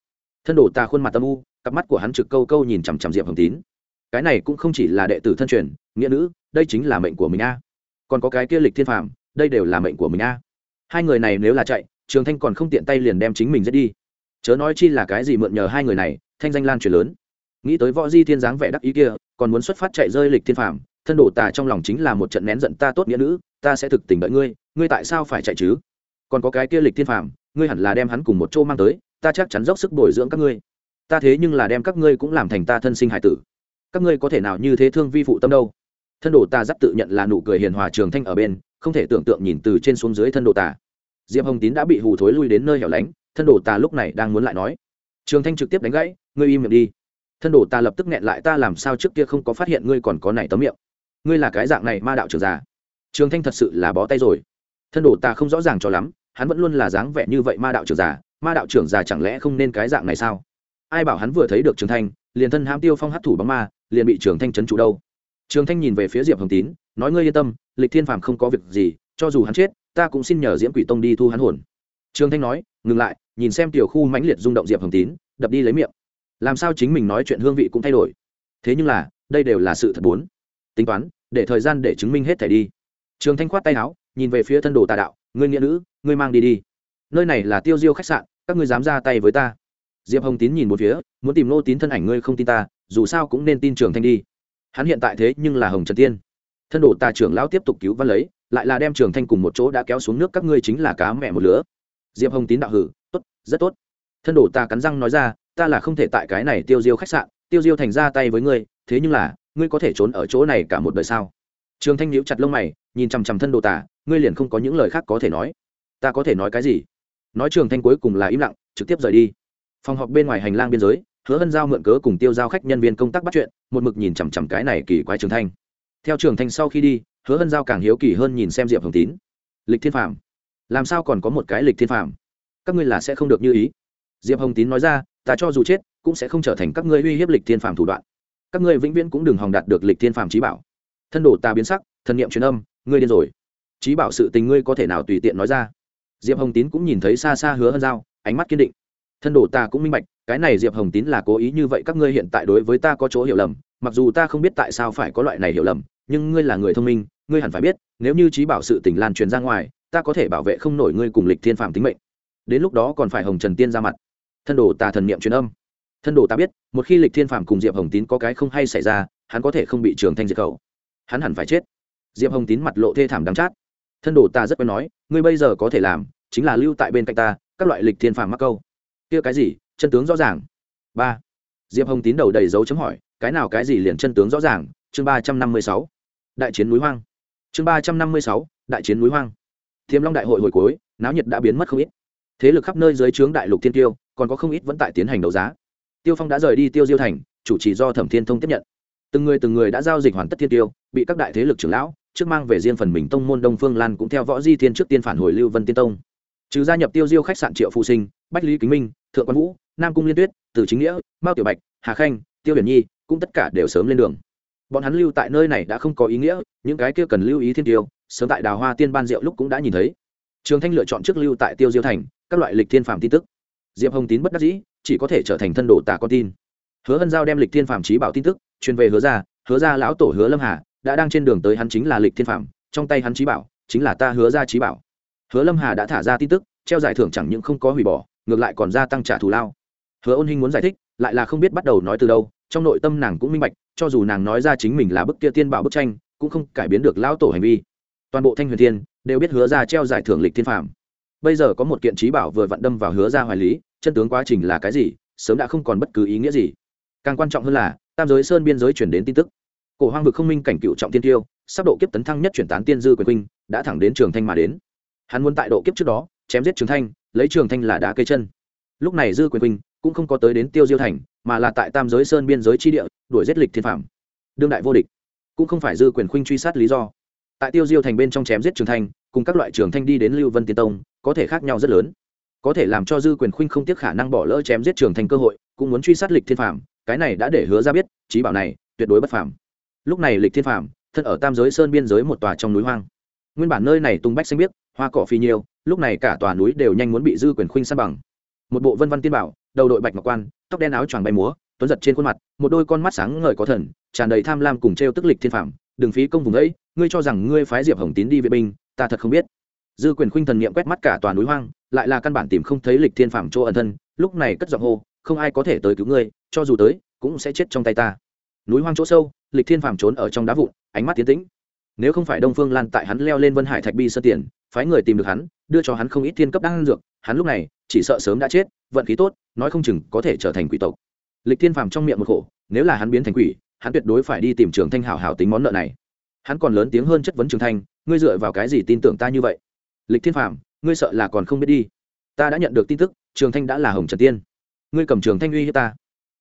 Thân đồ tà khuôn mặt tâm u, cặp mắt của hắn trực câu câu nhìn chằm chằm diệp hồng tín. Cái này cũng không chỉ là đệ tử thân truyền, nghĩa nữ, đây chính là mệnh của mình a còn có cái kia lịch thiên phàm, đây đều là mệnh của mình a. Hai người này nếu là chạy, trường thanh còn không tiện tay liền đem chính mình giết đi. Chớ nói chi là cái gì mượn nhờ hai người này, thanh danh lan truyền lớn. Nghĩ tới võ di thiên dáng vẻ đắc ý kia, còn muốn xuất phát chạy rơi lịch thiên phàm, thân đổ tà trong lòng chính là một trận nén giận ta tốt nghĩa nữ, ta sẽ thực tình đợi ngươi ngươi tại sao phải chạy chứ? Còn có cái kia lịch thiên phàm, ngươi hẳn là đem hắn cùng một chỗ mang tới, ta chắc chắn dốc sức bồi dưỡng các ngươi. Ta thế nhưng là đem các ngươi cũng làm thành ta thân sinh hải tử. Các ngươi có thể nào như thế thương vi phụ tâm đâu? Thân đồ ta dắt tự nhận là nụ cười hiền hòa trường thanh ở bên, không thể tưởng tượng nhìn từ trên xuống dưới thân đồ tà diệp hồng tín đã bị hù thối lui đến nơi hẻo lánh, thân đồ tà lúc này đang muốn lại nói. Trường thanh trực tiếp đánh gãy, ngươi im miệng đi. Thân đồ ta lập tức nghẹn lại, ta làm sao trước kia không có phát hiện ngươi còn có này tấm miệng? Ngươi là cái dạng này ma đạo trưởng già trường thanh thật sự là bó tay rồi. Thân đồ ta không rõ ràng cho lắm, hắn vẫn luôn là dáng vẻ như vậy ma đạo trưởng già ma đạo trưởng già chẳng lẽ không nên cái dạng này sao? Ai bảo hắn vừa thấy được trường thanh, liền thân hãm tiêu phong hấp thủ bóng ma, liền bị trường thanh trấn trụ đâu? Trường thanh nhìn về phía diệp hồng tín, nói ngươi yên tâm, lịch thiên phàm không có việc gì, cho dù hắn chết, ta cũng xin nhờ diễm quỷ tông đi thu hắn hồn. Trường thanh nói, ngừng lại, nhìn xem tiểu khu mãnh liệt rung động diệp hồng tín, đập đi lấy miệng. Làm sao chính mình nói chuyện hương vị cũng thay đổi? Thế nhưng là, đây đều là sự thật bốn. Tính toán, để thời gian để chứng minh hết thẻ đi. Trường thanh khoát tay áo, nhìn về phía thân đồ tà đạo, ngươi nghĩa nữ, ngươi mang đi đi. Nơi này là tiêu diêu khách sạn, các ngươi dám ra tay với ta. Diệp hồng tín nhìn một phía, muốn tìm nô tín thân ảnh ngươi không tin ta, dù sao cũng nên tin trường thanh đi hắn hiện tại thế nhưng là hồng trần tiên. Thân đồ tà trưởng lão tiếp tục cứu văn lấy, lại là đem trường thanh cùng một chỗ đã kéo xuống nước các ngươi chính là cá mẹ một lứa. Diệp hồng tín đạo hử, tốt, rất tốt. Thân đồ tà cắn răng nói ra, ta là không thể tại cái này tiêu diêu khách sạn, tiêu diêu thành ra tay với ngươi, thế nhưng là, ngươi có thể trốn ở chỗ này cả một đời sao? Trường thanh níu chặt lông mày, nhìn chằm chằm thân đồ tà, ngươi liền không có những lời khác có thể nói. Ta có thể nói cái gì? Nói trường thanh cuối cùng là im lặng, trực tiếp rời đi. Phòng họp bên ngoài hành lang biên giới hứa hân giao mượn cớ cùng tiêu giao khách nhân viên công tác bắt chuyện, một mực nhìn chằm chằm cái này kỳ quái trường thanh. Theo trường thanh sau khi đi, hứa hân giao càng hiếu kỳ hơn nhìn xem diệp hồng tín. Lịch thiên phạm làm sao còn có một cái lịch thiên phạm các ngươi là sẽ không được như ý. Diệp hồng tín nói ra, ta cho dù chết, cũng sẽ không trở thành các ngươi uy hiếp lịch thiên Phạm thủ đoạn. Các ngươi vĩnh viễn cũng đừng hòng đạt được lịch thiên Phạm trí bảo. Thân đồ ta biến sắc, thần niệm truyền âm, ngươi điên rồi. Trí bảo sự tình ngươi có thể nào tùy tiện nói ra? Diệp hồng tín cũng nhìn thấy xa xa hứa hân giao, ánh mắt kiên định. Thân đồ ta cũng minh bạch cái này diệp hồng tín là cố ý như vậy, các ngươi hiện tại đối với ta có chỗ hiểu lầm, mặc dù ta không biết tại sao phải có loại này hiểu lầm, nhưng ngươi là người thông minh, ngươi hẳn phải biết, nếu như trí bảo sự tình lan truyền ra ngoài, ta có thể bảo vệ không nổi ngươi cùng lịch thiên phạm tính mệnh. Đến lúc đó còn phải hồng trần tiên ra mặt. Thân đồ ta thần niệm truyền âm. Thân đồ ta biết, một khi lịch thiên phạm cùng diệp hồng tín có cái không hay xảy ra, hắn có thể không bị trường thanh diệt khẩu. Hắn hẳn phải chết. Diệp hồng tín mặt lộ thê thảm đắng chát. Thân đồ ta rất quen nói, ngươi bây giờ có thể làm, chính là lưu tại bên cạnh ta, các loại lịch thiên phàm mắc câu kia cái gì? Chân tướng rõ ràng. Ba. Diệp hồng tín đầu đầy dấu chấm hỏi, cái nào cái gì liền chân tướng rõ ràng? Chương ba trăm năm mươi sáu. Đại chiến núi hoang. Chương ba trăm năm mươi sáu, đại chiến núi hoang. Thiềm long đại hội hồi cuối, náo nhiệt đã biến mất không ít. Thế lực khắp nơi dưới trướng đại lục thiên tiêu, còn có không ít vẫn tại tiến hành đấu giá. Tiêu phong đã rời đi tiêu diêu thành, chủ trì do thẩm thiên thông tiếp nhận. Từng người từng người đã giao dịch hoàn tất thiên tiêu, bị các đại thế lực trưởng lão, trước mang về riêng phần mình tông môn đông phương lan cũng theo võ di thiên trước tiên phản hồi lưu vân tiên tông. Trừ gia nhập tiêu diêu khách sạn triệu phụ sinh bách lý kính minh thượng quan vũ nam cung liên tuyết từ chính nghĩa mao tiểu bạch hà khanh tiêu hiển nhi cũng tất cả đều sớm lên đường. Bọn hắn lưu tại nơi này đã không có ý nghĩa những cái kia cần lưu ý thiên tiêu sớm tại đào hoa tiên ban Diệu lúc cũng đã nhìn thấy. Trường thanh lựa chọn trước lưu tại tiêu diêu thành các loại lịch thiên phạm tin tức. Diệp hồng tín bất đắc dĩ chỉ có thể trở thành thân đồ tả con tin. Hứa hân giao đem lịch thiên phạm trí bảo tin tức truyền về hứa ra hứa ra lão tổ hứa lâm hà đã đang trên đường tới hắn chính là lịch thiên phạm, trong tay hắn trí bảo chính là ta hứa ra trí bảo. Hứa lâm hà đã thả ra tin tức treo giải thưởng chẳng những không có hủy bỏ ngược lại còn gia tăng trả thù lao. Hứa ôn hinh muốn giải thích, lại là không biết bắt đầu nói từ đâu, trong nội tâm nàng cũng minh bạch, cho dù nàng nói ra chính mình là bức kia tiên bảo bức tranh, cũng không cải biến được lão tổ hành vi. Toàn bộ thanh huyền thiên đều biết hứa ra treo giải thưởng lịch thiên phạm bây giờ có một kiện trí bảo vừa vặn đâm vào hứa ra hoài lý, chân tướng quá trình là cái gì, sớm đã không còn bất cứ ý nghĩa gì. Càng quan trọng hơn là, tam giới sơn biên giới chuyển đến tin tức. Cổ hoang vực không minh cảnh cựu trọng tiên tiêu, sắp độ kiếp tấn thăng nhất chuyển tán tiên dư quyền huynh, đã thẳng đến trường thanh mà đến. Hắn muốn tại độ kiếp trước đó, chém giết trường thanh lấy trường thanh là đá cây chân. Lúc này dư quyền huynh cũng không có tới đến tiêu diêu thành, mà là tại tam giới sơn biên giới tri địa, đuổi giết lịch thiên phạm đương đại vô địch. Cũng không phải dư quyền khuynh truy sát lý do. Tại tiêu diêu thành bên trong chém giết trường thanh, cùng các loại trường thanh đi đến lưu vân tiên tông, có thể khác nhau rất lớn. Có thể làm cho dư quyền khuynh không tiếc khả năng bỏ lỡ chém giết trường thanh cơ hội, cũng muốn truy sát lịch thiên phạm cái này đã để hứa ra biết trí bảo này tuyệt đối bất phàm. Lúc này lịch thiên phạm thân ở tam giới sơn biên giới một tòa trong núi hoang. Nguyên bản nơi này tung bách xanh biếc, hoa cỏ phi nhiêu lúc này cả tòa núi đều nhanh muốn bị dư quyền khuynh san bằng. Một bộ vân văn tiên bảo, đầu đội bạch ngọc quan, tóc đen áo choàng bay múa, tuấn giật trên khuôn mặt, một đôi con mắt sáng ngời có thần, tràn đầy tham lam cùng t tức lịch thiên phạm đừng phí công vùng ấy, ngươi cho rằng ngươi phái diệp hồng tín đi vệ binh, ta thật không biết. Dư quyền khuynh thần n quét mắt cả toàn núi hoang, lại là căn bản tìm không thấy lịch thiên phạm chỗ ẩn thân, lúc này cất giọng hô, không ai có thể tới cứu ngươi, cho dù tới, cũng sẽ chết trong tay ta. Núi hoang chỗ sâu, lịch thiên phạm trốn ở trong đá vụn, ánh mắt tiến tĩnh. Nếu không phải đông phương lan tại hắn leo lên vân hải thạch bi sơ tiền, phái người tìm được hắn đưa cho hắn không ít thiên cấp đang dược, hắn lúc này chỉ sợ sớm đã chết, vận khí tốt, nói không chừng có thể trở thành quỷ tộc. Lịch thiên phàm trong miệng một khổ, nếu là hắn biến thành quỷ, hắn tuyệt đối phải đi tìm trường thanh hảo hảo tính món nợ này. Hắn còn lớn tiếng hơn chất vấn trường thanh, ngươi dựa vào cái gì tin tưởng ta như vậy? Lịch thiên phàm, ngươi sợ là còn không biết đi. Ta đã nhận được tin tức trường thanh đã là hồng trần tiên. Ngươi cầm trường thanh uy hiếp ta.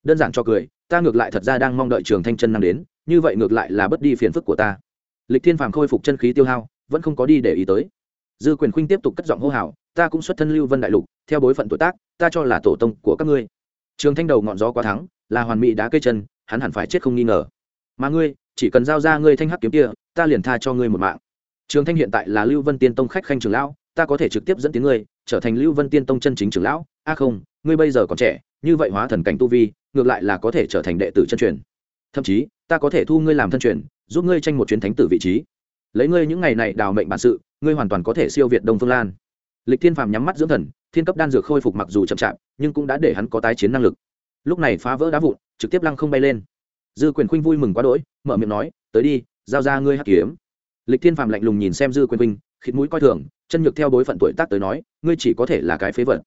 Đơn giản cho cười, ta ngược lại thật ra đang mong đợi trường thanh chân năng đến, như vậy ngược lại là bất đi phiền phức của ta. Lịch thiên phàm khôi phục chân khí tiêu hao, vẫn không có đi để ý tới dư quyền khuynh tiếp tục cất giọng hô hào, ta cũng xuất thân lưu vân đại lục, theo bối phận tuổi tác, ta cho là tổ tông của các ngươi. Trường thanh đầu ngọn gió quá thắng, là hoàn mỹ đá cây chân, hắn hẳn phải chết không nghi ngờ. Mà ngươi, chỉ cần giao ra ngươi thanh hắc kiếm kia, ta liền tha cho ngươi một mạng. Trường thanh hiện tại là lưu vân tiên tông khách khanh trường lão, ta có thể trực tiếp dẫn tiếng ngươi, trở thành lưu vân tiên tông chân chính trường lão. A không, ngươi bây giờ còn trẻ, như vậy hóa thần cảnh tu vi, ngược lại là có thể trở thành đệ tử chân truyền. Thậm chí, ta có thể thu ngươi làm thân truyền, giúp ngươi tranh một chuyến thánh tử vị trí lấy ngươi những ngày này đào mệnh bản sự, ngươi hoàn toàn có thể siêu việt đông phương lan. Lịch thiên phàm nhắm mắt dưỡng thần, thiên cấp đan dược khôi phục mặc dù chậm chạp, nhưng cũng đã để hắn có tái chiến năng lực. Lúc này phá vỡ đá vụn, trực tiếp lăng không bay lên. Dư quyền khuynh vui mừng quá đỗi, mở miệng nói, tới đi, giao ra ngươi hắc kiếm. Lịch thiên phàm lạnh lùng nhìn xem dư quyền khuynh, khịt mũi coi thường, chân nhược theo bối phận tuổi tác tới nói, ngươi chỉ có thể là cái phế vật.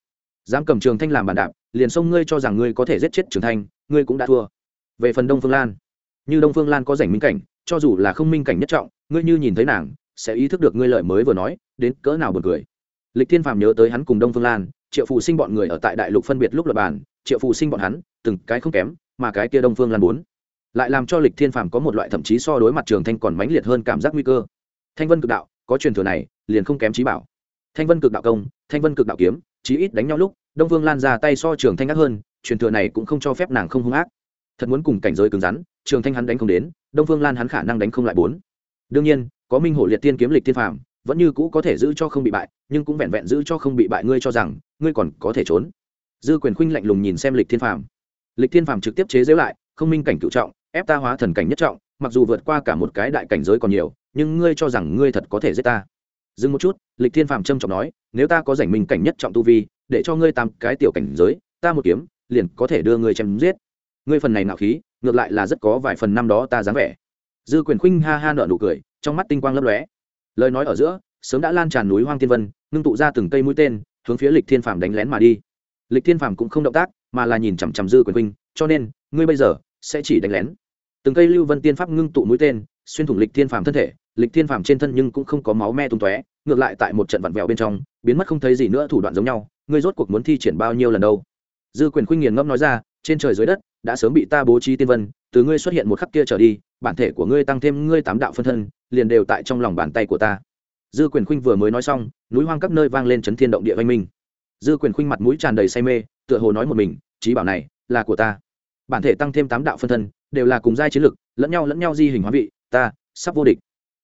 Dám cầm trường thanh làm bàn đạp, liền xông ngươi cho rằng ngươi có thể giết chết trường thanh, ngươi cũng đã thua. Về phần đông phương lan, như đông phương lan có rảnh minh cảnh, cho dù là không minh cảnh nhất trọng ngươi như nhìn thấy nàng, sẽ ý thức được ngươi lời mới vừa nói, đến cỡ nào buồn cười. Lịch thiên phàm nhớ tới hắn cùng đông phương lan, triệu phụ sinh bọn người ở tại đại lục phân biệt lúc lập bàn, triệu phụ sinh bọn hắn, từng cái không kém, mà cái kia đông phương lan bốn. Lại làm cho lịch thiên phàm có một loại thậm chí so đối mặt trường thanh còn mãnh liệt hơn cảm giác nguy cơ. Thanh vân cực đạo, có truyền thừa này, liền không kém trí bảo. Thanh vân cực đạo công, thanh vân cực đạo kiếm, chí ít đánh nhau lúc, đông vương lan ra tay so trường thanh ác hơn, truyền thừa này cũng không cho phép nàng không hung ác. Thật muốn cùng cảnh giới cứng rắn, trường thanh hắn đánh không đến, đông Vương lan hắn khả năng đánh không lại bốn đương nhiên, có minh hổ liệt tiên kiếm lịch tiên phàm, vẫn như cũ có thể giữ cho không bị bại, nhưng cũng vẹn vẹn giữ cho không bị bại ngươi cho rằng, ngươi còn có thể trốn. Dư quyền khuynh lạnh lùng nhìn xem lịch thiên phàm. Lịch thiên phàm trực tiếp chế giễu lại, không minh cảnh cựu trọng, ép ta hóa thần cảnh nhất trọng, mặc dù vượt qua cả một cái đại cảnh giới còn nhiều, nhưng ngươi cho rằng ngươi thật có thể giết ta. Dừng một chút, lịch thiên phàm trâm trọng nói, nếu ta có giành minh cảnh nhất trọng tu vi, để cho ngươi tạm cái tiểu cảnh giới, ta một kiếm, liền có thể đưa ngươi chém giết. Ngươi phần này nạo khí, ngược lại là rất có vài phần năm đó ta dám vẻ dư quyền khuynh ha ha nợ nụ cười, trong mắt tinh quang lấp lóe. Lời nói ở giữa, sớm đã lan tràn núi hoang tiên vân, ngưng tụ ra từng cây mũi tên, hướng phía lịch thiên phàm đánh lén mà đi. Lịch thiên phàm cũng không động tác, mà là nhìn chằm chằm dư quyền khuynh, cho nên, ngươi bây giờ sẽ chỉ đánh lén. Từng cây lưu vân tiên pháp ngưng tụ mũi tên, xuyên thủng lịch thiên phàm thân thể, lịch thiên phàm trên thân nhưng cũng không có máu me tung tóe, ngược lại tại một trận vặn vẹo bên trong, biến mất không thấy gì nữa thủ đoạn giống nhau. Ngươi rốt cuộc muốn thi triển bao nhiêu lần đâu? Dư quyền khuynh nghiền ngẫm nói ra, trên trời dưới đất, đã sớm bị ta bố trí tiên vân, từ ngươi xuất hiện một khắc kia trở đi bản thể của ngươi tăng thêm ngươi tám đạo phân thân, liền đều tại trong lòng bàn tay của ta. Dư quyền khuynh vừa mới nói xong, núi hoang các nơi vang lên chấn thiên động địa văn minh. Dư quyền khuynh mặt mũi tràn đầy say mê, tựa hồ nói một mình trí bảo này là của ta. Bản thể tăng thêm tám đạo phân thân, đều là cùng giai chiến lực, lẫn nhau lẫn nhau di hình hóa vị, ta, sắp vô địch.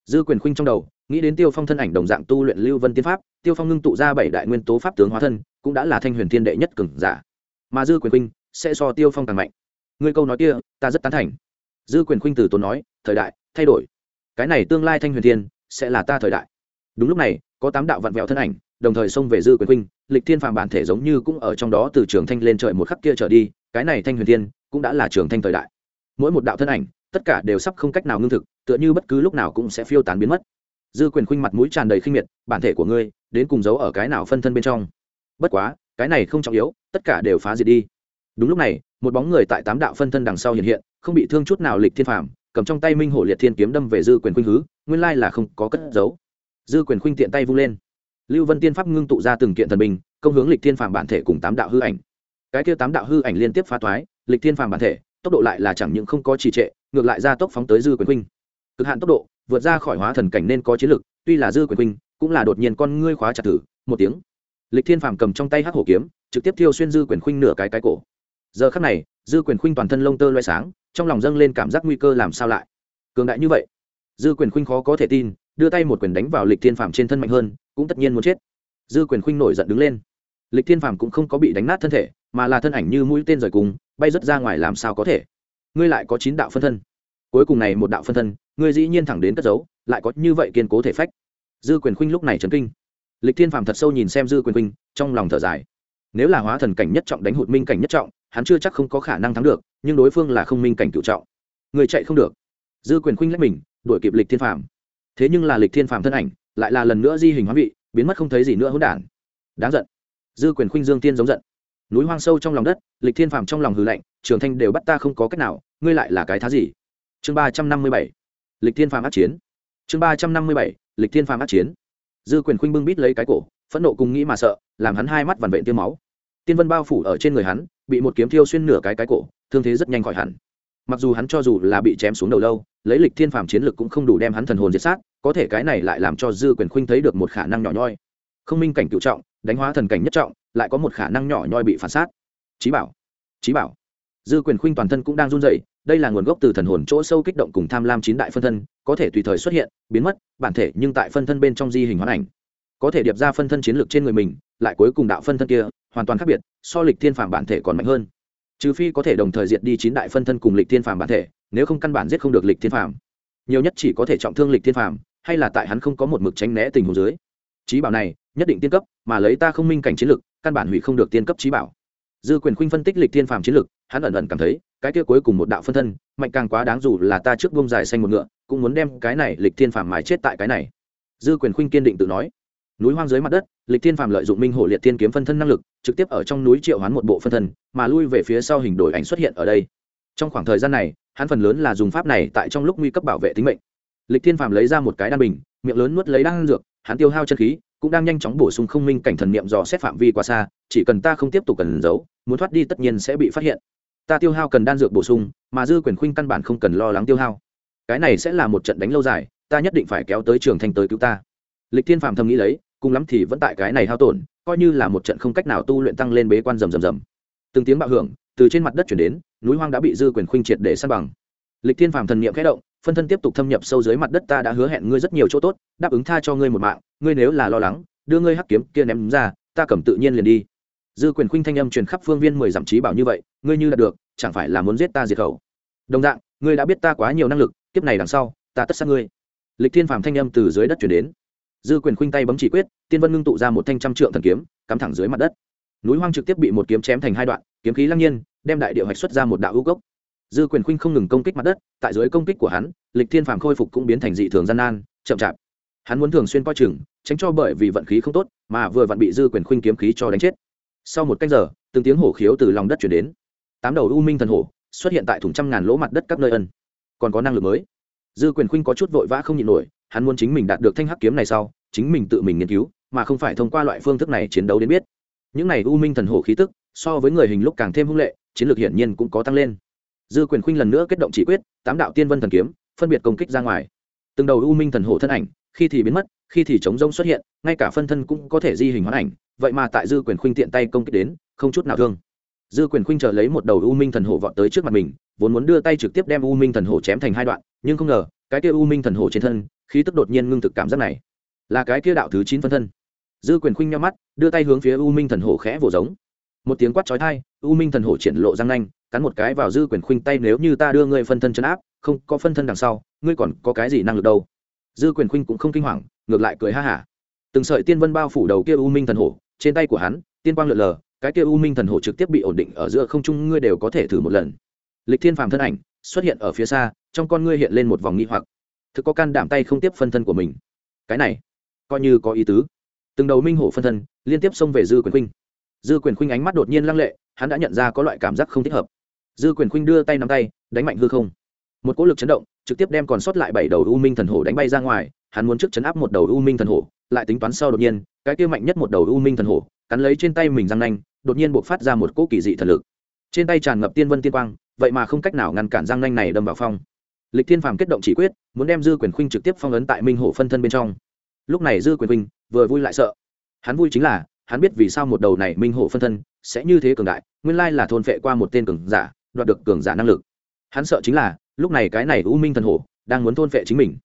Dư quyền khuynh trong đầu, nghĩ đến tiêu phong thân ảnh đồng dạng tu luyện lưu vân tiên pháp, tiêu phong ngưng tụ ra bảy đại nguyên tố pháp tướng hóa thân, cũng đã là thanh huyền thiên đệ nhất cường giả. Mà dư quyền khuynh sẽ so tiêu phong càng mạnh. Ngươi câu nói kia, ta rất tán thành dư quyền khuynh từ tốn nói, thời đại, thay đổi. Cái này tương lai thanh huyền thiên sẽ là ta thời đại. Đúng lúc này, có tám đạo vặn vẹo thân ảnh, đồng thời xông về dư quyền khuynh, lịch thiên phàm bản thể giống như cũng ở trong đó từ trường thanh lên trời một khắc kia trở đi, cái này thanh huyền thiên cũng đã là trường thanh thời đại. Mỗi một đạo thân ảnh, tất cả đều sắp không cách nào ngưng thực, tựa như bất cứ lúc nào cũng sẽ phiêu tán biến mất. Dư quyền khuynh mặt mũi tràn đầy khinh miệt, bản thể của ngươi, đến cùng giấu ở cái nào phân thân bên trong? Bất quá, cái này không trọng yếu, tất cả đều phá diệt đi. Đúng lúc này, một bóng người tại tám đạo phân thân đằng sau hiện hiện không bị thương chút nào lịch thiên phàm, cầm trong tay minh hổ liệt thiên kiếm đâm về dư quyền khuynh hứ, nguyên lai là không có cất giấu. Dư quyền khuynh tiện tay vung lên. Lưu vân tiên pháp ngưng tụ ra từng kiện thần bình công hướng lịch thiên phàm bản thể cùng tám đạo hư ảnh. Cái kia tám đạo hư ảnh liên tiếp phá toái lịch thiên phàm bản thể, tốc độ lại là chẳng những không có trì trệ, ngược lại ra tốc phóng tới dư quyền khuynh. Cực hạn tốc độ, vượt ra khỏi hóa thần cảnh nên có chiến lực, tuy là dư quyền khuynh, cũng là đột nhiên con ngươi khóa chặt thử, một tiếng. Lịch thiên phàm cầm trong tay hắc hổ kiếm, trực tiếp thiêu xuyên dư quyền khuynh nửa cái cái cổ giờ khắc này, dư quyền khuynh toàn thân lông tơ loay sáng, trong lòng dâng lên cảm giác nguy cơ làm sao lại? Cường đại như vậy, dư quyền khuynh khó có thể tin, đưa tay một quyền đánh vào lịch thiên phàm trên thân mạnh hơn, cũng tất nhiên muốn chết. Dư quyền khuynh nổi giận đứng lên. Lịch thiên phàm cũng không có bị đánh nát thân thể, mà là thân ảnh như mũi tên rời cùng, bay rớt ra ngoài làm sao có thể? Ngươi lại có chín đạo phân thân. Cuối cùng này một đạo phân thân, ngươi dĩ nhiên thẳng đến cất giấu, lại có như vậy kiên cố thể phách. Dư quyền khuynh lúc này chấn kinh. Lịch thiên phàm thật sâu nhìn xem dư quyền khuynh, trong lòng thở dài nếu là hóa thần cảnh nhất trọng đánh hụt minh cảnh nhất trọng, hắn chưa chắc không có khả năng thắng được, nhưng đối phương là không minh cảnh cựu trọng. Người chạy không được. Dư quyền khuynh lách mình, đuổi kịp lịch thiên phàm. Thế nhưng là lịch thiên phàm thân ảnh, lại là lần nữa di hình hóa vị, biến mất không thấy gì nữa hỗn đản. Đáng giận. Dư quyền khuynh dương tiên giống giận. Núi hoang sâu trong lòng đất, lịch thiên phàm trong lòng hư lạnh, trường thanh đều bắt ta không có cách nào, ngươi lại là cái thá gì? Chương ba trăm năm mươi bảy. Lịch thiên phàm át chiến. Chương ba trăm năm mươi bảy, lịch thiên phàm át chiến. Dư quyền khuynh bưng bít lấy cái cổ, phẫn nộ cùng nghĩ mà sợ, làm hắn hai mắt vằn vện tiêu máu tiên vân bao phủ ở trên người hắn, bị một kiếm thiêu xuyên nửa cái cái cổ, thương thế rất nhanh khỏi hẳn. Mặc dù hắn cho dù là bị chém xuống đầu lâu, lấy lịch thiên phàm chiến lực cũng không đủ đem hắn thần hồn diệt sát, có thể cái này lại làm cho dư quyền khuynh thấy được một khả năng nhỏ nhoi. Không minh cảnh cựu trọng, đánh hóa thần cảnh nhất trọng, lại có một khả năng nhỏ nhoi bị phản sát. Trí bảo trí bảo. Dư quyền khuynh toàn thân cũng đang run dậy đây là nguồn gốc từ thần hồn chỗ sâu kích động cùng tham lam chín đại phân thân, có thể tùy thời xuất hiện, biến mất, bản thể nhưng tại phân thân bên trong di hình hoán ảnh. Có thể điệp ra phân thân chiến lược trên người mình, lại cuối cùng đạo phân thân kia hoàn toàn khác biệt, so lịch thiên phàm bản thể còn mạnh hơn. Trừ phi có thể đồng thời diệt đi chín đại phân thân cùng lịch thiên phàm bản thể, nếu không căn bản giết không được lịch thiên phàm. Nhiều nhất chỉ có thể trọng thương lịch thiên phàm, hay là tại hắn không có một mực tránh né tình huống dưới. Trí bảo này, nhất định tiên cấp, mà lấy ta không minh cảnh chiến lực, căn bản hủy không được tiên cấp trí bảo. Dư quyền khuynh phân tích lịch thiên phàm chiến lực, hắn ẩn ẩn cảm thấy, cái kia cuối cùng một đạo phân thân, mạnh càng quá đáng dù là ta trước bông dài xanh một ngựa, cũng muốn đem cái này lịch thiên phàm mái chết tại cái này. Dư quyền khuynh kiên định tự nói núi hoang dưới mặt đất, lịch thiên phàm lợi dụng minh hổ liệt thiên kiếm phân thân năng lực, trực tiếp ở trong núi triệu hoán một bộ phân thân, mà lui về phía sau hình đổi ảnh xuất hiện ở đây. Trong khoảng thời gian này, hắn phần lớn là dùng pháp này tại trong lúc nguy cấp bảo vệ tính mệnh. Lịch thiên phàm lấy ra một cái đan bình, miệng lớn nuốt lấy đan dược, hắn tiêu hao chân khí, cũng đang nhanh chóng bổ sung không minh cảnh thần niệm dò xét phạm vi quá xa, chỉ cần ta không tiếp tục cần giấu, muốn thoát đi tất nhiên sẽ bị phát hiện. Ta tiêu hao cần đan dược bổ sung, mà dư quyền khuynh căn bản không cần lo lắng tiêu hao. Cái này sẽ là một trận đánh lâu dài, ta nhất định phải kéo tới trường thanh tới cứu ta. Lịch thiên phạm thầm nghĩ lấy cùng lắm thì vẫn tại cái này hao tổn, coi như là một trận không cách nào tu luyện tăng lên bế quan rầm rầm rầm. Từng tiếng bạo hưởng từ trên mặt đất chuyển đến, núi hoang đã bị dư quyền khuynh triệt để săn bằng. Lịch thiên phàm thần niệm khẽ động, phân thân tiếp tục thâm nhập sâu dưới mặt đất, ta đã hứa hẹn ngươi rất nhiều chỗ tốt, đáp ứng tha cho ngươi một mạng, ngươi nếu là lo lắng, đưa ngươi hắc kiếm kia ném ra, ta cầm tự nhiên liền đi. Dư quyền khuynh thanh âm truyền khắp phương viên mười dặm trí bảo như vậy, ngươi như đạt được, chẳng phải là muốn giết ta diệt khẩu? Đồng dạng, ngươi đã biết ta quá nhiều năng lực, kiếp này đằng sau, ta tất sát ngươi. Lịch thiên phàm thanh âm từ dưới đất chuyển đến dư quyền khuynh tay bấm chỉ quyết, tiên vân ngưng tụ ra một thanh trăm trượng thần kiếm, cắm thẳng dưới mặt đất. Núi hoang trực tiếp bị một kiếm chém thành hai đoạn, kiếm khí lăng nhiên, đem đại điệu hạch xuất ra một đạo hữu gốc. Dư quyền khuynh không ngừng công kích mặt đất, tại dưới công kích của hắn, lịch thiên phàm khôi phục cũng biến thành dị thường gian nan, chậm chạp. Hắn muốn thường xuyên coi chừng, tránh cho bởi vì vận khí không tốt, mà vừa vặn bị dư quyền khuynh kiếm khí cho đánh chết. Sau một cách giờ, từng tiếng hổ khiếu từ lòng đất chuyển đến. Tám đầu u minh thần hổ xuất hiện tại thùng trăm ngàn lỗ mặt đất các nơi ân. Còn có năng lực mới. Dư quyền khuynh có chút vội vã không nhịn nổi hắn muốn chính mình đạt được thanh hắc kiếm này sau, chính mình tự mình nghiên cứu, mà không phải thông qua loại phương thức này chiến đấu đến biết. Những này u minh thần hổ khí tức, so với người hình lúc càng thêm hung lệ, chiến lược hiển nhiên cũng có tăng lên. Dư quyền khuynh lần nữa kết động chỉ quyết, tám đạo tiên vân thần kiếm, phân biệt công kích ra ngoài. Từng đầu u minh thần hổ thân ảnh, khi thì biến mất, khi thì chống rông xuất hiện, ngay cả phân thân cũng có thể di hình hóa ảnh, vậy mà tại dư quyền khuynh tiện tay công kích đến, không chút nào thương. Dư quyền khuynh chờ lấy một đầu u minh thần hổ vọt tới trước mặt mình, vốn muốn đưa tay trực tiếp đem u minh thần hổ chém thành hai đoạn, nhưng không ngờ, cái kia u minh thần hổ trên thân khí tức đột nhiên ngưng thực cảm giác này. Là cái kia đạo thứ chín phân thân. Dư quyền khuynh nhau mắt, đưa tay hướng phía u minh thần hổ khẽ vỗ giống. Một tiếng quát chói tai, u minh thần hổ triển lộ răng nanh, cắn một cái vào dư quyền khuynh tay, nếu như ta đưa ngươi phân thân chấn áp, không có phân thân đằng sau, ngươi còn có cái gì năng lực đâu? Dư quyền khuynh cũng không kinh hoàng, ngược lại cười ha hả. Từng sợi tiên vân bao phủ đầu kia u minh thần hổ, trên tay của hắn, tiên quang lượn lờ, cái kia u minh thần hổ trực tiếp bị ổn định ở giữa không trung, ngươi đều có thể thử một lần. Lịch thiên phàm thân ảnh xuất hiện ở phía xa, trong con ngươi hiện lên một vòng nghi hoặc thực có can đảm tay không tiếp phân thân của mình. Cái này, coi như có ý tứ. Từng đầu minh hổ phân thân liên tiếp xông về dư quyền khuynh. Dư quyền khuynh ánh mắt đột nhiên lăng lệ, hắn đã nhận ra có loại cảm giác không thích hợp. Dư quyền khuynh đưa tay nắm tay, đánh mạnh hư không. Một cỗ lực chấn động, trực tiếp đem còn sót lại bảy đầu u minh thần hổ đánh bay ra ngoài, hắn muốn trước chấn áp một đầu u minh thần hổ, lại tính toán sau đột nhiên, cái kia mạnh nhất một đầu u minh thần hổ, cắn lấy trên tay mình răng nanh, đột nhiên buộc phát ra một cỗ kỳ dị thần lực. Trên tay tràn ngập tiên vân tiên quang, vậy mà không cách nào ngăn cản răng nanh này đâm vào phong lịch thiên phàm kết động chỉ quyết, muốn đem dư quyền khuynh trực tiếp phong ấn tại minh hổ phân thân bên trong. Lúc này dư quyền khuynh vừa vui lại sợ. Hắn vui chính là, hắn biết vì sao một đầu này minh hổ phân thân sẽ như thế cường đại, nguyên lai là thôn phệ qua một tên cường giả, đoạt được cường giả năng lực. Hắn sợ chính là, lúc này cái này u minh thần hổ đang muốn thôn phệ chính mình.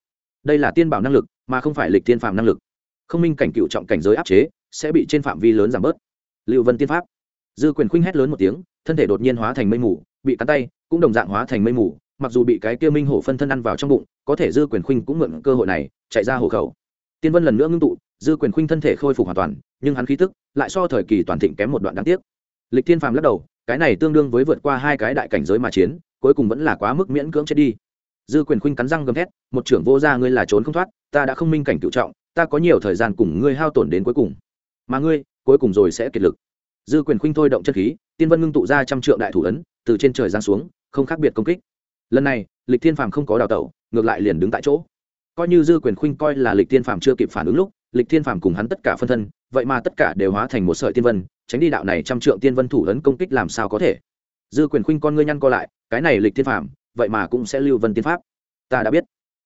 Đây là tiên bảo năng lực, mà không phải lịch Thiên phạm năng lực. Không minh cảnh cựu trọng cảnh giới áp chế, sẽ bị trên phạm vi lớn giảm bớt. Liệu vân tiên pháp. Dư quyền khuynh hét lớn một tiếng, thân thể đột nhiên hóa thành mây mù, bị cắn tay, cũng đồng dạng hóa thành mây mù mặc dù bị cái kia minh hổ phân thân ăn vào trong bụng, có thể dư quyền khuynh cũng mượn cơ hội này, chạy ra hộ khẩu. Tiên vân lần nữa ngưng tụ, dư quyền khuynh thân thể khôi phục hoàn toàn, nhưng hắn khí tức lại so thời kỳ toàn thịnh kém một đoạn đáng tiếc. Lịch thiên phàm lắc đầu, cái này tương đương với vượt qua hai cái đại cảnh giới mà chiến, cuối cùng vẫn là quá mức miễn cưỡng chết đi. Dư quyền khuynh cắn răng gầm thét, một trưởng vô gia ngươi là trốn không thoát, ta đã không minh cảnh cựu trọng, ta có nhiều thời gian cùng ngươi hao tổn đến cuối cùng. Mà ngươi, cuối cùng rồi sẽ kiệt lực. Dư quyền khuynh thôi động chân khí, tiên vân ngưng tụ ra trăm trượng đại thủ ấn, từ trên trời giáng xuống, không khác biệt công kích lần này, lịch thiên phàm không có đào tẩu, ngược lại liền đứng tại chỗ. Coi như dư quyền khuynh coi là lịch thiên phàm chưa kịp phản ứng lúc, lịch thiên phàm cùng hắn tất cả phân thân, vậy mà tất cả đều hóa thành một sợi tiên vân, tránh đi đạo này trăm trượng tiên vân thủ ấn công kích làm sao có thể? Dư quyền khuynh con ngươi nhăn co lại, cái này lịch thiên phàm, vậy mà cũng sẽ lưu vân tiên pháp. Ta đã biết.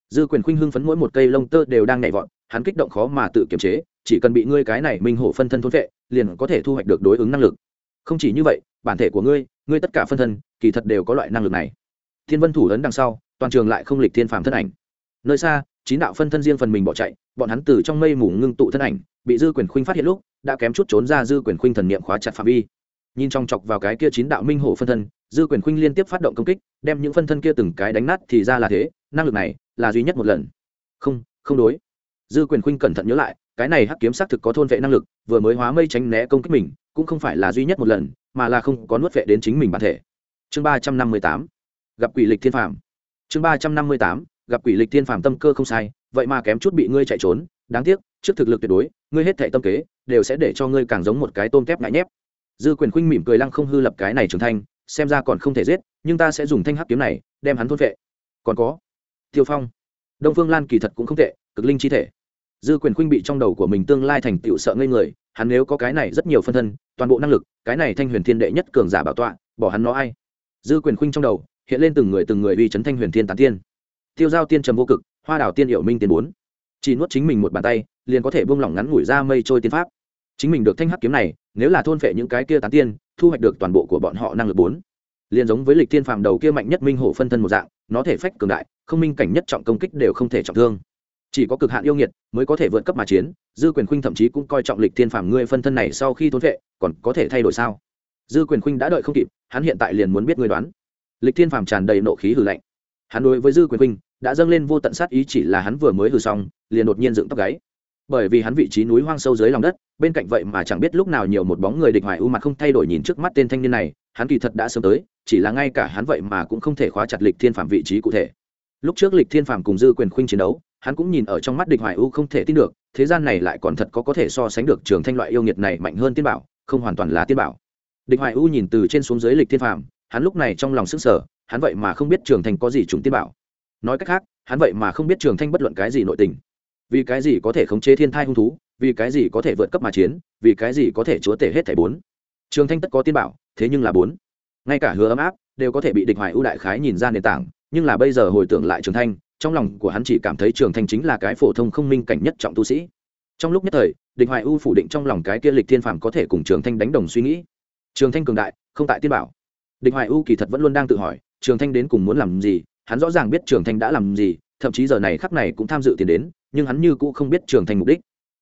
Dư quyền khuynh hưng phấn mỗi một cây lông tơ đều đang nhảy vọt, hắn kích động khó mà tự kiềm chế, chỉ cần bị ngươi cái này minh hổ phân thân thôn vệ liền có thể thu hoạch được đối ứng năng lực. Không chỉ như vậy, bản thể của ngươi ngươi tất cả phân thân, kỳ thật đều có loại năng lực này thiên vân thủ ấn đằng sau, toàn trường lại không lịch thiên phàm thân ảnh. Nơi xa, chín đạo phân thân riêng phần mình bỏ chạy, bọn hắn từ trong mây mù ngưng tụ thân ảnh, bị dư quyền khuynh phát hiện lúc, đã kém chút trốn ra dư quyền khuynh thần niệm khóa chặt phạm vi. Nhìn trong chọc vào cái kia chín đạo minh hổ phân thân, dư quyền khuynh liên tiếp phát động công kích, đem những phân thân kia từng cái đánh nát thì ra là thế, năng lực này là duy nhất một lần. Không không đối. Dư quyền khuynh cẩn thận nhớ lại, cái này hắc kiếm xác thực có thôn vệ năng lực, vừa mới hóa mây tránh né công kích mình, cũng không phải là duy nhất một lần, mà là không có nuốt vệ đến chính mình bản thể. Chương ba trăm năm mươi tám gặp quỷ lịch thiên phàm. Chương ba trăm năm mươi tám, gặp quỷ lịch thiên phàm tâm cơ không sai, vậy mà kém chút bị ngươi chạy trốn, đáng tiếc, trước thực lực tuyệt đối, ngươi hết thệ tâm kế, đều sẽ để cho ngươi càng giống một cái tôm tép ngại nhép. Dư quyền khuynh mỉm cười lăng không hư lập cái này trưởng thanh xem ra còn không thể giết, nhưng ta sẽ dùng thanh hắc kiếm này, đem hắn thôn vệ còn có, tiêu phong. Đông phương lan kỳ thật cũng không tệ, cực linh chi thể. Dư quyền khuynh bị trong đầu của mình tương lai thành tựu sợ ngây người, hắn nếu có cái này rất nhiều phân thân, toàn bộ năng lực, cái này thanh huyền thiên đệ nhất cường giả bảo tọa, bỏ hắn nó ai? Dư quyền khuynh trong đầu hiện lên từng người từng người uy chấn thanh huyền thiên tán tiên. Tiêu giao tiên trầm vô cực, hoa đảo tiên hiệu minh tiên bốn. Chỉ nuốt chính mình một bàn tay, liền có thể buông lỏng ngắn ngủi ra mây trôi tiên pháp. Chính mình được thanh hắc kiếm này, nếu là thôn phệ những cái kia tán tiên, thu hoạch được toàn bộ của bọn họ năng lực bốn. Liền giống với lịch tiên phàm đầu kia mạnh nhất minh hổ phân thân một dạng, nó thể phách cường đại, không minh cảnh nhất trọng công kích đều không thể trọng thương. Chỉ có cực hạn yêu nghiệt mới có thể vượt cấp mà chiến, dư quyền khuynh thậm chí cũng coi trọng lịch thiên phàm ngươi phân thân này sau khi thôn vệ còn có thể thay đổi sao? Dư quyền khuynh đã đợi không kịp, hắn hiện tại liền muốn biết ngươi đoán lịch thiên phàm tràn đầy nộ khí hừ lạnh. Hắn đối với dư quyền huynh đã dâng lên vô tận sát ý chỉ là hắn vừa mới hừ xong, liền đột nhiên dựng tóc gáy. Bởi vì hắn vị trí núi hoang sâu dưới lòng đất, bên cạnh vậy mà chẳng biết lúc nào nhiều một bóng người địch hoài u mặt không thay đổi nhìn trước mắt tên thanh niên này, hắn kỳ thật đã sớm tới, chỉ là ngay cả hắn vậy mà cũng không thể khóa chặt lịch thiên phạm vị trí cụ thể. Lúc trước lịch thiên phạm cùng dư quyền khuynh chiến đấu, hắn cũng nhìn ở trong mắt địch hoài u không thể tin được, thế gian này lại còn thật có có thể so sánh được trường thanh loại yêu nghiệt này mạnh hơn tiên bảo, không hoàn toàn là tiên bảo. Địch hoài u nhìn từ trên xuống dưới lịch thiên phạm hắn lúc này trong lòng sững sờ, hắn vậy mà không biết trường thanh có gì trùng tiên bảo. Nói cách khác hắn vậy mà không biết trường thanh bất luận cái gì nội tình. Vì cái gì có thể khống chế thiên thai hung thú vì cái gì có thể vượt cấp mà chiến vì cái gì có thể chúa tể hết thảy bốn. Trường thanh tất có tiên bảo thế nhưng là bốn. Ngay cả hứa ấm áp đều có thể bị địch hoài ưu đại khái nhìn ra nền tảng nhưng là bây giờ hồi tưởng lại trường thanh trong lòng của hắn chỉ cảm thấy trường thanh chính là cái phổ thông không minh cảnh nhất trọng tu sĩ. Trong lúc nhất thời địch hoài ưu phủ định trong lòng cái kia lịch thiên phàm có thể cùng trường thanh đánh đồng suy nghĩ. Trường thanh cường đại không tại tiên bảo địch hoài U kỳ thật vẫn luôn đang tự hỏi, trường thanh đến cùng muốn làm gì, hắn rõ ràng biết trường thanh đã làm gì, thậm chí giờ này khắc này cũng tham dự tiền đến, nhưng hắn như cũ không biết trường thanh mục đích.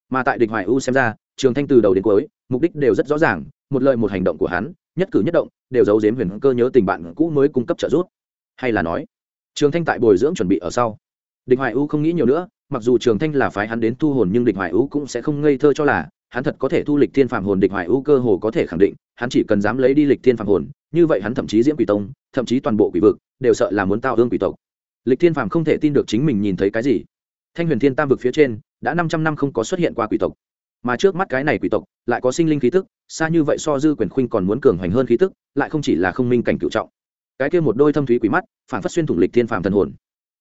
Mà tại địch hoài u xem ra, trường thanh từ đầu đến cuối, mục đích đều rất rõ ràng, một lời một hành động của hắn, nhất cử nhất động, đều giấu giếm huyền cơ nhớ tình bạn cũ mới cung cấp trợ giúp. Hay là nói, trường thanh tại bồi dưỡng chuẩn bị ở sau. Địch hoài u không nghĩ nhiều nữa, mặc dù trường thanh là phái hắn đến thu hồn nhưng địch hoài u cũng sẽ không ngây thơ cho là hắn thật có thể thu lịch thiên phạm hồn địch hoài ưu cơ hồ có thể khẳng định, hắn chỉ cần dám lấy đi lịch thiên phạm hồn, như vậy hắn thậm chí diễm quỷ tông, thậm chí toàn bộ quỷ vực, đều sợ là muốn tạo hương quỷ tộc. Lịch thiên phạm không thể tin được chính mình nhìn thấy cái gì. Thanh huyền thiên tam vực phía trên, đã năm trăm năm không có xuất hiện qua quỷ tộc. Mà trước mắt cái này quỷ tộc, lại có sinh linh khí tức, xa như vậy so dư quyền khuynh còn muốn cường hoành hơn khí tức, lại không chỉ là không minh cảnh cựu trọng. Cái kia một đôi thâm thúy quỷ mắt phản phát xuyên thủng lịch thiên phàm thần hồn.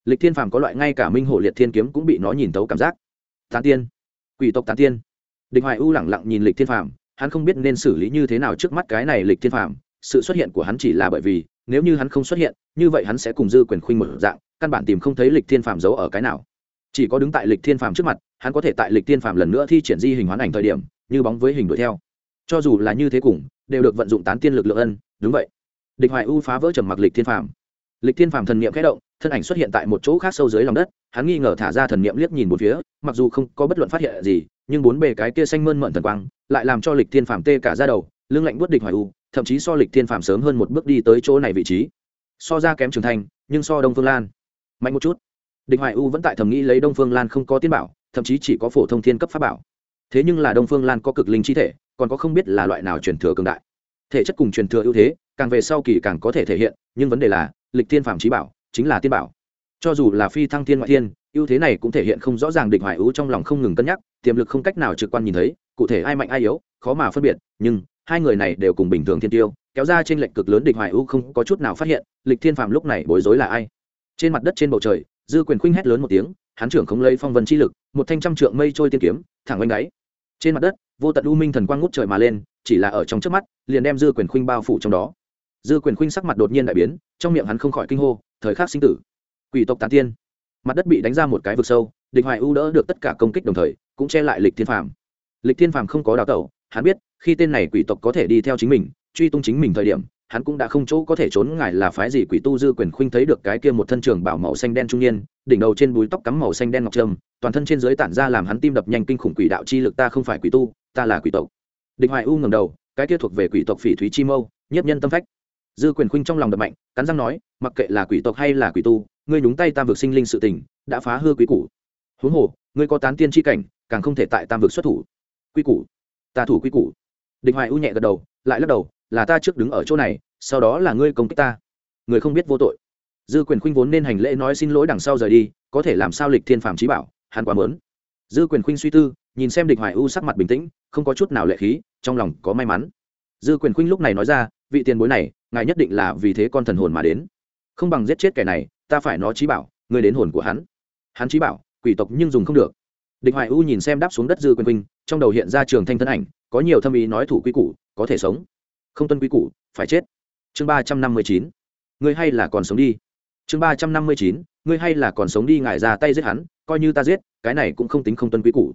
Lịch thiên phàm có loại ngay cả minh hộ liệt thiên kiếm cũng bị nó nhìn tấu cảm giác. Tán tiên. Quỷ tộc tán tiên địch hoài u lẳng lặng nhìn lịch thiên phàm, hắn không biết nên xử lý như thế nào trước mắt cái này lịch thiên phàm, sự xuất hiện của hắn chỉ là bởi vì, nếu như hắn không xuất hiện, như vậy hắn sẽ cùng dư quyền khuynh một dạng, căn bản tìm không thấy lịch thiên phàm giấu ở cái nào. Chỉ có đứng tại lịch thiên phàm trước mặt, hắn có thể tại lịch thiên phàm lần nữa thi triển di hình hoán ảnh thời điểm, như bóng với hình đuổi theo. Cho dù là như thế cùng, đều được vận dụng tán tiên lực lượng ân, đúng vậy. Địch hoài u phá vỡ trầm mặc lịch thiên phàm. Lịch thiên phàm thần niệm khẽ động, thân ảnh xuất hiện tại một chỗ khác sâu dưới lòng đất, hắn nghi ngờ thả ra thần niệm liếc nhìn một phía, mặc dù không có bất luận phát hiện gì nhưng bốn bề cái kia xanh mơn mận thần quang lại làm cho lịch thiên phàm tê cả ra đầu, lưng lạnh buốt địch hoài u, thậm chí so lịch thiên phàm sớm hơn một bước đi tới chỗ này vị trí. So ra kém trưởng thành, nhưng so đông phương lan. Mạnh một chút. Địch hoài u vẫn tại thầm nghĩ lấy đông phương lan không có tiên bảo, thậm chí chỉ có phổ thông thiên cấp pháp bảo. Thế nhưng là đông phương lan có cực linh chi thể, còn có không biết là loại nào truyền thừa cường đại. Thể chất cùng truyền thừa ưu thế, càng về sau kỳ càng có thể thể hiện, nhưng vấn đề là, lịch thiên phạm trí bảo, chính là tiên bảo. Cho dù là phi thăng thiên ngoại thiên ưu thế này cũng thể hiện không rõ ràng địch hoài ưu trong lòng không ngừng cân nhắc, tiềm lực không cách nào trực quan nhìn thấy, cụ thể ai mạnh ai yếu, khó mà phân biệt, nhưng hai người này đều cùng bình thường thiên tiêu, kéo ra trên lệnh cực lớn địch hoài ưu không có chút nào phát hiện, lịch thiên phạm lúc này bối rối là ai. Trên mặt đất trên bầu trời, dư quyền khuynh hét lớn một tiếng hắn trưởng không lấy phong vân chi lực, một thanh trăm trượng mây trôi tiên kiếm, thẳng oanh đáy. Trên mặt đất, vô tận u minh thần quang ngút trời mà lên, chỉ là ở trong trước mắt, liền đem dư quyền khuynh bao phủ trong đó. Dư quyền khuynh sắc mặt đột nhiên đại biến, trong miệng hắn không khỏi kinh hô, thời khắc sinh tử, quỷ tộc tán tiên mặt đất bị đánh ra một cái vực sâu, địch hoài u đỡ được tất cả công kích đồng thời, cũng che lại lịch thiên phàm. Lịch thiên phàm không có đào tẩu, hắn biết, khi tên này quỷ tộc có thể đi theo chính mình, truy tung chính mình thời điểm, hắn cũng đã không chỗ có thể trốn ngài là phái gì quỷ tu dư quyền khuynh thấy được cái kia một thân trường bảo màu xanh đen trung niên, đỉnh đầu trên búi tóc cắm màu xanh đen ngọc trâm, toàn thân trên dưới tản ra làm hắn tim đập nhanh kinh khủng quỷ đạo chi lực, ta không phải quỷ tu, ta là quỷ tộc. Địch hoài u ngầm đầu, cái kia thuộc về quỷ tộc phỉ thúy chi mâu nhất nhân tâm phách dư quyền khuynh trong lòng đập mạnh, cắn răng nói, mặc kệ là quỷ tộc hay là quỷ tu, ngươi nhúng tay tam vực sinh linh sự tình, đã phá hư quý củ. Huống hồ, ngươi có tán tiên chi cảnh, càng không thể tại tam vực xuất thủ. Quy củ. Ta thủ quy củ. Địch hoài u nhẹ gật đầu, lại lắc đầu, là ta trước đứng ở chỗ này, sau đó là ngươi công kích ta. Người không biết vô tội. Dư quyền khuynh vốn nên hành lễ nói xin lỗi đằng sau rời đi, có thể làm sao lịch thiên phạm trí bảo, hắn quá mớn. Dư quyền khuynh suy tư, nhìn xem địch hoài u sắc mặt bình tĩnh, không có chút nào lệ khí, trong lòng có may mắn. Dư quyền khuynh lúc này nói ra, vị tiền bối này ngài nhất định là vì thế con thần hồn mà đến. Không bằng giết chết kẻ này, ta phải nó trí bảo, ngươi đến hồn của hắn. Hắn trí bảo, quỷ tộc nhưng dùng không được. Địch hoài u nhìn xem đáp xuống đất dư quyền vinh trong đầu hiện ra trường thanh thân ảnh, có nhiều thâm ý nói thủ quy củ, có thể sống. Không tuân quy củ, phải chết. Chương ba trăm năm mươi chín. Ngươi hay là còn sống đi. Chương ba trăm năm mươi chín. Ngươi hay là còn sống đi, ngài ra tay giết hắn, coi như ta giết, cái này cũng không tính không tuân quy củ.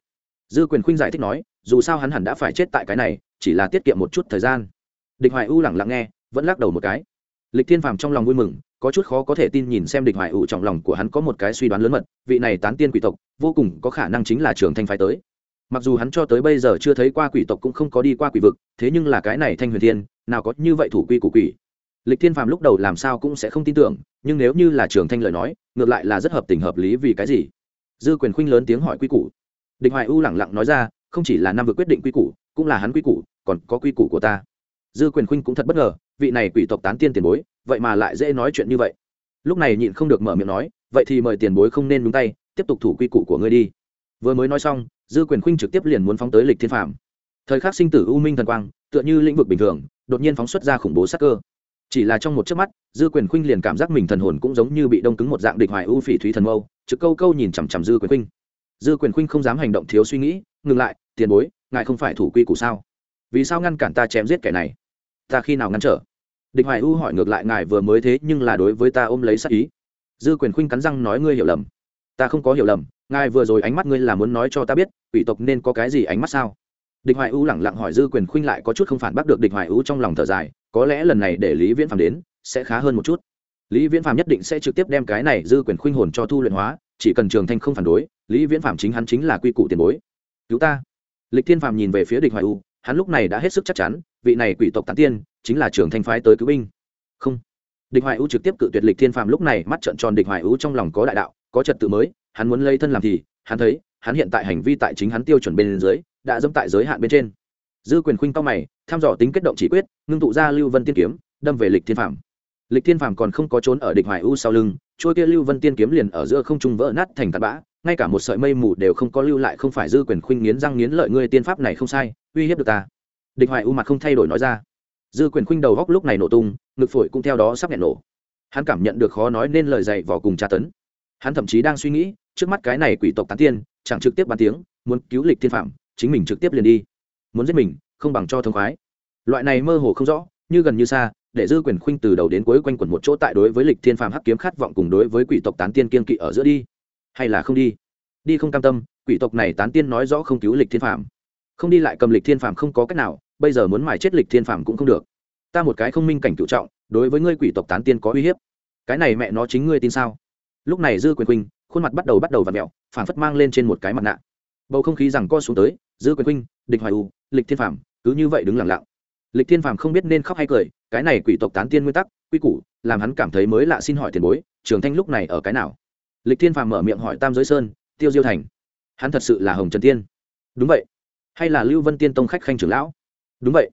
Dư quyền khuynh giải thích nói, dù sao hắn hẳn đã phải chết tại cái này, chỉ là tiết kiệm một chút thời gian. Địch hoài u lẳng lặng nghe vẫn lắc đầu một cái. Lịch thiên phàm trong lòng vui mừng, có chút khó có thể tin nhìn xem địch hoài u trong lòng của hắn có một cái suy đoán lớn mật, vị này tán tiên quỷ tộc, vô cùng có khả năng chính là trường thanh phái tới. Mặc dù hắn cho tới bây giờ chưa thấy qua quỷ tộc cũng không có đi qua quỷ vực, thế nhưng là cái này thanh huyền thiên, nào có như vậy thủ quy của quỷ. Lịch thiên phàm lúc đầu làm sao cũng sẽ không tin tưởng, nhưng nếu như là trường thanh lời nói, ngược lại là rất hợp tình hợp lý vì cái gì? Dư quyền khuynh lớn tiếng hỏi quy củ. Địch hoài u lẳng lặng nói ra, không chỉ là năm vực quyết định quy củ, cũng là hắn quy củ, còn có quy củ của ta dư quyền khuynh cũng thật bất ngờ, vị này quỷ tộc tán tiên tiền bối, vậy mà lại dễ nói chuyện như vậy. Lúc này nhịn không được mở miệng nói, vậy thì mời tiền bối không nên đúng tay, tiếp tục thủ quy củ của ngươi đi. Vừa mới nói xong, dư quyền khuynh trực tiếp liền muốn phóng tới lịch thiên phạm thời khắc sinh tử u minh thần quang, tựa như lĩnh vực bình thường, đột nhiên phóng xuất ra khủng bố sắc cơ. Chỉ là trong một chớp mắt, dư quyền khuynh liền cảm giác mình thần hồn cũng giống như bị đông cứng một dạng địch hoài u phỉ thúy thần mâu, trực câu câu nhìn chằm chằm dư quyền khuynh. Dư quyền khuynh không dám hành động thiếu suy nghĩ, ngừng lại, tiền bối, ngài không phải thủ quy củ sao? Vì sao ngăn cản ta chém giết kẻ này? Ta khi nào ngăn trở? Địch hoài u hỏi ngược lại, ngài vừa mới thế nhưng là đối với ta ôm lấy sắc ý. Dư quyền khuynh cắn răng nói, ngươi hiểu lầm. Ta không có hiểu lầm, ngài vừa rồi ánh mắt ngươi là muốn nói cho ta biết, quỷ tộc nên có cái gì ánh mắt sao? Địch hoài u lẳng lặng hỏi, dư quyền khuynh lại có chút không phản bác được địch hoài u trong lòng thở dài, có lẽ lần này để lý viễn phàm đến, sẽ khá hơn một chút. Lý viễn phàm nhất định sẽ trực tiếp đem cái này dư quyền khuynh hồn cho thu luyện hóa, chỉ cần trường thanh không phản đối, lý viễn phàm chính hắn chính là quy củ tiền bối. Cứu ta. Lịch thiên phàm nhìn về phía địch hoài u hắn lúc này đã hết sức chắc chắn, vị này quỷ tộc tán tiên chính là trưởng thanh phái tới cứu binh. Không. Địch hoài u trực tiếp cự tuyệt lịch thiên phàm lúc này mắt trợn tròn địch hoài u trong lòng có đại đạo, có trật tự mới, hắn muốn lấy thân làm thì, hắn thấy, hắn hiện tại hành vi tại chính hắn tiêu chuẩn bên dưới, đã dẫm tại giới hạn bên trên. Dư quyền khuynh cao mày tham dò tính kết động chỉ quyết, ngưng tụ ra lưu vân tiên kiếm, đâm về lịch thiên phàm. Lịch thiên phàm còn không có trốn ở địch hoài u sau lưng, trôi kia lưu vân tiên kiếm liền ở giữa không trung vỡ nát thành tạt bã ngay cả một sợi mây mù đều không có lưu lại, không phải dư quyền khuynh nghiến răng nghiến lợi ngươi tiên pháp này không sai, uy hiếp được ta. Địch hoài u mặt không thay đổi nói ra. Dư quyền khuynh đầu góc lúc này nổ tung, ngực phổi cũng theo đó sắp nghẹn nổ. Hắn cảm nhận được khó nói nên lời dạy vỏ cùng tra tấn. Hắn thậm chí đang suy nghĩ, trước mắt cái này quỷ tộc tán tiên, chẳng trực tiếp bàn tiếng, muốn cứu lịch thiên phạm, chính mình trực tiếp liền đi. Muốn giết mình, không bằng cho thông khoái. Loại này mơ hồ không rõ, như gần như xa, để dư quyền khuynh từ đầu đến cuối quanh quẩn một chỗ tại đối với lịch thiên phàm hắc kiếm khát vọng cùng đối với quỷ tộc tán tiên kiên kỵ ở giữa đi hay là không đi? Đi không cam tâm quỷ tộc này tán tiên nói rõ không cứu lịch thiên phạm, không đi lại cầm lịch thiên phạm không có cách nào bây giờ muốn mài chết lịch thiên phạm cũng không được. Ta một cái không minh cảnh cựu trọng đối với ngươi quỷ tộc tán tiên có uy hiếp. Cái này mẹ nó chính ngươi tin sao? Lúc này dư quyền huynh khuôn mặt bắt đầu bắt đầu v ặ mẹo phản phất mang lên trên một cái mặt nạ. Bầu không khí rằng co xuống tới dư quyền huynh, địch hoài u lịch thiên phạm, cứ như vậy đứng lặng lặng. Lịch thiên phạm không biết nên khóc hay cười cái này quỷ tộc tán tiên nguyên tắc quy củ làm hắn cảm thấy mới lạ xin hỏi tiền bối trường thanh lúc này ở cái nào? Lịch thiên phàm mở miệng hỏi tam giới sơn, tiêu diêu thành. Hắn thật sự là hồng trần tiên. Đúng vậy. Hay là lưu vân tiên tông khách khanh trưởng lão? Đúng vậy.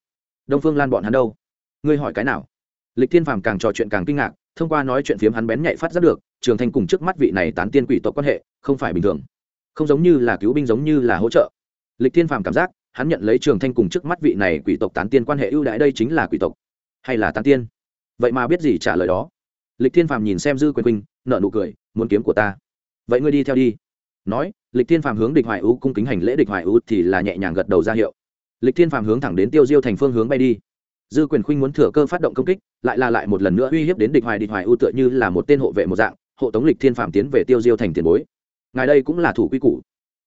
Đông phương lan bọn hắn đâu? Ngươi hỏi cái nào? Lịch thiên phàm càng trò chuyện càng kinh ngạc, thông qua nói chuyện phiếm hắn bén nhạy phát giác được, trường thanh cùng trước mắt vị này tán tiên quỷ tộc quan hệ, không phải bình thường. Không giống như là cứu binh giống như là hỗ trợ. Lịch thiên phàm cảm giác, hắn nhận lấy trường thanh cùng trước mắt vị này quỷ tộc tán tiên quan hệ ưu đãi đây chính là quỷ tộc, hay là tán tiên? Vậy mà biết gì trả lời đó? Lịch thiên phàm nhìn xem dư quyền huynh nợ nụ cười, muốn kiếm của ta. Vậy ngươi đi theo đi. Nói, lịch thiên phàm hướng địch hoài ưu cung kính hành lễ, địch hoài ưu thì là nhẹ nhàng gật đầu ra hiệu. Lịch thiên phàm hướng thẳng đến tiêu diêu thành phương hướng bay đi. Dư quyền khuynh muốn thừa cơ phát động công kích, lại là lại một lần nữa uy hiếp đến địch hoài địch hoài ưu tựa như là một tên hộ vệ một dạng, hộ tống lịch thiên phàm tiến về tiêu diêu thành tiền bối. Ngài đây cũng là thủ quy củ.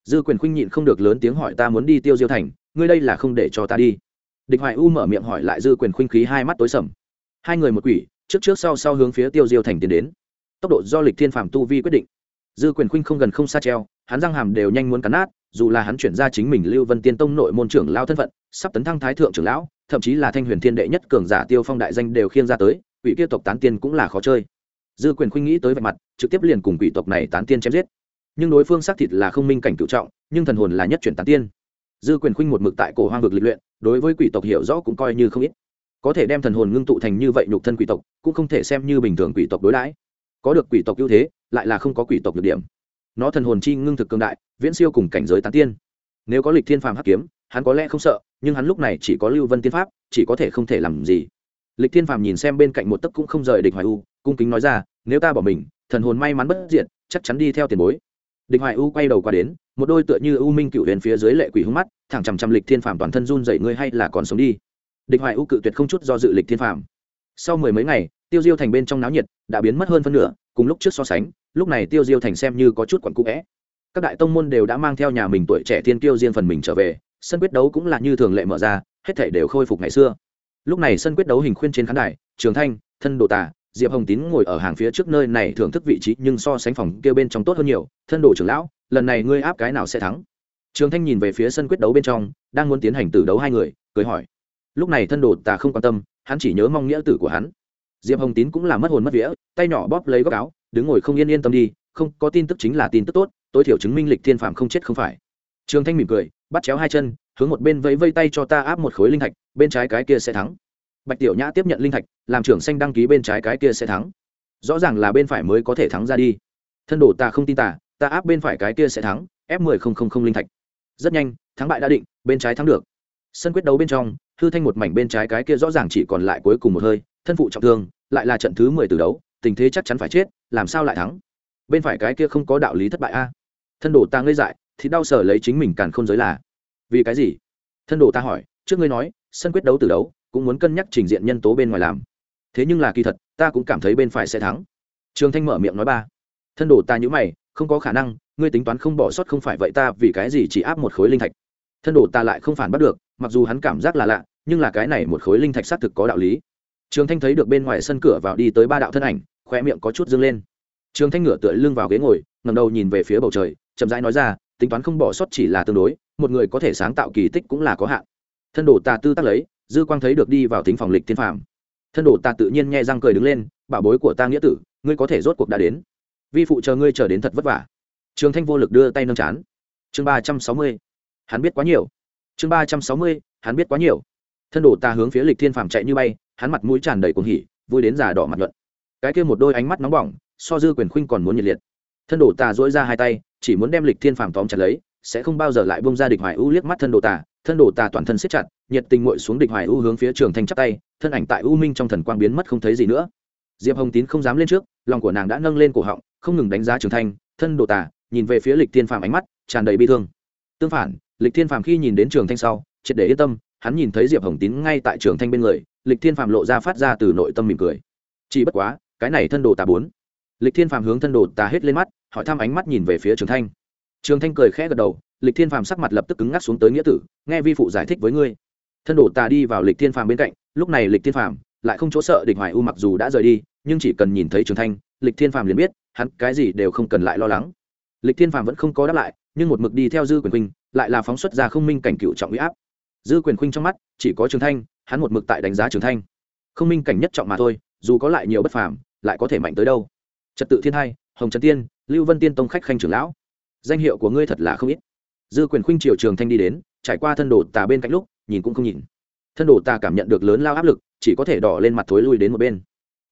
Dư quyền khuynh nhịn không được lớn tiếng hỏi, ta muốn đi tiêu diêu thành, ngươi đây là không để cho ta đi. Địch hoài u mở miệng hỏi lại dư quyền khuynh khí hai mắt tối sầm. Hai người một quỷ trước trước sau sau hướng phía tiêu diêu thành tiến đến. Tốc độ do lịch thiên phàm tu vi quyết định. Dư quyền khuynh không gần không xa treo, hắn răng hàm đều nhanh muốn cắn nát, dù là hắn chuyển ra chính mình lưu vân tiên tông nội môn trưởng lao thân phận, sắp tấn thăng thái thượng trưởng lão, thậm chí là thanh huyền thiên đệ nhất cường giả tiêu phong đại danh đều khiêng ra tới, quỷ kia tộc tán tiên cũng là khó chơi. Dư quyền khuynh nghĩ tới vạch mặt, trực tiếp liền cùng quỷ tộc này tán tiên chém giết. Nhưng đối phương xác thịt là không minh cảnh cựu trọng, nhưng thần hồn là nhất chuyển tán tiên. Dư quyền khuynh một mực tại cổ hoang vực lịch luyện, đối với quỷ tộc hiểu rõ cũng coi như không ít có thể đem thần hồn ngưng tụ thành như vậy nhục thân quỷ tộc, cũng không thể xem như bình thường quỷ tộc đối đãi. Có được quỷ tộc ưu thế, lại là không có quỷ tộc được điểm. Nó thần hồn chi ngưng thực cương đại, viễn siêu cùng cảnh giới tán tiên. Nếu có lịch thiên phàm hắc kiếm, hắn có lẽ không sợ, nhưng hắn lúc này chỉ có lưu vân tiên pháp, chỉ có thể không thể làm gì. Lịch thiên phàm nhìn xem bên cạnh một tấc cũng không rời địch hoài u, cung kính nói ra, nếu ta bỏ mình, thần hồn may mắn bất diện chắc chắn đi theo tiền bối. Địch hoài u quay đầu qua đến, một đôi tựa như u minh cựu huyền phía dưới lệ quỷ hung mắt, thẳng chằm chằm lịch thiên phàm toàn thân run dậy ngươi hay là còn sống đi địch hoài u cự tuyệt không chút do dự lịch thiên phàm. Sau mười mấy ngày, tiêu diêu thành bên trong náo nhiệt đã biến mất hơn phân nửa, cùng lúc trước so sánh, lúc này tiêu diêu thành xem như có chút quặn cũ vẽ các đại tông môn đều đã mang theo nhà mình tuổi trẻ thiên kiêu riêng phần mình trở về, sân quyết đấu cũng là như thường lệ mở ra, hết thể đều khôi phục ngày xưa. Lúc này sân quyết đấu hình khuyên trên khán đài, trường thanh, thân đồ tả diệp hồng tín ngồi ở hàng phía trước nơi này thưởng thức vị trí nhưng so sánh phòng kêu bên trong tốt hơn nhiều, thân đồ trưởng lão, lần này ngươi áp cái nào sẽ thắng? Trường thanh nhìn về phía sân quyết đấu bên trong, đang muốn tiến hành tử đấu hai người, cười hỏi lúc này thân đồ tà không quan tâm, hắn chỉ nhớ mong nghĩa tử của hắn. Diệp hồng tín cũng là mất hồn mất vía, tay nhỏ bóp lấy góc áo, đứng ngồi không yên yên tâm đi, không, có tin tức chính là tin tức tốt, tối thiểu chứng minh lịch thiên phạm không chết không phải. Trường thanh mỉm cười, bắt chéo hai chân, hướng một bên vẫy vây tay cho ta áp một khối linh thạch, bên trái cái kia sẽ thắng. Bạch tiểu nhã tiếp nhận linh thạch, làm trưởng xanh đăng ký bên trái cái kia sẽ thắng. Rõ ràng là bên phải mới có thể thắng ra đi. Thân đồ ta không tin tả ta áp bên phải cái kia sẽ thắng f mười không không không linh thạch. Rất nhanh, thắng bại đã định, bên trái thắng được. Sân quyết đấu bên trong hư thanh một mảnh bên trái cái kia rõ ràng chỉ còn lại cuối cùng một hơi, thân phụ trọng thương, lại là trận thứ mười từ đấu, tình thế chắc chắn phải chết, làm sao lại thắng? Bên phải cái kia không có đạo lý thất bại a. Thân đồ ta ngây dại, thì đau sở lấy chính mình càn không giới là. Vì cái gì? Thân đồ ta hỏi, trước ngươi nói, sân quyết đấu từ đấu, cũng muốn cân nhắc trình diện nhân tố bên ngoài làm. Thế nhưng là kỳ thật, ta cũng cảm thấy bên phải sẽ thắng. Trường thanh mở miệng nói ba. Thân đồ ta nhữ mày, không có khả năng, ngươi tính toán không bỏ sót không phải vậy ta vì cái gì chỉ áp một khối linh thạch. Thân đồ ta lại không phản bắt được mặc dù hắn cảm giác là lạ, nhưng là cái này một khối linh thạch xác thực có đạo lý. Trường thanh thấy được bên ngoài sân cửa vào đi tới ba đạo thân ảnh khoe miệng có chút dâng lên. Trường thanh ngửa tựa lưng vào ghế ngồi ngầm đầu nhìn về phía bầu trời, chậm rãi nói ra, tính toán không bỏ sót chỉ là tương đối, một người có thể sáng tạo kỳ tích cũng là có hạn. Thân đồ ta tư tắc lấy, dư quang thấy được đi vào tính phòng lịch thiên phạm thân đồ ta tự nhiên nghe răng cười đứng lên, bảo bối của ta nghĩa tử, ngươi có thể rốt cuộc đã đến. Vi phụ chờ ngươi chờ đến thật vất vả. Trường thanh vô lực đưa tay nâng chán. Chương ba trăm sáu mươi. Hắn biết quá nhiều chương ba trăm sáu mươi, hắn biết quá nhiều. Thân đồ ta hướng phía lịch thiên phàm chạy như bay, hắn mặt mũi tràn đầy cuồng hỉ, vui đến già đỏ mặt nhuận. Cái kia một đôi ánh mắt nóng bỏng, so dư quyền khuynh còn muốn nhiệt liệt. Thân đồ ta dỗi ra hai tay, chỉ muốn đem lịch thiên phàm tóm chặt lấy, sẽ không bao giờ lại bông ra địch hoài u liếc mắt thân đồ tà thân đồ tà toàn thân siết chặt, nhiệt tình nguội xuống địch hoài u hướng phía trường thanh chắp tay, thân ảnh tại u minh trong thần quang biến mất không thấy gì nữa. Diệp hồng tín không dám lên trước, lòng của nàng đã nâng lên cổ họng, không ngừng đánh giá trường thanh. Thân đồ tà nhìn về phía lịch thiên phàm ánh mắt, tràn đầy bi thương. Tương phản lịch thiên phàm khi nhìn đến trường thanh sau, triệt để yên tâm, hắn nhìn thấy diệp hồng tín ngay tại trường thanh bên người, lịch thiên phàm lộ ra phát ra từ nội tâm mỉm cười. Chỉ bất quá, cái này thân đồ tà bốn. Lịch thiên phàm hướng thân đồ tà hết lên mắt, hỏi thăm ánh mắt nhìn về phía trường thanh. Trường thanh cười khẽ gật đầu, lịch thiên phàm sắc mặt lập tức cứng ngắc xuống tới nghĩa tử, nghe vi phụ giải thích với ngươi. Thân đồ tà đi vào lịch thiên phàm bên cạnh, lúc này lịch thiên phàm lại không chỗ sợ địch hoài u mặc dù đã rời đi, nhưng chỉ cần nhìn thấy trường thanh, lịch thiên phàm liền biết, hắn cái gì đều không cần lại lo lắng. Lịch thiên phàm vẫn không có đáp lại nhưng một mực đi theo dư quyền khuynh, lại là phóng xuất ra không minh cảnh cựu trọng huy áp. Dư quyền khuynh trong mắt, chỉ có trường thanh, hắn một mực tại đánh giá trường thanh. Không minh cảnh nhất trọng mà thôi, dù có lại nhiều bất phàm, lại có thể mạnh tới đâu. Trật tự thiên hai, hồng trần tiên, lưu vân tiên tông khách khanh trưởng lão. Danh hiệu của ngươi thật là không ít. Dư quyền khuynh triều trường thanh đi đến, trải qua thân đồ tà bên cạnh lúc, nhìn cũng không nhìn. Thân đồ tà cảm nhận được lớn lao áp lực, chỉ có thể đỏ lên mặt thối lui đến một bên.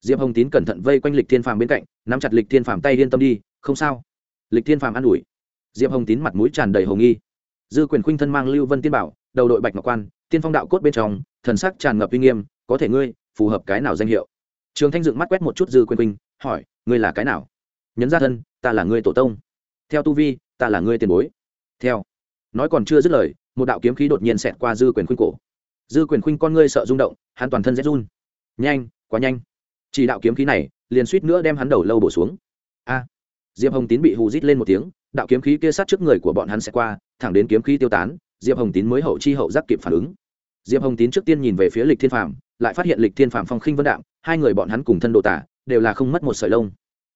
Diệp hồng tín cẩn thận vây quanh lịch thiên phàm bên cạnh, nắm chặt lịch thiên phàm tay yên tâm đi, không sao. Lịch thiên phàm an ủi diệp hồng tín mặt mũi tràn đầy hồng nghi. Dư quyền khuynh thân mang lưu vân tiên bảo, đầu đội bạch ngọc quan, tiên phong đạo cốt bên trong, thần sắc tràn ngập uy nghiêm, có thể ngươi, phù hợp cái nào danh hiệu? Trường thanh dựng mắt quét một chút dư quyền khuynh, hỏi, ngươi là cái nào? Nhấn ra thân, ta là ngươi tổ tông. Theo tu vi, ta là ngươi tiền bối. Theo. Nói còn chưa dứt lời, một đạo kiếm khí đột nhiên xẹt qua dư quyền khuynh cổ. Dư quyền khuynh con ngươi sợ rung động, hắn toàn thân rét run. Nhanh, quá nhanh. Chỉ đạo kiếm khí này, liền suýt nữa đem hắn đầu lâu bổ xuống. A. Diệp hồng tín bị hù rít lên một tiếng đạo kiếm khí kia sát trước người của bọn hắn sẽ qua, thẳng đến kiếm khí tiêu tán, diệp hồng tín mới hậu chi hậu giác kịp phản ứng. Diệp hồng tín trước tiên nhìn về phía lịch thiên phạm lại phát hiện lịch thiên phạm phong khinh vân đạm hai người bọn hắn cùng thân đồ tả, đều là không mất một sợi lông.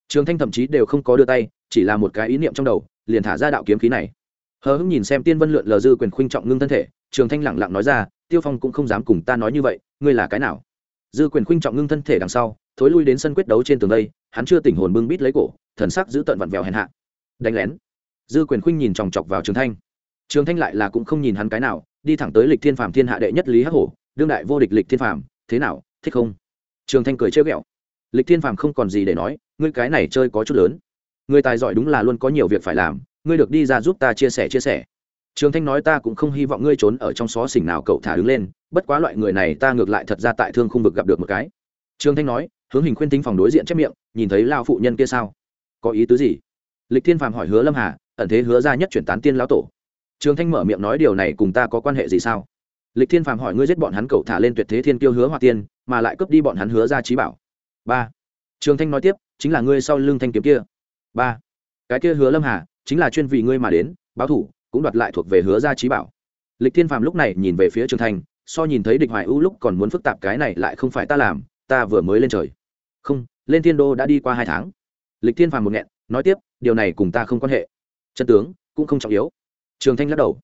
Trường thanh thậm chí đều không có đưa tay, chỉ là một cái ý niệm trong đầu, liền thả ra đạo kiếm khí này. Hờ hững nhìn xem tiên vân lượn lờ dư quyền khuynh trọng ngưng thân thể, trường thanh lẳng lặng nói ra, tiêu phong cũng không dám cùng ta nói như vậy, ngươi là cái nào? Dư quyền khuynh trọng ngưng thân thể đằng sau, thối lui đến sân quyết đấu trên tường đây, hắn chưa tỉnh hồn bưng bít lấy cổ, thần sắc giữ tận vặn vẹo hèn hạ. Đánh lén dư quyền khuynh nhìn chòng chọc vào trường thanh. Trường thanh lại là cũng không nhìn hắn cái nào, đi thẳng tới lịch thiên phàm thiên hạ đệ nhất lý hắc hổ, đương đại vô địch lịch thiên phàm, thế nào, thích không? Trường thanh cười chơi ghẹo. Lịch thiên phàm không còn gì để nói, ngươi cái này chơi có chút lớn. Người tài giỏi đúng là luôn có nhiều việc phải làm, ngươi được đi ra giúp ta chia sẻ chia sẻ. Trường thanh nói ta cũng không hy vọng ngươi trốn ở trong xó xỉnh nào, cậu thả đứng lên, bất quá loại người này ta ngược lại thật ra tại thương không vực gặp được một cái. Trường thanh nói, hướng hình khuyên tính phòng đối diện chép miệng, nhìn thấy lao phụ nhân kia sao? Có ý tứ gì? Lịch thiên phàm hỏi hứa lâm hà ẩn thế hứa ra nhất chuyển tán tiên lão tổ. Trường thanh mở miệng nói điều này cùng ta có quan hệ gì sao? Lịch thiên phàm hỏi ngươi giết bọn hắn cậu thả lên tuyệt thế thiên kiêu hứa hoa tiên, mà lại cướp đi bọn hắn hứa ra trí bảo. Ba. Trường thanh nói tiếp, chính là ngươi sau lưng thanh kiếm kia. Ba. Cái kia hứa lâm hà, chính là chuyên vì ngươi mà đến, báo thủ, cũng đoạt lại thuộc về hứa ra trí bảo. Lịch thiên phàm lúc này nhìn về phía trường thanh, so nhìn thấy địch hoài ưu lúc còn muốn phức tạp cái này lại không phải ta làm, ta vừa mới lên trời. Không, lên thiên đô đã đi qua hai tháng. Lịch thiên phàm một nghẹn, nói tiếp, điều này cùng ta không quan hệ chân tướng cũng không trọng yếu. Trường thanh lắc đầu.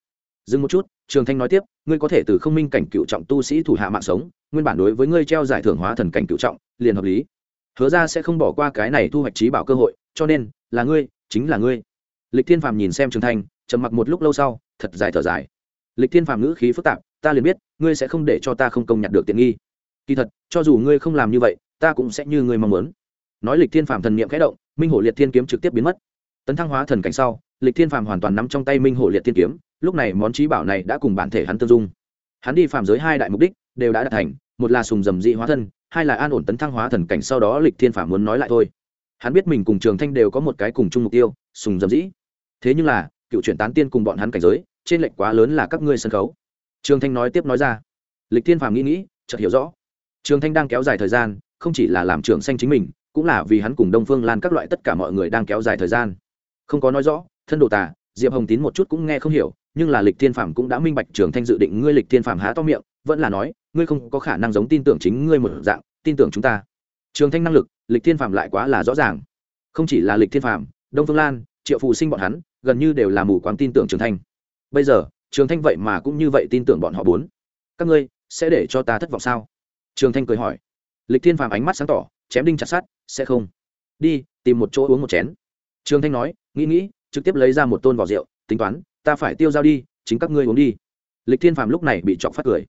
Dừng một chút, trường thanh nói tiếp, ngươi có thể từ không minh cảnh cựu trọng tu sĩ thủ hạ mạng sống, nguyên bản đối với ngươi treo giải thưởng hóa thần cảnh cựu trọng, liền hợp lý. Hứa ra sẽ không bỏ qua cái này thu hoạch trí bảo cơ hội, cho nên, là ngươi, chính là ngươi. Lịch thiên phàm nhìn xem trường thanh, trầm mặc một lúc lâu sau, thật dài thở dài. Lịch thiên phàm ngữ khí phức tạp, ta liền biết, ngươi sẽ không để cho ta không công nhặt được tiện nghi. Kỳ thật, cho dù ngươi không làm như vậy, ta cũng sẽ như ngươi mong muốn. Nói lịch thiên phàm thần niệm khẽ động, minh hổ liệt thiên kiếm trực tiếp biến mất. Tấn thăng hóa thần cảnh sau lịch thiên phàm hoàn toàn nắm trong tay minh hổ liệt thiên kiếm, lúc này món trí bảo này đã cùng bản thể hắn tương dung. Hắn đi phàm giới hai đại mục đích đều đã đạt thành, một là sùng dầm dị hóa thân, hai là an ổn tấn thăng hóa thần cảnh sau đó lịch thiên phàm muốn nói lại thôi. Hắn biết mình cùng trường thanh đều có một cái cùng chung mục tiêu, sùng dầm dĩ thế nhưng là, cựu chuyển tán tiên cùng bọn hắn cảnh giới, trên lệnh quá lớn là các ngươi sân khấu. Trường thanh nói tiếp nói ra. Lịch thiên phàm nghĩ nghĩ, chợt hiểu rõ. Trường thanh đang kéo dài thời gian, không chỉ là làm trường xanh chính mình, cũng là vì hắn cùng đông phương lan các loại tất cả mọi người đang kéo dài thời gian. Không có nói rõ thân đồ tà, diệp hồng tín một chút cũng nghe không hiểu, nhưng là lịch thiên phàm cũng đã minh bạch trường thanh dự định ngươi lịch thiên phàm há to miệng, vẫn là nói, ngươi không có khả năng giống tin tưởng chính ngươi một dạng, tin tưởng chúng ta. Trường thanh năng lực, lịch thiên phàm lại quá là rõ ràng. Không chỉ là lịch thiên phàm, đông phương lan, triệu phụ sinh bọn hắn, gần như đều là mù quáng tin tưởng trường thanh. Bây giờ, trường thanh vậy mà cũng như vậy tin tưởng bọn họ bốn. Các ngươi, sẽ để cho ta thất vọng sao? Trường thanh cười hỏi. Lịch thiên phàm ánh mắt sáng tỏ, chém đinh chặt sát sẽ không. Đi, tìm một chỗ uống một chén. Trường thanh nói, nghĩ nghĩ trực tiếp lấy ra một tôn vỏ rượu, tính toán, ta phải tiêu dao đi, chính các ngươi uống đi. Lịch thiên phàm lúc này bị chọc phát cười.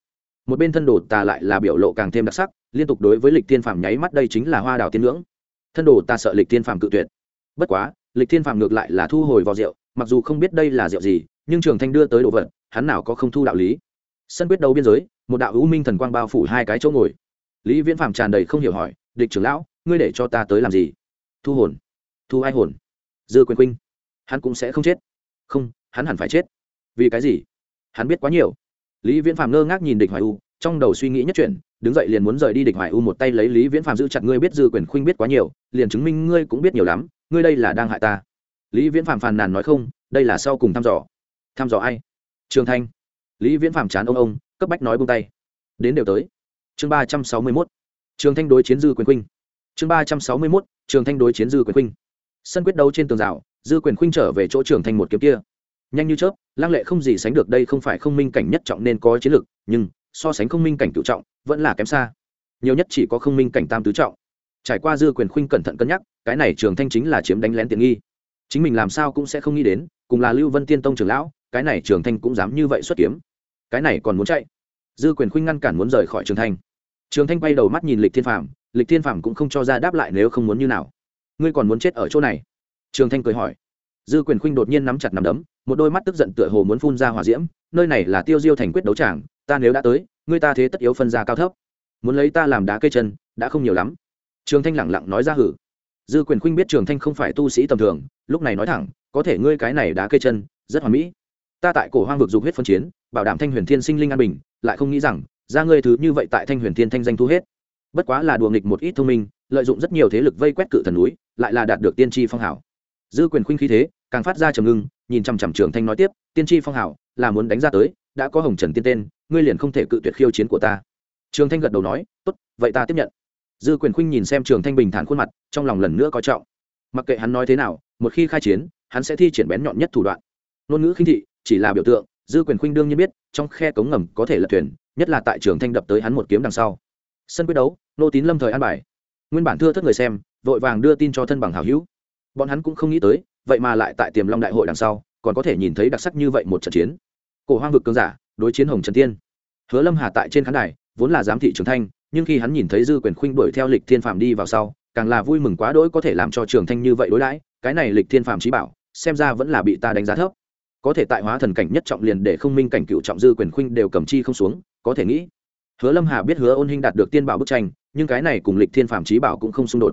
Một bên thân đồ tà lại là biểu lộ càng thêm đặc sắc, liên tục đối với lịch thiên phàm nháy mắt đây chính là hoa đào tiên ngưỡng. Thân đồ ta sợ lịch thiên phàm cự tuyệt. Bất quá, lịch thiên phàm ngược lại là thu hồi vào rượu, mặc dù không biết đây là rượu gì, nhưng trường thanh đưa tới đồ vật, hắn nào có không thu đạo lý. Sân quyết đấu biên giới, một đạo hữu minh thần quang bao phủ hai cái chỗ ngồi. Lý viễn phàm tràn đầy không hiểu hỏi, địch trưởng lão, ngươi để cho ta tới làm gì? Thu hồn. Thu ai hồn? Dư quyền khuynh hắn cũng sẽ không chết. Không, hắn hẳn phải chết. Vì cái gì? Hắn biết quá nhiều. Lý viễn phàm ngơ ngác nhìn địch hoài u, trong đầu suy nghĩ nhất chuyện, đứng dậy liền muốn rời đi địch hoài u một tay lấy lý viễn phàm giữ chặt, ngươi biết dư quyền khuynh biết quá nhiều, liền chứng minh ngươi cũng biết nhiều lắm, ngươi đây là đang hại ta. Lý viễn phàm phàn nàn nói không, đây là sau cùng thăm dò. Thăm dò ai? Trường thanh. Lý viễn phàm chán ông ông, cấp bách nói buông tay. Đến đều tới. Chương ba trăm sáu mươi mốt. Trường thanh đối chiến dư quyền khuynh. Chương ba trăm sáu mươi mốt, trường thanh đối chiến dư quyền khuynh. Sân quyết đấu trên tường rào dư quyền khuynh trở về chỗ trường thanh một kiếm kia. Nhanh như chớp lăng lệ không gì sánh được đây không phải không minh cảnh nhất trọng nên có chiến lược nhưng so sánh không minh cảnh cựu trọng vẫn là kém xa. Nhiều nhất chỉ có không minh cảnh tam tứ trọng. Trải qua dư quyền khuynh cẩn thận cân nhắc cái này trường thanh chính là chiếm đánh lén tiện nghi. Chính mình làm sao cũng sẽ không nghĩ đến cùng là lưu vân tiên tông trường lão cái này trường thanh cũng dám như vậy xuất kiếm. Cái này còn muốn chạy. Dư quyền khuynh ngăn cản muốn rời khỏi trường thanh. Trường thanh quay đầu mắt nhìn lịch thiên Phạm, lịch thiên Phạm cũng không cho ra đáp lại nếu không muốn như nào. Ngươi còn muốn chết ở chỗ này trường thanh cười hỏi. Dư quyền khuynh đột nhiên nắm chặt nằm đấm, một đôi mắt tức giận tựa hồ muốn phun ra hỏa diễm, nơi này là tiêu diêu thành quyết đấu tràng, ta nếu đã tới, ngươi ta thế tất yếu phân ra cao thấp. Muốn lấy ta làm đá cây chân, đã không nhiều lắm. Trường thanh lẳng lặng nói ra hử. Dư quyền khuynh biết trường thanh không phải tu sĩ tầm thường, lúc này nói thẳng, có thể ngươi cái này đá cây chân, rất hoàn mỹ. Ta tại cổ hoang vực dục huyết phân chiến, bảo đảm thanh huyền thiên sinh linh an bình, lại không nghĩ rằng, ra ngươi thứ như vậy tại thanh huyền thiên thanh danh thu hết. Bất quá là đùa nghịch một ít thông minh, lợi dụng rất nhiều thế lực vây quét cự thần núi, lại là đạt được tiên tri phong hảo dư quyền khuynh khí thế, càng phát ra trầm ngưng, nhìn chằm chằm trường thanh nói tiếp, tiên tri phong hảo, là muốn đánh ra tới, đã có hồng trần tiên tên, ngươi liền không thể cự tuyệt khiêu chiến của ta. Trường thanh gật đầu nói, tốt, vậy ta tiếp nhận. Dư quyền khuynh nhìn xem trường thanh bình thản khuôn mặt, trong lòng lần nữa coi trọng. Mặc kệ hắn nói thế nào, một khi khai chiến, hắn sẽ thi triển bén nhọn nhất thủ đoạn. Ngôn ngữ khinh thị, chỉ là biểu tượng, dư quyền khuynh đương nhiên biết, trong khe cống ngầm có thể lật thuyền, nhất là tại trường thanh đập tới hắn một kiếm đằng sau. Sân quyết đấu, nô tín lâm thời an bài. Nguyên bản thưa thất người xem, vội vàng đưa tin cho thân bằng hảo hữu bọn hắn cũng không nghĩ tới, vậy mà lại tại tiềm long đại hội đằng sau, còn có thể nhìn thấy đặc sắc như vậy một trận chiến. Cổ hoang vực cường giả, đối chiến hồng trần tiên hứa lâm hà tại trên khán đài, vốn là giám thị trường thanh nhưng khi hắn nhìn thấy dư quyền khuynh đuổi theo lịch thiên phạm đi vào sau, càng là vui mừng quá đỗi có thể làm cho trường thanh như vậy đối đãi, cái này lịch thiên phạm trí bảo, xem ra vẫn là bị ta đánh giá thấp. Có thể tại hóa thần cảnh nhất trọng liền để không minh cảnh cựu trọng dư quyền khuynh đều cầm chi không xuống, có thể nghĩ. Hứa lâm hà biết hứa ôn hinh đạt được tiên bảo bức tranh, nhưng cái này cùng lịch thiên phạm trí bảo cũng không xung đột.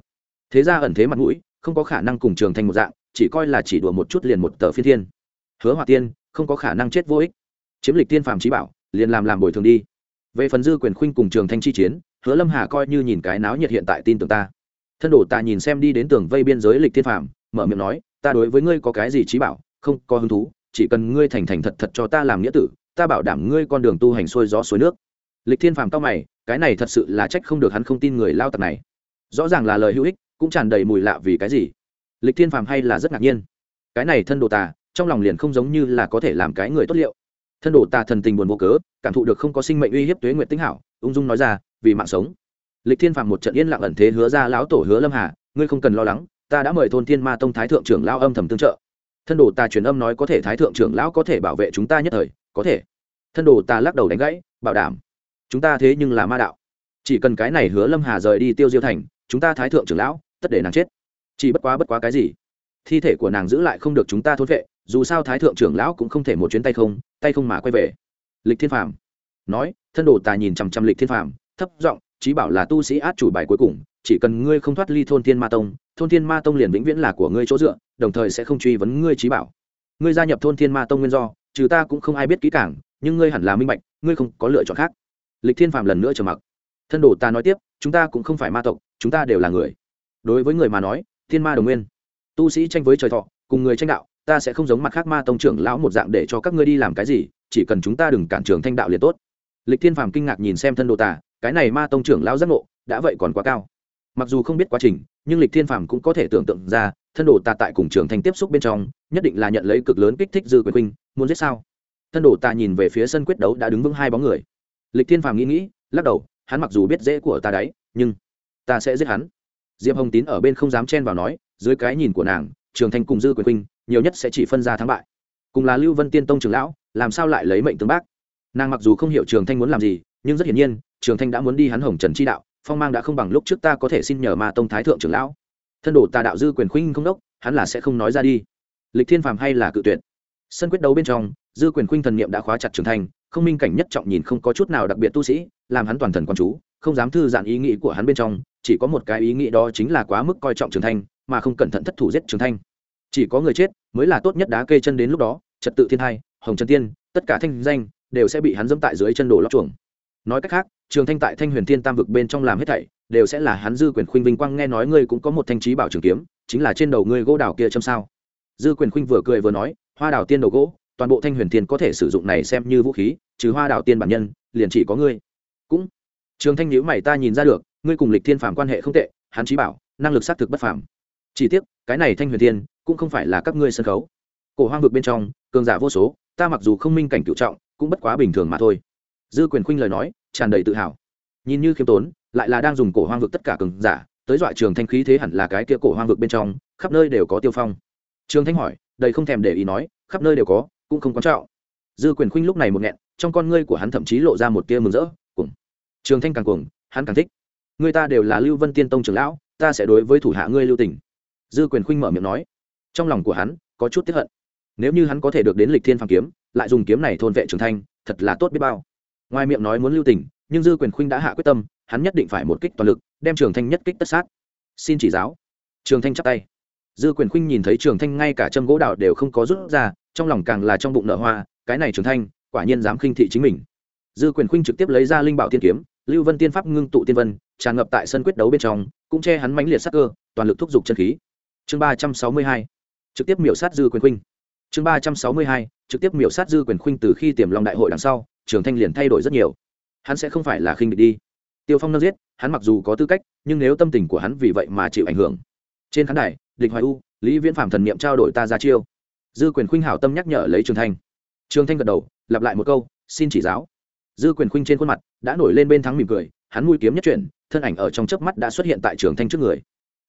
Thế ra ẩn thế mặt mũi không có khả năng cùng trường thanh một dạng, chỉ coi là chỉ đùa một chút liền một tờ phiên thiên. Hứa hòa tiên, không có khả năng chết vô ích. Chiếm lịch tiên phàm trí bảo, liền làm làm bồi thường đi. Về phần dư quyền khuynh cùng trường thanh chi chiến, hứa lâm hà coi như nhìn cái náo nhiệt hiện tại tin tưởng ta. Thân đồ ta nhìn xem đi đến tường vây biên giới lịch thiên phàm, mở miệng nói, ta đối với ngươi có cái gì trí bảo, không có hứng thú, chỉ cần ngươi thành thành thật thật cho ta làm nghĩa tử, ta bảo đảm ngươi con đường tu hành xuôi gió suối nước. Lịch thiên phàm cao mày, cái này thật sự là trách không được hắn không tin người lao tặc này. Rõ ràng là lời hữu ích cũng tràn đầy mùi lạ vì cái gì? Lịch thiên phàm hay là rất ngạc nhiên. Cái này thân đồ tà, trong lòng liền không giống như là có thể làm cái người tốt liệu. Thân đồ tà thần tình buồn vô cớ, cảm thụ được không có sinh mệnh uy hiếp tuế nguyện tinh hảo, ung dung nói ra, vì mạng sống. Lịch thiên phàm một trận yên lặng ẩn thế hứa ra lão tổ hứa lâm hà, ngươi không cần lo lắng, ta đã mời thôn thiên ma tông thái thượng trưởng lão âm thầm tương trợ. Thân đồ tà truyền âm nói có thể thái thượng trưởng lão có thể bảo vệ chúng ta nhất thời, có thể. Thân đồ tà lắc đầu đánh gãy, bảo đảm. Chúng ta thế nhưng là ma đạo. Chỉ cần cái này hứa lâm hà rời đi tiêu diêu thành, chúng ta thái thượng trưởng lão tất để nàng chết. Chỉ bất quá bất quá cái gì? Thi thể của nàng giữ lại không được chúng ta thôn vệ, dù sao thái thượng trưởng lão cũng không thể một chuyến tay không tay không mà quay về. Lịch thiên phàm nói, thân đồ tà nhìn chằm chằm lịch thiên phàm, thấp giọng trí bảo là tu sĩ át chủ bài cuối cùng, chỉ cần ngươi không thoát ly thôn thiên ma tông, thôn thiên ma tông liền vĩnh viễn là của ngươi chỗ dựa, đồng thời sẽ không truy vấn ngươi trí bảo. Ngươi gia nhập thôn thiên ma tông nguyên do, trừ ta cũng không ai biết kỹ càng, nhưng ngươi hẳn là minh bạch, ngươi không có lựa chọn khác. Lịch thiên phàm lần nữa trầm mặc. Thân đồ ta nói tiếp, chúng ta cũng không phải ma tộc, chúng ta đều là người đối với người mà nói, thiên ma đồng nguyên. Tu sĩ tranh với trời thọ, cùng người tranh đạo, ta sẽ không giống mặt khác ma tông trưởng lão một dạng để cho các ngươi đi làm cái gì, chỉ cần chúng ta đừng cản trường thanh đạo liền tốt. Lịch thiên phàm kinh ngạc nhìn xem thân đồ tà, cái này ma tông trưởng lão giác ngộ, đã vậy còn quá cao. Mặc dù không biết quá trình, nhưng lịch thiên phàm cũng có thể tưởng tượng ra, thân đồ tà tại cùng trường thanh tiếp xúc bên trong, nhất định là nhận lấy cực lớn kích thích dư quyền huynh, muốn giết sao? Thân đồ tà nhìn về phía sân quyết đấu đã đứng vững hai bóng người. Lịch thiên phàm nghĩ nghĩ, lắc đầu, hắn mặc dù biết dễ của ta đấy, nhưng ta sẽ giết hắn diệp hồng tín ở bên không dám chen vào nói, dưới cái nhìn của nàng, trường thanh cùng dư quyền huynh, nhiều nhất sẽ chỉ phân ra thắng bại. Cùng là lưu vân tiên tông trường lão, làm sao lại lấy mệnh tướng bác? Nàng mặc dù không hiểu trường thanh muốn làm gì, nhưng rất hiển nhiên, trường thanh đã muốn đi hắn hồng trần chi đạo, phong mang đã không bằng lúc trước ta có thể xin nhờ ma tông thái thượng trưởng lão. Thân đồ tà đạo dư quyền khuynh không đốc, hắn là sẽ không nói ra đi. Lịch thiên phàm hay là cự tuyệt? Sân quyết đấu bên trong, dư quyền khuynh thần niệm đã khóa chặt trường thanh, không minh cảnh nhất trọng nhìn không có chút nào đặc biệt tu sĩ, làm hắn toàn thần quan chú, không dám thư giãn ý nghĩ của hắn bên trong chỉ có một cái ý nghĩ đó chính là quá mức coi trọng trường thanh, mà không cẩn thận thất thủ giết trường thanh. Chỉ có người chết mới là tốt nhất đá kê chân đến lúc đó, trật tự thiên hai, hồng trần tiên, tất cả thanh danh đều sẽ bị hắn dẫm tại dưới chân đồ lóc chuồng. Nói cách khác, trường thanh tại thanh huyền thiên tam vực bên trong làm hết thảy, đều sẽ là hắn dư quyền khuynh vinh quang nghe nói ngươi cũng có một thanh trí bảo trường kiếm, chính là trên đầu ngươi gỗ đào kia châm sao? Dư quyền khuynh vừa cười vừa nói, hoa đào tiên đầu gỗ, toàn bộ thanh huyền thiên có thể sử dụng này xem như vũ khí, trừ hoa đào tiên bản nhân, liền chỉ có ngươi. Cũng, trường thanh nhữ mày ta nhìn ra được ngươi cùng lịch thiên phàm quan hệ không tệ, hắn trí bảo, năng lực xác thực bất phàm. Chỉ tiếc, cái này thanh huyền thiên cũng không phải là các ngươi sân khấu. Cổ hoang vực bên trong, cường giả vô số, ta mặc dù không minh cảnh cựu trọng, cũng bất quá bình thường mà thôi. Dư quyền khuynh lời nói, tràn đầy tự hào. Nhìn như khiêm tốn, lại là đang dùng cổ hoang vực tất cả cường giả, tới dọa trường thanh khí thế hẳn là cái kia cổ hoang vực bên trong, khắp nơi đều có tiêu phong. Trường thanh hỏi, đầy không thèm để ý nói, khắp nơi đều có, cũng không quan trọng. Dư quyền khuynh lúc này một nghẹn, trong con ngươi của hắn thậm chí lộ ra một tia mừng rỡ cùng trường thanh càng cuồng, hắn càng thích người ta đều là lưu vân tiên tông trưởng lão, ta sẽ đối với thủ hạ ngươi lưu tình. Dư quyền khuynh mở miệng nói. Trong lòng của hắn, có chút tiếp hận. Nếu như hắn có thể được đến lịch thiên phàm kiếm, lại dùng kiếm này thôn vệ trường thanh thật là tốt biết bao. Ngoài miệng nói muốn lưu tình, nhưng dư quyền khuynh đã hạ quyết tâm, hắn nhất định phải một kích toàn lực, đem trường thanh nhất kích tất sát. Xin chỉ giáo. Trường thanh chắp tay. Dư quyền khuynh nhìn thấy trường thanh ngay cả châm gỗ đào đều không có rút ra, trong lòng càng là trong bụng nở hoa, cái này trường thanh quả nhiên dám khinh thị chính mình. Dư quyền khuynh trực tiếp lấy ra linh bảo tiên kiếm, lưu vân tiên pháp ngưng tụ tiên vân tràn ngập tại sân quyết đấu bên trong, cũng che hắn mãnh liệt sắc cơ, toàn lực thúc giục chân khí. Chương ba trăm sáu mươi hai, trực tiếp miểu sát dư quyền khuynh. Chương ba trăm sáu mươi hai, trực tiếp miểu sát dư quyền khuynh từ khi tiềm long đại hội đằng sau, trường thanh liền thay đổi rất nhiều. Hắn sẽ không phải là khinh địch đi. Tiêu phong nâng giết, hắn mặc dù có tư cách, nhưng nếu tâm tình của hắn vì vậy mà chịu ảnh hưởng. Trên khán đài, địch hoài u, lý viễn phạm thần niệm trao đổi ta ra chiêu. Dư quyền khuynh hảo tâm nhắc nhở lấy trường thanh. Trường thanh gật đầu, lặp lại một câu, xin chỉ giáo. Dư quyền khuynh trên khuôn mặt đã nổi lên bên thắng mỉm cười, hắn mũi kiếm nhất chuyển thân ảnh ở trong chớp mắt đã xuất hiện tại trường thanh trước người.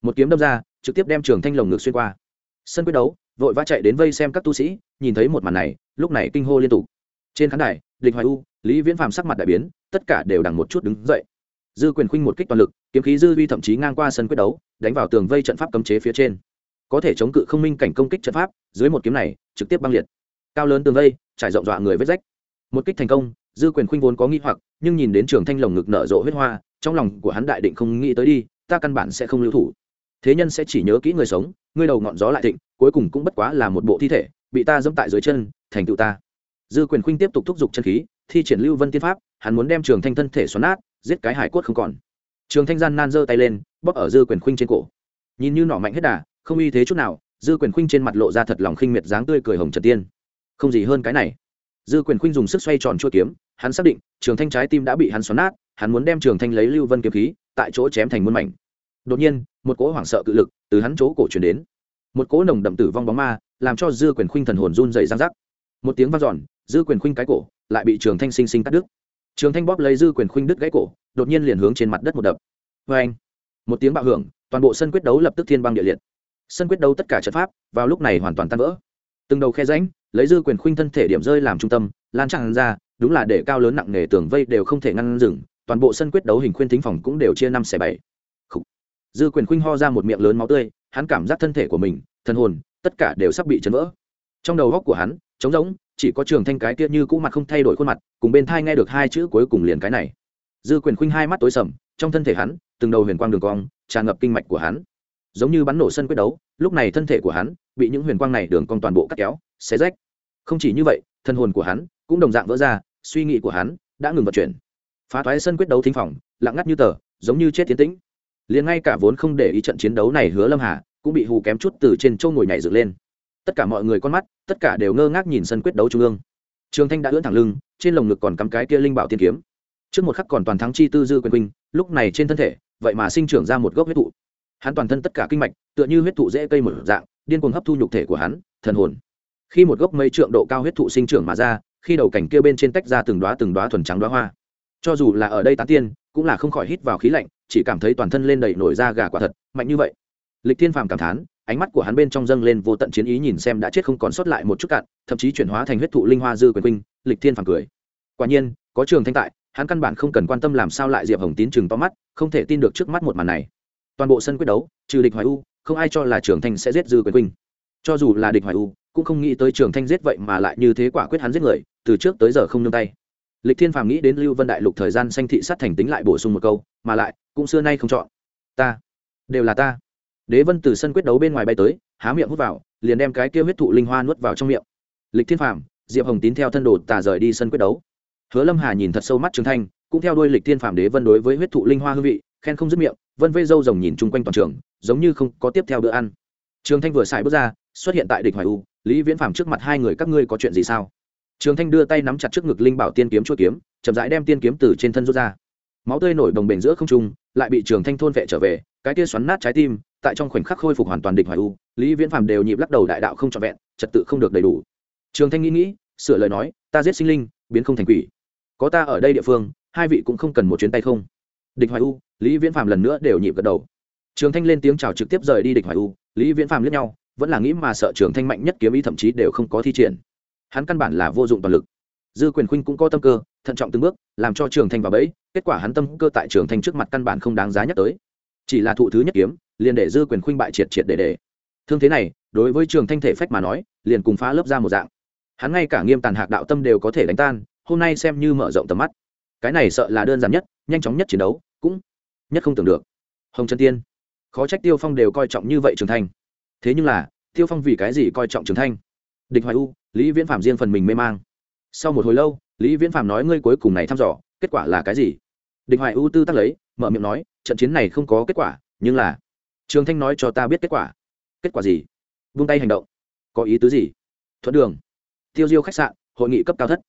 Một kiếm đâm ra, trực tiếp đem trường thanh lồng ngực xuyên qua. Sân quyết đấu, vội vã chạy đến vây xem các tu sĩ, nhìn thấy một màn này, lúc này kinh hô liên tục. Trên khán đài, địch hoài u, lý viễn phàm sắc mặt đại biến, tất cả đều đằng một chút đứng dậy. Dư quyền khuynh một kích toàn lực, kiếm khí dư vi thậm chí ngang qua sân quyết đấu, đánh vào tường vây trận pháp cấm chế phía trên. Có thể chống cự không minh cảnh công kích trận pháp, dưới một kiếm này, trực tiếp băng liệt. Cao lớn tường vây, trải rộng dọa người vết rách. Một kích thành công, dư quyền khuynh vốn có nghi hoặc, nhưng nhìn đến trường thanh lồng ngực nở rộ huyết hoa trong lòng của hắn đại định không nghĩ tới đi, ta căn bản sẽ không lưu thủ. Thế nhân sẽ chỉ nhớ kỹ người sống, ngươi đầu ngọn gió lại thịnh, cuối cùng cũng bất quá là một bộ thi thể, bị ta dẫm tại dưới chân, thành tựu ta. Dư quyền khuynh tiếp tục thúc giục chân khí, thi triển lưu vân tiên pháp, hắn muốn đem trường thanh thân thể xoắn nát, giết cái hải cốt không còn. Trường thanh gian nan giơ tay lên, bóp ở dư quyền khuynh trên cổ. Nhìn như nỏ mạnh hết đà, không uy thế chút nào, dư quyền khuynh trên mặt lộ ra thật lòng khinh miệt dáng tươi cười hồng trần tiên. Không gì hơn cái này. Dư quyền khuynh dùng sức xoay tròn chua kiếm, hắn xác định, trường thanh trái tim đã bị hắn xoắn nát hắn muốn đem trường thanh lấy lưu vân kiếm khí, tại chỗ chém thành muôn mảnh. Đột nhiên, một cỗ hoảng sợ cự lực từ hắn chỗ cổ truyền đến. Một cỗ nồng đậm tử vong bóng ma, làm cho dư quyền khuynh thần hồn run dày răng rắc. Một tiếng vang giòn dư quyền khuynh cái cổ lại bị trường thanh sinh sinh cắt đứt. Trường thanh bóp lấy dư quyền khuynh đứt gãy cổ, đột nhiên liền hướng trên mặt đất một đập. Vê anh, một tiếng bạo hưởng, toàn bộ sân quyết đấu lập tức thiên băng địa liệt. Sân quyết đấu tất cả trận pháp vào lúc này hoàn toàn tan vỡ. Từng đầu khe ránh lấy dư quyền khuynh thân thể điểm rơi làm trung tâm, lan tràn ra, đúng là để cao lớn nặng nề tường vây đều không thể ngăn dừng toàn bộ sân quyết đấu hình khuyên thính phòng cũng đều chia năm xẻ bảy. Dư quyền khuynh ho ra một miệng lớn máu tươi, hắn cảm giác thân thể của mình thân hồn, tất cả đều sắp bị chấn vỡ. Trong đầu góc của hắn, trống rỗng, chỉ có trường thanh cái kia như cũ mặt không thay đổi khuôn mặt, cùng bên thai nghe được hai chữ cuối cùng liền cái này. Dư quyền khuynh hai mắt tối sầm, trong thân thể hắn, từng đầu huyền quang đường cong, tràn ngập kinh mạch của hắn. Giống như bắn nổ sân quyết đấu, lúc này thân thể của hắn, bị những huyền quang này đường cong toàn bộ cắt kéo, xé rách. Không chỉ như vậy, thân hồn của hắn cũng đồng dạng vỡ ra, suy nghĩ của hắn đã ngừng vận chuyển phá thoái sân quyết đấu thính phòng, lặng ngắt như tờ, giống như chết tiến tĩnh. Liền ngay cả vốn không để ý trận chiến đấu này hứa lâm hà, cũng bị hù kém chút từ trên châu ngồi nhảy dựng lên. Tất cả mọi người con mắt, tất cả đều ngơ ngác nhìn sân quyết đấu trung ương. Trường thanh đã ưỡn thẳng lưng, trên lồng ngực còn cắm cái kia linh bảo tiên kiếm. Trước một khắc còn toàn thắng chi tư dư quyền huynh, lúc này trên thân thể, vậy mà sinh trưởng ra một gốc huyết thụ. Hắn toàn thân tất cả kinh mạch, tựa như huyết thụ dễ cây một dạng, điên cuồng hấp thu nhục thể của hắn, thần hồn. Khi một gốc mây trượng độ cao huyết thụ sinh trưởng mà ra, khi đầu cảnh kia bên trên tách ra từng đoá từng đoá thuần trắng đoá hoa cho dù là ở đây tán tiên, cũng là không khỏi hít vào khí lạnh, chỉ cảm thấy toàn thân lên đầy nổi da gà quả thật, mạnh như vậy. Lịch thiên phàm cảm thán, ánh mắt của hắn bên trong dâng lên vô tận chiến ý nhìn xem đã chết không còn sót lại một chút cạn, thậm chí chuyển hóa thành huyết thụ linh hoa dư quyền quinh lịch thiên phàm cười. Quả nhiên, có trường thanh tại, hắn căn bản không cần quan tâm làm sao lại diệp hồng tín chừng to mắt, không thể tin được trước mắt một màn này. Toàn bộ sân quyết đấu, trừ địch hoài u, không ai cho là trường thanh sẽ giết dư quyền quinh cho dù là địch hoài u, cũng không nghĩ tới trường thanh giết vậy mà lại như thế quả quyết hắn giết người, từ trước tới giờ không nương tay lịch thiên phàm nghĩ đến lưu vân đại lục thời gian sanh thị sát thành tính lại bổ sung một câu, mà lại, cũng xưa nay không chọn. Ta, đều là ta. Đế vân từ sân quyết đấu bên ngoài bay tới, há miệng hút vào, liền đem cái kia huyết thụ linh hoa nuốt vào trong miệng. Lịch thiên phàm, diệp hồng tín theo thân đồ tà rời đi sân quyết đấu. Hứa lâm hà nhìn thật sâu mắt trường thanh, cũng theo đuôi lịch thiên phàm đế vân đối với huyết thụ linh hoa hương vị, khen không dứt miệng, vân vây dâu rồng nhìn chung quanh toàn trường, giống như không có tiếp theo bữa ăn. Trường thanh vừa xài bước ra, xuất hiện tại địch hoài u, lý viễn phàm trước mặt hai người, các ngươi có chuyện gì sao? Trường thanh đưa tay nắm chặt trước ngực linh bảo tiên kiếm chuỗi kiếm, chậm rãi đem tiên kiếm từ trên thân rút ra. Máu tươi nổi đồng bền giữa không trung, lại bị trường thanh thôn vệ trở về, cái kia xoắn nát trái tim, tại trong khoảnh khắc khôi phục hoàn toàn địch hoài u, lý viễn phàm đều nhịp lắc đầu đại đạo không trọn vẹn, trật tự không được đầy đủ. Trường thanh nghĩ nghĩ, sửa lời nói, ta giết sinh linh, biến không thành quỷ. Có ta ở đây địa phương, hai vị cũng không cần một chuyến tay không. Địch hoài u, lý viễn phàm lần nữa đều nhịp gật đầu. Trường thanh lên tiếng chào trực tiếp rời đi địch hoài u, lý viễn phàm liếc nhau, vẫn là nghĩ mà sợ trường thanh mạnh nhất kiếm ý thậm chí đều không có thi triển hắn căn bản là vô dụng toàn lực. Dư quyền khuynh cũng có tâm cơ, thận trọng từng bước, làm cho trường thanh vào bẫy, kết quả hắn tâm cơ tại trường thanh trước mặt căn bản không đáng giá nhắc tới. Chỉ là thụ thứ nhất kiếm, liền để dư quyền khuynh bại triệt triệt để để. Thương thế này, đối với trường thanh thể phách mà nói, liền cùng phá lớp ra một dạng. Hắn ngay cả nghiêm tàn hạc đạo tâm đều có thể đánh tan, hôm nay xem như mở rộng tầm mắt. Cái này sợ là đơn giản nhất, nhanh chóng nhất chiến đấu, cũng nhất không tưởng được. Hồng trần tiên, khó trách tiêu phong đều coi trọng như vậy trường thanh. Thế nhưng là, tiêu phong vì cái gì coi trọng trường thanh? Địch hoài u lý viễn phạm riêng phần mình mê mang. Sau một hồi lâu, lý viễn phạm nói, ngươi cuối cùng này thăm dò, kết quả là cái gì? Địch hoài u tư tắc lấy, mở miệng nói, trận chiến này không có kết quả, nhưng là trường thanh nói, cho ta biết kết quả. Kết quả gì? Vung tay hành động. Có ý tứ gì? Thuận đường. Tiêu diêu khách sạn, hội nghị cấp cao thất.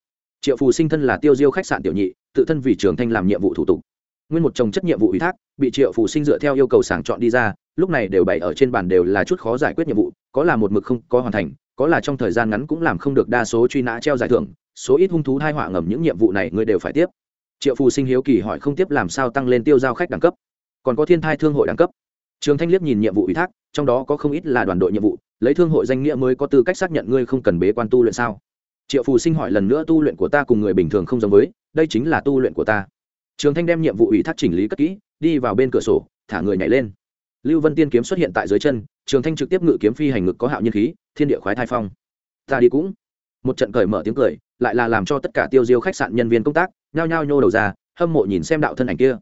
Triệu phù sinh thân là tiêu diêu khách sạn tiểu nhị, tự thân vì trường thanh làm nhiệm vụ thủ tục. Nguyên một chồng chất nhiệm vụ ủy thác, bị triệu phù sinh dựa theo yêu cầu sàng chọn đi ra, lúc này đều bày ở trên bàn đều là chút khó giải quyết nhiệm vụ, có là một mực không có hoàn thành có là trong thời gian ngắn cũng làm không được đa số truy nã treo giải thưởng, số ít hung thú thai họa ngầm những nhiệm vụ này ngươi đều phải tiếp. Triệu phù sinh hiếu kỳ hỏi không tiếp làm sao tăng lên tiêu giao khách đẳng cấp. Còn có thiên thai thương hội đẳng cấp. Trường thanh liếc nhìn nhiệm vụ ủy thác, trong đó có không ít là đoàn đội nhiệm vụ, lấy thương hội danh nghĩa mới có tư cách xác nhận ngươi không cần bế quan tu luyện sao? Triệu phù sinh hỏi lần nữa tu luyện của ta cùng người bình thường không giống với, đây chính là tu luyện của ta. Trường thanh đem nhiệm vụ ủy thác chỉnh lý cất kỹ, đi vào bên cửa sổ, thả người nhảy lên. Lưu vân tiên kiếm xuất hiện tại dưới chân, trường thanh trực tiếp ngự kiếm phi hành ngực có hạo nhiên khí thiên địa khoái thai phong. Ta đi cũng. Một trận cởi mở tiếng cười, lại là làm cho tất cả tiêu diêu khách sạn nhân viên công tác, nhao nhao nhô đầu ra, hâm mộ nhìn xem đạo thân ảnh kia.